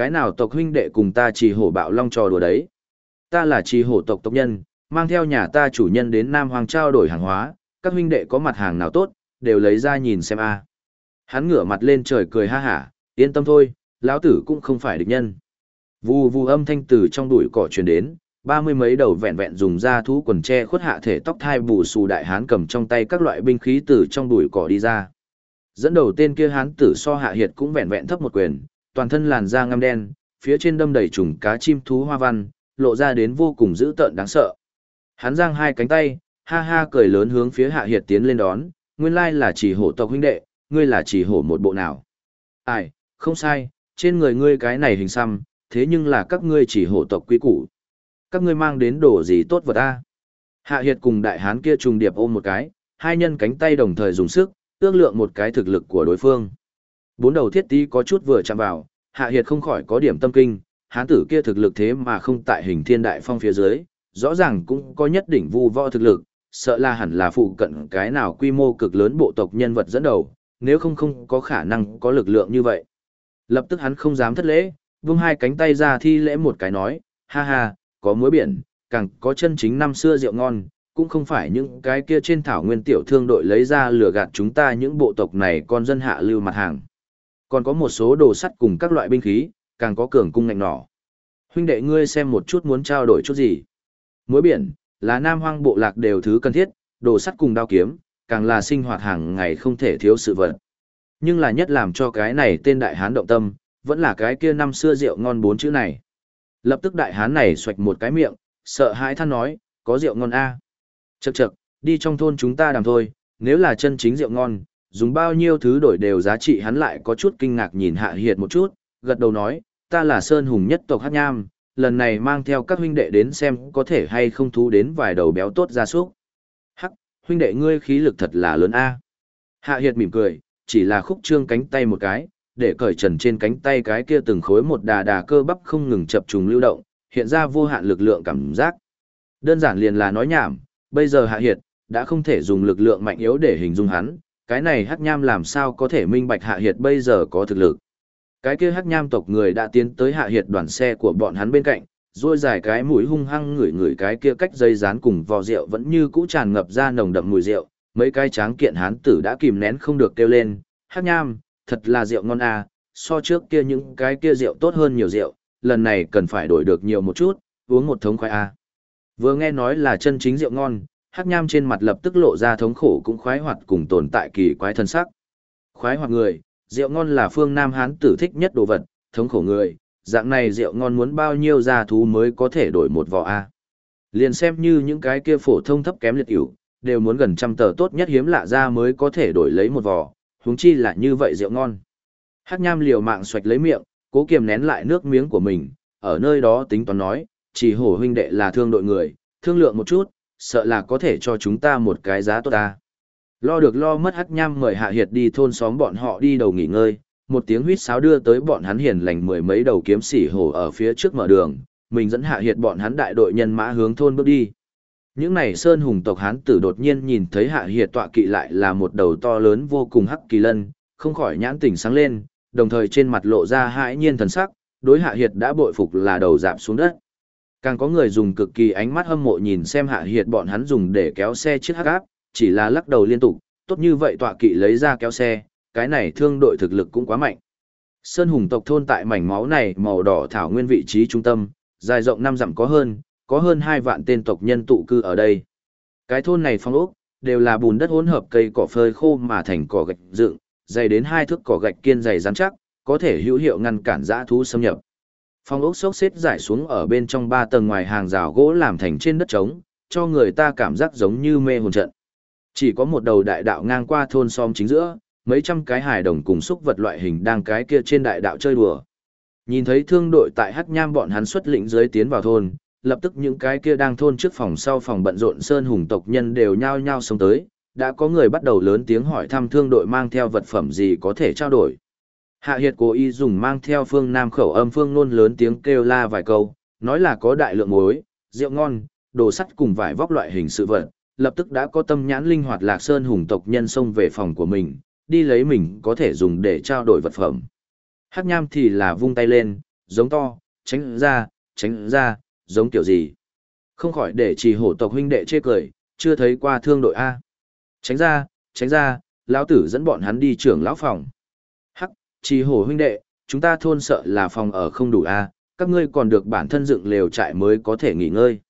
Cái nào tộc huynh đệ cùng ta chỉ hổ bạo long trò đùa đấy. Ta là chỉ hổ tộc tộc nhân, mang theo nhà ta chủ nhân đến Nam Hoàng trao đổi hàng hóa, các huynh đệ có mặt hàng nào tốt, đều lấy ra nhìn xem a. À. Hắn ngửa mặt lên trời cười ha hả, yên tâm thôi, lão tử cũng không phải địch nhân. Vù vù âm thanh từ trong đùi cỏ truyền đến, ba mươi mấy đầu vẹn vẹn dùng da thú quần tre khuất hạ thể tóc thai bù xù đại hán cầm trong tay các loại binh khí từ trong đùi cỏ đi ra. Dẫn đầu tên kia hán tử so hạ hiệt cũng vẹn vẹn thấp một quyền, toàn thân làn da ngăm đen, phía trên đâm đầy trùng cá chim thú hoa văn, lộ ra đến vô cùng dữ tợn đáng sợ. Hắn giang hai cánh tay, ha ha cười lớn hướng phía hạ hiệt tiến lên đón, nguyên lai là chỉ hổ tộc huynh đệ, ngươi là chỉ hổ một bộ nào. Ai, không sai, trên người ngươi cái này hình xăm, thế nhưng là các ngươi chỉ hổ tộc quý củ. Các ngươi mang đến đồ gì tốt vật ta? Hạ Hiệt cùng đại hán kia trùng điệp ôm một cái, hai nhân cánh tay đồng thời dùng sức, ước lượng một cái thực lực của đối phương. Bốn đầu thiết tí có chút vừa chạm vào, Hạ Hiệt không khỏi có điểm tâm kinh, hán tử kia thực lực thế mà không tại hình thiên đại phong phía dưới, rõ ràng cũng có nhất đỉnh vu võ thực lực, sợ là hẳn là phụ cận cái nào quy mô cực lớn bộ tộc nhân vật dẫn đầu, nếu không không có khả năng có lực lượng như vậy. Lập tức hắn không dám thất lễ, vung hai cánh tay ra thi lễ một cái nói, ha ha, có muối biển, càng có chân chính năm xưa rượu ngon, cũng không phải những cái kia trên thảo nguyên tiểu thương đội lấy ra lừa gạt chúng ta những bộ tộc này con dân hạ lưu mặt hàng. Còn có một số đồ sắt cùng các loại binh khí, càng có cường cung ngạnh nỏ. Huynh đệ ngươi xem một chút muốn trao đổi chút gì. Muối biển, là nam hoang bộ lạc đều thứ cần thiết, đồ sắt cùng đao kiếm, càng là sinh hoạt hàng ngày không thể thiếu sự vật. Nhưng là nhất làm cho cái này tên đại hán động tâm, vẫn là cái kia năm xưa rượu ngon bốn chữ này. Lập tức đại hán này xoạch một cái miệng, sợ hãi than nói, có rượu ngon a. Chậc chậc, đi trong thôn chúng ta đàm thôi, nếu là chân chính rượu ngon, dùng bao nhiêu thứ đổi đều giá trị hắn lại có chút kinh ngạc nhìn hạ hiệt một chút, gật đầu nói, ta là Sơn Hùng nhất tộc Hát Nham, lần này mang theo các huynh đệ đến xem có thể hay không thú đến vài đầu béo tốt ra súc. Hắc, huynh đệ ngươi khí lực thật là lớn a. Hạ Hiệt mỉm cười, chỉ là khúc trương cánh tay một cái, để cởi trần trên cánh tay cái kia từng khối một đà đà cơ bắp không ngừng chập trùng lưu động, hiện ra vô hạn lực lượng cảm giác. Đơn giản liền là nói nhảm, bây giờ Hạ Hiệt đã không thể dùng lực lượng mạnh yếu để hình dung hắn, cái này Hắc Nham làm sao có thể minh bạch Hạ Hiệt bây giờ có thực lực. Cái kia Hắc Nham tộc người đã tiến tới Hạ Hiệt đoàn xe của bọn hắn bên cạnh, rồi dài cái mũi hung hăng ngửi ngửi cái kia cách dây dán cùng vò rượu vẫn như cũ tràn ngập ra nồng đậm mùi rượu, mấy cái tráng kiện hán tử đã kìm nén không được kêu lên, Hắc Nham, thật là rượu ngon à, so trước kia những cái kia rượu tốt hơn nhiều rượu, lần này cần phải đổi được nhiều một chút, uống một thống khoai à. Vừa nghe nói là chân chính rượu ngon, Hắc Nham trên mặt lập tức lộ ra thống khổ cũng khoái hoạt cùng tồn tại kỳ quái thân sắc. Khoái hoạt người, rượu ngon là phương Nam Hán tử thích nhất đồ vật, thống khổ người, dạng này rượu ngon muốn bao nhiêu gia thú mới có thể đổi một vò a. Liền xem như những cái kia phổ thông thấp kém liệt yếu, đều muốn gần trăm tờ tốt nhất hiếm lạ ra mới có thể đổi lấy một vò, huống chi là như vậy rượu ngon. Hắc Nham liều mạng xoạch lấy miệng, cố kiềm nén lại nước miếng của mình, ở nơi đó tính toán nói, chỉ hổ huynh đệ là thương đội người, thương lượng một chút, sợ là có thể cho chúng ta một cái giá tốt ta. Lo được lo mất Hắc Nham mời Hạ Hiệt đi thôn xóm bọn họ đi đầu nghỉ ngơi, một tiếng huýt sáo đưa tới bọn hắn hiền lành mười mấy đầu kiếm sĩ hổ ở phía trước mở đường, mình dẫn Hạ Hiệt bọn hắn đại đội nhân mã hướng thôn bước đi. Những này sơn hùng tộc hán tử đột nhiên nhìn thấy hạ hiệt tọa kỵ lại là một đầu to lớn vô cùng hắc kỳ lân, không khỏi nhãn tỉnh sáng lên, đồng thời trên mặt lộ ra hãi nhiên thần sắc, đối hạ hiệt đã bội phục là đầu dạp xuống đất. Càng có người dùng cực kỳ ánh mắt hâm mộ nhìn xem hạ hiệt bọn hắn dùng để kéo xe chiếc hắc áp, chỉ là lắc đầu liên tục, tốt như vậy tọa kỵ lấy ra kéo xe, cái này thương đội thực lực cũng quá mạnh. Sơn hùng tộc thôn tại mảnh máu này màu đỏ thảo nguyên vị trí trung tâm, dài rộng năm dặm có hơn, có hơn hai vạn tên tộc nhân tụ cư ở đây. Cái thôn này phong ốc, đều là bùn đất hỗn hợp cây cỏ phơi khô mà thành cỏ gạch dựng, dày đến hai thước cỏ gạch kiên dày rắn chắc, có thể hữu hiệu ngăn cản dã thú xâm nhập. Phong ốc xốc xếp giải xuống ở bên trong ba tầng ngoài hàng rào gỗ làm thành trên đất trống, cho người ta cảm giác giống như mê hồn trận. Chỉ có một đầu đại đạo ngang qua thôn xóm chính giữa, mấy trăm cái hài đồng cùng xúc vật loại hình đang cái kia trên đại đạo chơi đùa. Nhìn thấy thương đội tại Hắc Nham bọn hắn xuất lĩnh dưới tiến vào thôn, lập tức những cái kia đang thôn trước phòng sau phòng bận rộn sơn hùng tộc nhân đều nhao nhao xông tới, đã có người bắt đầu lớn tiếng hỏi thăm thương đội mang theo vật phẩm gì có thể trao đổi. Hạ Hiệt cố ý dùng mang theo phương Nam khẩu âm phương nôn lớn tiếng kêu la vài câu, nói là có đại lượng muối, rượu ngon, đồ sắt cùng vải vóc loại hình sự vật, lập tức đã có tâm nhãn linh hoạt lạc sơn hùng tộc nhân xông về phòng của mình, đi lấy mình có thể dùng để trao đổi vật phẩm. Hắc nham thì là vung tay lên, giống to, tránh ra, tránh ra, giống kiểu gì. Không khỏi để chỉ hổ tộc huynh đệ chê cười, chưa thấy qua thương đội A. Tránh ra, tránh ra, lão tử dẫn bọn hắn đi trưởng lão phòng trì hổ huynh đệ, chúng ta thôn sợ là phòng ở không đủ A, các ngươi còn được bản thân dựng lều trại mới có thể nghỉ ngơi.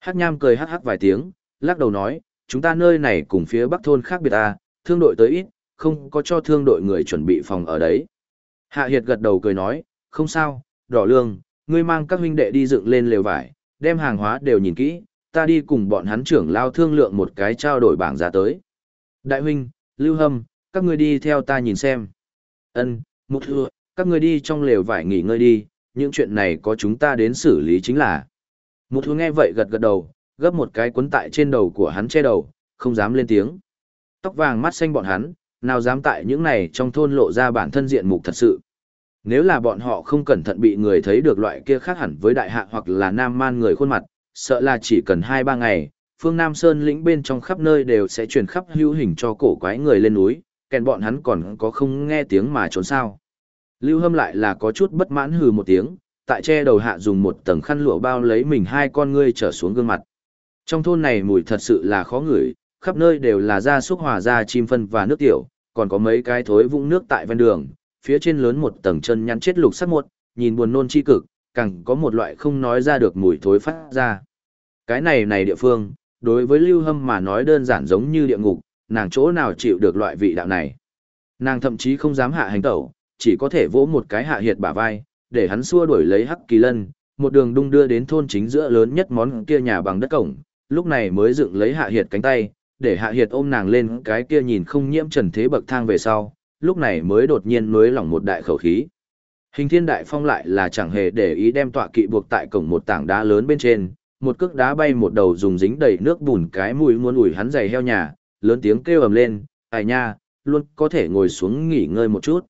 Hắc nham cười hắc hắc vài tiếng, lắc đầu nói, chúng ta nơi này cùng phía bắc thôn khác biệt A, thương đội tới ít, không có cho thương đội người chuẩn bị phòng ở đấy. Hạ Hiệt gật đầu cười nói, không sao, đỏ lương, ngươi mang các huynh đệ đi dựng lên lều vải, đem hàng hóa đều nhìn kỹ, ta đi cùng bọn hắn trưởng lao thương lượng một cái trao đổi bảng giá tới. Đại huynh, Lưu Hâm, các ngươi đi theo ta nhìn xem. Ân, Mục Thưa, các ngươi đi trong lều vải nghỉ ngơi đi, những chuyện này có chúng ta đến xử lý chính là. Mục Thưa nghe vậy gật gật đầu, gấp một cái cuốn tại trên đầu của hắn che đầu, không dám lên tiếng. Tóc vàng mắt xanh bọn hắn, nào dám tại những này trong thôn lộ ra bản thân diện mục thật sự. Nếu là bọn họ không cẩn thận bị người thấy được loại kia khác hẳn với đại hạ hoặc là nam man người khuôn mặt, sợ là chỉ cần 2-3 ngày, phương Nam Sơn lĩnh bên trong khắp nơi đều sẽ truyền khắp hữu hình cho cổ quái người lên núi, kèn bọn hắn còn có không nghe tiếng mà trốn sao. Lưu Hâm lại là có chút bất mãn hừ một tiếng, tại che đầu hạ dùng một tầng khăn lụa bao lấy mình hai con ngươi trở xuống gương mặt. Trong thôn này mùi thật sự là khó ngửi, khắp nơi đều là da súc hòa da chim phân và nước tiểu, còn có mấy cái thối vũng nước tại ven đường, phía trên lớn một tầng chân nhăn chết lục sắc một, nhìn buồn nôn chi cực, càng có một loại không nói ra được mùi thối phát ra. Cái này này địa phương, đối với Lưu Hâm mà nói đơn giản giống như địa ngục, nàng chỗ nào chịu được loại vị đạo này. Nàng thậm chí không dám hạ hành tẩu, chỉ có thể vỗ một cái hạ hiệt bả vai, để hắn xua đuổi lấy hắc kỳ lân, một đường đung đưa đến thôn chính giữa lớn nhất món kia nhà bằng đất cổng, lúc này mới dựng lấy hạ hiệt cánh tay, để hạ hiệt ôm nàng lên cái kia nhìn không nhiễm trần thế bậc thang về sau, lúc này mới đột nhiên nối lỏng một đại khẩu khí. Hình thiên đại phong lại là chẳng hề để ý đem tọa kỵ buộc tại cổng một tảng đá lớn bên trên, một cước đá bay một đầu dùng dính đầy nước bùn cái mùi muốn ủi hắn giày heo nhà, lớn tiếng kêu ầm lên, ai nha, luôn có thể ngồi xuống nghỉ ngơi một chút.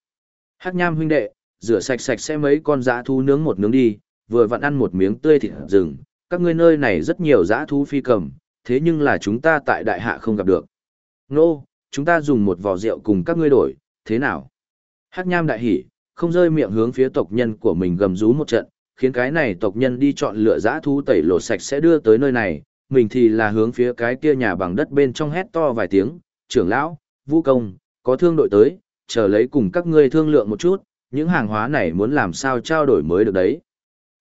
Hắc nham huynh đệ, rửa sạch sạch sẽ mấy con dã thú nướng một nướng đi, vừa vặn ăn một miếng tươi thịt rừng, các ngươi nơi này rất nhiều dã thú phi cầm, thế nhưng là chúng ta tại đại hạ không gặp được. Nô, chúng ta dùng một vò rượu cùng các ngươi đổi, thế nào? Hắc nham đại hỉ, không rơi miệng hướng phía tộc nhân của mình gầm rú một trận, khiến cái này tộc nhân đi chọn lựa giã thú tẩy lột sạch sẽ đưa tới nơi này, mình thì là hướng phía cái kia nhà bằng đất bên trong hét to vài tiếng, trưởng lão, vũ công, có thương đội tới, chờ lấy cùng các ngươi thương lượng một chút, những hàng hóa này muốn làm sao trao đổi mới được đấy.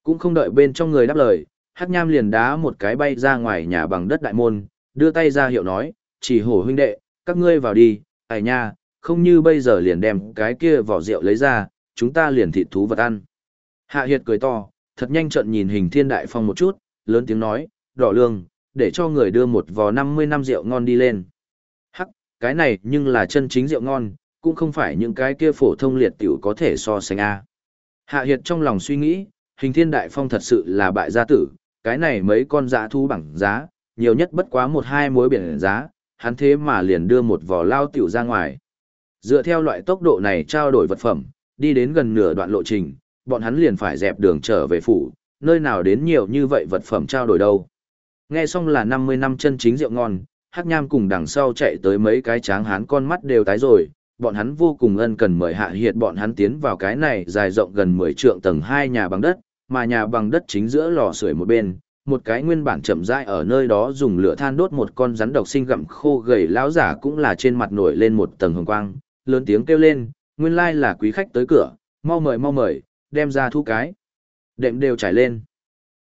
Cũng không đợi bên trong người đáp lời, Hắc Nham liền đá một cái bay ra ngoài nhà bằng đất đại môn, đưa tay ra hiệu nói, chỉ hổ huynh đệ, các ngươi vào đi, ai nha, không như bây giờ liền đem cái kia vỏ rượu lấy ra, chúng ta liền thịt thú vật ăn. Hạ Hiệt cười to, thật nhanh trận nhìn hình thiên đại phong một chút, lớn tiếng nói, đỏ lương, để cho người đưa một vò 50 năm rượu ngon đi lên. Hắc, cái này nhưng là chân chính rượu ngon, cũng không phải những cái kia phổ thông liệt tiểu có thể so sánh a. Hạ Hiệt trong lòng suy nghĩ, hình thiên đại phong thật sự là bại gia tử, cái này mấy con dã thu bằng giá, nhiều nhất bất quá một hai mối biển giá, hắn thế mà liền đưa một vò lao tiểu ra ngoài. Dựa theo loại tốc độ này trao đổi vật phẩm, đi đến gần nửa đoạn lộ trình, bọn hắn liền phải dẹp đường trở về phủ, nơi nào đến nhiều như vậy vật phẩm trao đổi đâu. Nghe xong là 50 năm chân chính rượu ngon, Hắc Nham cùng đằng sau chạy tới mấy cái tráng hán con mắt đều tái rồi, bọn hắn vô cùng ân cần mời hạ hiệt bọn hắn tiến vào cái này dài rộng gần 10 trượng tầng 2 nhà bằng đất, mà nhà bằng đất chính giữa lò sưởi một bên, một cái nguyên bản chậm rãi ở nơi đó dùng lửa than đốt một con rắn độc sinh gặm khô gầy lão giả cũng là trên mặt nổi lên một tầng hồng quang, lớn tiếng kêu lên, nguyên lai là quý khách tới cửa, mau mời mau mời, đem ra thu cái. Đệm đều trải lên.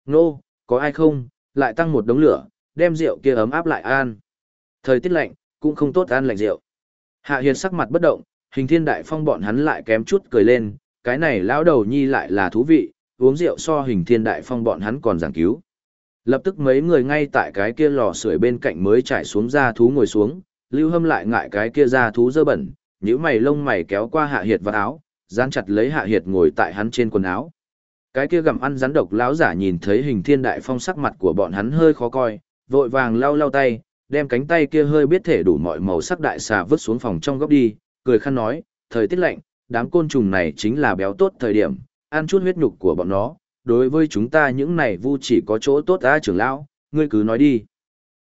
Nô, có ai không, lại tăng một đống lửa, đem rượu kia ấm áp lại an. Thời tiết lạnh, cũng không tốt ăn lạnh rượu. Hạ Hiền sắc mặt bất động, hình thiên đại phong bọn hắn lại kém chút cười lên, cái này lão đầu nhi lại là thú vị, uống rượu so hình thiên đại phong bọn hắn còn giảng cứu. Lập tức mấy người ngay tại cái kia lò sưởi bên cạnh mới trải xuống ra thú ngồi xuống, lưu hâm lại ngại cái kia ra thú dơ bẩn, những mày lông mày kéo qua hạ hiệt vào áo, dán chặt lấy hạ hiệt ngồi tại hắn trên quần áo. Cái kia gặm ăn rắn độc lão giả nhìn thấy hình thiên đại phong sắc mặt của bọn hắn hơi khó coi, vội vàng lau lau tay, đem cánh tay kia hơi biết thể đủ mọi màu sắc đại xà vứt xuống phòng trong góc đi, cười khăn nói, thời tiết lạnh, đám côn trùng này chính là béo tốt thời điểm, ăn chút huyết nhục của bọn nó, đối với chúng ta những này vu chỉ có chỗ tốt ta trưởng lão, ngươi cứ nói đi.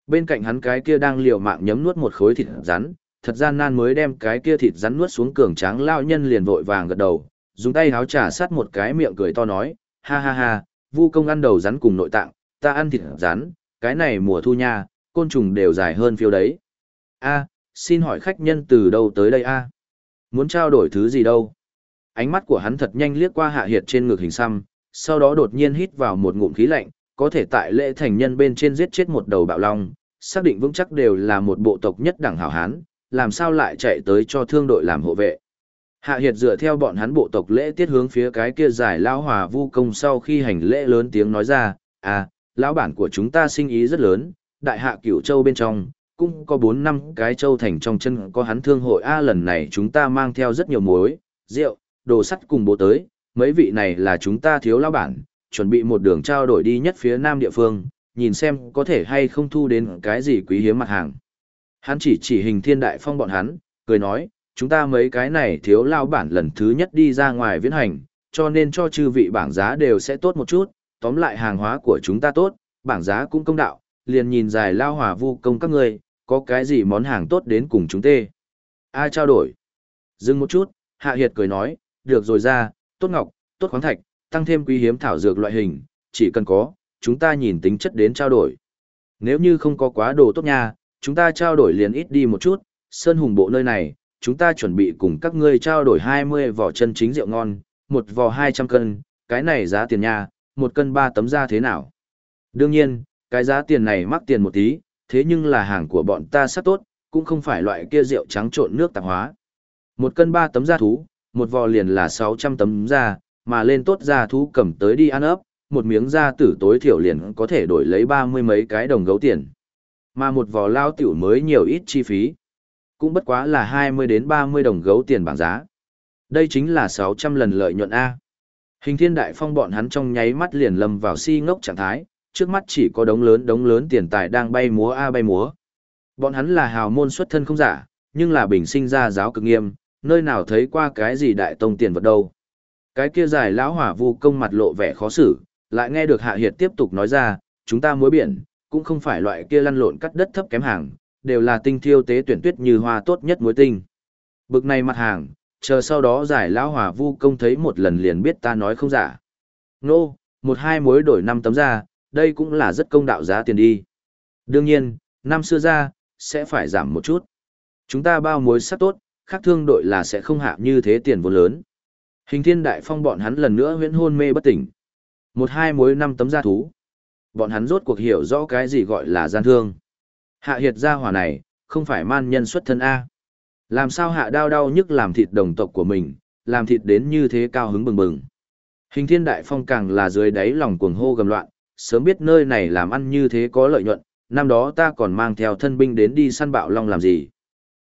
Bên cạnh hắn cái kia đang liều mạng nhấm nuốt một khối thịt rắn, thật gian nan mới đem cái kia thịt rắn nuốt xuống cường tráng lao nhân liền vội vàng gật đầu, dùng tay háo trà sát một cái miệng cười to nói, ha ha ha, vu công ăn đầu rắn cùng nội tạng, ta ăn thịt rắn, cái này mùa thu nha, côn trùng đều dài hơn phiêu đấy. A, xin hỏi khách nhân từ đâu tới đây a? Muốn trao đổi thứ gì đâu? Ánh mắt của hắn thật nhanh liếc qua hạ hiệt trên ngực hình xăm, sau đó đột nhiên hít vào một ngụm khí lạnh, có thể tại lễ thành nhân bên trên giết chết một đầu bạo long, xác định vững chắc đều là một bộ tộc nhất đẳng hảo hán, làm sao lại chạy tới cho thương đội làm hộ vệ. Hạ Hiệt dựa theo bọn hắn bộ tộc lễ tiết hướng phía cái kia giải lao hòa vu công sau khi hành lễ lớn tiếng nói ra, à, lão bản của chúng ta sinh ý rất lớn, đại hạ cửu châu bên trong, cũng có 4 năm cái châu thành trong chân có hắn thương hội A lần này chúng ta mang theo rất nhiều muối, rượu, đồ sắt cùng bố tới, mấy vị này là chúng ta thiếu lão bản, chuẩn bị một đường trao đổi đi nhất phía nam địa phương, nhìn xem có thể hay không thu đến cái gì quý hiếm mặt hàng. Hắn chỉ chỉ hình thiên đại phong bọn hắn, cười nói, chúng ta mấy cái này thiếu lao bản lần thứ nhất đi ra ngoài viễn hành, cho nên cho chư vị bảng giá đều sẽ tốt một chút, tóm lại hàng hóa của chúng ta tốt, bảng giá cũng công đạo, liền nhìn dài lao hòa vu công các người, có cái gì món hàng tốt đến cùng chúng tê. Ai à, trao đổi? Dừng một chút, Hạ Hiệt cười nói, được rồi ra, tốt ngọc, tốt khoáng thạch, tăng thêm quý hiếm thảo dược loại hình, chỉ cần có, chúng ta nhìn tính chất đến trao đổi. Nếu như không có quá đồ tốt nha, chúng ta trao đổi liền ít đi một chút, sơn hùng bộ nơi này, chúng ta chuẩn bị cùng các ngươi trao đổi 20 vỏ chân chính rượu ngon, một vỏ 200 cân, cái này giá tiền nha, một cân ba tấm ra thế nào? Đương nhiên, cái giá tiền này mắc tiền một tí, thế nhưng là hàng của bọn ta sắp tốt, cũng không phải loại kia rượu trắng trộn nước tạp hóa. Một cân ba tấm da thú, một vò liền là 600 tấm da, mà lên tốt da thú cầm tới đi ăn ấp, một miếng da tử tối thiểu liền có thể đổi lấy ba mươi mấy cái đồng gấu tiền. Mà một vò lao tiểu mới nhiều ít chi phí, cũng bất quá là 20 đến 30 đồng gấu tiền bảng giá. Đây chính là 600 lần lợi nhuận A. Hình thiên đại phong bọn hắn trong nháy mắt liền lầm vào si ngốc trạng thái, trước mắt chỉ có đống lớn đống lớn tiền tài đang bay múa A bay múa. Bọn hắn là hào môn xuất thân không giả, nhưng là bình sinh ra giáo cực nghiêm, nơi nào thấy qua cái gì đại tông tiền vật đâu. Cái kia dài lão hỏa vu công mặt lộ vẻ khó xử, lại nghe được Hạ Hiệt tiếp tục nói ra, chúng ta muối biển, cũng không phải loại kia lăn lộn cắt đất thấp kém hàng, đều là tinh thiêu tế tuyển tuyết như hoa tốt nhất muối tinh. Bực này mặt hàng, chờ sau đó giải lão hỏa vu công thấy một lần liền biết ta nói không giả. Nô, một hai mối đổi năm tấm ra, đây cũng là rất công đạo giá tiền đi. Đương nhiên, năm xưa ra, sẽ phải giảm một chút. Chúng ta bao mối sắt tốt, khác thương đội là sẽ không hạ như thế tiền vốn lớn. Hình thiên đại phong bọn hắn lần nữa huyễn hôn mê bất tỉnh. Một hai mối năm tấm gia thú. Bọn hắn rốt cuộc hiểu rõ cái gì gọi là gian thương. Hạ hiệt gia hỏa này, không phải man nhân xuất thân A. Làm sao hạ đau đau nhức làm thịt đồng tộc của mình, làm thịt đến như thế cao hứng bừng bừng. Hình thiên đại phong càng là dưới đáy lòng cuồng hô gầm loạn, sớm biết nơi này làm ăn như thế có lợi nhuận, năm đó ta còn mang theo thân binh đến đi săn bạo long làm gì.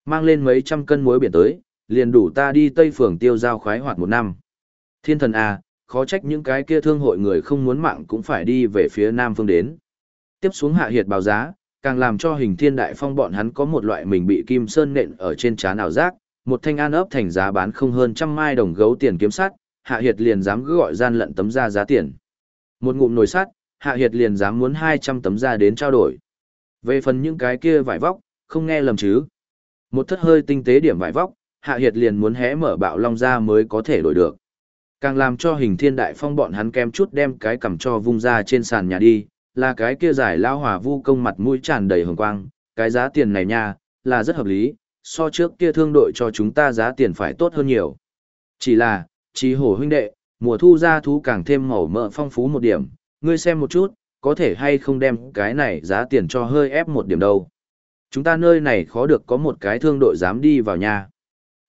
Mang lên mấy trăm cân muối biển tới, liền đủ ta đi Tây Phường tiêu giao khoái hoạt một năm. Thiên thần A, khó trách những cái kia thương hội người không muốn mạng cũng phải đi về phía Nam Phương đến. Tiếp xuống hạ hiệt báo giá, càng làm cho hình thiên đại phong bọn hắn có một loại mình bị kim sơn nện ở trên trán ảo giác, một thanh an ấp thành giá bán không hơn trăm mai đồng gấu tiền kiếm sắt, hạ hiệt liền dám gọi gian lận tấm ra giá tiền. Một ngụm nồi sắt, hạ hiệt liền dám muốn 200 tấm ra đến trao đổi. Về phần những cái kia vải vóc, không nghe lầm chứ. Một thất hơi tinh tế điểm vải vóc, hạ hiệt liền muốn hé mở bạo long ra mới có thể đổi được. Càng làm cho hình thiên đại phong bọn hắn kem chút đem cái cầm cho vung ra trên sàn nhà đi, là cái kia giải lao hỏa vu công mặt mũi tràn đầy hồng quang, cái giá tiền này nha, là rất hợp lý, so trước kia thương đội cho chúng ta giá tiền phải tốt hơn nhiều. Chỉ là, trí hổ huynh đệ, mùa thu ra thú càng thêm màu mỡ phong phú một điểm, ngươi xem một chút, có thể hay không đem cái này giá tiền cho hơi ép một điểm đâu. Chúng ta nơi này khó được có một cái thương đội dám đi vào nhà.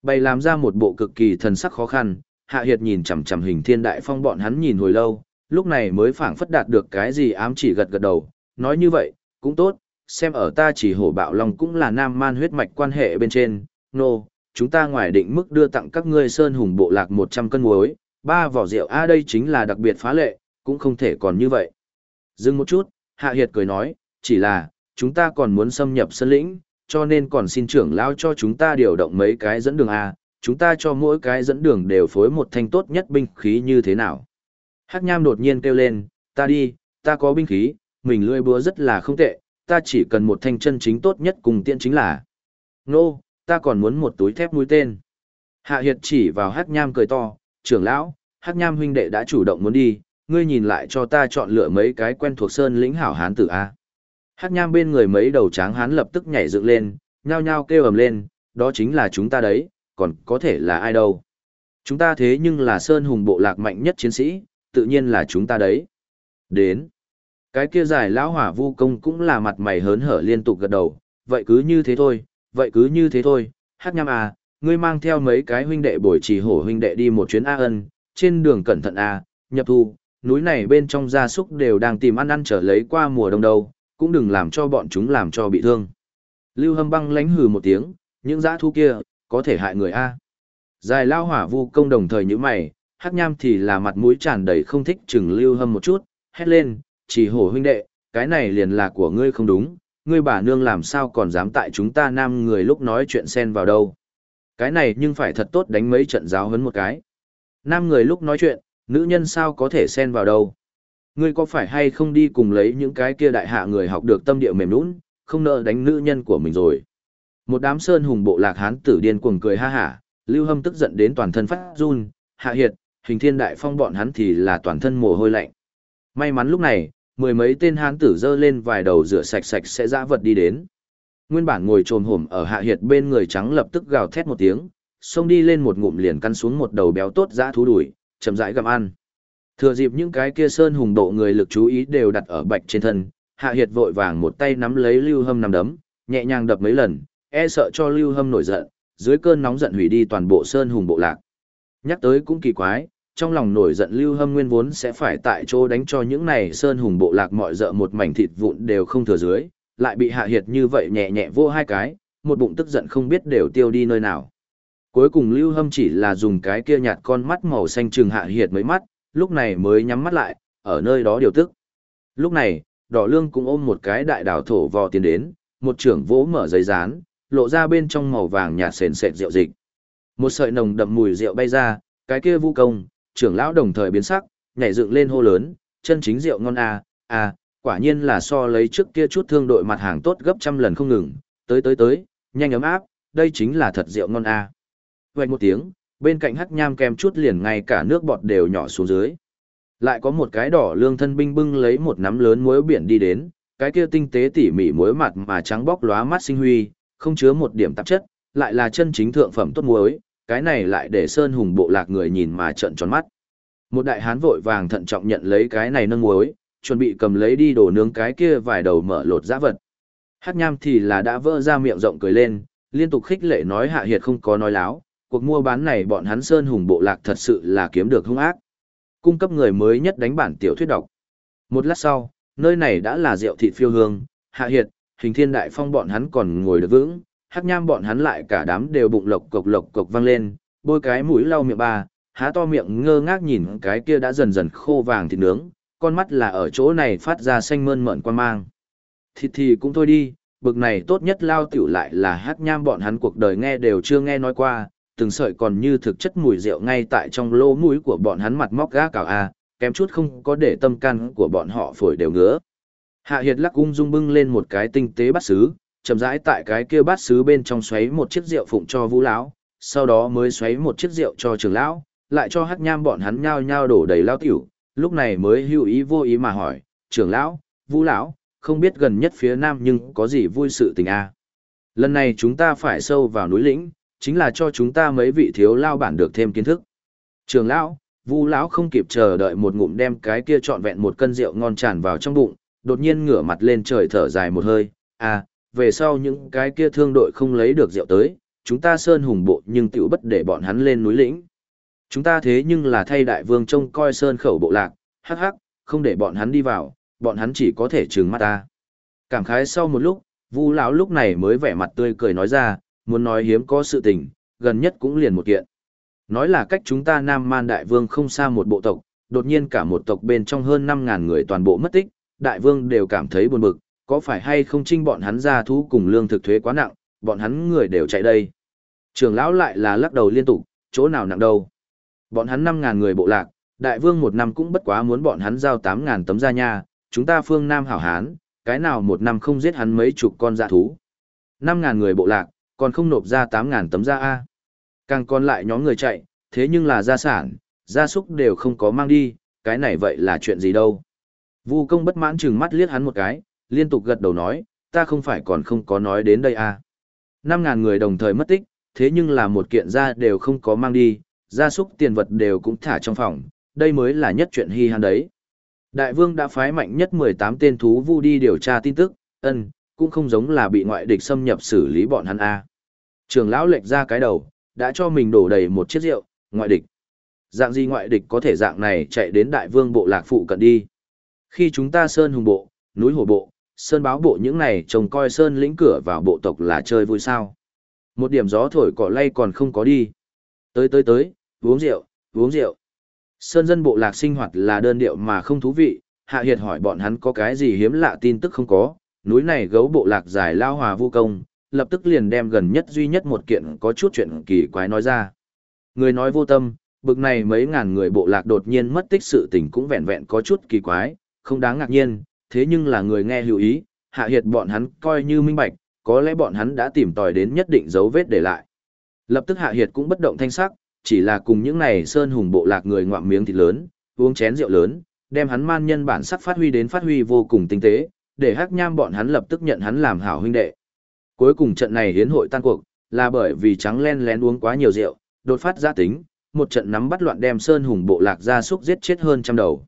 Bày làm ra một bộ cực kỳ thần sắc khó khăn, Hạ Hiệt nhìn chằm chằm hình thiên đại phong bọn hắn nhìn hồi lâu, lúc này mới phảng phất đạt được cái gì ám chỉ gật gật đầu, nói như vậy, cũng tốt, xem ở ta chỉ hổ bạo long cũng là nam man huyết mạch quan hệ bên trên, nô, no, chúng ta ngoài định mức đưa tặng các ngươi sơn hùng bộ lạc 100 cân muối, ba vỏ rượu a đây chính là đặc biệt phá lệ, cũng không thể còn như vậy. Dừng một chút, Hạ Hiệt cười nói, chỉ là, chúng ta còn muốn xâm nhập sân lĩnh, cho nên còn xin trưởng lao cho chúng ta điều động mấy cái dẫn đường A, chúng ta cho mỗi cái dẫn đường đều phối một thanh tốt nhất binh khí như thế nào. Hắc Nham đột nhiên kêu lên, ta đi, ta có binh khí, mình lưỡi búa rất là không tệ, ta chỉ cần một thanh chân chính tốt nhất cùng tiện chính là. Nô, ta còn muốn một túi thép mũi tên. Hạ Hiệt chỉ vào Hắc Nham cười to, trưởng lão, Hắc Nham huynh đệ đã chủ động muốn đi, ngươi nhìn lại cho ta chọn lựa mấy cái quen thuộc sơn lĩnh hảo hán tử A. Hắc Nham bên người mấy đầu tráng hán lập tức nhảy dựng lên, nhao nhao kêu ầm lên, đó chính là chúng ta đấy, còn có thể là ai đâu. Chúng ta thế nhưng là sơn hùng bộ lạc mạnh nhất chiến sĩ, tự nhiên là chúng ta đấy. Đến. Cái kia giải lão hỏa vu công cũng là mặt mày hớn hở liên tục gật đầu, vậy cứ như thế thôi, vậy cứ như thế thôi, hát nhằm à, ngươi mang theo mấy cái huynh đệ bồi trì hổ huynh đệ đi một chuyến A ân, trên đường cẩn thận A, nhập thu, núi này bên trong gia súc đều đang tìm ăn ăn trở lấy qua mùa đông đâu, cũng đừng làm cho bọn chúng làm cho bị thương. Lưu Hâm băng lánh hừ một tiếng, những dã thu kia, có thể hại người A. Dài lao hỏa vu công đồng thời như mày, hắc nham thì là mặt mũi tràn đầy không thích chừng Lưu Hâm một chút, hét lên, chỉ hổ huynh đệ, cái này liền là của ngươi không đúng, ngươi bà nương làm sao còn dám tại chúng ta nam người lúc nói chuyện xen vào đâu. Cái này nhưng phải thật tốt đánh mấy trận giáo hấn một cái. Nam người lúc nói chuyện, nữ nhân sao có thể xen vào đâu. Ngươi có phải hay không đi cùng lấy những cái kia đại hạ người học được tâm địa mềm nũng, không nợ đánh nữ nhân của mình rồi. Một đám sơn hùng bộ lạc hán tử điên cuồng cười ha hả, lưu hâm tức giận đến toàn thân phát run, hạ hiệt, hình thiên đại phong bọn hắn thì là toàn thân mồ hôi lạnh. May mắn lúc này, mười mấy tên hán tử dơ lên vài đầu rửa sạch sạch sẽ dã vật đi đến. Nguyên bản ngồi trồm hổm ở hạ hiệt bên người trắng lập tức gào thét một tiếng, xông đi lên một ngụm liền căn xuống một đầu béo tốt dã thú đuổi, chậm rãi gặm ăn. Thừa dịp những cái kia sơn hùng độ người lực chú ý đều đặt ở bạch trên thân, hạ hiệt vội vàng một tay nắm lấy lưu hâm nằm đấm, nhẹ nhàng đập mấy lần, e sợ cho lưu hâm nổi giận, dưới cơn nóng giận hủy đi toàn bộ sơn hùng bộ lạc. Nhắc tới cũng kỳ quái, trong lòng nổi giận lưu hâm nguyên vốn sẽ phải tại chỗ đánh cho những này sơn hùng bộ lạc mọi dợ một mảnh thịt vụn đều không thừa dưới, lại bị hạ hiệt như vậy nhẹ nhẹ vô hai cái, một bụng tức giận không biết đều tiêu đi nơi nào. Cuối cùng lưu hâm chỉ là dùng cái kia nhạt con mắt màu xanh trừng hạ hiệt mấy mắt, lúc này mới nhắm mắt lại, ở nơi đó điều tức. Lúc này, đỏ lương cũng ôm một cái đại đảo thổ vò tiến đến, một trưởng vỗ mở giấy rán, lộ ra bên trong màu vàng nhạt sền sệt rượu dịch. Một sợi nồng đậm mùi rượu bay ra, cái kia vũ công, trưởng lão đồng thời biến sắc, nhảy dựng lên hô lớn, chân chính rượu ngon à, à, quả nhiên là so lấy trước kia chút thương đội mặt hàng tốt gấp trăm lần không ngừng, tới tới tới, nhanh ấm áp, đây chính là thật rượu ngon à. Vạch một tiếng, bên cạnh hắc nham kem chút liền ngay cả nước bọt đều nhỏ xuống dưới. Lại có một cái đỏ lương thân binh bưng lấy một nắm lớn muối biển đi đến, cái kia tinh tế tỉ mỉ muối mặt mà trắng bóc lóa mắt sinh huy, không chứa một điểm tạp chất, lại là chân chính thượng phẩm tốt muối, cái này lại để Sơn Hùng bộ lạc người nhìn mà trợn tròn mắt. Một đại hán vội vàng thận trọng nhận lấy cái này nâng muối, chuẩn bị cầm lấy đi đổ nướng cái kia vài đầu mở lột giã vật. Hắc nham thì là đã vỡ ra miệng rộng cười lên, liên tục khích lệ nói hạ hiệt không có nói láo, cuộc mua bán này bọn hắn Sơn Hùng bộ lạc thật sự là kiếm được hung ác. Cung cấp người mới nhất đánh bản tiểu thuyết đọc. Một lát sau, nơi này đã là rượu thịt phiêu hương, hạ hiệt, hình thiên đại phong bọn hắn còn ngồi được vững, hắc nham bọn hắn lại cả đám đều bụng lộc cộc lộc cộc vang lên, bôi cái mũi lau miệng ba, há to miệng ngơ ngác nhìn cái kia đã dần dần khô vàng thịt nướng, con mắt là ở chỗ này phát ra xanh mơn mởn quan mang. Thịt thì cũng thôi đi, bực này tốt nhất lao tiểu lại là hắc nham bọn hắn cuộc đời nghe đều chưa nghe nói qua, từng sợi còn như thực chất mùi rượu ngay tại trong lỗ mũi của bọn hắn mặt móc gác cào a, kém chút không có để tâm can của bọn họ phổi đều ngứa. Hạ Hiệt lắc ung dung bưng lên một cái tinh tế bắt sứ, chậm rãi tại cái kia bát sứ bên trong xoáy một chiếc rượu phụng cho Vũ lão, sau đó mới xoáy một chiếc rượu cho Trường lão, lại cho Hắc Nham bọn hắn nhao nhao đổ đầy lao tiểu, lúc này mới hữu ý vô ý mà hỏi, "Trưởng lão, Vũ lão, không biết gần nhất phía nam nhưng có gì vui sự tình a?" Lần này chúng ta phải sâu vào núi lĩnh, chính là cho chúng ta mấy vị thiếu lao bản được thêm kiến thức. Trường lão, Vu lão không kịp chờ đợi một ngụm đem cái kia trọn vẹn một cân rượu ngon tràn vào trong bụng, đột nhiên ngửa mặt lên trời thở dài một hơi, à, về sau những cái kia thương đội không lấy được rượu tới, chúng ta sơn hùng bộ nhưng tiểu bất để bọn hắn lên núi lĩnh. Chúng ta thế nhưng là thay đại vương trông coi sơn khẩu bộ lạc, hắc hắc, không để bọn hắn đi vào, bọn hắn chỉ có thể trừng mắt ta. Cảm khái sau một lúc, Vu lão lúc này mới vẻ mặt tươi cười nói ra, muốn nói hiếm có sự tình, gần nhất cũng liền một kiện. Nói là cách chúng ta Nam Man Đại Vương không xa một bộ tộc, đột nhiên cả một tộc bên trong hơn 5.000 người toàn bộ mất tích, Đại Vương đều cảm thấy buồn bực, có phải hay không trinh bọn hắn ra thú cùng lương thực thuế quá nặng, bọn hắn người đều chạy đây. Trường lão lại là lắc đầu liên tục, chỗ nào nặng đâu. Bọn hắn 5.000 người bộ lạc, đại vương một năm cũng bất quá muốn bọn hắn giao 8.000 tấm ra nha, chúng ta phương Nam hảo hán, cái nào một năm không giết hắn mấy chục con dạ thú. 5.000 người bộ lạc, còn không nộp ra 8.000 tấm da A. Càng còn lại nhóm người chạy, thế nhưng là gia sản, gia súc đều không có mang đi, cái này vậy là chuyện gì đâu. Vu công bất mãn chừng mắt liếc hắn một cái, liên tục gật đầu nói, ta không phải còn không có nói đến đây à. 5.000 người đồng thời mất tích, thế nhưng là một kiện gia đều không có mang đi, gia súc tiền vật đều cũng thả trong phòng, đây mới là nhất chuyện hy hàn đấy. Đại vương đã phái mạnh nhất 18 tên thú vu đi điều tra tin tức, ân, cũng không giống là bị ngoại địch xâm nhập xử lý bọn hắn a. À. Trường lão lệch ra cái đầu, đã cho mình đổ đầy một chiếc rượu, ngoại địch. Dạng gì ngoại địch có thể dạng này chạy đến đại vương bộ lạc phụ cận đi. Khi chúng ta sơn hùng bộ, núi hồ bộ, sơn báo bộ những này trông coi sơn lĩnh cửa vào bộ tộc là chơi vui sao. Một điểm gió thổi cỏ lay còn không có đi. Tới tới tới, uống rượu, uống rượu. Sơn dân bộ lạc sinh hoạt là đơn điệu mà không thú vị, Hạ Hiệt hỏi bọn hắn có cái gì hiếm lạ tin tức không có, núi này gấu bộ lạc giải lao hòa vô công, lập tức liền đem gần nhất duy nhất một kiện có chút chuyện kỳ quái nói ra. Người nói vô tâm, bực này mấy ngàn người bộ lạc đột nhiên mất tích sự tình cũng vẹn vẹn có chút kỳ quái, không đáng ngạc nhiên, thế nhưng là người nghe hữu ý, hạ hiệt bọn hắn coi như minh bạch, có lẽ bọn hắn đã tìm tòi đến nhất định dấu vết để lại. Lập tức hạ hiệt cũng bất động thanh sắc, chỉ là cùng những này sơn hùng bộ lạc người ngoạm miếng thịt lớn, uống chén rượu lớn, đem hắn man nhân bản sắc phát huy đến phát huy vô cùng tinh tế, để hắc nham bọn hắn lập tức nhận hắn làm hảo huynh đệ. Cuối cùng trận này hiến hội tan cuộc, là bởi vì trắng len lén uống quá nhiều rượu, đột phát ra tính, một trận nắm bắt loạn đem sơn hùng bộ lạc ra súc giết chết hơn trăm đầu.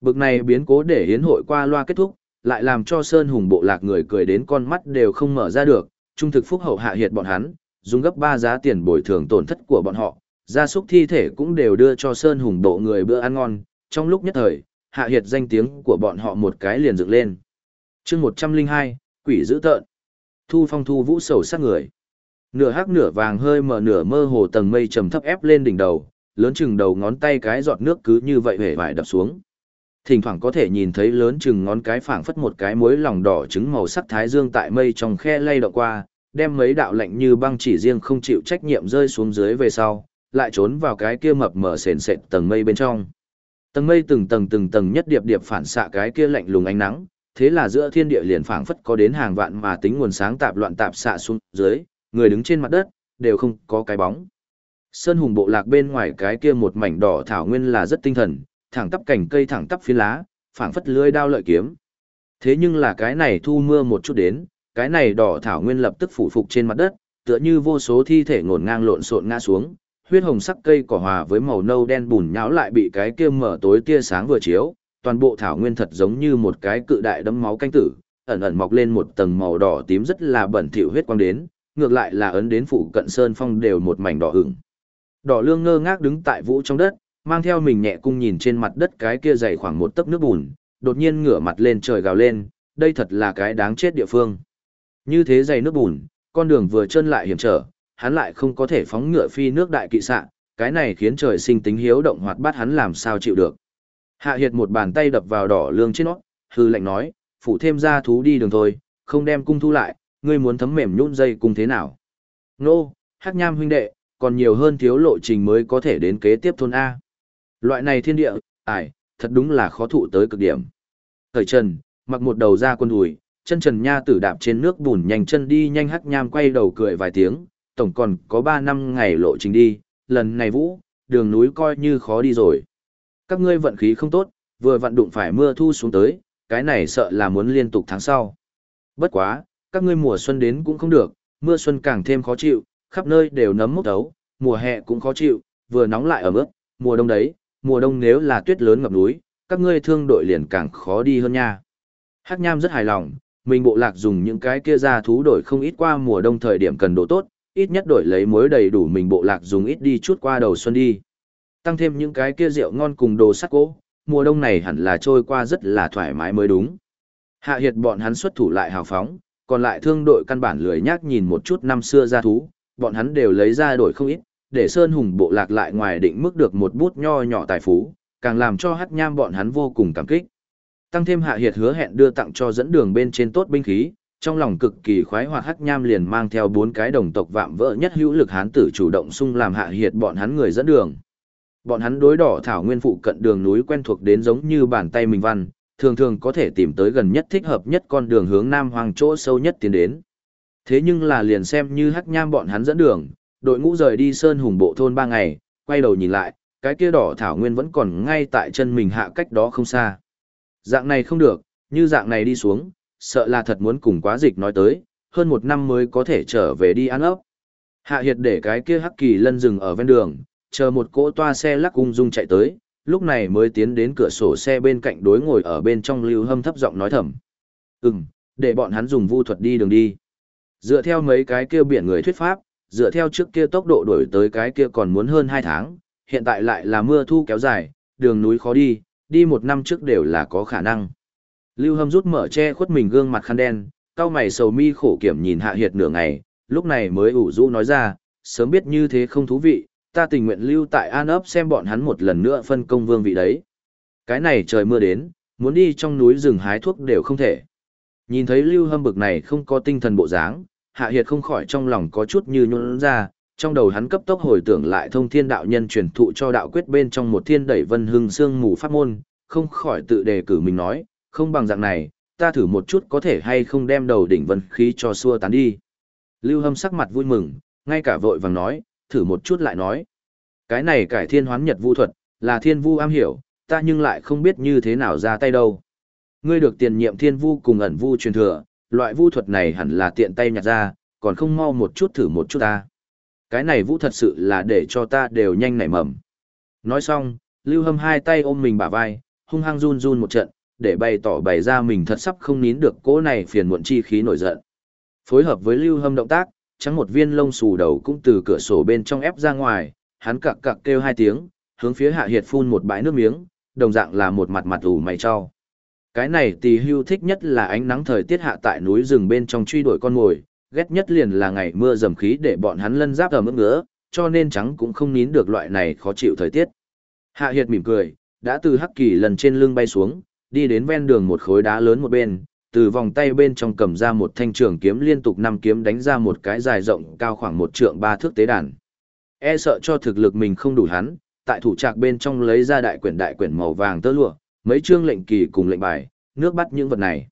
Bực này biến cố để hiến hội qua loa kết thúc, lại làm cho Sơn Hùng bộ lạc người cười đến con mắt đều không mở ra được, trung thực phúc hậu hạ hiệt bọn hắn, dùng gấp ba giá tiền bồi thường tổn thất của bọn họ, gia súc thi thể cũng đều đưa cho Sơn Hùng bộ người bữa ăn ngon, trong lúc nhất thời, hạ hiệt danh tiếng của bọn họ một cái liền dựng lên. chương một trăm linh hai quỷ dữ tợn. Thu phong thu vũ sầu sát người. Nửa hắc nửa vàng hơi mở nửa mơ hồ tầng mây trầm thấp ép lên đỉnh đầu, lớn chừng đầu ngón tay cái giọt nước cứ như vậy hề vải đập xuống. Thỉnh thoảng có thể nhìn thấy lớn chừng ngón cái phảng phất một cái muối lòng đỏ trứng màu sắc thái dương tại mây trong khe lay động qua, đem mấy đạo lạnh như băng chỉ riêng không chịu trách nhiệm rơi xuống dưới về sau, lại trốn vào cái kia mập mờ sền sệt tầng mây bên trong. Tầng mây từng tầng từng tầng nhất điệp điệp phản xạ cái kia lạnh lùng ánh nắng, thế là giữa thiên địa liền phảng phất có đến hàng vạn mà tính nguồn sáng tạp loạn tạp xạ xuống dưới, người đứng trên mặt đất đều không có cái bóng. Sơn hùng bộ lạc bên ngoài cái kia một mảnh đỏ thảo nguyên là rất tinh thần, thẳng tắp cành cây thẳng tắp phiến lá, phảng phất lưới đao lợi kiếm. Thế nhưng là cái này thu mưa một chút đến, cái này đỏ thảo nguyên lập tức phủ phục trên mặt đất, tựa như vô số thi thể ngổn ngang lộn xộn ngã xuống, huyết hồng sắc cây cỏ hòa với màu nâu đen bùn nhão lại bị cái kia mở tối tia sáng vừa chiếu, toàn bộ thảo nguyên thật giống như một cái cự đại đấm máu canh tử, ẩn ẩn mọc lên một tầng màu đỏ tím rất là bẩn thỉu huyết quang đến, ngược lại là ấn đến phụ cận sơn phong đều một mảnh đỏ ửng. Đỏ lương ngơ ngác đứng tại vũ trong đất, mang theo mình nhẹ cung nhìn trên mặt đất cái kia dày khoảng một tấc nước bùn, đột nhiên ngửa mặt lên trời gào lên, đây thật là cái đáng chết địa phương. Như thế dày nước bùn, con đường vừa chân lại hiểm trở, hắn lại không có thể phóng ngựa phi nước đại kỵ xạ, cái này khiến trời sinh tính hiếu động hoạt bát hắn làm sao chịu được. Hạ Hiệt một bàn tay đập vào đỏ lương trên nó, hư lệnh nói, phụ thêm ra thú đi đường thôi, không đem cung thu lại, ngươi muốn thấm mềm nhún dây cung thế nào. Nô, hắc nham huynh đệ, còn nhiều hơn thiếu lộ trình mới có thể đến kế tiếp thôn A. Loại này thiên địa, ải, thật đúng là khó thụ tới cực điểm. Thời trần, mặc một đầu ra quân đùi, chân trần nha tử đạp trên nước bùn nhanh chân đi nhanh hắc nham quay đầu cười vài tiếng, tổng còn có 3 năm ngày lộ trình đi, lần này vũ, đường núi coi như khó đi rồi. Các ngươi vận khí không tốt, vừa vận đụng phải mưa thu xuống tới, cái này sợ là muốn liên tục tháng sau. Bất quá, các ngươi mùa xuân đến cũng không được, mưa xuân càng thêm khó chịu, khắp nơi đều nấm mốc đấu, mùa hè cũng khó chịu, vừa nóng lại ở mức, mùa đông đấy, mùa đông nếu là tuyết lớn ngập núi, các ngươi thương đội liền càng khó đi hơn nha. Hắc Nham rất hài lòng, mình bộ lạc dùng những cái kia ra thú đổi không ít qua mùa đông thời điểm cần đồ tốt, ít nhất đổi lấy mối đầy đủ mình bộ lạc dùng ít đi chút qua đầu xuân đi. Tăng thêm những cái kia rượu ngon cùng đồ sắt gỗ, mùa đông này hẳn là trôi qua rất là thoải mái mới đúng. Hạ hiệt bọn hắn xuất thủ lại hào phóng, còn lại thương đội căn bản lười nhác nhìn một chút năm xưa ra thú, bọn hắn đều lấy ra đổi không ít, để Sơn Hùng bộ lạc lại ngoài định mức được một bút nho nhỏ tài phú, càng làm cho Hắc Nham bọn hắn vô cùng cảm kích. Tăng thêm Hạ Hiệt hứa hẹn đưa tặng cho dẫn đường bên trên tốt binh khí, trong lòng cực kỳ khoái hoạt Hắc Nham liền mang theo bốn cái đồng tộc vạm vỡ nhất hữu lực hán tử chủ động xung làm Hạ Hiệt bọn hắn người dẫn đường. Bọn hắn đối đỏ thảo nguyên phụ cận đường núi quen thuộc đến giống như bàn tay mình văn, thường thường có thể tìm tới gần nhất thích hợp nhất con đường hướng nam hoàng chỗ sâu nhất tiến đến. Thế nhưng là liền xem như hắc nham bọn hắn dẫn đường, đội ngũ rời đi sơn hùng bộ thôn ba ngày, quay đầu nhìn lại, cái kia đỏ thảo nguyên vẫn còn ngay tại chân mình hạ cách đó không xa. Dạng này không được, như dạng này đi xuống, sợ là thật muốn cùng quá dịch nói tới, hơn một năm mới có thể trở về đi ăn ốc. Hạ hiệt để cái kia hắc kỳ lân rừng ở ven đường, chờ một cỗ toa xe lắc ung dung chạy tới, lúc này mới tiến đến cửa sổ xe bên cạnh đối ngồi ở bên trong lưu hâm thấp giọng nói thầm. Ừm, để bọn hắn dùng vu thuật đi đường đi. Dựa theo mấy cái kia biển người thuyết pháp, dựa theo trước kia tốc độ đổi tới cái kia còn muốn hơn 2 tháng, hiện tại lại là mưa thu kéo dài, đường núi khó đi, đi một năm trước đều là có khả năng. Lưu Hâm rút mở che khuất mình gương mặt khăn đen, cao mày sầu mi khổ kiểm nhìn Hạ Hiệt nửa ngày, lúc này mới ủ rũ nói ra, sớm biết như thế không thú vị, ta tình nguyện lưu tại An ấp xem bọn hắn một lần nữa phân công vương vị đấy. Cái này trời mưa đến, muốn đi trong núi rừng hái thuốc đều không thể. Nhìn thấy Lưu Hâm bực này không có tinh thần bộ dáng, Hạ Hiệt không khỏi trong lòng có chút như nhũn ra, trong đầu hắn cấp tốc hồi tưởng lại thông thiên đạo nhân truyền thụ cho đạo quyết bên trong một thiên đẩy vân hưng xương mù pháp môn, không khỏi tự đề cử mình nói, không bằng dạng này, ta thử một chút có thể hay không đem đầu đỉnh vân khí cho xua tán đi. Lưu Hâm sắc mặt vui mừng, ngay cả vội vàng nói, thử một chút lại nói. Cái này cải thiên hoán nhật vu thuật, là thiên vu am hiểu, ta nhưng lại không biết như thế nào ra tay đâu. Ngươi được tiền nhiệm thiên vu cùng ẩn vu truyền thừa, loại vu thuật này hẳn là tiện tay nhặt ra, còn không mau một chút thử một chút ta. Cái này vũ thật sự là để cho ta đều nhanh nảy mầm. Nói xong, Lưu Hâm hai tay ôm mình bả vai, hung hăng run run một trận, để bày tỏ bày ra mình thật sắp không nín được cỗ này phiền muộn chi khí nổi giận. Phối hợp với Lưu Hâm động tác, trắng một viên lông xù đầu cũng từ cửa sổ bên trong ép ra ngoài, hắn cặc cặc kêu hai tiếng, hướng phía Hạ Hiệt phun một bãi nước miếng, đồng dạng là một mặt mặt ủ mày cho. Cái này Tì hưu thích nhất là ánh nắng thời tiết hạ tại núi rừng bên trong truy đuổi con mồi, ghét nhất liền là ngày mưa dầm khí để bọn hắn lân giáp ở mức ngứa, cho nên trắng cũng không nín được loại này khó chịu thời tiết. Hạ Hiệt mỉm cười, đã từ hắc kỳ lần trên lưng bay xuống, đi đến ven đường một khối đá lớn một bên, từ vòng tay bên trong cầm ra một thanh trường kiếm liên tục năm kiếm đánh ra một cái dài rộng cao khoảng một trượng ba thước tế đàn. E sợ cho thực lực mình không đủ hắn, tại thủ trạc bên trong lấy ra đại quyển đại quyển màu vàng tơ lụa, mấy chương lệnh kỳ cùng lệnh bài, nước bắt những vật này.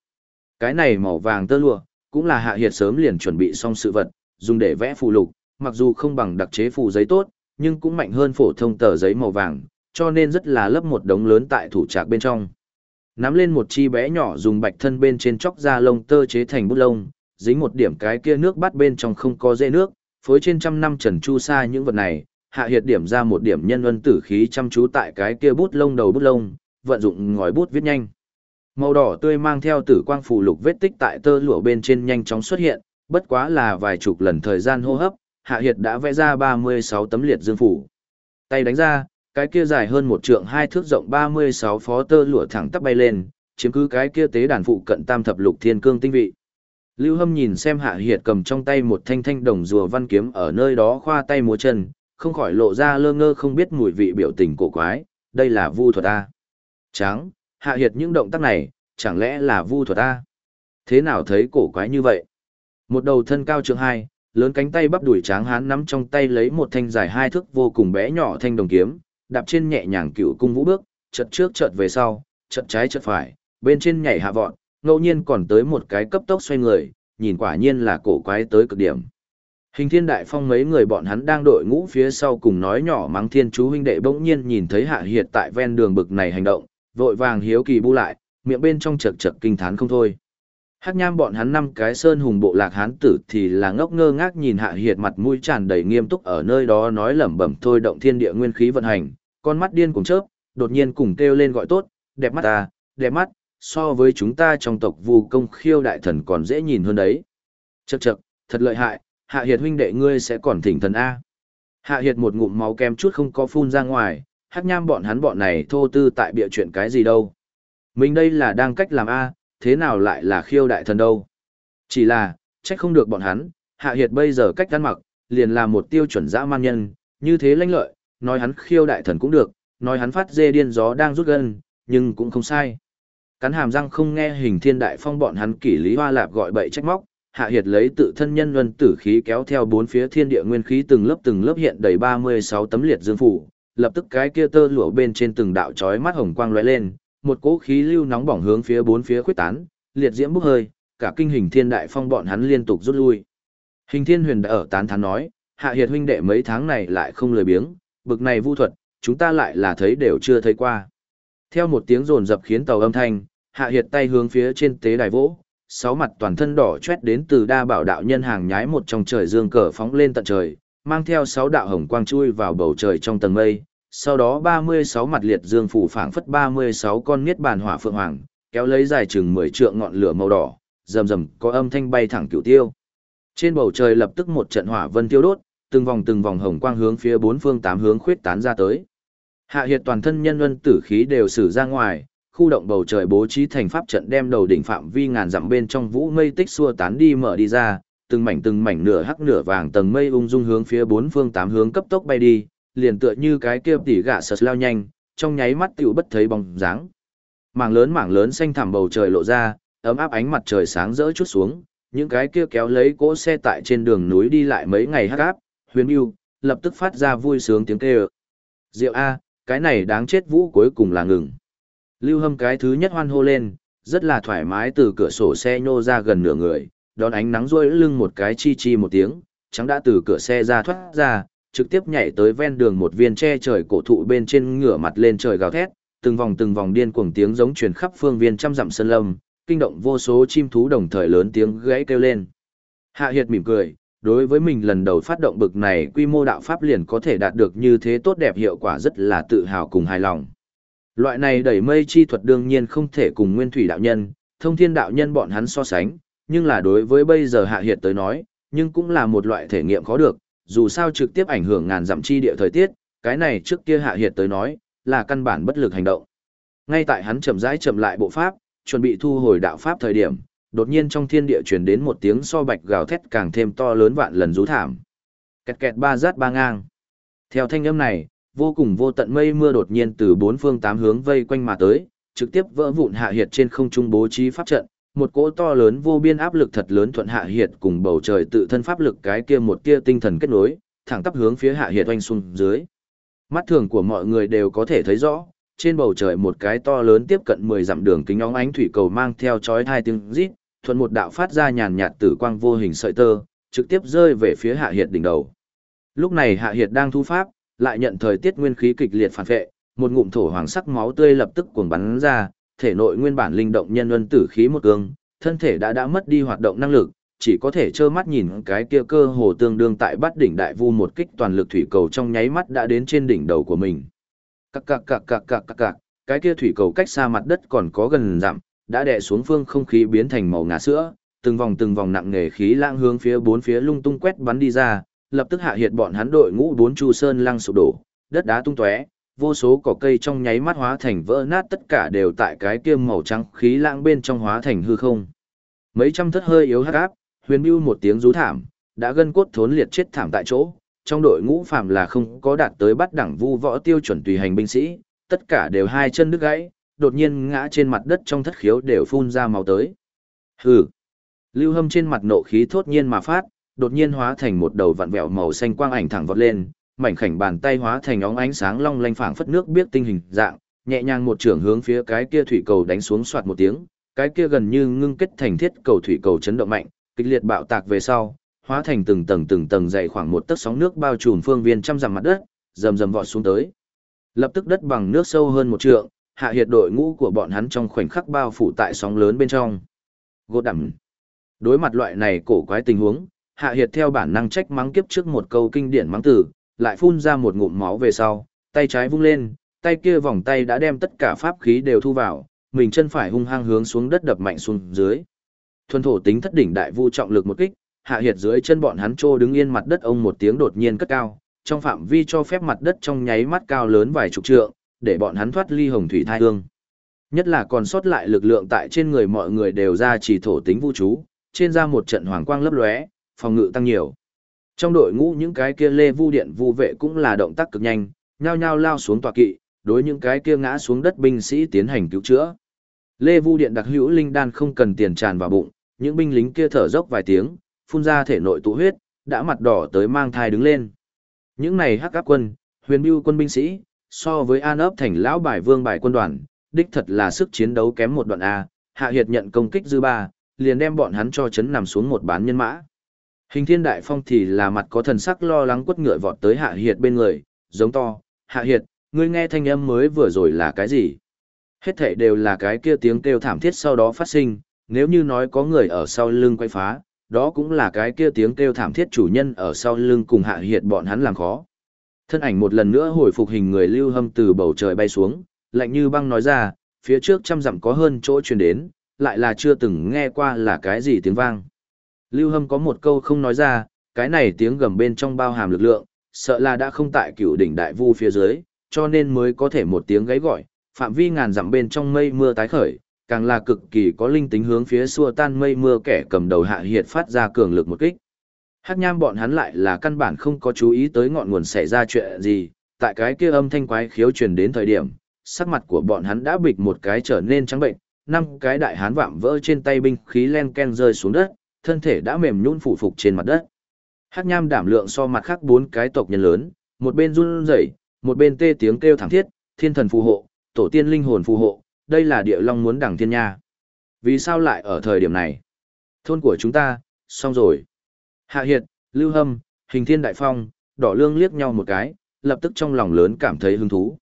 Cái này màu vàng tơ lụa, cũng là hạ hiệt sớm liền chuẩn bị xong sự vật, dùng để vẽ phù lục, mặc dù không bằng đặc chế phù giấy tốt, nhưng cũng mạnh hơn phổ thông tờ giấy màu vàng, cho nên rất là lấp một đống lớn tại thủ trạc bên trong. Nắm lên một chi bé nhỏ dùng bạch thân bên trên chóc da lông tơ chế thành bút lông, dính một điểm cái kia nước bắt bên trong không có dễ nước, phối trên trăm năm trần chu sa những vật này, hạ hiệt điểm ra một điểm nhân ân tử khí chăm chú tại cái kia bút lông đầu bút lông, vận dụng ngòi bút viết nhanh. Màu đỏ tươi mang theo tử quang phù lục vết tích tại tơ lụa bên trên nhanh chóng xuất hiện, bất quá là vài chục lần thời gian hô hấp, Hạ Hiệt đã vẽ ra 36 tấm liệt dương phủ. Tay đánh ra, cái kia dài hơn một trượng hai thước rộng 36 phó tơ lụa thẳng tắp bay lên, chiếm cứ cái kia tế đàn phụ cận tam thập lục thiên cương tinh vị. Lưu Hâm nhìn xem Hạ Hiệt cầm trong tay một thanh thanh đồng rùa văn kiếm ở nơi đó khoa tay múa chân, không khỏi lộ ra lơ ngơ không biết mùi vị biểu tình cổ quái, đây là vu thuật a. Tráng, Hạ Hiệt những động tác này, chẳng lẽ là vu thuật ta? Thế nào thấy cổ quái như vậy? Một đầu thân cao trượng hai, lớn cánh tay bắp đùi tráng hán nắm trong tay lấy một thanh dài hai thước vô cùng bé nhỏ thanh đồng kiếm, đạp trên nhẹ nhàng cựu cung vũ bước, chật trước chật về sau, chật trái chật phải, bên trên nhảy hạ vọt, ngẫu nhiên còn tới một cái cấp tốc xoay người, nhìn quả nhiên là cổ quái tới cực điểm. Hình thiên đại phong mấy người bọn hắn đang đội ngũ phía sau cùng nói nhỏ mắng thiên chú huynh đệ bỗng nhiên nhìn thấy hạ hiệt tại ven đường bực này hành động, vội vàng hiếu kỳ bu lại, miệng bên trong chật chật kinh thán không thôi. Hắc nham bọn hắn năm cái sơn hùng bộ lạc hán tử thì là ngốc ngơ ngác nhìn hạ hiệt mặt mũi tràn đầy nghiêm túc ở nơi đó nói lẩm bẩm thôi động thiên địa nguyên khí vận hành, con mắt điên cùng chớp, đột nhiên cùng kêu lên gọi tốt, đẹp mắt ta, đẹp mắt, so với chúng ta trong tộc vù công khiêu đại thần còn dễ nhìn hơn đấy. Chậc chậc, thật lợi hại, hạ hiệt huynh đệ ngươi sẽ còn thỉnh thần A. Hạ hiệt một ngụm máu kem chút không có phun ra ngoài, hắc nham bọn hắn bọn này thô tư tại bịa chuyện cái gì đâu. Mình đây là đang cách làm A, thế nào lại là khiêu đại thần đâu. Chỉ là, trách không được bọn hắn, hạ hiệt bây giờ cách ăn mặc, liền là một tiêu chuẩn dã man nhân, như thế lãnh lợi, nói hắn khiêu đại thần cũng được, nói hắn phát dê điên gió đang rút gân, nhưng cũng không sai. Cắn hàm răng không nghe hình thiên đại phong bọn hắn kỷ lý hoa lạp gọi bậy trách móc, hạ hiệt lấy tự thân nhân luân tử khí kéo theo bốn phía thiên địa nguyên khí từng lớp từng lớp hiện đầy 36 tấm liệt dương phủ, lập tức cái kia tơ lụa bên trên từng đạo chói mắt hồng quang lóe lên, một cỗ khí lưu nóng bỏng hướng phía bốn phía khuếch tán, liệt diễm bốc hơi, cả kinh hình thiên đại phong bọn hắn liên tục rút lui. Hình thiên huyền đã ở tán thán nói, hạ hiệt huynh đệ mấy tháng này lại không lười biếng, bực này vu thuật, chúng ta lại là thấy đều chưa thấy qua. Theo một tiếng rồn dập khiến tàu âm thanh, hạ hiệt tay hướng phía trên tế đài vỗ, sáu mặt toàn thân đỏ chét đến từ đa bảo đạo nhân hàng nhái một trong trời dương cờ phóng lên tận trời, mang theo sáu đạo hồng quang chui vào bầu trời trong tầng mây. Sau đó 36 mặt liệt dương phủ phảng phất 36 con niết bàn hỏa phượng hoàng, kéo lấy dài chừng 10 trượng ngọn lửa màu đỏ, rầm rầm có âm thanh bay thẳng cửu tiêu. Trên bầu trời lập tức một trận hỏa vân tiêu đốt, từng vòng từng vòng hồng quang hướng phía bốn phương tám hướng khuyết tán ra tới. Hạ hiệt toàn thân nhân luân tử khí đều sử ra ngoài, khu động bầu trời bố trí thành pháp trận đem đầu đỉnh phạm vi ngàn dặm bên trong vũ mây tích xua tán đi mở đi ra, từng mảnh từng mảnh nửa hắc nửa vàng tầng mây ung dung hướng phía bốn phương tám hướng cấp tốc bay đi, liền tựa như cái kia tỉ gạ sật lao nhanh, trong nháy mắt tiểu bất thấy bóng dáng. Mảng lớn mảng lớn xanh thẳm bầu trời lộ ra, ấm áp ánh mặt trời sáng rỡ chút xuống, những cái kia kéo lấy cỗ xe tại trên đường núi đi lại mấy ngày hắc áp, huyền yêu, lập tức phát ra vui sướng tiếng kêu. Diệu A, cái này đáng chết vũ cuối cùng là ngừng. Lưu hâm cái thứ nhất hoan hô lên, rất là thoải mái từ cửa sổ xe nhô ra gần nửa người, đón ánh nắng rôi lưng một cái chi chi một tiếng, trắng đã từ cửa xe ra thoát ra, trực tiếp nhảy tới ven đường một viên che trời cổ thụ bên trên ngửa mặt lên trời gào thét, từng vòng từng vòng điên cuồng tiếng giống truyền khắp phương viên trăm dặm sơn lâm, kinh động vô số chim thú đồng thời lớn tiếng gãy kêu lên. Hạ Hiệt mỉm cười, đối với mình lần đầu phát động bực này quy mô đạo pháp liền có thể đạt được như thế tốt đẹp hiệu quả rất là tự hào cùng hài lòng. Loại này đẩy mây chi thuật đương nhiên không thể cùng nguyên thủy đạo nhân, thông thiên đạo nhân bọn hắn so sánh, nhưng là đối với bây giờ hạ hiệt tới nói, nhưng cũng là một loại thể nghiệm khó được, dù sao trực tiếp ảnh hưởng ngàn dặm chi địa thời tiết, cái này trước kia hạ hiệt tới nói, là căn bản bất lực hành động. Ngay tại hắn chậm rãi chậm lại bộ pháp, chuẩn bị thu hồi đạo pháp thời điểm, đột nhiên trong thiên địa truyền đến một tiếng so bạch gào thét càng thêm to lớn vạn lần rú thảm. Kẹt kẹt ba rát ba ngang. Theo thanh âm này, vô cùng vô tận mây mưa đột nhiên từ bốn phương tám hướng vây quanh mà tới, trực tiếp vỡ vụn hạ hiệt trên không trung bố trí pháp trận, một cỗ to lớn vô biên áp lực thật lớn thuận hạ hiệt cùng bầu trời tự thân pháp lực cái kia một tia tinh thần kết nối, thẳng tắp hướng phía hạ hiệt oanh xuống dưới. Mắt thường của mọi người đều có thể thấy rõ, trên bầu trời một cái to lớn tiếp cận 10 dặm đường kính óng ánh thủy cầu mang theo chói hai tiếng rít, thuận một đạo phát ra nhàn nhạt tử quang vô hình sợi tơ, trực tiếp rơi về phía hạ hiệt đỉnh đầu. Lúc này hạ hiệt đang thu pháp, lại nhận thời tiết nguyên khí kịch liệt phản vệ, một ngụm thổ hoàng sắc máu tươi lập tức cuồng bắn ra, thể nội nguyên bản linh động nhân luân tử khí một cương, thân thể đã đã mất đi hoạt động năng lực, chỉ có thể trơ mắt nhìn cái kia cơ hồ tương đương tại bắt đỉnh đại vu một kích toàn lực thủy cầu trong nháy mắt đã đến trên đỉnh đầu của mình. Cạc cạc cạc cạc cạc cạc cạc, cái kia thủy cầu cách xa mặt đất còn có gần dặm, đã đè xuống phương không khí biến thành màu ngà sữa, từng vòng từng vòng nặng nề khí lãng hướng phía bốn phía lung tung quét bắn đi ra, lập tức hạ hiệt bọn hắn đội ngũ bốn chu sơn lăng sụp đổ, đất đá tung tóe, vô số cỏ cây trong nháy mắt hóa thành vỡ nát tất cả đều tại cái kia màu trắng khí lãng bên trong hóa thành hư không. Mấy trăm thất hơi yếu hắc áp, huyền bưu một tiếng rú thảm, đã gân cốt thốn liệt chết thảm tại chỗ, trong đội ngũ phạm là không có đạt tới bắt đẳng vu võ tiêu chuẩn tùy hành binh sĩ, tất cả đều hai chân đứt gãy, đột nhiên ngã trên mặt đất trong thất khiếu đều phun ra máu tới. Hừ. Lưu Hâm trên mặt nộ khí thốt nhiên mà phát, đột nhiên hóa thành một đầu vặn vẹo màu xanh quang ảnh thẳng vọt lên, mảnh khảnh bàn tay hóa thành óng ánh sáng long lanh phảng phất nước biết tinh hình dạng, nhẹ nhàng một trường hướng phía cái kia thủy cầu đánh xuống soạt một tiếng, cái kia gần như ngưng kết thành thiết cầu thủy cầu chấn động mạnh, kịch liệt bạo tạc về sau, hóa thành từng tầng từng tầng dày khoảng một tấc sóng nước bao trùm phương viên trăm dặm mặt đất, rầm rầm vọt xuống tới. Lập tức đất bằng nước sâu hơn một trượng, hạ hiệt đội ngũ của bọn hắn trong khoảnh khắc bao phủ tại sóng lớn bên trong. Gỗ đẳng. Đối mặt loại này cổ quái tình huống, hạ hiệt theo bản năng trách mắng kiếp trước một câu kinh điển mắng tử, lại phun ra một ngụm máu về sau, tay trái vung lên, tay kia vòng tay đã đem tất cả pháp khí đều thu vào, mình chân phải hung hăng hướng xuống đất đập mạnh xuống dưới. Thuần thổ tính thất đỉnh đại vu trọng lực một kích, hạ hiệt dưới chân bọn hắn trô đứng yên mặt đất ông một tiếng đột nhiên cất cao, trong phạm vi cho phép mặt đất trong nháy mắt cao lớn vài chục trượng, để bọn hắn thoát ly hồng thủy thai hương. Nhất là còn sót lại lực lượng tại trên người mọi người đều ra chỉ thổ tính vũ chú, trên ra một trận hoàng quang lấp lóe, phòng ngự tăng nhiều. Trong đội ngũ những cái kia lê vu điện vu vệ cũng là động tác cực nhanh, nhao nhao lao xuống tòa kỵ, đối những cái kia ngã xuống đất binh sĩ tiến hành cứu chữa. Lê vu điện đặc hữu linh đan không cần tiền tràn vào bụng, những binh lính kia thở dốc vài tiếng, phun ra thể nội tụ huyết, đã mặt đỏ tới mang thai đứng lên. Những này hắc áp quân, huyền bưu quân binh sĩ, so với an ấp thành lão bài vương bài quân đoàn, đích thật là sức chiến đấu kém một đoạn A, hạ hiệt nhận công kích dư ba, liền đem bọn hắn cho chấn nằm xuống một bán nhân mã. Hình thiên đại phong thì là mặt có thần sắc lo lắng quất ngựa vọt tới hạ hiệt bên người, giống to, hạ hiệt, ngươi nghe thanh âm mới vừa rồi là cái gì? Hết thảy đều là cái kia tiếng kêu thảm thiết sau đó phát sinh, nếu như nói có người ở sau lưng quay phá, đó cũng là cái kia tiếng kêu thảm thiết chủ nhân ở sau lưng cùng hạ hiệt bọn hắn làm khó. Thân ảnh một lần nữa hồi phục hình người lưu hâm từ bầu trời bay xuống, lạnh như băng nói ra, phía trước trăm dặm có hơn chỗ truyền đến, lại là chưa từng nghe qua là cái gì tiếng vang. Lưu hâm có một câu không nói ra, cái này tiếng gầm bên trong bao hàm lực lượng, sợ là đã không tại cửu đỉnh đại vu phía dưới, cho nên mới có thể một tiếng gáy gọi, phạm vi ngàn dặm bên trong mây mưa tái khởi, càng là cực kỳ có linh tính hướng phía xua tan mây mưa kẻ cầm đầu hạ hiệt phát ra cường lực một kích. Hắc nham bọn hắn lại là căn bản không có chú ý tới ngọn nguồn xảy ra chuyện gì, tại cái kia âm thanh quái khiếu truyền đến thời điểm, sắc mặt của bọn hắn đã bịch một cái trở nên trắng bệnh, năm cái đại hán vạm vỡ trên tay binh khí len ken rơi xuống đất, thân thể đã mềm nhũn phủ phục trên mặt đất. Hắc nham đảm lượng so mặt khác bốn cái tộc nhân lớn, một bên run rẩy, một bên tê tiếng kêu thảm thiết, thiên thần phù hộ, tổ tiên linh hồn phù hộ, đây là địa long muốn đẳng thiên nha. Vì sao lại ở thời điểm này? Thôn của chúng ta, xong rồi. Hạ Hiệt, Lưu Hâm, Hình Thiên Đại Phong, Đỏ Lương liếc nhau một cái, lập tức trong lòng lớn cảm thấy hứng thú.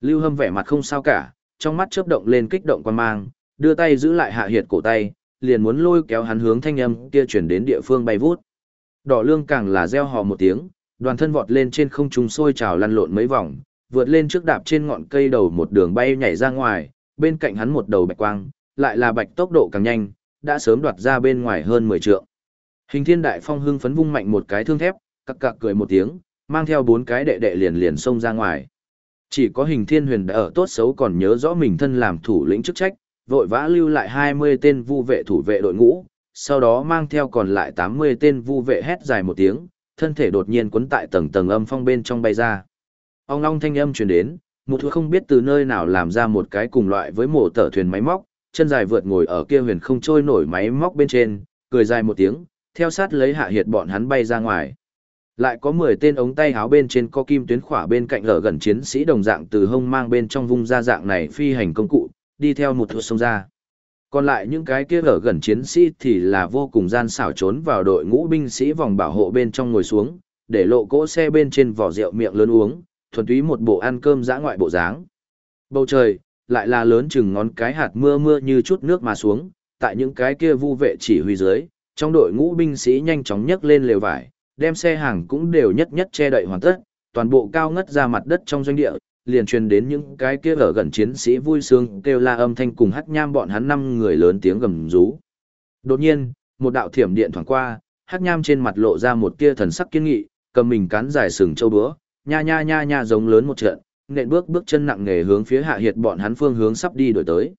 Lưu Hâm vẻ mặt không sao cả, trong mắt chớp động lên kích động quan mang, đưa tay giữ lại Hạ Hiệt cổ tay, liền muốn lôi kéo hắn hướng thanh âm kia chuyển đến địa phương bay vút. Đỏ Lương càng là reo hò một tiếng, đoàn thân vọt lên trên không trung sôi trào lăn lộn mấy vòng, vượt lên trước đạp trên ngọn cây đầu một đường bay nhảy ra ngoài, bên cạnh hắn một đầu bạch quang, lại là bạch tốc độ càng nhanh, đã sớm đoạt ra bên ngoài hơn 10 trượng. Hình Thiên Đại Phong hưng phấn vung mạnh một cái thương thép, cặc cặc cười một tiếng, mang theo bốn cái đệ đệ liền liền xông ra ngoài. Chỉ có Hình Thiên Huyền đã ở tốt xấu còn nhớ rõ mình thân làm thủ lĩnh chức trách, vội vã lưu lại 20 tên vu vệ thủ vệ đội ngũ, sau đó mang theo còn lại 80 tên vu vệ hét dài một tiếng, thân thể đột nhiên quấn tại tầng tầng âm phong bên trong bay ra. Ông long thanh âm truyền đến, một thứ không biết từ nơi nào làm ra một cái cùng loại với mổ tở thuyền máy móc, chân dài vượt ngồi ở kia huyền không trôi nổi máy móc bên trên, cười dài một tiếng, theo sát lấy hạ hiệt bọn hắn bay ra ngoài. Lại có 10 tên ống tay háo bên trên có kim tuyến khỏa bên cạnh ở gần chiến sĩ đồng dạng từ hông mang bên trong vung ra dạng này phi hành công cụ, đi theo một thuộc sông ra. Còn lại những cái kia ở gần chiến sĩ thì là vô cùng gian xảo trốn vào đội ngũ binh sĩ vòng bảo hộ bên trong ngồi xuống, để lộ cỗ xe bên trên vỏ rượu miệng lớn uống, thuần túy một bộ ăn cơm dã ngoại bộ dáng. Bầu trời, lại là lớn chừng ngón cái hạt mưa mưa như chút nước mà xuống, tại những cái kia vu vệ chỉ huy dưới, trong đội ngũ binh sĩ nhanh chóng nhấc lên lều vải, đem xe hàng cũng đều nhất nhất che đậy hoàn tất, toàn bộ cao ngất ra mặt đất trong doanh địa, liền truyền đến những cái kia ở gần chiến sĩ vui sướng kêu la âm thanh cùng hắc nham bọn hắn năm người lớn tiếng gầm rú. Đột nhiên, một đạo thiểm điện thoảng qua, hắc nham trên mặt lộ ra một tia thần sắc kiên nghị, cầm mình cắn dài sừng châu búa, nha nha nha nha giống lớn một trận, nện bước bước chân nặng nề hướng phía hạ hiệt bọn hắn phương hướng sắp đi đổi tới.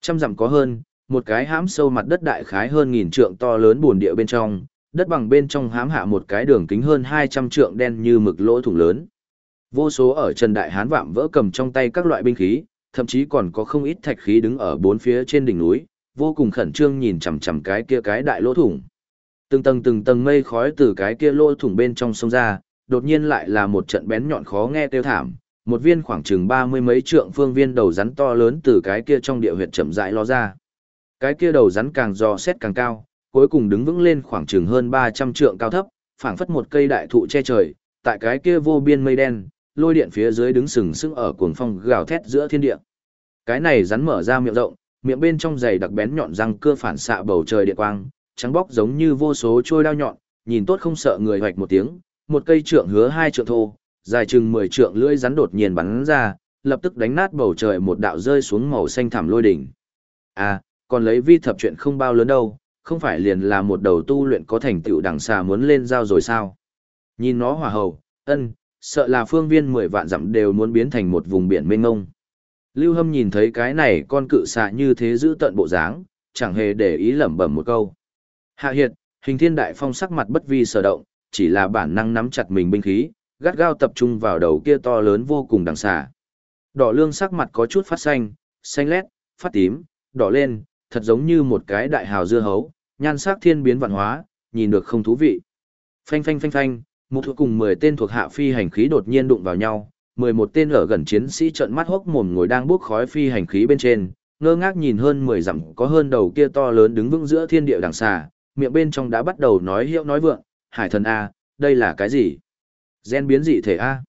Trăm dặm có hơn, một cái hãm sâu mặt đất đại khái hơn nghìn trượng to lớn buồn địa bên trong, đất bằng bên trong hãm hạ một cái đường kính hơn 200 trượng đen như mực lỗ thủng lớn. Vô số ở Trần Đại Hán vạm vỡ cầm trong tay các loại binh khí, thậm chí còn có không ít thạch khí đứng ở bốn phía trên đỉnh núi, vô cùng khẩn trương nhìn chằm chằm cái kia cái đại lỗ thủng. Từng tầng từng tầng mây khói từ cái kia lỗ thủng bên trong sông ra, đột nhiên lại là một trận bén nhọn khó nghe tiêu thảm, một viên khoảng chừng ba mươi mấy trượng phương viên đầu rắn to lớn từ cái kia trong địa huyệt chậm rãi ló ra. Cái kia đầu rắn càng dò xét càng cao, cuối cùng đứng vững lên khoảng chừng hơn ba trăm trượng cao thấp, phảng phất một cây đại thụ che trời, tại cái kia vô biên mây đen, lôi điện phía dưới đứng sừng sững ở cuồng phong gào thét giữa thiên địa. Cái này rắn mở ra miệng rộng, miệng bên trong dày đặc bén nhọn răng cưa phản xạ bầu trời điện quang, trắng bóc giống như vô số trôi đao nhọn, nhìn tốt không sợ người hoạch một tiếng, một cây trượng hứa hai trượng thô, dài chừng 10 trượng lưỡi rắn đột nhiên bắn ra, lập tức đánh nát bầu trời một đạo rơi xuống màu xanh thẳm lôi đỉnh. À, còn lấy vi thập chuyện không bao lớn đâu, không phải liền là một đầu tu luyện có thành tựu đằng xà muốn lên giao rồi sao? Nhìn nó hỏa hầu, ân, sợ là phương viên 10 vạn dặm đều muốn biến thành một vùng biển mênh mông. Lưu Hâm nhìn thấy cái này con cự xà như thế giữ tận bộ dáng, chẳng hề để ý lẩm bẩm một câu. Hạ Hiệt, hình thiên đại phong sắc mặt bất vi sở động, chỉ là bản năng nắm chặt mình binh khí, gắt gao tập trung vào đầu kia to lớn vô cùng đằng xà. Đỏ lương sắc mặt có chút phát xanh, xanh lét, phát tím, đỏ lên, thật giống như một cái đại hào dưa hấu, nhan sắc thiên biến vạn hóa, nhìn được không thú vị. Phanh phanh phanh phanh, một thuộc cùng 10 tên thuộc hạ phi hành khí đột nhiên đụng vào nhau, 11 tên ở gần chiến sĩ trợn mắt hốc mồm ngồi đang bốc khói phi hành khí bên trên, ngơ ngác nhìn hơn 10 dặm có hơn đầu kia to lớn đứng vững giữa thiên địa đằng xà, miệng bên trong đã bắt đầu nói hiệu nói vượng, hải thần A, đây là cái gì? Gen biến dị thể A?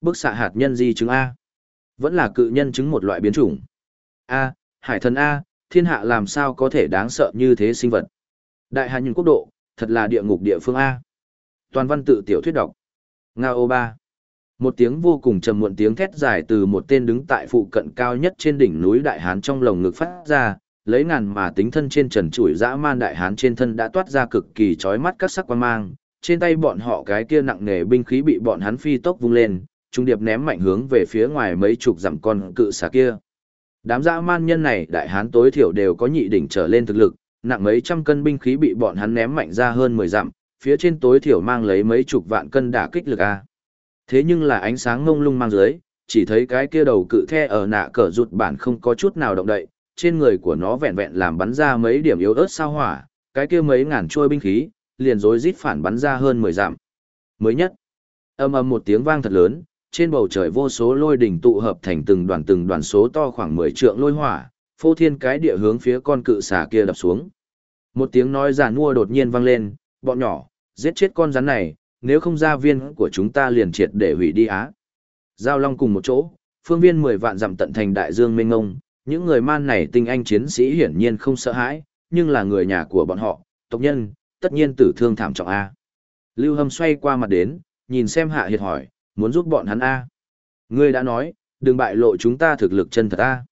Bức xạ hạt nhân di chứng A? Vẫn là cự nhân chứng một loại biến chủng. A, hải thần A, thiên hạ làm sao có thể đáng sợ như thế sinh vật? Đại hạ nhân quốc độ, thật là địa ngục địa phương A. Toàn văn tự tiểu thuyết đọc. Nga ô ba. Một tiếng vô cùng trầm muộn tiếng thét dài từ một tên đứng tại phụ cận cao nhất trên đỉnh núi Đại Hán trong lồng ngực phát ra, lấy ngàn mà tính thân trên trần trụi dã man Đại Hán trên thân đã toát ra cực kỳ chói mắt các sắc quan mang, trên tay bọn họ cái kia nặng nề binh khí bị bọn hắn phi tốc vung lên, trung điệp ném mạnh hướng về phía ngoài mấy chục dặm con cự xà kia. Đám dã man nhân này Đại Hán tối thiểu đều có nhị đỉnh trở lên thực lực, nặng mấy trăm cân binh khí bị bọn hắn ném mạnh ra hơn 10 dặm, phía trên tối thiểu mang lấy mấy chục vạn cân đả kích lực a. Thế nhưng là ánh sáng ngông lung mang dưới, chỉ thấy cái kia đầu cự the ở nạ cờ rụt bản không có chút nào động đậy, trên người của nó vẹn vẹn làm bắn ra mấy điểm yếu ớt sao hỏa, cái kia mấy ngàn trôi binh khí, liền rối rít phản bắn ra hơn 10 dặm. Mới nhất, âm ầm một tiếng vang thật lớn, trên bầu trời vô số lôi đỉnh tụ hợp thành từng đoàn từng đoàn số to khoảng 10 trượng lôi hỏa, phô thiên cái địa hướng phía con cự xà kia đập xuống. Một tiếng nói giàn mua đột nhiên vang lên, bọn nhỏ, giết chết con rắn này, nếu không gia viên của chúng ta liền triệt để hủy đi á. Giao long cùng một chỗ, phương viên 10 vạn dặm tận thành đại dương mênh ngông, những người man này tinh anh chiến sĩ hiển nhiên không sợ hãi, nhưng là người nhà của bọn họ, tộc nhân, tất nhiên tử thương thảm trọng A. Lưu Hâm xoay qua mặt đến, nhìn xem Hạ Hiệt hỏi, muốn giúp bọn hắn A. Ngươi đã nói, đừng bại lộ chúng ta thực lực chân thật A.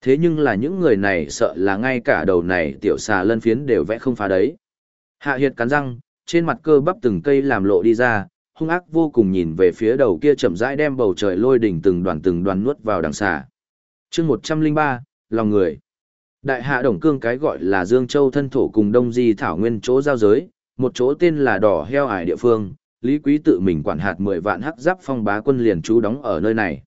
Thế nhưng là những người này sợ là ngay cả đầu này tiểu xà lân phiến đều vẽ không phá đấy. Hạ Hiệt cắn răng, trên mặt cơ bắp từng cây làm lộ đi ra, hung ác vô cùng nhìn về phía đầu kia chậm rãi đem bầu trời lôi đỉnh từng đoàn từng đoàn nuốt vào đằng xà. Chương 103, lòng người. Đại hạ Đồng Cương cái gọi là Dương Châu thân thổ cùng Đông Di Thảo Nguyên chỗ giao giới, một chỗ tên là Đỏ Heo Ải địa phương, Lý Quý tự mình quản hạt 10 vạn hắc giáp phong bá quân liền trú đóng ở nơi này.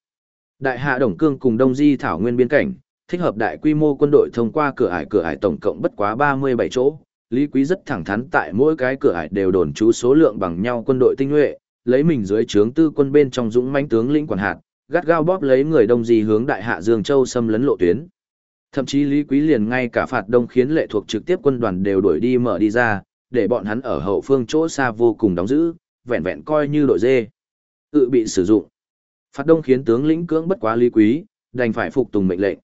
Đại hạ Đồng Cương cùng Đông Di Thảo Nguyên biên cảnh, thích hợp đại quy mô quân đội thông qua cửa ải cửa ải tổng cộng bất quá 37 chỗ, Lý Quý rất thẳng thắn tại mỗi cái cửa ải đều đồn trú số lượng bằng nhau quân đội tinh nhuệ, lấy mình dưới trướng tư quân bên trong dũng mãnh tướng lĩnh quản hạt, gắt gao bóp lấy người đông di hướng đại hạ Dương Châu xâm lấn lộ tuyến. Thậm chí Lý Quý liền ngay cả phạt đông khiến lệ thuộc trực tiếp quân đoàn đều đuổi đi mở đi ra, để bọn hắn ở hậu phương chỗ xa vô cùng đóng giữ, vẹn vẹn coi như đội dê. Tự bị sử dụng. Phạt đông khiến tướng lĩnh cưỡng bất quá Lý Quý, đành phải phục tùng mệnh lệnh.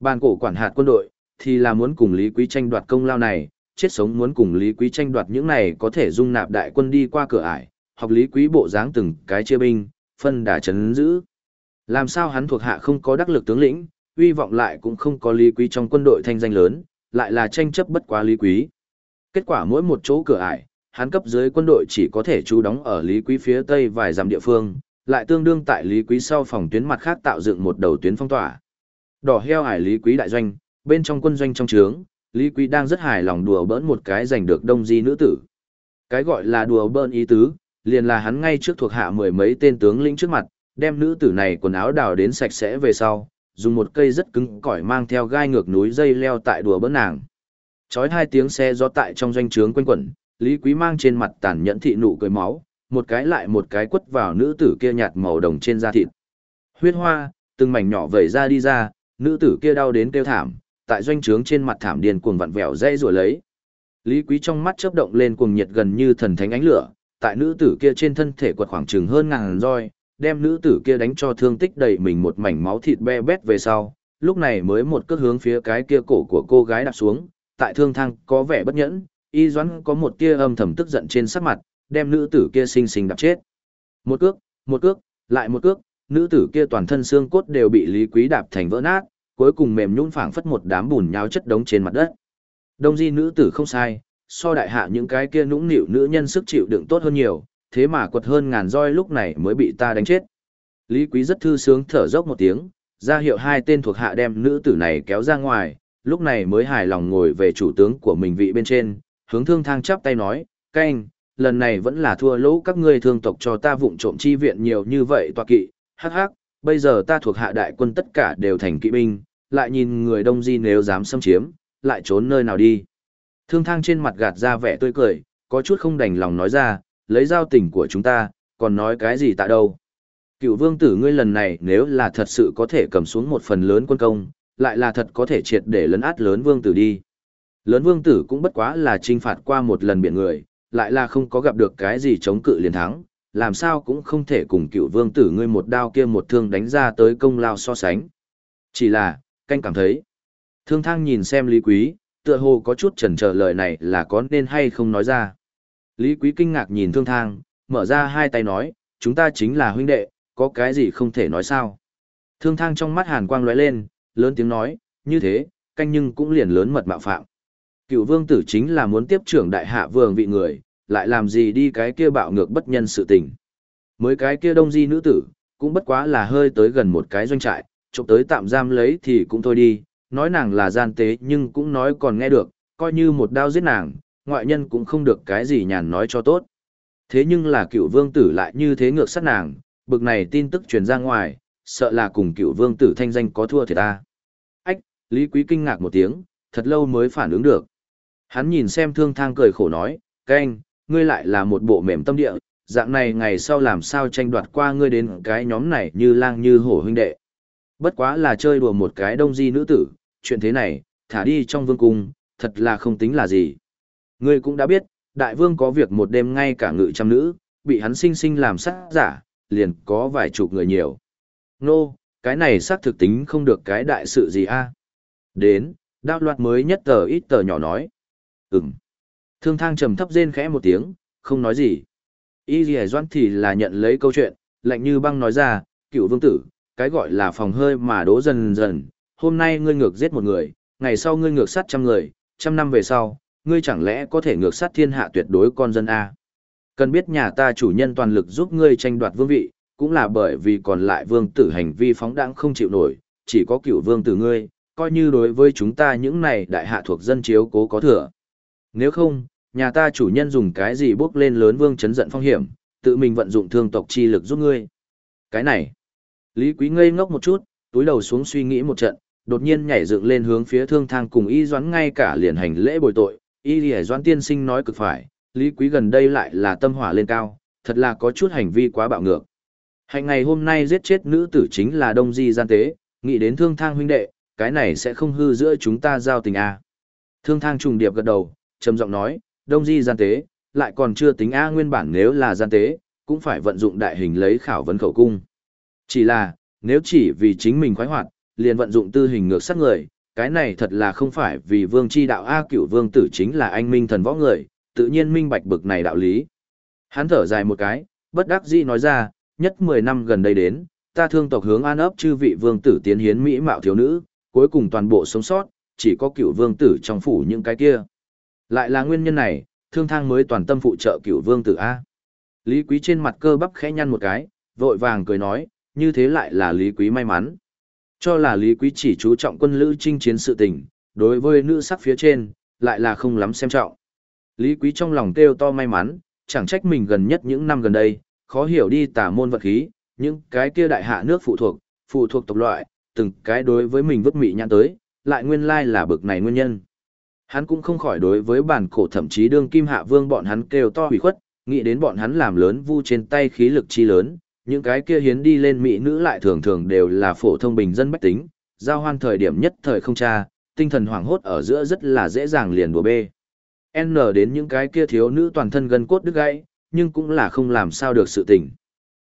Ban cổ quản hạt quân đội, thì là muốn cùng Lý Quý tranh đoạt công lao này, chết sống muốn cùng Lý Quý tranh đoạt những này có thể dung nạp đại quân đi qua cửa ải, học Lý Quý bộ dáng từng cái chia binh, phân đà chấn giữ. Làm sao hắn thuộc hạ không có đắc lực tướng lĩnh, uy vọng lại cũng không có Lý Quý trong quân đội thanh danh lớn, lại là tranh chấp bất quá Lý Quý. Kết quả mỗi một chỗ cửa ải, hắn cấp dưới quân đội chỉ có thể trú đóng ở Lý Quý phía tây vài dặm địa phương, lại tương đương tại Lý Quý sau phòng tuyến mặt khác tạo dựng một đầu tuyến phong tỏa. Đỏ heo ải Lý Quý đại doanh, bên trong quân doanh trong trướng, Lý Quý đang rất hài lòng đùa bỡn một cái giành được đông di nữ tử. Cái gọi là đùa bỡn ý tứ, liền là hắn ngay trước thuộc hạ mười mấy tên tướng lĩnh trước mặt, đem nữ tử này quần áo đào đến sạch sẽ về sau, dùng một cây rất cứng cỏi mang theo gai ngược núi dây leo tại đùa bỡn nàng. Chói hai tiếng xe gió tại trong doanh trướng quanh quẩn, Lý Quý mang trên mặt tàn nhẫn thị nụ cười máu, một cái lại một cái quất vào nữ tử kia nhạt màu đồng trên da thịt. Huyết hoa, từng mảnh nhỏ vẩy ra đi ra, nữ tử kia đau đến kêu thảm, tại doanh trướng trên mặt thảm điền cuồng vặn vẹo dây rồi lấy. Lý Quý trong mắt chớp động lên cuồng nhiệt gần như thần thánh ánh lửa, tại nữ tử kia trên thân thể quật khoảng chừng hơn ngàn roi, đem nữ tử kia đánh cho thương tích đầy mình một mảnh máu thịt be bét về sau, lúc này mới một cước hướng phía cái kia cổ của cô gái đạp xuống, tại thương thang có vẻ bất nhẫn, y doãn có một tia âm thầm tức giận trên sắc mặt, đem nữ tử kia xinh xinh đạp chết. Một cước, một cước, lại một cước, nữ tử kia toàn thân xương cốt đều bị Lý Quý đạp thành vỡ nát, cuối cùng mềm nhũn phảng phất một đám bùn nháo chất đống trên mặt đất. Đông di nữ tử không sai, so đại hạ những cái kia nũng nịu nữ nhân sức chịu đựng tốt hơn nhiều, thế mà quật hơn ngàn roi lúc này mới bị ta đánh chết. Lý Quý rất thư sướng thở dốc một tiếng, ra hiệu hai tên thuộc hạ đem nữ tử này kéo ra ngoài, lúc này mới hài lòng ngồi về chủ tướng của mình vị bên trên, hướng thương thang chắp tay nói, canh, lần này vẫn là thua lỗ các ngươi thương tộc cho ta vụng trộm chi viện nhiều như vậy tọa kỵ, hắc hắc, bây giờ ta thuộc hạ đại quân tất cả đều thành kỵ binh, lại nhìn người đông di nếu dám xâm chiếm, lại trốn nơi nào đi. Thương thang trên mặt gạt ra vẻ tươi cười, có chút không đành lòng nói ra, lấy giao tình của chúng ta, còn nói cái gì tại đâu. Cựu vương tử ngươi lần này nếu là thật sự có thể cầm xuống một phần lớn quân công, lại là thật có thể triệt để lấn át lớn vương tử đi. Lớn vương tử cũng bất quá là trinh phạt qua một lần biển người, lại là không có gặp được cái gì chống cự liền thắng, làm sao cũng không thể cùng cựu vương tử ngươi một đao kia một thương đánh ra tới công lao so sánh. Chỉ là, canh cảm thấy. Thương thang nhìn xem Lý Quý, tựa hồ có chút chần chờ lời này là có nên hay không nói ra. Lý Quý kinh ngạc nhìn thương thang, mở ra hai tay nói, chúng ta chính là huynh đệ, có cái gì không thể nói sao. Thương thang trong mắt hàn quang lóe lên, lớn tiếng nói, như thế, canh nhưng cũng liền lớn mật mạo phạm. Cựu vương tử chính là muốn tiếp trưởng đại hạ vương vị người, lại làm gì đi cái kia bạo ngược bất nhân sự tình. Mới cái kia đông di nữ tử, cũng bất quá là hơi tới gần một cái doanh trại, chụp tới tạm giam lấy thì cũng thôi đi, nói nàng là gian tế nhưng cũng nói còn nghe được, coi như một đao giết nàng, ngoại nhân cũng không được cái gì nhàn nói cho tốt. Thế nhưng là cựu vương tử lại như thế ngược sát nàng, bực này tin tức truyền ra ngoài, sợ là cùng cựu vương tử thanh danh có thua thì ta. Ách, Lý Quý kinh ngạc một tiếng, thật lâu mới phản ứng được. Hắn nhìn xem thương thang cười khổ nói, canh, ngươi lại là một bộ mềm tâm địa, dạng này ngày sau làm sao tranh đoạt qua ngươi đến cái nhóm này như lang như hổ huynh đệ. Bất quá là chơi đùa một cái đông di nữ tử, chuyện thế này, thả đi trong vương cung, thật là không tính là gì. Ngươi cũng đã biết, đại vương có việc một đêm ngay cả ngự trăm nữ, bị hắn sinh sinh làm sát giả, liền có vài chục người nhiều. Nô, no, cái này xác thực tính không được cái đại sự gì a. Đến, đao loạt mới nhất tờ ít tờ nhỏ nói. Ừm. Thương thang trầm thấp rên khẽ một tiếng, không nói gì. Y dì doan thì là nhận lấy câu chuyện, lạnh như băng nói ra, cựu vương tử, cái gọi là phòng hơi mà đố dần dần, hôm nay ngươi ngược giết một người, ngày sau ngươi ngược sát trăm người, trăm năm về sau, ngươi chẳng lẽ có thể ngược sát thiên hạ tuyệt đối con dân A. Cần biết nhà ta chủ nhân toàn lực giúp ngươi tranh đoạt vương vị, cũng là bởi vì còn lại vương tử hành vi phóng đãng không chịu nổi, chỉ có cựu vương tử ngươi, coi như đối với chúng ta những này đại hạ thuộc dân chiếu cố có thừa. Nếu không, nhà ta chủ nhân dùng cái gì bước lên lớn vương chấn giận phong hiểm, tự mình vận dụng thương tộc chi lực giúp ngươi. Cái này, Lý Quý ngây ngốc một chút, túi đầu xuống suy nghĩ một trận, đột nhiên nhảy dựng lên hướng phía thương thang cùng y doãn ngay cả liền hành lễ bồi tội, y lì doãn tiên sinh nói cực phải, Lý Quý gần đây lại là tâm hỏa lên cao, thật là có chút hành vi quá bạo ngược. Hành ngày hôm nay giết chết nữ tử chính là đông di gian tế, nghĩ đến thương thang huynh đệ, cái này sẽ không hư giữa chúng ta giao tình à. Thương thang trùng điệp gật đầu, trầm giọng nói, đông di gian tế, lại còn chưa tính A nguyên bản nếu là gian tế, cũng phải vận dụng đại hình lấy khảo vấn khẩu cung. Chỉ là, nếu chỉ vì chính mình khoái hoạt, liền vận dụng tư hình ngược sát người, cái này thật là không phải vì vương chi đạo A cửu vương tử chính là anh minh thần võ người, tự nhiên minh bạch bực này đạo lý. Hắn thở dài một cái, bất đắc dĩ nói ra, nhất 10 năm gần đây đến, ta thương tộc hướng an ấp chư vị vương tử tiến hiến mỹ mạo thiếu nữ, cuối cùng toàn bộ sống sót, chỉ có cửu vương tử trong phủ những cái kia. Lại là nguyên nhân này, thương thang mới toàn tâm phụ trợ cửu vương tử A. Lý quý trên mặt cơ bắp khẽ nhăn một cái, vội vàng cười nói, như thế lại là lý quý may mắn. Cho là lý quý chỉ chú trọng quân lữ chinh chiến sự tình, đối với nữ sắc phía trên, lại là không lắm xem trọng. Lý quý trong lòng kêu to may mắn, chẳng trách mình gần nhất những năm gần đây, khó hiểu đi tả môn vật khí, những cái kia đại hạ nước phụ thuộc, phụ thuộc tộc loại, từng cái đối với mình vứt mị nhãn tới, lại nguyên lai là bực này nguyên nhân. Hắn cũng không khỏi đối với bản cổ thậm chí đương kim hạ vương bọn hắn kêu to hủy khuất, nghĩ đến bọn hắn làm lớn vu trên tay khí lực chi lớn, những cái kia hiến đi lên mỹ nữ lại thường thường đều là phổ thông bình dân bách tính, giao hoan thời điểm nhất thời không cha, tinh thần hoảng hốt ở giữa rất là dễ dàng liền bùa bê. N đến những cái kia thiếu nữ toàn thân gần cốt đứt gãy, nhưng cũng là không làm sao được sự tình.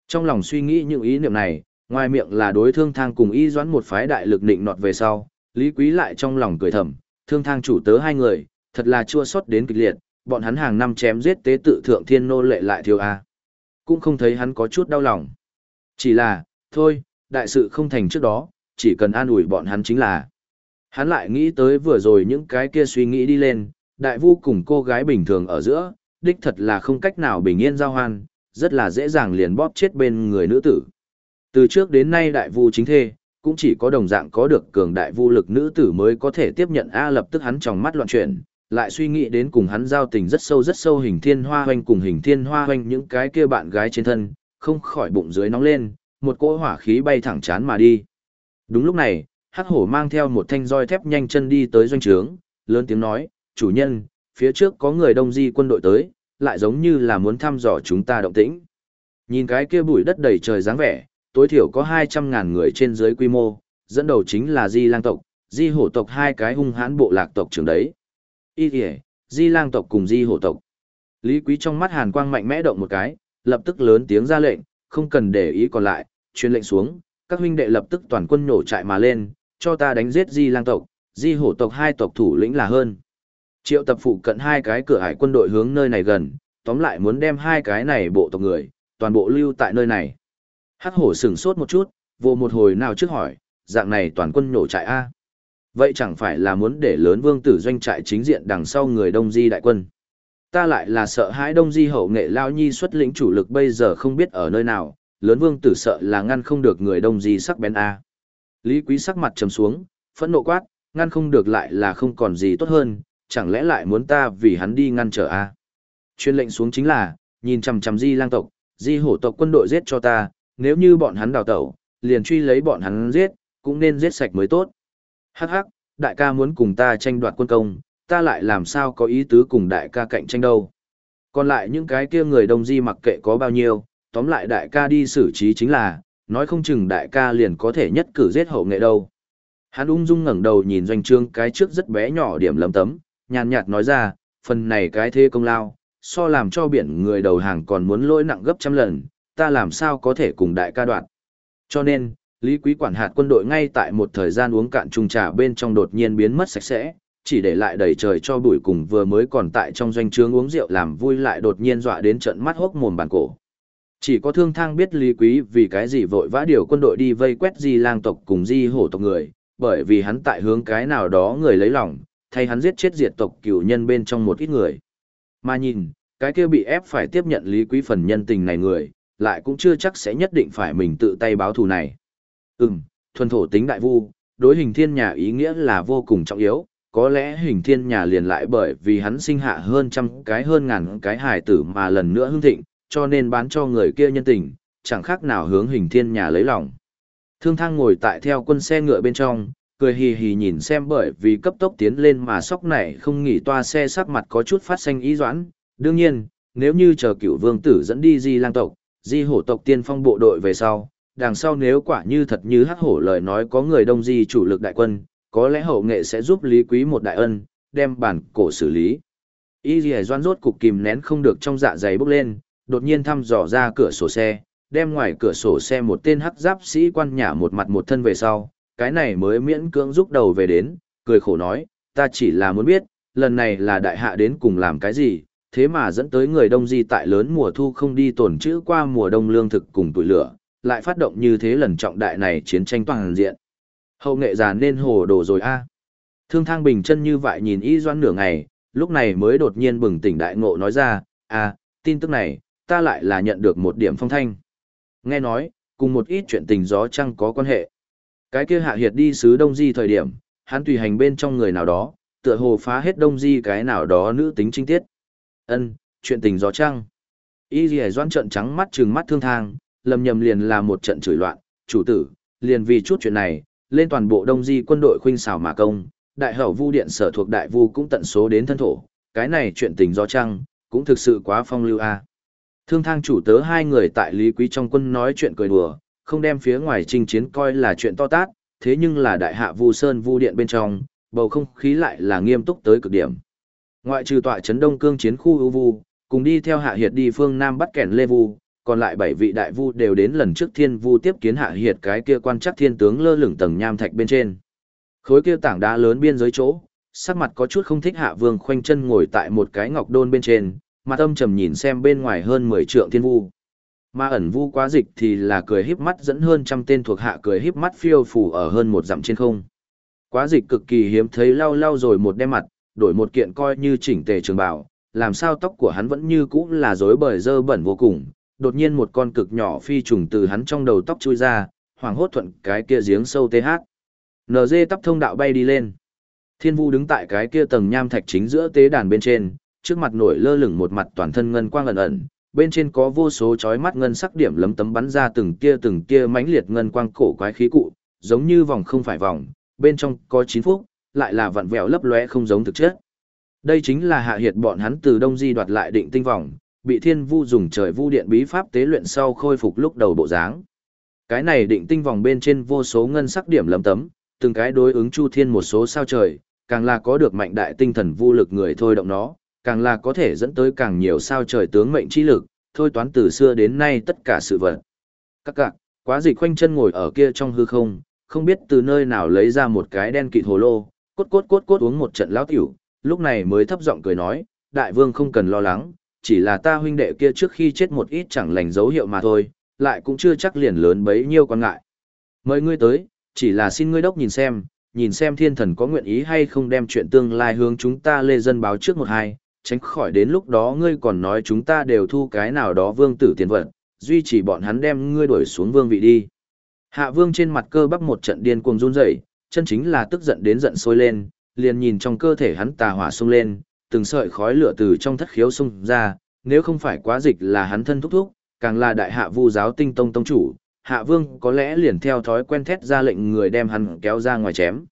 Trong lòng suy nghĩ những ý niệm này, ngoài miệng là đối thương thang cùng y doãn một phái đại lực định nọt về sau, Lý Quý lại trong lòng cười thầm, thương thang chủ tớ hai người, thật là chua xót đến kịch liệt, bọn hắn hàng năm chém giết tế tự thượng thiên nô lệ lại thiếu a. Cũng không thấy hắn có chút đau lòng. Chỉ là, thôi, đại sự không thành trước đó, chỉ cần an ủi bọn hắn chính là. Hắn lại nghĩ tới vừa rồi những cái kia suy nghĩ đi lên, đại vu cùng cô gái bình thường ở giữa, đích thật là không cách nào bình yên giao hoan, rất là dễ dàng liền bóp chết bên người nữ tử. Từ trước đến nay đại vu chính thê, cũng chỉ có đồng dạng có được cường đại vu lực nữ tử mới có thể tiếp nhận A lập tức hắn trong mắt loạn chuyển, lại suy nghĩ đến cùng hắn giao tình rất sâu rất sâu hình thiên hoa hoanh cùng hình thiên hoa hoanh những cái kia bạn gái trên thân, không khỏi bụng dưới nóng lên, một cỗ hỏa khí bay thẳng chán mà đi. Đúng lúc này, hắc hổ mang theo một thanh roi thép nhanh chân đi tới doanh trướng, lớn tiếng nói, chủ nhân, phía trước có người đông di quân đội tới, lại giống như là muốn thăm dò chúng ta động tĩnh. Nhìn cái kia bụi đất đầy trời dáng vẻ, tối thiểu có 200.000 người trên dưới quy mô, dẫn đầu chính là di lang tộc, di hổ tộc hai cái hung hãn bộ lạc tộc trưởng đấy. Y kìa, di lang tộc cùng di hổ tộc. Lý Quý trong mắt hàn quang mạnh mẽ động một cái, lập tức lớn tiếng ra lệnh, không cần để ý còn lại, truyền lệnh xuống, các huynh đệ lập tức toàn quân nổ trại mà lên, cho ta đánh giết di lang tộc, di hổ tộc hai tộc thủ lĩnh là hơn. Triệu tập phụ cận hai cái cửa hải quân đội hướng nơi này gần, tóm lại muốn đem hai cái này bộ tộc người, toàn bộ lưu tại nơi này. Hắc hổ sửng sốt một chút, vô một hồi nào trước hỏi, dạng này toàn quân nổ trại A. Vậy chẳng phải là muốn để lớn vương tử doanh trại chính diện đằng sau người đông di đại quân. Ta lại là sợ hãi đông di hậu nghệ lao nhi xuất lĩnh chủ lực bây giờ không biết ở nơi nào, lớn vương tử sợ là ngăn không được người đông di sắc bén A. Lý quý sắc mặt trầm xuống, phẫn nộ quát, ngăn không được lại là không còn gì tốt hơn, chẳng lẽ lại muốn ta vì hắn đi ngăn trở A. Chuyên lệnh xuống chính là, nhìn chằm chằm di lang tộc, di hổ tộc quân đội giết cho ta, nếu như bọn hắn đào tẩu, liền truy lấy bọn hắn giết, cũng nên giết sạch mới tốt. Hắc hắc, đại ca muốn cùng ta tranh đoạt quân công, ta lại làm sao có ý tứ cùng đại ca cạnh tranh đâu. Còn lại những cái kia người đông di mặc kệ có bao nhiêu, tóm lại đại ca đi xử trí chính là, nói không chừng đại ca liền có thể nhất cử giết hậu nghệ đâu. Hắn ung dung ngẩng đầu nhìn doanh trương cái trước rất bé nhỏ điểm lấm tấm, nhàn nhạt nói ra, phần này cái thế công lao, so làm cho biển người đầu hàng còn muốn lỗi nặng gấp trăm lần, ta làm sao có thể cùng đại ca đoạn. Cho nên, Lý Quý quản hạt quân đội ngay tại một thời gian uống cạn chung trà bên trong đột nhiên biến mất sạch sẽ, chỉ để lại đầy trời cho bụi cùng vừa mới còn tại trong doanh trướng uống rượu làm vui lại đột nhiên dọa đến trận mắt hốc mồm bàn cổ. Chỉ có thương thang biết Lý Quý vì cái gì vội vã điều quân đội đi vây quét di lang tộc cùng di hổ tộc người, bởi vì hắn tại hướng cái nào đó người lấy lòng, thay hắn giết chết diệt tộc cửu nhân bên trong một ít người. Mà nhìn, cái kia bị ép phải tiếp nhận Lý Quý phần nhân tình này người, lại cũng chưa chắc sẽ nhất định phải mình tự tay báo thù này. Ừm, thuần thổ tính đại vu, đối hình thiên nhà ý nghĩa là vô cùng trọng yếu, có lẽ hình thiên nhà liền lại bởi vì hắn sinh hạ hơn trăm cái hơn ngàn cái hài tử mà lần nữa hưng thịnh, cho nên bán cho người kia nhân tình, chẳng khác nào hướng hình thiên nhà lấy lòng. Thương thang ngồi tại theo quân xe ngựa bên trong, cười hì hì nhìn xem bởi vì cấp tốc tiến lên mà sóc này không nghỉ toa xe sắc mặt có chút phát xanh ý doãn. Đương nhiên, nếu như chờ cựu vương tử dẫn đi di lang tộc, di hổ tộc tiên phong bộ đội về sau, đằng sau nếu quả như thật như hắc hổ lời nói có người đông di chủ lực đại quân, có lẽ hậu nghệ sẽ giúp lý quý một đại ân, đem bản cổ xử lý. Y dì doan rốt cục kìm nén không được trong dạ dày bốc lên, đột nhiên thăm dò ra cửa sổ xe, đem ngoài cửa sổ xe một tên hắc giáp sĩ quan nhả một mặt một thân về sau, cái này mới miễn cưỡng rút đầu về đến, cười khổ nói, ta chỉ là muốn biết, lần này là đại hạ đến cùng làm cái gì, thế mà dẫn tới người đông di tại lớn mùa thu không đi tổn trữ qua mùa đông lương thực cùng tuổi lửa, lại phát động như thế lần trọng đại này chiến tranh toàn diện. Hậu nghệ già nên hồ đồ rồi a. Thương thang bình chân như vậy nhìn y doan nửa ngày, lúc này mới đột nhiên bừng tỉnh đại ngộ nói ra, à, tin tức này, ta lại là nhận được một điểm phong thanh. Nghe nói, cùng một ít chuyện tình gió chăng có quan hệ. Cái kia hạ hiệt đi sứ Đông Di thời điểm, hắn tùy hành bên trong người nào đó, tựa hồ phá hết Đông Di cái nào đó nữ tính trinh tiết. Ân, chuyện tình gió chăng. Y Lì Doan trận trắng mắt trừng mắt thương thang, lầm nhầm liền là một trận chửi loạn, chủ tử, liền vì chút chuyện này, lên toàn bộ Đông Di quân đội khuynh xảo mà công, đại hậu vu điện sở thuộc đại vu cũng tận số đến thân thổ, cái này chuyện tình do chăng, cũng thực sự quá phong lưu a. Thương thang chủ tớ hai người tại Lý Quý trong quân nói chuyện cười đùa, không đem phía ngoài trình chiến coi là chuyện to tát, thế nhưng là đại hạ Vu Sơn Vu Điện bên trong, bầu không khí lại là nghiêm túc tới cực điểm. Ngoại trừ tọa trấn Đông Cương chiến khu ưu vu, cùng đi theo Hạ Hiệt đi phương Nam bắt kẻn Lê Vu, còn lại bảy vị đại vu đều đến lần trước Thiên Vu tiếp kiến Hạ Hiệt cái kia quan chắc thiên tướng lơ lửng tầng nham thạch bên trên. Khối kia tảng đá lớn biên giới chỗ, sắc mặt có chút không thích Hạ Vương khoanh chân ngồi tại một cái ngọc đôn bên trên, mặt âm trầm nhìn xem bên ngoài hơn 10 trượng thiên vu. Ma ẩn vu quá dịch thì là cười híp mắt dẫn hơn trăm tên thuộc hạ cười híp mắt phiêu phủ ở hơn một dặm trên không. Quá dịch cực kỳ hiếm thấy lau lau rồi một đem mặt, đổi một kiện coi như chỉnh tề trường bào, làm sao tóc của hắn vẫn như cũ là rối bời dơ bẩn vô cùng. Đột nhiên một con cực nhỏ phi trùng từ hắn trong đầu tóc chui ra, hoàng hốt thuận cái kia giếng sâu TH. NG tóc thông đạo bay đi lên. Thiên Vu đứng tại cái kia tầng nham thạch chính giữa tế đàn bên trên, trước mặt nổi lơ lửng một mặt toàn thân ngân quang ẩn ẩn, bên trên có vô số chói mắt ngân sắc điểm lấm tấm bắn ra từng tia từng tia mãnh liệt ngân quang cổ quái khí cụ, giống như vòng không phải vòng, bên trong có chín phúc, lại là vặn vẹo lấp lóe không giống thực chất. Đây chính là hạ hiệt bọn hắn từ Đông Di đoạt lại định tinh vòng, bị Thiên Vu dùng trời vu điện bí pháp tế luyện sau khôi phục lúc đầu bộ dáng. Cái này định tinh vòng bên trên vô số ngân sắc điểm lấm tấm, từng cái đối ứng chu thiên một số sao trời, càng là có được mạnh đại tinh thần vô lực người thôi động nó, càng là có thể dẫn tới càng nhiều sao trời tướng mệnh chi lực, thôi toán từ xưa đến nay tất cả sự vật. Các cạc, quá dịch khoanh chân ngồi ở kia trong hư không, không biết từ nơi nào lấy ra một cái đen kịt hồ lô, cốt cốt cốt cốt uống một trận lão tiểu, lúc này mới thấp giọng cười nói, đại vương không cần lo lắng, chỉ là ta huynh đệ kia trước khi chết một ít chẳng lành dấu hiệu mà thôi, lại cũng chưa chắc liền lớn bấy nhiêu quan ngại. Mời ngươi tới, chỉ là xin ngươi đốc nhìn xem, nhìn xem thiên thần có nguyện ý hay không đem chuyện tương lai hướng chúng ta lê dân báo trước một hai, tránh khỏi đến lúc đó ngươi còn nói chúng ta đều thu cái nào đó vương tử tiền vận, duy trì bọn hắn đem ngươi đuổi xuống vương vị đi. Hạ vương trên mặt cơ bắp một trận điên cuồng run rẩy, chân chính là tức giận đến giận sôi lên, liền nhìn trong cơ thể hắn tà hỏa sung lên, từng sợi khói lửa từ trong thất khiếu xung ra, nếu không phải quá dịch là hắn thân thúc thúc, càng là đại hạ vu giáo tinh tông tông chủ, hạ vương có lẽ liền theo thói quen thét ra lệnh người đem hắn kéo ra ngoài chém.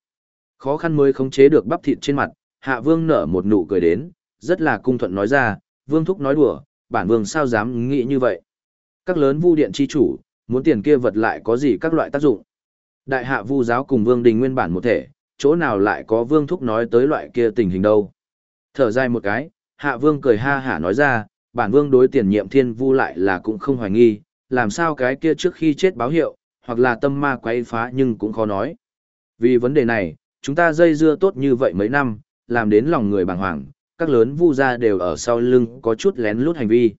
Khó khăn mới khống chế được bắp thịt trên mặt, hạ vương nở một nụ cười đến, rất là cung thuận nói ra, vương thúc nói đùa, bản vương sao dám nghĩ như vậy. Các lớn vu điện chi chủ, muốn tiền kia vật lại có gì các loại tác dụng. Đại hạ vu giáo cùng vương đình nguyên bản một thể, chỗ nào lại có vương thúc nói tới loại kia tình hình đâu. Thở dài một cái, hạ vương cười ha hả nói ra, bản vương đối tiền nhiệm thiên vu lại là cũng không hoài nghi, làm sao cái kia trước khi chết báo hiệu, hoặc là tâm ma quay phá nhưng cũng khó nói. Vì vấn đề này, chúng ta dây dưa tốt như vậy mấy năm, làm đến lòng người bàng hoàng, các lớn vu gia đều ở sau lưng có chút lén lút hành vi.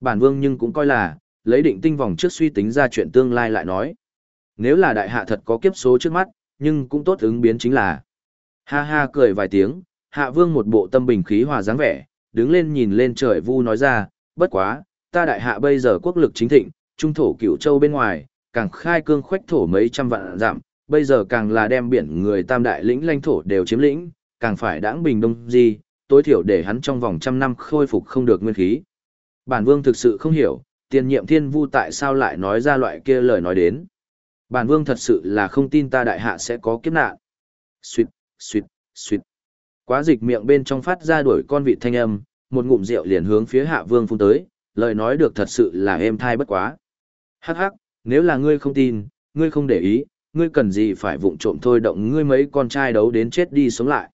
Bản vương nhưng cũng coi là, lấy định tinh vòng trước suy tính ra chuyện tương lai lại nói. Nếu là đại hạ thật có kiếp số trước mắt, nhưng cũng tốt ứng biến chính là. Ha ha cười vài tiếng, hạ vương một bộ tâm bình khí hòa dáng vẻ, đứng lên nhìn lên trời vu nói ra, bất quá, ta đại hạ bây giờ quốc lực chính thịnh, trung thổ cửu châu bên ngoài, càng khai cương khoách thổ mấy trăm vạn giảm, bây giờ càng là đem biển người tam đại lĩnh lãnh thổ đều chiếm lĩnh, càng phải đãng bình đông gì, tối thiểu để hắn trong vòng trăm năm khôi phục không được nguyên khí. Bản vương thực sự không hiểu, tiền nhiệm thiên vu tại sao lại nói ra loại kia lời nói đến. Bản vương thật sự là không tin ta đại hạ sẽ có kiếp nạn. Xuyệt, xuyệt, xuyệt. Quá dịch miệng bên trong phát ra đuổi con vị thanh âm, một ngụm rượu liền hướng phía hạ vương phun tới, lời nói được thật sự là êm thai bất quá. Hắc hắc, nếu là ngươi không tin, ngươi không để ý, ngươi cần gì phải vụng trộm thôi động ngươi mấy con trai đấu đến chết đi sống lại.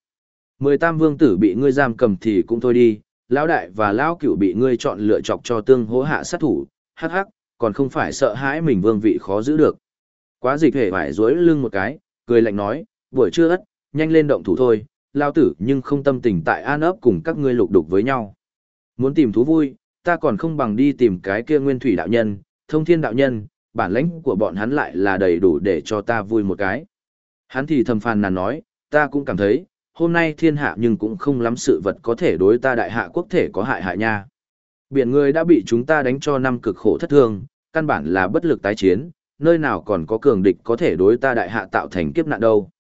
Mười tam vương tử bị ngươi giam cầm thì cũng thôi đi, lão đại và lão cửu bị ngươi chọn lựa chọc cho tương hỗ hạ sát thủ, hắc hắc, còn không phải sợ hãi mình vương vị khó giữ được. Quá dịch hề phải duỗi lưng một cái, cười lạnh nói, buổi trưa ất, nhanh lên động thủ thôi, lao tử nhưng không tâm tình tại an ấp cùng các ngươi lục đục với nhau. Muốn tìm thú vui, ta còn không bằng đi tìm cái kia nguyên thủy đạo nhân, thông thiên đạo nhân, bản lãnh của bọn hắn lại là đầy đủ để cho ta vui một cái. Hắn thì thầm phàn nàn nói, ta cũng cảm thấy, hôm nay thiên hạ nhưng cũng không lắm sự vật có thể đối ta đại hạ quốc thể có hại hại nha. Biển người đã bị chúng ta đánh cho năm cực khổ thất thương, căn bản là bất lực tái chiến, nơi nào còn có cường địch có thể đối ta đại hạ tạo thành kiếp nạn đâu.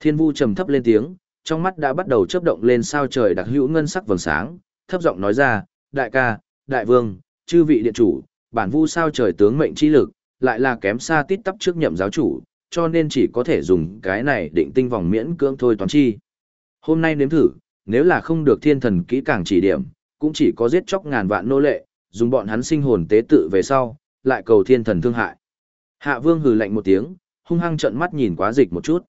Thiên vu trầm thấp lên tiếng, trong mắt đã bắt đầu chớp động lên sao trời đặc hữu ngân sắc vầng sáng, thấp giọng nói ra, đại ca, đại vương, chư vị điện chủ, bản vu sao trời tướng mệnh chi lực, lại là kém xa tít tắp trước nhậm giáo chủ, cho nên chỉ có thể dùng cái này định tinh vòng miễn cưỡng thôi toán chi. Hôm nay nếm thử, nếu là không được thiên thần kỹ càng chỉ điểm, cũng chỉ có giết chóc ngàn vạn nô lệ, dùng bọn hắn sinh hồn tế tự về sau, lại cầu thiên thần thương hại. Hạ vương hừ lạnh một tiếng, hung hăng trợn mắt nhìn quá dịch một chút.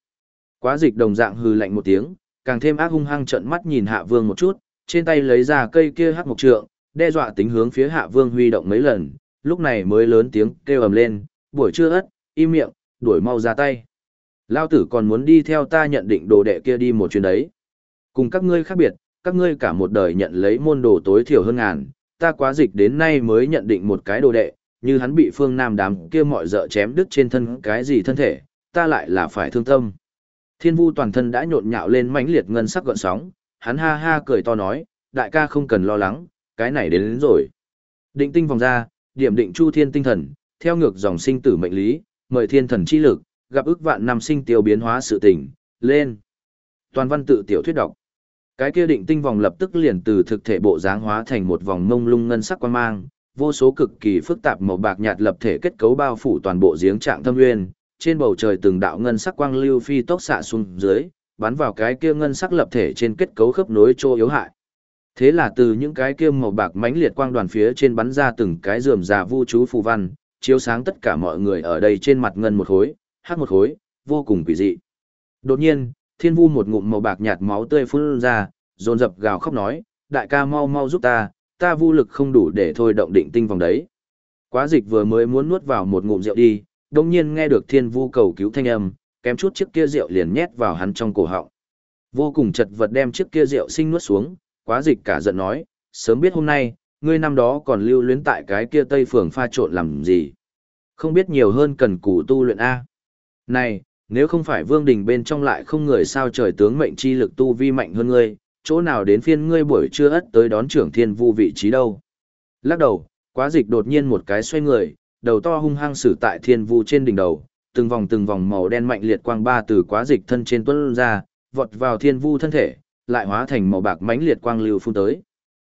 Quá dịch đồng dạng hừ lạnh một tiếng, càng thêm ác hung hăng trợn mắt nhìn hạ vương một chút, trên tay lấy ra cây kia hắc mộc trượng, đe dọa tính hướng phía hạ vương huy động mấy lần, lúc này mới lớn tiếng kêu ầm lên, buổi trưa ất, im miệng, đuổi mau ra tay. Lao tử còn muốn đi theo ta nhận định đồ đệ kia đi một chuyến đấy. Cùng các ngươi khác biệt, các ngươi cả một đời nhận lấy môn đồ tối thiểu hơn ngàn, ta quá dịch đến nay mới nhận định một cái đồ đệ, như hắn bị phương nam đám kia mọi dợ chém đứt trên thân cái gì thân thể, ta lại là phải thương tâm. Thiên vu toàn thân đã nhộn nhạo lên mãnh liệt ngân sắc gợn sóng, hắn ha ha cười to nói, đại ca không cần lo lắng, cái này đến, đến rồi. Định tinh vòng ra, điểm định chu thiên tinh thần, theo ngược dòng sinh tử mệnh lý, mời thiên thần chi lực, gặp ức vạn năm sinh tiêu biến hóa sự tình, lên. Toàn văn tự tiểu thuyết đọc. Cái kia định tinh vòng lập tức liền từ thực thể bộ dáng hóa thành một vòng mông lung ngân sắc quan mang, vô số cực kỳ phức tạp màu bạc nhạt lập thể kết cấu bao phủ toàn bộ giếng trạng thâm nguyên, trên bầu trời từng đạo ngân sắc quang lưu phi tốc xạ xuống dưới, bắn vào cái kia ngân sắc lập thể trên kết cấu khớp nối chỗ yếu hại. Thế là từ những cái kia màu bạc mãnh liệt quang đoàn phía trên bắn ra từng cái rườm rà vu chú phù văn, chiếu sáng tất cả mọi người ở đây trên mặt ngân một khối, hắc một khối, vô cùng quỷ dị. Đột nhiên, Thiên Vu một ngụm màu bạc nhạt máu tươi phun ra, dồn dập gào khóc nói, đại ca mau mau giúp ta, ta vu lực không đủ để thôi động định tinh vòng đấy. Quá dịch vừa mới muốn nuốt vào một ngụm rượu đi, đông nhiên nghe được thiên vu cầu cứu thanh âm, kém chút chiếc kia rượu liền nhét vào hắn trong cổ họng. Vô cùng chật vật đem chiếc kia rượu sinh nuốt xuống, quá dịch cả giận nói, sớm biết hôm nay, ngươi năm đó còn lưu luyến tại cái kia tây phường pha trộn làm gì. Không biết nhiều hơn cần củ tu luyện A. Này, nếu không phải vương đình bên trong lại không người sao trời tướng mệnh chi lực tu vi mạnh hơn ngươi, chỗ nào đến phiên ngươi buổi trưa ất tới đón trưởng thiên vu vị trí đâu. Lắc đầu, quá dịch đột nhiên một cái xoay người, đầu to hung hăng xử tại thiên vu trên đỉnh đầu, từng vòng từng vòng màu đen mạnh liệt quang ba từ quá dịch thân trên tuấn ra, vọt vào thiên vu thân thể, lại hóa thành màu bạc mãnh liệt quang lưu phun tới.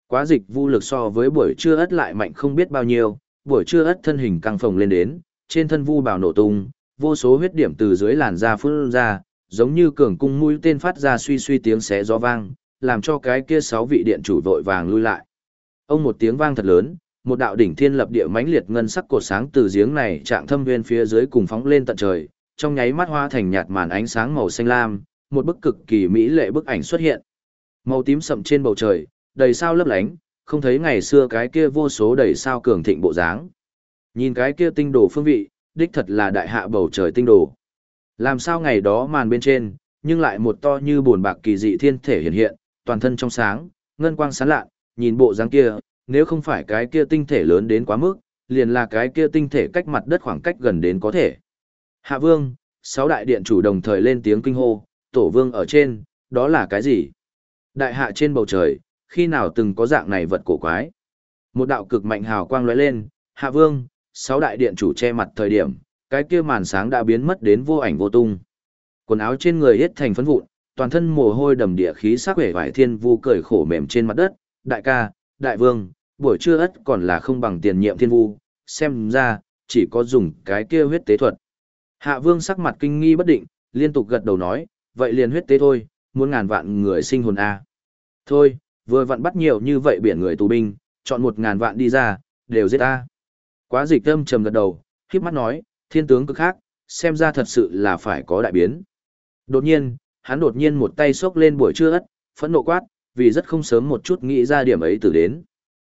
Quá dịch vu lực so với buổi trưa ất lại mạnh không biết bao nhiêu, buổi trưa ất thân hình căng phồng lên đến, trên thân vu bào nổ tung, vô số huyết điểm từ dưới làn da phun ra, giống như cường cung mũi tên phát ra suy suy tiếng xé gió vang, làm cho cái kia sáu vị điện chủ vội vàng lui lại. Ông một tiếng vang thật lớn, một đạo đỉnh thiên lập địa mãnh liệt ngân sắc cột sáng từ giếng này trạng thâm viên phía dưới cùng phóng lên tận trời, trong nháy mắt hoa thành nhạt màn ánh sáng màu xanh lam, một bức cực kỳ mỹ lệ bức ảnh xuất hiện. Màu tím sậm trên bầu trời, đầy sao lấp lánh, không thấy ngày xưa cái kia vô số đầy sao cường thịnh bộ dáng. Nhìn cái kia tinh đồ phương vị, đích thật là đại hạ bầu trời tinh đồ. Làm sao ngày đó màn bên trên, nhưng lại một to như buồn bạc kỳ dị thiên thể hiện hiện, toàn thân trong sáng, ngân quang sáng lạ, nhìn bộ dáng kia, nếu không phải cái kia tinh thể lớn đến quá mức, liền là cái kia tinh thể cách mặt đất khoảng cách gần đến có thể. Hạ vương, sáu đại điện chủ đồng thời lên tiếng kinh hô, tổ vương ở trên, đó là cái gì? Đại hạ trên bầu trời, khi nào từng có dạng này vật cổ quái? Một đạo cực mạnh hào quang lóe lên, hạ vương, sáu đại điện chủ che mặt thời điểm, cái kia màn sáng đã biến mất đến vô ảnh vô tung. Quần áo trên người hết thành phấn vụn, toàn thân mồ hôi đầm địa khí sắc vẻ vải thiên vu cười khổ mềm trên mặt đất, đại ca, đại vương, buổi trưa ất còn là không bằng tiền nhiệm thiên vu, xem ra, chỉ có dùng cái kia huyết tế thuật. Hạ vương sắc mặt kinh nghi bất định, liên tục gật đầu nói, vậy liền huyết tế thôi, muốn ngàn vạn người sinh hồn A. Thôi, vừa vặn bắt nhiều như vậy biển người tù binh, chọn một ngàn vạn đi ra, đều giết ta. Quá dịch tâm trầm gật đầu, khiếp mắt nói, thiên tướng cực khác, xem ra thật sự là phải có đại biến. Đột nhiên, hắn đột nhiên một tay xốc lên buổi trưa ất, phẫn nộ quát, vì rất không sớm một chút nghĩ ra điểm ấy từ đến.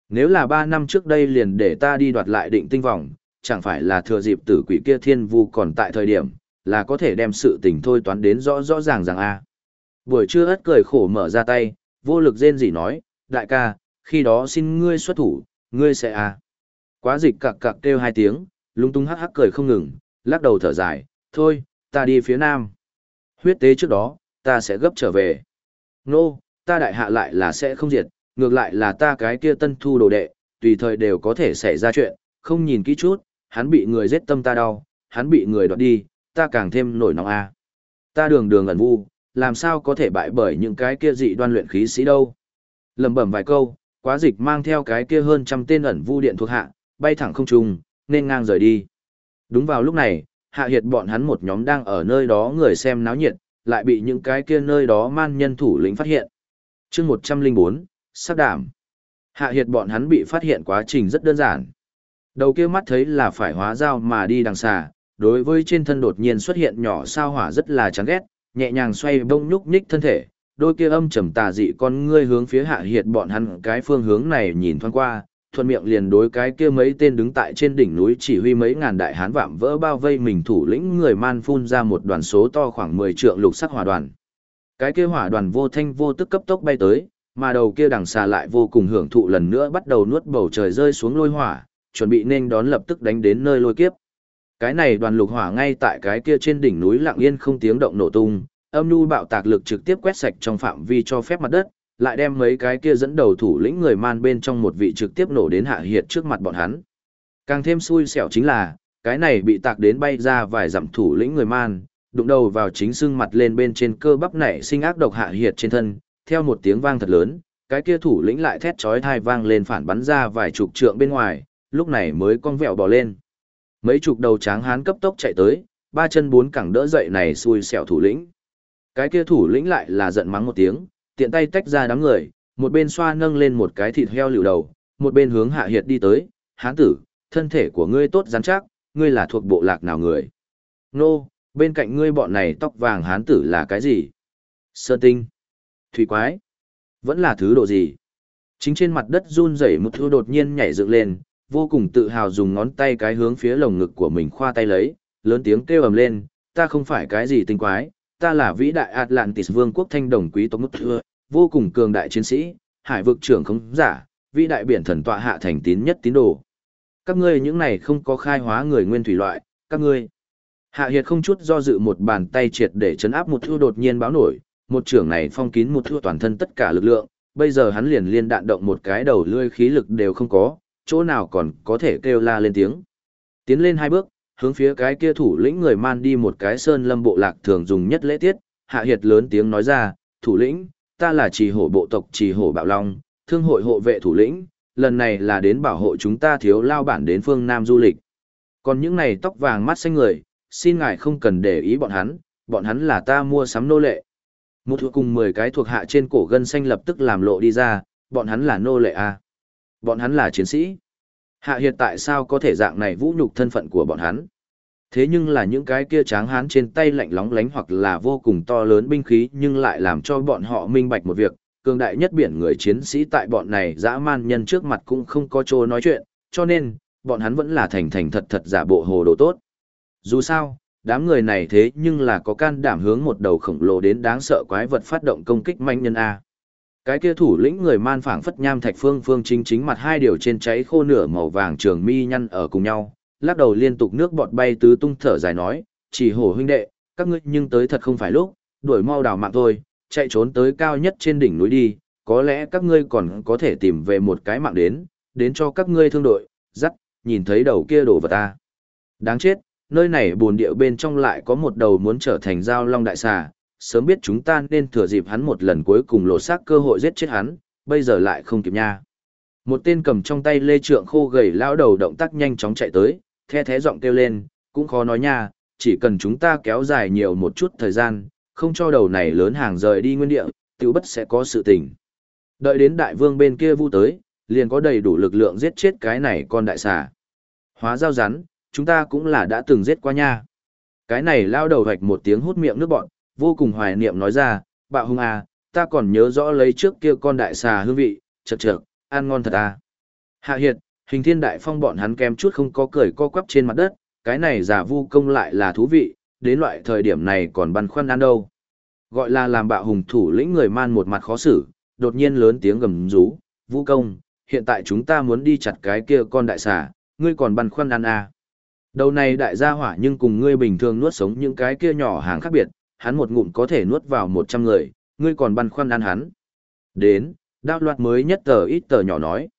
Nếu là ba năm trước đây liền để ta đi đoạt lại định tinh vòng, chẳng phải là thừa dịp tử quỷ kia thiên vu còn tại thời điểm, là có thể đem sự tình thôi toán đến rõ rõ ràng rằng a. Buổi trưa ất cười khổ mở ra tay, vô lực rên rỉ nói, đại ca, khi đó xin ngươi xuất thủ, ngươi sẽ a. Quá dịch cặc cặc kêu hai tiếng, lung tung hắc hắc cười không ngừng, lắc đầu thở dài, thôi, ta đi phía nam. Huyết tế trước đó, ta sẽ gấp trở về. Nô, ta đại hạ lại là sẽ không diệt, ngược lại là ta cái kia tân thu đồ đệ, tùy thời đều có thể xảy ra chuyện, không nhìn kỹ chút, hắn bị người giết tâm ta đau, hắn bị người đoạt đi, ta càng thêm nổi nóng a. Ta đường đường ẩn vu, làm sao có thể bại bởi những cái kia dị đoan luyện khí sĩ đâu. Lầm bẩm vài câu, quá dịch mang theo cái kia hơn trăm tên ẩn vu điện thuộc hạ, bay thẳng không trung, nên ngang rời đi. Đúng vào lúc này, hạ hiệt bọn hắn một nhóm đang ở nơi đó người xem náo nhiệt, lại bị những cái kia nơi đó man nhân thủ lĩnh phát hiện chương 104, sắc đảm. Hạ hiệt bọn hắn bị phát hiện quá trình rất đơn giản. Đầu kia mắt thấy là phải hóa dao mà đi đằng xà, đối với trên thân đột nhiên xuất hiện nhỏ sao hỏa rất là chán ghét, nhẹ nhàng xoay bông nhúc nhích thân thể, đôi kia âm trầm tà dị con ngươi hướng phía hạ hiệt bọn hắn cái phương hướng này nhìn thoáng qua, thuận miệng liền đối cái kia mấy tên đứng tại trên đỉnh núi chỉ huy mấy ngàn đại hán vạm vỡ bao vây mình thủ lĩnh người man phun ra một đoàn số to khoảng 10 trượng lục sắc hỏa đoàn. Cái kia hỏa đoàn vô thanh vô tức cấp tốc bay tới, mà đầu kia đằng xà lại vô cùng hưởng thụ lần nữa bắt đầu nuốt bầu trời rơi xuống lôi hỏa, chuẩn bị nên đón lập tức đánh đến nơi lôi kiếp. Cái này đoàn lục hỏa ngay tại cái kia trên đỉnh núi lặng yên không tiếng động nổ tung, âm nhu bạo tạc lực trực tiếp quét sạch trong phạm vi cho phép mặt đất, lại đem mấy cái kia dẫn đầu thủ lĩnh người man bên trong một vị trực tiếp nổ đến hạ hiệt trước mặt bọn hắn. Càng thêm xui xẻo chính là, cái này bị tạc đến bay ra vài dặm thủ lĩnh người man, đụng đầu vào chính xương mặt lên bên trên cơ bắp nảy sinh ác độc hạ hiệt trên thân, theo một tiếng vang thật lớn, cái kia thủ lĩnh lại thét chói thai vang lên phản bắn ra vài chục trượng bên ngoài, lúc này mới con vẹo bò lên. Mấy chục đầu tráng hán cấp tốc chạy tới, ba chân bốn cẳng đỡ dậy này xui xẻo thủ lĩnh. Cái kia thủ lĩnh lại là giận mắng một tiếng, tiện tay tách ra đám người, một bên xoa nâng lên một cái thịt heo liều đầu, một bên hướng hạ hiệt đi tới, hán tử, thân thể của ngươi tốt rắn chắc, ngươi là thuộc bộ lạc nào người. Nô, bên cạnh ngươi bọn này tóc vàng hán tử là cái gì? Sơn tinh, thủy quái, vẫn là thứ độ gì? Chính trên mặt đất run rẩy một thứ đột nhiên nhảy dựng lên, vô cùng tự hào dùng ngón tay cái hướng phía lồng ngực của mình khoa tay lấy, lớn tiếng kêu ầm lên, ta không phải cái gì tinh quái, ta là vĩ đại Atlantis vương quốc thanh đồng quý tộc mức thưa, vô cùng cường đại chiến sĩ, hải vực trưởng không giả, vĩ đại biển thần tọa hạ thành tín nhất tín đồ. Các ngươi những này không có khai hóa người nguyên thủy loại, các ngươi. Hạ Hiệt không chút do dự một bàn tay triệt để chấn áp một thua đột nhiên báo nổi, một trưởng này phong kín một thua toàn thân tất cả lực lượng, bây giờ hắn liền liên đạn động một cái đầu lươi khí lực đều không có, chỗ nào còn có thể kêu la lên tiếng. Tiến lên hai bước, hướng phía cái kia thủ lĩnh người man đi một cái sơn lâm bộ lạc thường dùng nhất lễ tiết, hạ hiệt lớn tiếng nói ra, thủ lĩnh, ta là trì hổ bộ tộc trì hổ bạo long, thương hội hộ vệ thủ lĩnh, lần này là đến bảo hộ chúng ta thiếu lao bản đến phương Nam du lịch. Còn những này tóc vàng mắt xanh người, xin ngài không cần để ý bọn hắn, bọn hắn là ta mua sắm nô lệ. Một thuộc cùng 10 cái thuộc hạ trên cổ gân xanh lập tức làm lộ đi ra, bọn hắn là nô lệ à? Bọn hắn là chiến sĩ. Hạ hiện tại sao có thể dạng này vũ nhục thân phận của bọn hắn? Thế nhưng là những cái kia tráng hán trên tay lạnh lóng lánh hoặc là vô cùng to lớn binh khí nhưng lại làm cho bọn họ minh bạch một việc, cường đại nhất biển người chiến sĩ tại bọn này dã man nhân trước mặt cũng không có chỗ nói chuyện, cho nên, bọn hắn vẫn là thành thành thật thật giả bộ hồ đồ tốt. Dù sao, đám người này thế nhưng là có can đảm hướng một đầu khổng lồ đến đáng sợ quái vật phát động công kích manh nhân A. Cái kia thủ lĩnh người man phảng phất nham thạch phương phương chính chính mặt hai điều trên cháy khô nửa màu vàng trường mi nhăn ở cùng nhau, lắc đầu liên tục nước bọt bay tứ tung thở dài nói, chỉ hổ huynh đệ, các ngươi nhưng tới thật không phải lúc, đuổi mau đào mạng thôi, chạy trốn tới cao nhất trên đỉnh núi đi, có lẽ các ngươi còn có thể tìm về một cái mạng đến, đến cho các ngươi thương đội, dắt, nhìn thấy đầu kia đổ vào ta. Đáng chết, nơi này bồn địa bên trong lại có một đầu muốn trở thành giao long đại xà, sớm biết chúng ta nên thừa dịp hắn một lần cuối cùng lột xác cơ hội giết chết hắn, bây giờ lại không kịp nha. Một tên cầm trong tay lê trượng khô gầy lao đầu động tác nhanh chóng chạy tới, the thế giọng kêu lên, cũng khó nói nha, chỉ cần chúng ta kéo dài nhiều một chút thời gian, không cho đầu này lớn hàng rời đi nguyên địa, tiểu bất sẽ có sự tình. Đợi đến đại vương bên kia vu tới, liền có đầy đủ lực lượng giết chết cái này con đại xà. Hóa giao rắn, chúng ta cũng là đã từng giết qua nha. Cái này lao đầu hoạch một tiếng hút miệng nước bọn, vô cùng hoài niệm nói ra, bạo hung à, ta còn nhớ rõ lấy trước kia con đại xà hương vị, chật chật, ăn ngon thật à. Hạ hiệt, hình thiên đại phong bọn hắn kém chút không có cười co quắp trên mặt đất, cái này giả vu công lại là thú vị, đến loại thời điểm này còn băn khoăn ăn đâu. Gọi là làm bạo hùng thủ lĩnh người man một mặt khó xử, đột nhiên lớn tiếng gầm rú, vu công, hiện tại chúng ta muốn đi chặt cái kia con đại xà, ngươi còn băn khoăn ăn à. Đầu này đại gia hỏa nhưng cùng ngươi bình thường nuốt sống những cái kia nhỏ hàng khác biệt, hắn một ngụm có thể nuốt vào một trăm người, ngươi còn băn khoăn ăn hắn. Đến, đao loạt mới nhất tờ ít tờ nhỏ nói.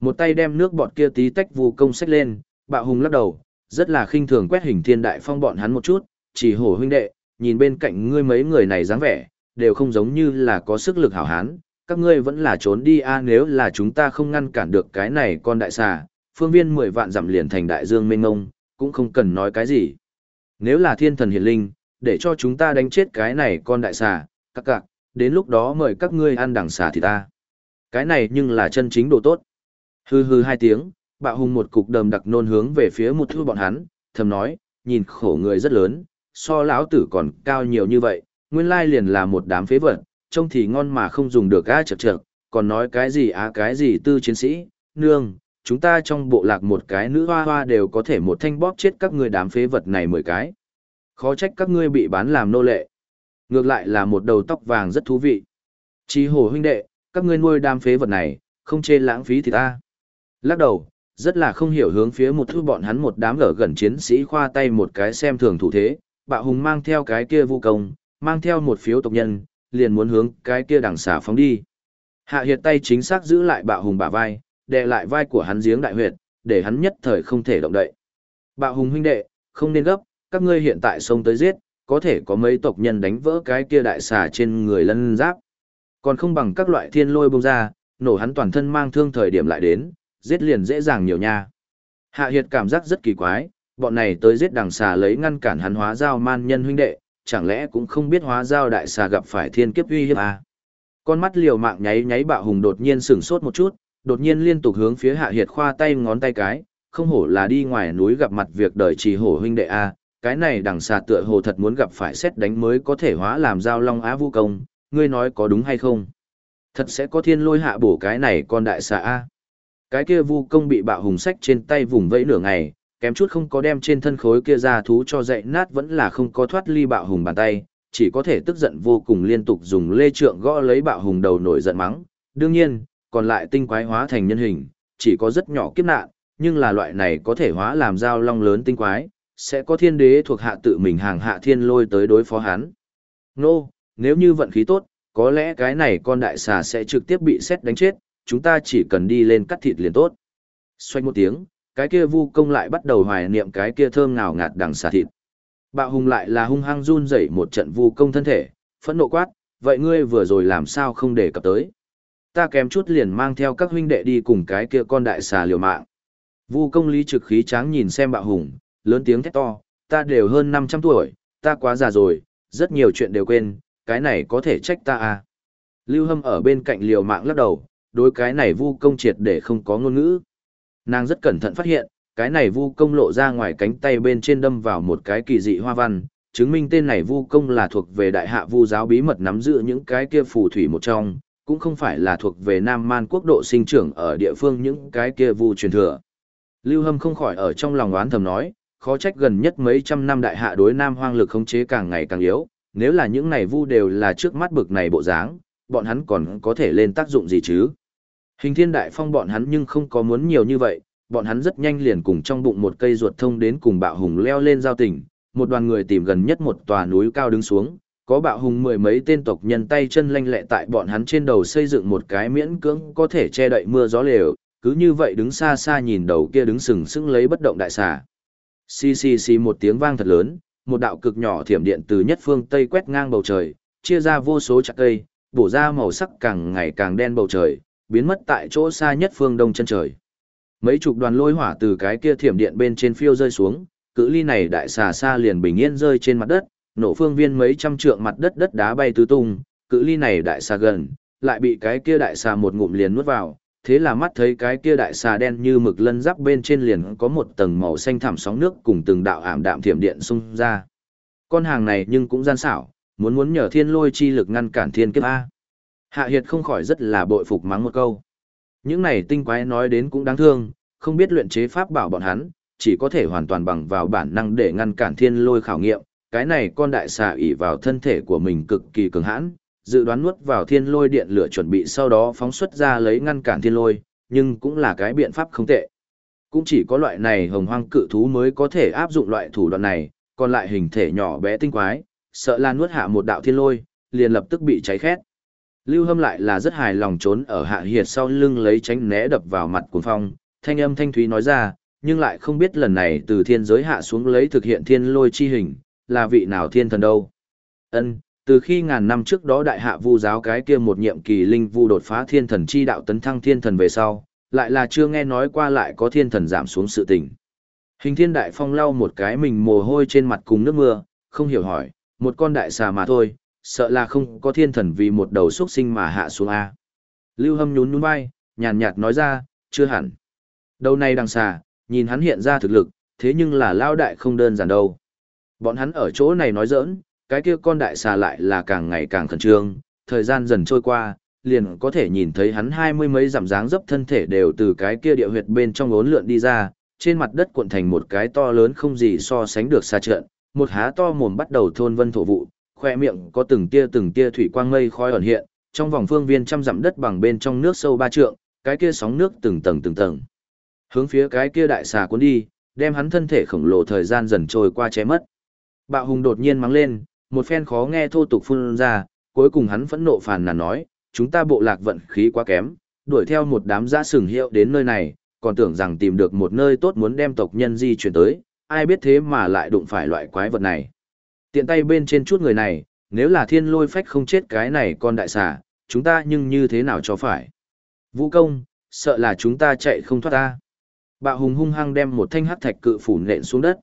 Một tay đem nước bọt kia tí tách vù công sách lên, bạo hùng lắc đầu, rất là khinh thường quét hình thiên đại phong bọn hắn một chút, chỉ hổ huynh đệ, nhìn bên cạnh ngươi mấy người này dáng vẻ, đều không giống như là có sức lực hảo hán, các ngươi vẫn là trốn đi a nếu là chúng ta không ngăn cản được cái này con đại xà, phương viên mười vạn dặm liền thành đại dương mênh ngông, cũng không cần nói cái gì. Nếu là thiên thần hiển linh, để cho chúng ta đánh chết cái này con đại xà, các cạc, đến lúc đó mời các ngươi ăn đằng xà thì ta. Cái này nhưng là chân chính đồ tốt. Hư hư hai tiếng, bạo hùng một cục đầm đặc nôn hướng về phía một thư bọn hắn, thầm nói, nhìn khổ người rất lớn, so lão tử còn cao nhiều như vậy, nguyên lai liền là một đám phế vật, trông thì ngon mà không dùng được á chật chật, còn nói cái gì á cái gì tư chiến sĩ, nương, chúng ta trong bộ lạc một cái nữ hoa hoa đều có thể một thanh bóp chết các ngươi đám phế vật này mười cái. Khó trách các ngươi bị bán làm nô lệ. Ngược lại là một đầu tóc vàng rất thú vị. Chí hồ huynh đệ, các ngươi nuôi đám phế vật này, không chê lãng phí thì ta. Lắc đầu, rất là không hiểu hướng phía một thứ bọn hắn một đám gở gần chiến sĩ khoa tay một cái xem thường thủ thế, bạo hùng mang theo cái kia vu công, mang theo một phiếu tộc nhân, liền muốn hướng cái kia đằng xà phóng đi. Hạ hiệt tay chính xác giữ lại bạo hùng bả vai, đè lại vai của hắn giếng đại huyệt, để hắn nhất thời không thể động đậy. Bạo hùng huynh đệ, không nên gấp, các ngươi hiện tại xông tới giết, có thể có mấy tộc nhân đánh vỡ cái kia đại xà trên người lân giáp. Còn không bằng các loại thiên lôi bông ra, nổ hắn toàn thân mang thương thời điểm lại đến, giết liền dễ dàng nhiều nha. Hạ Hiệt cảm giác rất kỳ quái, bọn này tới giết đằng xà lấy ngăn cản hắn hóa giao man nhân huynh đệ, chẳng lẽ cũng không biết hóa giao đại xà gặp phải thiên kiếp uy hiếp à? Con mắt liều mạng nháy nháy bạo hùng đột nhiên sửng sốt một chút, đột nhiên liên tục hướng phía Hạ Hiệt khoa tay ngón tay cái, không hổ là đi ngoài núi gặp mặt việc đời trì hổ huynh đệ a, cái này đằng xà tựa hồ thật muốn gặp phải xét đánh mới có thể hóa làm giao long á vu công, ngươi nói có đúng hay không? Thật sẽ có thiên lôi hạ bổ cái này con đại xà a. Cái kia vu công bị bạo hùng sách trên tay vùng vẫy nửa ngày, kém chút không có đem trên thân khối kia ra thú cho dậy nát vẫn là không có thoát ly bạo hùng bàn tay, chỉ có thể tức giận vô cùng liên tục dùng lê trượng gõ lấy bạo hùng đầu nổi giận mắng. Đương nhiên, còn lại tinh quái hóa thành nhân hình, chỉ có rất nhỏ kiếp nạn, nhưng là loại này có thể hóa làm dao long lớn tinh quái, sẽ có thiên đế thuộc hạ tự mình hàng hạ thiên lôi tới đối phó hắn. Nô, nếu như vận khí tốt, có lẽ cái này con đại xà sẽ trực tiếp bị xét đánh chết, chúng ta chỉ cần đi lên cắt thịt liền tốt. Xoay một tiếng, cái kia vu công lại bắt đầu hoài niệm cái kia thơm ngào ngạt đằng xà thịt. Bạo hùng lại là hung hăng run rẩy một trận vu công thân thể, phẫn nộ quát, vậy ngươi vừa rồi làm sao không để cập tới. Ta kém chút liền mang theo các huynh đệ đi cùng cái kia con đại xà liều mạng. Vu công lý trực khí tráng nhìn xem bạo hùng, lớn tiếng thét to, ta đều hơn 500 tuổi, ta quá già rồi, rất nhiều chuyện đều quên, cái này có thể trách ta à. Lưu Hâm ở bên cạnh liều mạng lắc đầu, đối cái này vu công triệt để không có ngôn ngữ. Nàng rất cẩn thận phát hiện, cái này vu công lộ ra ngoài cánh tay bên trên đâm vào một cái kỳ dị hoa văn, chứng minh tên này vu công là thuộc về đại hạ vu giáo bí mật nắm giữ những cái kia phù thủy một trong, cũng không phải là thuộc về Nam Man quốc độ sinh trưởng ở địa phương những cái kia vu truyền thừa. Lưu Hâm không khỏi ở trong lòng oán thầm nói, khó trách gần nhất mấy trăm năm đại hạ đối Nam hoang lực khống chế càng ngày càng yếu, nếu là những này vu đều là trước mắt bực này bộ dáng, bọn hắn còn có thể lên tác dụng gì chứ? Hình thiên đại phong bọn hắn nhưng không có muốn nhiều như vậy, bọn hắn rất nhanh liền cùng trong bụng một cây ruột thông đến cùng bạo hùng leo lên giao tỉnh, một đoàn người tìm gần nhất một tòa núi cao đứng xuống, có bạo hùng mười mấy tên tộc nhân tay chân lanh lẹ tại bọn hắn trên đầu xây dựng một cái miễn cưỡng có thể che đậy mưa gió lều, cứ như vậy đứng xa xa nhìn đầu kia đứng sừng sững lấy bất động đại xà. Xì xì xì một tiếng vang thật lớn, một đạo cực nhỏ thiểm điện từ nhất phương tây quét ngang bầu trời, chia ra vô số chạc cây, bổ ra màu sắc càng ngày càng đen bầu trời, biến mất tại chỗ xa nhất phương đông chân trời. Mấy chục đoàn lôi hỏa từ cái kia thiểm điện bên trên phiêu rơi xuống, cự ly này đại xà xa liền bình yên rơi trên mặt đất, nổ phương viên mấy trăm trượng mặt đất đất đá bay tứ tung, cự ly này đại xà gần, lại bị cái kia đại xà một ngụm liền nuốt vào, thế là mắt thấy cái kia đại xà đen như mực lân giáp bên trên liền có một tầng màu xanh thảm sóng nước cùng từng đạo ảm đạm thiểm điện xung ra. Con hàng này nhưng cũng gian xảo, muốn muốn nhờ thiên lôi chi lực ngăn cản thiên kiếp A. Hạ Hiệt không khỏi rất là bội phục mắng một câu. Những này tinh quái nói đến cũng đáng thương, không biết luyện chế pháp bảo bọn hắn, chỉ có thể hoàn toàn bằng vào bản năng để ngăn cản thiên lôi khảo nghiệm. Cái này con đại xà ỉ vào thân thể của mình cực kỳ cường hãn, dự đoán nuốt vào thiên lôi điện lửa chuẩn bị sau đó phóng xuất ra lấy ngăn cản thiên lôi, nhưng cũng là cái biện pháp không tệ. Cũng chỉ có loại này hồng hoang cự thú mới có thể áp dụng loại thủ đoạn này, còn lại hình thể nhỏ bé tinh quái, sợ là nuốt hạ một đạo thiên lôi, liền lập tức bị cháy khét. Lưu Hâm lại là rất hài lòng trốn ở hạ hiệt sau lưng lấy tránh né đập vào mặt cuồng phong, thanh âm thanh thúy nói ra, nhưng lại không biết lần này từ thiên giới hạ xuống lấy thực hiện thiên lôi chi hình, là vị nào thiên thần đâu. Ân, từ khi ngàn năm trước đó đại hạ vu giáo cái kia một nhiệm kỳ linh vu đột phá thiên thần chi đạo tấn thăng thiên thần về sau, lại là chưa nghe nói qua lại có thiên thần giảm xuống sự tình. Hình thiên đại phong lau một cái mình mồ hôi trên mặt cùng nước mưa, không hiểu hỏi, một con đại xà mà thôi, sợ là không có thiên thần vì một đầu xuất sinh mà hạ xuống A. Lưu hâm nhún nhún vai, nhàn nhạt nói ra, chưa hẳn. Đầu này đằng xà, nhìn hắn hiện ra thực lực, thế nhưng là lao đại không đơn giản đâu. Bọn hắn ở chỗ này nói giỡn, cái kia con đại xà lại là càng ngày càng khẩn trương, thời gian dần trôi qua, liền có thể nhìn thấy hắn hai mươi mấy giảm dáng dấp thân thể đều từ cái kia địa huyệt bên trong ốn lượn đi ra, trên mặt đất cuộn thành một cái to lớn không gì so sánh được xa trợn, một há to mồm bắt đầu thôn vân thổ vụ, khoe miệng có từng tia từng tia thủy quang mây khói ẩn hiện, trong vòng phương viên trăm dặm đất bằng bên trong nước sâu ba trượng, cái kia sóng nước từng tầng từng tầng. Hướng phía cái kia đại xà cuốn đi, đem hắn thân thể khổng lồ thời gian dần trôi qua che mất. Bạo hùng đột nhiên mắng lên, một phen khó nghe thô tục phun ra, cuối cùng hắn phẫn nộ phàn nàn nói, chúng ta bộ lạc vận khí quá kém, đuổi theo một đám giã sừng hiệu đến nơi này, còn tưởng rằng tìm được một nơi tốt muốn đem tộc nhân di chuyển tới, ai biết thế mà lại đụng phải loại quái vật này. Tiện tay bên trên chút người này, nếu là thiên lôi phách không chết cái này con đại xà, chúng ta nhưng như thế nào cho phải. Vũ công, sợ là chúng ta chạy không thoát ta. Bạo hùng hung hăng đem một thanh hắc thạch cự phủ nện xuống đất.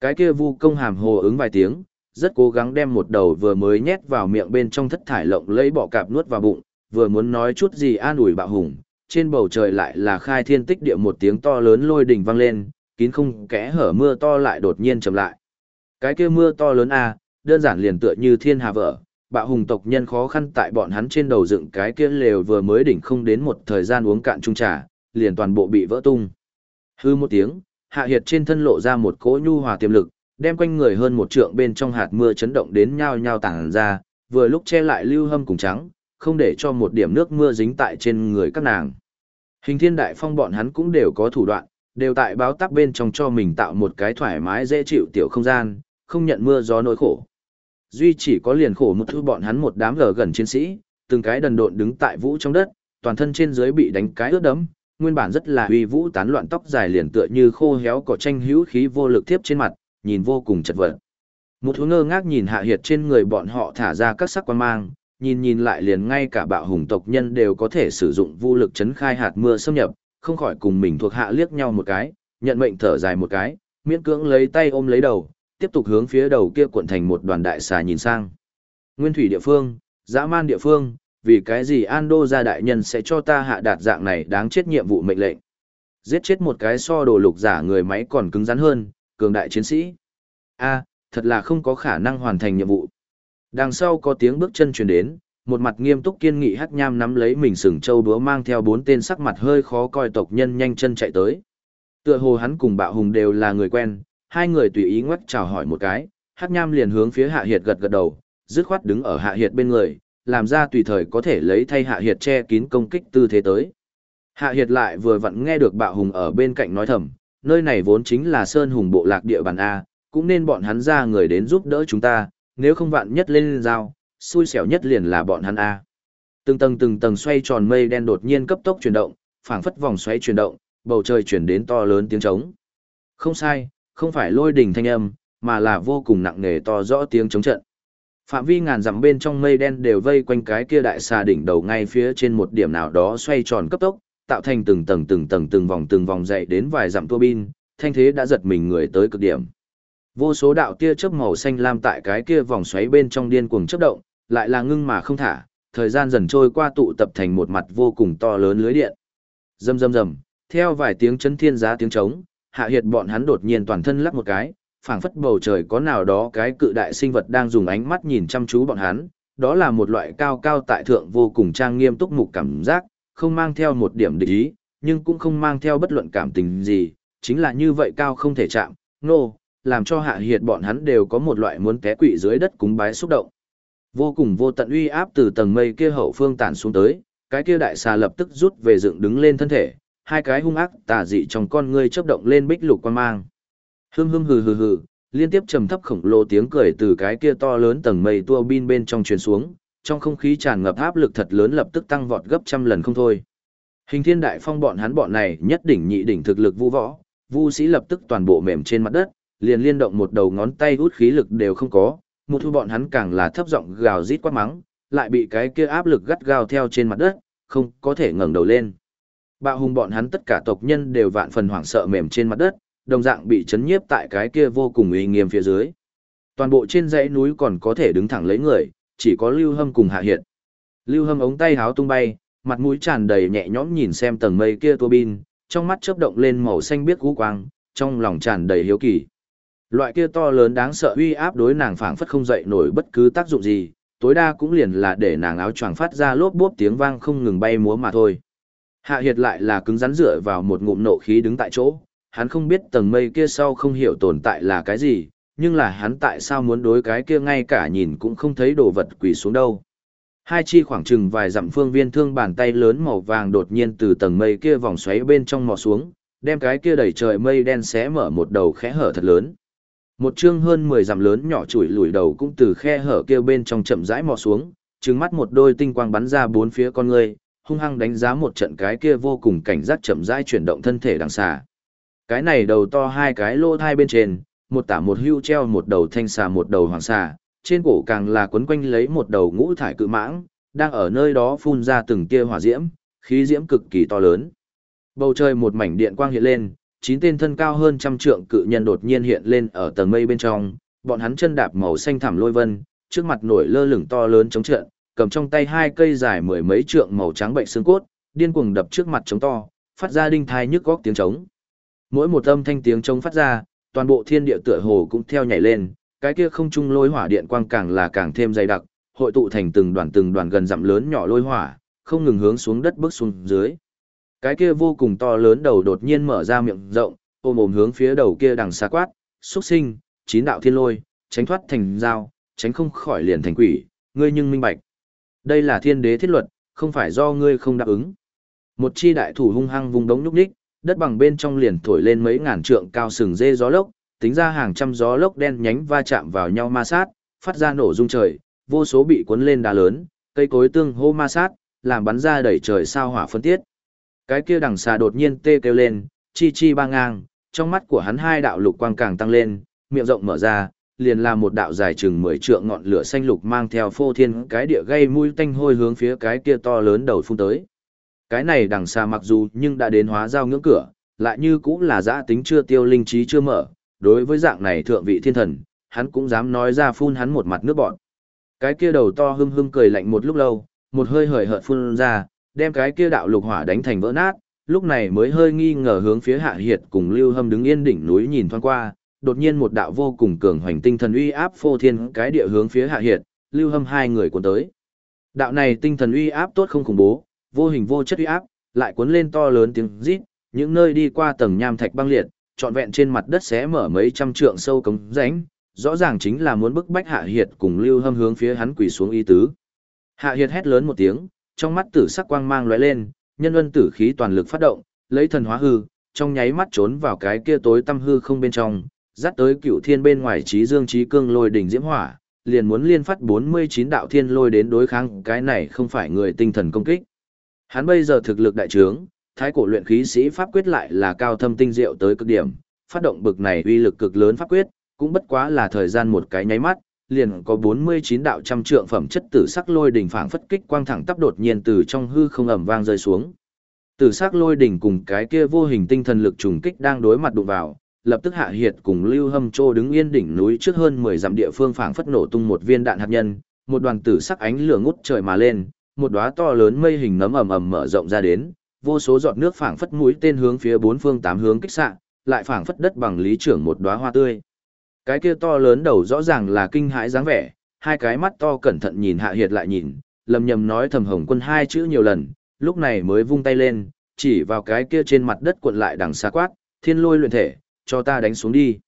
Cái kia vu công hàm hồ ứng vài tiếng, rất cố gắng đem một đầu vừa mới nhét vào miệng bên trong thất thải lộng lấy bỏ cạp nuốt vào bụng, vừa muốn nói chút gì an ủi bạo hùng, trên bầu trời lại là khai thiên tích địa một tiếng to lớn lôi đỉnh vang lên, kín không kẽ hở mưa to lại đột nhiên chậm lại. Cái kia mưa to lớn a, đơn giản liền tựa như thiên hà vỡ, bạo hùng tộc nhân khó khăn tại bọn hắn trên đầu dựng cái kia lều vừa mới đỉnh không đến một thời gian uống cạn chung trà, liền toàn bộ bị vỡ tung. Hư một tiếng, hạ hiệt trên thân lộ ra một cỗ nhu hòa tiềm lực, đem quanh người hơn một trượng bên trong hạt mưa chấn động đến nhao nhao tàng ra, vừa lúc che lại lưu hâm cùng trắng, không để cho một điểm nước mưa dính tại trên người các nàng. Hình thiên đại phong bọn hắn cũng đều có thủ đoạn, đều tại báo tắc bên trong cho mình tạo một cái thoải mái dễ chịu tiểu không gian, không nhận mưa gió nỗi khổ. Duy chỉ có liền khổ một thứ bọn hắn một đám gờ gần chiến sĩ, từng cái đần độn đứng tại vũ trong đất, toàn thân trên dưới bị đánh cái ướt đấm, nguyên bản rất là uy vũ tán loạn tóc dài liền tựa như khô héo cỏ tranh hữu khí vô lực tiếp trên mặt, nhìn vô cùng chật vật. Một thú ngơ ngác nhìn hạ hiệt trên người bọn họ thả ra các sắc quan mang, nhìn nhìn lại liền ngay cả bạo hùng tộc nhân đều có thể sử dụng vô lực chấn khai hạt mưa xâm nhập, không khỏi cùng mình thuộc hạ liếc nhau một cái, nhận mệnh thở dài một cái, miễn cưỡng lấy tay ôm lấy đầu, tiếp tục hướng phía đầu kia cuộn thành một đoàn đại xà nhìn sang. Nguyên thủy địa phương, dã man địa phương, vì cái gì Ando gia đại nhân sẽ cho ta hạ đạt dạng này đáng chết nhiệm vụ mệnh lệnh. Giết chết một cái so đồ lục giả người máy còn cứng rắn hơn, cường đại chiến sĩ. A, thật là không có khả năng hoàn thành nhiệm vụ. Đằng sau có tiếng bước chân truyền đến, một mặt nghiêm túc kiên nghị hắc nham nắm lấy mình sừng châu búa mang theo bốn tên sắc mặt hơi khó coi tộc nhân nhanh chân chạy tới. Tựa hồ hắn cùng bạo hùng đều là người quen, hai người tùy ý ngoắc chào hỏi một cái, hắc nham liền hướng phía hạ hiệt gật gật đầu, dứt khoát đứng ở hạ hiệt bên người, làm ra tùy thời có thể lấy thay hạ hiệt che kín công kích tư thế tới. Hạ hiệt lại vừa vặn nghe được bạo hùng ở bên cạnh nói thầm, nơi này vốn chính là sơn hùng bộ lạc địa bàn A, cũng nên bọn hắn ra người đến giúp đỡ chúng ta, nếu không vạn nhất lên dao, xui xẻo nhất liền là bọn hắn A. Từng tầng từng tầng xoay tròn mây đen đột nhiên cấp tốc chuyển động, phảng phất vòng xoay chuyển động, bầu trời chuyển đến to lớn tiếng trống. Không sai, không phải lôi đỉnh thanh âm, mà là vô cùng nặng nề to rõ tiếng trống trận. Phạm vi ngàn dặm bên trong mây đen đều vây quanh cái kia đại xà đỉnh đầu ngay phía trên một điểm nào đó xoay tròn cấp tốc, tạo thành từng tầng từng tầng từng vòng từng vòng dậy đến vài dặm tua bin, thanh thế đã giật mình người tới cực điểm. Vô số đạo tia chớp màu xanh lam tại cái kia vòng xoáy bên trong điên cuồng chớp động, lại là ngưng mà không thả, thời gian dần trôi qua tụ tập thành một mặt vô cùng to lớn lưới điện. Rầm rầm rầm, theo vài tiếng chấn thiên giá tiếng trống, hạ hiệt bọn hắn đột nhiên toàn thân lắc một cái, phảng phất bầu trời có nào đó cái cự đại sinh vật đang dùng ánh mắt nhìn chăm chú bọn hắn, đó là một loại cao cao tại thượng vô cùng trang nghiêm túc mục cảm giác, không mang theo một điểm địch ý, nhưng cũng không mang theo bất luận cảm tình gì, chính là như vậy cao không thể chạm, nô, no, làm cho hạ hiệt bọn hắn đều có một loại muốn té quỵ dưới đất cúng bái xúc động. Vô cùng vô tận uy áp từ tầng mây kia hậu phương tản xuống tới, cái kia đại xà lập tức rút về dựng đứng lên thân thể, hai cái hung ác tà dị trong con ngươi chớp động lên bích lục quan mang. Hưng hưng hừ hừ hừ, liên tiếp trầm thấp khổng lồ tiếng cười từ cái kia to lớn tầng mây tua bin bên trong truyền xuống, trong không khí tràn ngập áp lực thật lớn lập tức tăng vọt gấp trăm lần không thôi. Hình thiên đại phong bọn hắn bọn này nhất đỉnh nhị đỉnh thực lực vu võ, vu sĩ lập tức toàn bộ mềm trên mặt đất, liền liên động một đầu ngón tay hút khí lực đều không có, một thu bọn hắn càng là thấp giọng gào rít quát mắng, lại bị cái kia áp lực gắt gao theo trên mặt đất, không có thể ngẩng đầu lên. Bạo hùng bọn hắn tất cả tộc nhân đều vạn phần hoảng sợ mềm trên mặt đất, đồng dạng bị chấn nhiếp tại cái kia vô cùng uy nghiêm phía dưới. Toàn bộ trên dãy núi còn có thể đứng thẳng lấy người, chỉ có Lưu Hâm cùng Hạ Hiệt. Lưu Hâm ống tay háo tung bay, mặt mũi tràn đầy nhẹ nhõm nhìn xem tầng mây kia tua bin, trong mắt chớp động lên màu xanh biếc cú quang, trong lòng tràn đầy hiếu kỳ. Loại kia to lớn đáng sợ uy áp đối nàng phảng phất không dậy nổi bất cứ tác dụng gì, tối đa cũng liền là để nàng áo choàng phát ra lốp bốp tiếng vang không ngừng bay múa mà thôi. Hạ Hiệt lại là cứng rắn dựa vào một ngụm nộ khí đứng tại chỗ, hắn không biết tầng mây kia sau không hiểu tồn tại là cái gì, nhưng là hắn tại sao muốn đối cái kia ngay cả nhìn cũng không thấy đồ vật quỳ xuống đâu. Hai chi khoảng chừng vài dặm phương viên thương bàn tay lớn màu vàng đột nhiên từ tầng mây kia vòng xoáy bên trong mò xuống, đem cái kia đẩy trời mây đen xé mở một đầu khẽ hở thật lớn. Một chương hơn 10 dặm lớn nhỏ chuỗi lùi đầu cũng từ khe hở kia bên trong chậm rãi mò xuống, trừng mắt một đôi tinh quang bắn ra bốn phía con người, hung hăng đánh giá một trận cái kia vô cùng cảnh giác chậm rãi chuyển động thân thể đằng xa. Cái này đầu to hai cái lô thai bên trên, một tả một hưu treo một đầu thanh xà một đầu hoàng xà, trên cổ càng là quấn quanh lấy một đầu ngũ thải cự mãng, đang ở nơi đó phun ra từng tia hỏa diễm, khí diễm cực kỳ to lớn. Bầu trời một mảnh điện quang hiện lên, chín tên thân cao hơn trăm trượng cự nhân đột nhiên hiện lên ở tầng mây bên trong, bọn hắn chân đạp màu xanh thẳm lôi vân, trước mặt nổi lơ lửng to lớn chống trận, cầm trong tay hai cây dài mười mấy trượng màu trắng bệnh xương cốt, điên cuồng đập trước mặt chống to, phát ra đinh thai nhức góc tiếng trống. Mỗi một âm thanh tiếng trống phát ra, toàn bộ thiên địa tựa hồ cũng theo nhảy lên, cái kia không trung lôi hỏa điện quang càng là càng thêm dày đặc, hội tụ thành từng đoàn từng đoàn gần dặm lớn nhỏ lôi hỏa, không ngừng hướng xuống đất bước xuống dưới. Cái kia vô cùng to lớn đầu đột nhiên mở ra miệng rộng, ôm ồm hướng phía đầu kia đằng xa quát, xuất sinh, chín đạo thiên lôi, tránh thoát thành dao, tránh không khỏi liền thành quỷ, ngươi nhưng minh bạch. Đây là thiên đế thiết luật, không phải do ngươi không đáp ứng. Một chi đại thủ hung hăng vùng đống nhúc nhích, đất bằng bên trong liền thổi lên mấy ngàn trượng cao sừng dê gió lốc, tính ra hàng trăm gió lốc đen nhánh va chạm vào nhau ma sát, phát ra nổ rung trời, vô số bị cuốn lên đá lớn, cây cối tương hô ma sát, làm bắn ra đẩy trời sao hỏa phân tiết. Cái kia đằng xà đột nhiên tê kêu lên, chi chi ba ngang, trong mắt của hắn hai đạo lục quang càng tăng lên, miệng rộng mở ra, liền là một đạo dài chừng 10 trượng ngọn lửa xanh lục mang theo phô thiên cái địa gây mũi tanh hôi hướng phía cái kia to lớn đầu phun tới. Cái này đằng xa mặc dù nhưng đã đến hóa giao ngưỡng cửa, lại như cũng là giã tính chưa tiêu linh trí chưa mở, đối với dạng này thượng vị thiên thần, hắn cũng dám nói ra phun hắn một mặt nước bọn. Cái kia đầu to hưng hưng cười lạnh một lúc lâu, một hơi hời hợt phun ra, đem cái kia đạo lục hỏa đánh thành vỡ nát, lúc này mới hơi nghi ngờ hướng phía hạ hiệt cùng lưu hâm đứng yên đỉnh núi nhìn thoáng qua, đột nhiên một đạo vô cùng cường hoành tinh thần uy áp phô thiên cái địa hướng phía hạ hiệt, lưu hâm hai người cuốn tới. Đạo này tinh thần uy áp tốt không khủng bố, vô hình vô chất uy áp, lại cuốn lên to lớn tiếng rít, những nơi đi qua tầng nham thạch băng liệt, trọn vẹn trên mặt đất xé mở mấy trăm trượng sâu cống rãnh, rõ ràng chính là muốn bức bách Hạ Hiệt cùng Lưu Hâm hướng phía hắn quỳ xuống y tứ. Hạ Hiệt hét lớn một tiếng, trong mắt tử sắc quang mang lóe lên, nhân ân tử khí toàn lực phát động, lấy thần hóa hư, trong nháy mắt trốn vào cái kia tối tâm hư không bên trong, dắt tới cựu thiên bên ngoài trí dương trí cương lôi đỉnh diễm hỏa, liền muốn liên phát 49 đạo thiên lôi đến đối kháng, cái này không phải người tinh thần công kích. Hắn bây giờ thực lực đại trướng, thái cổ luyện khí sĩ pháp quyết lại là cao thâm tinh diệu tới cực điểm, phát động bực này uy lực cực lớn pháp quyết, cũng bất quá là thời gian một cái nháy mắt, liền có 49 đạo trăm trượng phẩm chất tử sắc lôi đỉnh phảng phất kích quang thẳng tắp đột nhiên từ trong hư không ầm vang rơi xuống. Tử sắc lôi đỉnh cùng cái kia vô hình tinh thần lực trùng kích đang đối mặt đụng vào, lập tức hạ hiệt cùng Lưu Hâm Trô đứng yên đỉnh núi trước hơn 10 dặm địa phương phảng phất nổ tung một viên đạn hạt nhân, một đoàn tử sắc ánh lửa ngút trời mà lên, một đóa to lớn mây hình nấm ầm ầm mở rộng ra đến, vô số giọt nước phảng phất mũi tên hướng phía bốn phương tám hướng kích xạ, lại phảng phất đất bằng lý trưởng một đóa hoa tươi. Cái kia to lớn đầu rõ ràng là kinh hãi dáng vẻ, hai cái mắt to cẩn thận nhìn Hạ Hiệt lại nhìn, lầm nhầm nói thầm hồng quân hai chữ nhiều lần, lúc này mới vung tay lên, chỉ vào cái kia trên mặt đất cuộn lại đằng xa quát, thiên lôi luyện thể, cho ta đánh xuống đi.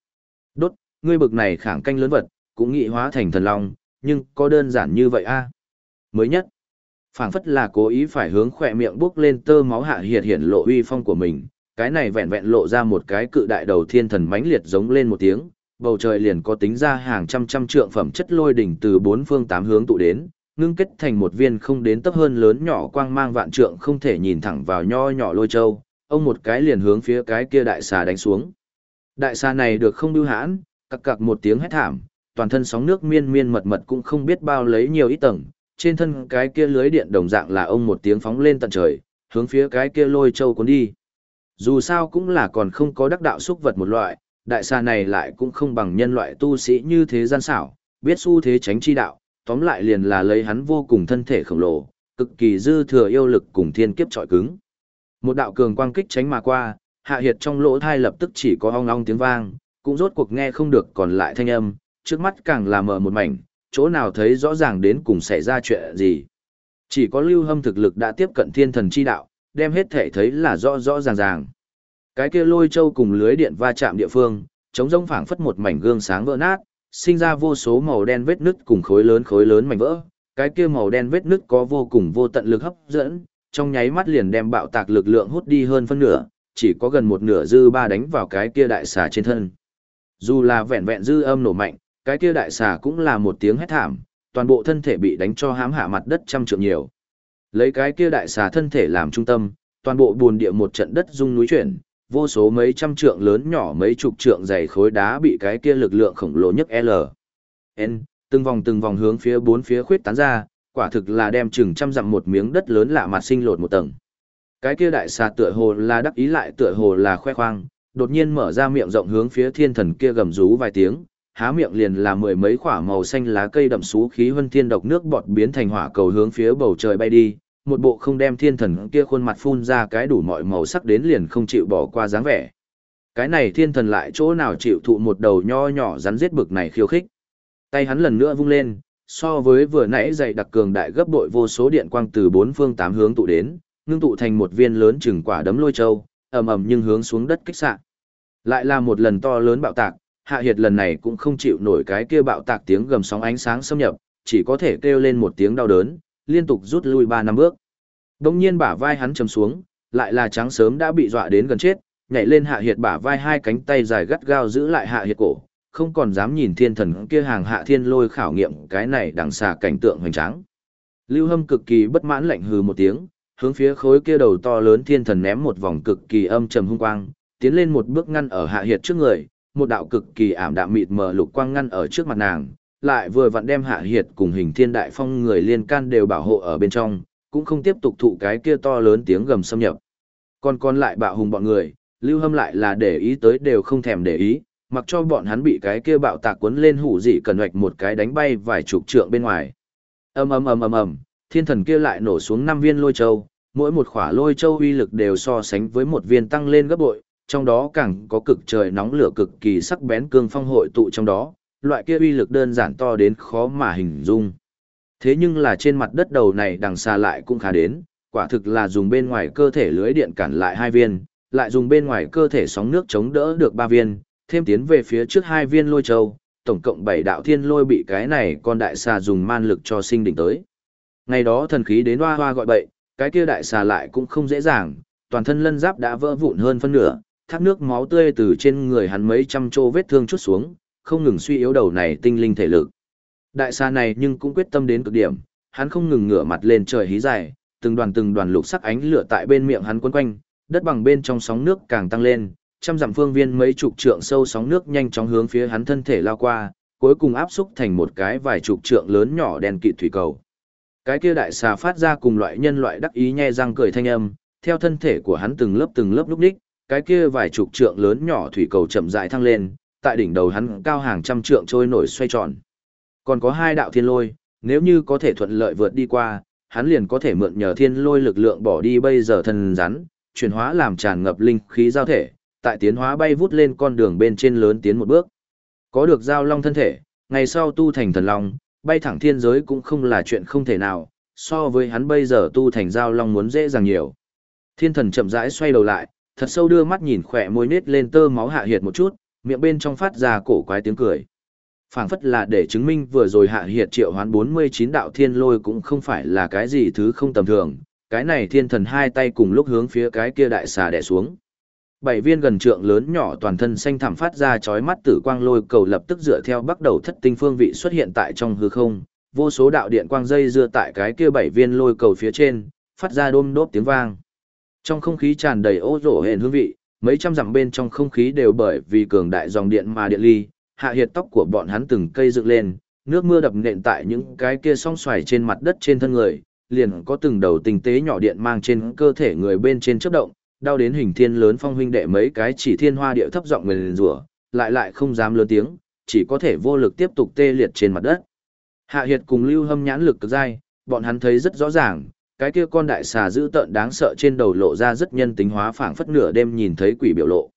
Đốt, ngươi bực này khẳng canh lớn vật, cũng nghị hóa thành thần long, nhưng có đơn giản như vậy a Mới nhất, phảng phất là cố ý phải hướng khỏe miệng bước lên tơ máu hạ hiệt hiển lộ uy phong của mình, cái này vẹn vẹn lộ ra một cái cự đại đầu thiên thần mãnh liệt giống lên một tiếng, bầu trời liền có tính ra hàng trăm trăm trượng phẩm chất lôi đỉnh từ bốn phương tám hướng tụ đến, ngưng kết thành một viên không đến tấp hơn lớn nhỏ quang mang vạn trượng không thể nhìn thẳng vào nho nhỏ lôi châu, ông một cái liền hướng phía cái kia đại xà đánh xuống. Đại xà này được không bưu hãn, cặc cặc một tiếng hét thảm, toàn thân sóng nước miên miên mật mật cũng không biết bao lấy nhiều ít tầng, trên thân cái kia lưới điện đồng dạng là ông một tiếng phóng lên tận trời, hướng phía cái kia lôi châu cuốn đi. Dù sao cũng là còn không có đắc đạo xúc vật một loại, đại xà này lại cũng không bằng nhân loại tu sĩ như thế gian xảo, biết xu thế tránh chi đạo, tóm lại liền là lấy hắn vô cùng thân thể khổng lồ, cực kỳ dư thừa yêu lực cùng thiên kiếp trọi cứng. Một đạo cường quang kích tránh mà qua, hạ hiệt trong lỗ thai lập tức chỉ có ong ong tiếng vang, cũng rốt cuộc nghe không được còn lại thanh âm, trước mắt càng là mờ một mảnh, chỗ nào thấy rõ ràng đến cùng xảy ra chuyện gì. Chỉ có lưu hâm thực lực đã tiếp cận thiên thần chi đạo, đem hết thể thấy là rõ rõ ràng ràng. Cái kia lôi châu cùng lưới điện va chạm địa phương, chống rông phảng phất một mảnh gương sáng vỡ nát, sinh ra vô số màu đen vết nứt cùng khối lớn khối lớn mảnh vỡ. Cái kia màu đen vết nứt có vô cùng vô tận lực hấp dẫn, trong nháy mắt liền đem bạo tạc lực lượng hút đi hơn phân nửa, chỉ có gần một nửa dư ba đánh vào cái kia đại xà trên thân. Dù là vẹn vẹn dư âm nổ mạnh, cái kia đại xà cũng là một tiếng hét thảm, toàn bộ thân thể bị đánh cho hám hạ mặt đất trăm trượng nhiều. Lấy cái kia đại xà thân thể làm trung tâm, toàn bộ buồn địa một trận đất rung núi chuyển, vô số mấy trăm trượng lớn nhỏ mấy chục trượng dày khối đá bị cái kia lực lượng khổng lồ nhất L. N, từng vòng từng vòng hướng phía bốn phía khuyết tán ra, quả thực là đem chừng trăm dặm một miếng đất lớn lạ mặt sinh lột một tầng. Cái kia đại xà tựa hồ là đắc ý lại tựa hồ là khoe khoang, đột nhiên mở ra miệng rộng hướng phía thiên thần kia gầm rú vài tiếng, há miệng liền là mười mấy quả màu xanh lá cây đậm xú khí huân thiên độc nước bọt biến thành hỏa cầu hướng phía bầu trời bay đi, một bộ không đem thiên thần kia khuôn mặt phun ra cái đủ mọi màu sắc đến liền không chịu bỏ qua dáng vẻ. Cái này thiên thần lại chỗ nào chịu thụ một đầu nho nhỏ rắn giết bực này khiêu khích. Tay hắn lần nữa vung lên, so với vừa nãy dày đặc cường đại gấp bội vô số điện quang từ bốn phương tám hướng tụ đến, ngưng tụ thành một viên lớn chừng quả đấm lôi châu, ầm ầm nhưng hướng xuống đất kích xạ. Lại là một lần to lớn bạo tạc, Hạ Hiệt lần này cũng không chịu nổi cái kia bạo tạc tiếng gầm sóng ánh sáng xâm nhập, chỉ có thể kêu lên một tiếng đau đớn, liên tục rút lui ba năm bước. Đông nhiên bả vai hắn chầm xuống, lại là trắng sớm đã bị dọa đến gần chết, nhảy lên Hạ Hiệt bả vai hai cánh tay dài gắt gao giữ lại Hạ Hiệt cổ, không còn dám nhìn thiên thần kia hàng hạ thiên lôi khảo nghiệm cái này đằng xà cảnh tượng hoành tráng. Lưu Hâm cực kỳ bất mãn lạnh hừ một tiếng, hướng phía khối kia đầu to lớn thiên thần ném một vòng cực kỳ âm trầm hung quang, tiến lên một bước ngăn ở hạ hiệt trước người, một đạo cực kỳ ảm đạm mịt mờ lục quang ngăn ở trước mặt nàng, lại vừa vặn đem hạ hiệt cùng hình thiên đại phong người liên can đều bảo hộ ở bên trong, cũng không tiếp tục thụ cái kia to lớn tiếng gầm xâm nhập. Còn còn lại bạo hùng bọn người, lưu hâm lại là để ý tới đều không thèm để ý, mặc cho bọn hắn bị cái kia bạo tạc cuốn lên hủ dị cần hoạch một cái đánh bay vài chục trượng bên ngoài. ầm ầm ầm ầm ầm, thiên thần kia lại nổ xuống năm viên lôi châu, mỗi một khỏa lôi châu uy lực đều so sánh với một viên tăng lên gấp bội, trong đó càng có cực trời nóng lửa cực kỳ sắc bén cương phong hội tụ trong đó, loại kia uy lực đơn giản to đến khó mà hình dung. Thế nhưng là trên mặt đất đầu này đằng xa lại cũng khá đến, quả thực là dùng bên ngoài cơ thể lưới điện cản lại hai viên, lại dùng bên ngoài cơ thể sóng nước chống đỡ được ba viên, thêm tiến về phía trước hai viên lôi châu, tổng cộng bảy đạo thiên lôi bị cái này con đại xà dùng man lực cho sinh đỉnh tới. Ngày đó thần khí đến hoa hoa gọi bậy, cái kia đại xà lại cũng không dễ dàng, toàn thân lân giáp đã vỡ vụn hơn phân nửa, thác nước máu tươi từ trên người hắn mấy trăm chỗ vết thương chút xuống, không ngừng suy yếu đầu này tinh linh thể lực. Đại xa này nhưng cũng quyết tâm đến cực điểm, hắn không ngừng ngửa mặt lên trời hí dài, từng đoàn từng đoàn lục sắc ánh lửa tại bên miệng hắn quấn quanh, đất bằng bên trong sóng nước càng tăng lên, trăm dặm phương viên mấy chục trượng sâu sóng nước nhanh chóng hướng phía hắn thân thể lao qua, cuối cùng áp xúc thành một cái vài chục trượng lớn nhỏ đen kịt thủy cầu. Cái kia đại xà phát ra cùng loại nhân loại đắc ý nhe răng cười thanh âm, theo thân thể của hắn từng lớp từng lớp lúc đích, cái kia vài chục trượng lớn nhỏ thủy cầu chậm rãi thăng lên, tại đỉnh đầu hắn cao hàng trăm trượng trôi nổi xoay tròn. Còn có hai đạo thiên lôi, nếu như có thể thuận lợi vượt đi qua, hắn liền có thể mượn nhờ thiên lôi lực lượng bỏ đi bây giờ thần rắn, chuyển hóa làm tràn ngập linh khí giao thể, tại tiến hóa bay vút lên con đường bên trên lớn tiến một bước. Có được giao long thân thể, ngày sau tu thành thần long, bay thẳng thiên giới cũng không là chuyện không thể nào, so với hắn bây giờ tu thành giao long muốn dễ dàng nhiều. Thiên thần chậm rãi xoay đầu lại, thật sâu đưa mắt nhìn khỏe môi nết lên tơ máu hạ hiệt một chút, miệng bên trong phát ra cổ quái tiếng cười. phảng phất là để chứng minh vừa rồi hạ hiệt triệu hoán 49 đạo thiên lôi cũng không phải là cái gì thứ không tầm thường, cái này thiên thần hai tay cùng lúc hướng phía cái kia đại xà đè xuống. Bảy viên gần trượng lớn nhỏ toàn thân xanh thẳm phát ra chói mắt tử quang lôi cầu lập tức dựa theo bắt đầu thất tinh phương vị xuất hiện tại trong hư không, vô số đạo điện quang dây dưa tại cái kia bảy viên lôi cầu phía trên, phát ra đôm đốp tiếng vang. Trong không khí tràn đầy ô rổ hền hương vị, mấy trăm dặm bên trong không khí đều bởi vì cường đại dòng điện mà điện ly, hạ hiệt tóc của bọn hắn từng cây dựng lên, nước mưa đập nện tại những cái kia song xoài trên mặt đất trên thân người, liền có từng đầu tinh tế nhỏ điện mang trên cơ thể người bên trên chớp động, đau đến hình thiên lớn phong huynh đệ mấy cái chỉ thiên hoa điệu thấp giọng nguyền rủa, lại lại không dám lớn tiếng, chỉ có thể vô lực tiếp tục tê liệt trên mặt đất. Hạ Hiệt cùng Lưu Hâm nhãn lực cực dai, bọn hắn thấy rất rõ ràng, cái kia con đại xà dữ tợn đáng sợ trên đầu lộ ra rất nhân tính hóa phảng phất nửa đêm nhìn thấy quỷ biểu lộ.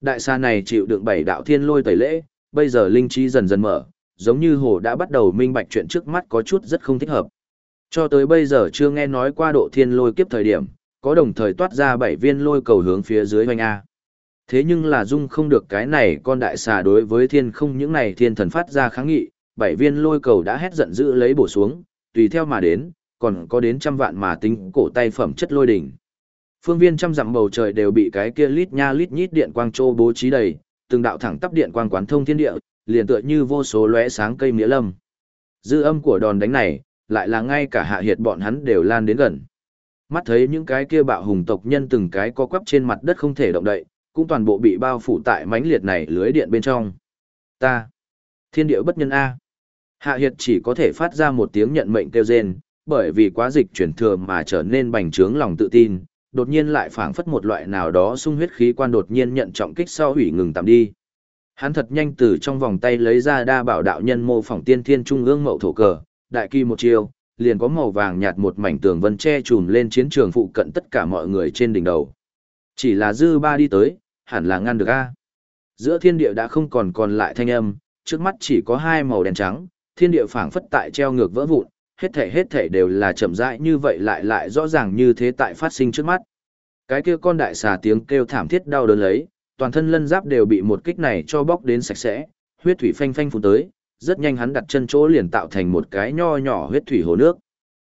Đại xà này chịu đựng bảy đạo thiên lôi tẩy lễ, bây giờ linh trí dần dần mở, giống như hồ đã bắt đầu minh bạch chuyện trước mắt có chút rất không thích hợp. Cho tới bây giờ chưa nghe nói qua độ thiên lôi kiếp thời điểm, có đồng thời toát ra bảy viên lôi cầu hướng phía dưới hoành A. Thế nhưng là dung không được cái này con đại xà đối với thiên không những này thiên thần phát ra kháng nghị, bảy viên lôi cầu đã hét giận dữ lấy bổ xuống, tùy theo mà đến, còn có đến trăm vạn mà tính cổ tay phẩm chất lôi đỉnh. Phương viên trăm dặm bầu trời đều bị cái kia lít nha lít nhít điện quang trô bố trí đầy, từng đạo thẳng tắp điện quang quán thông thiên địa, liền tựa như vô số lóe sáng cây mía lâm. Dư âm của đòn đánh này, lại là ngay cả hạ hiệt bọn hắn đều lan đến gần. Mắt thấy những cái kia bạo hùng tộc nhân từng cái co quắp trên mặt đất không thể động đậy, cũng toàn bộ bị bao phủ tại mãnh liệt này lưới điện bên trong. Ta, thiên địa bất nhân A. Hạ Hiệt chỉ có thể phát ra một tiếng nhận mệnh kêu rên, bởi vì quá dịch chuyển thừa mà trở nên bành trướng lòng tự tin, đột nhiên lại phảng phất một loại nào đó sung huyết khí quan đột nhiên nhận trọng kích sau hủy ngừng tạm đi. Hắn thật nhanh từ trong vòng tay lấy ra đa bảo đạo nhân mô phỏng tiên thiên trung ương mậu thổ cờ, đại kỳ một chiều, liền có màu vàng nhạt một mảnh tường vân che trùm lên chiến trường phụ cận tất cả mọi người trên đỉnh đầu. Chỉ là dư ba đi tới, hẳn là ngăn được a. Giữa thiên địa đã không còn còn lại thanh âm, trước mắt chỉ có hai màu đen trắng, thiên địa phảng phất tại treo ngược vỡ vụn, hết thể hết thể đều là chậm rãi như vậy lại lại rõ ràng như thế tại phát sinh trước mắt. Cái kia con đại xà tiếng kêu thảm thiết đau đớn lấy, toàn thân lân giáp đều bị một kích này cho bóc đến sạch sẽ, huyết thủy phanh phanh phun tới, rất nhanh hắn đặt chân chỗ liền tạo thành một cái nho nhỏ huyết thủy hồ nước.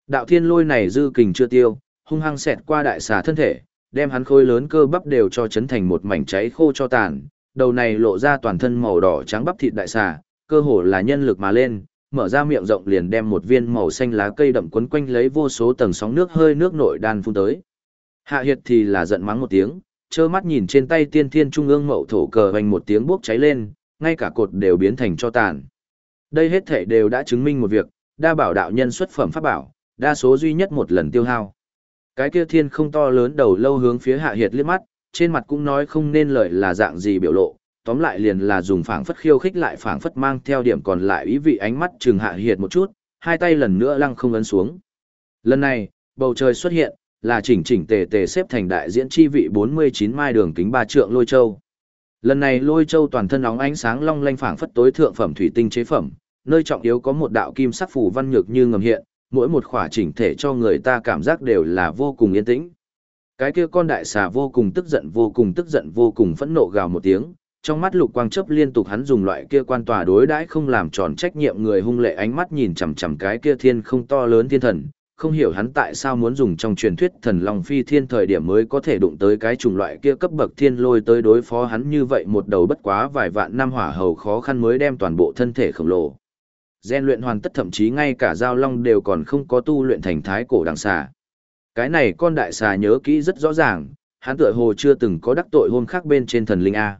Đạo thiên lôi này dư kình chưa tiêu, hung hăng xẹt qua đại xà thân thể, đem hắn khôi lớn cơ bắp đều cho chấn thành một mảnh cháy khô cho tàn, đầu này lộ ra toàn thân màu đỏ trắng bắp thịt đại xà, cơ hồ là nhân lực mà lên, mở ra miệng rộng liền đem một viên màu xanh lá cây đậm quấn quanh lấy vô số tầng sóng nước hơi nước nội đan phun tới. Hạ Hiệt thì là giận mắng một tiếng, trơ mắt nhìn trên tay tiên thiên trung ương mậu thổ cờ hoành một tiếng bốc cháy lên, ngay cả cột đều biến thành cho tàn. Đây hết thể đều đã chứng minh một việc, đa bảo đạo nhân xuất phẩm pháp bảo, đa số duy nhất một lần tiêu hao. Cái kia thiên không to lớn đầu lâu hướng phía hạ hiệt liếc mắt, trên mặt cũng nói không nên lời là dạng gì biểu lộ, tóm lại liền là dùng phảng phất khiêu khích lại phảng phất mang theo điểm còn lại ý vị ánh mắt trừng hạ hiệt một chút, hai tay lần nữa lăng không ấn xuống. Lần này, bầu trời xuất hiện, là chỉnh chỉnh tề tề xếp thành đại diễn chi vị 49 mai đường kính ba trượng lôi châu. Lần này lôi châu toàn thân óng ánh sáng long lanh phảng phất tối thượng phẩm thủy tinh chế phẩm, nơi trọng yếu có một đạo kim sắc phủ văn nhược như ngầm hiện, mỗi một khỏa chỉnh thể cho người ta cảm giác đều là vô cùng yên tĩnh. Cái kia con đại xà vô cùng tức giận vô cùng tức giận vô cùng phẫn nộ gào một tiếng, trong mắt lục quang chấp liên tục hắn dùng loại kia quan tòa đối đãi không làm tròn trách nhiệm người hung lệ ánh mắt nhìn chằm chằm cái kia thiên không to lớn thiên thần, không hiểu hắn tại sao muốn dùng trong truyền thuyết thần long phi thiên thời điểm mới có thể đụng tới cái chủng loại kia cấp bậc thiên lôi tới đối phó hắn như vậy một đầu bất quá vài vạn năm hỏa hầu khó khăn mới đem toàn bộ thân thể khổng lồ. Gen luyện hoàn tất thậm chí ngay cả giao long đều còn không có tu luyện thành thái cổ đằng xà. Cái này con đại xà nhớ kỹ rất rõ ràng, hắn tựa hồ chưa từng có đắc tội hôm khác bên trên thần linh A.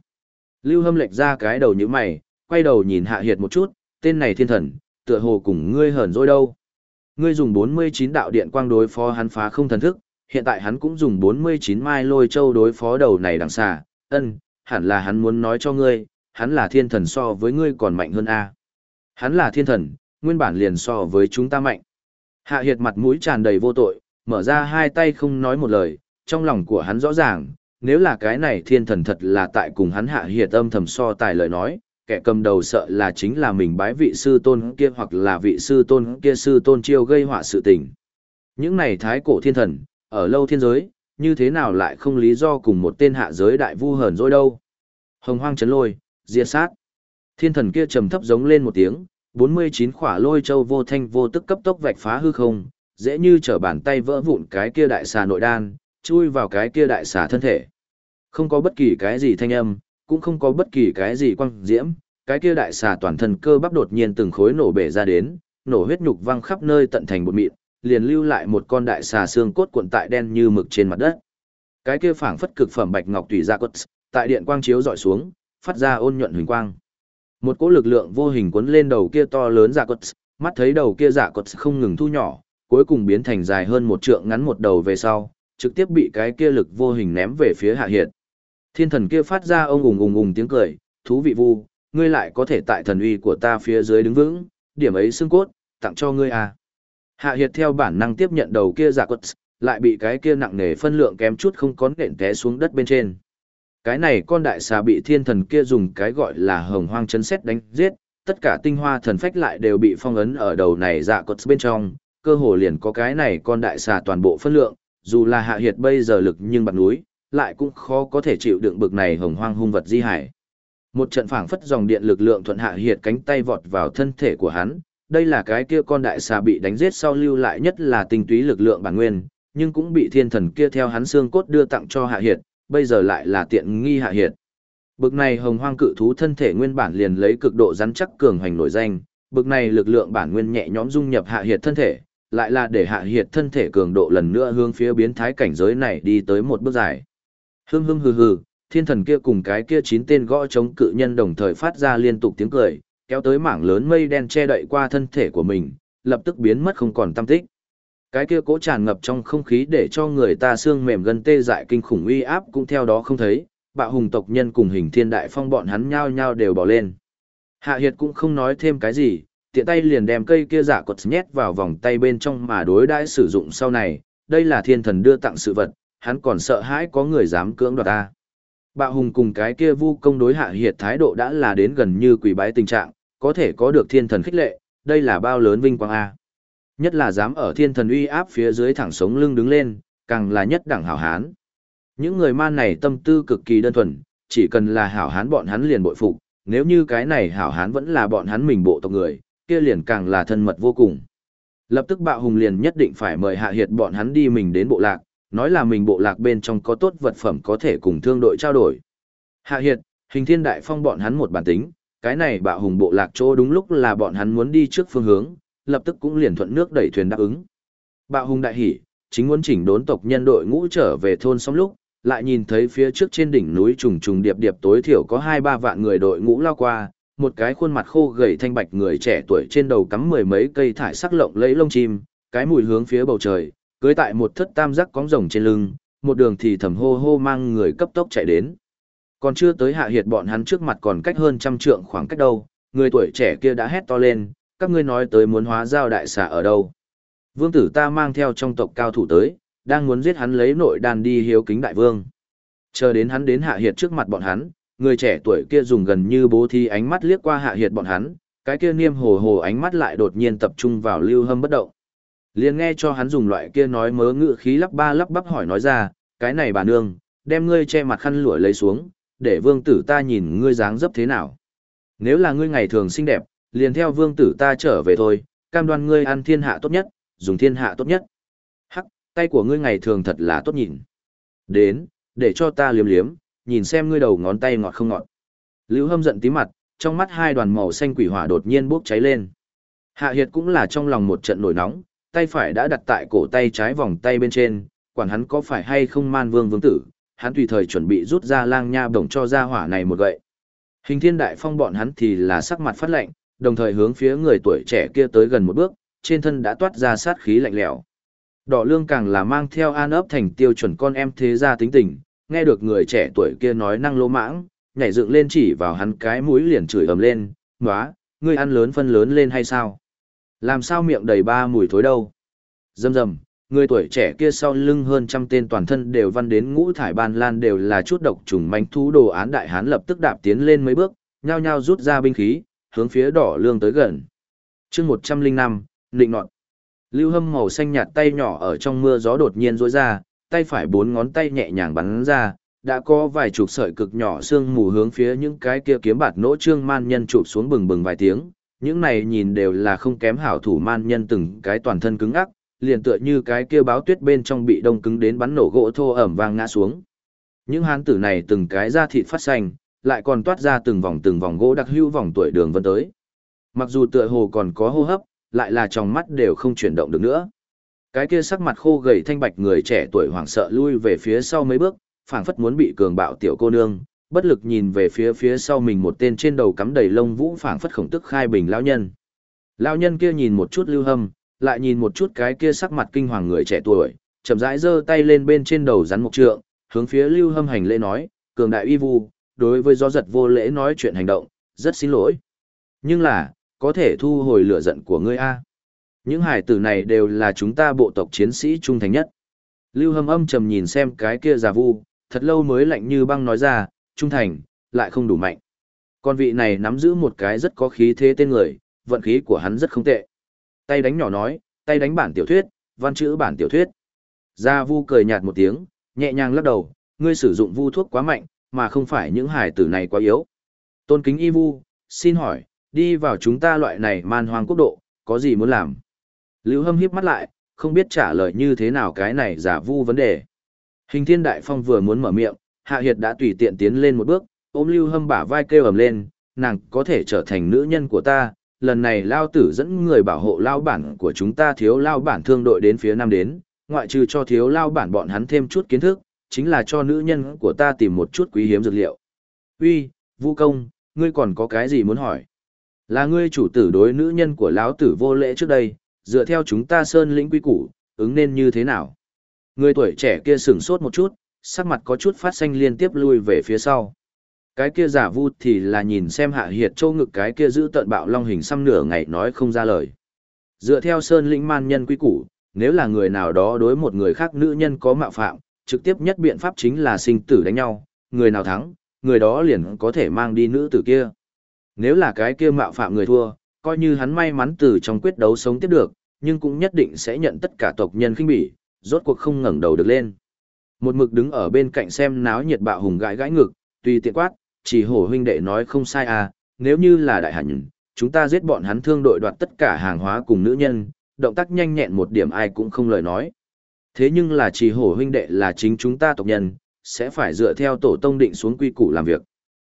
Lưu hâm lệch ra cái đầu như mày, quay đầu nhìn hạ hiệt một chút, tên này thiên thần, tựa hồ cùng ngươi hờn dỗi đâu. Ngươi dùng 49 đạo điện quang đối phó hắn phá không thần thức, hiện tại hắn cũng dùng 49 mai lôi châu đối phó đầu này đằng xà, ân, hẳn là hắn muốn nói cho ngươi, hắn là thiên thần so với ngươi còn mạnh hơn A. Hắn là thiên thần, nguyên bản liền so với chúng ta mạnh. Hạ hiệt mặt mũi tràn đầy vô tội, mở ra hai tay không nói một lời, trong lòng của hắn rõ ràng, nếu là cái này thiên thần thật là tại cùng hắn hạ hiệt âm thầm so tài lời nói, kẻ cầm đầu sợ là chính là mình bái vị sư tôn kia hoặc là vị sư tôn kia sư tôn chiêu gây họa sự tình. Những này thái cổ thiên thần, ở lâu thiên giới, như thế nào lại không lý do cùng một tên hạ giới đại vu hờn dỗi đâu. Hồng hoang chấn lôi, diệt sát. Thiên thần kia trầm thấp giống lên một tiếng, 49 khỏa lôi châu vô thanh vô tức cấp tốc vạch phá hư không, dễ như trở bàn tay vỡ vụn cái kia đại xà nội đan, chui vào cái kia đại xà thân thể. Không có bất kỳ cái gì thanh âm, cũng không có bất kỳ cái gì quang diễm, cái kia đại xà toàn thân cơ bắp đột nhiên từng khối nổ bể ra đến, nổ huyết nhục văng khắp nơi tận thành bột mịn, liền lưu lại một con đại xà xương cốt cuộn tại đen như mực trên mặt đất. Cái kia phảng phất cực phẩm bạch ngọc tùy ra quất, tại điện quang chiếu dọi xuống, phát ra ôn nhuận huỳnh quang. Một cỗ lực lượng vô hình cuốn lên đầu kia to lớn dạ quất, mắt thấy đầu kia dạ quất không ngừng thu nhỏ, cuối cùng biến thành dài hơn một trượng ngắn một đầu về sau, trực tiếp bị cái kia lực vô hình ném về phía hạ hiện Thiên thần kia phát ra ông ùng ùng ùng tiếng cười, thú vị vu, ngươi lại có thể tại thần uy của ta phía dưới đứng vững, điểm ấy xương cốt, tặng cho ngươi à. Hạ hiệt theo bản năng tiếp nhận đầu kia giả quật, lại bị cái kia nặng nề phân lượng kém chút không có nện té xuống đất bên trên. Cái này con đại xà bị thiên thần kia dùng cái gọi là hồng hoang chấn xét đánh giết, tất cả tinh hoa thần phách lại đều bị phong ấn ở đầu này dạ quất bên trong, cơ hồ liền có cái này con đại xà toàn bộ phân lượng, dù là hạ hiệt bây giờ lực nhưng bằng núi, lại cũng khó có thể chịu đựng bực này hồng hoang hung vật di hải. Một trận phảng phất dòng điện lực lượng thuận hạ hiệt cánh tay vọt vào thân thể của hắn, đây là cái kia con đại xà bị đánh giết sau lưu lại nhất là tinh túy lực lượng bản nguyên, nhưng cũng bị thiên thần kia theo hắn xương cốt đưa tặng cho hạ hiệt, bây giờ lại là tiện nghi hạ hiệt. Bực này hồng hoang cự thú thân thể nguyên bản liền lấy cực độ rắn chắc cường hành nổi danh, bực này lực lượng bản nguyên nhẹ nhõm dung nhập hạ hiệt thân thể, lại là để hạ hiệt thân thể cường độ lần nữa hướng phía biến thái cảnh giới này đi tới một bước dài. Hưng hưng hừ hừ, thiên thần kia cùng cái kia chín tên gõ chống cự nhân đồng thời phát ra liên tục tiếng cười, kéo tới mảng lớn mây đen che đậy qua thân thể của mình, lập tức biến mất không còn tâm tích. Cái kia cố tràn ngập trong không khí để cho người ta xương mềm gần tê dại kinh khủng uy áp cũng theo đó không thấy, bạo hùng tộc nhân cùng hình thiên đại phong bọn hắn nhao nhao đều bỏ lên. Hạ Hiệt cũng không nói thêm cái gì, tiện tay liền đem cây kia giả cột nhét vào vòng tay bên trong mà đối đãi sử dụng sau này, đây là thiên thần đưa tặng sự vật, hắn còn sợ hãi có người dám cưỡng đoạt ta. Bạo hùng cùng cái kia vu công đối hạ hiệt thái độ đã là đến gần như quỷ bái tình trạng, có thể có được thiên thần khích lệ, đây là bao lớn vinh quang A. Nhất là dám ở thiên thần uy áp phía dưới thẳng sống lưng đứng lên, càng là nhất đẳng hảo hán. Những người man này tâm tư cực kỳ đơn thuần, chỉ cần là hảo hán bọn hắn liền bội phục, nếu như cái này hảo hán vẫn là bọn hắn mình bộ tộc người, kia liền càng là thân mật vô cùng. Lập tức bạo hùng liền nhất định phải mời hạ hiệt bọn hắn đi mình đến bộ lạc, nói là mình bộ lạc bên trong có tốt vật phẩm có thể cùng thương đội trao đổi. Hạ hiệt, hình thiên đại phong bọn hắn một bản tính, cái này bạo hùng bộ lạc chỗ đúng lúc là bọn hắn muốn đi trước phương hướng, lập tức cũng liền thuận nước đẩy thuyền đáp ứng. Bạo hùng đại hỉ, chính muốn chỉnh đốn tộc nhân đội ngũ trở về thôn xong lúc, lại nhìn thấy phía trước trên đỉnh núi trùng trùng điệp điệp tối thiểu có hai ba vạn người đội ngũ lao qua, một cái khuôn mặt khô gầy thanh bạch người trẻ tuổi trên đầu cắm mười mấy cây thải sắc lộng lẫy lông chim, cái mùi hướng phía bầu trời, cưới tại một thất tam giác cóng rồng trên lưng, một đường thì thầm hô hô mang người cấp tốc chạy đến. Còn chưa tới hạ hiệt bọn hắn trước mặt còn cách hơn trăm trượng khoảng cách đâu, người tuổi trẻ kia đã hét to lên, các ngươi nói tới muốn hóa giao đại xà ở đâu. Vương tử ta mang theo trong tộc cao thủ tới, đang muốn giết hắn lấy nội đàn đi hiếu kính đại vương. Chờ đến hắn đến hạ hiệt trước mặt bọn hắn, người trẻ tuổi kia dùng gần như bố thi ánh mắt liếc qua hạ hiệt bọn hắn, cái kia niêm hồ hồ ánh mắt lại đột nhiên tập trung vào lưu hâm bất động liền nghe cho hắn dùng loại kia nói mớ ngự khí lắp ba lắp bắp hỏi nói ra, cái này bà nương, đem ngươi che mặt khăn lụa lấy xuống, để vương tử ta nhìn ngươi dáng dấp thế nào. Nếu là ngươi ngày thường xinh đẹp, liền theo vương tử ta trở về thôi, cam đoan ngươi ăn thiên hạ tốt nhất, dùng thiên hạ tốt nhất. Hắc, tay của ngươi ngày thường thật là tốt nhìn. Đến, để cho ta liếm liếm, nhìn xem ngươi đầu ngón tay ngọt không ngọt. Lưu Hâm giận tí mặt, trong mắt hai đoàn màu xanh quỷ hỏa đột nhiên bốc cháy lên. Hạ Hiệt cũng là trong lòng một trận nổi nóng, tay phải đã đặt tại cổ tay trái vòng tay bên trên, quản hắn có phải hay không man vương vương tử, hắn tùy thời chuẩn bị rút ra lang nha bổng cho ra hỏa này một gậy. Hình thiên đại phong bọn hắn thì là sắc mặt phát lạnh, đồng thời hướng phía người tuổi trẻ kia tới gần một bước, trên thân đã toát ra sát khí lạnh lẽo. Đỏ lương càng là mang theo an ấp thành tiêu chuẩn con em thế gia tính tình, nghe được người trẻ tuổi kia nói năng lỗ mãng, nhảy dựng lên chỉ vào hắn cái mũi liền chửi ầm lên, "Nóa, ngươi ăn lớn phân lớn lên hay sao? Làm sao miệng đầy ba mùi thối đâu?" Rầm rầm, người tuổi trẻ kia sau lưng hơn trăm tên toàn thân đều văn đến ngũ thải ban lan đều là chút độc trùng manh thú đồ án đại hán lập tức đạp tiến lên mấy bước, nhao nhao rút ra binh khí, hướng phía đỏ lương tới gần. chương một trăm linh năm, định nọt. Lưu hâm màu xanh nhạt tay nhỏ ở trong mưa gió đột nhiên rối ra, tay phải bốn ngón tay nhẹ nhàng bắn ra, đã có vài chục sợi cực nhỏ xương mù hướng phía những cái kia kiếm bạt nỗ trương man nhân chụp xuống bừng bừng vài tiếng. Những này nhìn đều là không kém hảo thủ man nhân từng cái toàn thân cứng ắc, liền tựa như cái kia báo tuyết bên trong bị đông cứng đến bắn nổ gỗ thô ẩm vang ngã xuống. Những hán tử này từng cái da thịt phát xanh, lại còn toát ra từng vòng từng vòng gỗ đặc hữu vòng tuổi đường vân tới. Mặc dù tựa hồ còn có hô hấp, lại là trong mắt đều không chuyển động được nữa. Cái kia sắc mặt khô gầy thanh bạch người trẻ tuổi hoảng sợ lui về phía sau mấy bước, phảng phất muốn bị cường bạo tiểu cô nương, bất lực nhìn về phía phía sau mình một tên trên đầu cắm đầy lông vũ phảng phất khổng tức khai bình lão nhân. Lão nhân kia nhìn một chút lưu hâm, lại nhìn một chút cái kia sắc mặt kinh hoàng người trẻ tuổi, chậm rãi giơ tay lên bên trên đầu rắn một trượng, hướng phía lưu hâm hành lễ nói, cường đại uy vu, đối với gió giật vô lễ nói chuyện hành động, rất xin lỗi. Nhưng là, có thể thu hồi lửa giận của ngươi a. Những hải tử này đều là chúng ta bộ tộc chiến sĩ trung thành nhất. Lưu hâm âm trầm nhìn xem cái kia già vu, thật lâu mới lạnh như băng nói ra, trung thành, lại không đủ mạnh. Con vị này nắm giữ một cái rất có khí thế tên người, vận khí của hắn rất không tệ. Tay đánh nhỏ nói, tay đánh bản tiểu thuyết, văn chữ bản tiểu thuyết. Gia vu cười nhạt một tiếng, nhẹ nhàng lắc đầu, ngươi sử dụng vu thuốc quá mạnh, mà không phải những hải tử này quá yếu. Tôn kính y vu, xin hỏi, đi vào chúng ta loại này man hoang quốc độ, có gì muốn làm? Lưu Hâm híp mắt lại, không biết trả lời như thế nào cái này giả vu vấn đề. Hình Thiên Đại Phong vừa muốn mở miệng, Hạ Hiệt đã tùy tiện tiến lên một bước, ôm Lưu Hâm bả vai kêu ầm lên, nàng có thể trở thành nữ nhân của ta, lần này lao tử dẫn người bảo hộ lao bản của chúng ta thiếu lao bản thương đội đến phía nam đến, ngoại trừ cho thiếu lao bản bọn hắn thêm chút kiến thức, chính là cho nữ nhân của ta tìm một chút quý hiếm dược liệu. Uy, Vu công, ngươi còn có cái gì muốn hỏi? Là ngươi chủ tử đối nữ nhân của lão tử vô lễ trước đây, dựa theo chúng ta sơn lĩnh quy củ, ứng nên như thế nào? Người tuổi trẻ kia sửng sốt một chút, sắc mặt có chút phát xanh liên tiếp lui về phía sau. Cái kia giả vu thì là nhìn xem hạ hiệt châu ngực cái kia giữ tận bạo long hình xăm nửa ngày nói không ra lời. Dựa theo sơn lĩnh man nhân quy củ, nếu là người nào đó đối một người khác nữ nhân có mạo phạm, trực tiếp nhất biện pháp chính là sinh tử đánh nhau, người nào thắng, người đó liền có thể mang đi nữ tử kia. Nếu là cái kia mạo phạm người thua, coi như hắn may mắn từ trong quyết đấu sống tiếp được, nhưng cũng nhất định sẽ nhận tất cả tộc nhân khinh bỉ, rốt cuộc không ngẩng đầu được lên. Một mực đứng ở bên cạnh xem náo nhiệt bạo hùng gãi gãi ngực, tùy tiện quát, chỉ hổ huynh đệ nói không sai à, nếu như là đại hẳn, chúng ta giết bọn hắn thương đội đoạt tất cả hàng hóa cùng nữ nhân, động tác nhanh nhẹn một điểm ai cũng không lời nói. Thế nhưng là chỉ hổ huynh đệ là chính chúng ta tộc nhân, sẽ phải dựa theo tổ tông định xuống quy củ làm việc.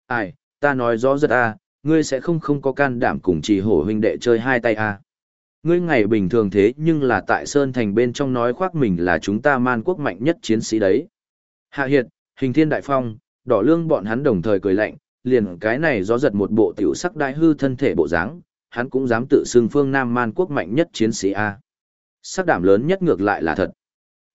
Ai, ta nói rõ rất à, ngươi sẽ không không có can đảm cùng chỉ hổ huynh đệ chơi hai tay à. Ngươi ngày bình thường thế nhưng là tại Sơn Thành bên trong nói khoác mình là chúng ta man quốc mạnh nhất chiến sĩ đấy. Hạ Hiệt, Hình Thiên Đại Phong, đỏ lương bọn hắn đồng thời cười lạnh, liền cái này do giật một bộ tiểu sắc đại hư thân thể bộ dáng, hắn cũng dám tự xưng phương Nam man quốc mạnh nhất chiến sĩ A. Sắc đảm lớn nhất ngược lại là thật.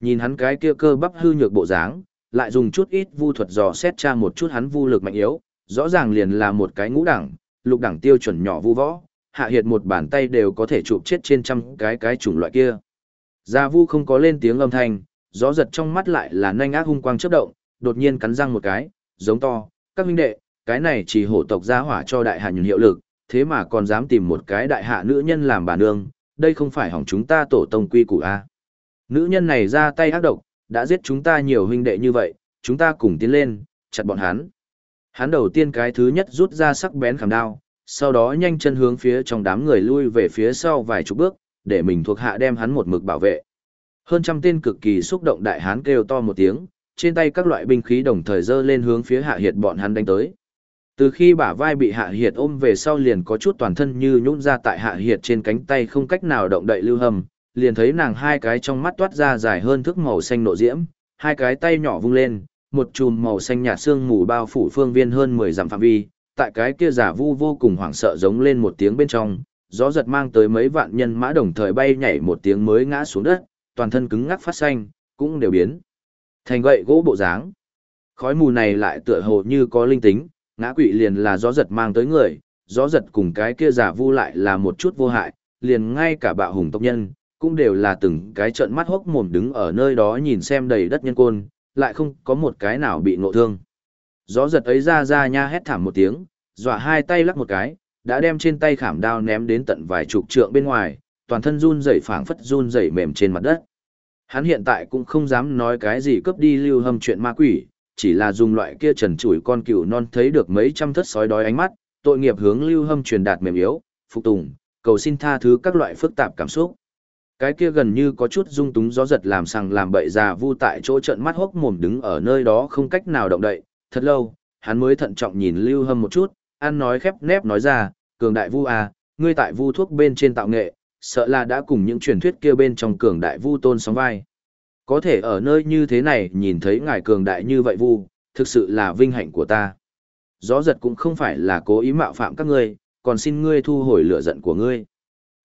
Nhìn hắn cái kia cơ bắp hư nhược bộ dáng, lại dùng chút ít vu thuật dò xét tra một chút hắn vu lực mạnh yếu, rõ ràng liền là một cái ngũ đẳng, lục đẳng tiêu chuẩn nhỏ vu võ, hạ hiệt một bàn tay đều có thể chụp chết trên trăm cái cái chủng loại kia. Gia vu không có lên tiếng âm thanh, gió giật trong mắt lại là nhanh ác hung quang chớp động, đột nhiên cắn răng một cái, giống to, các huynh đệ, cái này chỉ hổ tộc gia hỏa cho đại hạ nhường hiệu lực, thế mà còn dám tìm một cái đại hạ nữ nhân làm bà nương, đây không phải hỏng chúng ta tổ tông quy củ a. Nữ nhân này ra tay ác độc, đã giết chúng ta nhiều huynh đệ như vậy, chúng ta cùng tiến lên, chặt bọn hắn. Hắn đầu tiên cái thứ nhất rút ra sắc bén khảm đao, sau đó nhanh chân hướng phía trong đám người lui về phía sau vài chục bước, để mình thuộc hạ đem hắn một mực bảo vệ. Hơn trăm tên cực kỳ xúc động đại hán kêu to một tiếng, trên tay các loại binh khí đồng thời dơ lên hướng phía hạ hiệt bọn hắn đánh tới. Từ khi bả vai bị hạ hiệt ôm về sau liền có chút toàn thân như nhũn ra tại hạ hiệt trên cánh tay không cách nào động đậy lưu hầm, liền thấy nàng hai cái trong mắt toát ra dài hơn thước màu xanh nộ diễm, hai cái tay nhỏ vung lên, một chùm màu xanh nhạt xương mù bao phủ phương viên hơn 10 dặm phạm vi, tại cái kia giả vu vô cùng hoảng sợ giống lên một tiếng bên trong, gió giật mang tới mấy vạn nhân mã đồng thời bay nhảy một tiếng mới ngã xuống đất, toàn thân cứng ngắc phát xanh, cũng đều biến thành gậy gỗ bộ dáng. Khói mù này lại tựa hồ như có linh tính, ngã quỵ liền là gió giật mang tới người, gió giật cùng cái kia giả vu lại là một chút vô hại, liền ngay cả bạo hùng tộc nhân, cũng đều là từng cái trận mắt hốc mồm đứng ở nơi đó nhìn xem đầy đất nhân côn, lại không có một cái nào bị ngộ thương. Gió giật ấy ra ra nha hét thảm một tiếng, dọa hai tay lắc một cái, đã đem trên tay khảm đao ném đến tận vài chục trượng bên ngoài, toàn thân run rẩy phảng phất run rẩy mềm trên mặt đất. Hắn hiện tại cũng không dám nói cái gì cướp đi lưu hâm chuyện ma quỷ, chỉ là dùng loại kia trần chủi con cừu non thấy được mấy trăm thất sói đói ánh mắt, tội nghiệp hướng lưu hâm truyền đạt mềm yếu, phục tùng, cầu xin tha thứ các loại phức tạp cảm xúc. Cái kia gần như có chút rung túng gió giật làm sằng làm bậy già vu tại chỗ trận mắt hốc mồm đứng ở nơi đó không cách nào động đậy, thật lâu, hắn mới thận trọng nhìn lưu hâm một chút, ăn nói khép nép nói ra, cường đại vu à, ngươi tại vu thuốc bên trên tạo nghệ, sợ là đã cùng những truyền thuyết kia bên trong cường đại vu tôn sóng vai. Có thể ở nơi như thế này nhìn thấy ngài cường đại như vậy vu, thực sự là vinh hạnh của ta. Gió giật cũng không phải là cố ý mạo phạm các ngươi, còn xin ngươi thu hồi lửa giận của ngươi.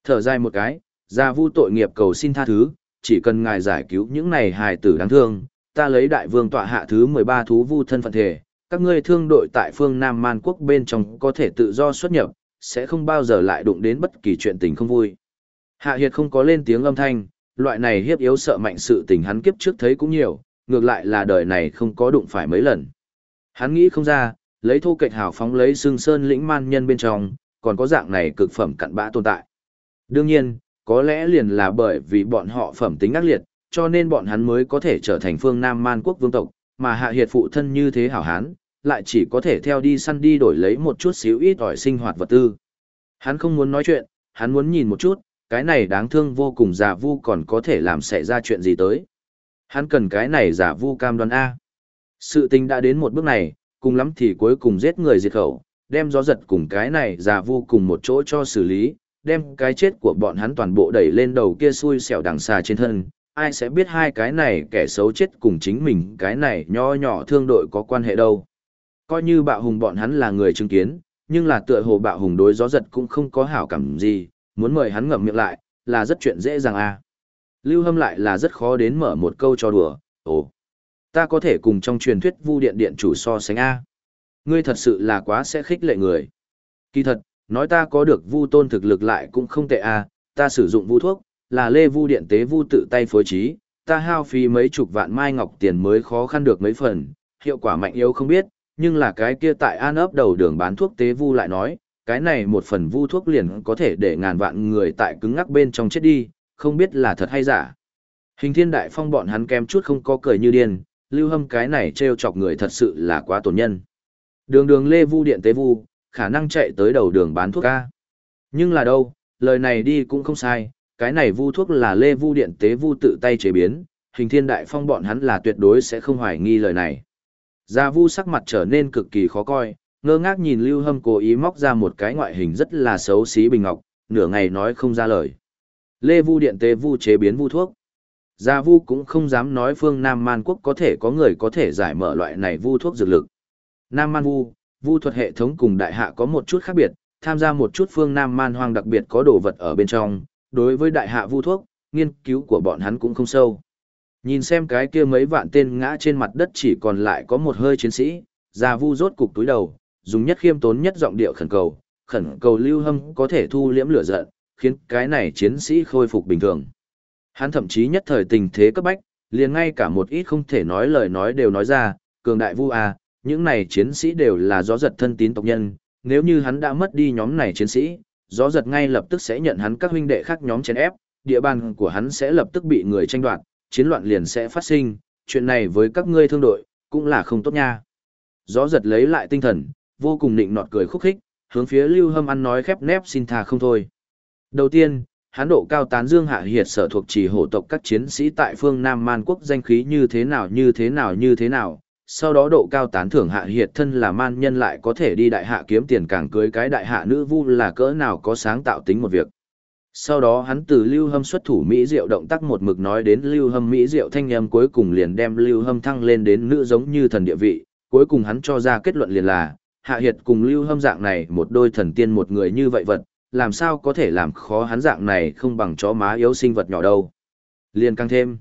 Thở dài một cái, ra vu tội nghiệp cầu xin tha thứ, chỉ cần ngài giải cứu những này hài tử đáng thương, ta lấy đại vương tọa hạ thứ 13 thú vu thân phận thể, các ngươi thương đội tại phương Nam Man quốc bên trong có thể tự do xuất nhập, sẽ không bao giờ lại đụng đến bất kỳ chuyện tình không vui. Hạ Hiệt không có lên tiếng âm thanh, loại này hiếp yếu sợ mạnh sự tình hắn kiếp trước thấy cũng nhiều, ngược lại là đời này không có đụng phải mấy lần. Hắn nghĩ không ra, lấy thô kệch hào phóng lấy xương sơn lĩnh man nhân bên trong, còn có dạng này cực phẩm cặn bã tồn tại. Đương nhiên, có lẽ liền là bởi vì bọn họ phẩm tính ác liệt, cho nên bọn hắn mới có thể trở thành phương Nam man quốc vương tộc, mà hạ hiệt phụ thân như thế hảo hán, lại chỉ có thể theo đi săn đi đổi lấy một chút xíu ít ỏi sinh hoạt vật tư. Hắn không muốn nói chuyện, hắn muốn nhìn một chút, cái này đáng thương vô cùng giả vu còn có thể làm xảy ra chuyện gì tới. Hắn cần cái này giả vu cam đoan A. Sự tình đã đến một bước này, cùng lắm thì cuối cùng giết người diệt khẩu, đem gió giật cùng cái này giả vu cùng một chỗ cho xử lý, đem cái chết của bọn hắn toàn bộ đẩy lên đầu kia xui xẻo đằng xà trên thân, ai sẽ biết hai cái này kẻ xấu chết cùng chính mình cái này nho nhỏ thương đội có quan hệ đâu. Coi như bạo hùng bọn hắn là người chứng kiến, nhưng là tựa hồ bạo hùng đối gió giật cũng không có hảo cảm gì, muốn mời hắn ngậm miệng lại, là rất chuyện dễ dàng à. Lưu Hâm lại là rất khó đến mở một câu cho đùa, ồ, ta có thể cùng trong truyền thuyết vu điện điện chủ so sánh a Ngươi thật sự là quá sẽ khích lệ người. Kỳ thật, nói ta có được vu tôn thực lực lại cũng không tệ a ta sử dụng vu thuốc, là lê vu điện tế vu tự tay phối trí, ta hao phí mấy chục vạn mai ngọc tiền mới khó khăn được mấy phần, hiệu quả mạnh yếu không biết, nhưng là cái kia tại an ấp đầu đường bán thuốc tế vu lại nói, cái này một phần vu thuốc liền có thể để ngàn vạn người tại cứng ngắc bên trong chết đi, không biết là thật hay giả. Hình thiên đại phong bọn hắn kem chút không có cười như điên, lưu hâm cái này trêu chọc người thật sự là quá tổn nhân. Đường đường lê vu điện tế vu, khả năng chạy tới đầu đường bán thuốc ca. Nhưng là đâu, lời này đi cũng không sai, cái này vu thuốc là lê vu điện tế vu tự tay chế biến, hình thiên đại phong bọn hắn là tuyệt đối sẽ không hoài nghi lời này. Gia vu sắc mặt trở nên cực kỳ khó coi, ngơ ngác nhìn lưu hâm cố ý móc ra một cái ngoại hình rất là xấu xí bình ngọc, nửa ngày nói không ra lời. Lê vu điện tế vu chế biến vu thuốc. Gia vu cũng không dám nói phương Nam Man Quốc có thể có người có thể giải mở loại này vu thuốc dược lực. Nam Man vu, vu thuật hệ thống cùng đại hạ có một chút khác biệt, tham gia một chút phương Nam Man hoang đặc biệt có đồ vật ở bên trong, đối với đại hạ vu thuốc, nghiên cứu của bọn hắn cũng không sâu. Nhìn xem cái kia mấy vạn tên ngã trên mặt đất chỉ còn lại có một hơi chiến sĩ, già vu rốt cục túi đầu, dùng nhất khiêm tốn nhất giọng điệu khẩn cầu, khẩn cầu Lưu Hâm có thể thu liễm lửa giận, khiến cái này chiến sĩ khôi phục bình thường. Hắn thậm chí nhất thời tình thế cấp bách, liền ngay cả một ít không thể nói lời nói đều nói ra, cường đại vu à, những này chiến sĩ đều là gió giật thân tín tộc nhân, nếu như hắn đã mất đi nhóm này chiến sĩ, gió giật ngay lập tức sẽ nhận hắn các huynh đệ khác nhóm chèn ép, địa bàn của hắn sẽ lập tức bị người tranh đoạt, chiến loạn liền sẽ phát sinh, chuyện này với các ngươi thương đội, cũng là không tốt nha. Gió giật lấy lại tinh thần, vô cùng nịnh nọt cười khúc khích, hướng phía Lưu Hâm ăn nói khép nép xin tha không thôi. Đầu tiên, hán độ cao tán dương hạ hiệt sở thuộc chỉ hổ tộc các chiến sĩ tại phương Nam Man quốc danh khí như thế nào như thế nào như thế nào, sau đó độ cao tán thưởng hạ hiệt thân là man nhân lại có thể đi đại hạ kiếm tiền càng cưới cái đại hạ nữ vu là cỡ nào có sáng tạo tính một việc. Sau đó hắn từ Lưu Hâm xuất thủ Mỹ Diệu động tác một mực nói đến Lưu Hâm Mỹ Diệu thanh âm cuối cùng liền đem Lưu Hâm thăng lên đến nữ giống như thần địa vị, cuối cùng hắn cho ra kết luận liền là, Hạ Hiệt cùng Lưu Hâm dạng này một đôi thần tiên một người như vậy vật, làm sao có thể làm khó hắn dạng này không bằng chó má yếu sinh vật nhỏ đâu. Liền căng thêm,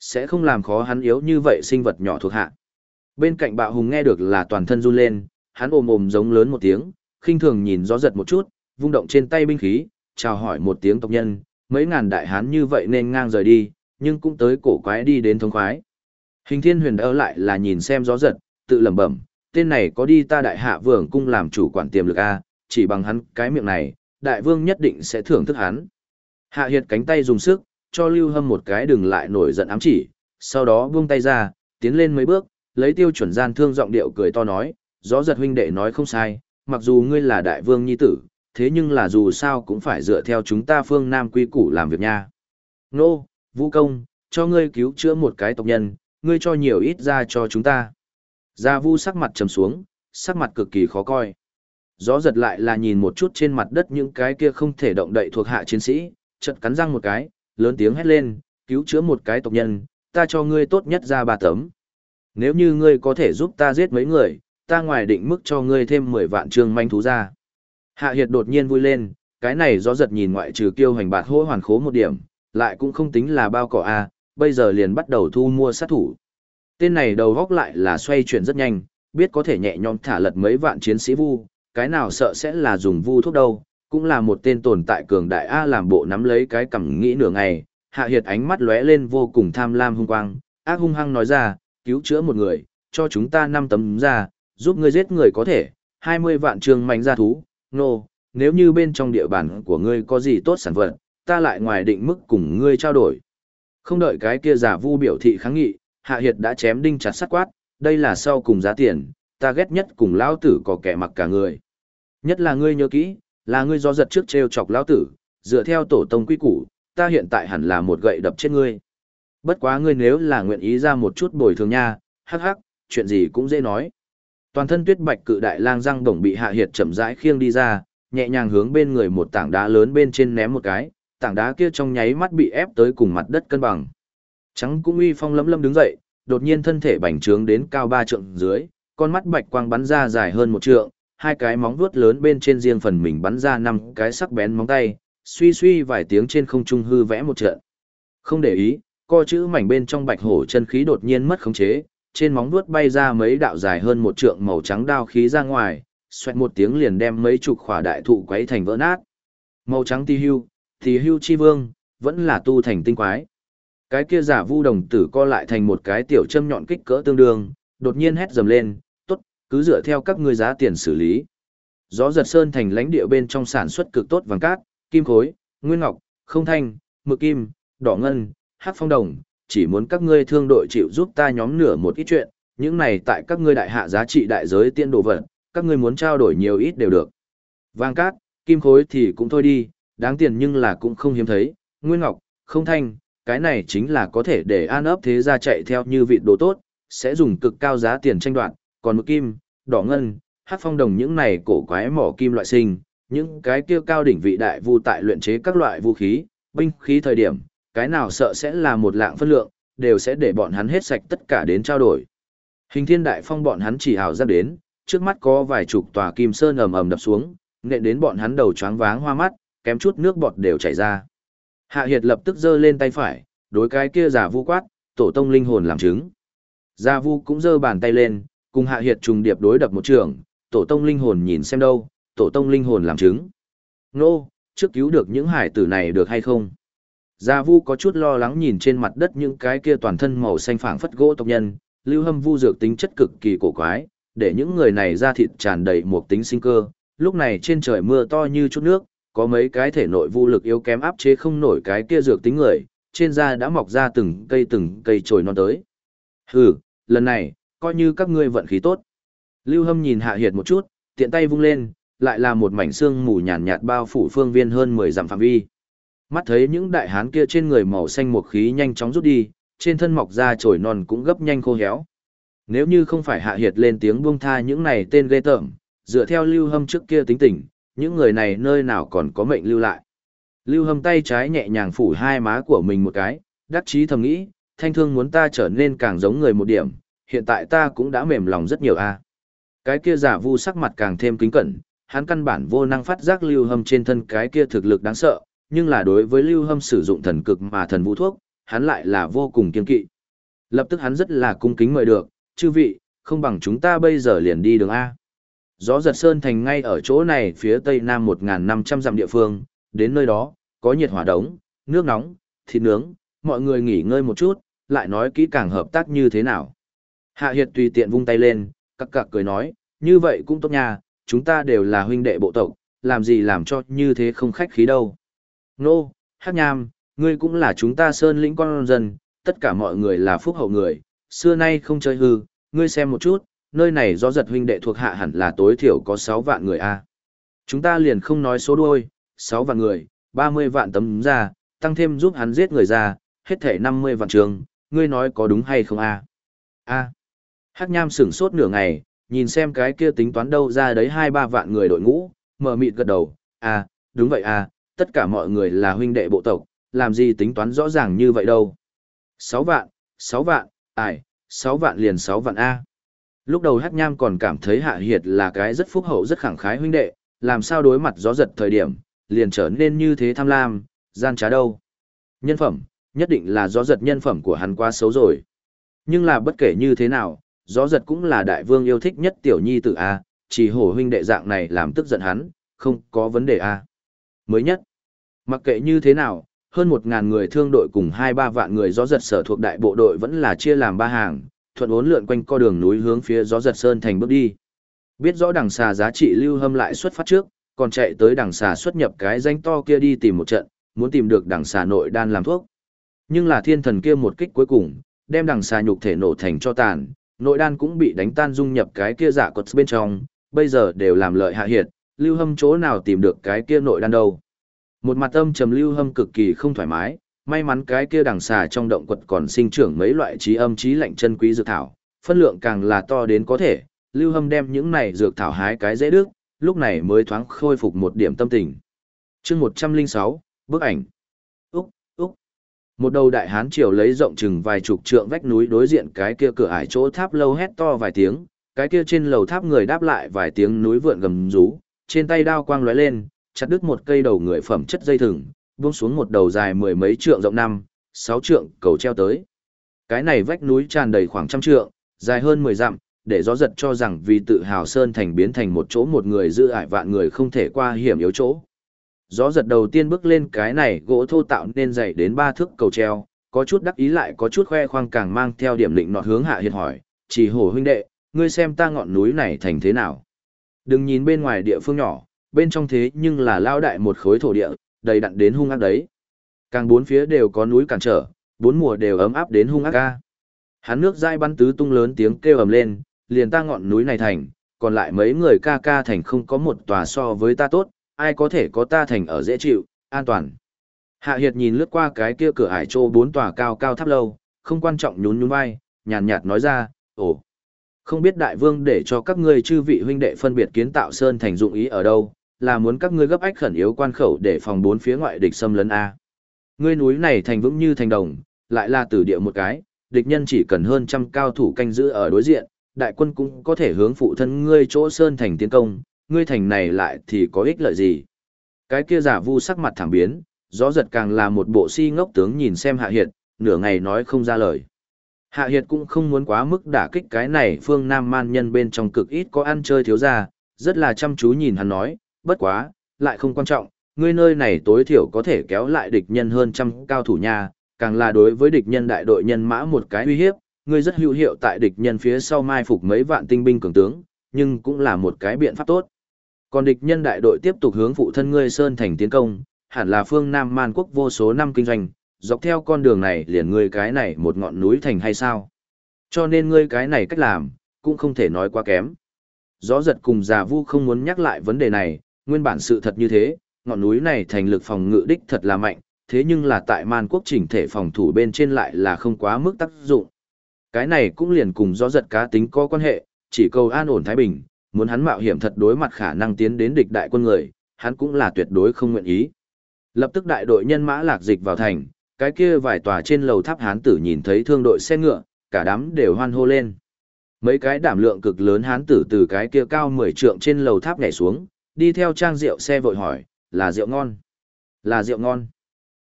sẽ không làm khó hắn yếu như vậy sinh vật nhỏ thuộc hạ. Bên cạnh bạo hùng nghe được là toàn thân run lên, hắn ồm ồm giống lớn một tiếng, khinh thường nhìn gió giật một chút, vung động trên tay binh khí, chào hỏi một tiếng tộc nhân, mấy ngàn đại hán như vậy nên ngang rời đi, nhưng cũng tới cổ quái đi đến thống khoái. Hình thiên huyền đỡ lại là nhìn xem gió giật, tự lẩm bẩm, tên này có đi ta đại hạ vương cung làm chủ quản tiềm lực A, chỉ bằng hắn cái miệng này, đại vương nhất định sẽ thưởng thức hắn. Hạ hiệt cánh tay dùng sức, cho lưu hâm một cái đừng lại nổi giận ám chỉ, sau đó buông tay ra, tiến lên mấy bước, lấy tiêu chuẩn gian thương giọng điệu cười to nói, gió giật huynh đệ nói không sai, mặc dù ngươi là đại vương nhi tử, thế nhưng là dù sao cũng phải dựa theo chúng ta phương Nam quy củ làm việc nha. Nô, vũ công, cho ngươi cứu chữa một cái tộc nhân, ngươi cho nhiều ít ra cho chúng ta. Gia vu sắc mặt trầm xuống, sắc mặt cực kỳ khó coi. Gió giật lại là nhìn một chút trên mặt đất những cái kia không thể động đậy thuộc hạ chiến sĩ, chợt cắn răng một cái, lớn tiếng hét lên, cứu chữa một cái tộc nhân, ta cho ngươi tốt nhất ra ba tấm. Nếu như ngươi có thể giúp ta giết mấy người, ta ngoài định mức cho ngươi thêm 10 vạn trương manh thú ra. Hạ Hiệt đột nhiên vui lên, cái này gió giật nhìn ngoại trừ kiêu hành bạt hô hoàn khố một điểm, lại cũng không tính là bao cỏ a, bây giờ liền bắt đầu thu mua sát thủ. Tên này đầu góc lại là xoay chuyển rất nhanh, biết có thể nhẹ nhõm thả lật mấy vạn chiến sĩ vu, cái nào sợ sẽ là dùng vu thuốc đâu, cũng là một tên tồn tại cường đại A làm bộ nắm lấy cái cằm nghĩ nửa ngày, hạ hiệt ánh mắt lóe lên vô cùng tham lam hung quang, ác hung hăng nói ra, cứu chữa một người, cho chúng ta năm tấm ra, giúp ngươi giết người có thể, 20 vạn trường mạnh gia thú, nô, no, nếu như bên trong địa bàn của ngươi có gì tốt sản vật, ta lại ngoài định mức cùng ngươi trao đổi. Không đợi cái kia giả vu biểu thị kháng nghị, Hạ Hiệt đã chém đinh chặt sắt quát, đây là sau cùng giá tiền, ta ghét nhất cùng lão tử có kẻ mặc cả người. Nhất là ngươi nhớ kỹ, là ngươi do giật trước treo chọc lão tử, dựa theo tổ tông quy củ, ta hiện tại hẳn là một gậy đập chết ngươi. Bất quá ngươi nếu là nguyện ý ra một chút bồi thường nha, hắc hắc, chuyện gì cũng dễ nói. Toàn thân tuyết bạch cự đại lang răng đồng bị hạ hiệt chậm rãi khiêng đi ra, nhẹ nhàng hướng bên người một tảng đá lớn bên trên ném một cái, tảng đá kia trong nháy mắt bị ép tới cùng mặt đất cân bằng. Trắng cũng uy phong lấm lấm đứng dậy, đột nhiên thân thể bành trướng đến cao ba trượng dưới, con mắt bạch quang bắn ra dài hơn một trượng, hai cái móng vuốt lớn bên trên riêng phần mình bắn ra năm cái sắc bén móng tay, suy suy vài tiếng trên không trung hư vẽ một trận. Không để ý, co chữ mảnh bên trong bạch hổ chân khí đột nhiên mất khống chế, trên móng vuốt bay ra mấy đạo dài hơn một trượng màu trắng đao khí ra ngoài, xoẹt một tiếng liền đem mấy chục khỏa đại thụ quấy thành vỡ nát. Màu trắng ti hưu, thì hưu chi vương, vẫn là tu thành tinh quái. Cái kia giả vu đồng tử co lại thành một cái tiểu châm nhọn kích cỡ tương đương, đột nhiên hét dầm lên, tốt, cứ dựa theo các ngươi giá tiền xử lý. Gió giật sơn thành lãnh địa bên trong sản xuất cực tốt vàng cát, kim khối, nguyên ngọc, không thanh, mực kim, đỏ ngân, hắc phong đồng, chỉ muốn các ngươi thương đội chịu giúp ta nhóm nửa một ít chuyện, những này tại các ngươi đại hạ giá trị đại giới tiên đồ vật, các ngươi muốn trao đổi nhiều ít đều được. Vàng cát, kim khối thì cũng thôi đi, đáng tiền nhưng là cũng không hiếm thấy, nguyên ngọc, không thanh, cái này chính là có thể để an ấp thế gia chạy theo như vị đồ tốt, sẽ dùng cực cao giá tiền tranh đoạt, còn một kim, đỏ ngân, hắc phong đồng những này cổ quái mỏ kim loại sinh, những cái kia cao đỉnh vị đại vu tại luyện chế các loại vũ khí, binh khí thời điểm, cái nào sợ sẽ là một lạng phân lượng, đều sẽ để bọn hắn hết sạch tất cả đến trao đổi. Hình thiên đại phong bọn hắn chỉ hào ra đến, trước mắt có vài chục tòa kim sơn ầm ầm đập xuống, nện đến bọn hắn đầu choáng váng hoa mắt, kém chút nước bọt đều chảy ra. Hạ Hiệt lập tức giơ lên tay phải, đối cái kia giả vu quát, tổ tông linh hồn làm chứng. Giả vu cũng giơ bàn tay lên, cùng Hạ Hiệt trùng điệp đối đập một trường, tổ tông linh hồn nhìn xem đâu, tổ tông linh hồn làm chứng. Nô, trước cứu được những hải tử này được hay không? Gia Vu có chút lo lắng nhìn trên mặt đất những cái kia toàn thân màu xanh phảng phất gỗ tộc nhân, lưu hâm vu dược tính chất cực kỳ cổ quái, để những người này ra thịt tràn đầy một tính sinh cơ. Lúc này trên trời mưa to như chút nước, có mấy cái thể nội vu lực yếu kém áp chế không nổi cái kia dược tính người, trên da đã mọc ra từng cây từng cây trồi non tới. Hừ, lần này, coi như các ngươi vận khí tốt. Lưu Hâm nhìn Hạ Hiệt một chút, tiện tay vung lên, lại là một mảnh xương mù nhàn nhạt bao phủ phương viên hơn 10 dặm phạm vi. Mắt thấy những đại hán kia trên người màu xanh một khí nhanh chóng rút đi, trên thân mọc ra trồi non cũng gấp nhanh khô héo. Nếu như không phải Hạ Hiệt lên tiếng buông tha những này tên ghê tởm, dựa theo Lưu Hâm trước kia tính tình, những người này nơi nào còn có mệnh lưu lại. Lưu Hâm tay trái nhẹ nhàng phủ hai má của mình một cái, đắc chí thầm nghĩ, thanh thương muốn ta trở nên càng giống người một điểm, hiện tại ta cũng đã mềm lòng rất nhiều a. Cái kia giả vu sắc mặt càng thêm kính cẩn, hắn căn bản vô năng phát giác Lưu Hâm trên thân cái kia thực lực đáng sợ, nhưng là đối với Lưu Hâm sử dụng thần cực mà thần vũ thuốc, hắn lại là vô cùng kiên kỵ. Lập tức hắn rất là cung kính mời được, chư vị, không bằng chúng ta bây giờ liền đi đường A. Gió giật sơn thành ngay ở chỗ này phía tây nam 1.500 dặm địa phương, đến nơi đó, có nhiệt hỏa đống, nước nóng, thịt nướng, mọi người nghỉ ngơi một chút, lại nói kỹ càng hợp tác như thế nào. Hạ Hiệt tùy tiện vung tay lên, cặc cặc cười nói, như vậy cũng tốt nha, chúng ta đều là huynh đệ bộ tộc, làm gì làm cho như thế không khách khí đâu. Nô, Hắc Nham, ngươi cũng là chúng ta sơn lĩnh con dân, tất cả mọi người là phúc hậu người, xưa nay không chơi hư, ngươi xem một chút, nơi này do giật huynh đệ thuộc hạ hẳn là tối thiểu có 6 vạn người a. Chúng ta liền không nói số đuôi, 6 vạn người, 30 vạn tấm ra, tăng thêm giúp hắn giết người ra, hết thể 50 vạn trường, ngươi nói có đúng hay không a? A. Hắc Nham sửng sốt nửa ngày, nhìn xem cái kia tính toán đâu ra đấy hai ba vạn người đội ngũ, mở mịt gật đầu, a, đúng vậy a tất cả mọi người là huynh đệ bộ tộc, làm gì tính toán rõ ràng như vậy đâu. Sáu vạn, sáu vạn, ải, sáu vạn liền sáu vạn A. Lúc đầu Hắc Nham còn cảm thấy Hạ Hiệt là cái rất phúc hậu rất khẳng khái huynh đệ, làm sao đối mặt gió giật thời điểm, liền trở nên như thế tham lam, gian trá đâu. Nhân phẩm, nhất định là gió giật nhân phẩm của hắn quá xấu rồi. Nhưng là bất kể như thế nào, gió giật cũng là đại vương yêu thích nhất tiểu nhi tử A, chỉ hổ huynh đệ dạng này làm tức giận hắn, không có vấn đề A. Mới nhất, mặc kệ như thế nào, hơn một ngàn người thương đội cùng hai ba vạn người gió giật sở thuộc đại bộ đội vẫn là chia làm ba hàng, thuận uốn lượn quanh co đường núi hướng phía gió giật sơn thành bước đi. Biết rõ đằng xà giá trị lưu hâm lại xuất phát trước, còn chạy tới đằng xà xuất nhập cái danh to kia đi tìm một trận, muốn tìm được đằng xà nội đan làm thuốc. Nhưng là thiên thần kia một kích cuối cùng, đem đằng xà nhục thể nổ thành cho tàn, nội đan cũng bị đánh tan dung nhập cái kia giả cột bên trong, bây giờ đều làm lợi hạ hiệt, lưu hâm chỗ nào tìm được cái kia nội đan đâu. Một mặt âm trầm lưu hâm cực kỳ không thoải mái, may mắn cái kia đằng xà trong động quật còn sinh trưởng mấy loại trí âm trí lạnh chân quý dược thảo, phân lượng càng là to đến có thể, lưu hâm đem những này dược thảo hái cái dễ đức, lúc này mới thoáng khôi phục một điểm tâm tình. chương 106, bức ảnh. Úc, Úc. Một đầu đại hán triều lấy rộng chừng vài chục trượng vách núi đối diện cái kia cửa ải chỗ tháp lâu hét to vài tiếng, cái kia trên lầu tháp người đáp lại vài tiếng núi vượn gầm rú, trên tay đao quang lóe lên, chặt đứt một cây đầu người phẩm chất dây thừng, buông xuống một đầu dài mười mấy trượng rộng năm, sáu trượng cầu treo tới. Cái này vách núi tràn đầy khoảng trăm trượng, dài hơn mười dặm, để gió giật cho rằng vì tự hào sơn thành biến thành một chỗ một người giữ ải vạn người không thể qua hiểm yếu chỗ. Gió giật đầu tiên bước lên cái này gỗ thô tạo nên dày đến ba thước cầu treo, có chút đắc ý lại có chút khoe khoang càng mang theo điểm định nọ hướng hạ hiệt hỏi, chỉ hổ huynh đệ, ngươi xem ta ngọn núi này thành thế nào. Đừng nhìn bên ngoài địa phương nhỏ, bên trong thế nhưng là lao đại một khối thổ địa, đầy đặn đến hung ác đấy. Càng bốn phía đều có núi cản trở, bốn mùa đều ấm áp đến hung ác ca. Hắn nước dai bắn tứ tung lớn tiếng kêu ầm lên, liền ta ngọn núi này thành, còn lại mấy người ca ca thành không có một tòa so với ta tốt, ai có thể có ta thành ở dễ chịu, an toàn. Hạ Hiệt nhìn lướt qua cái kia cửa ải trô bốn tòa cao cao tháp lâu, không quan trọng nhún nhún vai, nhàn nhạt nói ra, ồ, không biết đại vương để cho các ngươi chư vị huynh đệ phân biệt kiến tạo sơn thành dụng ý ở đâu, là muốn các ngươi gấp ách khẩn yếu quan khẩu để phòng bốn phía ngoại địch xâm lấn A. Ngươi núi này thành vững như thành đồng, lại là tử địa một cái, địch nhân chỉ cần hơn trăm cao thủ canh giữ ở đối diện, đại quân cũng có thể hướng phụ thân ngươi chỗ sơn thành tiến công, ngươi thành này lại thì có ích lợi gì. Cái kia giả vu sắc mặt thảm biến, gió giật càng là một bộ si ngốc tướng nhìn xem hạ hiệt, nửa ngày nói không ra lời. Hạ hiệt cũng không muốn quá mức đả kích cái này phương nam man nhân bên trong cực ít có ăn chơi thiếu ra, rất là chăm chú nhìn hắn nói, bất quá, lại không quan trọng, ngươi nơi này tối thiểu có thể kéo lại địch nhân hơn trăm cao thủ nha, càng là đối với địch nhân đại đội nhân mã một cái uy hiếp, ngươi rất hữu hiệu tại địch nhân phía sau mai phục mấy vạn tinh binh cường tướng, nhưng cũng là một cái biện pháp tốt. Còn địch nhân đại đội tiếp tục hướng phụ thân ngươi Sơn Thành tiến công, hẳn là phương Nam Man quốc vô số năm kinh doanh, dọc theo con đường này liền ngươi cái này một ngọn núi thành hay sao? Cho nên ngươi cái này cách làm, cũng không thể nói quá kém. Gió giật cùng già vu không muốn nhắc lại vấn đề này, nguyên bản sự thật như thế, ngọn núi này thành lực phòng ngự đích thật là mạnh, thế nhưng là tại man quốc chỉnh thể phòng thủ bên trên lại là không quá mức tác dụng. Cái này cũng liền cùng do giật cá tính có quan hệ, chỉ cầu an ổn Thái Bình, muốn hắn mạo hiểm thật đối mặt khả năng tiến đến địch đại quân người, hắn cũng là tuyệt đối không nguyện ý. Lập tức đại đội nhân mã lạc dịch vào thành, cái kia vài tòa trên lầu tháp hán tử nhìn thấy thương đội xe ngựa, cả đám đều hoan hô lên. Mấy cái đảm lượng cực lớn hán tử từ cái kia cao 10 trượng trên lầu tháp nhảy xuống, đi theo trang rượu xe vội hỏi, là rượu ngon? Là rượu ngon.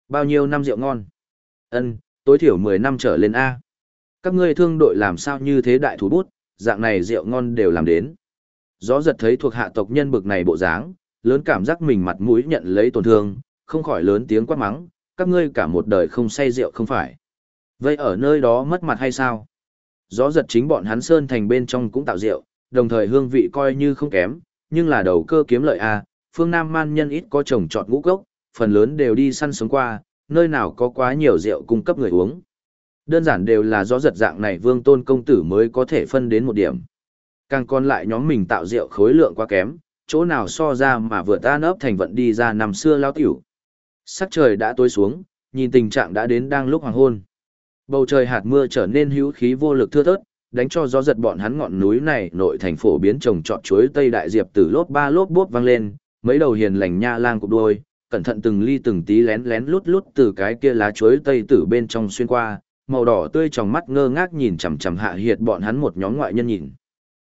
Bao nhiêu năm rượu ngon? Ân, tối thiểu 10 năm trở lên A. Các ngươi thương đội làm sao như thế đại thủ bút, dạng này rượu ngon đều làm đến. Gió giật thấy thuộc hạ tộc nhân bực này bộ dáng, lớn cảm giác mình mặt mũi nhận lấy tổn thương, không khỏi lớn tiếng quát mắng, các ngươi cả một đời không say rượu không phải. Vậy ở nơi đó mất mặt hay sao? Gió giật chính bọn hắn sơn thành bên trong cũng tạo rượu, đồng thời hương vị coi như không kém, nhưng là đầu cơ kiếm lợi a, phương Nam man nhân ít có trồng trọt ngũ cốc, phần lớn đều đi săn sống qua, nơi nào có quá nhiều rượu cung cấp người uống. Đơn giản đều là do giật dạng này vương tôn công tử mới có thể phân đến một điểm. Càng còn lại nhóm mình tạo rượu khối lượng quá kém, chỗ nào so ra mà vừa ta nấp thành vận đi ra nằm xưa lao tiểu. Sắc trời đã tối xuống, nhìn tình trạng đã đến đang lúc hoàng hôn. Bầu trời hạt mưa trở nên hữu khí vô lực thưa thớt, đánh cho gió giật bọn hắn ngọn núi này nội thành phổ biến trồng trọt chuối tây đại diệp từ lốp ba lốp bốp vang lên, mấy đầu hiền lành nha lang cục đuôi, cẩn thận từng ly từng tí lén lén lút lút từ cái kia lá chuối tây từ bên trong xuyên qua, màu đỏ tươi trong mắt ngơ ngác nhìn chằm chằm hạ hiệt bọn hắn một nhóm ngoại nhân nhìn.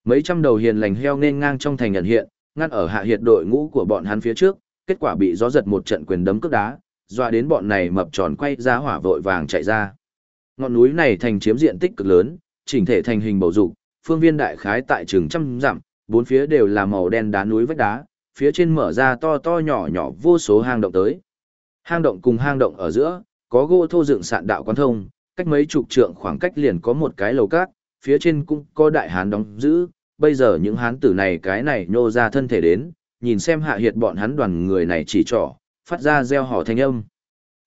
Mấy trăm đầu hiền lành heo nên ngang trong thành nhận hiện, ngăn ở hạ hiệt đội ngũ của bọn hắn phía trước, kết quả bị gió giật một trận quyền đấm cước đá, doa đến bọn này mập tròn quay ra hỏa vội vàng chạy ra. Ngọn núi này thành chiếm diện tích cực lớn, chỉnh thể thành hình bầu dục, phương viên đại khái tại trường trăm dặm, bốn phía đều là màu đen đá núi vách đá, phía trên mở ra to to nhỏ nhỏ vô số hang động tới. Hang động cùng hang động ở giữa, có gỗ thô dựng sạn đạo quan thông, cách mấy chục trượng khoảng cách liền có một cái lầu cát, phía trên cũng có đại hán đóng giữ, bây giờ những hán tử này cái này nhô ra thân thể đến, nhìn xem hạ hiệt bọn hắn đoàn người này chỉ trỏ, phát ra gieo hò thanh âm.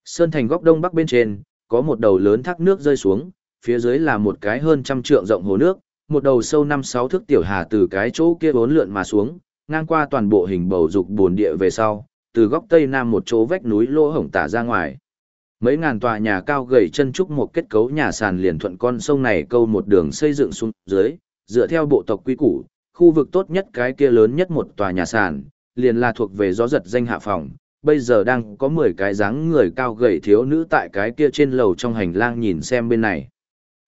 Sơn thành góc đông bắc bên trên, có một đầu lớn thác nước rơi xuống, phía dưới là một cái hơn trăm trượng rộng hồ nước, một đầu sâu năm sáu thước tiểu hà từ cái chỗ kia bốn lượn mà xuống, ngang qua toàn bộ hình bầu dục buồn địa về sau, từ góc tây nam một chỗ vách núi lỗ hổng tả ra ngoài. Mấy ngàn tòa nhà cao gầy chân trúc một kết cấu nhà sàn liền thuận con sông này câu một đường xây dựng xuống dưới, dựa theo bộ tộc quy củ, khu vực tốt nhất cái kia lớn nhất một tòa nhà sàn, liền là thuộc về gió giật danh hạ phòng, bây giờ đang có 10 cái dáng người cao gầy thiếu nữ tại cái kia trên lầu trong hành lang nhìn xem bên này.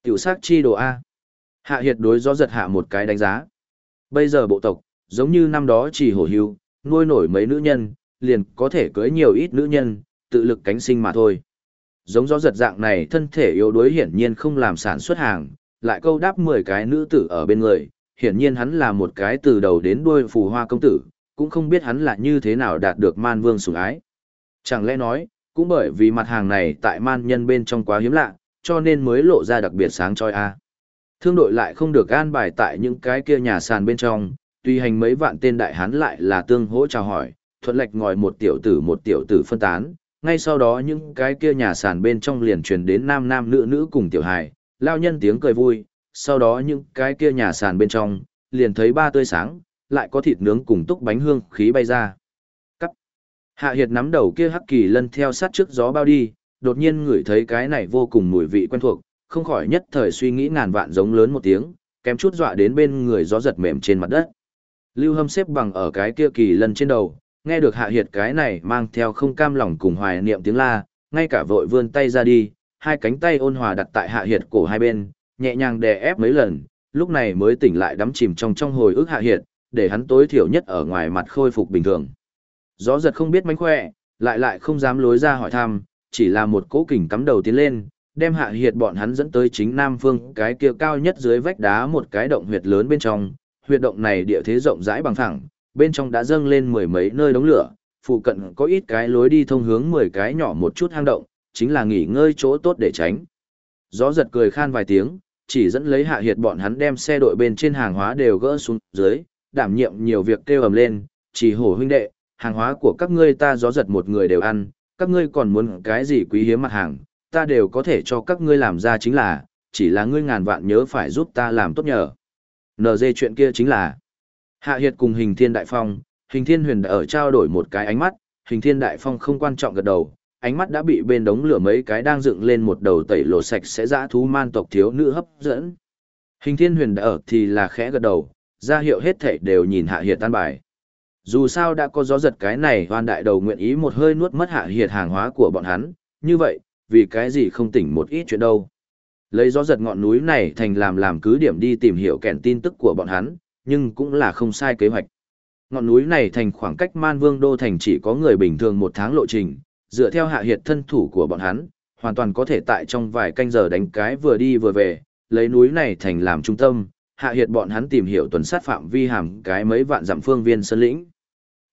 Tiểu sát chi đồ A. Hạ hiệt đối gió giật hạ một cái đánh giá. Bây giờ bộ tộc, giống như năm đó chỉ hổ hưu, nuôi nổi mấy nữ nhân, liền có thể cưới nhiều ít nữ nhân, tự lực cánh sinh mà thôi. Giống gió giật dạng này thân thể yếu đuối hiển nhiên không làm sản xuất hàng, lại câu đáp 10 cái nữ tử ở bên người, hiển nhiên hắn là một cái từ đầu đến đuôi phù hoa công tử, cũng không biết hắn là như thế nào đạt được man vương sủng ái. Chẳng lẽ nói, cũng bởi vì mặt hàng này tại man nhân bên trong quá hiếm lạ, cho nên mới lộ ra đặc biệt sáng chói a. Thương đội lại không được an bài tại những cái kia nhà sàn bên trong, tuy hành mấy vạn tên đại hán lại là tương hỗ chào hỏi, thuận lệch ngồi một tiểu tử một tiểu tử phân tán, ngay sau đó những cái kia nhà sàn bên trong liền truyền đến nam nam nữ nữ cùng tiểu hài, lao nhân tiếng cười vui, sau đó những cái kia nhà sàn bên trong, liền thấy ba tươi sáng, lại có thịt nướng cùng túc bánh hương khí bay ra. Cắt. Hạ Hiệt nắm đầu kia hắc kỳ lân theo sát trước gió bao đi, đột nhiên ngửi thấy cái này vô cùng mùi vị quen thuộc, không khỏi nhất thời suy nghĩ ngàn vạn giống lớn một tiếng, kém chút dọa đến bên người gió giật mềm trên mặt đất. Lưu Hâm xếp bằng ở cái kia kỳ lần trên đầu, nghe được Hạ Hiệt cái này mang theo không cam lòng cùng hoài niệm tiếng la, ngay cả vội vươn tay ra đi, hai cánh tay ôn hòa đặt tại Hạ Hiệt cổ hai bên, nhẹ nhàng đè ép mấy lần, lúc này mới tỉnh lại đắm chìm trong trong hồi ức Hạ Hiệt, để hắn tối thiểu nhất ở ngoài mặt khôi phục bình thường. Gió giật không biết mánh khỏe, lại lại không dám lối ra hỏi thăm, chỉ là một cỗ kình cắm đầu tiến lên, đem hạ hiệt bọn hắn dẫn tới chính Nam Phương cái kia cao nhất dưới vách đá một cái động huyệt lớn bên trong. Huyệt động này địa thế rộng rãi bằng thẳng, bên trong đã dâng lên mười mấy nơi đống lửa, phụ cận có ít cái lối đi thông hướng mười cái nhỏ một chút hang động, chính là nghỉ ngơi chỗ tốt để tránh. Gió giật cười khan vài tiếng, chỉ dẫn lấy hạ hiệt bọn hắn đem xe đội bên trên hàng hóa đều gỡ xuống dưới, đảm nhiệm nhiều việc kêu ầm lên, chỉ hổ huynh đệ, hàng hóa của các ngươi ta gió giật một người đều ăn, các ngươi còn muốn cái gì quý hiếm mặt hàng, ta đều có thể cho các ngươi làm ra chính là, chỉ là ngươi ngàn vạn nhớ phải giúp ta làm tốt nhờ. NG chuyện kia chính là, Hạ Hiệt cùng hình thiên đại phong, hình thiên huyền đã ở trao đổi một cái ánh mắt, hình thiên đại phong không quan trọng gật đầu, ánh mắt đã bị bên đống lửa mấy cái đang dựng lên một đầu tẩy lộ sạch sẽ dã thú man tộc thiếu nữ hấp dẫn. Hình thiên huyền đã ở thì là khẽ gật đầu, ra hiệu hết thảy đều nhìn hạ hiệt tan bài. Dù sao đã có gió giật cái này hoan đại đầu nguyện ý một hơi nuốt mất hạ hiệt hàng hóa của bọn hắn, như vậy, vì cái gì không tỉnh một ít chuyện đâu. Lấy gió giật ngọn núi này thành làm làm cứ điểm đi tìm hiểu kèn tin tức của bọn hắn, nhưng cũng là không sai kế hoạch. Ngọn núi này thành khoảng cách man vương đô thành chỉ có người bình thường một tháng lộ trình, dựa theo hạ hiệt thân thủ của bọn hắn, hoàn toàn có thể tại trong vài canh giờ đánh cái vừa đi vừa về, lấy núi này thành làm trung tâm, hạ hiệt bọn hắn tìm hiểu tuần sát phạm vi hàm cái mấy vạn dặm phương viên sân lĩnh.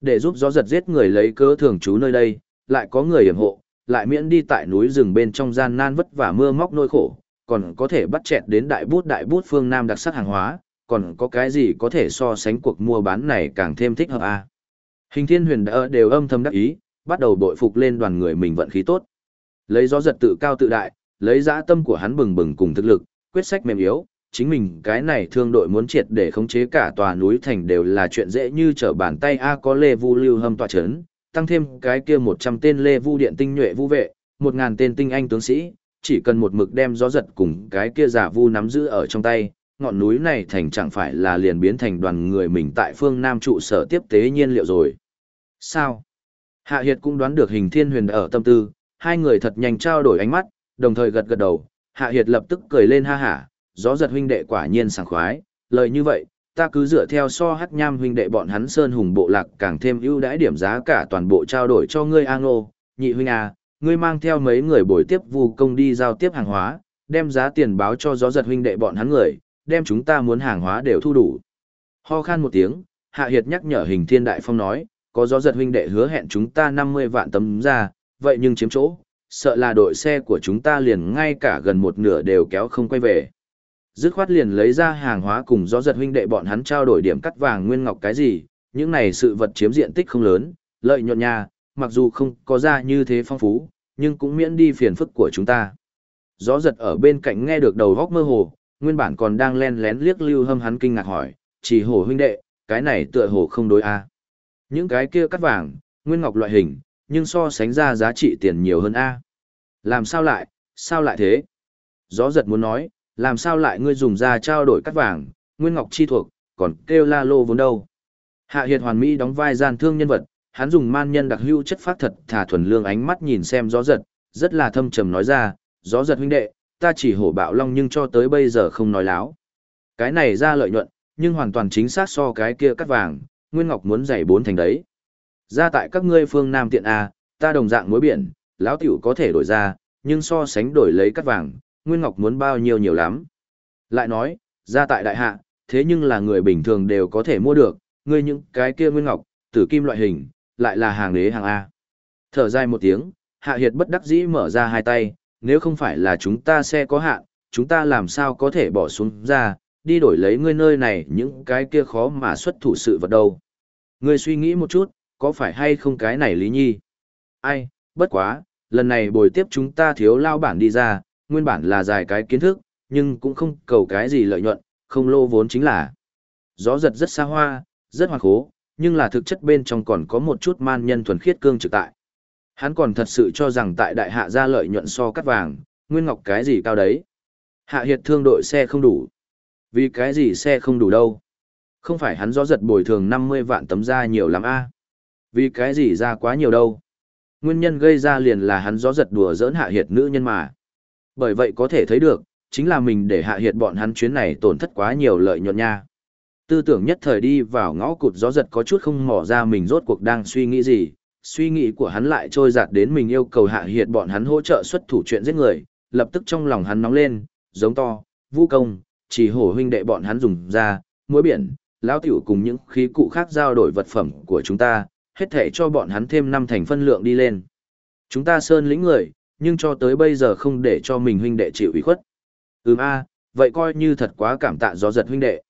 Để giúp gió giật giết người lấy cớ thường trú nơi đây, lại có người hiểm hộ, lại miễn đi tại núi rừng bên trong gian nan vất vả mưa móc nỗi khổ, còn có thể bắt chẹt đến đại bút đại bút phương Nam đặc sắc hàng hóa, còn có cái gì có thể so sánh cuộc mua bán này càng thêm thích hợp à. Hình thiên huyền đã đều âm thầm đắc ý, bắt đầu bội phục lên đoàn người mình vận khí tốt. Lấy gió giật tự cao tự đại, lấy dã tâm của hắn bừng bừng cùng thực lực, quyết sách mềm yếu, chính mình cái này thương đội muốn triệt để khống chế cả tòa núi thành đều là chuyện dễ như trở bàn tay a có lê vu lưu hâm tòa chấn, tăng thêm cái kia 100 tên lê vu điện tinh nhuệ vu vệ, một ngàn tên tinh anh tướng sĩ, chỉ cần một mực đem gió giật cùng cái kia giả vu nắm giữ ở trong tay, ngọn núi này thành chẳng phải là liền biến thành đoàn người mình tại phương Nam trụ sở tiếp tế nhiên liệu rồi. Sao? Hạ Hiệt cũng đoán được hình thiên huyền ở tâm tư, hai người thật nhanh trao đổi ánh mắt, đồng thời gật gật đầu, Hạ Hiệt lập tức cười lên ha hả, gió giật huynh đệ quả nhiên sảng khoái, lời như vậy, ta cứ dựa theo so hắc nham huynh đệ bọn hắn sơn hùng bộ lạc càng thêm ưu đãi điểm giá cả toàn bộ trao đổi cho ngươi A Ngô, nhị huynh à, ngươi mang theo mấy người buổi tiếp vu công đi giao tiếp hàng hóa, đem giá tiền báo cho gió giật huynh đệ bọn hắn người, đem chúng ta muốn hàng hóa đều thu đủ. Ho khan một tiếng, Hạ Hiệt nhắc nhở hình thiên đại phong nói, có gió giật huynh đệ hứa hẹn chúng ta 50 vạn tấm ra, vậy nhưng chiếm chỗ, sợ là đội xe của chúng ta liền ngay cả gần một nửa đều kéo không quay về. Dứt khoát liền lấy ra hàng hóa cùng gió giật huynh đệ bọn hắn trao đổi điểm cắt vàng nguyên ngọc cái gì, những này sự vật chiếm diện tích không lớn, lợi nhuận nha, mặc dù không có ra như thế phong phú, nhưng cũng miễn đi phiền phức của chúng ta. Gió giật ở bên cạnh nghe được đầu góc mơ hồ, nguyên bản còn đang len lén liếc lưu hâm hắn kinh ngạc hỏi, chỉ hổ huynh đệ, cái này tựa hồ không đối a Những cái kia cắt vàng, nguyên ngọc loại hình, nhưng so sánh ra giá trị tiền nhiều hơn a Làm sao lại, sao lại thế? Gió giật muốn nói, làm sao lại ngươi dùng ra trao đổi cắt vàng, nguyên ngọc chi thuộc, còn kêu la lô vốn đâu. Hạ Hiệt hoàn mỹ đóng vai gian thương nhân vật, hắn dùng man nhân đặc hữu chất phát thật thả thuần lương ánh mắt nhìn xem gió giật, rất là thâm trầm nói ra, gió giật huynh đệ, ta chỉ hổ bạo long nhưng cho tới bây giờ không nói láo. Cái này ra lợi nhuận, nhưng hoàn toàn chính xác so cái kia cắt vàng, Nguyên Ngọc muốn dạy bốn thành đấy. Ra tại các ngươi phương Nam tiện A, ta đồng dạng mối biển, lão tiểu có thể đổi ra, nhưng so sánh đổi lấy cắt vàng, Nguyên Ngọc muốn bao nhiêu nhiều lắm. Lại nói, ra tại đại hạ, thế nhưng là người bình thường đều có thể mua được, ngươi những cái kia Nguyên Ngọc, tử kim loại hình, lại là hàng đế hàng A. Thở dài một tiếng, Hạ Hiệt bất đắc dĩ mở ra hai tay, nếu không phải là chúng ta xe có hạn, chúng ta làm sao có thể bỏ xuống ra, đi đổi lấy ngươi nơi này những cái kia khó mà xuất thủ sự vật đâu. Ngươi suy nghĩ một chút, có phải hay không cái này Lý Nhi? Ai, bất quá, lần này bồi tiếp chúng ta thiếu lao bản đi ra, nguyên bản là dài cái kiến thức, nhưng cũng không cầu cái gì lợi nhuận, không lô vốn chính là. Gió giật rất xa hoa, rất hoa khố, nhưng là thực chất bên trong còn có một chút man nhân thuần khiết cương trực tại. Hắn còn thật sự cho rằng tại đại hạ ra lợi nhuận so cắt vàng, nguyên ngọc cái gì cao đấy. Hạ hiệt thương đội xe không đủ. Vì cái gì xe không đủ đâu. Không phải hắn gió giật bồi thường 50 vạn tấm da nhiều lắm a Vì cái gì ra quá nhiều đâu. Nguyên nhân gây ra liền là hắn gió giật đùa giỡn hạ hiệt nữ nhân mà. Bởi vậy có thể thấy được, chính là mình để hạ hiệt bọn hắn chuyến này tổn thất quá nhiều lợi nhuận nha. Tư tưởng nhất thời đi vào ngõ cụt gió giật có chút không mò ra mình rốt cuộc đang suy nghĩ gì, suy nghĩ của hắn lại trôi giạt đến mình yêu cầu hạ hiệt bọn hắn hỗ trợ xuất thủ chuyện giết người, lập tức trong lòng hắn nóng lên, giống to, vũ công, chỉ hổ huynh đệ bọn hắn dùng ra, muối biển, lão tiểu cùng những khí cụ khác giao đổi vật phẩm của chúng ta, hết thể cho bọn hắn thêm năm thành phân lượng đi lên. Chúng ta sơn lĩnh người, nhưng cho tới bây giờ không để cho mình huynh đệ chịu ủy khuất. Ừm a, vậy coi như thật quá cảm tạ gió giật huynh đệ.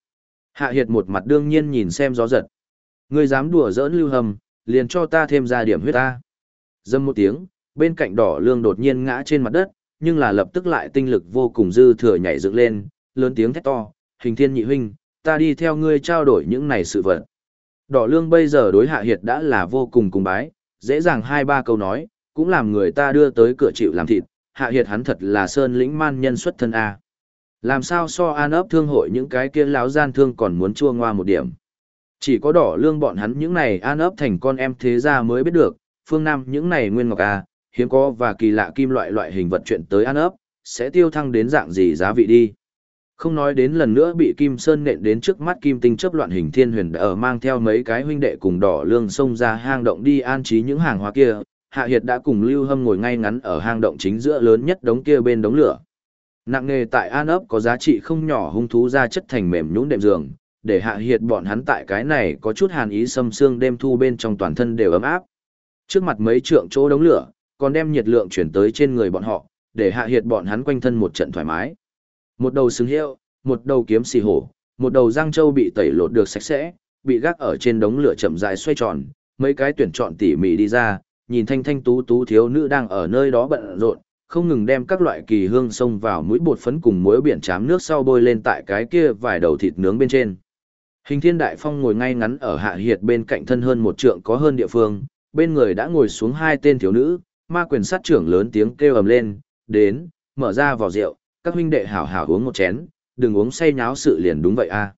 Hạ Hiệt một mặt đương nhiên nhìn xem gió giật. Ngươi dám đùa giỡn lưu hầm, liền cho ta thêm ra điểm huyết ta. Dâm một tiếng, bên cạnh đỏ lương đột nhiên ngã trên mặt đất, nhưng là lập tức lại tinh lực vô cùng dư thừa nhảy dựng lên, lớn tiếng thét to, hình thiên nhị huynh, ta đi theo ngươi trao đổi những này sự vật. Đỏ lương bây giờ đối hạ hiệt đã là vô cùng cùng bái, dễ dàng hai ba câu nói, cũng làm người ta đưa tới cửa chịu làm thịt, hạ hiệt hắn thật là sơn lĩnh man nhân xuất thân A. Làm sao so an ấp thương hội những cái kia láo gian thương còn muốn chua ngoa một điểm. Chỉ có đỏ lương bọn hắn những này an ấp thành con em thế gia mới biết được, phương Nam những này nguyên ngọc A, hiếm có và kỳ lạ kim loại loại hình vật chuyện tới an ấp, sẽ tiêu thăng đến dạng gì giá vị đi. Không nói đến lần nữa bị Kim Sơn nện đến trước mắt Kim Tinh chấp loạn hình thiên huyền ở mang theo mấy cái huynh đệ cùng đỏ lương xông ra hang động đi an trí những hàng hóa kia, Hạ Hiệt đã cùng Lưu Hâm ngồi ngay ngắn ở hang động chính giữa lớn nhất đống kia bên đống lửa. Nặng nghề tại An ấp có giá trị không nhỏ hung thú ra chất thành mềm nhũn đệm giường, để Hạ Hiệt bọn hắn tại cái này có chút hàn ý xâm xương đêm thu bên trong toàn thân đều ấm áp. Trước mặt mấy trượng chỗ đống lửa, còn đem nhiệt lượng chuyển tới trên người bọn họ, để Hạ Hiệt bọn hắn quanh thân một trận thoải mái. Một đầu sừng hiệu, một đầu kiếm xì hổ, một đầu giang châu bị tẩy lột được sạch sẽ, bị gác ở trên đống lửa chậm dài xoay tròn, mấy cái tuyển chọn tỉ mỉ đi ra, nhìn thanh thanh tú tú thiếu nữ đang ở nơi đó bận rộn, không ngừng đem các loại kỳ hương xông vào mũi bột phấn cùng muối biển chám nước sau bôi lên tại cái kia vài đầu thịt nướng bên trên. Hình thiên đại phong ngồi ngay ngắn ở hạ hiệt bên cạnh thân hơn một trượng có hơn địa phương, bên người đã ngồi xuống hai tên thiếu nữ, ma quyền sát trưởng lớn tiếng kêu ầm lên, đến, mở ra vỏ rượu, các huynh đệ hảo hảo uống một chén, đừng uống say nháo sự liền đúng vậy a.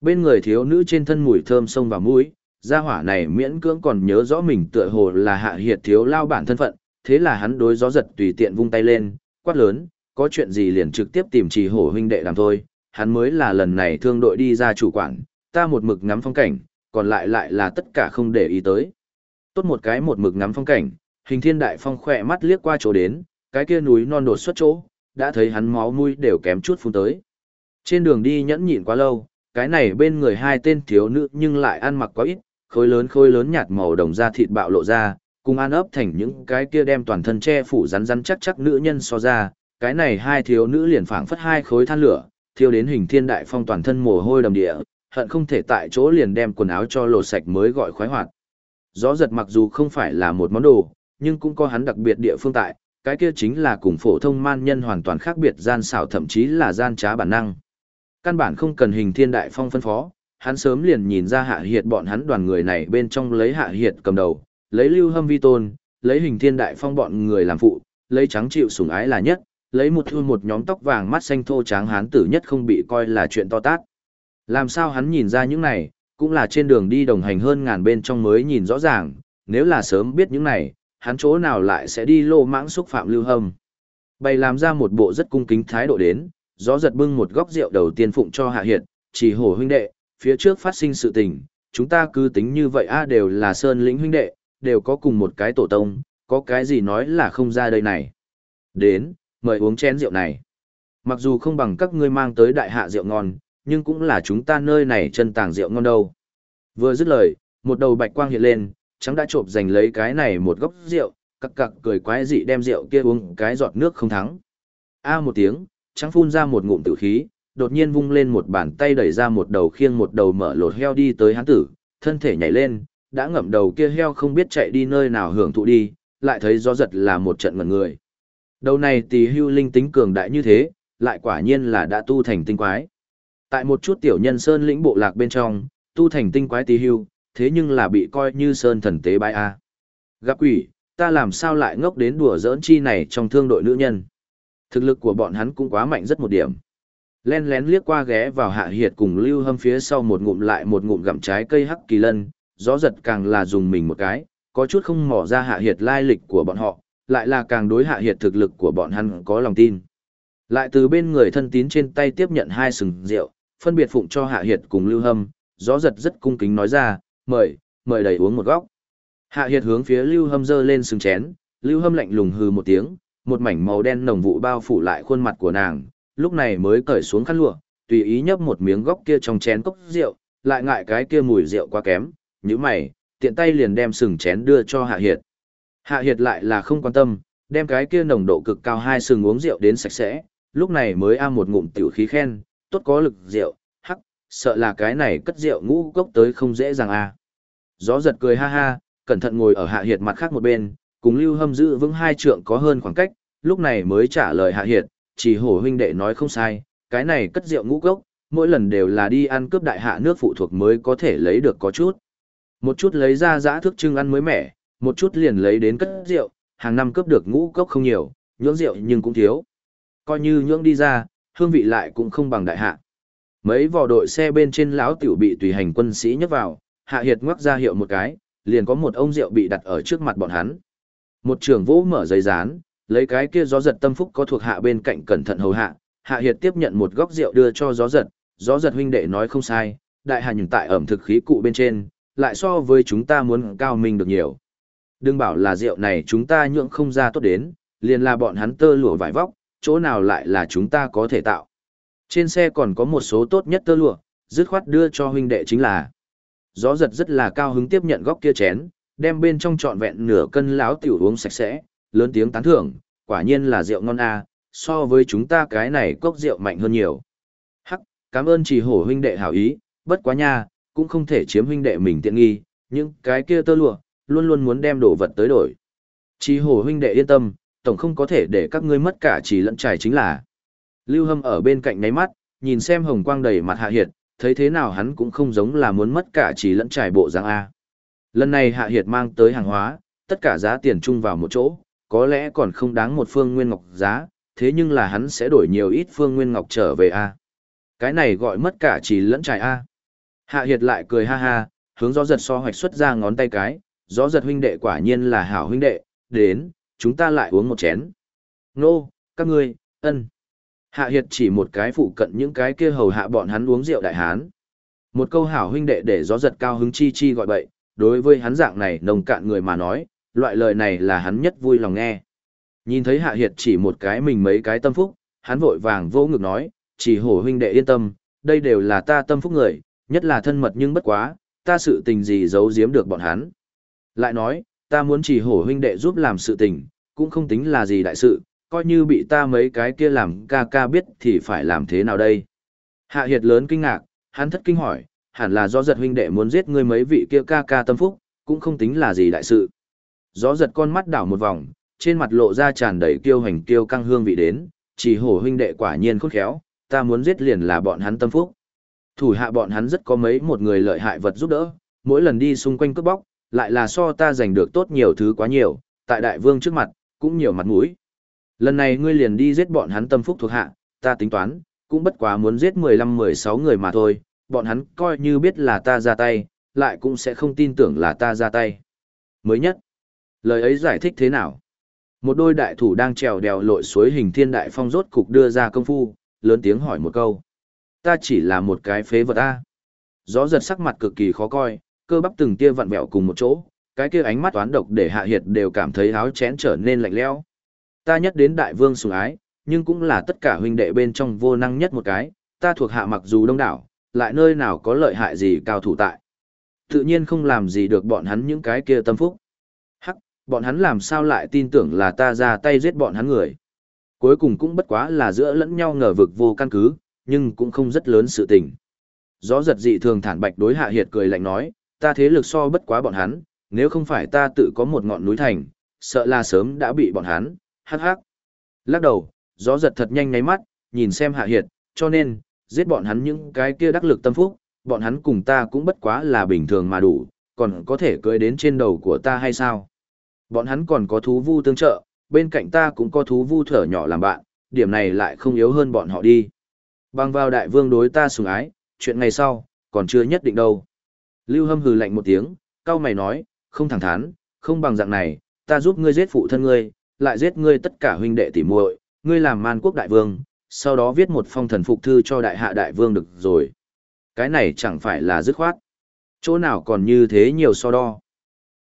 Bên người thiếu nữ trên thân mùi thơm sông vào mũi, gia hỏa này miễn cưỡng còn nhớ rõ mình tựa hồ là hạ hiệt thiếu lao bản thân phận, thế là hắn đối gió giật tùy tiện vung tay lên, quát lớn, có chuyện gì liền trực tiếp tìm trì hổ huynh đệ làm thôi, hắn mới là lần này thương đội đi ra chủ quản, ta một mực ngắm phong cảnh, còn lại lại là tất cả không để ý tới. Tốt một cái một mực ngắm phong cảnh, hình thiên đại phong khỏe mắt liếc qua chỗ đến, cái kia núi non đột xuất chỗ, đã thấy hắn máu mũi đều kém chút phun tới. Trên đường đi nhẫn nhịn quá lâu, cái này bên người hai tên thiếu nữ nhưng lại ăn mặc quá ít, khối lớn khối lớn nhạt màu đồng da thịt bạo lộ ra, cùng an ấp thành những cái kia đem toàn thân che phủ rắn rắn chắc chắc nữ nhân so ra, cái này hai thiếu nữ liền phảng phất hai khối than lửa, thiêu đến hình thiên đại phong toàn thân mồ hôi đầm địa, hận không thể tại chỗ liền đem quần áo cho lột sạch mới gọi khoái hoạt. Gió giật mặc dù không phải là một món đồ, nhưng cũng có hắn đặc biệt địa phương tại, cái kia chính là cùng phổ thông man nhân hoàn toàn khác biệt gian xảo thậm chí là gian trá bản năng. Căn bản không cần hình thiên đại phong phân phó, hắn sớm liền nhìn ra hạ hiệt bọn hắn đoàn người này bên trong lấy hạ hiệt cầm đầu, lấy lưu hâm vi tôn, lấy hình thiên đại phong bọn người làm phụ, lấy trắng chịu sủng ái là nhất, lấy một thương một nhóm tóc vàng mắt xanh thô tráng hán tử nhất không bị coi là chuyện to tát. Làm sao hắn nhìn ra những này, cũng là trên đường đi đồng hành hơn ngàn bên trong mới nhìn rõ ràng, nếu là sớm biết những này, hắn chỗ nào lại sẽ đi lô mãng xúc phạm lưu hâm. Bày làm ra một bộ rất cung kính thái độ đến, gió giật bưng một góc rượu đầu tiên phụng cho hạ hiệt, chỉ hổ huynh đệ, phía trước phát sinh sự tình, chúng ta cứ tính như vậy a đều là sơn lĩnh huynh đệ, đều có cùng một cái tổ tông, có cái gì nói là không ra đây này. Đến, mời uống chén rượu này. Mặc dù không bằng các ngươi mang tới đại hạ rượu ngon, nhưng cũng là chúng ta nơi này chân tàng rượu ngon đâu. Vừa dứt lời, một đầu bạch quang hiện lên, trắng đã trộm giành lấy cái này một gốc rượu, cặc cặc cười quái dị đem rượu kia uống cái giọt nước không thắng. A một tiếng, trắng phun ra một ngụm tử khí, đột nhiên vung lên một bàn tay đẩy ra một đầu khiêng một đầu mở lột heo đi tới hắn tử, thân thể nhảy lên, đã ngậm đầu kia heo không biết chạy đi nơi nào hưởng thụ đi, lại thấy gió giật là một trận ngẩn người. Đầu này tỳ hưu linh tính cường đại như thế, lại quả nhiên là đã tu thành tinh quái. Tại một chút tiểu nhân sơn lĩnh bộ lạc bên trong, tu thành tinh quái tỳ hưu, thế nhưng là bị coi như sơn thần tế bái a. Gặp quỷ, ta làm sao lại ngốc đến đùa giỡn chi này trong thương đội nữ nhân. Thực lực của bọn hắn cũng quá mạnh rất một điểm. Len lén liếc qua ghé vào hạ hiệt cùng lưu hâm phía sau một ngụm lại một ngụm gặm trái cây hắc kỳ lân, gió giật càng là dùng mình một cái, có chút không mỏ ra hạ hiệt lai lịch của bọn họ, lại là càng đối hạ hiệt thực lực của bọn hắn có lòng tin. Lại từ bên người thân tín trên tay tiếp nhận hai sừng rượu, phân biệt phụng cho hạ hiệt cùng lưu hâm, gió giật rất cung kính nói ra, mời, mời đầy uống một góc. Hạ hiệt hướng phía lưu hâm dơ lên sừng chén, lưu hâm lạnh lùng hừ một tiếng, một mảnh màu đen nồng vụ bao phủ lại khuôn mặt của nàng, lúc này mới cởi xuống khăn lụa, tùy ý nhấp một miếng góc kia trong chén cốc rượu, lại ngại cái kia mùi rượu quá kém, như mày, tiện tay liền đem sừng chén đưa cho Hạ Hiệt. Hạ Hiệt lại là không quan tâm, đem cái kia nồng độ cực cao hai sừng uống rượu đến sạch sẽ, lúc này mới am một ngụm tiểu khí khen, tốt có lực rượu, hắc, sợ là cái này cất rượu ngũ cốc tới không dễ dàng a. À. Gió giật cười ha ha, cẩn thận ngồi ở Hạ Hiệt mặt khác một bên, cùng Lưu Hâm giữ vững hai trượng có hơn khoảng cách, lúc này mới trả lời Hạ Hiệt, chỉ hổ huynh đệ nói không sai, cái này cất rượu ngũ cốc, mỗi lần đều là đi ăn cướp đại hạ nước phụ thuộc mới có thể lấy được có chút. Một chút lấy ra giã thức trưng ăn mới mẻ, một chút liền lấy đến cất rượu, hàng năm cướp được ngũ cốc không nhiều, nhưỡng rượu nhưng cũng thiếu. Coi như nhưỡng đi ra, hương vị lại cũng không bằng đại hạ. Mấy vò đội xe bên trên lão tiểu bị tùy hành quân sĩ nhấc vào, hạ hiệt ngoắc ra hiệu một cái, liền có một ông rượu bị đặt ở trước mặt bọn hắn. Một trưởng vũ mở giấy dán, lấy cái kia gió giật tâm phúc có thuộc hạ bên cạnh cẩn thận hầu hạ, hạ hiệt tiếp nhận một góc rượu đưa cho gió giật, gió giật huynh đệ nói không sai, đại hạ nhường tại ẩm thực khí cụ bên trên, lại so với chúng ta muốn cao minh được nhiều. Đừng bảo là rượu này chúng ta nhượng không ra tốt đến, liền là bọn hắn tơ lụa vải vóc, chỗ nào lại là chúng ta có thể tạo. Trên xe còn có một số tốt nhất tơ lụa, dứt khoát đưa cho huynh đệ chính là. Gió giật rất là cao hứng tiếp nhận góc kia chén, đem bên trong trọn vẹn nửa cân láo tiểu uống sạch sẽ, lớn tiếng tán thưởng, quả nhiên là rượu ngon a, so với chúng ta cái này cốc rượu mạnh hơn nhiều. Hắc, cảm ơn chỉ hổ huynh đệ hảo ý, bất quá nha, cũng không thể chiếm huynh đệ mình tiện nghi, những cái kia tơ lụa, luôn luôn muốn đem đồ vật tới đổi. Chỉ hổ huynh đệ yên tâm, tổng không có thể để các ngươi mất cả chỉ lẫn trải chính là. Lưu Hâm ở bên cạnh nháy mắt, nhìn xem hồng quang đầy mặt hạ hiệt, thấy thế nào hắn cũng không giống là muốn mất cả chỉ lẫn trải bộ dáng A. Lần này hạ hiệt mang tới hàng hóa, tất cả giá tiền chung vào một chỗ, có lẽ còn không đáng một phương nguyên ngọc giá, thế nhưng là hắn sẽ đổi nhiều ít phương nguyên ngọc trở về A. Cái này gọi mất cả chỉ lẫn trải A. Hạ hiệt lại cười ha ha, hướng gió giật so hoạch xuất ra ngón tay cái, gió giật huynh đệ quả nhiên là hảo huynh đệ, đến, chúng ta lại uống một chén. Nô, các ngươi, ân. Hạ hiệt chỉ một cái phụ cận những cái kia hầu hạ bọn hắn uống rượu đại hán. Một câu hảo huynh đệ để gió giật cao hứng chi chi gọi bậy, đối với hắn dạng này nồng cạn người mà nói, loại lời này là hắn nhất vui lòng nghe. Nhìn thấy hạ hiệt chỉ một cái mình mấy cái tâm phúc, hắn vội vàng vô ngực nói, chỉ hổ huynh đệ yên tâm, đây đều là ta tâm phúc người, nhất là thân mật nhưng bất quá, ta sự tình gì giấu giếm được bọn hắn. Lại nói, ta muốn chỉ hổ huynh đệ giúp làm sự tình, cũng không tính là gì đại sự, coi như bị ta mấy cái kia làm ca ca biết thì phải làm thế nào đây. Hạ hiệt lớn kinh ngạc, hắn thất kinh hỏi, hẳn là do giật huynh đệ muốn giết ngươi mấy vị kia ca ca tâm phúc, cũng không tính là gì đại sự. Gió giật con mắt đảo một vòng, trên mặt lộ ra tràn đầy kiêu hành kiêu căng hương vị đến, chỉ hổ huynh đệ quả nhiên khôn khéo, ta muốn giết liền là bọn hắn tâm phúc. Thủ hạ bọn hắn rất có mấy một người lợi hại vật giúp đỡ, mỗi lần đi xung quanh cướp bóc, lại là so ta giành được tốt nhiều thứ quá nhiều, tại đại vương trước mặt, cũng nhiều mặt mũi. Lần này ngươi liền đi giết bọn hắn tâm phúc thuộc hạ, ta tính toán, cũng bất quá muốn giết 15-16 người mà thôi, bọn hắn coi như biết là ta ra tay, lại cũng sẽ không tin tưởng là ta ra tay. Mới nhất. Lời ấy giải thích thế nào? Một đôi đại thủ đang trèo đèo lội suối hình thiên đại phong rốt cục đưa ra công phu, lớn tiếng hỏi một câu. Ta chỉ là một cái phế vật a. Gió giật sắc mặt cực kỳ khó coi, cơ bắp từng tia vặn vẹo cùng một chỗ, cái kia ánh mắt toán độc để hạ hiệt đều cảm thấy áo chén trở nên lạnh lẽo. Ta nhất đến đại vương sủng ái, nhưng cũng là tất cả huynh đệ bên trong vô năng nhất một cái, ta thuộc hạ mặc dù đông đảo, lại nơi nào có lợi hại gì cao thủ tại. Tự nhiên không làm gì được bọn hắn những cái kia tâm phúc. Bọn hắn làm sao lại tin tưởng là ta ra tay giết bọn hắn người. Cuối cùng cũng bất quá là giữa lẫn nhau ngờ vực vô căn cứ, nhưng cũng không rất lớn sự tình. Gió giật dị thường thản bạch đối hạ hiệt cười lạnh nói, ta thế lực so bất quá bọn hắn, nếu không phải ta tự có một ngọn núi thành, sợ là sớm đã bị bọn hắn, hắc hắc. Lắc đầu, gió giật thật nhanh nháy mắt, nhìn xem hạ hiệt, cho nên, giết bọn hắn những cái kia đắc lực tâm phúc, bọn hắn cùng ta cũng bất quá là bình thường mà đủ, còn có thể cưới đến trên đầu của ta hay sao? Bọn hắn còn có thú vu tương trợ, bên cạnh ta cũng có thú vu thở nhỏ làm bạn, điểm này lại không yếu hơn bọn họ đi. Bằng vào đại vương đối ta sủng ái, chuyện ngày sau, còn chưa nhất định đâu. Lưu Hâm hừ lạnh một tiếng, cao mày nói, không thẳng thắn, không bằng dạng này, ta giúp ngươi giết phụ thân ngươi, lại giết ngươi tất cả huynh đệ tỉ muội, ngươi làm man quốc đại vương, sau đó viết một phong thần phục thư cho đại hạ đại vương được rồi. Cái này chẳng phải là dứt khoát. Chỗ nào còn như thế nhiều so đo.